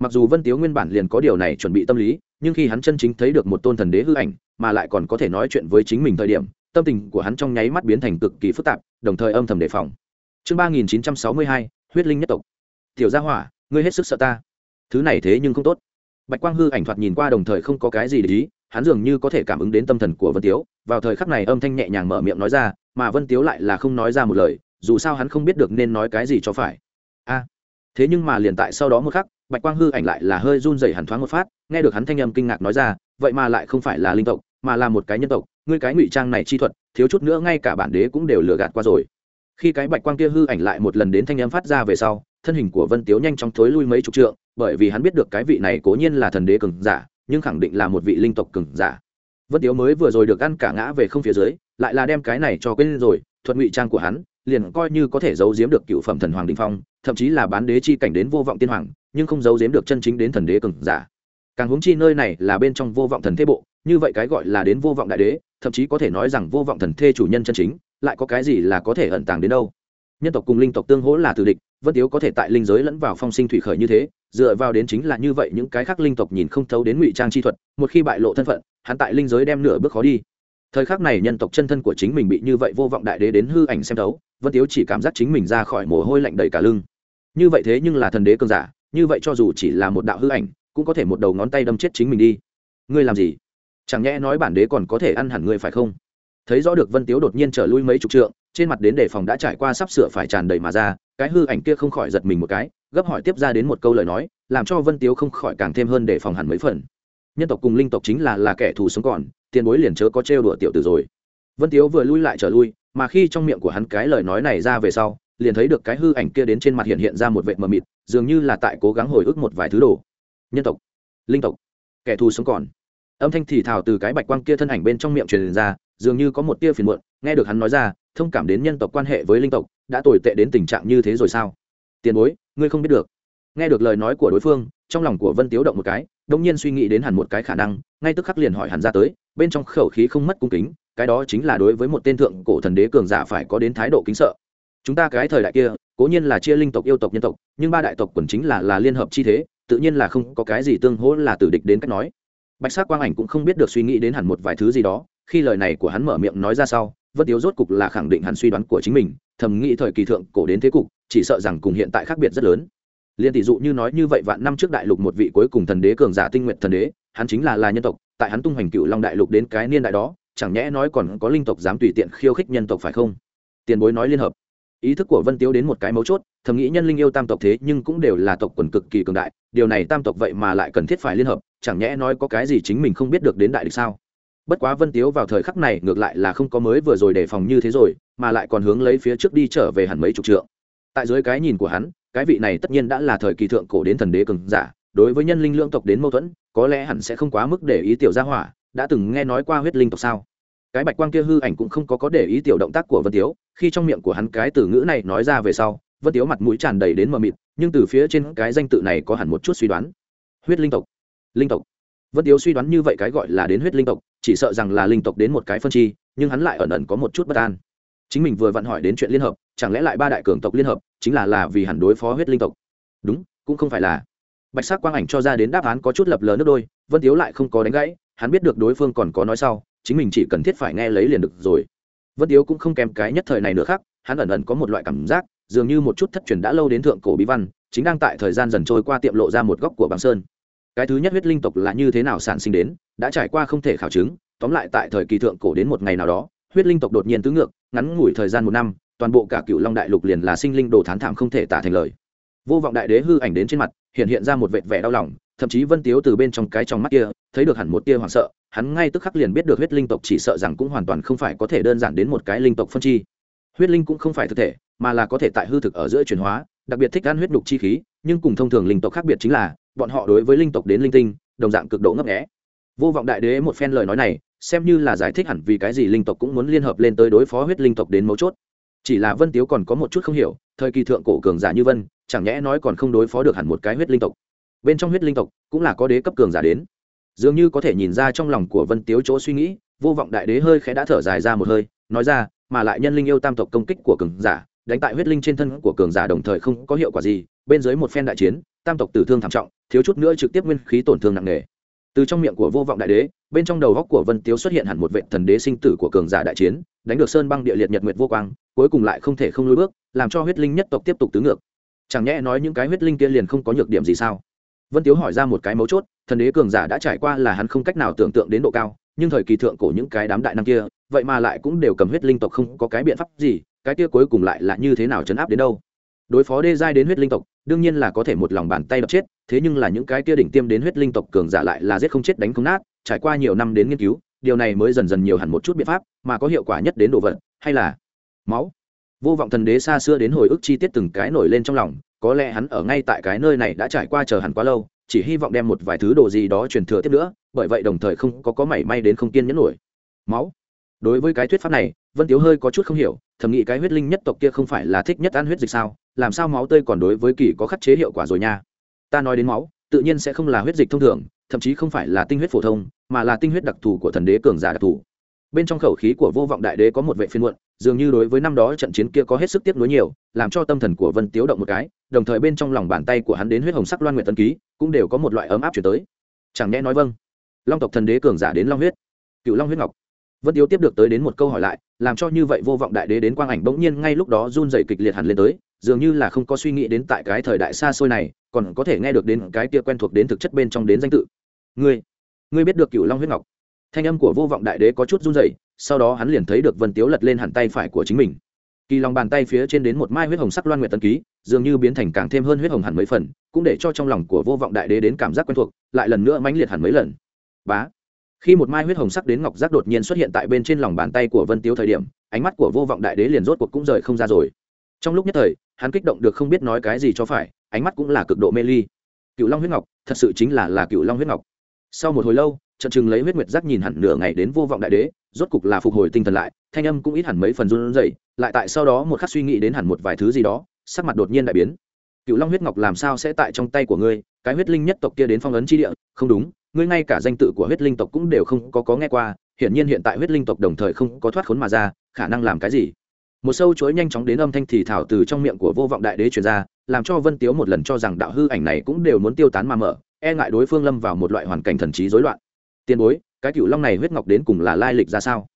Mặc dù vân tiếu nguyên bản liền có điều này chuẩn bị tâm lý, nhưng khi hắn chân chính thấy được một tôn thần đế hư ảnh, mà lại còn có thể nói chuyện với chính mình thời điểm, tâm tình của hắn trong nháy mắt biến thành cực kỳ phức tạp, đồng thời âm thầm đề phòng. Chương ba nghìn chín trăm sáu mươi hai, huyết linh nhất tộc. Tiểu gia hỏa, ngươi hết sức sợ ta thứ này thế nhưng không tốt. Bạch quang hư ảnh thoạt nhìn qua đồng thời không có cái gì để ý, hắn dường như có thể cảm ứng đến tâm thần của vân tiếu. Vào thời khắc này âm thanh nhẹ nhàng mở miệng nói ra, mà vân tiếu lại là không nói ra một lời, dù sao hắn không biết được nên nói cái gì cho phải. A! Thế nhưng mà liền tại sau đó một khắc, bạch quang hư ảnh lại là hơi run dày hẳn thoáng một phát, nghe được hắn thanh âm kinh ngạc nói ra, vậy mà lại không phải là linh tộc, mà là một cái nhân tộc, ngươi cái ngụy trang này chi thuật, thiếu chút nữa ngay cả bản đế cũng đều lừa gạt qua rồi. Khi cái bạch quang kia hư ảnh lại một lần đến thanh âm phát ra về sau thân hình của vân tiếu nhanh chóng thối lui mấy chục trượng, bởi vì hắn biết được cái vị này cố nhiên là thần đế cường giả, nhưng khẳng định là một vị linh tộc cường giả. Vân tiếu mới vừa rồi được ăn cả ngã về không phía dưới, lại là đem cái này cho quên rồi, thuật ngụy trang của hắn, liền coi như có thể giấu giếm được cựu phẩm thần hoàng đình phong, thậm chí là bán đế chi cảnh đến vô vọng tiên hoàng, nhưng không giấu giếm được chân chính đến thần đế cường giả. Càng huống chi nơi này là bên trong vô vọng thần thế bộ, như vậy cái gọi là đến vô vọng đại đế, thậm chí có thể nói rằng vô vọng thần thê chủ nhân chân chính, lại có cái gì là có thể ẩn tàng đến đâu? Nhân tộc cùng linh tộc tương hỗ là tử địch, vân tiếu có thể tại linh giới lẫn vào phong sinh thủy khởi như thế, dựa vào đến chính là như vậy những cái khác linh tộc nhìn không thấu đến ngụy trang chi thuật, một khi bại lộ thân phận, hắn tại linh giới đem nửa bước khó đi. Thời khắc này nhân tộc chân thân của chính mình bị như vậy vô vọng đại đế đến hư ảnh xem thấu, vân tiếu chỉ cảm giác chính mình ra khỏi mồ hôi lạnh đầy cả lưng. Như vậy thế nhưng là thần đế cơn giả, như vậy cho dù chỉ là một đạo hư ảnh, cũng có thể một đầu ngón tay đâm chết chính mình đi. Ngươi làm gì? Chẳng nhẽ nói bản đế còn có thể ăn hẳn ngươi phải không? Thấy rõ được vân tiếu đột nhiên trở lui mấy chục trượng trên mặt đến đề phòng đã trải qua sắp sửa phải tràn đầy mà ra, cái hư ảnh kia không khỏi giật mình một cái, gấp hỏi tiếp ra đến một câu lời nói, làm cho vân tiếu không khỏi càng thêm hơn đề phòng hẳn mấy phần. Nhân tộc cùng linh tộc chính là là kẻ thù sống còn, tiền bối liền chớ có trêu đùa tiểu tử rồi. Vân tiếu vừa lui lại trở lui, mà khi trong miệng của hắn cái lời nói này ra về sau, liền thấy được cái hư ảnh kia đến trên mặt hiện hiện ra một vệ mờ mịt, dường như là tại cố gắng hồi ức một vài thứ đồ. Nhân tộc, linh tộc, kẻ thù sống còn. Âm thanh thì thào từ cái bạch quang kia thân ảnh bên trong miệng truyền ra, dường như có một tia phiền muộn, nghe được hắn nói ra thông cảm đến nhân tộc quan hệ với linh tộc, đã tồi tệ đến tình trạng như thế rồi sao? Tiền bối, ngươi không biết được. Nghe được lời nói của đối phương, trong lòng của vân tiếu động một cái đông nhiên suy nghĩ đến hẳn một cái khả năng, ngay tức khắc liền hỏi hẳn ra tới, bên trong khẩu khí không mất cung kính, cái đó chính là đối với một tên thượng cổ thần đế cường giả phải có đến thái độ kính sợ. Chúng ta cái thời đại kia, cố nhiên là chia linh tộc yêu tộc nhân tộc, nhưng ba đại tộc quần chính là là liên hợp chi thế, tự nhiên là không có cái gì tương hỗ là tử địch đến cách nói. Bạch sắc quang ảnh cũng không biết được suy nghĩ đến hẳn một vài thứ gì đó, khi lời này của hắn mở miệng nói ra sau vân tiếu rốt cục là khẳng định hẳn suy đoán của chính mình, thầm nghĩ thời kỳ thượng cổ đến thế cục, chỉ sợ rằng cùng hiện tại khác biệt rất lớn. Liên tỷ dụ như nói như vậy vạn năm trước đại lục một vị cuối cùng thần đế cường giả tinh nguyện thần đế, hắn chính là là nhân tộc, tại hắn tung hoành cựu long đại lục đến cái niên đại đó, chẳng nhẽ nói còn có linh tộc dám tùy tiện khiêu khích nhân tộc phải không? Tiền bối nói liên hợp. Ý thức của vân tiếu đến một cái mấu chốt, thầm nghĩ nhân linh yêu tam tộc thế nhưng cũng đều là tộc quần cực kỳ cường đại, điều này tam tộc vậy mà lại cần thiết phải liên hợp, chẳng nhẽ nói có cái gì chính mình không biết được đến đại địch sao? Bất quá vân tiếu vào thời khắc này ngược lại là không có mới vừa rồi đề phòng như thế rồi, mà lại còn hướng lấy phía trước đi trở về hẳn mấy chục trượng. Tại dưới cái nhìn của hắn, cái vị này tất nhiên đã là thời kỳ thượng cổ đến thần đế cường giả, đối với nhân linh lưỡng tộc đến mâu thuẫn, có lẽ hẳn sẽ không quá mức để ý tiểu gia hỏa, đã từng nghe nói qua huyết linh tộc sao? Cái bạch quang kia hư ảnh cũng không có có để ý tiểu động tác của vân tiếu, khi trong miệng của hắn cái từ ngữ này nói ra về sau, vân tiếu mặt mũi tràn đầy đến mờ mịt, nhưng từ phía trên cái danh tự này có hẳn một chút suy đoán. Huyết linh tộc linh tộc. Vân tiếu suy đoán như vậy cái gọi là đến huyết linh tộc chỉ sợ rằng là linh tộc đến một cái phân chi, nhưng hắn lại ẩn ẩn có một chút bất an. Chính mình vừa vặn hỏi đến chuyện liên hợp, chẳng lẽ lại ba đại cường tộc liên hợp, chính là là vì hẳn đối phó huyết linh tộc? Đúng, cũng không phải là. Bạch sắc quang ảnh cho ra đến đáp án có chút lập lờ nước đôi, vân tiếu lại không có đánh gãy, hắn biết được đối phương còn có nói sau, chính mình chỉ cần thiết phải nghe lấy liền được rồi. Vân tiếu cũng không kèm cái nhất thời này nữa khác, hắn ẩn ẩn có một loại cảm giác, dường như một chút thất truyền đã lâu đến thượng cổ bí văn, chính đang tại thời gian dần trôi qua tiệm lộ ra một góc của bằng sơn cái thứ nhất huyết linh tộc là như thế nào sản sinh đến, đã trải qua không thể khảo chứng, tóm lại tại thời kỳ thượng cổ đến một ngày nào đó, huyết linh tộc đột nhiên tứ ngược, ngắn ngủi thời gian một năm, toàn bộ cả cựu long đại lục liền là sinh linh đồ thán thảm không thể tả thành lời. Vô vọng đại đế hư ảnh đến trên mặt, hiện hiện ra một vệt vẻ đau lòng, thậm chí vân tiếu từ bên trong cái trong mắt kia, thấy được hẳn một tia hoảng sợ, hắn ngay tức khắc liền biết được huyết linh tộc chỉ sợ rằng cũng hoàn toàn không phải có thể đơn giản đến một cái linh tộc phân chi. Huyết linh cũng không phải thực thể, mà là có thể tại hư thực ở giữa chuyển hóa, đặc biệt thích ăn huyết đục chi khí, nhưng cùng thông thường linh tộc khác biệt chính là bọn họ đối với linh tộc đến linh tinh, đồng dạng cực độ ngấp nghẽ vô vọng đại đế một phen lời nói này, xem như là giải thích hẳn vì cái gì linh tộc cũng muốn liên hợp lên tới đối phó huyết linh tộc đến mấu chốt. Chỉ là vân tiếu còn có một chút không hiểu, thời kỳ thượng cổ cường giả như vân, chẳng nhẽ nói còn không đối phó được hẳn một cái huyết linh tộc. Bên trong huyết linh tộc cũng là có đế cấp cường giả đến. Dường như có thể nhìn ra trong lòng của vân tiếu chỗ suy nghĩ, vô vọng đại đế hơi khẽ đã thở dài ra một hơi, nói ra, mà lại nhân linh yêu tam tộc công kích của cường giả, đánh tại huyết linh trên thân của cường giả đồng thời không có hiệu quả gì, bên dưới một phen đại chiến tam tộc tử thương thảm trọng, thiếu chút nữa trực tiếp nguyên khí tổn thương nặng nề. Từ trong miệng của vô vọng đại đế, bên trong đầu góc của vân tiếu xuất hiện hẳn một vệ thần đế sinh tử của cường giả đại chiến, đánh được sơn băng địa liệt nhật nguyệt vô quang, cuối cùng lại không thể không lôi bước, làm cho huyết linh nhất tộc tiếp tục tứ ngược. Chẳng nhẽ nói những cái huyết linh kia liền không có nhược điểm gì sao? Vân tiếu hỏi ra một cái mấu chốt, thần đế cường giả đã trải qua là hắn không cách nào tưởng tượng đến độ cao, nhưng thời kỳ thượng cổ những cái đám đại năng kia, vậy mà lại cũng đều cầm huyết linh tộc không có cái biện pháp gì, cái kia cuối cùng lại là như thế nào chấn áp đến đâu? Đối phó đê giai đến huyết linh tộc đương nhiên là có thể một lòng bàn tay đập chết, thế nhưng là những cái kia đỉnh tiêm đến huyết linh tộc cường giả lại là giết không chết đánh không nát, trải qua nhiều năm đến nghiên cứu, điều này mới dần dần nhiều hẳn một chút biện pháp, mà có hiệu quả nhất đến đồ vật, hay là máu. Vô vọng thần đế xa xưa đến hồi ức chi tiết từng cái nổi lên trong lòng, có lẽ hắn ở ngay tại cái nơi này đã trải qua chờ hẳn quá lâu, chỉ hy vọng đem một vài thứ đồ gì đó truyền thừa tiếp nữa, bởi vậy đồng thời không có có mảy may đến không kiên nhẫn nổi. Máu. Đối với cái thuyết pháp này, vân tiếu hơi có chút không hiểu, thầm nghĩ cái huyết linh nhất tộc kia không phải là thích nhất ăn huyết dịch sao? Làm sao máu tươi còn đối với kỳ có khắc chế hiệu quả rồi nha? Ta nói đến máu, tự nhiên sẽ không là huyết dịch thông thường, thậm chí không phải là tinh huyết phổ thông, mà là tinh huyết đặc thù của thần đế cường giả đặc thù. Bên trong khẩu khí của vô vọng đại đế có một vệ phiên muộn, dường như đối với năm đó trận chiến kia có hết sức tiếp nối nhiều, làm cho tâm thần của vân tiếu động một cái, đồng thời bên trong lòng bàn tay của hắn đến huyết hồng sắc loan nguyện tân ký, cũng đều có một loại ấm áp chuyển tới. Chẳng nhẽ nói vâng. Long tộc thần đế cường giả đến long huyết. Cựu long huyết ngọc. Vân tiếu tiếp được tới đến một câu hỏi lại, làm cho như vậy vô vọng đại đế đến quang ảnh bỗng nhiên ngay lúc đó run dày kịch liệt hẳn lên tới dường như là không có suy nghĩ đến tại cái thời đại xa xôi này, còn có thể nghe được đến cái kia quen thuộc đến thực chất bên trong đến danh tự. Ngươi ngươi biết được cựu long huyết ngọc. Thanh âm của vô vọng đại đế có chút run rẩy, sau đó hắn liền thấy được vân tiếu lật lên hẳn tay phải của chính mình. Kỳ lòng bàn tay phía trên đến một mai huyết hồng sắc loan nguyện tân ký, dường như biến thành càng thêm hơn huyết hồng hẳn mấy phần, cũng để cho trong lòng của vô vọng đại đế đến cảm giác quen thuộc, lại lần nữa mãnh liệt hẳn mấy lần. Bá. Khi một mai huyết hồng sắc đến ngọc giác đột nhiên xuất hiện tại bên trên lòng bàn tay của vân tiếu thời điểm, ánh mắt của vô vọng đại đế liền rốt cuộc cũng rời không ra rồi. Trong lúc nhất thời hắn kích động được không biết nói cái gì cho phải, ánh mắt cũng là cực độ mê ly. Cựu long huyết ngọc, thật sự chính là là cựu long huyết ngọc. Sau một hồi lâu, trận chừng lấy huyết nguyệt giác nhìn hẳn nửa ngày đến vô vọng đại đế, rốt cục là phục hồi tinh thần lại, thanh âm cũng ít hẳn mấy phần run rẩy, lại tại sau đó một khắc suy nghĩ đến hẳn một vài thứ gì đó, sắc mặt đột nhiên đại biến. Cựu long huyết ngọc làm sao sẽ tại trong tay của ngươi, cái huyết linh nhất tộc kia đến phong ấn chi địa, không đúng, ngươi ngay cả danh tự của huyết linh tộc cũng đều không có có nghe qua, hiển nhiên hiện tại huyết linh tộc đồng thời không có thoát khốn mà ra, khả năng làm cái gì? Một sâu chối nhanh chóng đến âm thanh thì thảo từ trong miệng của vô vọng đại đế truyền ra, làm cho vân tiếu một lần cho rằng đạo hư ảnh này cũng đều muốn tiêu tán mà mở e ngại đối phương lâm vào một loại hoàn cảnh thần trí rối loạn. Tiền bối, cái cựu long này huyết ngọc đến cùng là lai lịch ra sao?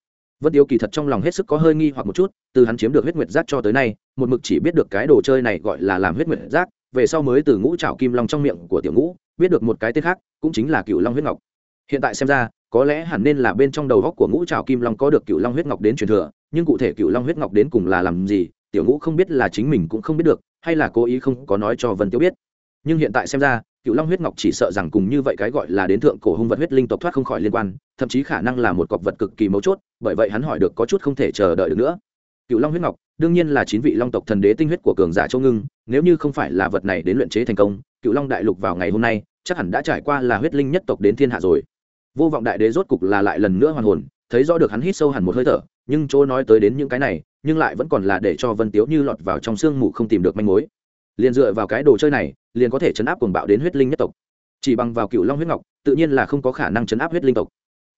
Vân tiếu kỳ thật trong lòng hết sức có hơi nghi hoặc một chút, từ hắn chiếm được huyết nguyệt giác cho tới nay, một mực chỉ biết được cái đồ chơi này gọi là làm huyết nguyệt giác, về sau mới từ ngũ trảo kim long trong miệng của tiểu ngũ, biết được một cái tên khác, cũng chính là cựu long huyết ngọc. Hiện tại xem ra, có lẽ hẳn nên là bên trong đầu góc của ngũ trào kim long có được cựu long huyết ngọc đến truyền thừa nhưng cụ thể cựu long huyết ngọc đến cùng là làm gì, tiểu ngũ không biết là chính mình cũng không biết được, hay là cố ý không có nói cho vân tiêu biết. Nhưng hiện tại xem ra, cựu long huyết ngọc chỉ sợ rằng cùng như vậy cái gọi là đến thượng cổ hung vật huyết linh tộc thoát không khỏi liên quan, thậm chí khả năng là một cọc vật cực kỳ mấu chốt, bởi vậy hắn hỏi được có chút không thể chờ đợi được nữa. Cựu long huyết ngọc, đương nhiên là chín vị long tộc thần đế tinh huyết của cường giả châu ngưng, nếu như không phải là vật này đến luyện chế thành công, cựu long đại lục vào ngày hôm nay, chắc hẳn đã trải qua là huyết linh nhất tộc đến thiên hạ rồi. Vô vọng đại đế rốt cục là lại lần nữa hoàn hồn thấy rõ được hắn hít sâu hẳn một hơi thở, nhưng chỗ nói tới đến những cái này, nhưng lại vẫn còn là để cho vân tiếu như lọt vào trong sương mù không tìm được manh mối. Liền dựa vào cái đồ chơi này, liền có thể chấn áp cuồng bạo đến huyết linh nhất tộc. Chỉ bằng vào cựu long huyết ngọc, tự nhiên là không có khả năng chấn áp huyết linh tộc.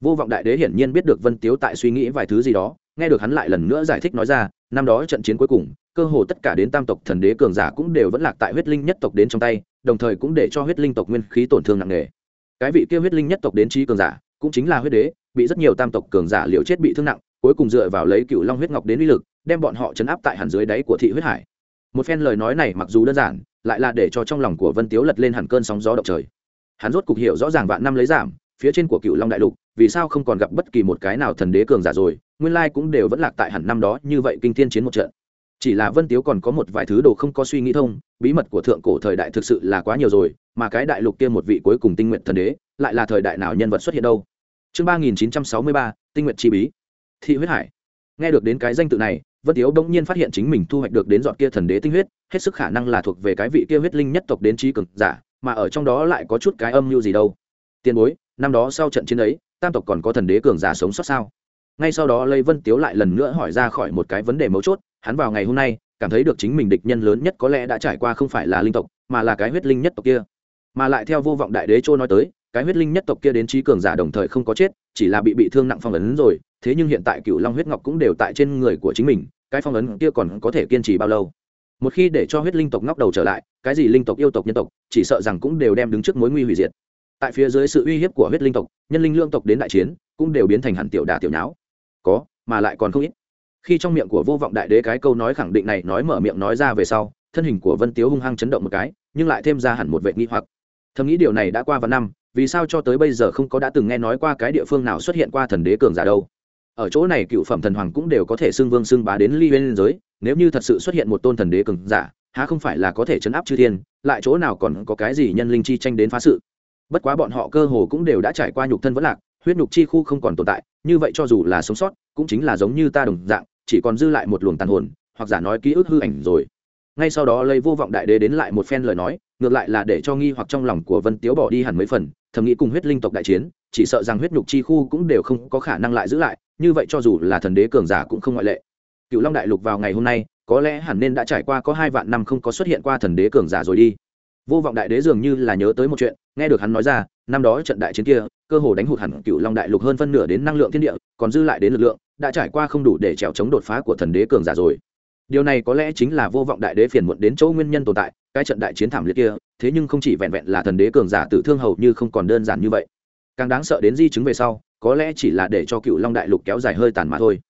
Vô vọng đại đế hiển nhiên biết được vân tiếu tại suy nghĩ vài thứ gì đó, nghe được hắn lại lần nữa giải thích nói ra, năm đó trận chiến cuối cùng, cơ hồ tất cả đến tam tộc thần đế cường giả cũng đều vẫn lạc tại huyết linh nhất tộc đến trong tay, đồng thời cũng để cho huyết linh tộc nguyên khí tổn thương nặng nề. Cái vị kia huyết linh nhất tộc đến trí cường giả, cũng chính là huyết đế bị rất nhiều tam tộc cường giả liều chết bị thương nặng, cuối cùng dựa vào lấy cựu long huyết ngọc đến uy lực, đem bọn họ chấn áp tại hẳn dưới đáy của thị huyết hải. Một phen lời nói này mặc dù đơn giản, lại là để cho trong lòng của vân tiếu lật lên hẳn cơn sóng gió động trời. Hắn rốt cục hiểu rõ ràng vạn năm lấy giảm, phía trên của cựu long đại lục, vì sao không còn gặp bất kỳ một cái nào thần đế cường giả rồi, nguyên lai cũng đều vẫn lạc tại hẳn năm đó, như vậy kinh thiên chiến một trận. Chỉ là vân tiếu còn có một vài thứ đồ không có suy nghĩ thông, bí mật của thượng cổ thời đại thực sự là quá nhiều rồi, mà cái đại lục kia một vị cuối cùng tinh nguyện thần đế, lại là thời đại nào nhân vật xuất hiện đâu? Chương ba nghìn chín trăm sáu mươi ba, tinh nguyện chi bí. Thị huyết hải. Nghe được đến cái danh tự này, vân tiếu bỗng nhiên phát hiện chính mình thu hoạch được đến dọn kia thần đế tinh huyết, hết sức khả năng là thuộc về cái vị kia huyết linh nhất tộc đến trí cực giả, mà ở trong đó lại có chút cái âm mưu gì đâu. Tiền bối, năm đó sau trận chiến ấy, tam tộc còn có thần đế cường giả sống sót sao? Ngay sau đó lây vân tiếu lại lần nữa hỏi ra khỏi một cái vấn đề mấu chốt, hắn vào ngày hôm nay, cảm thấy được chính mình địch nhân lớn nhất có lẽ đã trải qua không phải là linh tộc, mà là cái huyết linh nhất tộc kia. Mà lại theo vô vọng đại đế trôi nói tới cái huyết linh nhất tộc kia đến trí cường giả đồng thời không có chết, chỉ là bị bị thương nặng phong ấn rồi, thế nhưng hiện tại cựu long huyết ngọc cũng đều tại trên người của chính mình, cái phong ấn kia còn có thể kiên trì bao lâu? Một khi để cho huyết linh tộc ngóc đầu trở lại, cái gì linh tộc yêu tộc nhân tộc, chỉ sợ rằng cũng đều đem đứng trước mối nguy hủy diệt. Tại phía dưới sự uy hiếp của huyết linh tộc, nhân linh lương tộc đến đại chiến, cũng đều biến thành hẳn tiểu đà tiểu nháo. Có, mà lại còn không ít. Khi trong miệng của vô vọng đại đế cái câu nói khẳng định này nói mở miệng nói ra về sau, thân hình của vân tiếu hung hăng chấn động một cái, nhưng lại thêm ra hẳn một vệ nghi hoặc. Thầm nghĩ điều này đã qua vài năm vì sao cho tới bây giờ không có đã từng nghe nói qua cái địa phương nào xuất hiện qua thần đế cường giả đâu? Ở chỗ này cựu phẩm thần hoàng cũng đều có thể xưng vương xưng bá đến ly bên giới, nếu như thật sự xuất hiện một tôn thần đế cường giả, há không phải là có thể chấn áp chư thiên, lại chỗ nào còn có cái gì nhân linh chi tranh đến phá sự? Bất quá bọn họ cơ hồ cũng đều đã trải qua nhục thân vẫn lạc, huyết nhục chi khu không còn tồn tại, như vậy cho dù là sống sót, cũng chính là giống như ta đồng dạng, chỉ còn dư lại một luồng tàn hồn, hoặc giả nói ký ức hư ảnh rồi ngay sau đó lấy vô vọng đại đế đến lại một phen lời nói, ngược lại là để cho nghi hoặc trong lòng của vân tiếu bỏ đi hẳn mấy phần, thầm nghĩ cùng huyết linh tộc đại chiến, chỉ sợ rằng huyết nhục chi khu cũng đều không có khả năng lại giữ lại, như vậy cho dù là thần đế cường giả cũng không ngoại lệ. Cựu long đại lục vào ngày hôm nay, có lẽ hẳn nên đã trải qua có hai vạn năm không có xuất hiện qua thần đế cường giả rồi đi. Vô vọng đại đế dường như là nhớ tới một chuyện, nghe được hắn nói ra, năm đó trận đại chiến kia, cơ hồ đánh hụt hẳn cựu long đại lục hơn phân nửa đến năng lượng thiên địa, còn dư lại đến lực lượng, đã trải qua không đủ để trèo chống đột phá của thần đế cường giả rồi điều này có lẽ chính là vô vọng đại đế phiền muộn đến chỗ nguyên nhân tồn tại, cái trận đại chiến thảm liệt kia, thế nhưng không chỉ vẹn vẹn là thần đế cường giả tử thương hầu như không còn đơn giản như vậy. Càng đáng sợ đến di chứng về sau, có lẽ chỉ là để cho cựu long đại lục kéo dài hơi tàn mà thôi.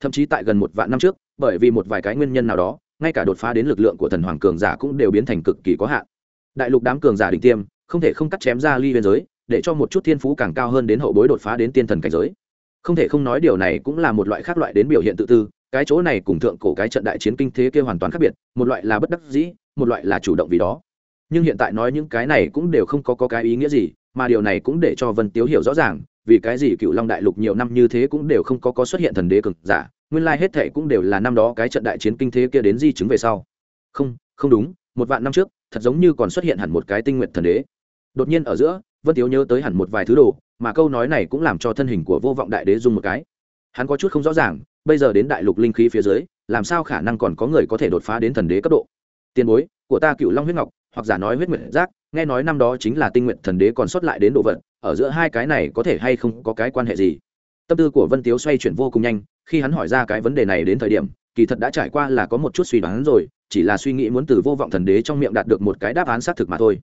Thậm chí tại gần một vạn năm trước, bởi vì một vài cái nguyên nhân nào đó, ngay cả đột phá đến lực lượng của thần hoàng cường giả cũng đều biến thành cực kỳ có hạn. Đại lục đám cường giả đỉnh tiêm, không thể không cắt chém ra ly biên giới, để cho một chút thiên phú càng cao hơn đến hậu bối đột phá đến tiên thần cảnh giới. Không thể không nói điều này cũng là một loại khác loại đến biểu hiện tự tư cái chỗ này cùng thượng cổ cái trận đại chiến kinh thế kia hoàn toàn khác biệt một loại là bất đắc dĩ một loại là chủ động vì đó. Nhưng hiện tại nói những cái này cũng đều không có, có cái ý nghĩa gì mà điều này cũng để cho vân tiếu hiểu rõ ràng vì cái gì cựu long đại lục nhiều năm như thế cũng đều không có có xuất hiện thần đế cực giả nguyên lai hết thệ cũng đều là năm đó cái trận đại chiến kinh thế kia đến di chứng về sau. Không không đúng một vạn năm trước thật giống như còn xuất hiện hẳn một cái tinh nguyện thần đế. Đột nhiên ở giữa vân tiếu nhớ tới hẳn một vài thứ đồ mà câu nói này cũng làm cho thân hình của vô vọng đại đế dùng một cái. Hắn có chút không rõ ràng bây giờ đến đại lục linh khí phía dưới, làm sao khả năng còn có người có thể đột phá đến thần đế cấp độ? Tiền bối, của ta cựu long huyết ngọc, hoặc giả nói huyết nguyện giác, nghe nói năm đó chính là tinh nguyện thần đế còn sót lại đến độ vật. ở giữa hai cái này có thể hay không có cái quan hệ gì? Tâm tư của vân tiếu xoay chuyển vô cùng nhanh, khi hắn hỏi ra cái vấn đề này đến thời điểm, kỳ thật đã trải qua là có một chút suy đoán rồi, chỉ là suy nghĩ muốn từ vô vọng thần đế trong miệng đạt được một cái đáp án xác thực mà thôi.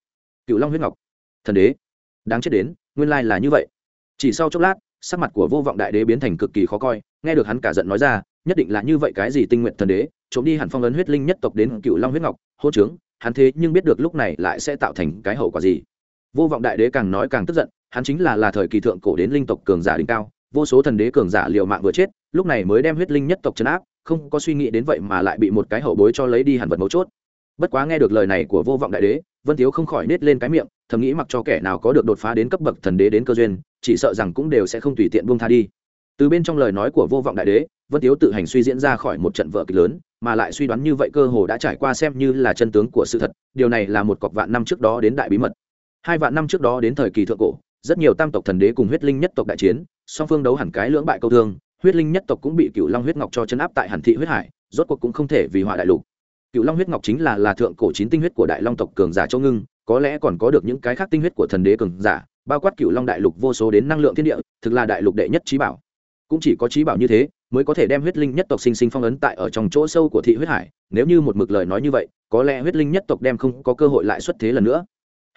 Cựu long huyết ngọc, thần đế, đáng chết đến, nguyên lai là như vậy. Chỉ sau chốc lát, sắc mặt của vô vọng đại đế biến thành cực kỳ khó coi nghe được hắn cả giận nói ra, nhất định là như vậy cái gì tinh nguyện thần đế, trộm đi hẳn phong ấn huyết linh nhất tộc đến cựu long huyết ngọc, hô trướng, hắn thế nhưng biết được lúc này lại sẽ tạo thành cái hậu quả gì. Vô vọng đại đế càng nói càng tức giận, hắn chính là là thời kỳ thượng cổ đến linh tộc cường giả đỉnh cao, vô số thần đế cường giả liều mạng vừa chết, lúc này mới đem huyết linh nhất tộc chấn áp, không có suy nghĩ đến vậy mà lại bị một cái hậu bối cho lấy đi hẳn vật mấu chốt. Bất quá nghe được lời này của vô vọng đại đế, vân thiếu không khỏi nết lên cái miệng, thầm nghĩ mặc cho kẻ nào có được đột phá đến cấp bậc thần đế đến cơ duyên, chỉ sợ rằng cũng đều sẽ không tùy tiện buông tha đi từ bên trong lời nói của vô vọng đại đế, vân tiếu tự hành suy diễn ra khỏi một trận vợ kịch lớn, mà lại suy đoán như vậy cơ hồ đã trải qua xem như là chân tướng của sự thật, điều này là một cọc vạn năm trước đó đến đại bí mật. Hai vạn năm trước đó đến thời kỳ thượng cổ, rất nhiều tam tộc thần đế cùng huyết linh nhất tộc đại chiến, song phương đấu hẳn cái lưỡng bại câu thương, huyết linh nhất tộc cũng bị cựu long huyết ngọc cho chấn áp tại hàn thị huyết hải, rốt cuộc cũng không thể vì họa đại lục. Cựu long huyết ngọc chính là là thượng cổ chín tinh huyết của đại long tộc cường giả châu ngưng, có lẽ còn có được những cái khác tinh huyết của thần đế cường giả, bao quát cựu long đại lục vô số đến năng lượng thiên địa, thực là đại lục đệ nhất trí bảo cũng chỉ có trí bảo như thế mới có thể đem huyết linh nhất tộc sinh sinh phong ấn tại ở trong chỗ sâu của thị huyết hải. Nếu như một mực lời nói như vậy, có lẽ huyết linh nhất tộc đem không có cơ hội lại xuất thế lần nữa.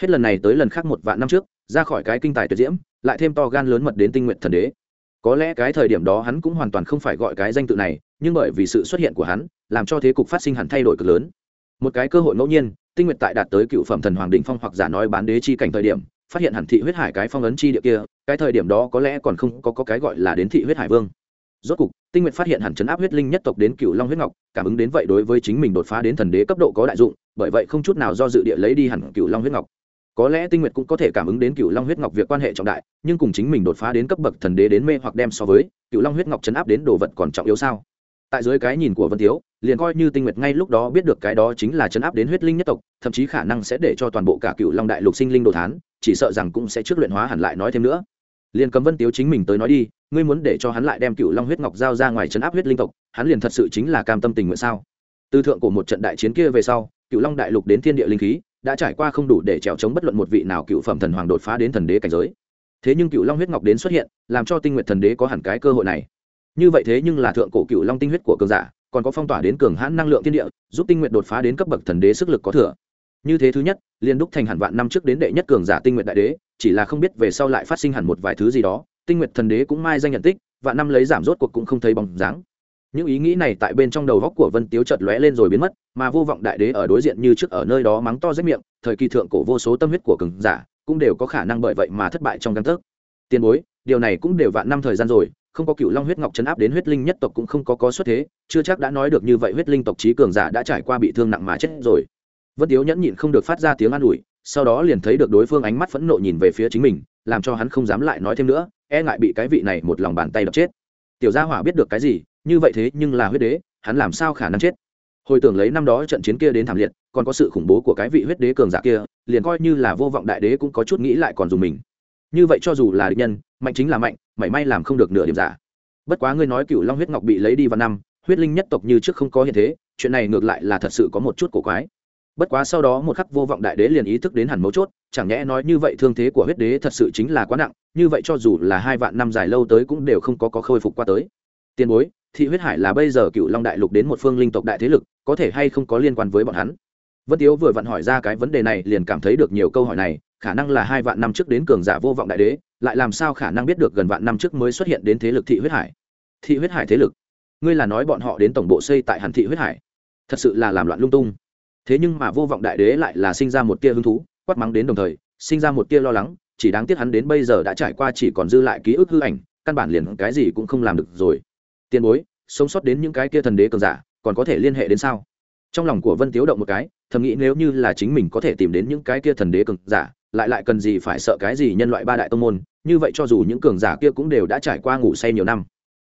Hết lần này tới lần khác một vạn năm trước, ra khỏi cái kinh tài tuyệt diễm, lại thêm to gan lớn mật đến tinh nguyện thần đế. Có lẽ cái thời điểm đó hắn cũng hoàn toàn không phải gọi cái danh tự này, nhưng bởi vì sự xuất hiện của hắn, làm cho thế cục phát sinh hẳn thay đổi cực lớn. Một cái cơ hội ngẫu nhiên, tinh nguyện tại đạt tới cựu phẩm thần hoàng định phong hoặc giả nói bán đế chi cảnh thời điểm phát hiện hẳn thị huyết hải cái phong ấn chi địa kia cái thời điểm đó có lẽ còn không có, có cái gọi là đến thị huyết hải vương. Rốt cục tinh nguyện phát hiện hẳn chấn áp huyết linh nhất tộc đến cựu long huyết ngọc cảm ứng đến vậy đối với chính mình đột phá đến thần đế cấp độ có đại dụng bởi vậy không chút nào do dự địa lấy đi hẳn cựu long huyết ngọc. Có lẽ tinh nguyệt cũng có thể cảm ứng đến cựu long huyết ngọc việc quan hệ trọng đại nhưng cùng chính mình đột phá đến cấp bậc thần đế đến mê hoặc đem so với cựu long huyết ngọc chấn áp đến đồ vật còn trọng yếu sao? Tại dưới cái nhìn của vân tiếu liền coi như tinh nguyệt ngay lúc đó biết được cái đó chính là chấn áp đến huyết linh nhất tộc thậm chí khả năng sẽ để cho toàn bộ cả cựu long đại lục sinh linh đồ thán chỉ sợ rằng cũng sẽ trước luyện hóa hẳn lại nói thêm nữa. Liền cầm vân tiếu chính mình tới nói đi, ngươi muốn để cho hắn lại đem cựu long huyết ngọc giao ra ngoài chấn áp huyết linh tộc, hắn liền thật sự chính là cam tâm tình nguyện sao? Tư thượng của một trận đại chiến kia về sau cựu long đại lục đến thiên địa linh khí, đã trải qua không đủ để trèo chống bất luận một vị nào cựu phẩm thần hoàng đột phá đến thần đế cảnh giới. Thế nhưng cựu long huyết ngọc đến xuất hiện, làm cho tinh nguyện thần đế có hẳn cái cơ hội này. Như vậy thế nhưng là thượng cổ cựu long tinh huyết của cường giả, còn có phong tỏa đến cường hãn năng lượng thiên địa, giúp tinh nguyện đột phá đến cấp bậc thần đế sức lực có thừa như thế thứ nhất liên đúc thành hẳn vạn năm trước đến đệ nhất cường giả tinh nguyện đại đế, chỉ là không biết về sau lại phát sinh hẳn một vài thứ gì đó, tinh nguyện thần đế cũng mai danh nhận tích, vạn năm lấy giảm rốt cuộc cũng không thấy bóng dáng. Những ý nghĩ này tại bên trong đầu góc của vân tiếu chợt lóe lên rồi biến mất, mà vô vọng đại đế ở đối diện như trước ở nơi đó mắng to rách miệng, thời kỳ thượng cổ vô số tâm huyết của cường giả cũng đều có khả năng bởi vậy mà thất bại trong căn tấc. Tiền bối, điều này cũng đều vạn năm thời gian rồi, không có cựu long huyết ngọc chấn áp đến huyết linh nhất tộc cũng không có có xuất thế, chưa chắc đã nói được như vậy huyết linh tộc trí cường giả đã trải qua bị thương nặng mà chết rồi vân tiếu nhẫn nhịn không được phát ra tiếng an ủi, sau đó liền thấy được đối phương ánh mắt phẫn nộ nhìn về phía chính mình, làm cho hắn không dám lại nói thêm nữa e ngại bị cái vị này một lòng bàn tay đập chết. Tiểu gia hỏa biết được cái gì, như vậy thế nhưng là huyết đế, hắn làm sao khả năng chết? Hồi tưởng lấy năm đó trận chiến kia đến thảm liệt, còn có sự khủng bố của cái vị huyết đế cường giả kia, liền coi như là vô vọng đại đế cũng có chút nghĩ lại còn dùng mình. Như vậy cho dù là địch nhân, mạnh chính là mạnh, mảy may làm không được nửa điểm giả. Bất quá ngươi nói cựu long huyết ngọc bị lấy đi vào năm, huyết linh nhất tộc như trước không có hiện thế, chuyện này ngược lại là thật sự có một chút cổ quái bất quá sau đó một khắc vô vọng đại đế liền ý thức đến hẳn mấu chốt, chẳng nhẽ nói như vậy thương thế của huyết đế thật sự chính là quá nặng, như vậy cho dù là hai vạn năm dài lâu tới cũng đều không có có khôi phục qua tới. Tiền bối, thị huyết hải là bây giờ cựu long đại lục đến một phương linh tộc đại thế lực, có thể hay không có liên quan với bọn hắn? Vân tiếu vừa vặn hỏi ra cái vấn đề này liền cảm thấy được nhiều câu hỏi này, khả năng là hai vạn năm trước đến cường giả vô vọng đại đế, lại làm sao khả năng biết được gần vạn năm trước mới xuất hiện đến thế lực thị huyết hải? Thị huyết hải thế lực? Ngươi là nói bọn họ đến tổng bộ xây tại hàn thị huyết hải? Thật sự là làm loạn lung tung thế nhưng mà vô vọng đại đế lại là sinh ra một tia hứng thú, quát mắng đến đồng thời, sinh ra một tia lo lắng, chỉ đáng tiếc hắn đến bây giờ đã trải qua chỉ còn dư lại ký ức hư ảnh, căn bản liền cái gì cũng không làm được rồi. Tiền bối, sống sót đến những cái kia thần đế cường giả, còn có thể liên hệ đến sao? Trong lòng của vân tiếu động một cái, thầm nghĩ nếu như là chính mình có thể tìm đến những cái kia thần đế cường giả, lại lại cần gì phải sợ cái gì nhân loại ba đại tông môn, như vậy cho dù những cường giả kia cũng đều đã trải qua ngủ say nhiều năm.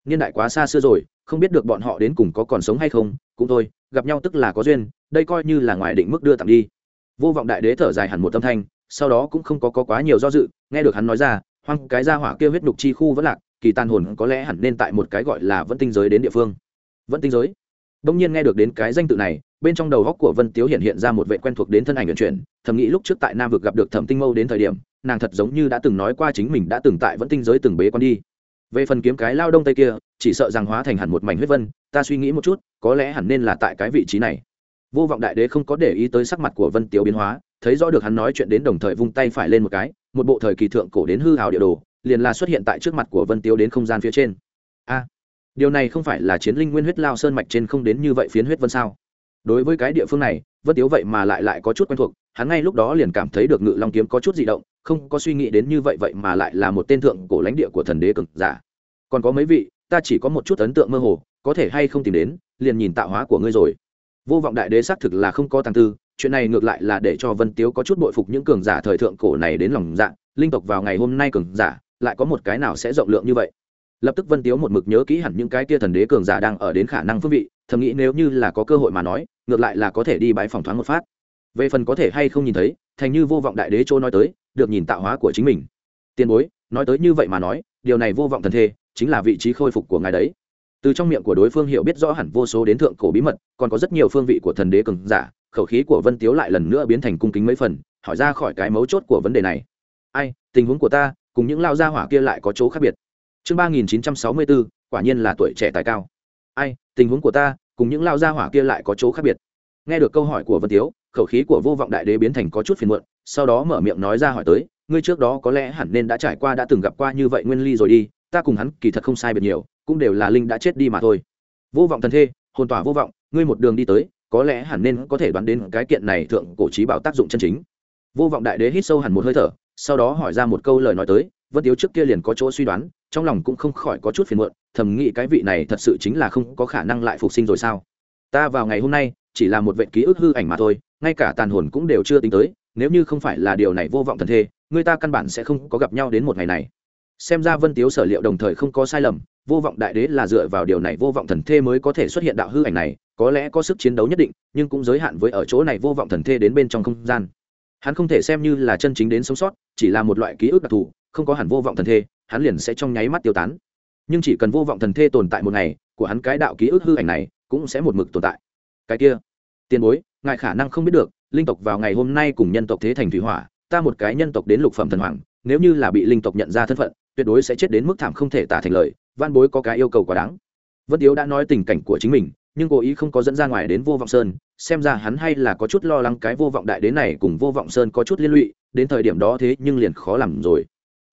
Niên đại quá xa xưa rồi, không biết được bọn họ đến cùng có còn sống hay không, cũng thôi gặp nhau tức là có duyên đây coi như là ngoài định mức đưa tặng đi. Vô vọng đại đế thở dài hẳn một tâm thanh sau đó cũng không có, có quá nhiều do dự nghe được hắn nói ra hoang cái ra hỏa kia huyết nhục chi khu vẫn lạc kỳ tàn hồn có lẽ hẳn nên tại một cái gọi là vẫn tinh giới đến địa phương. Vẫn tinh giới? Đông nhiên nghe được đến cái danh tự này bên trong đầu góc của vân tiếu hiện hiện ra một vệ quen thuộc đến thân ảnh vận chuyển thầm nghĩ lúc trước tại nam vực gặp được thẩm tinh mâu đến thời điểm nàng thật giống như đã từng nói qua chính mình đã từng tại vẫn tinh giới từng bế con đi về phần kiếm cái lao đông tây kia, chỉ sợ rằng hóa thành hẳn một mảnh huyết vân, ta suy nghĩ một chút, có lẽ hẳn nên là tại cái vị trí này. Vô vọng đại đế không có để ý tới sắc mặt của vân tiếu biến hóa, thấy rõ được hắn nói chuyện đến đồng thời vung tay phải lên một cái, một bộ thời kỳ thượng cổ đến hư hào địa đồ, liền là xuất hiện tại trước mặt của vân tiếu đến không gian phía trên. A, điều này không phải là chiến linh nguyên huyết lao sơn mạch trên không đến như vậy phiến huyết vân sao? Đối với cái địa phương này, vân tiếu vậy mà lại lại có chút quen thuộc, hắn ngay lúc đó liền cảm thấy được ngự long kiếm có chút di động không có suy nghĩ đến như vậy vậy mà lại là một tên thượng cổ lãnh địa của thần đế cực giả. Còn có mấy vị, ta chỉ có một chút ấn tượng mơ hồ, có thể hay không tìm đến, liền nhìn tạo hóa của ngươi rồi. Vô vọng đại đế xác thực là không có tàng tư, chuyện này ngược lại là để cho vân tiếu có chút bội phục những cường giả thời thượng cổ này đến lòng dạ linh tộc vào ngày hôm nay cường giả, lại có một cái nào sẽ rộng lượng như vậy? Lập tức vân tiếu một mực nhớ kỹ hẳn những cái kia thần đế cường giả đang ở đến khả năng phương vị, thầm nghĩ nếu như là có cơ hội mà nói, ngược lại là có thể đi bãi phòng thoáng một phát. Về phần có thể hay không nhìn thấy, thành như vô vọng đại đế chỗ nói tới được nhìn tạo hóa của chính mình. Tiền bối, nói tới như vậy mà nói, điều này vô vọng thần thê, chính là vị trí khôi phục của ngài đấy. Từ trong miệng của đối phương hiểu biết rõ hẳn vô số đến thượng cổ bí mật, còn có rất nhiều phương vị của thần đế cường giả, khẩu khí của vân tiếu lại lần nữa biến thành cung kính mấy phần, hỏi ra khỏi cái mấu chốt của vấn đề này. Ai, tình huống của ta, cùng những lao gia hỏa kia lại có chỗ khác biệt. Chương ba nghìn chín trăm sáu mươi bốn quả nhiên là tuổi trẻ tài cao. Ai, tình huống của ta, cùng những lao gia hỏa kia lại có chỗ khác biệt. Nghe được câu hỏi của vân tiếu, khẩu khí của vô vọng đại đế biến thành có chút phiền muộn sau đó mở miệng nói ra hỏi tới, ngươi trước đó có lẽ hẳn nên đã trải qua đã từng gặp qua như vậy nguyên ly rồi đi, ta cùng hắn kỳ thật không sai biệt nhiều, cũng đều là linh đã chết đi mà thôi. Vô vọng thần thê, hồn tỏa vô vọng, ngươi một đường đi tới, có lẽ hẳn nên có thể đoán đến cái kiện này thượng cổ trí bảo tác dụng chân chính. Vô vọng đại đế hít sâu hẳn một hơi thở, sau đó hỏi ra một câu lời nói tới, vân tiếu trước kia liền có chỗ suy đoán, trong lòng cũng không khỏi có chút phiền muộn, thầm nghĩ cái vị này thật sự chính là không có khả năng lại phục sinh rồi sao? Ta vào ngày hôm nay, chỉ là một vệ ký ức hư ảnh mà thôi, ngay cả tàn hồn cũng đều chưa tính tới nếu như không phải là điều này vô vọng thần thê, người ta căn bản sẽ không có gặp nhau đến một ngày này. Xem ra vân tiếu sở liệu đồng thời không có sai lầm, vô vọng đại đế là dựa vào điều này vô vọng thần thê mới có thể xuất hiện đạo hư ảnh này, có lẽ có sức chiến đấu nhất định, nhưng cũng giới hạn với ở chỗ này vô vọng thần thê đến bên trong không gian. Hắn không thể xem như là chân chính đến sống sót, chỉ là một loại ký ức đặc thù, không có hẳn vô vọng thần thê, hắn liền sẽ trong nháy mắt tiêu tán. Nhưng chỉ cần vô vọng thần thê tồn tại một ngày, của hắn cái đạo ký ức hư ảnh này cũng sẽ một mực tồn tại. Cái kia, tiền bối, ngài khả năng không biết được linh tộc vào ngày hôm nay cùng nhân tộc thế thành thủy hỏa, ta một cái nhân tộc đến lục phẩm thần hoàng, nếu như là bị linh tộc nhận ra thân phận, tuyệt đối sẽ chết đến mức thảm không thể tả thành lời, văn bối có cái yêu cầu quá đáng. Vân tiếu đã nói tình cảnh của chính mình, nhưng cố ý không có dẫn ra ngoài đến vô vọng sơn, xem ra hắn hay là có chút lo lắng cái vô vọng đại đế này cùng vô vọng sơn có chút liên lụy, đến thời điểm đó thế nhưng liền khó làm rồi.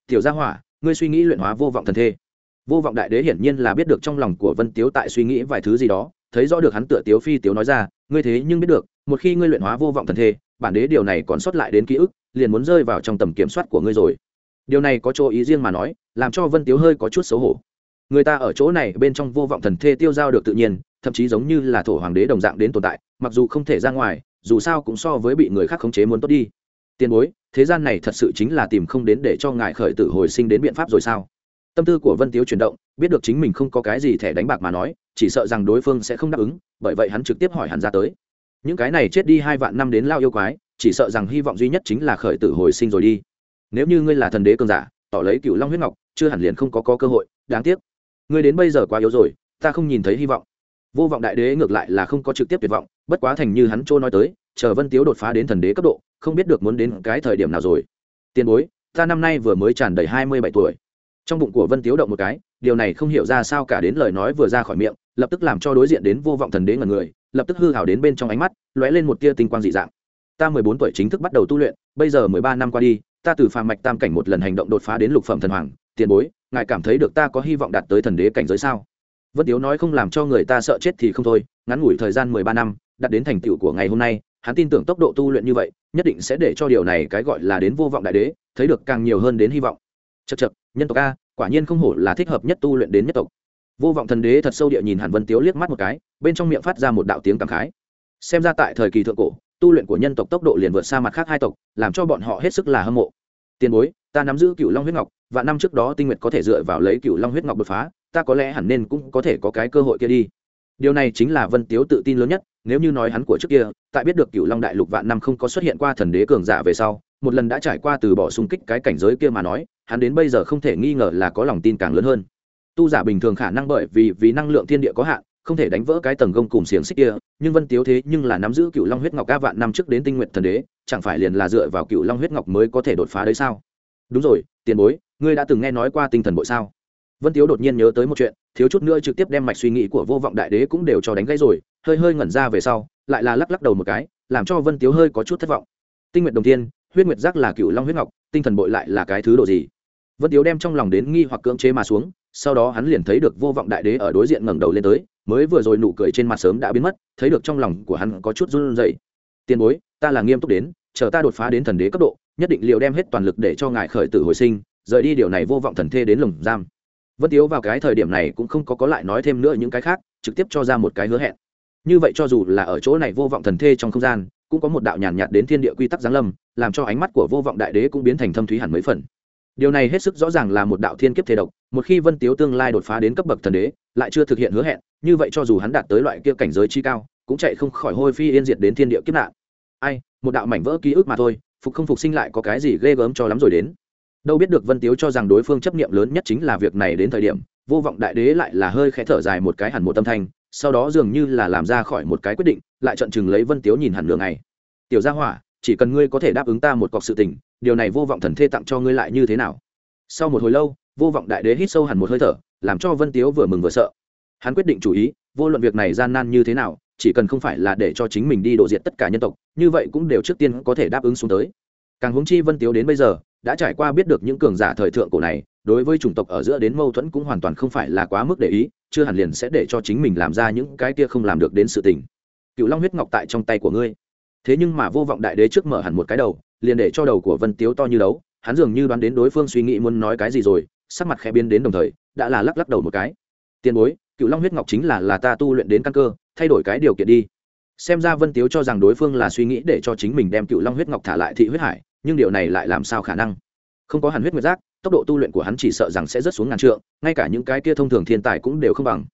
Tiểu gia hỏa, ngươi suy nghĩ luyện hóa vô vọng thần thê. Vô vọng đại đế hiển nhiên là biết được trong lòng của vân tiếu tại suy nghĩ vài thứ gì đó, thấy rõ được hắn tựa tiếu phi tiếu nói ra, ngươi thế nhưng biết được một khi ngươi luyện hóa vô vọng thần thê, bản đế điều này còn sót lại đến ký ức, liền muốn rơi vào trong tầm kiểm soát của ngươi rồi. Điều này có chỗ ý riêng mà nói, làm cho vân tiếu hơi có chút xấu hổ. Người ta ở chỗ này bên trong vô vọng thần thê tiêu giao được tự nhiên, thậm chí giống như là thổ hoàng đế đồng dạng đến tồn tại, mặc dù không thể ra ngoài, dù sao cũng so với bị người khác khống chế muốn tốt đi. Tiền bối, thế gian này thật sự chính là tìm không đến để cho ngài khởi tử hồi sinh đến biện pháp rồi sao? Tâm tư của vân tiếu chuyển động, biết được chính mình không có cái gì thẻ đánh bạc mà nói, chỉ sợ rằng đối phương sẽ không đáp ứng, bởi vậy hắn trực tiếp hỏi hắn ra tới những cái này chết đi hai vạn năm đến lao yêu quái chỉ sợ rằng hy vọng duy nhất chính là khởi tử hồi sinh rồi đi. Nếu như ngươi là thần đế cường giả tỏ lấy cựu long huyết ngọc chưa hẳn liền không có, có cơ hội đáng tiếc. Ngươi đến bây giờ quá yếu rồi ta không nhìn thấy hy vọng. Vô vọng đại đế ngược lại là không có trực tiếp tuyệt vọng bất quá thành như hắn trôi nói tới chờ vân tiếu đột phá đến thần đế cấp độ không biết được muốn đến cái thời điểm nào rồi. Tiền bối ta năm nay vừa mới tràn đầy hai mươi bảy tuổi. Trong bụng của vân tiếu động một cái điều này không hiểu ra sao cả đến lời nói vừa ra khỏi miệng lập tức làm cho đối diện đến vô vọng thần đế ngẩn người, lập tức hư hảo đến bên trong ánh mắt, lóe lên một tia tinh quang dị dạng. Ta mười bốn tuổi chính thức bắt đầu tu luyện, bây giờ mười ba năm qua đi, ta từ phàm mạch tam cảnh một lần hành động đột phá đến lục phẩm thần hoàng, tiền bối, ngài cảm thấy được ta có hy vọng đạt tới thần đế cảnh giới sao? Vân tiếu nói không làm cho người ta sợ chết thì không thôi, ngắn ngủi thời gian mười ba năm, đạt đến thành tựu của ngày hôm nay, hắn tin tưởng tốc độ tu luyện như vậy, nhất định sẽ để cho điều này cái gọi là đến vô vọng đại đế, thấy được càng nhiều hơn đến hy vọng. Chật chật nhân tộc a, quả nhiên không hổ là thích hợp nhất tu luyện đến nhất tộc vô vọng thần đế thật sâu địa nhìn hàn vân tiếu liếc mắt một cái, bên trong miệng phát ra một đạo tiếng cảm khái. Xem ra tại thời kỳ thượng cổ, tu luyện của nhân tộc tốc độ liền vượt xa mặt khác hai tộc, làm cho bọn họ hết sức là hâm mộ. Tiền bối, ta nắm giữ cựu long huyết ngọc, và năm trước đó tinh nguyệt có thể dựa vào lấy cựu long huyết ngọc đột phá, ta có lẽ hẳn nên cũng có thể có cái cơ hội kia đi. Điều này chính là vân tiếu tự tin lớn nhất, nếu như nói hắn của trước kia, tại biết được cựu long đại lục vạn năm không có xuất hiện qua thần đế cường giả về sau, một lần đã trải qua từ bỏ xung kích cái cảnh giới kia mà nói, hắn đến bây giờ không thể nghi ngờ là có lòng tin càng lớn hơn tu giả bình thường khả năng bởi vì vì năng lượng thiên địa có hạn, không thể đánh vỡ cái tầng gông cùng xiềng xích kia, nhưng vân tiếu thế nhưng là nắm giữ cựu long huyết ngọc ca vạn năm trước đến tinh nguyện thần đế, chẳng phải liền là dựa vào cựu long huyết ngọc mới có thể đột phá đấy sao? Đúng rồi, tiền bối, ngươi đã từng nghe nói qua tinh thần bội sao? Vân tiếu đột nhiên nhớ tới một chuyện, thiếu chút nữa trực tiếp đem mạch suy nghĩ của vô vọng đại đế cũng đều cho đánh gãy rồi, hơi hơi ngẩn ra về sau, lại là lắc lắc đầu một cái, làm cho vân tiếu hơi có chút thất vọng. Tinh nguyện đồng tiên huyết nguyệt giác là cựu long huyết ngọc, tinh thần bội lại là cái thứ độ gì? Vân tiếu đem trong lòng đến nghi hoặc cưỡng chế mà xuống sau đó hắn liền thấy được vô vọng đại đế ở đối diện ngẩng đầu lên tới, mới vừa rồi nụ cười trên mặt sớm đã biến mất, thấy được trong lòng của hắn có chút run rẩy. Tiền bối, ta là nghiêm túc đến, chờ ta đột phá đến thần đế cấp độ, nhất định liệu đem hết toàn lực để cho ngài khởi tử hồi sinh, rời đi điều này vô vọng thần thê đến lồng giam. Vân tiếu vào cái thời điểm này cũng không có có lại nói thêm nữa những cái khác, trực tiếp cho ra một cái hứa hẹn. Như vậy cho dù là ở chỗ này vô vọng thần thê trong không gian, cũng có một đạo nhàn nhạt đến thiên địa quy tắc giáng lâm, làm cho ánh mắt của vô vọng đại đế cũng biến thành thâm thúy hẳn mấy phần điều này hết sức rõ ràng là một đạo thiên kiếp thế độc, một khi vân tiếu tương lai đột phá đến cấp bậc thần đế, lại chưa thực hiện hứa hẹn, như vậy cho dù hắn đạt tới loại kia cảnh giới chi cao, cũng chạy không khỏi hôi phi yên diệt đến thiên địa kiếp nạn. Ai, một đạo mảnh vỡ ký ức mà thôi, phục không phục sinh lại có cái gì ghê gớm cho lắm rồi đến. Đâu biết được vân tiếu cho rằng đối phương chấp niệm lớn nhất chính là việc này đến thời điểm, vô vọng đại đế lại là hơi khẽ thở dài một cái hẳn một tâm thanh, sau đó dường như là làm ra khỏi một cái quyết định, lại trận chừng lấy vân tiếu nhìn hẳn đường này tiểu gia hỏa chỉ cần ngươi có thể đáp ứng ta một cọc sự tình, điều này vô vọng thần thê tặng cho ngươi lại như thế nào? Sau một hồi lâu, vô vọng đại đế hít sâu hẳn một hơi thở, làm cho vân tiếu vừa mừng vừa sợ. Hắn quyết định chủ ý, vô luận việc này gian nan như thế nào, chỉ cần không phải là để cho chính mình đi đổ diện tất cả nhân tộc, như vậy cũng đều trước tiên có thể đáp ứng xuống tới. Càng huống chi vân tiếu đến bây giờ, đã trải qua biết được những cường giả thời thượng cổ này, đối với chủng tộc ở giữa đến mâu thuẫn cũng hoàn toàn không phải là quá mức để ý, chưa hẳn liền sẽ để cho chính mình làm ra những cái kia không làm được đến sự tình. Cựu long huyết ngọc tại trong tay của ngươi thế nhưng mà vô vọng đại đế trước mở hẳn một cái đầu, liền để cho đầu của vân tiếu to như đấu, hắn dường như đoán đến đối phương suy nghĩ muốn nói cái gì rồi, sắc mặt khẽ biến đến đồng thời, đã là lắc lắc đầu một cái. Tiền bối, cựu long huyết ngọc chính là là ta tu luyện đến căn cơ, thay đổi cái điều kiện đi. Xem ra vân tiếu cho rằng đối phương là suy nghĩ để cho chính mình đem cựu long huyết ngọc thả lại thị huyết hải, nhưng điều này lại làm sao khả năng? Không có hàn huyết nguyệt giác, tốc độ tu luyện của hắn chỉ sợ rằng sẽ rất xuống ngàn trượng, ngay cả những cái kia thông thường thiên tài cũng đều không bằng.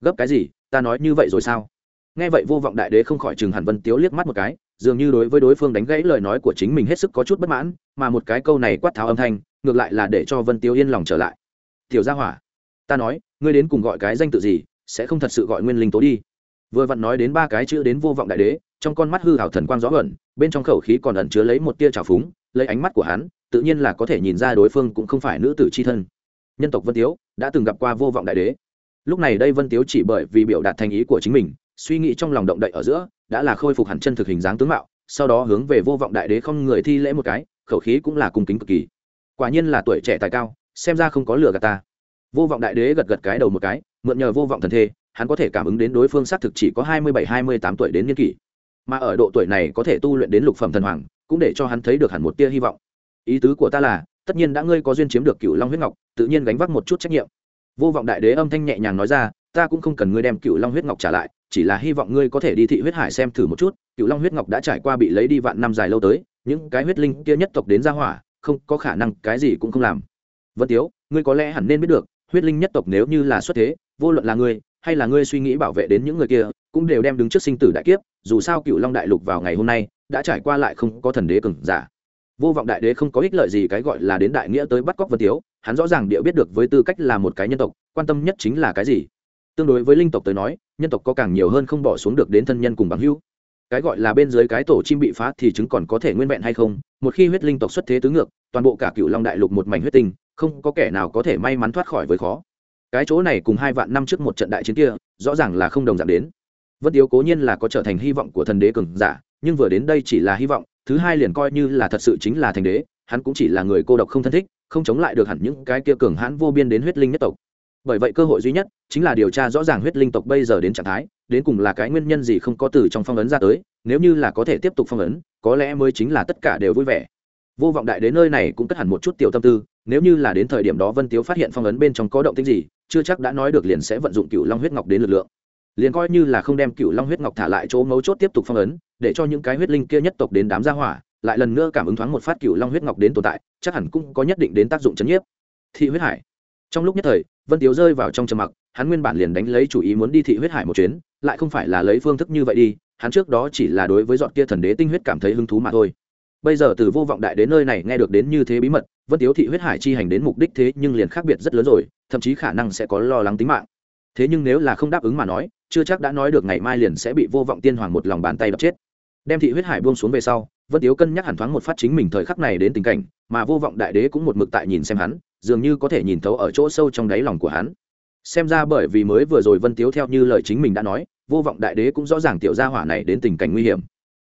Gấp cái gì, ta nói như vậy rồi sao? Nghe vậy vô vọng đại đế không khỏi chừng hàn vân tiếu liếc mắt một cái dường như đối với đối phương đánh gãy lời nói của chính mình hết sức có chút bất mãn, mà một cái câu này quát tháo âm thanh, ngược lại là để cho vân tiếu yên lòng trở lại. Tiểu gia hỏa, ta nói, ngươi đến cùng gọi cái danh tự gì, sẽ không thật sự gọi nguyên linh tố đi. Vừa vặn nói đến ba cái chữ đến vô vọng đại đế, trong con mắt hư hảo thần quang rõ ẩn, bên trong khẩu khí còn ẩn chứa lấy một tia trào phúng, lấy ánh mắt của hắn, tự nhiên là có thể nhìn ra đối phương cũng không phải nữ tử c h i thân. Nhân tộc vân tiếu đã từng gặp qua vô vọng đại đế. Lúc này đây vân tiếu chỉ bởi vì biểu đạt thành ý của chính mình suy nghĩ trong lòng động đậy ở giữa, đã là khôi phục hẳn chân thực hình dáng tướng mạo, sau đó hướng về vô vọng đại đế không người thi lễ một cái, khẩu khí cũng là cung kính cực kỳ. Quả nhiên là tuổi trẻ tài cao, xem ra không có lừa gạt ta. Vô vọng đại đế gật gật cái đầu một cái, mượn nhờ vô vọng thần thê, hắn có thể cảm ứng đến đối phương xác thực chỉ có hai mươi bảy, hai mươi tám tuổi đến niên kỷ. Mà ở độ tuổi này có thể tu luyện đến lục phẩm thần hoàng, cũng để cho hắn thấy được hẳn một tia hy vọng. Ý tứ của ta là, tất nhiên đã ngươi có duyên chiếm được cựu long huyết ngọc, tự nhiên gánh vác một chút trách nhiệm. Vô vọng đại đế âm thanh nhẹ nhàng nói ra, ta cũng không cần ngươi đem cựu long huyết ngọc trả lại chỉ là hy vọng ngươi có thể đi thị huyết hải xem thử một chút cựu long huyết ngọc đã trải qua bị lấy đi vạn năm dài lâu tới, những cái huyết linh kia nhất tộc đến ra hỏa, không có khả năng, cái gì cũng không làm. Vân tiếu, ngươi có lẽ hẳn nên biết được, huyết linh nhất tộc nếu như là xuất thế, vô luận là ngươi, hay là ngươi suy nghĩ bảo vệ đến những người kia, cũng đều đem đứng trước sinh tử đại kiếp, dù sao cựu long đại lục vào ngày hôm nay, đã trải qua lại không có thần đế cường giả. Vô vọng đại đế không có ích lợi gì cái gọi là đến đại nghĩa tới bắt cóc vân tiếu, hắn rõ ràng địa biết được với tư cách là một cái nhân tộc, quan tâm nhất chính là cái gì tương đối với linh tộc tới nói, nhân tộc có càng nhiều hơn không bỏ xuống được đến thân nhân cùng bằng hữu. Cái gọi là bên dưới cái tổ chim bị phá thì chứng còn có thể nguyên vẹn hay không, một khi huyết linh tộc xuất thế tứ ngược, toàn bộ cả cựu long đại lục một mảnh huyết tinh, không có kẻ nào có thể may mắn thoát khỏi với khó. Cái chỗ này cùng hai vạn năm trước một trận đại chiến kia, rõ ràng là không đồng dạng đến. Vân tiếu cố nhiên là có trở thành hy vọng của thần đế cường giả, nhưng vừa đến đây chỉ là hy vọng, thứ hai liền coi như là thật sự chính là thành đế, hắn cũng chỉ là người cô độc không thân thích, không chống lại được hẳn những cái kia cường hãn vô biên đến huyết linh nhất tộc bởi vậy cơ hội duy nhất chính là điều tra rõ ràng huyết linh tộc bây giờ đến trạng thái, đến cùng là cái nguyên nhân gì không có từ trong phong ấn ra tới, nếu như là có thể tiếp tục phong ấn, có lẽ mới chính là tất cả đều vui vẻ. Vô vọng đại đến nơi này cũng cất hẳn một chút tiểu tâm tư, nếu như là đến thời điểm đó vân tiếu phát hiện phong ấn bên trong có động tích gì, chưa chắc đã nói được liền sẽ vận dụng cựu long huyết ngọc đến lực lượng. Liền coi như là không đem cựu long huyết ngọc thả lại chỗ mấu chốt tiếp tục phong ấn, để cho những cái huyết linh kia nhất tộc đến đám gia hỏa, lại lần nữa cảm ứng thoáng một phát cựu long huyết ngọc đến tồn tại, chắc hẳn cũng có nhất định đến tác dụng chấn nhiếp. Thị huyết hải trong lúc nhất thời, vân tiếu rơi vào trong trầm mặc, hắn nguyên bản liền đánh lấy chủ ý muốn đi thị huyết hải một chuyến, lại không phải là lấy phương thức như vậy đi, hắn trước đó chỉ là đối với dọn kia thần đế tinh huyết cảm thấy hứng thú mà thôi. Bây giờ từ vô vọng đại đến nơi này nghe được đến như thế bí mật, vân tiếu thị huyết hải chi hành đến mục đích thế nhưng liền khác biệt rất lớn rồi, thậm chí khả năng sẽ có lo lắng tính mạng. Thế nhưng nếu là không đáp ứng mà nói, chưa chắc đã nói được ngày mai liền sẽ bị vô vọng tiên hoàng một lòng bàn tay đập chết. Đem thị huyết hải buông xuống về sau, vân tiếu cân nhắc hẳn thoáng một phát chính mình thời khắc này đến tình cảnh, mà vô vọng đại đế cũng một mực tại nhìn xem hắn dường như có thể nhìn thấu ở chỗ sâu trong đáy lòng của hắn. Xem ra bởi vì mới vừa rồi vân tiếu theo như lời chính mình đã nói, vô vọng đại đế cũng rõ ràng tiểu gia hỏa này đến tình cảnh nguy hiểm.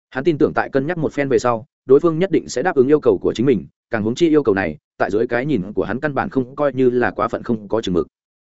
Hắn tin tưởng tại cân nhắc một phen về sau, đối phương nhất định sẽ đáp ứng yêu cầu của chính mình, càng hướng chi yêu cầu này, tại dưới cái nhìn của hắn căn bản không coi như là quá phận không có chừng mực.